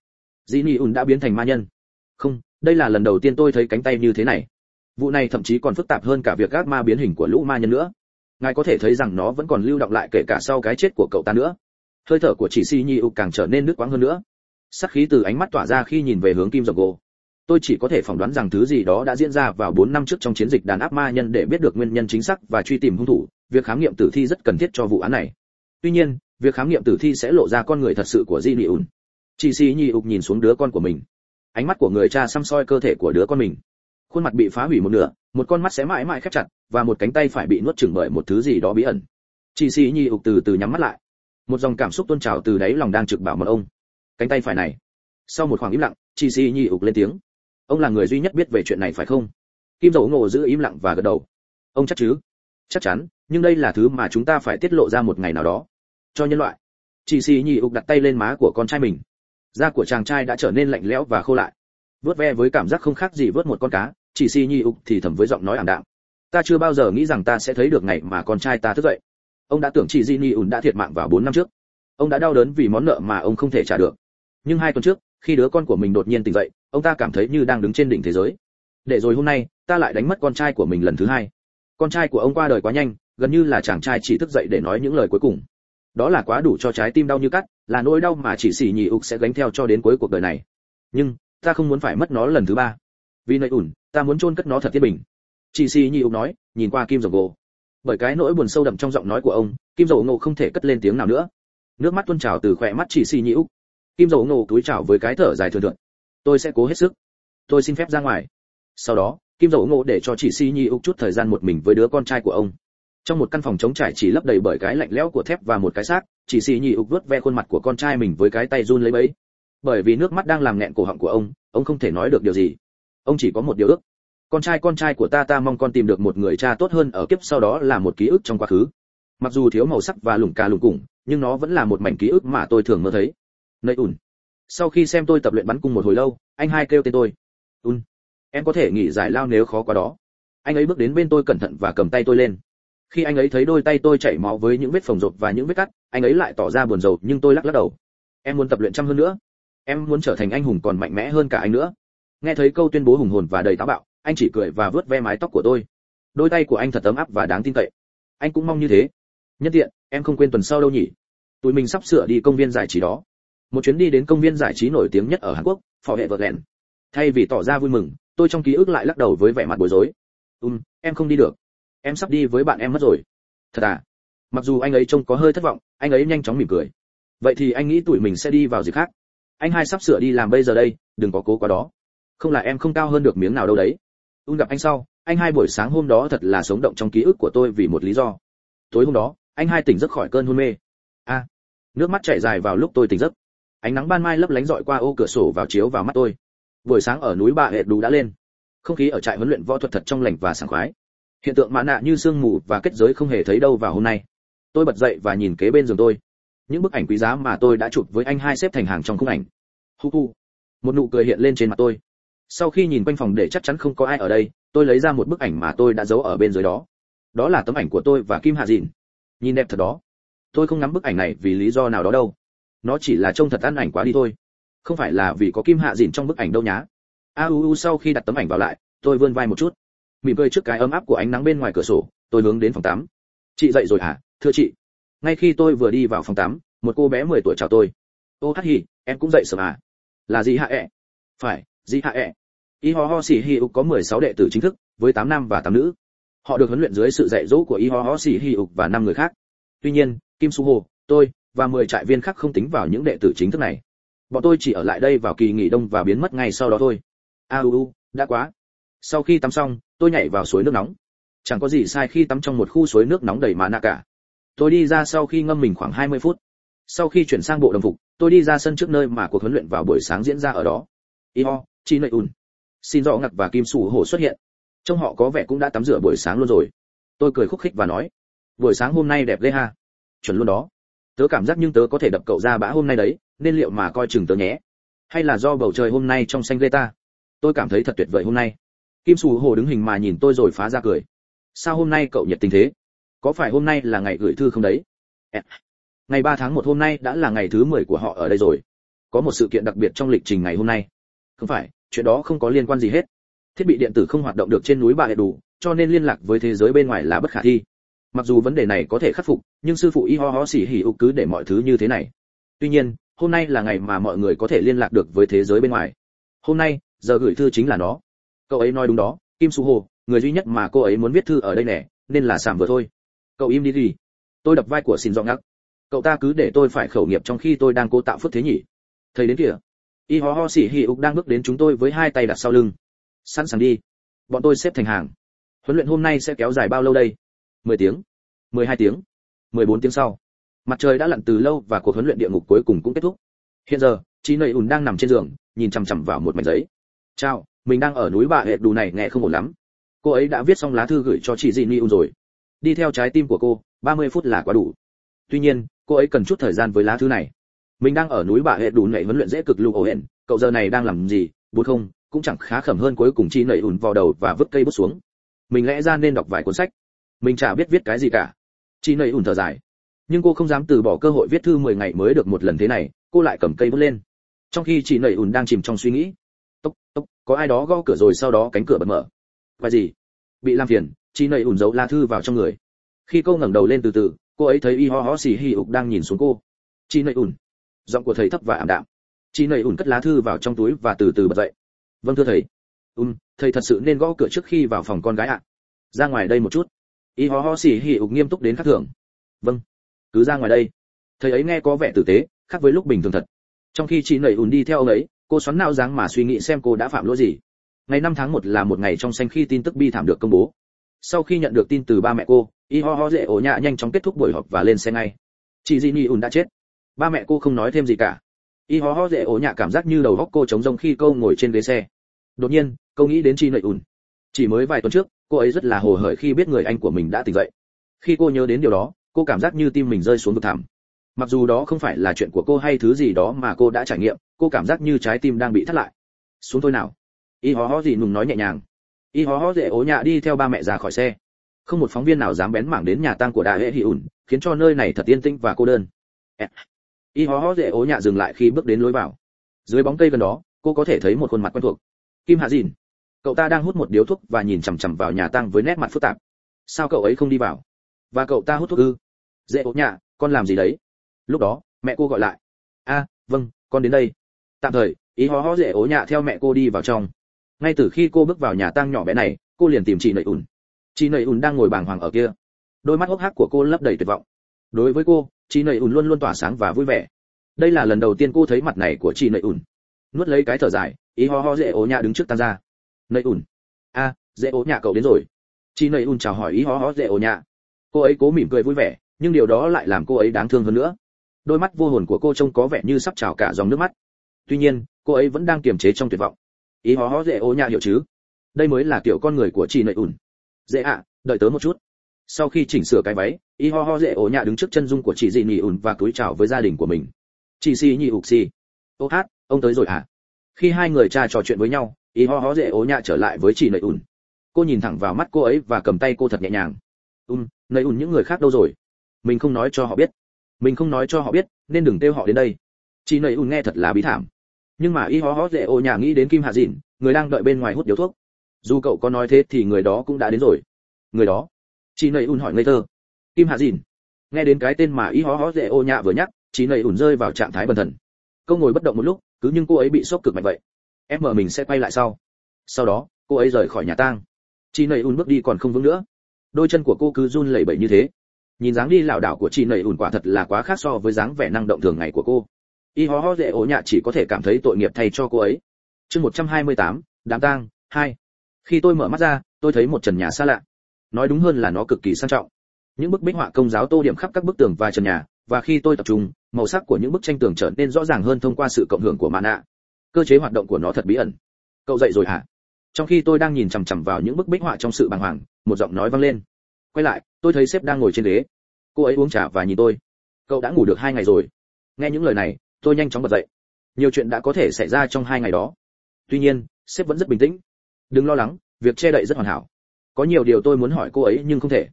di nị ùn đã biến thành ma nhân. Không, đây là lần đầu tiên tôi thấy cánh tay như thế này. Vụ này thậm chí còn phức tạp hơn cả việc gác ma biến hình của lũ ma nhân nữa. Ngài có thể thấy rằng nó vẫn còn lưu động lại kể cả sau cái chết của cậu ta nữa. Hơi thở của chị si nhi ục càng trở nên nước quãng hơn nữa. Sắc khí từ ánh mắt tỏa ra khi nhìn về hướng kim dầu gỗ tôi chỉ có thể phỏng đoán rằng thứ gì đó đã diễn ra vào 4 năm trước trong chiến dịch đàn áp ma nhân để biết được nguyên nhân chính xác và truy tìm hung thủ. Việc khám nghiệm tử thi rất cần thiết cho vụ án này. Tuy nhiên việc khám nghiệm tử thi sẽ lộ ra con người thật sự của di nị ùn chị xì nhi ục nhìn xuống đứa con của mình. Ánh mắt của người cha xăm soi cơ thể của đứa con mình. Khuôn mặt bị phá hủy một nửa, một con mắt sẽ mãi mãi khép chặt, và một cánh tay phải bị nuốt chửng bởi một thứ gì đó bí ẩn. Chị xì nhi ục từ từ nhắm mắt lại. Một dòng cảm xúc tôn trào từ đáy lòng đang trực bảo một ông. Cánh tay phải này. Sau một khoảng im lặng chị xì nhi ục lên tiếng. Ông là người duy nhất biết về chuyện này phải không? Kim dầu ngộ giữ im lặng và gật đầu. Ông chắc chứ? Chắc chắn, nhưng đây là thứ mà chúng ta phải tiết lộ ra một ngày nào đó cho nhân loại. Chị xì nhị ục đặt tay lên má của con trai mình. Da của chàng trai đã trở nên lạnh lẽo và khô lại. Vớt ve với cảm giác không khác gì vớt một con cá chị xì nhị ục thì thầm với giọng nói ảm đạm. Ta chưa bao giờ nghĩ rằng ta sẽ thấy được ngày mà con trai ta thức dậy. Ông đã tưởng chị di nhị ùn đã thiệt mạng vào bốn năm trước. Ông đã đau đớn vì món nợ mà ông không thể trả được. Nhưng hai tuần trước, khi đứa con của mình đột nhiên tỉnh dậy, ông ta cảm thấy như đang đứng trên đỉnh thế giới. Để rồi hôm nay, ta lại đánh mất con trai của mình lần thứ hai. Con trai của ông qua đời quá nhanh, gần như là chàng trai chỉ thức dậy để nói những lời cuối cùng đó là quá đủ cho trái tim đau như cắt, là nỗi đau mà chỉ xỉ nhì ục sẽ gánh theo cho đến cuối cuộc đời này. Nhưng, ta không muốn phải mất nó lần thứ ba. Vì nơi ủn, ta muốn chôn cất nó thật thiết bình. Chỉ xỉ nhì ục nói, nhìn qua kim dầu gỗ bởi cái nỗi buồn sâu đậm trong giọng nói của ông, kim dầu ngộ không thể cất lên tiếng nào nữa. Nước mắt tuôn trào từ khỏe mắt chỉ xỉ nhì ục. Kim dầu ngộ túi trào với cái thở dài thường thượng. tôi sẽ cố hết sức. Tôi xin phép ra ngoài. Sau đó, kim dầu ngộ để cho chị si nhi úc chút thời gian một mình với đứa con trai của ông trong một căn phòng trống trải chỉ lấp đầy bởi cái lạnh lẽo của thép và một cái xác, chỉ xì nhị ục vớt ve khuôn mặt của con trai mình với cái tay run lấy bấy bởi vì nước mắt đang làm nghẹn cổ họng của ông ông không thể nói được điều gì. Ông chỉ có một điều ước. Con trai con trai của ta ta mong con tìm được một người cha tốt hơn ở kiếp sau đó là một ký ức trong quá khứ. Mặc dù thiếu màu sắc và lủng cà lủng củng, nhưng nó vẫn là một mảnh ký ức mà tôi thường mơ thấy. Nơi ủn sau khi xem tôi tập luyện bắn cung một hồi lâu, anh hai kêu tên tôi. Un em có thể nghỉ giải lao nếu khó quá đó. Anh ấy bước đến bên tôi cẩn thận và cầm tay tôi lên khi anh ấy thấy đôi tay tôi chảy máu với những vết phồng rộp và những vết cắt, anh ấy lại tỏ ra buồn rầu, nhưng tôi lắc lắc đầu. Em muốn tập luyện chăm hơn nữa. Em muốn trở thành anh hùng còn mạnh mẽ hơn cả anh nữa. Nghe thấy câu tuyên bố hùng hồn và đầy táo bạo, anh chỉ cười và vớt ve mái tóc của tôi. Đôi tay của anh thật ấm áp và đáng tin cậy. Anh cũng mong như thế. Nhất tiện, em không quên tuần sau đâu nhỉ? Tụi mình sắp sửa đi công viên giải trí đó. Một chuyến đi đến công viên giải trí nổi tiếng nhất ở hàn quốc, phò hệ vợt lẹn thay vì tỏ ra vui mừng, tôi trong ký ức lại lắc đầu với vẻ mặt bối rối. Um em không đi được em sắp đi với bạn em mất rồi. Thật à? Mặc dù anh ấy trông có hơi thất vọng, anh ấy nhanh chóng mỉm cười. Vậy thì anh nghĩ tụi mình sẽ đi vào dịp khác. Anh hai sắp sửa đi làm bây giờ đây, đừng có cố quá đó. Không là em không cao hơn được miếng nào đâu đấy. Un gặp anh sau, anh hai buổi sáng hôm đó thật là sống động trong ký ức của tôi vì một lý do. Tối hôm đó, anh hai tỉnh giấc khỏi cơn hôn mê. A nước mắt chảy dài vào lúc tôi tỉnh giấc. Ánh nắng ban mai lấp lánh dọi qua ô cửa sổ vào chiếu vào mắt tôi. Buổi sáng ở núi bà hệ đủ đã lên. Không khí ở trại huấn luyện võ thuật thật trong lành và sảng khoái hiện tượng mã nạ như sương mù và kết giới không hề thấy đâu vào hôm nay. Tôi bật dậy và nhìn kế bên giường tôi. Những bức ảnh quý giá mà tôi đã chụp với anh hai xếp thành hàng trong khung ảnh. Hu hu. Một nụ cười hiện lên trên mặt tôi. Sau khi nhìn quanh phòng để chắc chắn không có ai ở đây, tôi lấy ra một bức ảnh mà tôi đã giấu ở bên dưới đó. Đó là tấm ảnh của tôi và kim hạ dìn. Nhìn đẹp thật đó. Tôi không ngắm bức ảnh này vì lý do nào đó đâu. Nó chỉ là trông thật ăn ảnh quá đi thôi. Không phải là vì có kim hạ dìn trong bức ảnh đâu nhá. A u u sau khi đặt tấm ảnh vào lại, tôi vươn vai một chút mỉm cười trước cái ấm áp của ánh nắng bên ngoài cửa sổ, tôi hướng đến phòng tắm. Chị dậy rồi hả? Thưa chị. Ngay khi tôi vừa đi vào phòng tắm, một cô bé 10 tuổi chào tôi. Ô, hát hì, em cũng dậy sớm à? Là gì hạ ẹ. Phải gì hạ ẹ. Y ho ho xì hi ục có 16 đệ tử chính thức, với 8 nam và 8 nữ. Họ được huấn luyện dưới sự dạy dỗ của y ho ho xì hi ục và năm người khác. Tuy nhiên, kim su hồ, tôi và 10 trại viên khác không tính vào những đệ tử chính thức này. Bọn tôi chỉ ở lại đây vào kỳ nghỉ đông và biến mất ngay sau đó thôi. A, u u, đã quá sau khi tắm xong, tôi nhảy vào suối nước nóng. Chẳng có gì sai khi tắm trong một khu suối nước nóng đầy mà nạ cả. Tôi đi ra sau khi ngâm mình khoảng 20 phút. Sau khi chuyển sang bộ đồng phục, tôi đi ra sân trước nơi mà cuộc huấn luyện vào buổi sáng diễn ra ở đó. Iho, chi nội un. Xin rõ ngặt và kim sủ hổ xuất hiện. Trông họ có vẻ cũng đã tắm rửa buổi sáng luôn rồi. Tôi cười khúc khích và nói, buổi sáng hôm nay đẹp ghê ha. Chuẩn luôn đó. Tớ cảm giác nhưng tớ có thể đập cậu ra bã hôm nay đấy, nên liệu mà coi chừng tớ nhé. Hay là do bầu trời hôm nay trong xanh ghê ta? Tôi cảm thấy thật tuyệt vời hôm nay kim sù hồ đứng hình mà nhìn tôi rồi phá ra cười. Sao hôm nay cậu nhiệt tình thế? Có phải hôm nay là ngày gửi thư không đấy? Ngày 3 tháng 1 hôm nay đã là ngày thứ 10 của họ ở đây rồi. Có một sự kiện đặc biệt trong lịch trình ngày hôm nay. Không phải, chuyện đó không có liên quan gì hết. Thiết bị điện tử không hoạt động được trên núi bà hệ đủ, cho nên liên lạc với thế giới bên ngoài là bất khả thi. Mặc dù vấn đề này có thể khắc phục, nhưng sư phụ y ho ho xỉ hỉ ục cứ để mọi thứ như thế này. Tuy nhiên, hôm nay là ngày mà mọi người có thể liên lạc được với thế giới bên ngoài. Hôm nay, giờ gửi thư chính là nó cậu ấy nói đúng đó, kim su hồ, người duy nhất mà cô ấy muốn viết thư ở đây nè, nên là sảm vừa thôi. Cậu im đi đi. Tôi đập vai của xin giọng ngắc. Cậu ta cứ để tôi phải khẩu nghiệp trong khi tôi đang cố tạo phước thế nhỉ? Thầy đến kìa. Y ho ho xỉ Hì ục đang bước đến chúng tôi với hai tay đặt sau lưng. Sẵn sàng đi. Bọn tôi xếp thành hàng. Huấn luyện hôm nay sẽ kéo dài bao lâu đây? 10 tiếng. 12 tiếng. 14 tiếng sau. Mặt trời đã lặn từ lâu và cuộc huấn luyện địa ngục cuối cùng cũng kết thúc. Hiện giờ chị nầy ùn đang nằm trên giường, nhìn chằm chằm vào một mảnh giấy chào, mình đang ở núi bà hệ đủ này nghe không ổn lắm. Cô ấy đã viết xong lá thư gửi cho chị dị ni rồi. Đi theo trái tim của cô 30 phút là quá đủ. Tuy nhiên, cô ấy cần chút thời gian với lá thư này. Mình đang ở núi bà hệ đủ này huấn luyện dễ cực lưu ổ hẹn cậu giờ này đang làm gì? Bút không, cũng chẳng khá khẩm hơn cuối cùng chi nảy ùn vào đầu và vứt cây bút xuống. Mình lẽ ra nên đọc vài cuốn sách. Mình chả biết viết cái gì cả. Chi nảy ùn thở dài. Nhưng cô không dám từ bỏ cơ hội viết thư 10 ngày mới được một lần thế này, cô lại cầm cây bút lên. Trong khi chị nảy ùn đang chìm trong suy nghĩ tốc, có ai đó gõ cửa rồi sau đó cánh cửa bật mở. Và gì? Bị làm phiền, Chi nảy ủn giấu lá thư vào trong người. Khi cô ngẩng đầu lên từ từ, cô ấy thấy y ho ho xì hì ục đang nhìn xuống cô. Chi nảy ủn. giọng của thầy thấp và ảm đạm. Chi nảy ủn cất lá thư vào trong túi và từ từ bật dậy. Vâng thưa thầy. Um thầy thật sự nên gõ cửa trước khi vào phòng con gái ạ. Ra ngoài đây một chút. Y ho ho xì hì ục nghiêm túc đến khắc thường vâng. Cứ ra ngoài đây. Thầy ấy nghe có vẻ tử tế, khác với lúc bình thường thật. Trong khi chị nảy ùn đi theo ông ấy cô xoắn não dáng mà suy nghĩ xem cô đã phạm lỗi gì. Ngày 5 tháng 1 là một ngày trong xanh khi tin tức bi thảm được công bố. Sau khi nhận được tin từ ba mẹ cô, y ho ho dễ ổ nhạ nhanh chóng kết thúc buổi họp và lên xe ngay. Chị di ni ùn đã chết. Ba mẹ cô không nói thêm gì cả. Y ho ho dễ ổ nhạ cảm giác như đầu góc cô trống rông khi cô ngồi trên ghế xe. Đột nhiên, cô nghĩ đến chi nợi ùn. Chỉ mới vài tuần trước, cô ấy rất là hồ hởi khi biết người anh của mình đã tỉnh dậy. Khi cô nhớ đến điều đó, cô cảm giác như tim mình rơi xuống vực thẳm. Mặc dù đó không phải là chuyện của cô hay thứ gì đó mà cô đã trải nghiệm cô cảm giác như trái tim đang bị thắt lại. Xuống thôi nào. Y hó hó gì nùng nói nhẹ nhàng. Y hó hó dễ ố nhạ đi theo ba mẹ ra khỏi xe. Không một phóng viên nào dám bén mảng đến nhà tang của đại hệ hì ủn, khiến cho nơi này thật yên tĩnh và cô đơn. Y hó hó dễ ố nhạ dừng lại khi bước đến lối vào. Dưới bóng cây gần đó, cô có thể thấy một khuôn mặt quen thuộc. Kim hạ dìn, cậu ta đang hút một điếu thuốc và nhìn chằm chằm vào nhà tang với nét mặt phức tạp. Sao cậu ấy không đi vào? Và cậu ta hút thuốc ư? Dễ ố nhạ, con làm gì đấy? Lúc đó, mẹ cô gọi lại. A vâng con đến đây tạm thời, ý ho ho dễ ố nhạ theo mẹ cô đi vào trong. Ngay từ khi cô bước vào nhà tang nhỏ bé này, cô liền tìm chị nầy ùn. Chị nầy ùn đang ngồi bàng hoàng ở kia. Đôi mắt hốc hác của cô lấp đầy tuyệt vọng. Đối với cô, chị nầy ùn luôn luôn tỏa sáng và vui vẻ. Đây là lần đầu tiên cô thấy mặt này của chị nầy ùn. Nuốt lấy cái thở dài, ý ho ho dễ ố nhạ đứng trước tan ra nầy ùn. A, dễ ố nhạ cậu đến rồi. Chị nầy ùn chào hỏi ý ho ho dễ ố nhạ. Cô ấy cố mỉm cười vui vẻ, nhưng điều đó lại làm cô ấy đáng thương hơn nữa. Đôi mắt vô hồn của cô trông có vẻ như sắp trào cả dòng nước mắt tuy nhiên, cô ấy vẫn đang kiềm chế trong tuyệt vọng. Ý hó hó dễ ô nhạ hiểu chứ? Đây mới là kiểu con người của chị nợ ủn. Dễ ạ, đợi tớ một chút. Sau khi chỉnh sửa cái váy, ý ho ho dễ ổ nhạ đứng trước chân dung của chị dị nhị ủn và cúi chào với gia đình của mình. Chị si nhị ục si. Ô hát, ông tới rồi à khi hai người cha trò chuyện với nhau, ý ho ho dễ ổ nhạ trở lại với chị nợ ủn. Cô nhìn thẳng vào mắt cô ấy và cầm tay cô thật nhẹ nhàng. Um nợ ủn những người khác đâu rồi? Mình không nói cho họ biết. Mình không nói cho họ biết, nên đừng kêu họ đến đây. Chị nợ ùn nghe thật là bí thảm nhưng mà y hó hó dễ ô nhà nghĩ đến kim hạ dịn, người đang đợi bên ngoài hút điếu thuốc. Dù cậu có nói thế thì người đó cũng đã đến rồi. Người đó? Chị nầy ùn hỏi ngây thơ. Kim hạ dịn. Nghe đến cái tên mà y hó hó dễ ô nhà vừa nhắc chị nầy ùn rơi vào trạng thái bần thần. Câu ngồi bất động một lúc, cứ nhưng cô ấy bị sốc cực mạnh vậy. Em mở mình sẽ quay lại sau. Sau đó, cô ấy rời khỏi nhà tang. Chị nầy ùn bước đi còn không vững nữa. Đôi chân của cô cứ run lẩy bẩy như thế. Nhìn dáng đi lảo đảo của chị nầy ùn quả thật là quá khác so với dáng vẻ năng động thường ngày của cô y ho ho dễ ổ nhạ chỉ có thể cảm thấy tội nghiệp thay cho cô ấy. Chương 128, đám tang hai. Khi tôi mở mắt ra tôi thấy một trần nhà xa lạ. Nói đúng hơn là nó cực kỳ sang trọng. Những bức bích họa công giáo tô điểm khắp các bức tường và trần nhà và khi tôi tập trung màu sắc của những bức tranh tường trở nên rõ ràng hơn thông qua sự cộng hưởng của mạn nạ cơ chế hoạt động của nó thật bí ẩn. Cậu dậy rồi hả? Trong khi tôi đang nhìn chằm chằm vào những bức bích họa trong sự bàng hoàng một giọng nói vang lên. Quay lại tôi thấy sếp đang ngồi trên ghế. Cô ấy uống trà và nhìn tôi. Cậu đã ngủ được hai ngày rồi. Nghe những lời này tôi nhanh chóng bật dậy. Nhiều chuyện đã có thể xảy ra trong hai ngày đó. Tuy nhiên, sếp vẫn rất bình tĩnh. Đừng lo lắng, việc che đậy rất hoàn hảo. Có nhiều điều tôi muốn hỏi cô ấy nhưng không thể.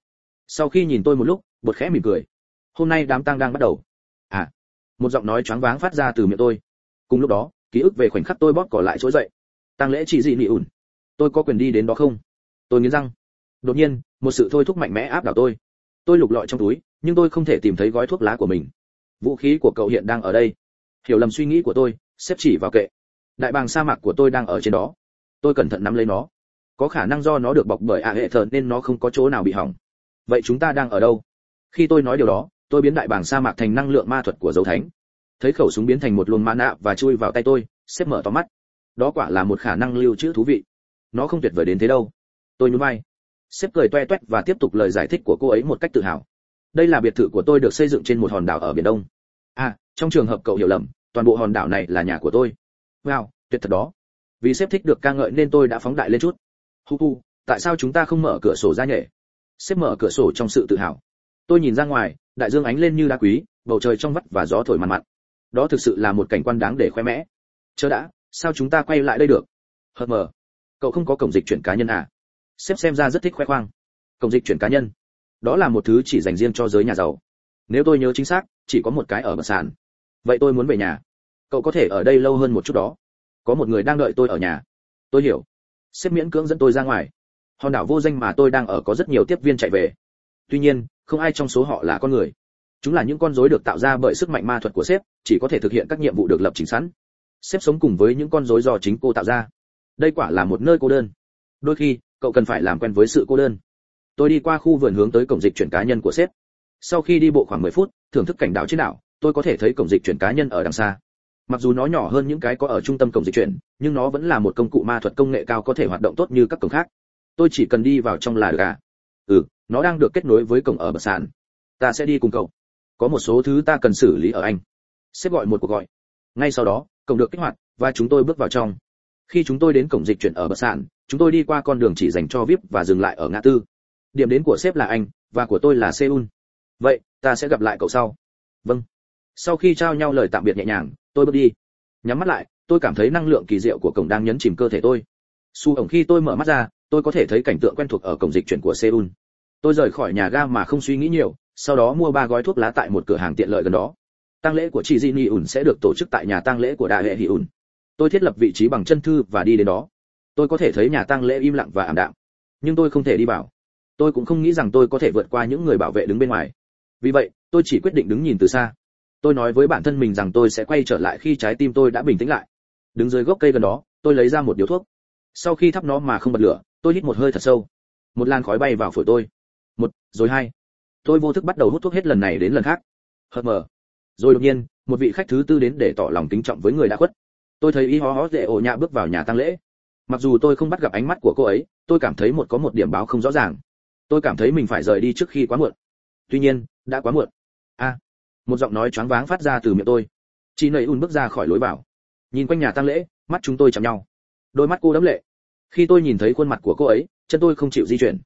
Sau khi nhìn tôi một lúc bột khẽ mỉm cười. Hôm nay đám tang đang bắt đầu. À một giọng nói choáng váng phát ra từ miệng tôi. Cùng lúc đó, ký ức về khoảnh khắc tôi bóp cỏ lại trỗi dậy. Tang lễ chỉ gì nị ủn. Tôi có quyền đi đến đó không? Tôi nghiến răng. Đột nhiên, một sự thôi thúc mạnh mẽ áp đảo tôi. Tôi lục lọi trong túi, nhưng tôi không thể tìm thấy gói thuốc lá của mình. Vũ khí của cậu hiện đang ở đây hiểu lầm suy nghĩ của tôi, xếp chỉ vào kệ. Đại bàng sa mạc của tôi đang ở trên đó. Tôi cẩn thận nắm lấy nó. Có khả năng do nó được bọc bởi ạ hệ thờ nên nó không có chỗ nào bị hỏng. Vậy chúng ta đang ở đâu? Khi tôi nói điều đó, tôi biến đại bàng sa mạc thành năng lượng ma thuật của dấu thánh. Thấy khẩu súng biến thành một luồng ma nạ và chui vào tay tôi, xếp mở to mắt. Đó quả là một khả năng lưu trữ thú vị. Nó không tuyệt vời đến thế đâu. Tôi nhún vai. Xếp cười toe toét và tiếp tục lời giải thích của cô ấy một cách tự hào. Đây là biệt thự của tôi được xây dựng trên một hòn đảo ở biển đông. À trong trường hợp cậu hiểu lầm toàn bộ hòn đảo này là nhà của tôi. Wow, tuyệt thật đó. Vì sếp thích được ca ngợi nên tôi đã phóng đại lên chút. Hu hu, tại sao chúng ta không mở cửa sổ ra nhỉ? sếp mở cửa sổ trong sự tự hào. Tôi nhìn ra ngoài, đại dương ánh lên như đá quý, bầu trời trong vắt và gió thổi mặn mặn. Đó thực sự là một cảnh quan đáng để khoe mẽ. Chớ đã, sao chúng ta quay lại đây được? Hờ mờ. Cậu không có cổng dịch chuyển cá nhân à? Sếp xem ra rất thích khoe khoang. Cổng dịch chuyển cá nhân. Đó là một thứ chỉ dành riêng cho giới nhà giàu. Nếu tôi nhớ chính xác, chỉ có một cái ở bờ sàn vậy tôi muốn về nhà. Cậu có thể ở đây lâu hơn một chút đó. Có một người đang đợi tôi ở nhà. Tôi hiểu. Sếp miễn cưỡng dẫn tôi ra ngoài. Hòn đảo vô danh mà tôi đang ở có rất nhiều tiếp viên chạy về. Tuy nhiên, không ai trong số họ là con người. Chúng là những con rối được tạo ra bởi sức mạnh ma thuật của sếp, chỉ có thể thực hiện các nhiệm vụ được lập trình sẵn. Sếp sống cùng với những con rối do chính cô tạo ra. Đây quả là một nơi cô đơn. Đôi khi, cậu cần phải làm quen với sự cô đơn. Tôi đi qua khu vườn hướng tới cổng dịch chuyển cá nhân của sếp. Sau khi đi bộ khoảng 10 phút, thưởng thức cảnh đảo trên đảo tôi có thể thấy cổng dịch chuyển cá nhân ở đằng xa. Mặc dù nó nhỏ hơn những cái có ở trung tâm cổng dịch chuyển, nhưng nó vẫn là một công cụ ma thuật công nghệ cao có thể hoạt động tốt như các cổng khác. Tôi chỉ cần đi vào trong là được à? Ừ nó đang được kết nối với cổng ở bờ sàn. Ta sẽ đi cùng cậu. Có một số thứ ta cần xử lý ở anh. Xếp gọi một cuộc gọi. Ngay sau đó, cổng được kích hoạt, và chúng tôi bước vào trong. Khi chúng tôi đến cổng dịch chuyển ở bờ sàn, chúng tôi đi qua con đường chỉ dành cho vip và dừng lại ở ngã tư. Điểm đến của sếp là anh, và của tôi là seoul. Vậy, ta sẽ gặp lại cậu sau. Vâng sau khi trao nhau lời tạm biệt nhẹ nhàng, tôi bước đi. Nhắm mắt lại, tôi cảm thấy năng lượng kỳ diệu của cổng đang nhấn chìm cơ thể tôi. Su ổng khi tôi mở mắt ra, tôi có thể thấy cảnh tượng quen thuộc ở cổng dịch chuyển của seoul. Tôi rời khỏi nhà ga mà không suy nghĩ nhiều, sau đó mua ba gói thuốc lá tại một cửa hàng tiện lợi gần đó. Tang lễ của chị Jin ủn sẽ được tổ chức tại nhà tang lễ của đại hệ hi ủn tôi thiết lập vị trí bằng chân thư và đi đến đó. Tôi có thể thấy nhà tang lễ im lặng và ảm đạm. Nhưng tôi không thể đi vào. Tôi cũng không nghĩ rằng tôi có thể vượt qua những người bảo vệ đứng bên ngoài. Vì vậy, tôi chỉ quyết định đứng nhìn từ xa tôi nói với bản thân mình rằng tôi sẽ quay trở lại khi trái tim tôi đã bình tĩnh lại. Đứng dưới gốc cây gần đó, tôi lấy ra một điếu thuốc. Sau khi thắp nó mà không bật lửa, tôi hít một hơi thật sâu. Một làn khói bay vào phổi tôi. Một, rồi hai. Tôi vô thức bắt đầu hút thuốc hết lần này đến lần khác. Hờ mờ. Rồi đột nhiên, một vị khách thứ tư đến để tỏ lòng kính trọng với người đã khuất. Tôi thấy y hó hó dễ ổ nhạ bước vào nhà tang lễ. Mặc dù tôi không bắt gặp ánh mắt của cô ấy, tôi cảm thấy một có một điểm báo không rõ ràng. Tôi cảm thấy mình phải rời đi trước khi quá muộn. Tuy nhiên, đã quá muộn. A một giọng nói choáng váng phát ra từ miệng tôi. Chị nầy un bước ra khỏi lối vào. Nhìn quanh nhà tang lễ, mắt chúng tôi chạm nhau. Đôi mắt cô đẫm lệ. Khi tôi nhìn thấy khuôn mặt của cô ấy, chân tôi không chịu di chuyển.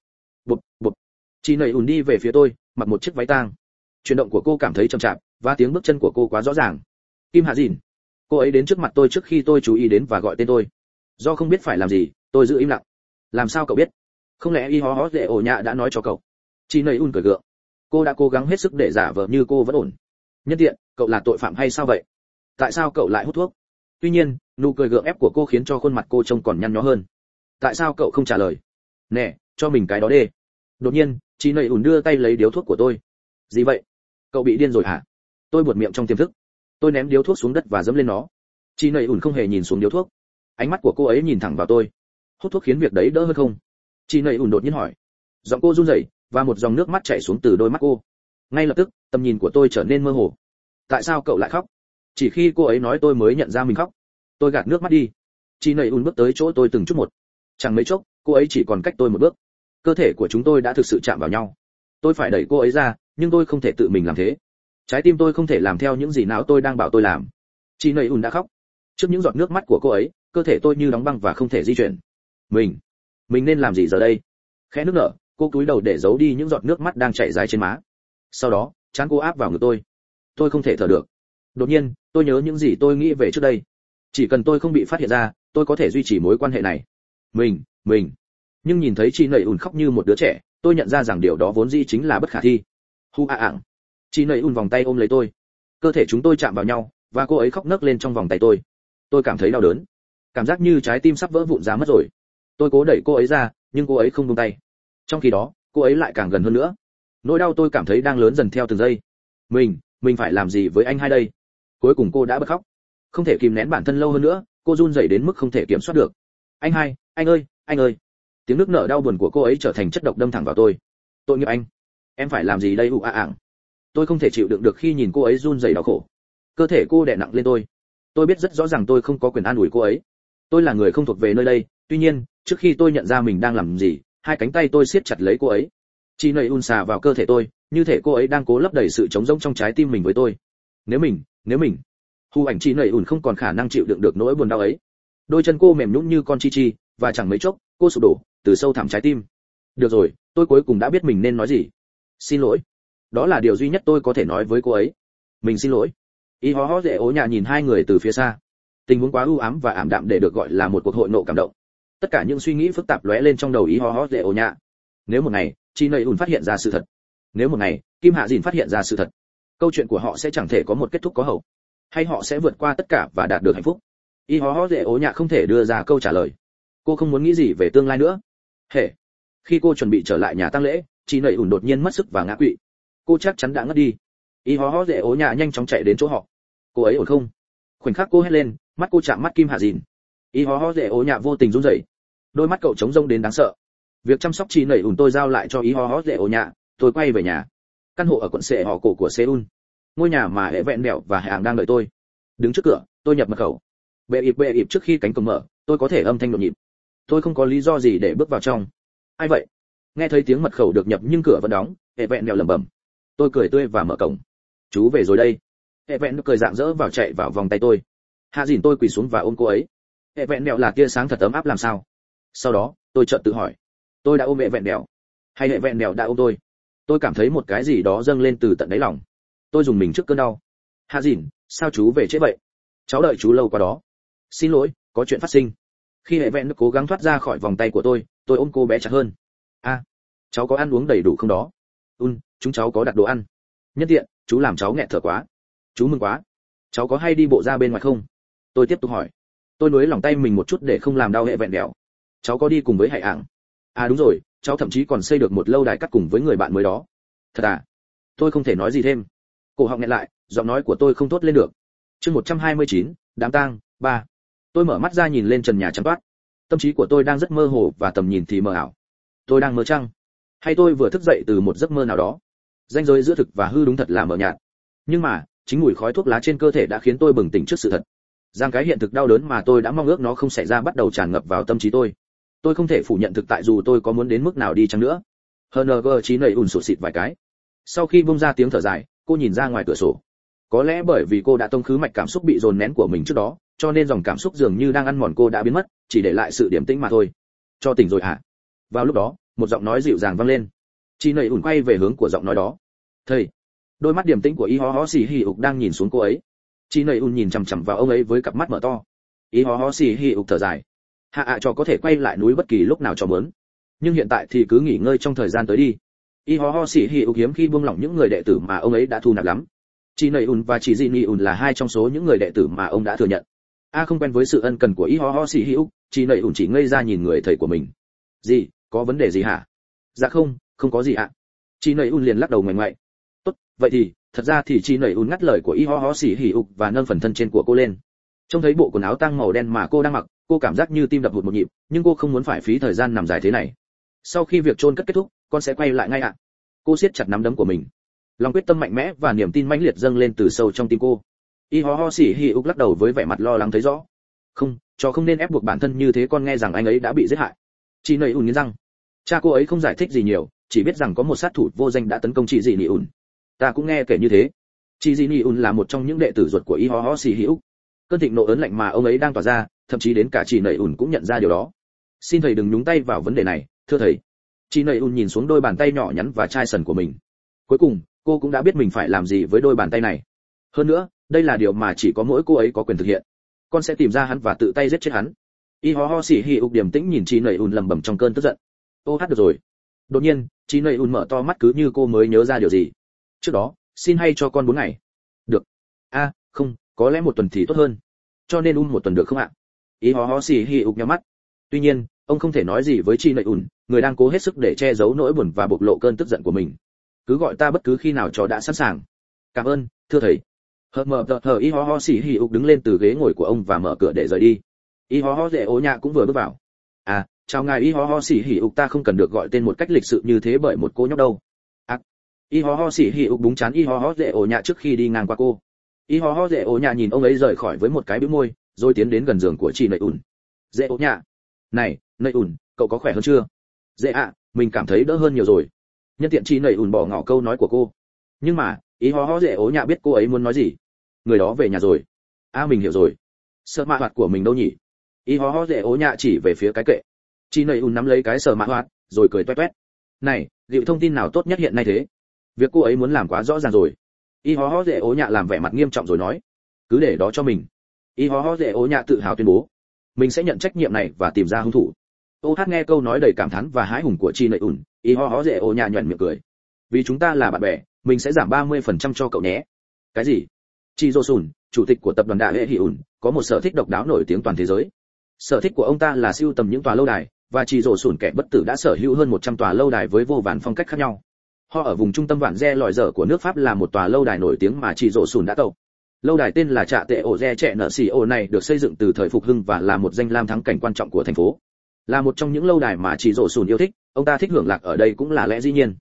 Bụp bụp. Chị nầy ùn đi về phía tôi, mặc một chiếc váy tang. Chuyển động của cô cảm thấy chậm chạp, và tiếng bước chân của cô quá rõ ràng. Kim hạ dìn. Cô ấy đến trước mặt tôi trước khi tôi chú ý đến và gọi tên tôi. Do không biết phải làm gì, tôi giữ im lặng. Làm sao cậu biết? Không lẽ y hó hó dễ ổ nhạ đã nói cho cậu? Chị nầy un cười gượng. Cô đã cố gắng hết sức để giả vờ như cô vẫn ổn nhân tiện, cậu là tội phạm hay sao vậy? Tại sao cậu lại hút thuốc? Tuy nhiên, nụ cười gượng ép của cô khiến cho khuôn mặt cô trông còn nhăn nhó hơn. Tại sao cậu không trả lời? Nè, cho mình cái đó đê. Đột nhiên, chị nầy ủn đưa tay lấy điếu thuốc của tôi. Gì vậy? Cậu bị điên rồi hả? Tôi buột miệng trong tiềm thức. Tôi ném điếu thuốc xuống đất và dẫm lên nó. Chị nầy ủn không hề nhìn xuống điếu thuốc. Ánh mắt của cô ấy nhìn thẳng vào tôi. Hút thuốc khiến việc đấy đỡ hơn không? Chị nầy ủn đột nhiên hỏi. Giọng cô run rẩy và một dòng nước mắt chảy xuống từ đôi mắt cô ngay lập tức, tầm nhìn của tôi trở nên mơ hồ. Tại sao cậu lại khóc? Chỉ khi cô ấy nói tôi mới nhận ra mình khóc. Tôi gạt nước mắt đi. Chị nầy un bước tới chỗ tôi từng chút một. Chẳng mấy chốc, cô ấy chỉ còn cách tôi một bước. Cơ thể của chúng tôi đã thực sự chạm vào nhau. Tôi phải đẩy cô ấy ra, nhưng tôi không thể tự mình làm thế. Trái tim tôi không thể làm theo những gì não tôi đang bảo tôi làm. Chị nầy un đã khóc. Trước những giọt nước mắt của cô ấy, cơ thể tôi như đóng băng và không thể di chuyển. Mình. Mình nên làm gì giờ đây? Khẽ nước nở, cô cúi đầu để giấu đi những giọt nước mắt đang chảy dài trên má sau đó, chán cô áp vào ngực tôi. Tôi không thể thở được. Đột nhiên, tôi nhớ những gì tôi nghĩ về trước đây. Chỉ cần tôi không bị phát hiện ra, tôi có thể duy trì mối quan hệ này. Mình mình. Nhưng nhìn thấy chị nầy ùn khóc như một đứa trẻ, tôi nhận ra rằng điều đó vốn dĩ chính là bất khả thi. Hu a ảng. Chị nầy ùn vòng tay ôm lấy tôi. Cơ thể chúng tôi chạm vào nhau, và cô ấy khóc nấc lên trong vòng tay tôi. Tôi cảm thấy đau đớn. Cảm giác như trái tim sắp vỡ vụn ra mất rồi. Tôi cố đẩy cô ấy ra, nhưng cô ấy không buông tay. Trong khi đó, cô ấy lại càng gần hơn nữa nỗi đau tôi cảm thấy đang lớn dần theo từng giây. Mình mình phải làm gì với anh hai đây? Cuối cùng cô đã bật khóc. Không thể kìm nén bản thân lâu hơn nữa, cô run rẩy đến mức không thể kiểm soát được. Anh hai, anh ơi anh ơi. Tiếng nước nở đau buồn của cô ấy trở thành chất độc đâm thẳng vào tôi. Tội nghiệp anh. Em phải làm gì đây ụ a ảng? Tôi không thể chịu đựng được khi nhìn cô ấy run rẩy đau khổ. Cơ thể cô đè nặng lên tôi. Tôi biết rất rõ ràng tôi không có quyền an ủi cô ấy. Tôi là người không thuộc về nơi đây, tuy nhiên, trước khi tôi nhận ra mình đang làm gì, hai cánh tay tôi siết chặt lấy cô ấy chị nầy un xà vào cơ thể tôi, như thể cô ấy đang cố lấp đầy sự trống rỗng trong trái tim mình với tôi. Nếu mình nếu mình. Hù ảnh chị nầy ùn không còn khả năng chịu đựng được nỗi buồn đau ấy. Đôi chân cô mềm nhũn như con chi chi, và chẳng mấy chốc, cô sụp đổ, từ sâu thẳm trái tim. Được rồi, tôi cuối cùng đã biết mình nên nói gì. Xin lỗi. Đó là điều duy nhất tôi có thể nói với cô ấy. Mình xin lỗi. Y hó hó dễ ố nhà nhìn hai người từ phía xa. Tình huống quá u ám và ảm đạm để được gọi là một cuộc hội nộ cảm động. Tất cả những suy nghĩ phức tạp lóe lên trong đầu Y hó hó dễ ố nhà. Nếu một ngày chi nầy ùn phát hiện ra sự thật. Nếu một ngày, kim hạ dìn phát hiện ra sự thật, câu chuyện của họ sẽ chẳng thể có một kết thúc có hậu. Hay họ sẽ vượt qua tất cả và đạt được hạnh phúc? Y hó hó dễ ố nhạ không thể đưa ra câu trả lời. Cô không muốn nghĩ gì về tương lai nữa. Hệ khi cô chuẩn bị trở lại nhà tăng lễ chị nầy ùn đột nhiên mất sức và ngã quỵ. Cô chắc chắn đã ngất đi. Y hó hó dễ ố nhạ nhanh chóng chạy đến chỗ họ. Cô ấy ổn không? Khoảnh khắc cô hét lên, mắt cô chạm mắt kim hạ dìn. Y hó hó dễ ố nhạ vô tình run rẩy. Đôi mắt cậu trống rông đến đáng sợ việc chăm sóc chị nảy ủn tôi giao lại cho ý ho ho dễ ổ nhạ, tôi quay về nhà. Căn hộ ở quận sệ họ cổ của seoul. Ngôi nhà mà hệ vẹn mẹo và hàng đang đợi tôi. Đứng trước cửa, tôi nhập mật khẩu. Bệ ịp bệ ịp trước khi cánh cổng mở, tôi có thể âm thanh nhộn nhịp. Tôi không có lý do gì để bước vào trong. Ai vậy? Nghe thấy tiếng mật khẩu được nhập nhưng cửa vẫn đóng, hệ vẹn mẹo lẩm bẩm. Tôi cười tươi và mở cổng. Chú về rồi đây. Hệ vẹn cười dạng dỡ vào chạy vào vòng tay tôi. Hạ dìn tôi quỳ xuống và ôm cô ấy. Hệ vẹn mẹo là tia sáng thật ấm áp làm sao? Sau đó, tôi chợt tự hỏi tôi đã ôm hệ vẹn đèo. Hay hệ vẹn đèo đã ôm tôi. Tôi cảm thấy một cái gì đó dâng lên từ tận đáy lòng. Tôi dùng mình trước cơn đau. Hạ dìn, sao chú về trễ vậy? Cháu đợi chú lâu quá đó. Xin lỗi, có chuyện phát sinh. Khi hệ vẹn cố gắng thoát ra khỏi vòng tay của tôi tôi ôm cô bé chặt hơn. A, cháu có ăn uống đầy đủ không đó? Un, chúng cháu có đặt đồ ăn. Nhất tiện, chú làm cháu nghẹn thở quá. Chú mừng quá. Cháu có hay đi bộ ra bên ngoài không? Tôi tiếp tục hỏi. Tôi nuối lòng tay mình một chút để không làm đau hệ vẹn đèo. Cháu có đi cùng với hải ảng? À đúng rồi cháu thậm chí còn xây được một lâu đài cắt cùng với người bạn mới đó. Thật à? Tôi không thể nói gì thêm. Cổ họng nghẹn lại giọng nói của tôi không tốt lên được. Chương 129, đám tang ba. Tôi mở mắt ra nhìn lên trần nhà trắng toát. Tâm trí của tôi đang rất mơ hồ và tầm nhìn thì mờ ảo. Tôi đang mơ trăng. Hay tôi vừa thức dậy từ một giấc mơ nào đó. Danh giới giữa thực và hư đúng thật là mờ nhạt. Nhưng mà chính mùi khói thuốc lá trên cơ thể đã khiến tôi bừng tỉnh trước sự thật. Rằng cái hiện thực đau đớn mà tôi đã mong ước nó không xảy ra bắt đầu tràn ngập vào tâm trí tôi tôi không thể phủ nhận thực tại dù tôi có muốn đến mức nào đi chăng nữa. Hng trí nầy ùn sụt xịt vài cái. Sau khi bông ra tiếng thở dài, cô nhìn ra ngoài cửa sổ. Có lẽ bởi vì cô đã tông khứ mạch cảm xúc bị dồn nén của mình trước đó, cho nên dòng cảm xúc dường như đang ăn mòn cô đã biến mất, chỉ để lại sự điểm tĩnh mà thôi. Cho tỉnh rồi hả? Vào lúc đó, một giọng nói dịu dàng vang lên. Chị nầy ủn quay về hướng của giọng nói đó. Thầy! Đôi mắt điểm tĩnh của y ho ho xì hì ục đang nhìn xuống cô ấy. Chị nầy ủn nhìn chằm chằm vào ông ấy với cặp mắt mở to. Y ho ho xì hì ục thở dài hạ ạ cho có thể quay lại núi bất kỳ lúc nào cho muốn nhưng hiện tại thì cứ nghỉ ngơi trong thời gian tới đi. Y ho ho xỉ hì ưu hiếm khi buông lỏng những người đệ tử mà ông ấy đã thu nạp lắm. Chị nầy ùn và chị dị nị ùn là hai trong số những người đệ tử mà ông đã thừa nhận. A không quen với sự ân cần của y ho ho xì hữu chị nầy ùn chỉ ngây ra nhìn người thầy của mình. Gì, có vấn đề gì hả? Dạ không không có gì ạ. Chị nầy ùn liền lắc đầu ngoảnh ngoại. Tốt, vậy thì, thật ra thì chị nầy ùn ngắt lời của y ho ho xì hữu và nâng phần thân trên của cô lên. Trông thấy bộ quần áo tăng màu đen mà cô đang mặc cô cảm giác như tim đập hụt một nhịp, nhưng cô không muốn phải phí thời gian nằm dài thế này. Sau khi việc chôn cất kết thúc, con sẽ quay lại ngay ạ. Cô siết chặt nắm đấm của mình. Lòng quyết tâm mạnh mẽ và niềm tin mãnh liệt dâng lên từ sâu trong tim cô. Y ho ho xỉ hi úc lắc đầu với vẻ mặt lo lắng thấy rõ. Không, cho không nên ép buộc bản thân như thế con nghe rằng anh ấy đã bị giết hại. Chị nầy ùn nghiến răng. Cha cô ấy không giải thích gì nhiều, chỉ biết rằng có một sát thủ vô danh đã tấn công chị dị nị ùn. Ta cũng nghe kể như thế. Chị dị nị ùn là một trong những đệ tử ruột của y ho ho xỉ hi úc cơn thịnh nộ ớn lạnh mà ông ấy đang tỏa ra thậm chí đến cả chị nầy ùn cũng nhận ra điều đó. Xin thầy đừng nhúng tay vào vấn đề này, thưa thầy. Chị nầy ùn nhìn xuống đôi bàn tay nhỏ nhắn và chai sần của mình. Cuối cùng, cô cũng đã biết mình phải làm gì với đôi bàn tay này. Hơn nữa, đây là điều mà chỉ có mỗi cô ấy có quyền thực hiện. Con sẽ tìm ra hắn và tự tay giết chết hắn. Y ho ho xỉ hi ục điểm tĩnh nhìn chị nầy ùn lầm bầm trong cơn tức giận. Ô hát được rồi. Đột nhiên, chị nầy ùn mở to mắt cứ như cô mới nhớ ra điều gì. Trước đó, xin hay cho con bốn ngày. Được. A không, có lẽ một tuần thì tốt hơn. Cho nên um một tuần được không ạ? Ý ho ho xì hì ục nhắm mắt. Tuy nhiên ông không thể nói gì với Chi nệ ủn người đang cố hết sức để che giấu nỗi buồn và bộc lộ cơn tức giận của mình. Cứ gọi ta bất cứ khi nào cho đã sẵn sàng. Cảm ơn thưa thầy. Hờ mờ tờ hờ y ho ho xỉ hì ục đứng lên từ ghế ngồi của ông và mở cửa để rời đi. Y ho ho dễ ố nhạ cũng vừa bước vào. À chào ngài y ho ho xỉ hì ục ta không cần được gọi tên một cách lịch sự như thế bởi một cô nhóc đâu. À, y ho ho xỉ hì ục búng chán y ho ho dễ ố nhạ trước khi đi ngang qua cô. Y ho ho dễ ố nhạ nhìn ông ấy rời khỏi với một cái bĩu môi rồi tiến đến gần giường của chị nầy ùn. Dễ ốp nhạ. Này nầy ùn cậu có khỏe hơn chưa? Dễ ạ mình cảm thấy đỡ hơn nhiều rồi. Nhân tiện chị nầy ùn bỏ ngỏ câu nói của cô. Nhưng mà ý ho ho dễ ố nhạ biết cô ấy muốn nói gì? Người đó về nhà rồi. A à, mình hiểu rồi. Sợ mạ hoạt của mình đâu nhỉ? Ý ho ho dễ ố nhạ chỉ về phía cái kệ. Chị nầy ùn nắm lấy cái sợ mạ hoạt rồi cười toét toét. Này liệu thông tin nào tốt nhất hiện nay thế? Việc cô ấy muốn làm quá rõ ràng rồi. Y ho ho dễ ố nhạ làm vẻ mặt nghiêm trọng rồi nói. Cứ để đó cho mình y ho ho dễ ố nhạ tự hào tuyên bố. Mình sẽ nhận trách nhiệm này và tìm ra hung thủ. Ô hát nghe câu nói đầy cảm thán và hái hùng của chi nợ ủn y ho ho dễ ố nhạ nhuận miệng cười. Vì chúng ta là bạn bè, mình sẽ giảm 30% cho cậu nhé. Cái gì? Chi dô sùn, chủ tịch của tập đoàn đại hệ hỉ ủn có một sở thích độc đáo nổi tiếng toàn thế giới. Sở thích của ông ta là siêu tầm những tòa lâu đài, và chỉ rổ sùn kẻ bất tử đã sở hữu hơn 100 tòa lâu đài với vô vàn phong cách khác nhau. Họ ở vùng trung tâm vạn re lòi dở của nước pháp là một tòa lâu đài nổi tiếng mà chỉ rổ sùn đã tậu lâu đài tên là trạ tệ ổ re trẻ nợ xì ổ này được xây dựng từ thời phục hưng và là một danh lam thắng cảnh quan trọng của thành phố. Là một trong những lâu đài mà chỉ rổ sùn yêu thích, ông ta thích hưởng lạc ở đây cũng là lẽ dĩ nhiên.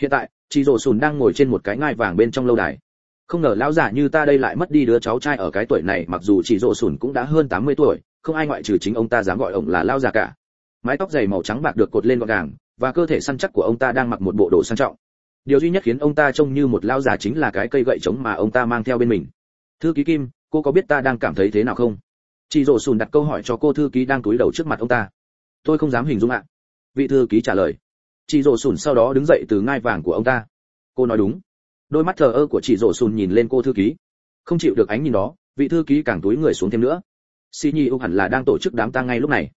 Hiện tại chị rổ sùn đang ngồi trên một cái ngai vàng bên trong lâu đài. Không ngờ lão giả như ta đây lại mất đi đứa cháu trai ở cái tuổi này, mặc dù chị rổ sùn cũng đã hơn 80 tuổi, không ai ngoại trừ chính ông ta dám gọi ông là lão già cả. Mái tóc dày màu trắng bạc được cột lên gọn gàng, và cơ thể săn chắc của ông ta đang mặc một bộ đồ sang trọng. Điều duy nhất khiến ông ta trông như một lão già chính là cái cây gậy trống mà ông ta mang theo bên mình thư ký kim, cô có biết ta đang cảm thấy thế nào không? Chị rổ sùn đặt câu hỏi cho cô thư ký đang cúi đầu trước mặt ông ta. Tôi không dám hình dung ạ. Vị thư ký trả lời. Chị rổ sùn sau đó đứng dậy từ ngai vàng của ông ta. Cô nói đúng. Đôi mắt thờ ơ của chị rổ sùn nhìn lên cô thư ký. Không chịu được ánh nhìn đó, vị thư ký càng túi người xuống thêm nữa. Xi nhi úc hẳn là đang tổ chức đám tang ngay lúc này.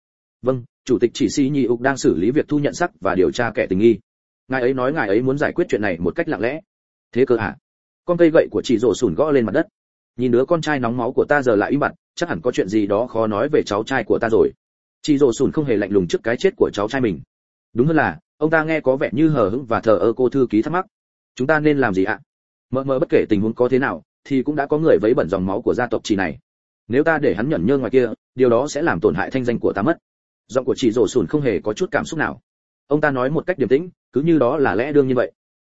Vâng chủ tịch chỉ Xi nhi úc đang xử lý việc thu nhận sắc và điều tra kẻ tình nghi. Ngài ấy nói ngài ấy muốn giải quyết chuyện này một cách lặng lẽ. Thế cơ à con cây gậy của chị rổ sùn gõ lên mặt đất nhìn đứa con trai nóng máu của ta giờ lại im mặt chắc hẳn có chuyện gì đó khó nói về cháu trai của ta rồi. Chị rổ sùn không hề lạnh lùng trước cái chết của cháu trai mình. Đúng hơn là, ông ta nghe có vẻ như hờ hững và thờ ơ cô thư ký thắc mắc. Chúng ta nên làm gì ạ? Mờ mờ bất kể tình huống có thế nào, thì cũng đã có người vấy bẩn dòng máu của gia tộc chị này. Nếu ta để hắn nhẫn nhơ ngoài kia, điều đó sẽ làm tổn hại thanh danh của ta mất. Giọng của chị rổ sùn không hề có chút cảm xúc nào. Ông ta nói một cách điềm tĩnh, cứ như đó là lẽ đương như vậy.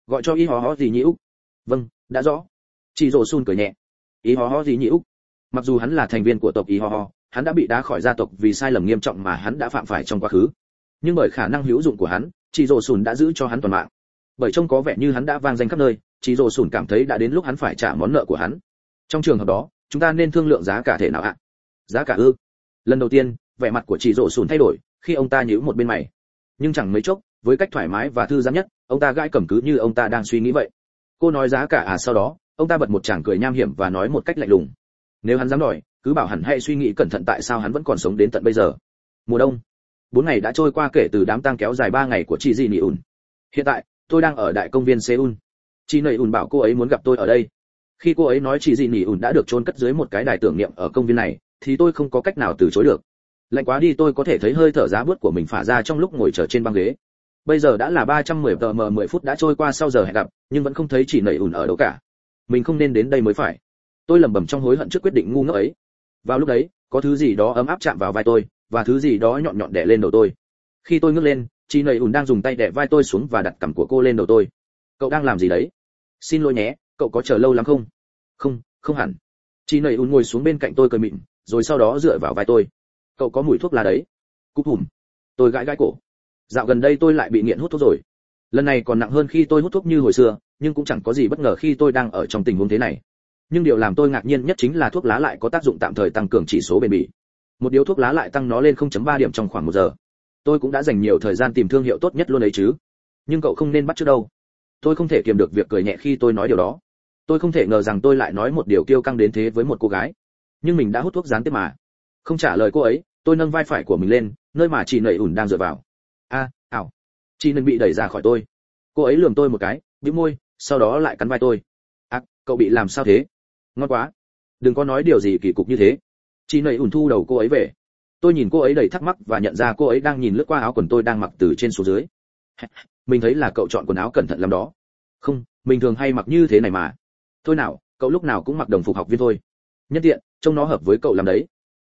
Gọi cho y hó hó gì nhĩ úc. Vâng đã rõ. Chị rổ sùn cười nhẹ. Ý ho ho gì nhĩ úc? Mặc dù hắn là thành viên của tộc ý ho ho, hắn đã bị đá khỏi gia tộc vì sai lầm nghiêm trọng mà hắn đã phạm phải trong quá khứ. Nhưng bởi khả năng hữu dụng của hắn chị rồ sùn đã giữ cho hắn toàn mạng. Bởi trông có vẻ như hắn đã vang danh khắp nơi chị rồ sùn cảm thấy đã đến lúc hắn phải trả món nợ của hắn. Trong trường hợp đó chúng ta nên thương lượng giá cả thể nào ạ? Giá cả ư? Lần đầu tiên vẻ mặt của chị rồ sùn thay đổi khi ông ta nhíu một bên mày. Nhưng chẳng mấy chốc với cách thoải mái và thư giãn nhất ông ta gãi cầm cứ như ông ta đang suy nghĩ vậy. Cô nói giá cả à sau đó ông ta bật một tràng cười nham hiểm và nói một cách lạnh lùng. Nếu hắn dám đòi, cứ bảo hẳn hãy suy nghĩ cẩn thận tại sao hắn vẫn còn sống đến tận bây giờ. Mùa đông. Bốn ngày đã trôi qua kể từ đám tang kéo dài ba ngày của chị di nị ùn hiện tại, tôi đang ở đại công viên seoul. Chị nị ùn bảo cô ấy muốn gặp tôi ở đây. Khi cô ấy nói chị di nị ùn đã được chôn cất dưới một cái đài tưởng niệm ở công viên này, thì tôi không có cách nào từ chối được. Lạnh quá đi, tôi có thể thấy hơi thở giá bướt của mình phả ra trong lúc ngồi chờ trên băng ghế. Bây giờ đã là 310 tờ mờ 10 phút đã trôi qua sau giờ hẹn gặp, nhưng vẫn không thấy chị nảy ùn ở đâu cả mình không nên đến đây mới phải. Tôi lẩm bẩm trong hối hận trước quyết định ngu ngốc ấy. Vào lúc đấy, có thứ gì đó ấm áp chạm vào vai tôi, và thứ gì đó nhọn nhọn đè lên đầu tôi. Khi tôi ngước lên, chị nầy ùn đang dùng tay đè vai tôi xuống và đặt cằm của cô lên đầu tôi. Cậu đang làm gì đấy? Xin lỗi nhé, cậu có chờ lâu lắm không? Không không hẳn. Chị nầy ùn ngồi xuống bên cạnh tôi cười mịn, rồi sau đó dựa vào vai tôi. Cậu có mùi thuốc lá đấy. Cúp hùm. Tôi gãi gãi cổ. Dạo gần đây tôi lại bị nghiện hút thuốc rồi. Lần này còn nặng hơn khi tôi hút thuốc như hồi xưa nhưng cũng chẳng có gì bất ngờ khi tôi đang ở trong tình huống thế này. Nhưng điều làm tôi ngạc nhiên nhất chính là thuốc lá lại có tác dụng tạm thời tăng cường chỉ số bền bỉ. Một điếu thuốc lá lại tăng nó lên 0.3 điểm trong khoảng một giờ. Tôi cũng đã dành nhiều thời gian tìm thương hiệu tốt nhất luôn ấy chứ. Nhưng cậu không nên bắt trước đâu. Tôi không thể kiềm được việc cười nhẹ khi tôi nói điều đó. Tôi không thể ngờ rằng tôi lại nói một điều kiêu căng đến thế với một cô gái. Nhưng mình đã hút thuốc gián tiếp mà. Không trả lời cô ấy tôi nâng vai phải của mình lên nơi mà chị nầy ủn đang dựa vào. A à, ảo. Chị nên bị đẩy ra khỏi tôi. Cô ấy lườm tôi một cái bĩu môi sau đó lại cắn vai tôi. À cậu bị làm sao thế? Ngon quá. Đừng có nói điều gì kỳ cục như thế. Chị nầy ủn thu đầu cô ấy về. Tôi nhìn cô ấy đầy thắc mắc và nhận ra cô ấy đang nhìn lướt qua áo quần tôi đang mặc từ trên xuống dưới. Mình thấy là cậu chọn quần áo cẩn thận lắm đó. Không, mình thường hay mặc như thế này mà. Thôi nào, cậu lúc nào cũng mặc đồng phục học viên thôi. Nhân tiện, trông nó hợp với cậu làm đấy.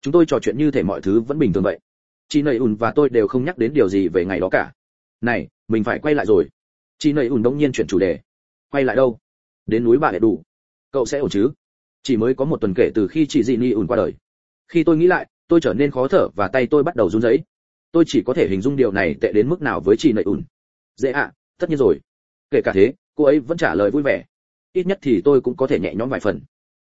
Chúng tôi trò chuyện như thể mọi thứ vẫn bình thường vậy. Chị nầy ùn và tôi đều không nhắc đến điều gì về ngày đó cả. Này, mình phải quay lại rồi. Chị nầy ùn đông nhiên chuyển chủ đề quay lại đâu? Đến núi bà để đủ. Cậu sẽ ổn chứ? Chỉ mới có một tuần kể từ khi chị dị ni ùn qua đời. Khi tôi nghĩ lại, tôi trở nên khó thở và tay tôi bắt đầu run rẩy. Tôi chỉ có thể hình dung điều này tệ đến mức nào với chị Nậy ùn dễ ạ, tất nhiên rồi. Kể cả thế, cô ấy vẫn trả lời vui vẻ. Ít nhất thì tôi cũng có thể nhẹ nhõm vài phần.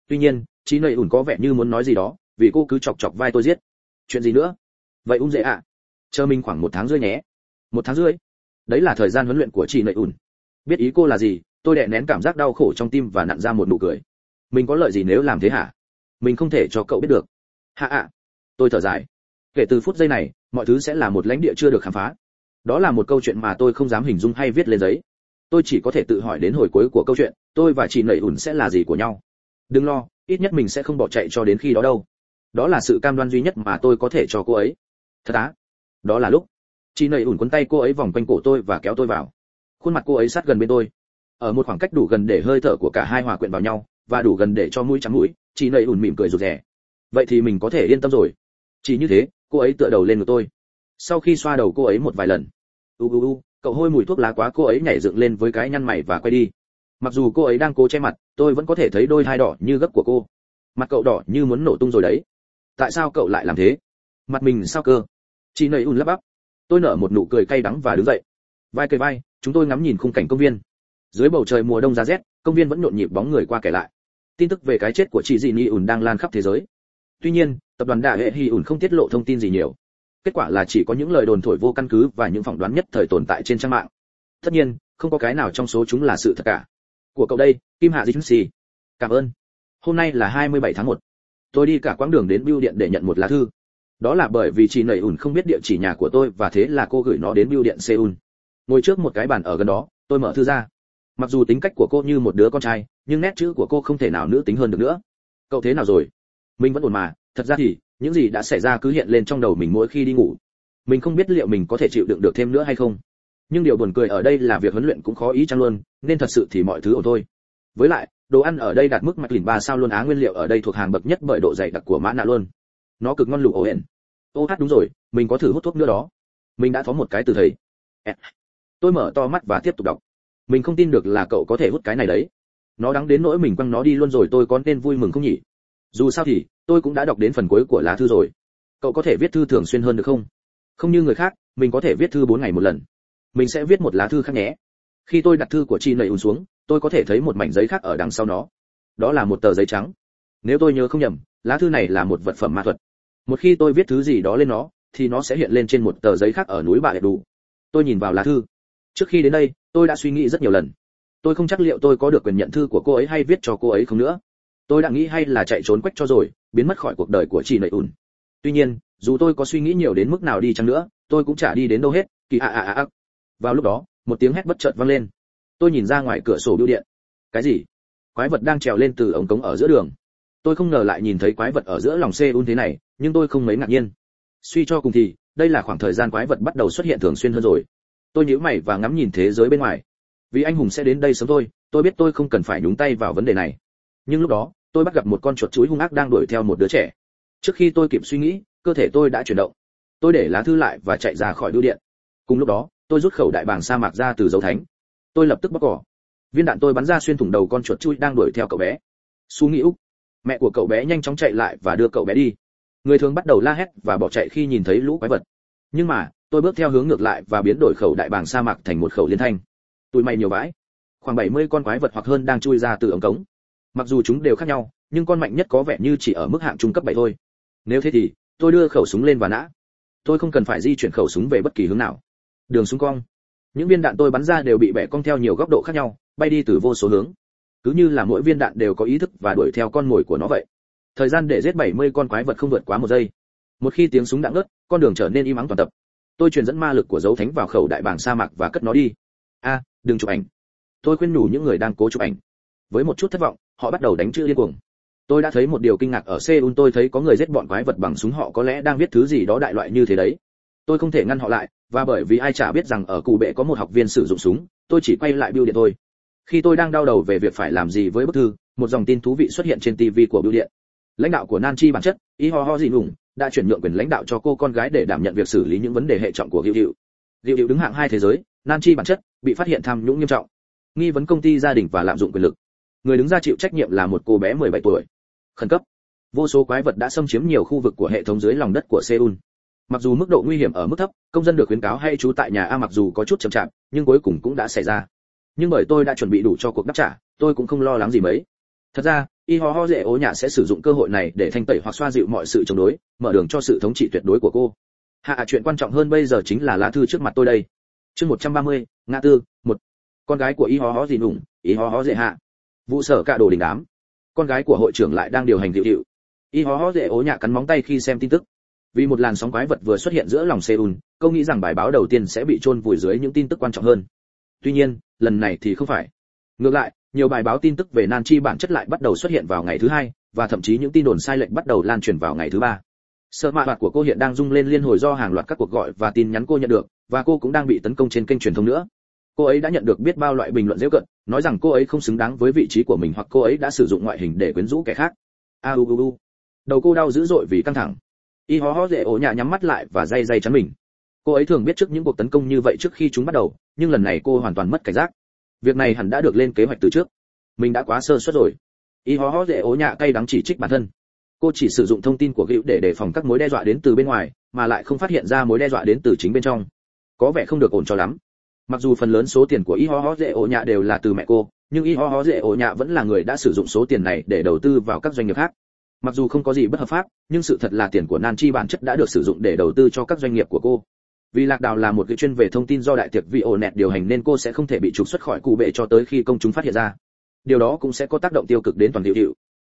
Tuy nhiên, chị Nậy ùn có vẻ như muốn nói gì đó, vì cô cứ chọc chọc vai tôi giết. Chuyện gì nữa? Vậy ung dễ ạ. Chờ mình khoảng một tháng rưỡi nhé. Một tháng rưỡi? Đấy là thời gian huấn luyện của chị Nậy ùn biết ý cô là gì tôi đè nén cảm giác đau khổ trong tim và nặn ra một nụ cười. Mình có lợi gì nếu làm thế hả? Mình không thể cho cậu biết được. Hạ ạ. Tôi thở dài. Kể từ phút giây này, mọi thứ sẽ là một lãnh địa chưa được khám phá. Đó là một câu chuyện mà tôi không dám hình dung hay viết lên giấy. Tôi chỉ có thể tự hỏi đến hồi cuối của câu chuyện, tôi và chị nẩy ủn sẽ là gì của nhau. Đừng lo, ít nhất mình sẽ không bỏ chạy cho đến khi đó đâu. Đó là sự cam đoan duy nhất mà tôi có thể cho cô ấy. Thật á? Đó là lúc, chị nẩy ủn cuốn tay cô ấy vòng quanh cổ tôi và kéo tôi vào. Khuôn mặt cô ấy sát gần bên tôi ở một khoảng cách đủ gần để hơi thở của cả hai hòa quyện vào nhau, và đủ gần để cho mũi trắng mũi, chị nầy ủn mỉm cười rụt rè. Vậy thì mình có thể yên tâm rồi. Chỉ như thế, cô ấy tựa đầu lên ngực tôi. Sau khi xoa đầu cô ấy một vài lần, u u u, cậu hôi mùi thuốc lá quá cô ấy nhảy dựng lên với cái nhăn mày và quay đi. Mặc dù cô ấy đang cố che mặt, tôi vẫn có thể thấy đôi hai đỏ như gấp của cô. Mặt cậu đỏ như muốn nổ tung rồi đấy. Tại sao cậu lại làm thế? Mặt mình sao cơ? Chị nầy ùn lắp bắp. Tôi nở một nụ cười cay đắng và đứng dậy. Vai cây vai, chúng tôi ngắm nhìn khung cảnh công viên dưới bầu trời mùa đông giá rét, công viên vẫn nhộn nhịp bóng người qua kẻ lại. Tin tức về cái chết của chị dị ni ùn đang lan khắp thế giới. Tuy nhiên, tập đoàn đại hệ hy ùn không tiết lộ thông tin gì nhiều. Kết quả là chỉ có những lời đồn thổi vô căn cứ và những phỏng đoán nhất thời tồn tại trên trang mạng. Tất nhiên, không có cái nào trong số chúng là sự thật cả. Của cậu đây, kim hạ dinh xì cảm ơn. Hôm nay là 27 tháng 1. tôi đi cả quãng đường đến bưu điện để nhận một lá thư. Đó là bởi vì chị nầy ùn không biết địa chỉ nhà của tôi và thế là cô gửi nó đến bưu điện seoul. Ngồi trước một cái bàn ở gần đó, tôi mở thư ra mặc dù tính cách của cô như một đứa con trai, nhưng nét chữ của cô không thể nào nữ tính hơn được nữa. Cậu thế nào rồi? Mình vẫn ổn mà, thật ra thì, những gì đã xảy ra cứ hiện lên trong đầu mình mỗi khi đi ngủ. Mình không biết liệu mình có thể chịu đựng được thêm nữa hay không. Nhưng điều buồn cười ở đây là việc huấn luyện cũng khó ý chăng luôn, nên thật sự thì mọi thứ ổn thôi. Với lại, đồ ăn ở đây đạt mức mạch lìn ba sao luôn á, nguyên liệu ở đây thuộc hàng bậc nhất bởi độ dày đặc của mã nạ luôn. Nó cực ngon lục ổ hển ô hát đúng rồi, mình có thử hút thuốc nữa đó. Mình đã có một cái từ thầy. Tôi mở to mắt và tiếp tục đọc mình không tin được là cậu có thể hút cái này đấy. Nó đắng đến nỗi mình quăng nó đi luôn rồi tôi có nên vui mừng không nhỉ? Dù sao thì, tôi cũng đã đọc đến phần cuối của lá thư rồi. Cậu có thể viết thư thường xuyên hơn được không? Không như người khác, mình có thể viết thư bốn ngày một lần. Mình sẽ viết một lá thư khác nhé. Khi tôi đặt thư của chi nầy ùn xuống, tôi có thể thấy một mảnh giấy khác ở đằng sau nó. Đó là một tờ giấy trắng. Nếu tôi nhớ không nhầm, lá thư này là một vật phẩm ma thuật. Một khi tôi viết thứ gì đó lên nó, thì nó sẽ hiện lên trên một tờ giấy khác ở núi bà đẹp đủ tôi nhìn vào lá thư. Trước khi đến đây tôi đã suy nghĩ rất nhiều lần. Tôi không chắc liệu tôi có được quyền nhận thư của cô ấy hay viết cho cô ấy không nữa. Tôi đã nghĩ hay là chạy trốn quách cho rồi, biến mất khỏi cuộc đời của chị nầy ùn. Tuy nhiên, dù tôi có suy nghĩ nhiều đến mức nào đi chăng nữa, tôi cũng chả đi đến đâu hết, kỳ ạ ạ ạ. vào lúc đó, một tiếng hét bất chợt vang lên. Tôi nhìn ra ngoài cửa sổ bưu điện. Cái gì? Quái vật đang trèo lên từ ống cống ở giữa đường. Tôi không ngờ lại nhìn thấy quái vật ở giữa lòng xe un thế này, nhưng tôi không mấy ngạc nhiên. Suy cho cùng thì, đây là khoảng thời gian quái vật bắt đầu xuất hiện thường xuyên hơn rồi tôi nhíu mày và ngắm nhìn thế giới bên ngoài. Vì anh hùng sẽ đến đây sớm thôi, tôi biết tôi không cần phải nhúng tay vào vấn đề này. Nhưng lúc đó, tôi bắt gặp một con chuột chuối hung ác đang đuổi theo một đứa trẻ. Trước khi tôi kịp suy nghĩ, cơ thể tôi đã chuyển động. Tôi để lá thư lại và chạy ra khỏi bưu điện. Cùng lúc đó, tôi rút khẩu đại bàng sa mạc ra từ dấu thánh. Tôi lập tức bóc cỏ. Viên đạn tôi bắn ra xuyên thủng đầu con chuột chui đang đuổi theo cậu bé. Su nghĩ úc. Mẹ của cậu bé nhanh chóng chạy lại và đưa cậu bé đi. Người thường bắt đầu la hét và bỏ chạy khi nhìn thấy lũ quái vật. Nhưng mà tôi bước theo hướng ngược lại và biến đổi khẩu đại bàng sa mạc thành một khẩu liên thanh. Tụi mày nhiều vãi. Khoảng 70 con quái vật hoặc hơn đang chui ra từ ống cống. Mặc dù chúng đều khác nhau, nhưng con mạnh nhất có vẻ như chỉ ở mức hạng trung cấp 7 thôi. Nếu thế thì, tôi đưa khẩu súng lên và nã. Tôi không cần phải di chuyển khẩu súng về bất kỳ hướng nào. Đường súng cong. Những viên đạn tôi bắn ra đều bị bẻ cong theo nhiều góc độ khác nhau, bay đi từ vô số hướng. Cứ như là mỗi viên đạn đều có ý thức và đuổi theo con mồi của nó vậy. Thời gian để giết 70 con quái vật không vượt quá một giây. Một khi tiếng súng đã ngớt, con đường trở nên im ắng toàn tập tôi truyền dẫn ma lực của dấu thánh vào khẩu đại bảng sa mạc và cất nó đi. A, đừng chụp ảnh. Tôi khuyên nhủ những người đang cố chụp ảnh. Với một chút thất vọng, họ bắt đầu đánh chữ điên cuồng. Tôi đã thấy một điều kinh ngạc ở seoul, tôi thấy có người giết bọn quái vật bằng súng họ có lẽ đang viết thứ gì đó đại loại như thế đấy. Tôi không thể ngăn họ lại, và bởi vì ai chả biết rằng ở cụ bệ có một học viên sử dụng súng, tôi chỉ quay lại bưu điện thôi. Khi tôi đang đau đầu về việc phải làm gì với bức thư, một dòng tin thú vị xuất hiện trên tv của bưu điện. Lãnh đạo của nan chi bản chất, y ho ho gì ngủng đã chuyển nhượng quyền lãnh đạo cho cô con gái để đảm nhận việc xử lý những vấn đề hệ trọng của Diệu Diệu. Diệu Diệu đứng hạng hai thế giới, Nan Chi bản chất bị phát hiện tham nhũng nghiêm trọng, nghi vấn công ty gia đình và lạm dụng quyền lực. Người đứng ra chịu trách nhiệm là một cô bé 17 tuổi. Khẩn cấp. Vô số quái vật đã xâm chiếm nhiều khu vực của hệ thống dưới lòng đất của Seoul. Mặc dù mức độ nguy hiểm ở mức thấp, công dân được khuyến cáo hay trú tại nhà A mặc dù có chút chậm chạp, nhưng cuối cùng cũng đã xảy ra. Nhưng bởi tôi đã chuẩn bị đủ cho cuộc đáp trả, tôi cũng không lo lắng gì mấy. Thật ra, y ho ho dễ ố nhạ sẽ sử dụng cơ hội này để thanh tẩy hoặc xoa dịu mọi sự chống đối mở đường cho sự thống trị tuyệt đối của cô. Hạ à, chuyện quan trọng hơn bây giờ chính là lá thư trước mặt tôi đây. Chương 130, ngã tư một. Con gái của y ho ho gì nùng y ho ho dễ hạ. Vụ sở cả đồ đình đám. Con gái của hội trưởng lại đang điều hành dịu dịu. y ho ho dễ ố nhạ cắn móng tay khi xem tin tức. Vì một làn sóng quái vật vừa xuất hiện giữa lòng seoul câu nghĩ rằng bài báo đầu tiên sẽ bị chôn vùi dưới những tin tức quan trọng hơn. Tuy nhiên lần này thì không phải. Ngược lại nhiều bài báo tin tức về nan chi bản chất lại bắt đầu xuất hiện vào ngày thứ hai, và thậm chí những tin đồn sai lệch bắt đầu lan truyền vào ngày thứ ba. Sợ mạ hoạt của cô hiện đang rung lên liên hồi do hàng loạt các cuộc gọi và tin nhắn cô nhận được, và cô cũng đang bị tấn công trên kênh truyền thông nữa. Cô ấy đã nhận được biết bao loại bình luận dễ cận, nói rằng cô ấy không xứng đáng với vị trí của mình hoặc cô ấy đã sử dụng ngoại hình để quyến rũ kẻ khác. A u u u. Đầu cô đau dữ dội vì căng thẳng. Y hó hó dễ ổ nhà nhắm mắt lại và day day chắn mình. Cô ấy thường biết trước những cuộc tấn công như vậy trước khi chúng bắt đầu, nhưng lần này cô hoàn toàn mất cảnh giác việc này hẳn đã được lên kế hoạch từ trước. Mình đã quá sơ suất rồi. Y hó hó dễ ố nhạ cay đắng chỉ trích bản thân. Cô chỉ sử dụng thông tin của hữu để đề phòng các mối đe dọa đến từ bên ngoài, mà lại không phát hiện ra mối đe dọa đến từ chính bên trong. Có vẻ không được ổn cho lắm. Mặc dù phần lớn số tiền của y ho ho dễ ổ nhạ đều là từ mẹ cô, nhưng y ho ho dễ ổ nhạ vẫn là người đã sử dụng số tiền này để đầu tư vào các doanh nghiệp khác. Mặc dù không có gì bất hợp pháp, nhưng sự thật là tiền của nan chi bản chất đã được sử dụng để đầu tư cho các doanh nghiệp của cô vì lạc đào là một cái chuyên về thông tin do đại tiệc vị ổ nẹt điều hành nên cô sẽ không thể bị trục xuất khỏi cụ bệ cho tới khi công chúng phát hiện ra. Điều đó cũng sẽ có tác động tiêu cực đến toàn hiệu hiệu.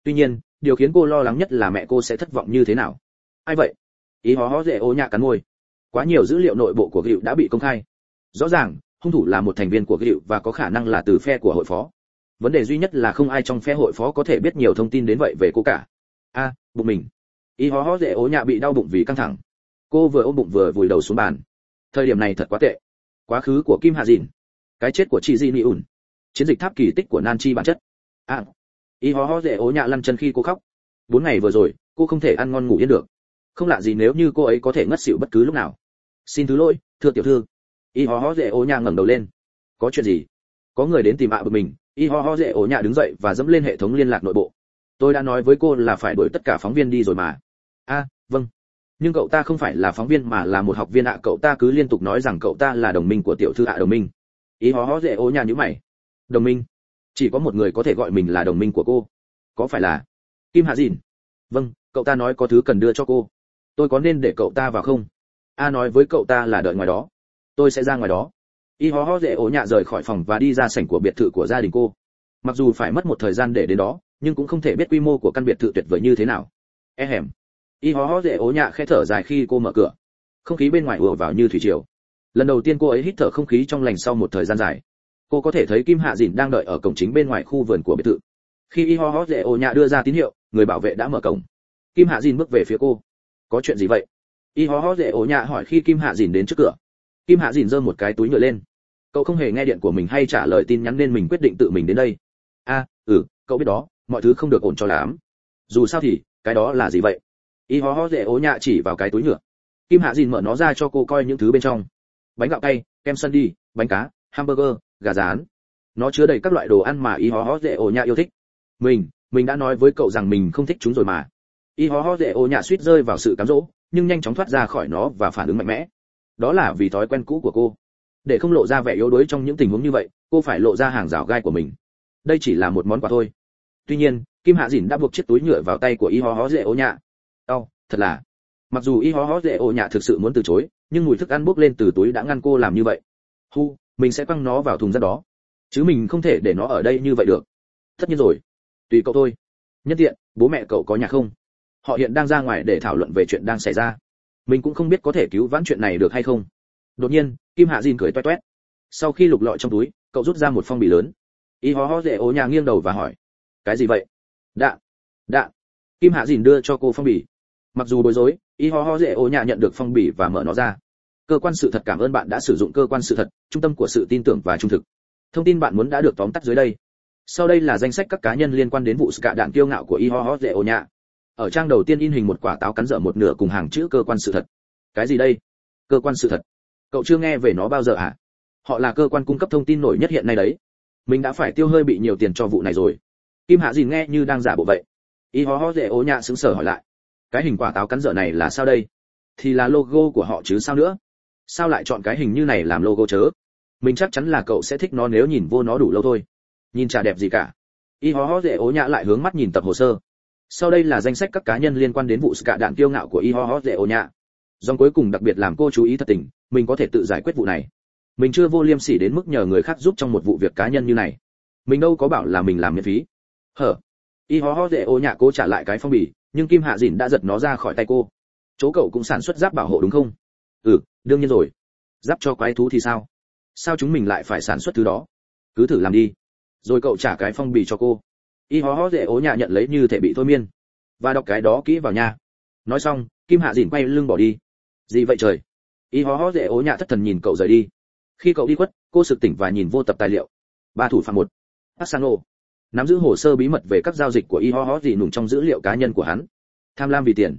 Tuy nhiên, điều khiến cô lo lắng nhất là mẹ cô sẽ thất vọng như thế nào. Ai vậy? Ý hó hó dễ ô nhạ cắn môi. Quá nhiều dữ liệu nội bộ của hiệu đã bị công khai. Rõ ràng, hung thủ là một thành viên của hiệu và có khả năng là từ phe của hội phó. Vấn đề duy nhất là không ai trong phe hội phó có thể biết nhiều thông tin đến vậy về cô cả. A, bụng mình. Ý hó hó dễ ố nhạ bị đau bụng vì căng thẳng cô vừa ôm bụng vừa vùi đầu xuống bàn. Thời điểm này thật quá tệ. Quá khứ của kim hạ dìn. Cái chết của chị di ni ủn chiến dịch tháp kỳ tích của nan chi bản chất. À. Y ho ho dễ ố nhạ lăn chân khi cô khóc. Bốn ngày vừa rồi, cô không thể ăn ngon ngủ yên được. Không lạ gì nếu như cô ấy có thể ngất xỉu bất cứ lúc nào. Xin thứ lỗi, thưa tiểu thư. Y ho ho dễ ố nhạ ngẩng đầu lên. Có chuyện gì? Có người đến tìm ạ à bực mình. Y ho ho dễ ố nhạ đứng dậy và dẫm lên hệ thống liên lạc nội bộ. Tôi đã nói với cô là phải đuổi tất cả phóng viên đi rồi mà. A vâng nhưng cậu ta không phải là phóng viên mà là một học viên ạ. Cậu ta cứ liên tục nói rằng cậu ta là đồng minh của tiểu thư ạ, đồng minh. Ý hó hó dễ ô nhà như mày. Đồng minh. Chỉ có một người có thể gọi mình là đồng minh của cô. Có phải là kim hạ dìn? Vâng cậu ta nói có thứ cần đưa cho cô. Tôi có nên để cậu ta vào không? A nói với cậu ta là đợi ngoài đó. Tôi sẽ ra ngoài đó. Y hó hó dễ ổ nhạ rời khỏi phòng và đi ra sảnh của biệt thự của gia đình cô. Mặc dù phải mất một thời gian để đến đó, nhưng cũng không thể biết quy mô của căn biệt thự tuyệt vời như thế nào. E hẻm y hó hó dễ ố nhạ khẽ thở dài khi cô mở cửa. Không khí bên ngoài ùa vào như thủy triều. Lần đầu tiên cô ấy hít thở không khí trong lành sau một thời gian dài. Cô có thể thấy kim hạ dìn đang đợi ở cổng chính bên ngoài khu vườn của biệt thự. Khi y ho ho dễ ố nhạ đưa ra tín hiệu, người bảo vệ đã mở cổng. Kim hạ dìn bước về phía cô. Có chuyện gì vậy? Y ho ho dễ ố nhạ hỏi khi kim hạ dìn đến trước cửa. Kim hạ dìn giơ một cái túi nhựa lên. Cậu không hề nghe điện của mình hay trả lời tin nhắn nên mình quyết định tự mình đến đây. A ừ cậu biết đó, mọi thứ không được ổn cho lắm. Dù sao thì, cái đó là gì vậy? Y ho ho dễ ố nhạ chỉ vào cái túi nhựa. Kim hạ dìn mở nó ra cho cô coi những thứ bên trong. Bánh gạo cay, kem sundae bánh cá, hamburger, gà rán. Nó chứa đầy các loại đồ ăn mà y ho ho dễ ố nhạ yêu thích. Mình mình đã nói với cậu rằng mình không thích chúng rồi mà. Y ho ho dễ ố nhạ suýt rơi vào sự cám dỗ, nhưng nhanh chóng thoát ra khỏi nó và phản ứng mạnh mẽ. Đó là vì thói quen cũ của cô. Để không lộ ra vẻ yếu đuối trong những tình huống như vậy, cô phải lộ ra hàng rào gai của mình. Đây chỉ là một món quà thôi. Tuy nhiên, kim hạ dìn đã buộc chiếc túi nhựa vào tay của y ho ho dễ ố nhạ đau thật là. Mặc dù y hó hó dễ ổ nhạ thực sự muốn từ chối, nhưng mùi thức ăn bốc lên từ túi đã ngăn cô làm như vậy. Hu, mình sẽ quăng nó vào thùng rác đó. Chứ mình không thể để nó ở đây như vậy được. Tất nhiên rồi. Tùy cậu thôi. Nhất tiện, bố mẹ cậu có nhà không? Họ hiện đang ra ngoài để thảo luận về chuyện đang xảy ra. Mình cũng không biết có thể cứu vãn chuyện này được hay không. Đột nhiên, kim hạ Dìn cười toét toét. Sau khi lục lọi trong túi, cậu rút ra một phong bì lớn. Y hó hó dễ ố nhà nghiêng đầu và hỏi, cái gì vậy? Đạ đạn. Kim hạ dìn đưa cho cô phong bì mặc dù bối rối, y ho ho dễ ô nhạ nhận được phong bì và mở nó ra. Cơ quan sự thật cảm ơn bạn đã sử dụng cơ quan sự thật, trung tâm của sự tin tưởng và trung thực. Thông tin bạn muốn đã được tóm tắt dưới đây. Sau đây là danh sách các cá nhân liên quan đến vụ cả cạ đạn kiêu ngạo của y ho ho dễ ô nhạ. Ở trang đầu tiên in hình một quả táo cắn dở một nửa cùng hàng chữ cơ quan sự thật. Cái gì đây? Cơ quan sự thật. Cậu chưa nghe về nó bao giờ à họ là cơ quan cung cấp thông tin nổi nhất hiện nay đấy. Mình đã phải tiêu hơi bị nhiều tiền cho vụ này rồi. Kim hạ dìn nghe như đang giả bộ vậy. Y ho ho dễ ố nhạ sững sờ hỏi lại cái hình quả táo cắn dở này là sao đây? Thì là logo của họ chứ sao nữa? Sao lại chọn cái hình như này làm logo chớ? Mình chắc chắn là cậu sẽ thích nó nếu nhìn vô nó đủ lâu thôi. Nhìn chả đẹp gì cả. Y ho ho dễ ố nhã lại hướng mắt nhìn tập hồ sơ. Sau đây là danh sách các cá nhân liên quan đến vụ cả đạn kiêu ngạo của y ho ho dễ ố nhã. Dòng cuối cùng đặc biệt làm cô chú ý thật tình, mình có thể tự giải quyết vụ này. Mình chưa vô liêm sỉ đến mức nhờ người khác giúp trong một vụ việc cá nhân như này. Mình đâu có bảo là mình làm miễn phí. Hở. Y ho ho dễ ô nhạ cô trả lại cái phong bì nhưng kim hạ dìn đã giật nó ra khỏi tay cô. Chỗ cậu cũng sản xuất giáp bảo hộ đúng không? Ừ đương nhiên rồi. Giáp cho quái thú thì sao? Sao chúng mình lại phải sản xuất thứ đó? Cứ thử làm đi. Rồi cậu trả cái phong bì cho cô. Y ho ho dễ ố nhà nhận lấy như thể bị thôi miên. Và đọc cái đó kỹ vào nha. Nói xong, kim hạ dìn quay lưng bỏ đi. Gì vậy trời? Y ho ho dễ ố nhà thất thần nhìn cậu rời đi. Khi cậu đi quất cô sực tỉnh và nhìn vô tập tài liệu. Ba thủ phạm một. Asano nắm giữ hồ sơ bí mật về các giao dịch của y ho ho gì nùng trong dữ liệu cá nhân của hắn. Tham lam vì tiền.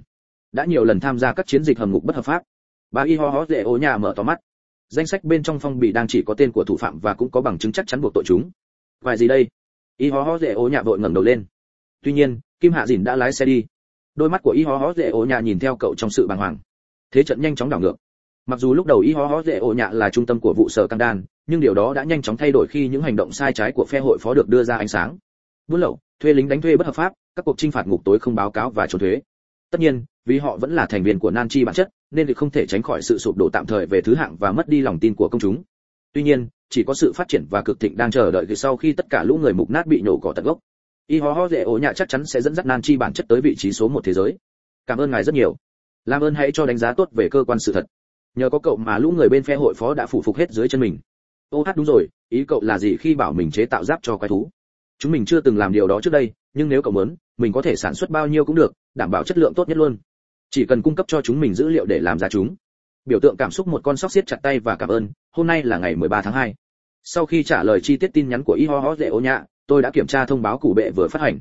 Đã nhiều lần tham gia các chiến dịch hầm ngục bất hợp pháp. Ba y ho ho dễ ố nhà mở to mắt. Danh sách bên trong phong bì đang chỉ có tên của thủ phạm và cũng có bằng chứng chắc chắn buộc tội chúng. Vài gì đây? Y ho ho dễ ố nhà vội ngẩng đầu lên. Tuy nhiên, kim hạ dìn đã lái xe đi. Đôi mắt của y ho ho dễ ố nhà nhìn theo cậu trong sự bàng hoàng. Thế trận nhanh chóng đảo ngược. Mặc dù lúc đầu y ho ho dễ ố nhà là trung tâm của vụ sở căng đan nhưng điều đó đã nhanh chóng thay đổi khi những hành động sai trái của phe hội phó được đưa ra ánh sáng. Buôn lậu, thuê lính đánh thuê bất hợp pháp, các cuộc trinh phạt ngục tối không báo cáo và trốn thuế. Tất nhiên, vì họ vẫn là thành viên của nan chi bản chất, nên thì không thể tránh khỏi sự sụp đổ tạm thời về thứ hạng và mất đi lòng tin của công chúng. Tuy nhiên, chỉ có sự phát triển và cực thịnh đang chờ đợi từ sau khi tất cả lũ người mục nát bị nhổ cỏ tận gốc, y ho ho dễ ổ nhạ chắc chắn sẽ dẫn dắt nan chi bản chất tới vị trí số một thế giới. Cảm ơn ngài rất nhiều. Làm ơn hãy cho đánh giá tốt về cơ quan sự thật. Nhờ có cậu mà lũ người bên phe hội phó đã phủ phục hết dưới chân mình ô hát đúng rồi, ý cậu là gì khi bảo mình chế tạo giáp cho quái thú? Chúng mình chưa từng làm điều đó trước đây, nhưng nếu cậu muốn, mình có thể sản xuất bao nhiêu cũng được, đảm bảo chất lượng tốt nhất luôn. Chỉ cần cung cấp cho chúng mình dữ liệu để làm ra chúng. Biểu tượng cảm xúc một con sóc siết chặt tay và cảm ơn, hôm nay là ngày 13 tháng 2. sau khi trả lời chi tiết tin nhắn của y ho ho dễ ô nhạ, tôi đã kiểm tra thông báo cụ bệ vừa phát hành.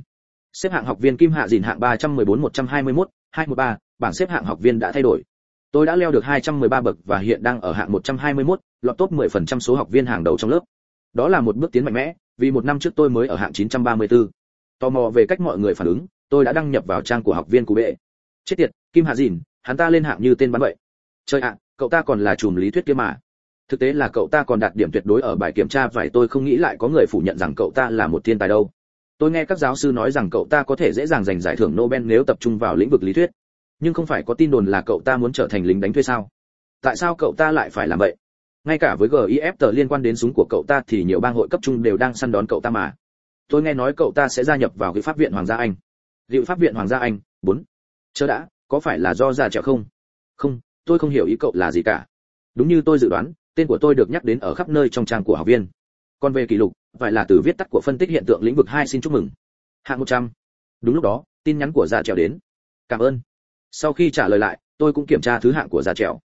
Xếp hạng học viên kim hạ dìn hạng 314 121 213 bảng xếp hạng học viên đã thay đổi. Tôi đã leo được 213 bậc và hiện đang ở hạng 121, lọt top 10% số học viên hàng đầu trong lớp. Đó là một bước tiến mạnh mẽ, vì một năm trước tôi mới ở hạng 934. Tò mò về cách mọi người phản ứng, tôi đã đăng nhập vào trang của học viên của bệ. Chết tiệt, Kim Hạ Dìn, hắn ta lên hạng như tên bắn vậy. Trời ạ, cậu ta còn là chùm lý thuyết kia mà. Thực tế là cậu ta còn đạt điểm tuyệt đối ở bài kiểm tra vậy tôi không nghĩ lại có người phủ nhận rằng cậu ta là một thiên tài đâu. Tôi nghe các giáo sư nói rằng cậu ta có thể dễ dàng giành giải thưởng Nobel nếu tập trung vào lĩnh vực lý thuyết nhưng không phải có tin đồn là cậu ta muốn trở thành lính đánh thuê sao? Tại sao cậu ta lại phải làm vậy? Ngay cả với gif tờ liên quan đến súng của cậu ta thì nhiều bang hội cấp trung đều đang săn đón cậu ta mà. Tôi nghe nói cậu ta sẽ gia nhập vào cái pháp viện hoàng gia anh. Liệu pháp viện hoàng gia anh, bốn. Chớ đã, có phải là do già trẹo không? Không, tôi không hiểu ý cậu là gì cả. Đúng như tôi dự đoán, tên của tôi được nhắc đến ở khắp nơi trong trang của học viên. Còn về kỷ lục, phải là từ viết tắt của phân tích hiện tượng lĩnh vực hai xin chúc mừng. Hạng 100. đúng lúc đó, tin nhắn của già trèo đến. Cảm ơn sau khi trả lời lại, tôi cũng kiểm tra thứ hạng của gia trèo.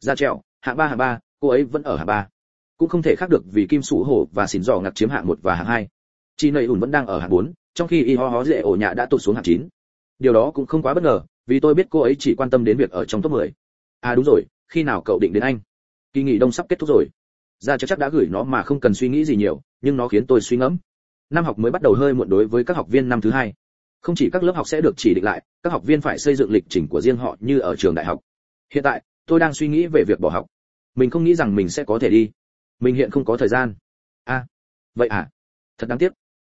Gia trèo, hạng ba hạng ba, cô ấy vẫn ở hạng ba. Cũng không thể khác được vì kim sủ hổ và xỉn giò ngặt chiếm hạng một và hạng hai. Chị nầy ủn vẫn đang ở hạng bốn, trong khi y ho hó dễ ổ nhạ đã tụt xuống hạng chín. Điều đó cũng không quá bất ngờ, vì tôi biết cô ấy chỉ quan tâm đến việc ở trong top 10. à đúng rồi, khi nào cậu định đến anh? Kỳ nghỉ đông sắp kết thúc rồi. Ra chắc chắc đã gửi nó mà không cần suy nghĩ gì nhiều, nhưng nó khiến tôi suy ngẫm. Năm học mới bắt đầu hơi muộn đối với các học viên năm thứ hai không chỉ các lớp học sẽ được chỉ định lại các học viên phải xây dựng lịch trình của riêng họ như ở trường đại học. Hiện tại tôi đang suy nghĩ về việc bỏ học. Mình không nghĩ rằng mình sẽ có thể đi. Mình hiện không có thời gian. A à, vậy à thật đáng tiếc.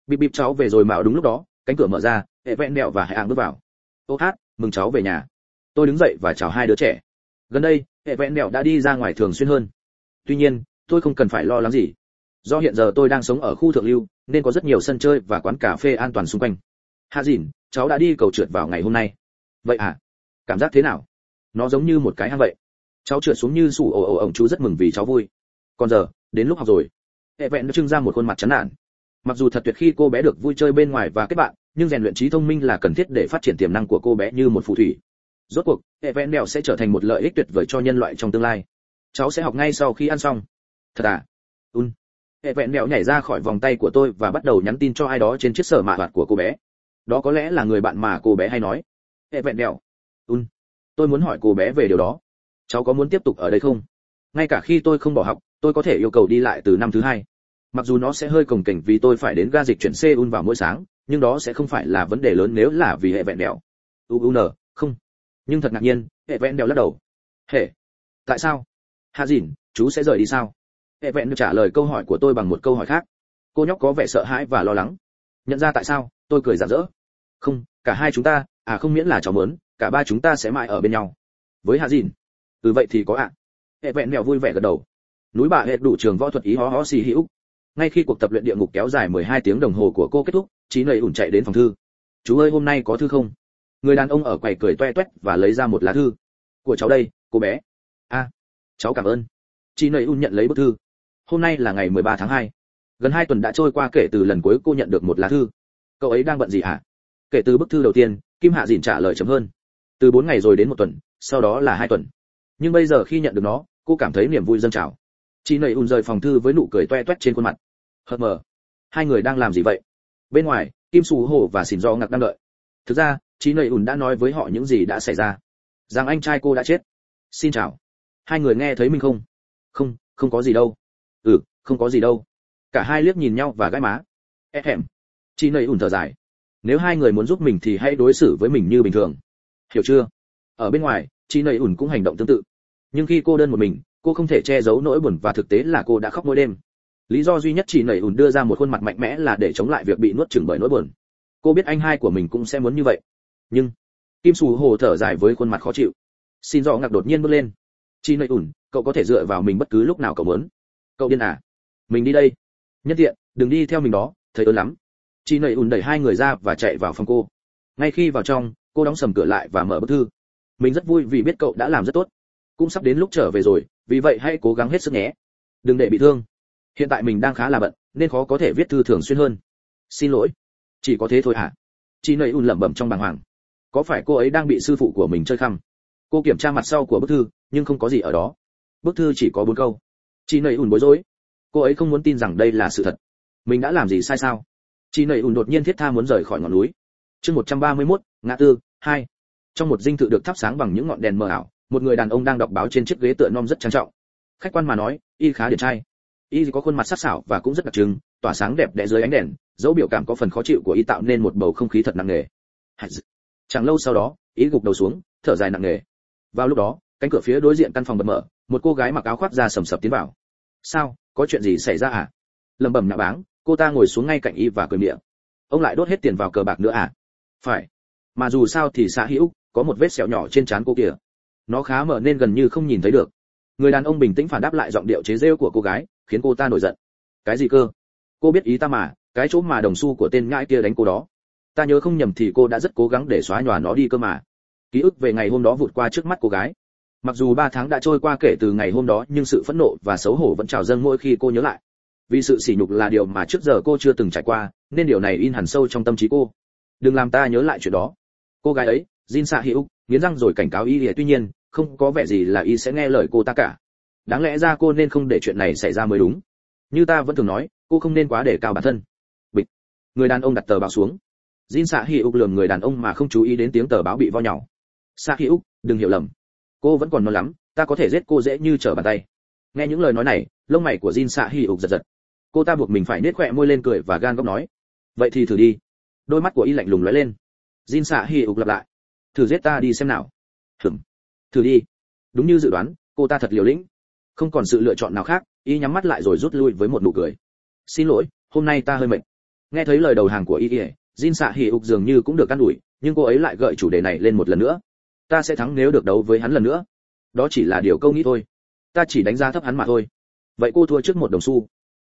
Bịp bịp cháu về rồi mạo đúng lúc đó cánh cửa mở ra hệ vẹn mẹo và hệ ạng bước vào. Ô hát mừng cháu về nhà. Tôi đứng dậy và chào hai đứa trẻ. Gần đây hệ vẹn mẹo đã đi ra ngoài thường xuyên hơn. Tuy nhiên tôi không cần phải lo lắng gì. Do hiện giờ tôi đang sống ở khu thượng lưu nên có rất nhiều sân chơi và quán cà phê an toàn xung quanh hạ dìn, cháu đã đi cầu trượt vào ngày hôm nay. Vậy à? Cảm giác thế nào? Nó giống như một cái hang vậy. Cháu trượt xuống như sủ ồ ồ ổng chú rất mừng vì cháu vui. Còn giờ, đến lúc học rồi. Hệ vẹn nó trưng ra một khuôn mặt chán nản. Mặc dù thật tuyệt khi cô bé được vui chơi bên ngoài và kết bạn, nhưng rèn luyện trí thông minh là cần thiết để phát triển tiềm năng của cô bé như một phù thủy. Rốt cuộc, hệ vẹn đèo sẽ trở thành một lợi ích tuyệt vời cho nhân loại trong tương lai. Cháu sẽ học ngay sau khi ăn xong. Thật à? Un. Hệ vẹn đèo nhảy ra khỏi vòng tay của tôi và bắt đầu nhắn tin cho ai đó trên chiếc sở mạ hoạt của cô bé đó có lẽ là người bạn mà cô bé hay nói. Hệ vẹn đèo un tôi muốn hỏi cô bé về điều đó. Cháu có muốn tiếp tục ở đây không? Ngay cả khi tôi không bỏ học, tôi có thể yêu cầu đi lại từ năm thứ hai. Mặc dù nó sẽ hơi cồng kềnh vì tôi phải đến ga dịch chuyển seoul vào mỗi sáng, nhưng đó sẽ không phải là vấn đề lớn nếu là vì hệ vẹn đèo uun không. Nhưng thật ngạc nhiên, hệ vẹn đèo lắc đầu. Hệ. Tại sao? Hạ dìn, chú sẽ rời đi sao? Hệ vẹn trả lời câu hỏi của tôi bằng một câu hỏi khác. Cô nhóc có vẻ sợ hãi và lo lắng. Nhận ra tại sao? Tôi cười rạng rỡ. Không, cả hai chúng ta à không miễn là cháu muốn cả ba chúng ta sẽ mãi ở bên nhau. Với hạ dìn. Từ vậy thì có ạ. Hệ vẹn mèo vui vẻ gật đầu. Núi bà hệ đủ trường võ thuật ý hó hó xì hữu ngay khi cuộc tập luyện địa ngục kéo dài 12 tiếng đồng hồ của cô kết thúc trí nầy ủn chạy đến phòng thư. Chú ơi, hôm nay có thư không? Người đàn ông ở quầy cười toe toét và lấy ra một lá thư. Của cháu đây, cô bé. A cháu cảm ơn. Chị nầy un nhận lấy bức thư. Hôm nay là ngày 13 tháng 2. gần hai tuần đã trôi qua kể từ lần cuối cô nhận được một lá thư cậu ấy đang bận gì hả? Kể từ bức thư đầu tiên, kim hạ dìn trả lời chấm hơn. Từ bốn ngày rồi đến một tuần, sau đó là hai tuần. Nhưng bây giờ khi nhận được nó, cô cảm thấy niềm vui dâng trào. Chị nầy ùn rời phòng thư với nụ cười toe toét trên khuôn mặt. Hờ mờ. Hai người đang làm gì vậy? Bên ngoài, kim sù hổ và xỉn do ngạc đang đợi. Thực ra, chị nầy ùn đã nói với họ những gì đã xảy ra. Rằng anh trai cô đã chết. Xin chào. Hai người nghe thấy mình không? Không không có gì đâu. Ừ không có gì đâu. Cả hai liếc nhìn nhau và gãi má. E hẻm chị nầy ủn thở dài. Nếu hai người muốn giúp mình thì hãy đối xử với mình như bình thường. Hiểu chưa? Ở bên ngoài chị nầy ủn cũng hành động tương tự. Nhưng khi cô đơn một mình cô không thể che giấu nỗi buồn và thực tế là cô đã khóc mỗi đêm. Lý do duy nhất chị nầy ủn đưa ra một khuôn mặt mạnh mẽ là để chống lại việc bị nuốt chửng bởi nỗi buồn. Cô biết anh hai của mình cũng sẽ muốn như vậy. Nhưng kim sù hồ thở dài với khuôn mặt khó chịu. Xin do ngạc đột nhiên bước lên. Chị nầy ủn, cậu có thể dựa vào mình bất cứ lúc nào cậu muốn. Cậu điên à? Mình đi đây. Nhất tiện đừng đi theo mình đó thấy ớn lắm chị nầy ùn đẩy hai người ra và chạy vào phòng cô. Ngay khi vào trong, cô đóng sầm cửa lại và mở bức thư. Mình rất vui vì biết cậu đã làm rất tốt. Cũng sắp đến lúc trở về rồi, vì vậy hãy cố gắng hết sức nhé. Đừng để bị thương. Hiện tại mình đang khá là bận, nên khó có thể viết thư thường xuyên hơn. Xin lỗi. Chỉ có thế thôi hả? À? chị nầy ùn lẩm bẩm trong bàng hoàng. Có phải cô ấy đang bị sư phụ của mình chơi khăm? Cô kiểm tra mặt sau của bức thư, nhưng không có gì ở đó. Bức thư chỉ có bốn câu. Chị nầy ùn bối rối. Cô ấy không muốn tin rằng đây là sự thật. Mình đã làm gì sai sao? Chị nầy ùn đột nhiên thiết tha muốn rời khỏi ngọn núi. Chương 131, ngã tư hai. Trong một dinh thự được thắp sáng bằng những ngọn đèn mờ ảo một người đàn ông đang đọc báo trên chiếc ghế tựa non rất trang trọng. Khách quan mà nói y khá điển trai. Y có khuôn mặt sắc sảo và cũng rất đặc trưng tỏa sáng đẹp đẽ dưới ánh đèn dấu biểu cảm có phần khó chịu của y tạo nên một bầu không khí thật nặng nề. Chẳng lâu sau đó y gục đầu xuống thở dài nặng nề. Vào lúc đó cánh cửa phía đối diện căn phòng bật mở một cô gái mặc áo khoác da sầm sập tiến vào. Sao có chuyện gì xảy ra à? Lẩm bẩm nhạ báng cô ta ngồi xuống ngay cạnh y và cười miệng. Ông lại đốt hết tiền vào cờ bạc nữa à? Phải. Mà dù sao thì xã hữu có một vết sẹo nhỏ trên trán cô kìa. Nó khá mở nên gần như không nhìn thấy được. Người đàn ông bình tĩnh phản đáp lại giọng điệu chế rêu của cô gái, khiến cô ta nổi giận. Cái gì cơ? Cô biết ý ta mà, cái chỗ mà đồng xu của tên ngãi kia đánh cô đó. Ta nhớ không nhầm thì cô đã rất cố gắng để xóa nhòa nó đi cơ mà. Ký ức về ngày hôm đó vụt qua trước mắt cô gái. Mặc dù ba tháng đã trôi qua kể từ ngày hôm đó, nhưng sự phẫn nộ và xấu hổ vẫn trào dâng mỗi khi cô nhớ lại vì sự sỉ nhục là điều mà trước giờ cô chưa từng trải qua, nên điều này in hẳn sâu trong tâm trí cô. Đừng làm ta nhớ lại chuyện đó. Cô gái ấy, jin xạ hữu nghiến răng rồi cảnh cáo y thì tuy nhiên, không có vẻ gì là y sẽ nghe lời cô ta cả. Đáng lẽ ra cô nên không để chuyện này xảy ra mới đúng. Như ta vẫn thường nói, cô không nên quá để cao bản thân. Bịch. Người đàn ông đặt tờ báo xuống. Jin xạ hữu lườm người đàn ông mà không chú ý đến tiếng tờ báo bị vo nhỏ. Xạ hữu đừng hiểu lầm. Cô vẫn còn non lắm, ta có thể giết cô dễ như trở bàn tay. Nghe những lời nói này, lông mày của jin xạ hữu giật giật cô ta buộc mình phải nết khỏe môi lên cười và gan góc nói. Vậy thì thử đi. Đôi mắt của y lạnh lùng lóe lên. Jin xạ hì ục lặp lại. Thử giết ta đi xem nào. Hửng thử đi. Đúng như dự đoán, cô ta thật liều lĩnh. Không còn sự lựa chọn nào khác, y nhắm mắt lại rồi rút lui với một nụ cười. Xin lỗi, hôm nay ta hơi mệt. Nghe thấy lời đầu hàng của y ỉa jin xạ hì ục dường như cũng được căn đủi nhưng cô ấy lại gợi chủ đề này lên một lần nữa. Ta sẽ thắng nếu được đấu với hắn lần nữa. Đó chỉ là điều câu nghĩ thôi. Ta chỉ đánh giá thấp hắn mà thôi. Vậy cô thua trước một đồng xu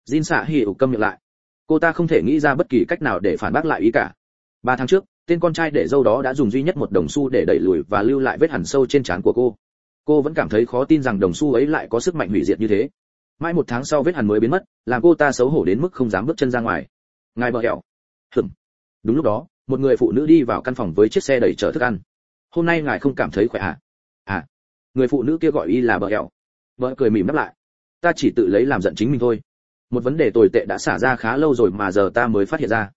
jin xạ hỉ ục câm miệng lại. Cô ta không thể nghĩ ra bất kỳ cách nào để phản bác lại ý cả. Ba tháng trước, tên con trai để dâu đó đã dùng duy nhất một đồng xu để đẩy lùi và lưu lại vết hằn sâu trên trán của cô. Cô vẫn cảm thấy khó tin rằng đồng xu ấy lại có sức mạnh hủy diệt như thế. Mãi một tháng sau vết hằn mới biến mất, làm cô ta xấu hổ đến mức không dám bước chân ra ngoài. Ngài bờ hẹo. Hửng đúng lúc đó, một người phụ nữ đi vào căn phòng với chiếc xe đẩy chở thức ăn. Hôm nay ngài không cảm thấy khỏe à? À. Người phụ nữ kia gọi y là bờ hẹo. Vợ cười mỉm đáp lại. Ta chỉ tự lấy làm giận chính mình thôi một vấn đề tồi tệ đã xả ra khá lâu rồi mà giờ ta mới phát hiện ra.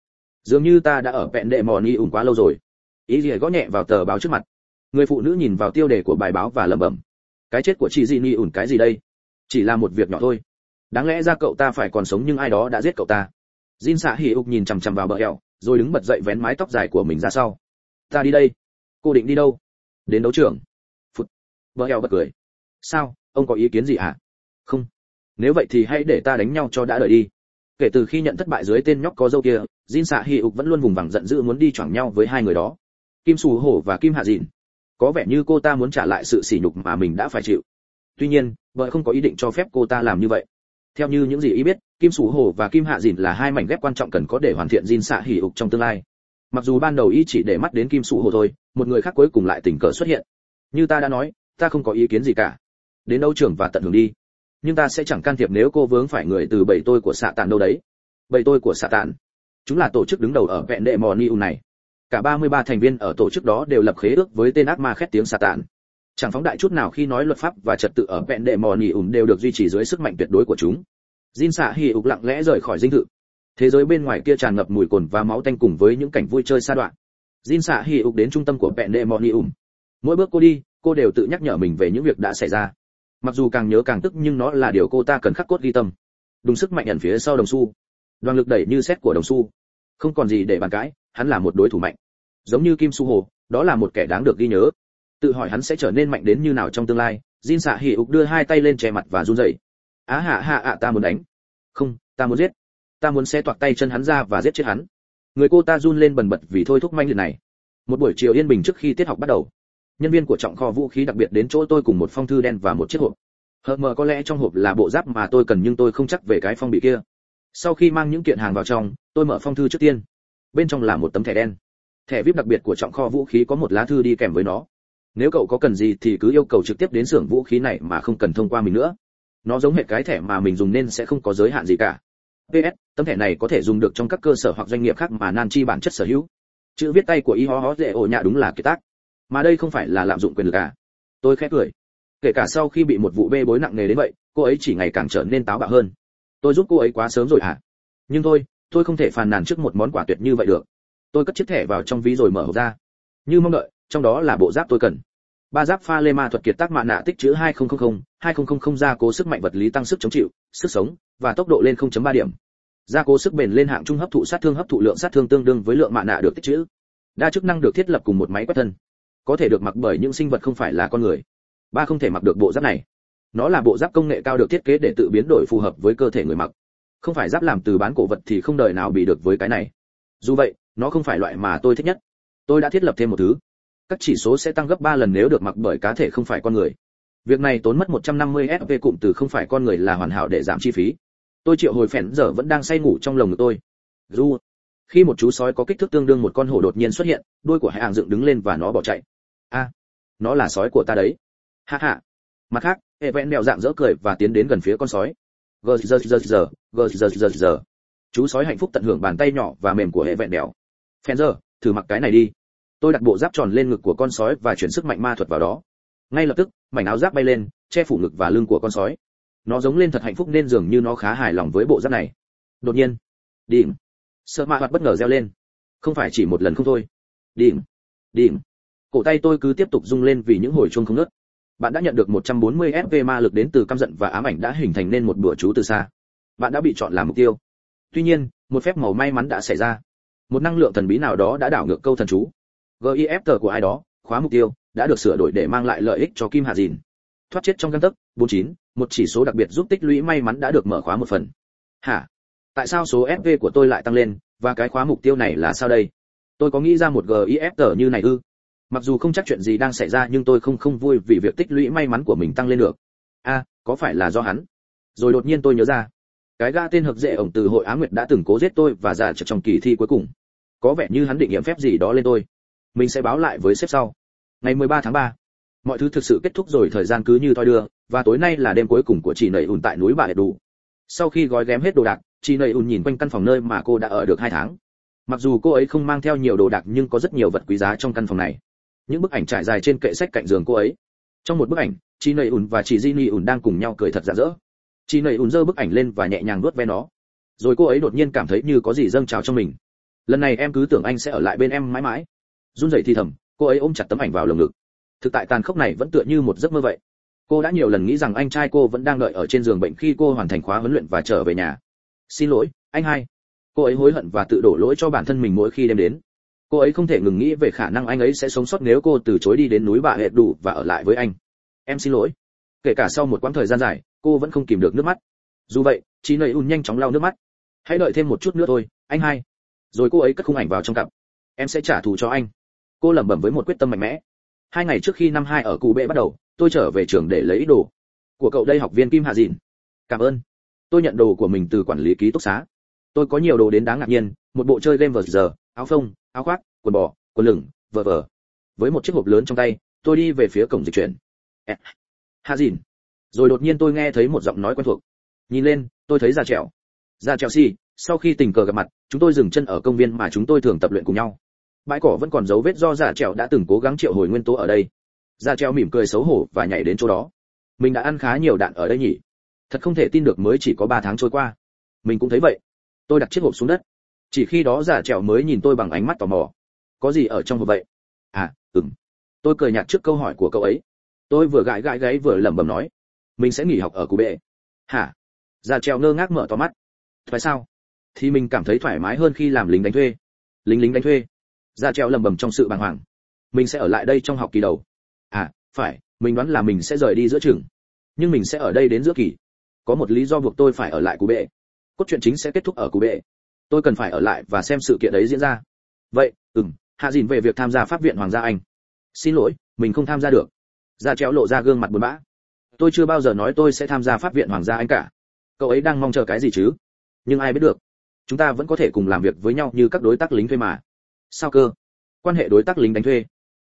Dường như ta đã ở vẹn đệ mò y ủng quá lâu rồi. Ý gì gõ nhẹ vào tờ báo trước mặt. Người phụ nữ nhìn vào tiêu đề của bài báo và lẩm bẩm. Cái chết của chị di ni ủn cái gì đây? Chỉ là một việc nhỏ thôi. Đáng lẽ ra cậu ta phải còn sống nhưng ai đó đã giết cậu ta. Jin xạ hỉ ục nhìn chằm chằm vào bờ hẹo rồi đứng bật dậy vén mái tóc dài của mình ra sau. Ta đi đây. Cô định đi đâu? Đến đấu trường. Phút bờ hẹo bật cười. Sao? Ông có ý kiến gì à? không nếu vậy thì hãy để ta đánh nhau cho đã đợi đi. Kể từ khi nhận thất bại dưới tên nhóc có dâu kia, jin xạ hỉ ục vẫn luôn vùng vằng giận dữ muốn đi choảng nhau với hai người đó. Kim sù hổ và kim hạ dịn có vẻ như cô ta muốn trả lại sự sỉ nhục mà mình đã phải chịu. Tuy nhiên, vợ không có ý định cho phép cô ta làm như vậy. Theo như những gì ý biết, kim sủ hổ và kim hạ dìn là hai mảnh ghép quan trọng cần có để hoàn thiện Jin xạ hỉ ục trong tương lai. Mặc dù ban đầu ý chỉ để mắt đến kim sủ hổ thôi, một người khác cuối cùng lại tình cờ xuất hiện. Như ta đã nói, ta không có ý kiến gì cả. Đến đâu trưởng và tận hưởng đi nhưng ta sẽ chẳng can thiệp nếu cô vướng phải người từ bầy tôi của xạ tàn đâu đấy. Bầy tôi của xạ tàn. Chúng là tổ chức đứng đầu ở vẹn đệ mò niu này. Cả 33 thành viên ở tổ chức đó đều lập khế ước với tên ác ma khét tiếng xạ tàn. Chẳng phóng đại chút nào khi nói luật pháp và trật tự ở vẹn đệ mò niu đều được duy trì dưới sức mạnh tuyệt đối của chúng. Jin xạ hì ục lặng lẽ rời khỏi dinh thự. Thế giới bên ngoài kia tràn ngập mùi cồn và máu tanh cùng với những cảnh vui chơi xa đoạn. Jin xạ hì ục đến trung tâm của vẹn đệ mò niu mỗi bước cô đi, cô đều tự nhắc nhở mình về những việc đã xảy ra mặc dù càng nhớ càng tức nhưng nó là điều cô ta cần khắc cốt ghi tâm. Đúng sức mạnh ẩn phía sau đồng xu. Đoàn lực đẩy như xét của đồng xu. Không còn gì để bàn cãi, hắn là một đối thủ mạnh. Giống như kim su hồ, đó là một kẻ đáng được ghi nhớ. Tự hỏi hắn sẽ trở nên mạnh đến như nào trong tương lai, jin xạ hỉ ục đưa hai tay lên che mặt và run rẩy. Á hạ hạ ạ, ta muốn đánh. Không, ta muốn giết. Ta muốn xé toạc tay chân hắn ra và giết chết hắn. Người cô ta run lên bần bật vì thôi thúc manh liệt này. Một buổi chiều yên bình trước khi tiết học bắt đầu nhân viên của trọng kho vũ khí đặc biệt đến chỗ tôi cùng một phong thư đen và một chiếc hộp. Hờ mờ có lẽ trong hộp là bộ giáp mà tôi cần nhưng tôi không chắc về cái phong bị kia. Sau khi mang những kiện hàng vào trong, tôi mở phong thư trước tiên. Bên trong là một tấm thẻ đen. Thẻ vip đặc biệt của trọng kho vũ khí có một lá thư đi kèm với nó. Nếu cậu có cần gì thì cứ yêu cầu trực tiếp đến xưởng vũ khí này mà không cần thông qua mình nữa. Nó giống hệ cái thẻ mà mình dùng nên sẽ không có giới hạn gì cả. Ps tấm thẻ này có thể dùng được trong các cơ sở hoặc doanh nghiệp khác mà nan chi bản chất sở hữu. Chữ viết tay của y ho ho dễ ổ nhạ đúng là kiệt tác mà đây không phải là lạm dụng quyền lực à? Tôi khẽ cười. Kể cả sau khi bị một vụ bê bối nặng nề đến vậy cô ấy chỉ ngày càng trở nên táo bạo hơn. Tôi giúp cô ấy quá sớm rồi à nhưng thôi tôi không thể phàn nàn trước một món quà tuyệt như vậy được. Tôi cất chiếc thẻ vào trong ví rồi mở hộp ra. Như mong đợi trong đó là bộ giáp tôi cần. Ba giáp pha lê ma thuật kiệt tác mạ nạ tích chữ 2000, 2000 gia cố sức mạnh vật lý tăng sức chống chịu, sức sống và tốc độ lên 0.3 điểm. Gia cố sức bền lên hạng trung hấp thụ sát thương hấp thụ lượng sát thương tương đương với lượng mạ nạ được tích trữ. Đa chức năng được thiết lập cùng một máy quét thân. Có thể được mặc bởi những sinh vật không phải là con người. Ba không thể mặc được bộ giáp này. Nó là bộ giáp công nghệ cao được thiết kế để tự biến đổi phù hợp với cơ thể người mặc. Không phải giáp làm từ bán cổ vật thì không đời nào bị được với cái này. Dù vậy, nó không phải loại mà tôi thích nhất. Tôi đã thiết lập thêm một thứ, các chỉ số sẽ tăng gấp 3 lần nếu được mặc bởi cá thể không phải con người. Việc này tốn mất 150 fp cụm từ không phải con người là hoàn hảo để giảm chi phí. Tôi triệu hồi phèn giờ vẫn đang say ngủ trong lồng ngực tôi. Ru. Khi một chú sói có kích thước tương đương một con hổ đột nhiên xuất hiện, đuôi của hàng dựng đứng lên và nó bỏ chạy. A, nó là sói của ta đấy. Hạ hạ. Mặt khác, hệ vẹn đèo dạng dỡ cười và tiến đến gần phía con sói. Gờ giờ giờ giờ, gờ giờ giờ giờ. Chú sói hạnh phúc tận hưởng bàn tay nhỏ và mềm của hệ vẹn đèo. Phen giờ, thử mặc cái này đi tôi đặt bộ giáp tròn lên ngực của con sói và chuyển sức mạnh ma thuật vào đó ngay lập tức mảnh áo giáp bay lên che phủ ngực và lưng của con sói nó giống lên thật hạnh phúc nên dường như nó khá hài lòng với bộ giáp này đột nhiên điểm sợ mạ hoạt bất ngờ reo lên không phải chỉ một lần không thôi điểm điểm cổ tay tôi cứ tiếp tục rung lên vì những hồi chuông không ngớt. Bạn đã nhận được 140 FV ma lực đến từ căm giận và ám ảnh đã hình thành nên một bữa chú từ xa. Bạn đã bị chọn làm mục tiêu. Tuy nhiên một phép màu may mắn đã xảy ra. Một năng lượng thần bí nào đó đã đảo ngược câu thần chú. Gif tờ của ai đó khóa mục tiêu đã được sửa đổi để mang lại lợi ích cho kim hà dìn. Thoát chết trong căn tấc 49, một chỉ số đặc biệt giúp tích lũy may mắn đã được mở khóa một phần. Hả? Tại sao số FV của tôi lại tăng lên và cái khóa mục tiêu này là sao đây? Tôi có nghĩ ra một gif tờ như này ư? Mặc dù không chắc chuyện gì đang xảy ra, nhưng tôi không không vui vì việc tích lũy may mắn của mình tăng lên được. A có phải là do hắn? Rồi đột nhiên tôi nhớ ra. Cái ga tên hợp dễ ổng từ hội á nguyệt đã từng cố giết tôi và giả trực trong kỳ thi cuối cùng. Có vẻ như hắn định nghiệm phép gì đó lên tôi. Mình sẽ báo lại với sếp sau. Ngày 13 tháng 3. mọi thứ thực sự kết thúc rồi, thời gian cứ như thoi đưa, và tối nay là đêm cuối cùng của chị nầy ùn tại núi bà đủ sau khi gói ghém hết đồ đạc, chị nầy ùn nhìn quanh căn phòng nơi mà cô đã ở được hai tháng. Mặc dù cô ấy không mang theo nhiều đồ đạc, nhưng có rất nhiều vật quý giá trong căn phòng này những bức ảnh trải dài trên kệ sách cạnh giường cô ấy. Trong một bức ảnh chị nầy ùn và chị di ni ùn đang cùng nhau cười thật rạng rỡ. Chị nầy ùn giơ bức ảnh lên và nhẹ nhàng nuốt ve nó. Rồi cô ấy đột nhiên cảm thấy như có gì dâng trào trong mình. Lần này em cứ tưởng anh sẽ ở lại bên em mãi mãi. Run rẩy thì thầm, cô ấy ôm chặt tấm ảnh vào lồng ngực. Thực tại tàn khốc này vẫn tựa như một giấc mơ vậy. Cô đã nhiều lần nghĩ rằng anh trai cô vẫn đang đợi ở trên giường bệnh khi cô hoàn thành khóa huấn luyện và trở về nhà. Xin lỗi, anh hai. Cô ấy hối hận và tự đổ lỗi cho bản thân mình mỗi khi đêm đến cô ấy không thể ngừng nghĩ về khả năng anh ấy sẽ sống sót nếu cô từ chối đi đến núi bà hệt đủ và ở lại với anh. Em xin lỗi. Kể cả sau một quãng thời gian dài, cô vẫn không kìm được nước mắt. Dù vậy chị nầy un nhanh chóng lau nước mắt. Hãy đợi thêm một chút nữa thôi, anh hai. Rồi cô ấy cất khung ảnh vào trong cặp. Em sẽ trả thù cho anh. Cô lẩm bẩm với một quyết tâm mạnh mẽ. Hai ngày trước khi năm hai ở cụ bệ bắt đầu, tôi trở về trường để lấy đồ của cậu đây học viên kim hạ dìn. Cảm ơn. Tôi nhận đồ của mình từ quản lý ký túc xá. Tôi có nhiều đồ đến đáng ngạc nhiên, một bộ chơi game vờ giờ, áo phông áo khoác, quần bò, quần lửng, vờ vờ. Với một chiếc hộp lớn trong tay, tôi đi về phía cổng dịch chuyển. Hạ dìn. Rồi đột nhiên tôi nghe thấy một giọng nói quen thuộc. Nhìn lên, tôi thấy già trèo già trèo si, sau khi tình cờ gặp mặt, chúng tôi dừng chân ở công viên mà chúng tôi thường tập luyện cùng nhau. Bãi cỏ vẫn còn dấu vết do già trèo đã từng cố gắng triệu hồi nguyên tố ở đây. Già trèo mỉm cười xấu hổ và nhảy đến chỗ đó. Mình đã ăn khá nhiều đạn ở đây nhỉ? Thật không thể tin được mới chỉ có ba tháng trôi qua. Mình cũng thấy vậy. Tôi đặt chiếc hộp xuống đất chỉ khi đó giả trèo mới nhìn tôi bằng ánh mắt tò mò. Có gì ở trong hộp vậy? À ừm. Tôi cười nhạt trước câu hỏi của cậu ấy. Tôi vừa gãi gãi gáy vừa lẩm bẩm nói. Mình sẽ nghỉ học ở cụ bệ. Hả? Giả trèo ngơ ngác mở to mắt. Tại sao? Thì mình cảm thấy thoải mái hơn khi làm lính đánh thuê. Lính lính đánh thuê. Giả trèo lẩm bẩm trong sự bàng hoàng. Mình sẽ ở lại đây trong học kỳ đầu. À phải, mình đoán là mình sẽ rời đi giữa trường. Nhưng mình sẽ ở đây đến giữa kỳ. Có một lý do buộc tôi phải ở lại cụ bệ. Cốt truyện chính sẽ kết thúc ở cụ bệ tôi cần phải ở lại và xem sự kiện đấy diễn ra. Vậy, ừm, hạ dìn về việc tham gia pháp viện hoàng gia anh. Xin lỗi, mình không tham gia được. Dạ ra treo lộ ra gương mặt buồn bã. Tôi chưa bao giờ nói tôi sẽ tham gia pháp viện hoàng gia anh cả. Cậu ấy đang mong chờ cái gì chứ? Nhưng ai biết được. Chúng ta vẫn có thể cùng làm việc với nhau như các đối tác lính thuê mà. Sao cơ? Quan hệ đối tác lính đánh thuê.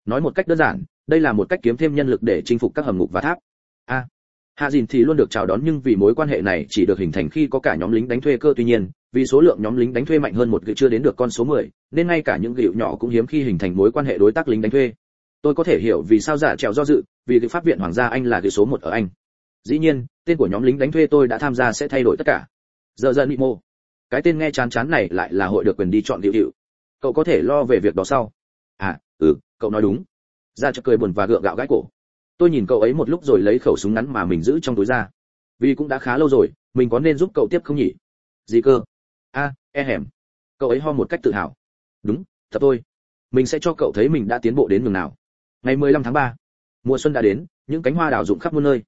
Nói một cách đơn giản, đây là một cách kiếm thêm nhân lực để chinh phục các hầm ngục và tháp. A. Hạ dìn thì luôn được chào đón nhưng vì mối quan hệ này chỉ được hình thành khi có cả nhóm lính đánh thuê cơ tuy nhiên vì số lượng nhóm lính đánh thuê mạnh hơn một gự chưa đến được con số 10, nên ngay cả những gựu nhỏ cũng hiếm khi hình thành mối quan hệ đối tác lính đánh thuê. Tôi có thể hiểu vì sao giả trèo do dự vì cái pháp viện hoàng gia anh là gựu số một ở anh. Dĩ nhiên tên của nhóm lính đánh thuê tôi đã tham gia sẽ thay đổi tất cả. Giờ dần bị mô. cái tên nghe chán chán này lại là hội được quyền đi chọn điệu điệu. Cậu có thể lo về việc đó sau. À ừ cậu nói đúng. Ra cho cười buồn và gượng gạo gãi cổ. Tôi nhìn cậu ấy một lúc rồi lấy khẩu súng ngắn mà mình giữ trong túi ra. Vì cũng đã khá lâu rồi mình có nên giúp cậu tiếp không nhỉ? Gì cơ? A e hẻm cậu ấy ho một cách tự hào. Đúng thật tôi mình sẽ cho cậu thấy mình đã tiến bộ đến nhường nào. Ngày 15 tháng 3, mùa xuân đã đến những cánh hoa đào rụng khắp muôn nơi.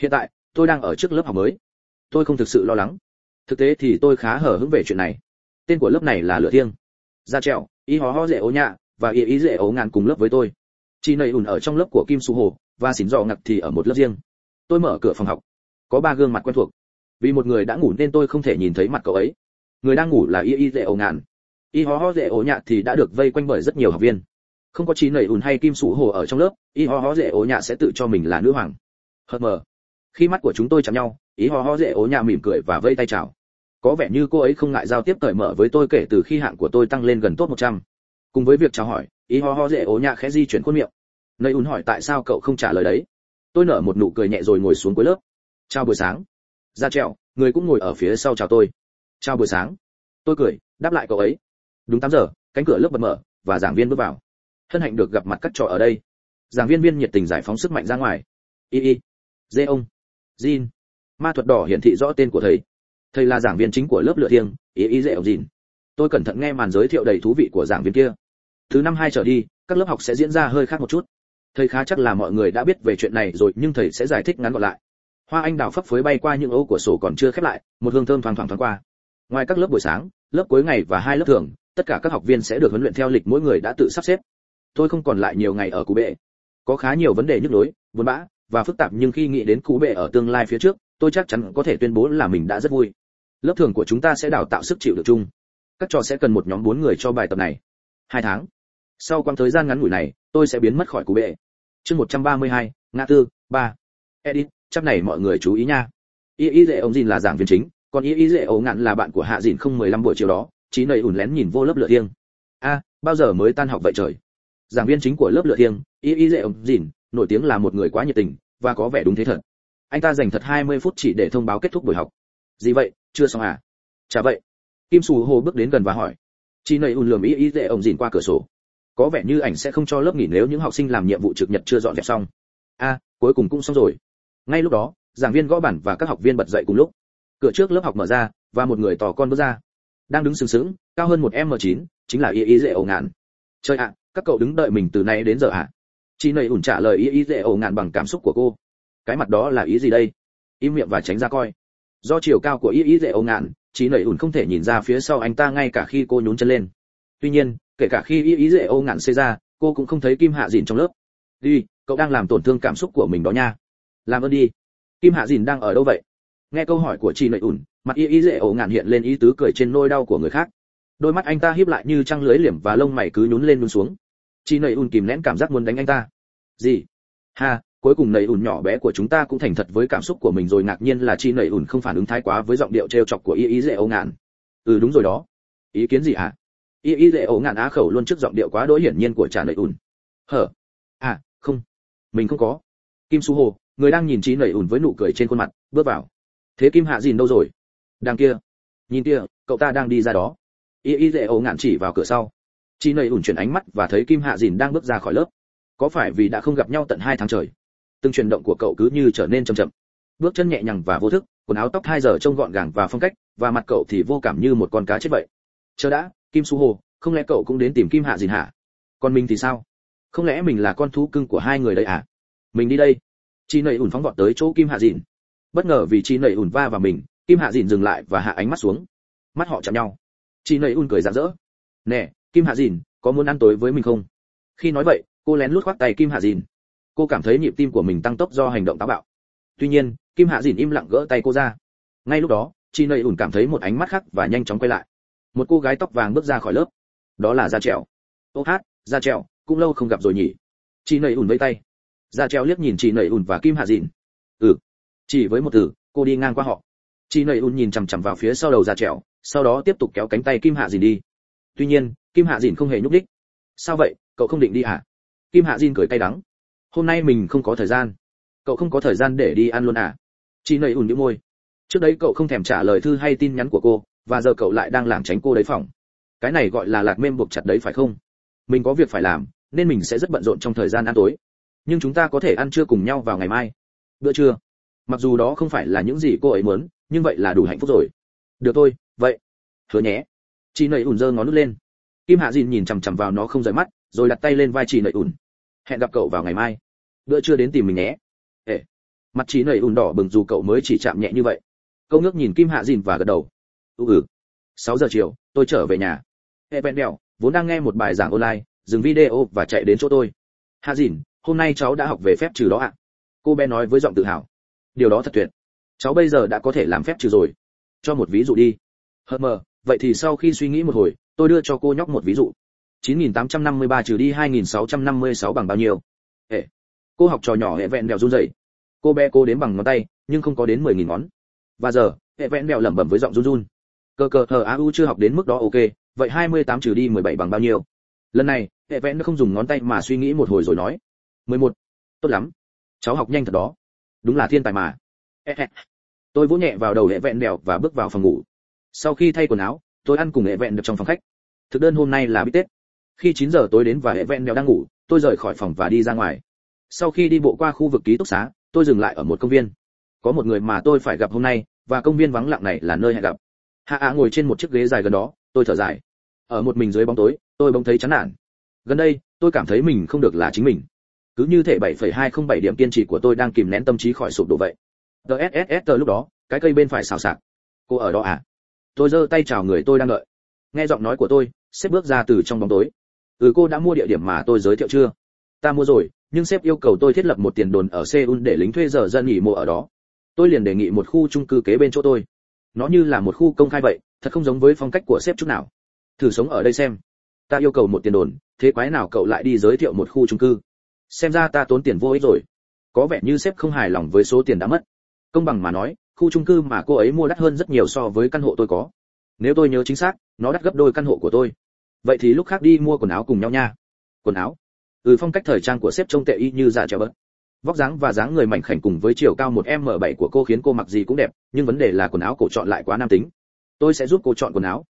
Hiện tại tôi đang ở trước lớp học mới. Tôi không thực sự lo lắng. Thực tế thì tôi khá hở hững về chuyện này. Tên của lớp này là lửa thiêng. Ra trẹo y hó ho dễ ố nhạ và y ý dễ ố ngàn cùng lớp với tôi. Chị nầy ủn ở trong lớp của kim su hồ và xỉn dò ngặt thì ở một lớp riêng. Tôi mở cửa phòng học. Có ba gương mặt quen thuộc. Vì một người đã ngủ nên tôi không thể nhìn thấy mặt cậu ấy người đang ngủ là y y dễ ố ngàn y ho ho dễ ố nhạ thì đã được vây quanh bởi rất nhiều học viên. Không có trí nầy ủn hay kim sủ hồ ở trong lớp y ho ho dễ ố nhạ sẽ tự cho mình là nữ hoàng. Hớt mờ. Khi mắt của chúng tôi chạm nhau ý ho ho dễ ố nhạ mỉm cười và vây tay chào. Có vẻ như cô ấy không ngại giao tiếp cởi mở với tôi kể từ khi hạng của tôi tăng lên gần tốt 100. cùng với việc chào hỏi ý ho ho dễ ố nhạ khẽ di chuyển khuôn miệng. Nơi ùn hỏi tại sao cậu không trả lời đấy. Tôi nở một nụ cười nhẹ rồi ngồi xuống cuối lớp. Chào buổi sáng. Ra trèo, người cũng ngồi ở phía sau chào tôi chào buổi sáng. Tôi cười, đáp lại cậu ấy. Đúng tám giờ, cánh cửa lớp bật mở, và giảng viên bước vào. Hân hạnh được gặp mặt các trò ở đây. Giảng viên viên nhiệt tình giải phóng sức mạnh ra ngoài. Y y. Dê ông. Jin. Ma thuật đỏ hiển thị rõ tên của thầy. Thầy là giảng viên chính của lớp lựa thiêng, y y dễ ông jin. Tôi cẩn thận nghe màn giới thiệu đầy thú vị của giảng viên kia. Thứ năm hai trở đi, các lớp học sẽ diễn ra hơi khác một chút. Thầy khá chắc là mọi người đã biết về chuyện này rồi, nhưng thầy sẽ giải thích ngắn gọn lại. Hoa anh đào phấp phới bay qua những ấu của sổ còn chưa khép lại, một hương thơm thoang thoảng thoáng qua ngoài các lớp buổi sáng lớp cuối ngày và hai lớp thường tất cả các học viên sẽ được huấn luyện theo lịch mỗi người đã tự sắp xếp. Tôi không còn lại nhiều ngày ở cú bệ có khá nhiều vấn đề nhức nhối buồn bã và phức tạp nhưng khi nghĩ đến cú bệ ở tương lai phía trước tôi chắc chắn có thể tuyên bố là mình đã rất vui. Lớp thường của chúng ta sẽ đào tạo sức chịu được chung. Các trò sẽ cần một nhóm bốn người cho bài tập này. Hai tháng. Sau quãng thời gian ngắn ngủi này tôi sẽ biến mất khỏi cú bệ chương 132, ngã tư ba. Edit chắc này mọi người chú ý nha. Y y dễ ông dìn là giảng viên chính còn y y dễ ấu ngạn là bạn của hạ dìn không 15 buổi chiều đó trí nầy ủn lén nhìn vô lớp lửa thiêng. A, bao giờ mới tan học vậy trời? Giảng viên chính của lớp lửa thiêng y y dễ ấu dìn, nổi tiếng là một người quá nhiệt tình và có vẻ đúng thế thật. Anh ta dành thật 20 phút chỉ để thông báo kết thúc buổi học. Gì vậy, chưa xong à? Chả vậy. Kim sù hồ bước đến gần và hỏi. Chị nầy ùn lườm y y dễ ông dìn qua cửa sổ. Có vẻ như ảnh sẽ không cho lớp nghỉ nếu những học sinh làm nhiệm vụ trực nhật chưa dọn dẹp xong. A, cuối cùng cũng xong rồi. Ngay lúc đó, giảng viên gõ bản và các học viên bật dậy cùng lúc cửa trước lớp học mở ra, và một người tò con bước ra. Đang đứng sừng sững, cao hơn một m 9 chính là y y dễ ổ ngạn. Trời ạ, các cậu đứng đợi mình từ nay đến giờ ạ. À? chị nầy ủn trả lời y y dễ ổ ngạn bằng cảm xúc của cô. Cái mặt đó là ý gì đây? Im miệng và tránh ra coi. Do chiều cao của y y dễ ổ ngạn, chị nầy ủn không thể nhìn ra phía sau anh ta ngay cả khi cô nhún chân lên. Tuy nhiên, kể cả khi y y dễ ổ ngạn xê ra, cô cũng không thấy kim hạ dìn trong lớp. Đi, cậu đang làm tổn thương cảm xúc của mình đó nha. Làm ơn đi. Kim hạ dìn đang ở đâu vậy? Nghe câu hỏi của chị nầy ủn, mặt y y dễ ổ ngạn hiện lên ý tứ cười trên nôi đau của người khác. Đôi mắt anh ta híp lại như trăng lưới liềm và lông mày cứ nhún lên nhún xuống. Chị nầy ủn kìm nén cảm giác muốn đánh anh ta. Gì? Ha, cuối cùng nầy ủn nhỏ bé của chúng ta cũng thành thật với cảm xúc của mình rồi ngạc nhiên là chị nầy ủn không phản ứng thái quá với giọng điệu trêu chọc của y y dễ ổ ngạn. Ừ đúng rồi đó. Ý kiến gì hả y y dễ ổ ngạn á khẩu luôn trước giọng điệu quá đỗi hiển nhiên của Trả nầy ủn. Hở? À không. Mình không có. Kim su hồ, người đang nhìn chị nầy ủn với nụ cười trên khuôn mặt, bước vào thế kim hạ dìn đâu rồi? Đang kia. Nhìn kia, cậu ta đang đi ra đó. Y y dễ ấu ngạn chỉ vào cửa sau. Chị nầy ủn chuyển ánh mắt và thấy kim hạ dìn đang bước ra khỏi lớp. Có phải vì đã không gặp nhau tận hai tháng trời? Từng chuyển động của cậu cứ như trở nên chậm chậm. Bước chân nhẹ nhàng và vô thức, quần áo tóc hai giờ trông gọn gàng và phong cách, và mặt cậu thì vô cảm như một con cá chết vậy. Chờ đã, kim su hồ, không lẽ cậu cũng đến tìm kim hạ dìn hả? Còn mình thì sao? Không lẽ mình là con thú cưng của hai người đấy à? Mình đi đây. Chị nầy ủn phóng vọt tới chỗ kim hạ dìn bất ngờ vì chị nầy ủn va vào mình, kim hạ dìn dừng lại và hạ ánh mắt xuống. Mắt họ chạm nhau. Chị nầy ủn cười rạng rỡ. Nè, kim hạ dìn, có muốn ăn tối với mình không? Khi nói vậy, cô lén lút khoác tay kim hạ dìn. Cô cảm thấy nhịp tim của mình tăng tốc do hành động táo bạo. Tuy nhiên, kim hạ dìn im lặng gỡ tay cô ra. Ngay lúc đó chị nầy ủn cảm thấy một ánh mắt khác và nhanh chóng quay lại. Một cô gái tóc vàng bước ra khỏi lớp. Đó là gia trèo. Ô hát, gia trèo, cũng lâu không gặp rồi nhỉ. Chị nầy ủn vây tay. Gia trèo liếc nhìn chị nầy ủn và kim hạ dìn. Ừ chỉ với một từ, cô đi ngang qua họ. Chị nầy ủn nhìn chằm chằm vào phía sau đầu già trèo sau đó tiếp tục kéo cánh tay kim hạ dìn đi. Tuy nhiên, kim hạ dìn không hề nhúc đích sao vậy, cậu không định đi à kim hạ dìn cười cay đắng. Hôm nay mình không có thời gian. Cậu không có thời gian để đi ăn luôn à? Chị nầy ủn nhíu môi. Trước đấy cậu không thèm trả lời thư hay tin nhắn của cô, và giờ cậu lại đang làm tránh cô đấy phòng cái này gọi là lạc mêm buộc chặt đấy phải không? Mình có việc phải làm, nên mình sẽ rất bận rộn trong thời gian ăn tối. Nhưng chúng ta có thể ăn trưa cùng nhau vào ngày mai. Bữa trưa mặc dù đó không phải là những gì cô ấy muốn, nhưng vậy là đủ hạnh phúc rồi. Được thôi, vậy. Hứa nhé. Chị nầy ủn giơ ngón nút lên. Kim hạ dìn nhìn chằm chằm vào nó không rời mắt, rồi đặt tay lên vai chị nầy ủn. Hẹn gặp cậu vào ngày mai. Bữa trưa đến tìm mình nhé. Ê. mặt chị nầy ủn đỏ bừng dù cậu mới chỉ chạm nhẹ như vậy. Câu ngước nhìn kim hạ dìn và gật đầu. Ừ ừ. Sáu giờ chiều, tôi trở về nhà. Hệ vẹn đèo, vốn đang nghe một bài giảng online, dừng video và chạy đến chỗ tôi. Hạ dìn, hôm nay cháu đã học về phép trừ đó ạ. Cô bé nói với giọng tự hào điều đó thật tuyệt. Cháu bây giờ đã có thể làm phép trừ rồi. Cho một ví dụ đi. Hờ mờ, vậy thì sau khi suy nghĩ một hồi, tôi đưa cho cô nhóc một ví dụ. 9853 trừ đi 2656 bằng bao nhiêu? Hệ. Cô học trò nhỏ hệ vẹn đèo run rẩy. Cô bé cô đến bằng ngón tay, nhưng không có đến 10.000 ngón. Và giờ, hệ vẹn đèo lẩm bẩm với giọng run run. Cơ cơ, hờ au chưa học đến mức đó ok, vậy 28 trừ đi 17 bằng bao nhiêu? Lần này, hệ vẹn không dùng ngón tay mà suy nghĩ một hồi rồi nói. 11. tốt lắm. Cháu học nhanh thật đó đúng là thiên tài mà. Tôi vỗ nhẹ vào đầu hệ vẹn đèo và bước vào phòng ngủ. Sau khi thay quần áo, tôi ăn cùng hệ vẹn được trong phòng khách. Thực đơn hôm nay là bít tết. Khi 9 giờ tối đến và hệ vẹn đèo đang ngủ, tôi rời khỏi phòng và đi ra ngoài. Sau khi đi bộ qua khu vực ký túc xá, tôi dừng lại ở một công viên. Có một người mà tôi phải gặp hôm nay, và công viên vắng lặng này là nơi hẹn gặp. Hạ ạ ngồi trên một chiếc ghế dài gần đó, tôi thở dài. Ở một mình dưới bóng tối, tôi bỗng thấy chán nản. Gần đây, tôi cảm thấy mình không được là chính mình cứ như thể 7,207 điểm kiên trì của tôi đang kìm nén tâm trí khỏi sụp đổ vậy. Dsss lúc đó cái cây bên phải xào xạc. Cô ở đó à? Tôi giơ tay chào người tôi đang đợi. Nghe giọng nói của tôi sếp bước ra từ trong bóng tối. Ừ cô đã mua địa điểm mà tôi giới thiệu chưa? Ta mua rồi nhưng sếp yêu cầu tôi thiết lập một tiền đồn ở seoul để lính thuê giờ dân nghỉ mùa ở đó. Tôi liền đề nghị một khu chung cư kế bên chỗ tôi. Nó như là một khu công khai vậy thật không giống với phong cách của sếp chút nào. Thử sống ở đây xem. Ta yêu cầu một tiền đồn thế quái nào cậu lại đi giới thiệu một khu chung cư? Xem ra ta tốn tiền vô ích rồi. Có vẻ như sếp không hài lòng với số tiền đã mất. Công bằng mà nói, khu chung cư mà cô ấy mua đắt hơn rất nhiều so với căn hộ tôi có. Nếu tôi nhớ chính xác, nó đắt gấp đôi căn hộ của tôi. Vậy thì lúc khác đi mua quần áo cùng nhau nha. Quần áo? Ừ phong cách thời trang của sếp trông tệ y như dạ treo bớt. Vóc dáng và dáng người mảnh khảnh cùng với chiều cao một m 7 của cô khiến cô mặc gì cũng đẹp, nhưng vấn đề là quần áo cổ chọn lại quá nam tính. Tôi sẽ giúp cô chọn quần áo.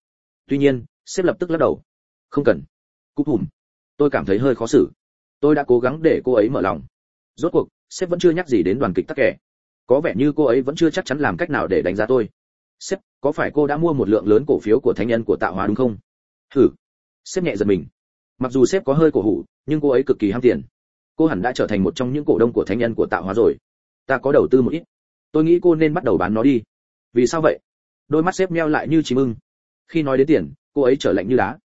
Tuy nhiên, sếp lập tức lắc đầu. Không cần. Cúp hùm. Tôi cảm thấy hơi khó xử tôi đã cố gắng để cô ấy mở lòng. Rốt cuộc, sếp vẫn chưa nhắc gì đến đoàn kịch tắc kẻ có vẻ như cô ấy vẫn chưa chắc chắn làm cách nào để đánh giá tôi. Sếp, có phải cô đã mua một lượng lớn cổ phiếu của thánh nhân của tạo hóa đúng không? Thử sếp nhẹ giật mình. Mặc dù sếp có hơi cổ hủ, nhưng cô ấy cực kỳ ham tiền. Cô hẳn đã trở thành một trong những cổ đông của thánh nhân của tạo hóa rồi. Ta có đầu tư một ít. Tôi nghĩ cô nên bắt đầu bán nó đi. Vì sao vậy? Đôi mắt sếp meo lại như chim ưng. Khi nói đến tiền, cô ấy trở lạnh như đá.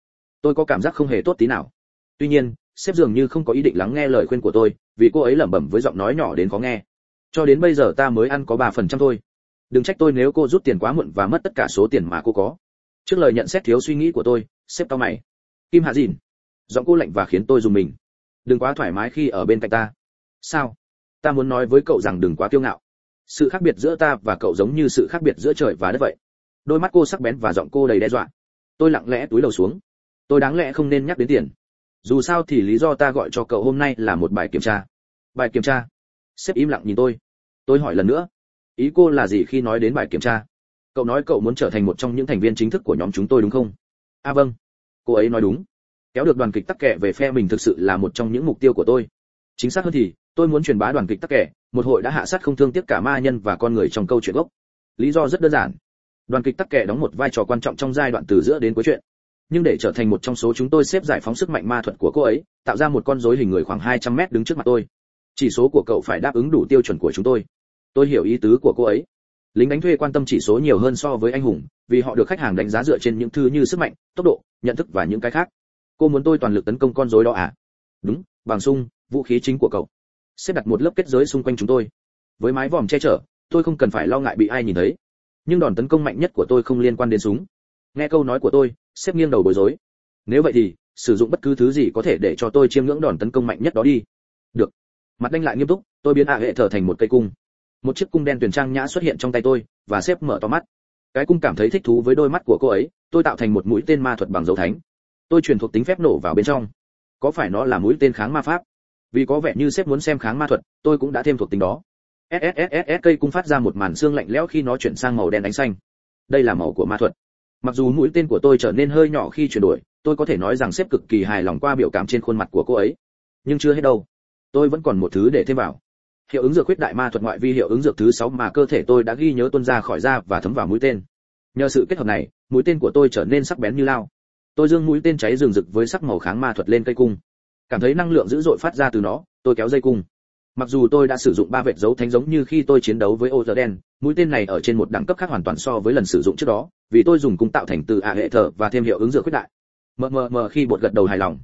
Tôi có cảm giác không hề tốt tí nào. Tuy nhiên sếp dường như không có ý định lắng nghe lời khuyên của tôi, vì cô ấy lẩm bẩm với giọng nói nhỏ đến khó nghe. Cho đến bây giờ ta mới ăn có ba phần trăm thôi. Đừng trách tôi nếu cô rút tiền quá muộn và mất tất cả số tiền mà cô có. Trước lời nhận xét thiếu suy nghĩ của tôi, sếp tao mày. Kim hạ dìn. Giọng cô lạnh và khiến tôi dùng mình. Đừng quá thoải mái khi ở bên cạnh ta. Sao? Ta muốn nói với cậu rằng đừng quá kiêu ngạo. Sự khác biệt giữa ta và cậu giống như sự khác biệt giữa trời và đất vậy. Đôi mắt cô sắc bén và giọng cô đầy đe dọa. Tôi lặng lẽ túi đầu xuống. Tôi đáng lẽ không nên nhắc đến tiền dù sao thì lý do ta gọi cho cậu hôm nay là một bài kiểm tra. Bài kiểm tra? Sếp im lặng nhìn tôi. Tôi hỏi lần nữa. Ý cô là gì khi nói đến bài kiểm tra? Cậu nói cậu muốn trở thành một trong những thành viên chính thức của nhóm chúng tôi đúng không? À vâng. Cô ấy nói đúng. Kéo được đoàn kịch tắc kẻ về phe mình thực sự là một trong những mục tiêu của tôi. Chính xác hơn thì, tôi muốn truyền bá đoàn kịch tắc kẻ một hội đã hạ sát không thương tiếc cả ma nhân và con người trong câu chuyện gốc. Lý do rất đơn giản. Đoàn kịch tắc kẻ đóng một vai trò quan trọng trong giai đoạn từ giữa đến cuối chuyện nhưng để trở thành một trong số chúng tôi xếp giải phóng sức mạnh ma thuật của cô ấy, tạo ra một con rối hình người khoảng 200 mét đứng trước mặt tôi. Chỉ số của cậu phải đáp ứng đủ tiêu chuẩn của chúng tôi. Tôi hiểu ý tứ của cô ấy. Lính đánh thuê quan tâm chỉ số nhiều hơn so với anh hùng, vì họ được khách hàng đánh giá dựa trên những thứ như sức mạnh, tốc độ, nhận thức và những cái khác. Cô muốn tôi toàn lực tấn công con rối đó à? Đúng, bằng sung, vũ khí chính của cậu. Xếp đặt một lớp kết giới xung quanh chúng tôi. Với mái vòm che chở, tôi không cần phải lo ngại bị ai nhìn thấy. Nhưng đòn tấn công mạnh nhất của tôi không liên quan đến súng nghe câu nói của tôi xếp nghiêng đầu bối rối. Nếu vậy thì, sử dụng bất cứ thứ gì có thể để cho tôi chiêm ngưỡng đòn tấn công mạnh nhất đó đi. Được. Mặt đanh lại nghiêm túc, tôi biến ạ hệ thở thành một cây cung. Một chiếc cung đen tuyển trang nhã xuất hiện trong tay tôi, và xếp mở to mắt. Cái cung cảm thấy thích thú với đôi mắt của cô ấy, tôi tạo thành một mũi tên ma thuật bằng dấu thánh. Tôi truyền thuộc tính phép nổ vào bên trong. Có phải nó là mũi tên kháng ma pháp? Vì có vẻ như sếp muốn xem kháng ma thuật, tôi cũng đã thêm thuộc tính đó. Sss cây cung phát ra một màn xương lạnh lẽo khi nó chuyển sang màu đen ánh xanh. Đây là màu của ma thuật mặc dù mũi tên của tôi trở nên hơi nhỏ khi chuyển đổi, tôi có thể nói rằng sếp cực kỳ hài lòng qua biểu cảm trên khuôn mặt của cô ấy. Nhưng chưa hết đâu. Tôi vẫn còn một thứ để thêm vào. Hiệu ứng dược khuyết đại ma thuật ngoại vi hiệu ứng dược thứ sáu mà cơ thể tôi đã ghi nhớ tuôn ra khỏi da và thấm vào mũi tên. Nhờ sự kết hợp này, mũi tên của tôi trở nên sắc bén như lao. Tôi dương mũi tên cháy rừng rực với sắc màu kháng ma thuật lên cây cung. Cảm thấy năng lượng dữ dội phát ra từ nó, tôi kéo dây cung mặc dù tôi đã sử dụng ba vệt dấu thánh giống như khi tôi chiến đấu với ô giờ đen mũi tên này ở trên một đẳng cấp khác hoàn toàn so với lần sử dụng trước đó vì tôi dùng cung tạo thành từ ạ hệ thở và thêm hiệu ứng dựa khuyết đại. Mờ mờ mờ khi bột gật đầu hài lòng.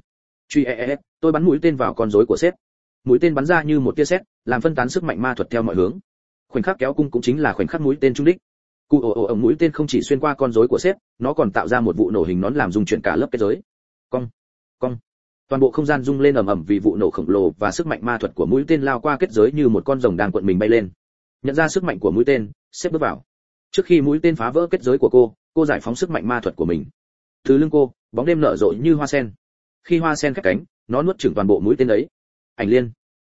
Truy e, e e tôi bắn mũi tên vào con rối của sếp. Mũi tên bắn ra như một tia sét làm phân tán sức mạnh ma thuật theo mọi hướng. Khoảnh khắc kéo cung cũng chính là khoảnh khắc mũi tên trung đích. Cụ ồ ồ ổng mũi tên không chỉ xuyên qua con rối của sếp nó còn tạo ra một vụ nổ hình nón làm dung chuyển cả lớp kết giới. Cong cong toàn bộ không gian rung lên ầm ầm vì vụ nổ khổng lồ và sức mạnh ma thuật của mũi tên lao qua kết giới như một con rồng đang cuộn mình bay lên. Nhận ra sức mạnh của mũi tên xếp bước vào. Trước khi mũi tên phá vỡ kết giới của cô cô giải phóng sức mạnh ma thuật của mình. Thứ lưng cô, bóng đêm nở rộ như hoa sen. Khi hoa sen khép cánh, nó nuốt chửng toàn bộ mũi tên ấy ảnh liên.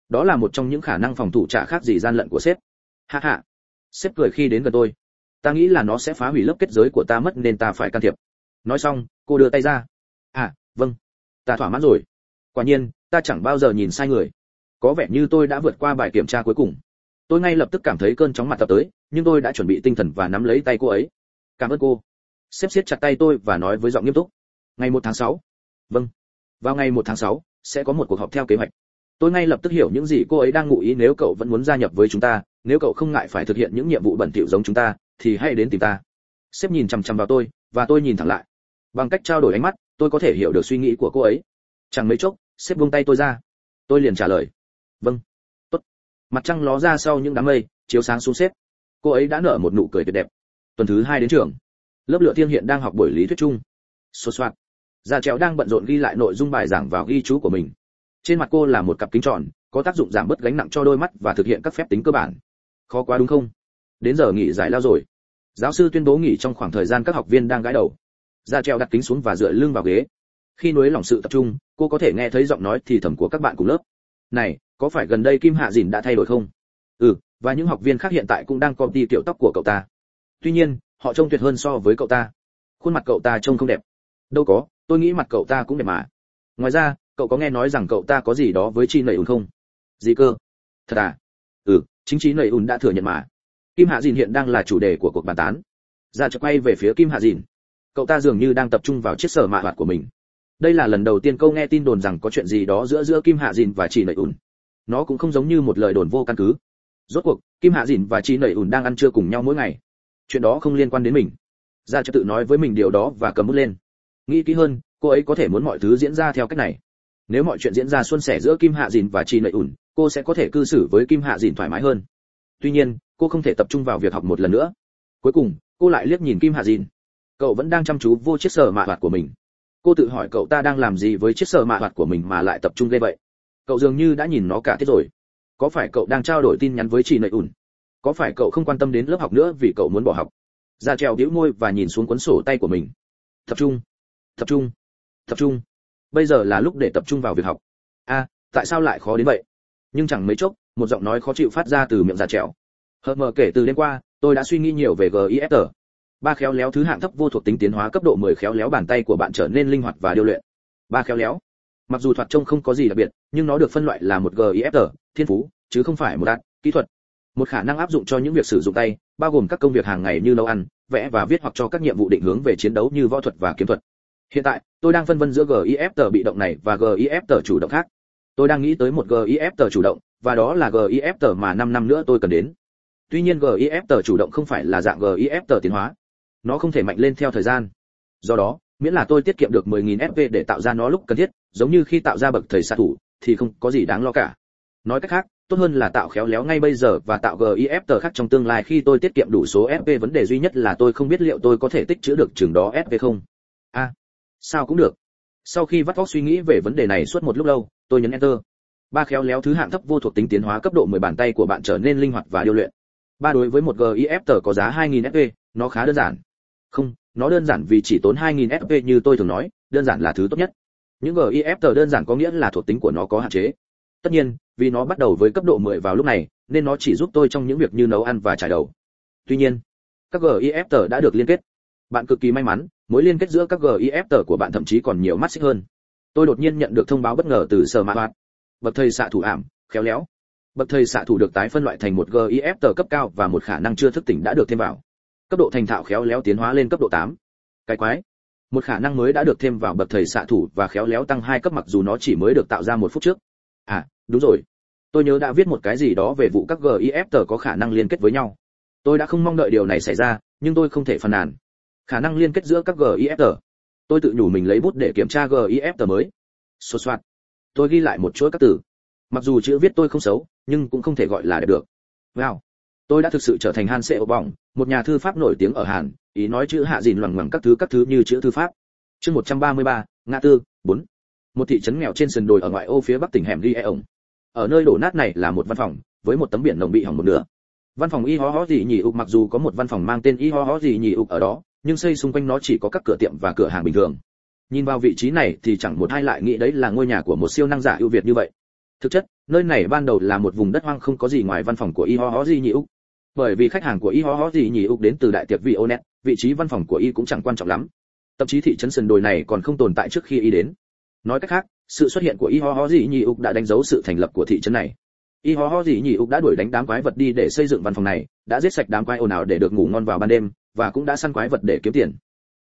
Đó là một trong những khả năng phòng thủ trả khác gì gian lận của sếp. Hạ hạ sếp cười khi đến gần tôi. Ta nghĩ là nó sẽ phá hủy lớp kết giới của ta mất nên ta phải can thiệp. Nói xong, cô đưa tay ra. À vâng. Ta thỏa mãn rồi quả nhiên, ta chẳng bao giờ nhìn sai người. Có vẻ như tôi đã vượt qua bài kiểm tra cuối cùng. Tôi ngay lập tức cảm thấy cơn chóng mặt tập tới, nhưng tôi đã chuẩn bị tinh thần và nắm lấy tay cô ấy. Cảm ơn cô. Xếp siết chặt tay tôi và nói với giọng nghiêm túc. Ngày một tháng sáu. Vâng. Vào ngày một tháng sáu, sẽ có một cuộc họp theo kế hoạch. Tôi ngay lập tức hiểu những gì cô ấy đang ngụ ý nếu cậu vẫn muốn gia nhập với chúng ta, nếu cậu không ngại phải thực hiện những nhiệm vụ bẩn thỉu giống chúng ta, thì hãy đến tìm ta. Sếp nhìn chằm chằm vào tôi, và tôi nhìn thẳng lại. Bằng cách trao đổi ánh mắt, tôi có thể hiểu được suy nghĩ của cô ấy. Chẳng mấy chốc xếp buông tay tôi ra. Tôi liền trả lời. Vâng. Tốt. Mặt trăng ló ra sau những đám mây chiếu sáng xuống xếp cô ấy đã nở một nụ cười tuyệt đẹp. Tuần thứ hai đến trường. Lớp lựa thiên hiện đang học buổi lý thuyết chung. Xô soạt, già trèo đang bận rộn ghi lại nội dung bài giảng vào ghi chú của mình. Trên mặt cô là một cặp kính tròn có tác dụng giảm bớt gánh nặng cho đôi mắt và thực hiện các phép tính cơ bản. Khó quá đúng không? Đến giờ nghỉ giải lao rồi. Giáo sư tuyên bố nghỉ trong khoảng thời gian các học viên đang gãi đầu. Ra trèo đặt kính xuống và dựa lưng vào ghế khi nối lòng sự tập trung, cô có thể nghe thấy giọng nói thì thầm của các bạn cùng lớp. Này, có phải gần đây kim hạ dìn đã thay đổi không? Ừ và những học viên khác hiện tại cũng đang copy kiểu tóc của cậu ta. Tuy nhiên, họ trông tuyệt hơn so với cậu ta. Khuôn mặt cậu ta trông không đẹp. Đâu có, tôi nghĩ mặt cậu ta cũng đẹp mà. Ngoài ra, cậu có nghe nói rằng cậu ta có gì đó với chi nầy ùn không? Gì cơ? Thật à? Ừ chính trí nầy ùn đã thừa nhận mà. Kim hạ dìn hiện đang là chủ đề của cuộc bàn tán. Ra chợt quay về phía kim hạ dìn. Cậu ta dường như đang tập trung vào chiếc sở mạ hoạt của mình đây là lần đầu tiên câu nghe tin đồn rằng có chuyện gì đó giữa giữa kim hạ dìn và chị nầy ùn. Nó cũng không giống như một lời đồn vô căn cứ. Rốt cuộc, kim hạ dìn và chị nầy ùn đang ăn trưa cùng nhau mỗi ngày. Chuyện đó không liên quan đến mình. Ra cho tự nói với mình điều đó và cầm bút lên. Nghĩ kỹ hơn, cô ấy có thể muốn mọi thứ diễn ra theo cách này. Nếu mọi chuyện diễn ra suôn sẻ giữa kim hạ dìn và chị nầy ùn, cô sẽ có thể cư xử với kim hạ dìn thoải mái hơn. Tuy nhiên, cô không thể tập trung vào việc học một lần nữa. Cuối cùng, cô lại liếc nhìn kim hạ dìn. Cậu vẫn đang chăm chú vô chiếc sở mạ hoạt của mình cô tự hỏi cậu ta đang làm gì với chiếc sờ mạ hoạt của mình mà lại tập trung ghê vậy? Cậu dường như đã nhìn nó cả tiết rồi. Có phải cậu đang trao đổi tin nhắn với chị nợ ùn có phải cậu không quan tâm đến lớp học nữa vì cậu muốn bỏ học? Ra trèo đĩu môi và nhìn xuống cuốn sổ tay của mình. Tập trung. Tập trung. Tập trung. Bây giờ là lúc để tập trung vào việc học. A, tại sao lại khó đến vậy? Nhưng chẳng mấy chốc, một giọng nói khó chịu phát ra từ miệng ra trèo. Hờ mờ kể từ đêm qua, tôi đã suy nghĩ nhiều về gif ba khéo léo thứ hạng thấp vô thuộc tính tiến hóa cấp độ 10 khéo léo bàn tay của bạn trở nên linh hoạt và điêu luyện. Ba khéo léo. Mặc dù thoạt trông không có gì đặc biệt, nhưng nó được phân loại là một gif thiên phú, chứ không phải một đạt kỹ thuật. Một khả năng áp dụng cho những việc sử dụng tay, bao gồm các công việc hàng ngày như nấu ăn, vẽ và viết hoặc cho các nhiệm vụ định hướng về chiến đấu như võ thuật và kiếm thuật. Hiện tại, tôi đang phân vân giữa gif bị động này và gif chủ động khác. Tôi đang nghĩ tới một gif chủ động, và đó là gif mà 5 năm nữa tôi cần đến. Tuy nhiên gif chủ động không phải là dạng gif tiến hóa nó không thể mạnh lên theo thời gian. Do đó miễn là tôi tiết kiệm được 10.000 fp để tạo ra nó lúc cần thiết giống như khi tạo ra bậc thầy xạ thủ thì không có gì đáng lo cả. Nói cách khác tốt hơn là tạo khéo léo ngay bây giờ và tạo gif tờ khác trong tương lai khi tôi tiết kiệm đủ số fp vấn đề duy nhất là tôi không biết liệu tôi có thể tích trữ được chừng đó fp không. A à, sao cũng được. Sau khi vắt vóc suy nghĩ về vấn đề này suốt một lúc lâu tôi nhấn enter. Ba khéo léo thứ hạng thấp vô thuộc tính tiến hóa cấp độ 10 bàn tay của bạn trở nên linh hoạt và điêu luyện. Ba đối với một gif tờ có giá 2.000 fp nó khá đơn giản không, nó đơn giản vì chỉ tốn 2.000 fp như tôi thường nói, đơn giản là thứ tốt nhất. Những gif tờ đơn giản có nghĩa là thuộc tính của nó có hạn chế. Tất nhiên, vì nó bắt đầu với cấp độ 10 vào lúc này, nên nó chỉ giúp tôi trong những việc như nấu ăn và trải đầu. Tuy nhiên, các gif tờ đã được liên kết. Bạn cực kỳ may mắn, mối liên kết giữa các gif tờ của bạn thậm chí còn nhiều mắt xích hơn. Tôi đột nhiên nhận được thông báo bất ngờ từ sở mã hoạt. Bậc thầy xạ thủ ảm, khéo léo. Bậc thầy xạ thủ được tái phân loại thành một gif tờ cấp cao và một khả năng chưa thức tỉnh đã được thêm vào cấp độ thành thạo khéo léo tiến hóa lên cấp độ 8. cái quái. Một khả năng mới đã được thêm vào bậc thầy xạ thủ và khéo léo tăng hai cấp mặc dù nó chỉ mới được tạo ra một phút trước. À đúng rồi. Tôi nhớ đã viết một cái gì đó về vụ các gif tờ có khả năng liên kết với nhau. Tôi đã không mong đợi điều này xảy ra, nhưng tôi không thể phàn nàn. Khả năng liên kết giữa các gif tờ. Tôi tự nhủ mình lấy bút để kiểm tra gif tờ mới. Sốt soạt tôi ghi lại một chuỗi các từ. Mặc dù chữ viết tôi không xấu, nhưng cũng không thể gọi là đẹp được. Wow tôi đã thực sự trở thành han sệ bỏng một nhà thư pháp nổi tiếng ở hàn ý nói chữ hạ dìn loằng ngoằng các thứ các thứ như chữ thư pháp. Chương 133, ngã tư 4. một thị trấn nghèo trên sườn đồi ở ngoại ô phía bắc tỉnh hẻm đi e ổng. Ở nơi đổ nát này là một văn phòng với một tấm biển nồng bị hỏng một nửa. Văn phòng y ho ho gì nhỉ ục mặc dù có một văn phòng mang tên y ho ho gì nhỉ ục ở đó nhưng xây xung quanh nó chỉ có các cửa tiệm và cửa hàng bình thường. Nhìn vào vị trí này thì chẳng một ai lại nghĩ đấy là ngôi nhà của một siêu năng giả ưu việt như vậy. Thực chất nơi này ban đầu là một vùng đất hoang không có gì ngoài văn phòng của y ho ho gì nhỉ ục bởi vì khách hàng của y ho ho gì nhỉ ục đến từ đại tiệc vị onet vị trí văn phòng của y cũng chẳng quan trọng lắm. Thậm chí thị trấn sườn đồi này còn không tồn tại trước khi y đến. Nói cách khác, sự xuất hiện của y ho ho gì nhỉ ục đã đánh dấu sự thành lập của thị trấn này. Y ho ho gì nhỉ ục đã đuổi đánh đám quái vật đi để xây dựng văn phòng này, đã giết sạch đám quái ồn ào để được ngủ ngon vào ban đêm, và cũng đã săn quái vật để kiếm tiền.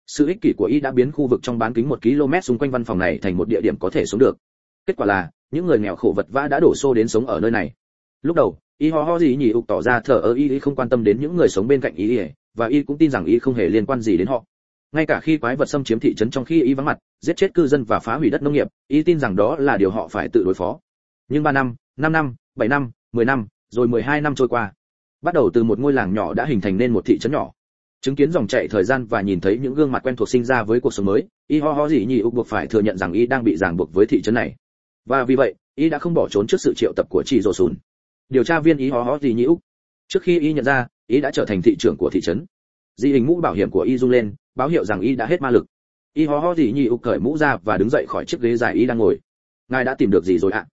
Sự ích kỷ của y đã biến khu vực trong bán kính một km xung quanh văn phòng này thành một địa điểm có thể sống được. Kết quả là, những người nghèo khổ vật vã đã đổ xô đến sống ở nơi này lúc đầu, y ho ho gì nhỉ, ục tỏ ra thở ơ y không quan tâm đến những người sống bên cạnh y và y cũng tin rằng y không hề liên quan gì đến họ. Ngay cả khi quái vật xâm chiếm thị trấn trong khi y vắng mặt, giết chết cư dân và phá hủy đất nông nghiệp, y tin rằng đó là điều họ phải tự đối phó. Nhưng ba năm năm năm, bảy năm, mười năm, rồi mười hai năm trôi qua. Bắt đầu từ một ngôi làng nhỏ đã hình thành nên một thị trấn nhỏ. Chứng kiến dòng chảy thời gian và nhìn thấy những gương mặt quen thuộc sinh ra với cuộc sống mới, y ho ho gì nhỉ, ục buộc phải thừa nhận rằng y đang bị ràng buộc với thị trấn này. Và vì vậy, y đã không bỏ trốn trước sự triệu tập của chị rồ sùn điều tra viên y hó hó gì nhĩ úc. Trước khi y nhận ra, y đã trở thành thị trưởng của thị trấn. Dị hình mũ bảo hiểm của y rung lên, báo hiệu rằng y đã hết ma lực. Y hó hó dị nhĩ úc cởi mũ ra và đứng dậy khỏi chiếc ghế dài y đang ngồi. Ngài đã tìm được gì rồi ạ?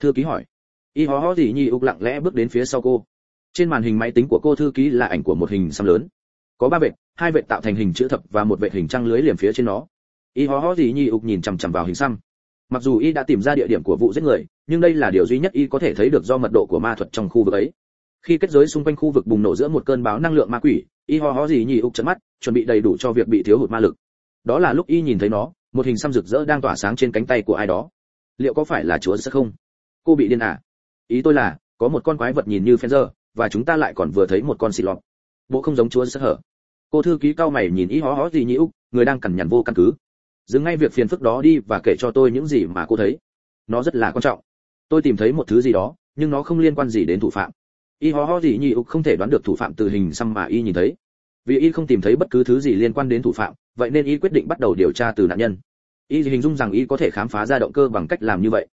Thư ký hỏi. Y hó hó dị nhĩ úc lặng lẽ bước đến phía sau cô. Trên màn hình máy tính của cô thư ký là ảnh của một hình xăm lớn. Có ba vệt, hai vệt tạo thành hình chữ thập và một vệt hình trăng lưới liềm phía trên nó. Y hó hó dị nhĩ ục nhìn chằm chằm vào hình xăm mặc dù y đã tìm ra địa điểm của vụ giết người, nhưng đây là điều duy nhất y có thể thấy được do mật độ của ma thuật trong khu vực ấy. Khi kết giới xung quanh khu vực bùng nổ giữa một cơn báo năng lượng ma quỷ, y ho ho gì nhì ục chấn mắt, chuẩn bị đầy đủ cho việc bị thiếu hụt ma lực. Đó là lúc y nhìn thấy nó, một hình xăm rực rỡ đang tỏa sáng trên cánh tay của ai đó. Liệu có phải là chúa sẽ không? Cô bị điên à? Ý tôi là, có một con quái vật nhìn như phen và chúng ta lại còn vừa thấy một con xì lọt bộ không giống chúa sẽ hở. Cô thư ký cao mày nhìn y ho ho gì nhì ục, người đang cằn nhằn vô căn cứ dừng ngay việc phiền phức đó đi và kể cho tôi những gì mà cô thấy. Nó rất là quan trọng. Tôi tìm thấy một thứ gì đó, nhưng nó không liên quan gì đến thủ phạm. Y ho ho gì nhị ục không thể đoán được thủ phạm từ hình xăm mà y nhìn thấy. Vì y không tìm thấy bất cứ thứ gì liên quan đến thủ phạm, vậy nên y quyết định bắt đầu điều tra từ nạn nhân. Y hình dung rằng y có thể khám phá ra động cơ bằng cách làm như vậy.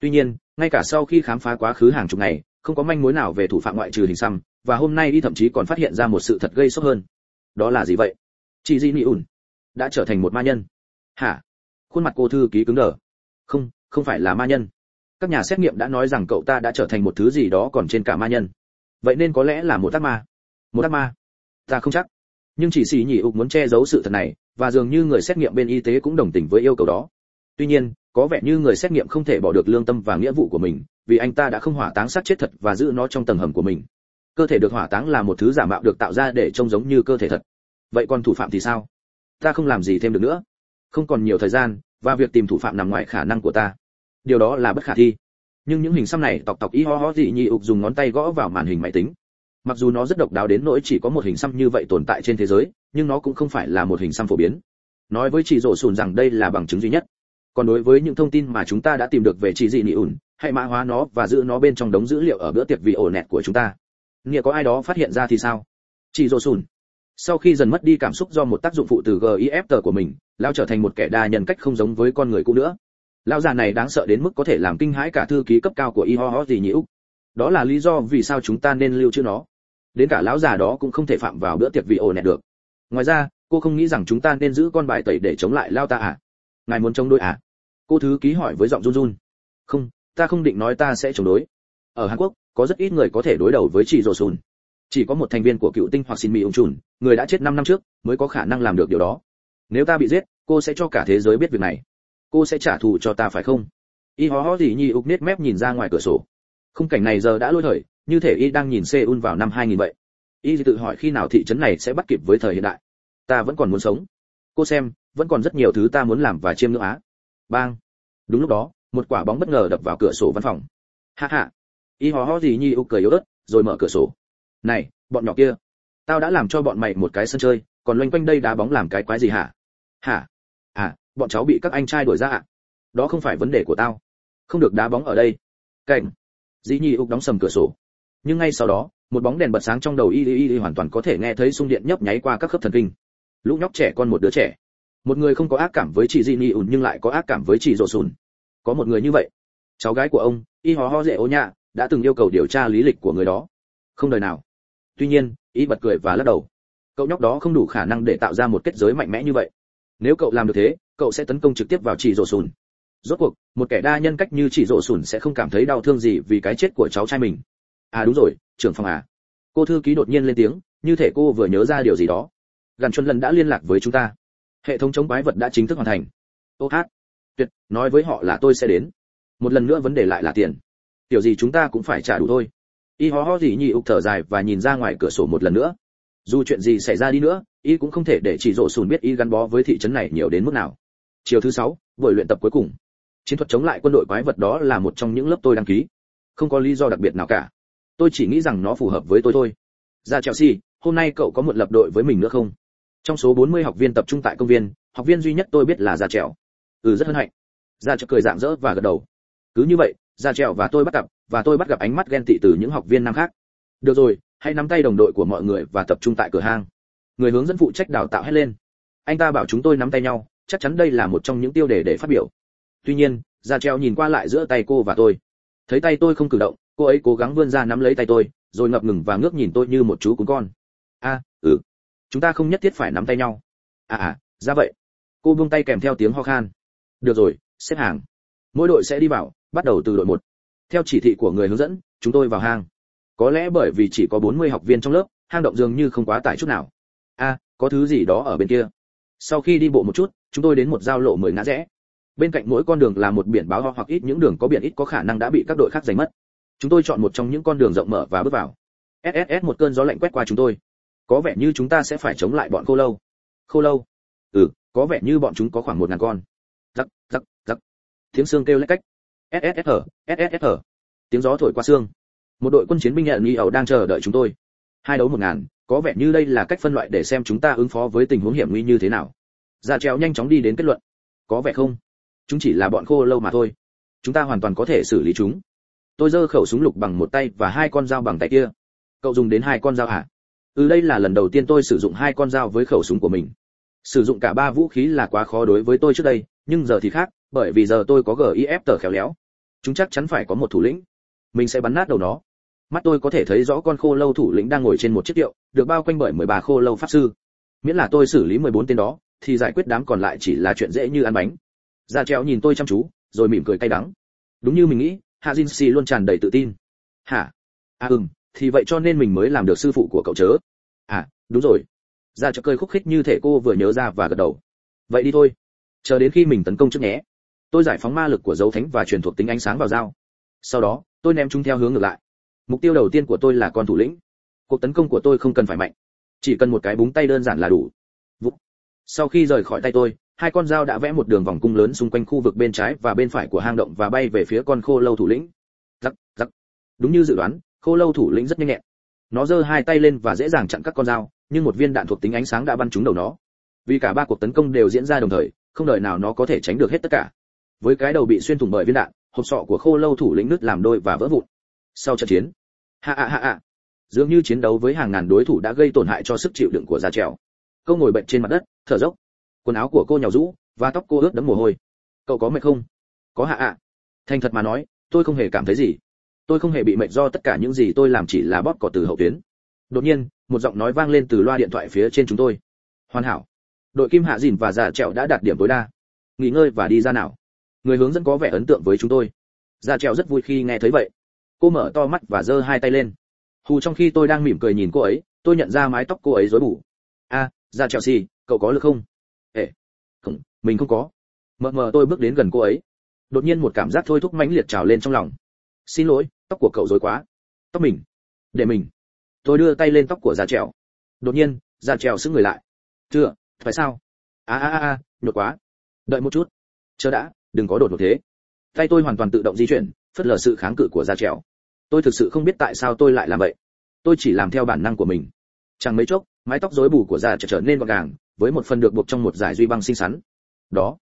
Tuy nhiên, ngay cả sau khi khám phá quá khứ hàng chục ngày, không có manh mối nào về thủ phạm ngoại trừ hình xăm, và hôm nay y thậm chí còn phát hiện ra một sự thật gây sốc hơn. Đó là gì vậy? Chị di nị ủn đã trở thành một ma nhân hả? Khuôn mặt cô thư ký cứng đờ. Không không phải là ma nhân. Các nhà xét nghiệm đã nói rằng cậu ta đã trở thành một thứ gì đó còn trên cả ma nhân. Vậy nên có lẽ là một tác ma. Một tác ma? Ta không chắc. Nhưng chỉ xì nhỉ ục muốn che giấu sự thật này, và dường như người xét nghiệm bên y tế cũng đồng tình với yêu cầu đó. Tuy nhiên, có vẻ như người xét nghiệm không thể bỏ được lương tâm và nghĩa vụ của mình, vì anh ta đã không hỏa táng xác chết thật và giữ nó trong tầng hầm của mình. Cơ thể được hỏa táng là một thứ giả mạo được tạo ra để trông giống như cơ thể thật. Vậy còn thủ phạm thì sao? Ta không làm gì thêm được nữa không còn nhiều thời gian, và việc tìm thủ phạm nằm ngoài khả năng của ta. Điều đó là bất khả thi. Nhưng những hình xăm này, tọc tọc y ho ho dị nhị ục dùng ngón tay gõ vào màn hình máy tính. Mặc dù nó rất độc đáo đến nỗi chỉ có một hình xăm như vậy tồn tại trên thế giới, nhưng nó cũng không phải là một hình xăm phổ biến. Nói với chị rổ sùn rằng đây là bằng chứng duy nhất. Còn đối với những thông tin mà chúng ta đã tìm được về chị dị nhị ủn hãy mã hóa nó và giữ nó bên trong đống dữ liệu ở bữa tiệc vì ổ nẹt của chúng ta. Nghĩa có ai đó phát hiện ra thì sao? Chị rổ sùn sau khi dần mất đi cảm xúc do một tác dụng phụ từ gif của mình, lao trở thành một kẻ đa nhân cách không giống với con người cũ nữa. Lão già này đáng sợ đến mức có thể làm kinh hãi cả thư ký cấp cao của y ho ho gì nhỉ úc. Đó là lý do vì sao chúng ta nên lưu trữ nó. Đến cả lão già đó cũng không thể phạm vào bữa tiệc vị ổ nẹt được. Ngoài ra, cô không nghĩ rằng chúng ta nên giữ con bài tẩy để chống lại lao ta à? Ngài muốn chống đối à? Cô thư ký hỏi với giọng run run. Không, ta không định nói ta sẽ chống đối. Ở hàn quốc, có rất ít người có thể đối đầu với chị rồ sùn chỉ có một thành viên của cựu tinh hoặc xin mỹ ung trùn người đã chết 5 năm trước mới có khả năng làm được điều đó. Nếu ta bị giết, cô sẽ cho cả thế giới biết việc này. Cô sẽ trả thù cho ta phải không? Y hó hó gì nhi ục nết mép nhìn ra ngoài cửa sổ. Khung cảnh này giờ đã lôi thời, như thể y đang nhìn seoul vào năm 2000 vậy y tự hỏi khi nào thị trấn này sẽ bắt kịp với thời hiện đại. Ta vẫn còn muốn sống. Cô xem, vẫn còn rất nhiều thứ ta muốn làm và chiêm ngưỡng á. Bang. Đúng lúc đó, một quả bóng bất ngờ đập vào cửa sổ văn phòng. Ha ha. Y hó hó gì nhi ục cười yếu ớt, rồi mở cửa sổ. Này, bọn nhỏ kia tao đã làm cho bọn mày một cái sân chơi, còn loanh quanh đây đá bóng làm cái quái gì hả? Hả? À bọn cháu bị các anh trai đuổi ra ạ. Đó không phải vấn đề của tao. Không được đá bóng ở đây. Cảnh. Dĩ nhi úc đóng sầm cửa sổ. Nhưng ngay sau đó, một bóng đèn bật sáng trong đầu y y y hoàn toàn có thể nghe thấy xung điện nhấp nháy qua các khớp thần kinh. Lũ nhóc trẻ con một đứa trẻ. Một người không có ác cảm với chị di ni ùn nhưng lại có ác cảm với chị rổ sùn. Có một người như vậy. Cháu gái của ông, y hò ho dễ ô nhạ, đã từng yêu cầu điều tra lý lịch của người đó. Không đời nào tuy nhiên, y bật cười và lắc đầu. Cậu nhóc đó không đủ khả năng để tạo ra một kết giới mạnh mẽ như vậy. Nếu cậu làm được thế, cậu sẽ tấn công trực tiếp vào chỉ rổ sùn. Rốt cuộc, một kẻ đa nhân cách như chỉ rổ sùn sẽ không cảm thấy đau thương gì vì cái chết của cháu trai mình. À đúng rồi, trưởng phòng à. Cô thư ký đột nhiên lên tiếng, như thể cô vừa nhớ ra điều gì đó. Gần chuân lần đã liên lạc với chúng ta. Hệ thống chống quái vật đã chính thức hoàn thành. Ô hát. Tuyệt, nói với họ là tôi sẽ đến. Một lần nữa vấn đề lại là tiền. Tiểu gì chúng ta cũng phải trả đủ thôi y ho ho gì nhị ục thở dài và nhìn ra ngoài cửa sổ một lần nữa. Dù chuyện gì xảy ra đi nữa, y cũng không thể để chỉ rổ sùn biết y gắn bó với thị trấn này nhiều đến mức nào. Chiều thứ sáu, buổi luyện tập cuối cùng. Chiến thuật chống lại quân đội quái vật đó là một trong những lớp tôi đăng ký. Không có lý do đặc biệt nào cả. Tôi chỉ nghĩ rằng nó phù hợp với tôi thôi. Ra chelsea, hôm nay cậu có một lập đội với mình nữa không? Trong số 40 học viên tập trung tại công viên, học viên duy nhất tôi biết là ra trèo ừ rất hân hạnh. Ra chợ cười dạng dỡ và gật đầu. Cứ như vậy, ra trèo và tôi bắt gặp và tôi bắt gặp ánh mắt ghen tị từ những học viên nam khác. Được rồi, hãy nắm tay đồng đội của mọi người và tập trung tại cửa hang. Người hướng dẫn phụ trách đào tạo hết lên. Anh ta bảo chúng tôi nắm tay nhau, chắc chắn đây là một trong những tiêu đề để phát biểu. Tuy nhiên ra treo nhìn qua lại giữa tay cô và tôi. Thấy tay tôi không cử động, cô ấy cố gắng vươn ra nắm lấy tay tôi, rồi ngập ngừng và ngước nhìn tôi như một chú cún con. A ừ. Chúng ta không nhất thiết phải nắm tay nhau. À à ra vậy. Cô buông tay kèm theo tiếng ho khan. Được rồi, xếp hàng. Mỗi đội sẽ đi vào, bắt đầu từ đội một theo chỉ thị của người hướng dẫn, chúng tôi vào hang. Có lẽ bởi vì chỉ có 40 học viên trong lớp, hang động dường như không quá tải chút nào. A có thứ gì đó ở bên kia. Sau khi đi bộ một chút, chúng tôi đến một giao lộ mười ngã rẽ. Bên cạnh mỗi con đường là một biển báo hoặc ít những đường có biển ít có khả năng đã bị các đội khác giành mất. Chúng tôi chọn một trong những con đường rộng mở và bước vào. Sss một cơn gió lạnh quét qua chúng tôi. Có vẻ như chúng ta sẽ phải chống lại bọn khô lâu. Khô lâu? Ừ có vẻ như bọn chúng có khoảng một ngàn con. Giặc giặc giặc tiếng xương kêu lách cách sss sss tiếng gió thổi qua xương. Một đội quân chiến binh nhận nghi ẩu đang chờ đợi chúng tôi. Hai đấu một ngàn, có vẻ như đây là cách phân loại để xem chúng ta ứng phó với tình huống hiểm nguy như thế nào. Dạ Ra treo nhanh chóng đi đến kết luận. Có vẻ không. Chúng chỉ là bọn khô lâu mà thôi. Chúng ta hoàn toàn có thể xử lý chúng. Tôi giơ khẩu súng lục bằng một tay và hai con dao bằng tay kia. Cậu dùng đến hai con dao hả? Ừ đây là lần đầu tiên tôi sử dụng hai con dao với khẩu súng của mình. Sử dụng cả ba vũ khí là quá khó đối với tôi trước đây, nhưng giờ thì khác, bởi vì giờ tôi có gif tờ khéo léo chúng chắc chắn phải có một thủ lĩnh. Mình sẽ bắn nát đầu nó. Mắt tôi có thể thấy rõ con khô lâu thủ lĩnh đang ngồi trên một chiếc kiệu, được bao quanh bởi 13 khô lâu pháp sư. Miễn là tôi xử lý 14 tên đó, thì giải quyết đám còn lại chỉ là chuyện dễ như ăn bánh. Ra treo nhìn tôi chăm chú, rồi mỉm cười cay đắng. Đúng như mình nghĩ, hạ jin si luôn tràn đầy tự tin. Hả? À ừm, thì vậy cho nên mình mới làm được sư phụ của cậu chớ. À đúng rồi. Ra cho cơi khúc khích như thể cô vừa nhớ ra và gật đầu. Vậy đi thôi. Chờ đến khi mình tấn công trước nhé tôi giải phóng ma lực của dấu thánh và truyền thuộc tính ánh sáng vào dao. Sau đó, tôi ném chúng theo hướng ngược lại. Mục tiêu đầu tiên của tôi là con thủ lĩnh. Cuộc tấn công của tôi không cần phải mạnh. Chỉ cần một cái búng tay đơn giản là đủ. Vụ. sau khi rời khỏi tay tôi, hai con dao đã vẽ một đường vòng cung lớn xung quanh khu vực bên trái và bên phải của hang động và bay về phía con khô lâu thủ lĩnh. Rắc rắc. Đúng như dự đoán, khô lâu thủ lĩnh rất nhanh nhẹn. Nó giơ hai tay lên và dễ dàng chặn các con dao, nhưng một viên đạn thuộc tính ánh sáng đã bắn trúng đầu nó. Vì cả ba cuộc tấn công đều diễn ra đồng thời, không đợi nào nó có thể tránh được hết tất cả với cái đầu bị xuyên thủng bởi viên đạn, hộp sọ của khô lâu thủ lĩnh nứt làm đôi và vỡ vụn. Sau trận chiến hạ ạ hạ ạ dường như chiến đấu với hàng ngàn đối thủ đã gây tổn hại cho sức chịu đựng của già trèo. Câu ngồi bệnh trên mặt đất, thở dốc. Quần áo của cô nhào rũ và tóc cô ướt đẫm mồ hôi. Cậu có mệt không? Có hạ ạ. Thành thật mà nói, tôi không hề cảm thấy gì. Tôi không hề bị mệt do tất cả những gì tôi làm chỉ là bóp cỏ từ hậu tuyến. Đột nhiên, một giọng nói vang lên từ loa điện thoại phía trên chúng tôi. Hoàn hảo. Đội kim hạ dìn và già trèo đã đạt điểm tối đa. Nghỉ ngơi và đi ra nào người hướng dẫn có vẻ ấn tượng với chúng tôi. Già trèo rất vui khi nghe thấy vậy. Cô mở to mắt và giơ hai tay lên. Hù trong khi tôi đang mỉm cười nhìn cô ấy tôi nhận ra mái tóc cô ấy rối bù. A dạ à, ra xì cậu có lực không? Ê không mình không có. Mờ mờ tôi bước đến gần cô ấy. Đột nhiên một cảm giác thôi thúc mãnh liệt trào lên trong lòng. Xin lỗi tóc của cậu rối quá. Tóc mình. Để mình. Tôi đưa tay lên tóc của da trèo. Đột nhiên da trèo sững người lại. Chưa phải sao? A a a nhột quá. Đợi một chút. Chờ đã đừng có đột ngột thế. Tay tôi hoàn toàn tự động di chuyển phớt lờ sự kháng cự của da trèo. Tôi thực sự không biết tại sao tôi lại làm vậy. Tôi chỉ làm theo bản năng của mình. Chẳng mấy chốc mái tóc rối bù của da trở, trở nên gọn gàng với một phần được buộc trong một dải duy băng xinh xắn. Đó.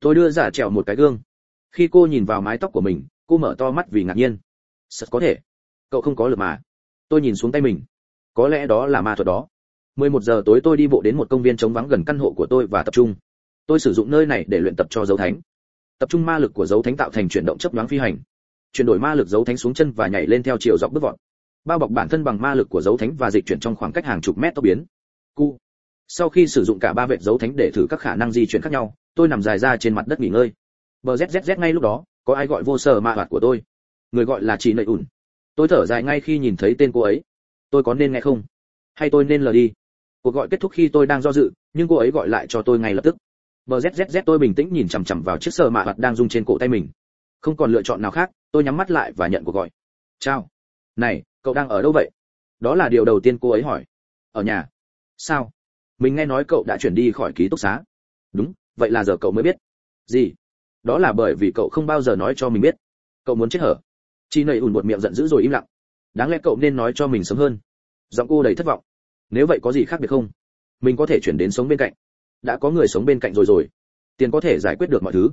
Tôi đưa giả trèo một cái gương. Khi cô nhìn vào mái tóc của mình cô mở to mắt vì ngạc nhiên. Sật có thể. Cậu không có lực mà. Tôi nhìn xuống tay mình. Có lẽ đó là ma thuật đó. 11 giờ tối tôi đi bộ đến một công viên trống vắng gần căn hộ của tôi và tập trung. Tôi sử dụng nơi này để luyện tập cho dấu thánh tập trung ma lực của dấu thánh tạo thành chuyển động chấp nhoáng phi hành. Chuyển đổi ma lực dấu thánh xuống chân và nhảy lên theo chiều dọc bước vọt. Bao bọc bản thân bằng ma lực của dấu thánh và dịch chuyển trong khoảng cách hàng chục mét tốc biến. Cu. Sau khi sử dụng cả ba vệt dấu thánh để thử các khả năng di chuyển khác nhau, tôi nằm dài ra trên mặt đất nghỉ ngơi. Bờ zzz ngay lúc đó, có ai gọi vô sở ma hoạt của tôi? Người gọi là chị nậy ủn. Tôi thở dài ngay khi nhìn thấy tên cô ấy. Tôi có nên nghe không? Hay tôi nên lờ đi? Cuộc gọi kết thúc khi tôi đang do dự, nhưng cô ấy gọi lại cho tôi ngay lập tức bzzz tôi bình tĩnh nhìn chằm chằm vào chiếc sờ mạ hoạt đang rung trên cổ tay mình. Không còn lựa chọn nào khác, tôi nhắm mắt lại và nhận cuộc gọi. Chào. Này, cậu đang ở đâu vậy? Đó là điều đầu tiên cô ấy hỏi. Ở nhà. Sao? Mình nghe nói cậu đã chuyển đi khỏi ký túc xá. Đúng, vậy là giờ cậu mới biết. Gì? Đó là bởi vì cậu không bao giờ nói cho mình biết. Cậu muốn chết hở? Chi nầy ùn một miệng giận dữ rồi im lặng. Đáng lẽ cậu nên nói cho mình sớm hơn. Giọng cô đầy thất vọng. Nếu vậy có gì khác biệt không? Mình có thể chuyển đến sống bên cạnh đã có người sống bên cạnh rồi rồi. Tiền có thể giải quyết được mọi thứ.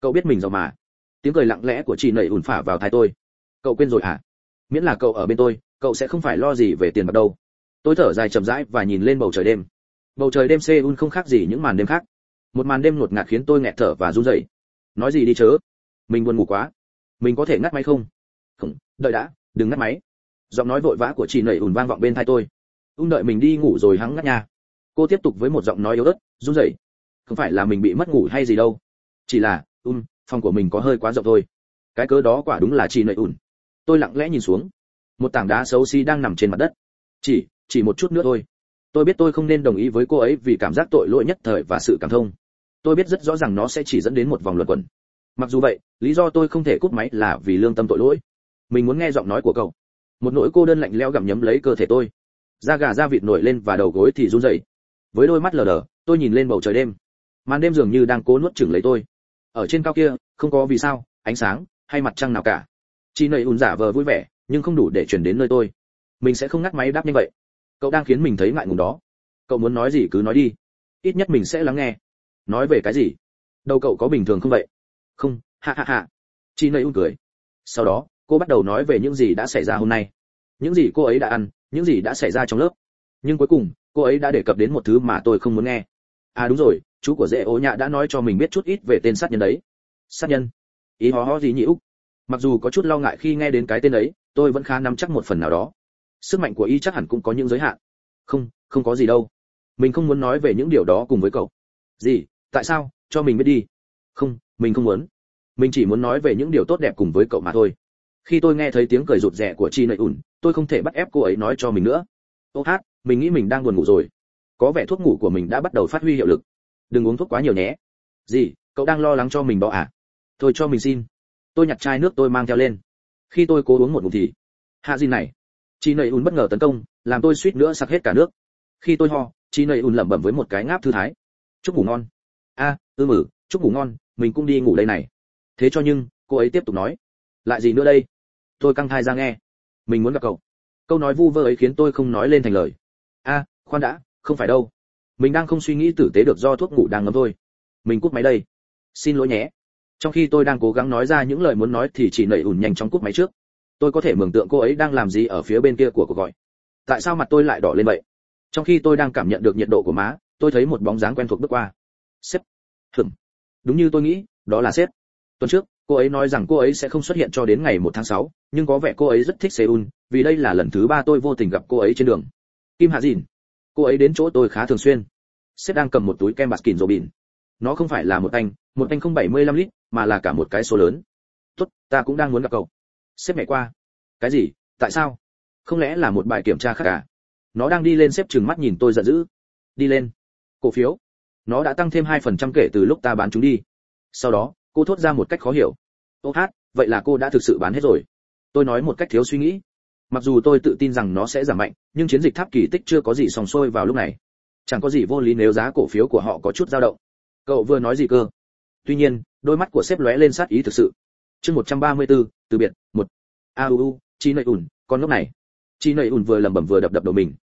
Cậu biết mình giàu mà. Tiếng cười lặng lẽ của chị nầy ùn phả vào tai tôi. Cậu quên rồi à? Miễn là cậu ở bên tôi, cậu sẽ không phải lo gì về tiền bạc đâu. Tôi thở dài chậm rãi và nhìn lên bầu trời đêm. Bầu trời đêm seoul không khác gì những màn đêm khác. Một màn đêm ngột ngạt khiến tôi nghẹt thở và run rẩy. Nói gì đi chớ? Mình buồn ngủ quá. Mình có thể ngắt máy không? Không, đợi đã, đừng ngắt máy. Giọng nói vội vã của chị nầy ùn vang vọng bên tai tôi. Ung đợi mình đi ngủ rồi hắn ngắt nha. Cô tiếp tục với một giọng nói yếu ớt run rẩy. Không phải là mình bị mất ngủ hay gì đâu. Chỉ là um phòng của mình có hơi quá rộng thôi. Cái cớ đó quả đúng là chị nợi ủn. Tôi lặng lẽ nhìn xuống. Một tảng đá xấu xí đang nằm trên mặt đất. Chỉ chỉ một chút nữa thôi. Tôi biết tôi không nên đồng ý với cô ấy vì cảm giác tội lỗi nhất thời và sự cảm thông. Tôi biết rất rõ ràng nó sẽ chỉ dẫn đến một vòng luẩn quẩn. Mặc dù vậy, lý do tôi không thể cút máy là vì lương tâm tội lỗi. Mình muốn nghe giọng nói của cậu. Một nỗi cô đơn lạnh lẽo gặm nhấm lấy cơ thể tôi. Da gà da vịt nổi lên và đầu gối thì run rẩy. Với đôi mắt lờ đờ tôi nhìn lên bầu trời đêm. Màn đêm dường như đang cố nuốt chửng lấy tôi. Ở trên cao kia, không có vì sao, ánh sáng, hay mặt trăng nào cả. Chị nầy ùn giả vờ vui vẻ, nhưng không đủ để chuyển đến nơi tôi. Mình sẽ không ngắt máy đáp như vậy. Cậu đang khiến mình thấy ngại ngùng đó. Cậu muốn nói gì cứ nói đi. Ít nhất mình sẽ lắng nghe. Nói về cái gì? Đâu cậu có bình thường không vậy? Không, ha ha ha. Chị nầy ùn cười. Sau đó, cô bắt đầu nói về những gì đã xảy ra hôm nay. Những gì cô ấy đã ăn, những gì đã xảy ra trong lớp. Nhưng cuối cùng, cô ấy đã đề cập đến một thứ mà tôi không muốn nghe à đúng rồi, chú của dễ ố nhạ đã nói cho mình biết chút ít về tên sát nhân đấy. Sát nhân? Ý hó hó gì nhỉ úc? Mặc dù có chút lo ngại khi nghe đến cái tên ấy, tôi vẫn khá nắm chắc một phần nào đó. Sức mạnh của y chắc hẳn cũng có những giới hạn. Không không có gì đâu. Mình không muốn nói về những điều đó cùng với cậu. Gì? Tại sao? Cho mình biết đi. Không, mình không muốn. Mình chỉ muốn nói về những điều tốt đẹp cùng với cậu mà thôi. Khi tôi nghe thấy tiếng cười rụt rè của chi nội ủn tôi không thể bắt ép cô ấy nói cho mình nữa. Ô hát, mình nghĩ mình đang buồn ngủ rồi có vẻ thuốc ngủ của mình đã bắt đầu phát huy hiệu lực. Đừng uống thuốc quá nhiều nhé. Gì cậu đang lo lắng cho mình đó à? Thôi cho mình xin. Tôi nhặt chai nước tôi mang theo lên. Khi tôi cố uống một ngụm thì hạ gì này. Chị nầy ùn bất ngờ tấn công làm tôi suýt nữa sặc hết cả nước. Khi tôi ho chị nầy ùn lẩm bẩm với một cái ngáp thư thái. Chúc ngủ ngon. A à, ư mử chúc ngủ ngon mình cũng đi ngủ đây này. Thế cho nhưng cô ấy tiếp tục nói. Lại gì nữa đây? Tôi căng thai ra nghe. Mình muốn gặp cậu. Câu nói vu vơ ấy khiến tôi không nói lên thành lời. A khoan đã không phải đâu. Mình đang không suy nghĩ tử tế được do thuốc ngủ đang ngấm thôi. Mình cúp máy đây. Xin lỗi nhé. Trong khi tôi đang cố gắng nói ra những lời muốn nói thì chỉ nảy ủn nhanh chóng cúp máy trước. Tôi có thể mường tượng cô ấy đang làm gì ở phía bên kia của cuộc gọi. Tại sao mặt tôi lại đỏ lên vậy? Trong khi tôi đang cảm nhận được nhiệt độ của má tôi thấy một bóng dáng quen thuộc bước qua. Sếp. Hừm đúng như tôi nghĩ đó là sếp. Tuần trước cô ấy nói rằng cô ấy sẽ không xuất hiện cho đến ngày 1 tháng 6, nhưng có vẻ cô ấy rất thích Seoul, vì đây là lần thứ ba tôi vô tình gặp cô ấy trên đường. Kim Hạ Dìn. Cô ấy đến chỗ tôi khá thường xuyên. Sếp đang cầm một túi kem Baskin Robbins. Nó không phải là một anh, một anh không 75 lít, mà là cả một cái số lớn. Tốt, ta cũng đang muốn gặp cậu. Sếp mẹ qua. Cái gì? Tại sao? Không lẽ là một bài kiểm tra khác à? Nó đang đi lên sếp trừng mắt nhìn tôi giận dữ. Đi lên. Cổ phiếu. Nó đã tăng thêm hai phần trăm kể từ lúc ta bán chúng đi. Sau đó, cô thốt ra một cách khó hiểu ô hát vậy là cô đã thực sự bán hết rồi tôi nói một cách thiếu suy nghĩ mặc dù tôi tự tin rằng nó sẽ giảm mạnh nhưng chiến dịch tháp kỳ tích chưa có gì sòng sôi vào lúc này. Chẳng có gì vô lý nếu giá cổ phiếu của họ có chút dao động. Cậu vừa nói gì cơ? Tuy nhiên đôi mắt của sếp lóe lên sát ý thực sự. Chương 134, từ biệt một. A u u chi nầy ủn con lúc này. Chi nầy ủn vừa lẩm bẩm vừa đập đập đầu mình.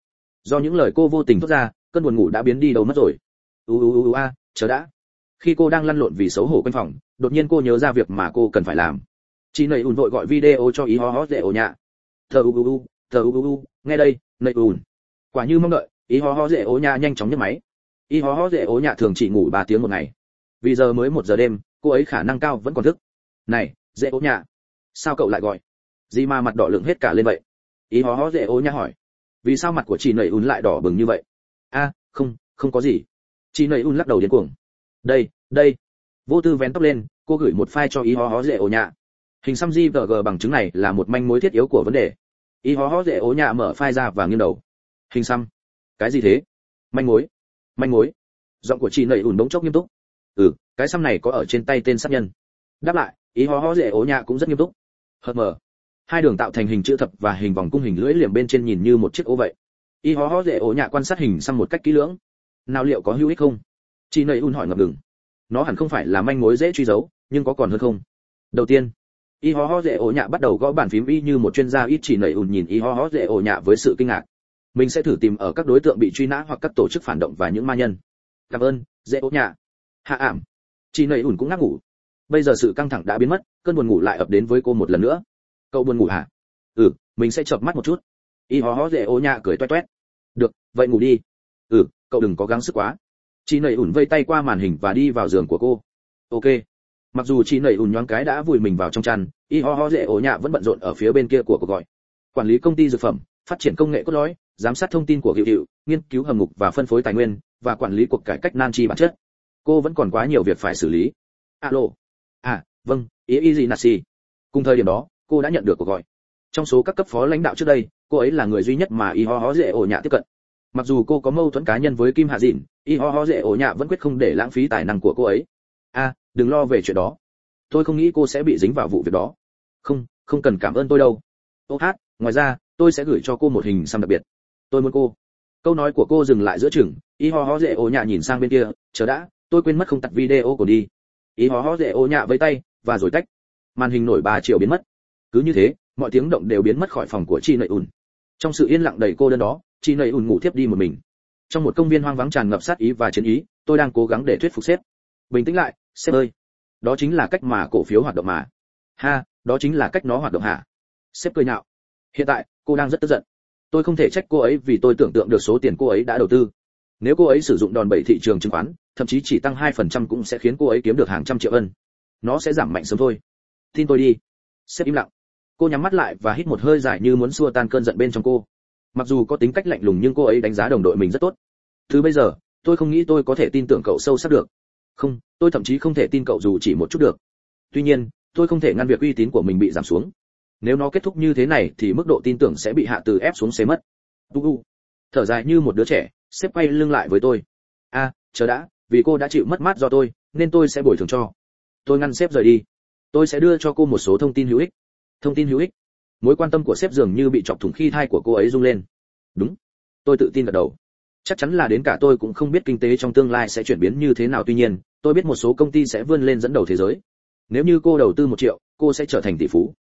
Do những lời cô vô tình thốt ra cơn buồn ngủ đã biến đi đâu mất rồi. U u u a chờ đã. Khi cô đang lăn lộn vì xấu hổ quanh phòng đột nhiên cô nhớ ra việc mà cô cần phải làm. Chị nầy ùn vội gọi video cho ý ho ho dễ ổ nhạ thờ u u thờ u u nghe đây nầy ùn. Quả như mong đợi, ý ho ho dễ ố nhà nhanh chóng nhấc máy. Ý ho ho dễ ố nhạ thường chỉ ngủ ba tiếng một ngày. Vì giờ mới một giờ đêm, cô ấy khả năng cao vẫn còn thức. Này, dễ ố nhạ sao cậu lại gọi? Gì mà mặt đỏ lượng hết cả lên vậy. Ý ho ho dễ ố nhạ hỏi. Vì sao mặt của chị nầy ùn lại đỏ bừng như vậy? A, không không có gì. Chị nầy ùn lắc đầu điên cuồng. Đây đây. Vô tư vén tóc lên, cô gửi một file cho y ho ho dễ ố nhạ hình xăm di vg bằng chứng này là một manh mối thiết yếu của vấn đề. Y ho ho dễ ố nhạ mở file ra và nghiêng đầu. Hình xăm. Cái gì thế? Manh mối. Manh mối. Giọng của chị nầy ủn bỗng chốc nghiêm túc. Ừ cái xăm này có ở trên tay tên sát nhân. Đáp lại ý ho ho dễ ố nhạ cũng rất nghiêm túc. Hờ mờ. Hai đường tạo thành hình chữ thập và hình vòng cung hình lưỡi liềm bên trên nhìn như một chiếc ô vậy. Y ho ho dễ ố nhạ quan sát hình xăm một cách kỹ lưỡng. Nào liệu có hữu ích không? Chị nầy ủn hỏi ngập ngừng. Nó hẳn không phải là manh mối dễ truy dấu, nhưng có còn hơn không? Đầu tiên y ho ho dễ ổ nhạ bắt đầu gõ bàn phím y như một chuyên gia ít chỉ nảy ùn nhìn y ho ho dễ ổ nhạ với sự kinh ngạc. Mình sẽ thử tìm ở các đối tượng bị truy nã hoặc các tổ chức phản động và những ma nhân. Cảm ơn, dễ ổ nhạ. Hạ ảm. Chị nảy ùn cũng ngáp ngủ. Bây giờ sự căng thẳng đã biến mất, cơn buồn ngủ lại ập đến với cô một lần nữa. Cậu buồn ngủ hả? Ừ mình sẽ chợp mắt một chút. Y ho ho dễ ổ nhạ cười toét toét. Được, vậy ngủ đi. Ừ cậu đừng có gắng sức quá. Chị nảy ủn vây tay qua màn hình và đi vào giường của cô. Ok mặc dù chị nảy ủn nhoáng cái đã vùi mình vào trong chăn y ho ho dễ ổ nhạ vẫn bận rộn ở phía bên kia của cuộc gọi. Quản lý công ty dược phẩm phát triển công nghệ cốt lõi giám sát thông tin của hiệu hiệu nghiên cứu hầm ngục và phân phối tài nguyên và quản lý cuộc cải cách nan chi bản chất. Cô vẫn còn quá nhiều việc phải xử lý. Alo. À vâng ý ý gì nasi cùng thời điểm đó cô đã nhận được cuộc gọi. Trong số các cấp phó lãnh đạo trước đây cô ấy là người duy nhất mà y ho ho dễ ổ nhạ tiếp cận. Mặc dù cô có mâu thuẫn cá nhân với kim hạ dìn y ho ho dễ ổ nhạ vẫn quyết không để lãng phí tài năng của cô ấy. A à, đừng lo về chuyện đó. Tôi không nghĩ cô sẽ bị dính vào vụ việc đó. Không không cần cảm ơn tôi đâu. Ô hát, ngoài ra, tôi sẽ gửi cho cô một hình xăm đặc biệt. Tôi muốn cô. Câu nói của cô dừng lại giữa chừng. Y ho ho dễ ổ nhạ nhìn sang bên kia. Chờ đã, tôi quên mất không tắt video của đi. Y ho ho dễ ổ nhạ với tay, và rồi tách. Màn hình nổi ba triệu biến mất. Cứ như thế, mọi tiếng động đều biến mất khỏi phòng của chi nậy ùn. Trong sự yên lặng đầy cô đơn đó, chi nậy ùn ngủ thiếp đi một mình. Trong một công viên hoang vắng tràn ngập sát ý và chiến ý, tôi đang cố gắng để thuyết phục sếp bình tĩnh lại, sếp ơi, đó chính là cách mà cổ phiếu hoạt động mà. Ha, đó chính là cách nó hoạt động hả? Sếp cười nhạo. Hiện tại, cô đang rất tức giận. Tôi không thể trách cô ấy vì tôi tưởng tượng được số tiền cô ấy đã đầu tư. Nếu cô ấy sử dụng đòn bẩy thị trường chứng khoán, thậm chí chỉ tăng 2% cũng sẽ khiến cô ấy kiếm được hàng trăm triệu ân. Nó sẽ giảm mạnh sớm thôi. Tin tôi đi. Sếp im lặng. Cô nhắm mắt lại và hít một hơi dài như muốn xua tan cơn giận bên trong cô. Mặc dù có tính cách lạnh lùng nhưng cô ấy đánh giá đồng đội mình rất tốt. Thứ bây giờ, tôi không nghĩ tôi có thể tin tưởng cậu sâu sắc được không, tôi thậm chí không thể tin cậu dù chỉ một chút được. Tuy nhiên, tôi không thể ngăn việc uy tín của mình bị giảm xuống. Nếu nó kết thúc như thế này thì mức độ tin tưởng sẽ bị hạ từ ép xuống xế mất. U u thở dài như một đứa trẻ, sếp quay lưng lại với tôi. A, chờ đã, vì cô đã chịu mất mát do tôi, nên tôi sẽ bồi thường cho. Tôi ngăn sếp rời đi. Tôi sẽ đưa cho cô một số thông tin hữu ích. Thông tin hữu ích? Mối quan tâm của sếp dường như bị chọc thủng khi thai của cô ấy rung lên. Đúng. Tôi tự tin gật đầu. Chắc chắn là đến cả tôi cũng không biết kinh tế trong tương lai sẽ chuyển biến như thế nào, tuy nhiên tôi biết một số công ty sẽ vươn lên dẫn đầu thế giới. Nếu như cô đầu tư một triệu, cô sẽ trở thành tỷ phú.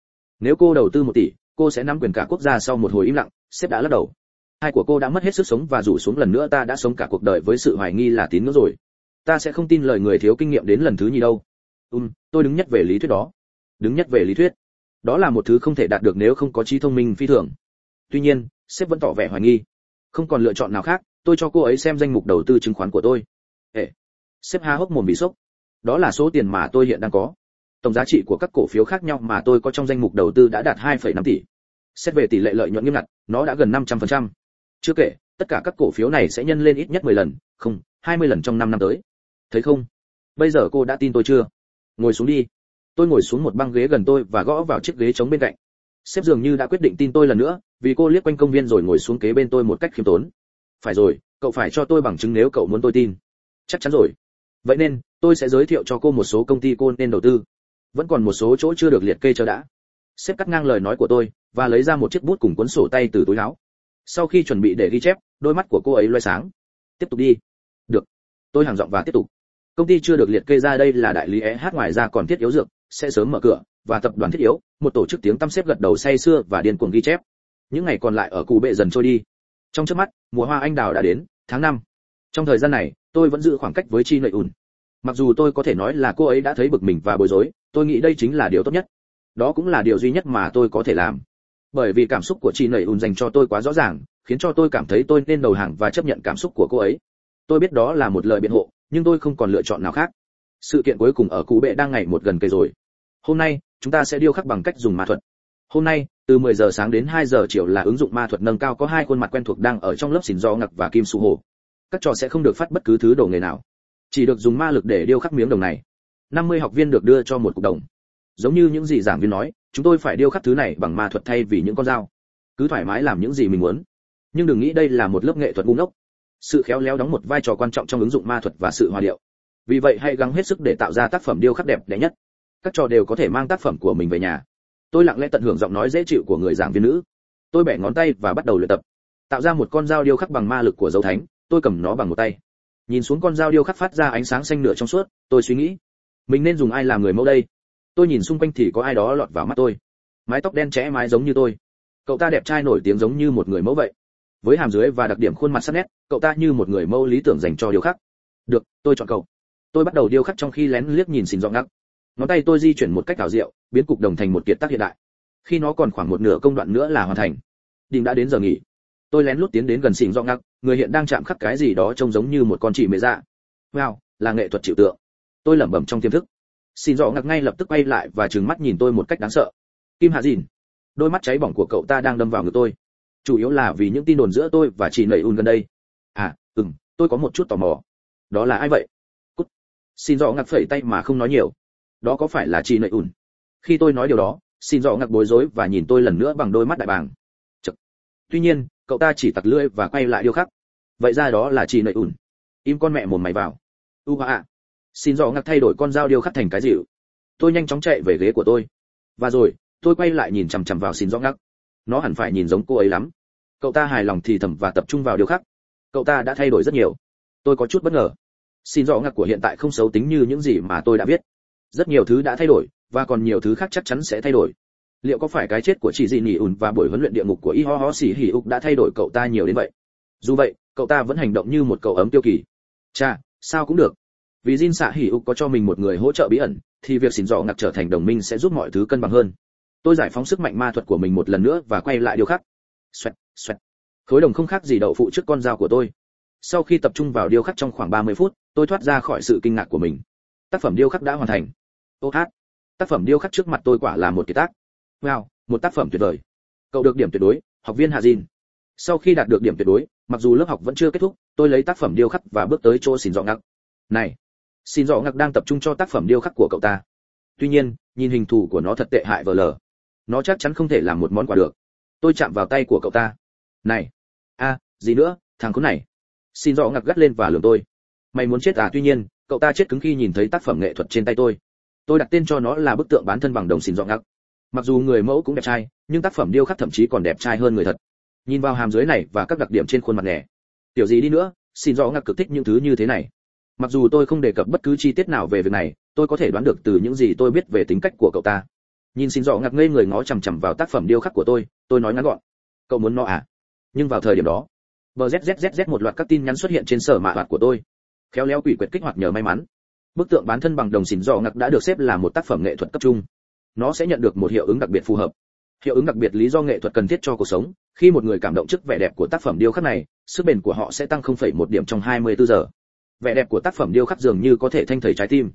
Nếu cô đầu tư một tỷ, cô sẽ nắm quyền cả quốc gia sau một hồi im lặng, sếp đã lắc đầu. Hai của cô đã mất hết sức sống và rủ xuống lần nữa ta đã sống cả cuộc đời với sự hoài nghi là tín ngưỡng rồi. Ta sẽ không tin lời người thiếu kinh nghiệm đến lần thứ nhì đâu. Ừm, tôi đứng nhất về lý thuyết đó. Đứng nhất về lý thuyết. Đó là một thứ không thể đạt được nếu không có trí thông minh phi thường. Tuy nhiên, sếp vẫn tỏ vẻ hoài nghi. Không còn lựa chọn nào khác, tôi cho cô ấy xem danh mục đầu tư chứng khoán của tôi. Ê sếp há hốc mồm bị sốc. Đó là số tiền mà tôi hiện đang có. Tổng giá trị của các cổ phiếu khác nhau mà tôi có trong danh mục đầu tư đã đạt 2,5 tỷ. Xét về tỷ lệ lợi nhuận nghiêm ngặt nó đã gần 500%. chưa kể tất cả các cổ phiếu này sẽ nhân lên ít nhất 10 lần không 20 lần trong 5 năm tới. Thấy không? Bây giờ cô đã tin tôi chưa? Ngồi xuống đi. Tôi ngồi xuống một băng ghế gần tôi và gõ vào chiếc ghế trống bên cạnh. Sếp dường như đã quyết định tin tôi lần nữa vì cô liếc quanh công viên rồi ngồi xuống kế bên tôi một cách khiêm tốn. Phải rồi cậu phải cho tôi bằng chứng nếu cậu muốn tôi tin. Chắc chắn rồi vậy nên, tôi sẽ giới thiệu cho cô một số công ty cô nên đầu tư. Vẫn còn một số chỗ chưa được liệt kê cho đã. Sếp cắt ngang lời nói của tôi, và lấy ra một chiếc bút cùng cuốn sổ tay từ túi áo. Sau khi chuẩn bị để ghi chép, đôi mắt của cô ấy loay sáng. Tiếp tục đi. Được. Tôi hàng giọng và tiếp tục. Công ty chưa được liệt kê ra đây là đại lý eh ngoài ra còn thiết yếu dược, sẽ sớm mở cửa, và tập đoàn thiết yếu, một tổ chức tiếng tăm xếp gật đầu say xưa và điên cuồng ghi chép. Những ngày còn lại ở cụ bệ dần trôi đi. Trong trước mắt, mùa hoa anh đào đã đến, tháng năm trong thời gian này, tôi vẫn giữ khoảng cách với chi nội ùn. Mặc dù tôi có thể nói là cô ấy đã thấy bực mình và bối rối, tôi nghĩ đây chính là điều tốt nhất. Đó cũng là điều duy nhất mà tôi có thể làm. Bởi vì cảm xúc của chị nẩy ùn dành cho tôi quá rõ ràng, khiến cho tôi cảm thấy tôi nên đầu hàng và chấp nhận cảm xúc của cô ấy. Tôi biết đó là một lời biện hộ, nhưng tôi không còn lựa chọn nào khác. Sự kiện cuối cùng ở cụ bệ đang ngày một gần cây rồi. Hôm nay, chúng ta sẽ điêu khắc bằng cách dùng ma thuật. Hôm nay, từ 10 giờ sáng đến 2 giờ chiều là ứng dụng ma thuật nâng cao có hai khuôn mặt quen thuộc đang ở trong lớp xỉn do ngặc và kim su hồ các trò sẽ không được phát bất cứ thứ đồ nghề nào. Chỉ được dùng ma lực để điêu khắc miếng đồng này. 50 học viên được đưa cho một cục đồng. Giống như những gì giảng viên nói, chúng tôi phải điêu khắc thứ này bằng ma thuật thay vì những con dao. Cứ thoải mái làm những gì mình muốn. Nhưng đừng nghĩ đây là một lớp nghệ thuật ngu ngốc. Sự khéo léo đóng một vai trò quan trọng trong ứng dụng ma thuật và sự hòa điệu. Vì vậy hãy gắng hết sức để tạo ra tác phẩm điêu khắc đẹp đẽ nhất. Các trò đều có thể mang tác phẩm của mình về nhà. Tôi lặng lẽ tận hưởng giọng nói dễ chịu của người giảng viên nữ. Tôi bẻ ngón tay và bắt đầu luyện tập. Tạo ra một con dao điêu khắc bằng ma lực của dấu thánh tôi cầm nó bằng một tay. Nhìn xuống con dao điêu khắc phát ra ánh sáng xanh nửa trong suốt, tôi suy nghĩ, mình nên dùng ai làm người mẫu đây? Tôi nhìn xung quanh thì có ai đó lọt vào mắt tôi. Mái tóc đen chẽ mái giống như tôi. Cậu ta đẹp trai nổi tiếng giống như một người mẫu vậy. Với hàm dưới và đặc điểm khuôn mặt sắc nét, cậu ta như một người mẫu lý tưởng dành cho điêu khắc. Được, tôi chọn cậu. Tôi bắt đầu điêu khắc trong khi lén liếc nhìn xin dọn ngắc. Ngón tay tôi di chuyển một cách ảo diệu, biến cục đồng thành một kiệt tác hiện đại. Khi nó còn khoảng một nửa công đoạn nữa là hoàn thành. Đình đã đến giờ nghỉ tôi lén lút tiến đến gần xỉn dọn ngắc người hiện đang chạm khắc cái gì đó trông giống như một con chị mẹ dạ. Wow, là nghệ thuật chịu tượng. Tôi lẩm bẩm trong tiềm thức. Xin dọn ngắc ngay lập tức quay lại và trừng mắt nhìn tôi một cách đáng sợ. Kim hạ dìn, đôi mắt cháy bỏng của cậu ta đang đâm vào ngực tôi. Chủ yếu là vì những tin đồn giữa tôi và chị nầy un gần đây. À ừm, tôi có một chút tò mò. Đó là ai vậy? Cút. Xin rõ ngặc phẩy tay mà không nói nhiều. Đó có phải là chị nầy un? Khi tôi nói điều đó xin rõ ngặc bối rối và nhìn tôi lần nữa bằng đôi mắt đại bàng tuy nhiên, cậu ta chỉ tặc lưỡi và quay lại điêu khắc. Vậy ra đó là chị nợ ủn. Im con mẹ mồm mày vào. U ạ xin rõ ngạc thay đổi con dao điêu khắc thành cái dịu. Tôi nhanh chóng chạy về ghế của tôi. Và rồi, tôi quay lại nhìn chằm chằm vào xin rõ ngắc nó hẳn phải nhìn giống cô ấy lắm. Cậu ta hài lòng thì thầm và tập trung vào điều khác cậu ta đã thay đổi rất nhiều. Tôi có chút bất ngờ. Xin rõ ngạc của hiện tại không xấu tính như những gì mà tôi đã biết rất nhiều thứ đã thay đổi, và còn nhiều thứ khác chắc chắn sẽ thay đổi liệu có phải cái chết của chị dị nỉ ùn và buổi huấn luyện địa ngục của y ho ho xỉ hỉ ục đã thay đổi cậu ta nhiều đến vậy. Dù vậy, cậu ta vẫn hành động như một cậu ấm tiêu kỳ. Cha sao cũng được. Vì Jin xạ hỉ ục có cho mình một người hỗ trợ bí ẩn, thì việc xỉn dọ ngặt trở thành đồng minh sẽ giúp mọi thứ cân bằng hơn. Tôi giải phóng sức mạnh ma thuật của mình một lần nữa và quay lại điều khác. Xoẹt xoẹt. Khối đồng không khác gì đậu phụ trước con dao của tôi. Sau khi tập trung vào điêu khắc trong khoảng 30 phút, tôi thoát ra khỏi sự kinh ngạc của mình. Tác phẩm điêu khắc đã hoàn thành. Ô hát. Tác phẩm điêu khắc trước mặt tôi quả là một kiệt tác wow, một tác phẩm tuyệt vời. Cậu được điểm tuyệt đối, học viên hạ Jin. sau khi đạt được điểm tuyệt đối, mặc dù lớp học vẫn chưa kết thúc, tôi lấy tác phẩm điêu khắc và bước tới chỗ xin dọ Ngặc. này, xin dọ Ngặc đang tập trung cho tác phẩm điêu khắc của cậu ta. Tuy nhiên, nhìn hình thù của nó thật tệ hại vờ lờ. Nó chắc chắn không thể làm một món quà được. Tôi chạm vào tay của cậu ta. Này, a, gì nữa, thằng khốn này. Xin Dọ ngặc gắt lên và lườm tôi. Mày muốn chết à? Tuy nhiên, cậu ta chết cứng khi nhìn thấy tác phẩm nghệ thuật trên tay tôi. Tôi đặt tên cho nó là bức tượng bán thân bằng đồng xin Dọ ngặc mặc dù người mẫu cũng đẹp trai, nhưng tác phẩm điêu khắc thậm chí còn đẹp trai hơn người thật. Nhìn vào hàm dưới này và các đặc điểm trên khuôn mặt nẻ tiểu gì đi nữa, xin rõ ngạc cực thích những thứ như thế này. Mặc dù tôi không đề cập bất cứ chi tiết nào về việc này, tôi có thể đoán được từ những gì tôi biết về tính cách của cậu ta. Nhìn xin rõ ngạc ngây người ngó chằm chằm vào tác phẩm điêu khắc của tôi tôi nói ngắn gọn. Cậu muốn nó à? Nhưng vào thời điểm đó, bờ zzz một loạt các tin nhắn xuất hiện trên sở mạ hoạt của tôi. Khéo léo quỷ quyệt kích hoạt nhờ may mắn. Bức tượng bán thân bằng đồng xỉn dò ngặc đã được xếp là một tác phẩm nghệ thuật cấp trung nó sẽ nhận được một hiệu ứng đặc biệt phù hợp. Hiệu ứng đặc biệt lý do nghệ thuật cần thiết cho cuộc sống. Khi một người cảm động trước vẻ đẹp của tác phẩm điêu khắc này sức bền của họ sẽ tăng 0,1 điểm trong 24 giờ. Vẻ đẹp của tác phẩm điêu khắc dường như có thể thanh thầy trái tim.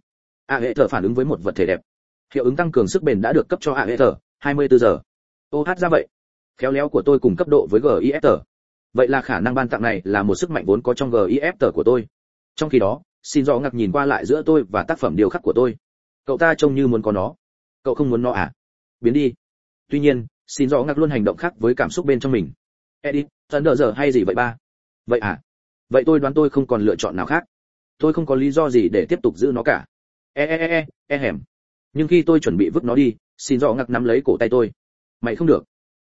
A hệ thở phản ứng với một vật thể đẹp. Hiệu ứng tăng cường sức bền đã được cấp cho a hệ thở 24 giờ. Ô hát ra vậy. Khéo léo của tôi cùng cấp độ với gif tờ vậy là khả năng ban tặng này là một sức mạnh vốn có trong gif tờ của tôi. Trong khi đó xin rõ ngạc nhìn qua lại giữa tôi và tác phẩm điêu khắc của tôi. Cậu ta trông như muốn có nó cậu không muốn nó à? Biến đi. Tuy nhiên, xin rõ ngạc luôn hành động khác với cảm xúc bên trong mình. Edit thần đỡ giờ hay gì vậy ba? Vậy à? Vậy tôi đoán tôi không còn lựa chọn nào khác. Tôi không có lý do gì để tiếp tục giữ nó cả. E e e e e hẻm. Nhưng khi tôi chuẩn bị vứt nó đi, xin rõ ngạc nắm lấy cổ tay tôi. Mày không được.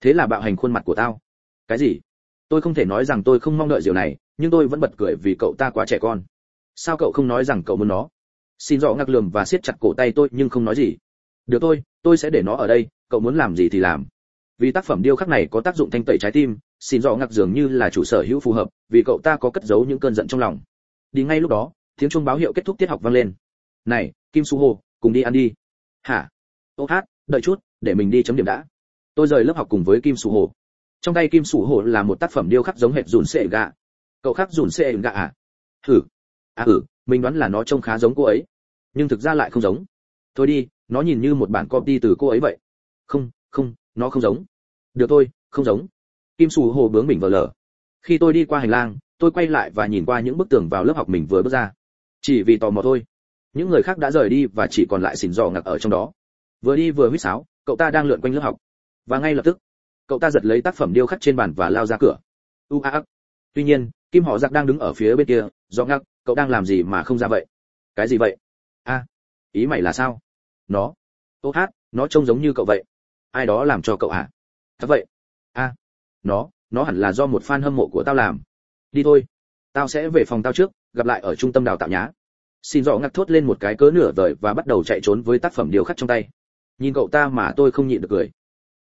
Thế là bạo hành khuôn mặt của tao. Cái gì? Tôi không thể nói rằng tôi không mong đợi điều này, nhưng tôi vẫn bật cười vì cậu ta quá trẻ con. Sao cậu không nói rằng cậu muốn nó? Xin rõ ngạc lườm và siết chặt cổ tay tôi nhưng không nói gì được tôi tôi sẽ để nó ở đây, cậu muốn làm gì thì làm. Vì tác phẩm điêu khắc này có tác dụng thanh tẩy trái tim, xin rõ ngạc dường như là chủ sở hữu phù hợp, vì cậu ta có cất giấu những cơn giận trong lòng. Đi ngay lúc đó, tiếng chuông báo hiệu kết thúc tiết học vang lên. Này, kim su hồ cùng đi ăn đi. Hả? Ô hát, đợi chút, để mình đi chấm điểm đã. Tôi rời lớp học cùng với kim Su hồ trong tay kim Su hồ là một tác phẩm điêu khắc giống hệt dùn xệ gạ. Cậu khắc dùn xệ gạ à? Thử à ừ mình đoán là nó trông khá giống cô ấy. Nhưng thực ra lại không giống thôi đi, nó nhìn như một bản copy từ cô ấy vậy. Không không, nó không giống. Được thôi, không giống. Kim sù hồ bướng mình vờ lờ. Khi tôi đi qua hành lang, tôi quay lại và nhìn qua những bức tường vào lớp học mình vừa bước ra. Chỉ vì tò mò thôi. Những người khác đã rời đi và chỉ còn lại xỉn dò ngặc ở trong đó. Vừa đi vừa huýt sáo, cậu ta đang lượn quanh lớp học. Và ngay lập tức, cậu ta giật lấy tác phẩm điêu khắc trên bàn và lao ra cửa. U a tuy nhiên, kim họ giặc đang đứng ở phía bên kia do ngắc cậu đang làm gì mà không ra vậy? Cái gì vậy? A, ý mày là sao? Nó. Ô hát, nó trông giống như cậu vậy. Ai đó làm cho cậu hả? Thật vậy. A. Nó nó hẳn là do một fan hâm mộ của tao làm. Đi thôi. Tao sẽ về phòng tao trước, gặp lại ở trung tâm đào tạo nhá. Xin rõ ngắt thốt lên một cái cớ nửa vời và bắt đầu chạy trốn với tác phẩm điều khắc trong tay. Nhìn cậu ta mà tôi không nhịn được cười.